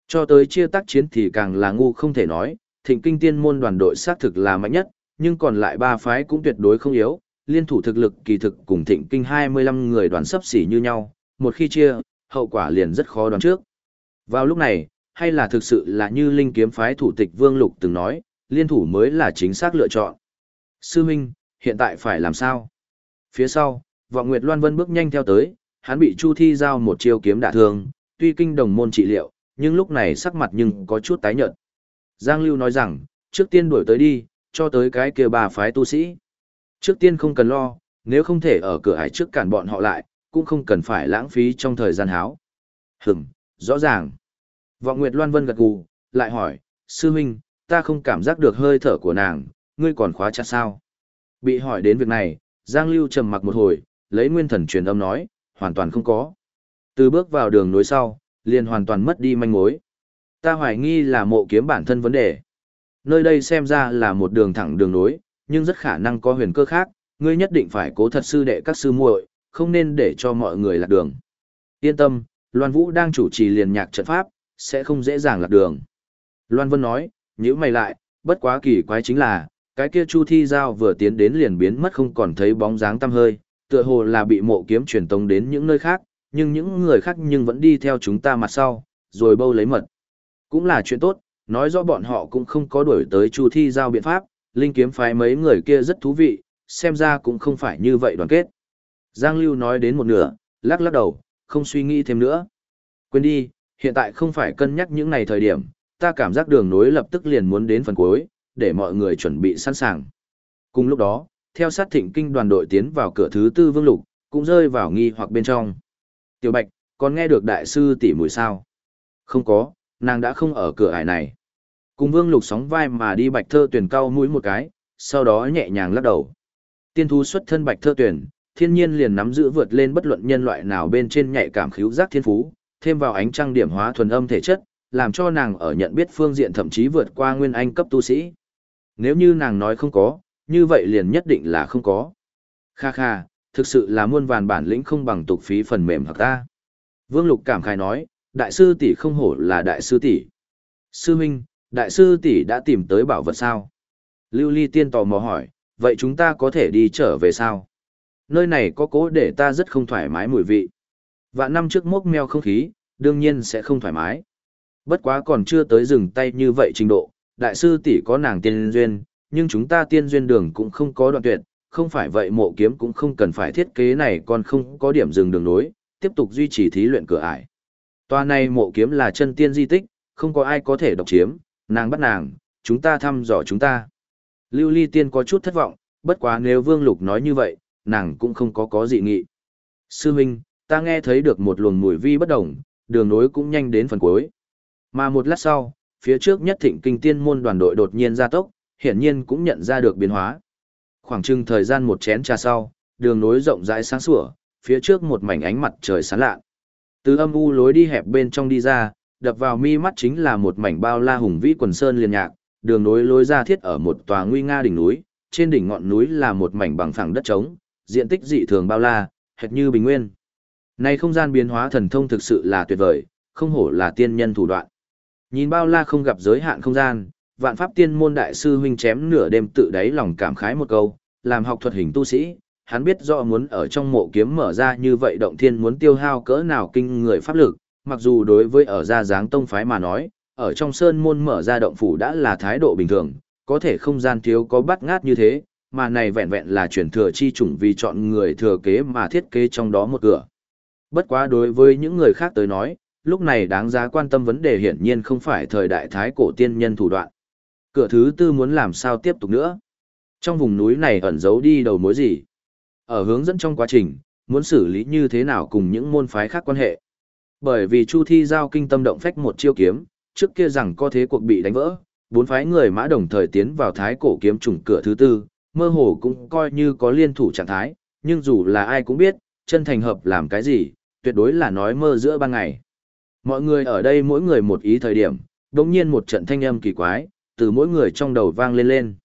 Cho tới chia tác chiến thì càng là ngu không thể nói, thịnh kinh tiên môn đoàn đội xác thực là mạnh nhất, nhưng còn lại ba phái cũng tuyệt đối không yếu, liên thủ thực lực kỳ thực cùng thịnh kinh 25 người đoàn sấp xỉ như nhau, một khi chia, hậu quả liền rất khó đoán trước. Vào lúc này, hay là thực sự là như linh kiếm phái thủ tịch Vương Lục từng nói, liên thủ mới là chính xác lựa chọn. Sư Minh, hiện tại phải làm sao? Phía sau, Vọng Nguyệt Loan Vân bước nhanh theo tới, hắn bị Chu Thi giao một chiêu kiếm đả thương, tuy kinh đồng môn trị liệu, nhưng lúc này sắc mặt nhưng có chút tái nhợt. Giang Lưu nói rằng, trước tiên đuổi tới đi, cho tới cái kia bà phái tu sĩ. Trước tiên không cần lo, nếu không thể ở cửa hải trước cản bọn họ lại, cũng không cần phải lãng phí trong thời gian háo. Hửm, rõ ràng. Vọng Nguyệt Loan Vân gật gù, lại hỏi, sư huynh, ta không cảm giác được hơi thở của nàng, ngươi còn khóa chặt sao? Bị hỏi đến việc này, Giang Lưu trầm mặc một hồi, lấy nguyên thần truyền âm nói, hoàn toàn không có. Từ bước vào đường nối sau, liền hoàn toàn mất đi manh mối. Ta hoài nghi là mộ kiếm bản thân vấn đề. Nơi đây xem ra là một đường thẳng đường nối, nhưng rất khả năng có huyền cơ khác, ngươi nhất định phải cố thật sư đệ các sư muội, không nên để cho mọi người lạc đường. Yên tâm, Loan Vũ đang chủ trì liền nhạc trận pháp, sẽ không dễ dàng lạc đường. Loan Vân nói, nhíu mày lại, bất quá kỳ quái chính là, cái kia Chu Thi Giao vừa tiến đến liền biến mất không còn thấy bóng dáng tăm hơi, tựa hồ là bị mộ kiếm truyền tống đến những nơi khác, nhưng những người khác nhưng vẫn đi theo chúng ta mặt sau, rồi bâu lấy mật. Cũng là chuyện tốt, nói rõ bọn họ cũng không có đuổi tới Chu Thi Giao biện pháp, linh kiếm phái mấy người kia rất thú vị, xem ra cũng không phải như vậy đoàn kết. Giang Lưu nói đến một nửa, lắc lắc đầu, không suy nghĩ thêm nữa. Quên đi, hiện tại không phải cân nhắc những này thời điểm, ta cảm giác đường nối lập tức liền muốn đến phần cuối, để mọi người chuẩn bị sẵn sàng. Cùng lúc đó, theo sát thịnh kinh đoàn đội tiến vào cửa thứ tư vương lục, cũng rơi vào nghi hoặc bên trong. Tiểu Bạch, còn nghe được đại sư tỷ mùi sao? Không có, nàng đã không ở cửa ải này. Cùng vương lục sóng vai mà đi bạch thơ tuyển cao mũi một cái, sau đó nhẹ nhàng lắc đầu. Tiên thú xuất thân bạch thơ tuyển, thiên nhiên liền nắm giữ vượt lên bất luận nhân loại nào bên trên nhạy cảm khíu giác thiên phú, thêm vào ánh trăng điểm hóa thuần âm thể chất, làm cho nàng ở nhận biết phương diện thậm chí vượt qua nguyên anh cấp tu sĩ. Nếu như nàng nói không có, như vậy liền nhất định là không có. Kha kha, thực sự là muôn vàn bản lĩnh không bằng tục phí phần mềm hoặc ta. Vương Lục cảm khai nói, đại sư tỷ không hổ là đại sư tỷ. Sư minh đại sư tỷ đã tìm tới bảo vật sao? Lưu Ly Tiên tò mò hỏi, vậy chúng ta có thể đi trở về sao? Nơi này có cố để ta rất không thoải mái mùi vị. Vạn năm trước mốc meo không khí, đương nhiên sẽ không thoải mái. Bất quá còn chưa tới dừng tay như vậy trình độ, đại sư tỷ có nàng tiên duyên, nhưng chúng ta tiên duyên đường cũng không có đoạn tuyệt, không phải vậy mộ kiếm cũng không cần phải thiết kế này còn không có điểm dừng đường nối, tiếp tục duy trì thí luyện cửa ải. Toa này mộ kiếm là chân tiên di tích, không có ai có thể độc chiếm, nàng bắt nàng, chúng ta thăm dò chúng ta. Lưu Ly Tiên có chút thất vọng, bất quá nếu Vương Lục nói như vậy, nàng cũng không có có dị nghị. Sư Minh, ta nghe thấy được một luồng mùi vi bất đồng, đường nối cũng nhanh đến phần cuối. Mà một lát sau, phía trước nhất thịnh kinh tiên môn đoàn đội đột nhiên ra tốc, hiển nhiên cũng nhận ra được biến hóa. Khoảng chừng thời gian một chén trà sau, đường nối rộng rãi sáng sủa, phía trước một mảnh ánh mặt trời sáng lạ. Từ âm u lối đi hẹp bên trong đi ra, đập vào mi mắt chính là một mảnh bao la hùng vĩ quần sơn liền nhạc, đường nối lối ra thiết ở một tòa nguy nga đỉnh núi, trên đỉnh ngọn núi là một mảnh bằng phẳng đất trống, diện tích dị thường bao la, hệt như bình nguyên. Này không gian biến hóa thần thông thực sự là tuyệt vời, không hổ là tiên nhân thủ đoạn. Nhìn bao la không gặp giới hạn không gian, vạn pháp tiên môn đại sư huynh chém nửa đêm tự đáy lòng cảm khái một câu, làm học thuật hình tu sĩ, hắn biết rõ muốn ở trong mộ kiếm mở ra như vậy động thiên muốn tiêu hao cỡ nào kinh người pháp lực, mặc dù đối với ở gia dáng tông phái mà nói, ở trong sơn môn mở ra động phủ đã là thái độ bình thường, có thể không gian thiếu có bắt ngát như thế, mà này vẹn vẹn là chuyển thừa chi chủng vì chọn người thừa kế mà thiết kế trong đó một cửa. Bất quá đối với những người khác tới nói, lúc này đáng giá quan tâm vấn đề hiển nhiên không phải thời đại thái cổ tiên nhân thủ đoạn. Cửa thứ tư muốn làm sao tiếp tục nữa. Trong vùng núi này ẩn giấu đi đầu mối gì? Ở hướng dẫn trong quá trình, muốn xử lý như thế nào cùng những môn phái khác quan hệ. Bởi vì Chu Thi giao kinh tâm động phách một chiêu kiếm, trước kia rằng có thế cuộc bị đánh vỡ, bốn phái người mã đồng thời tiến vào thái cổ kiếm trùng cửa thứ tư, mơ hồ cũng coi như có liên thủ trạng thái, nhưng dù là ai cũng biết, chân thành hợp làm cái gì, tuyệt đối là nói mơ giữa ban ngày. Mọi người ở đây mỗi người một ý thời điểm, đồng nhiên một trận thanh âm kỳ quái, từ mỗi người trong đầu vang lên lên.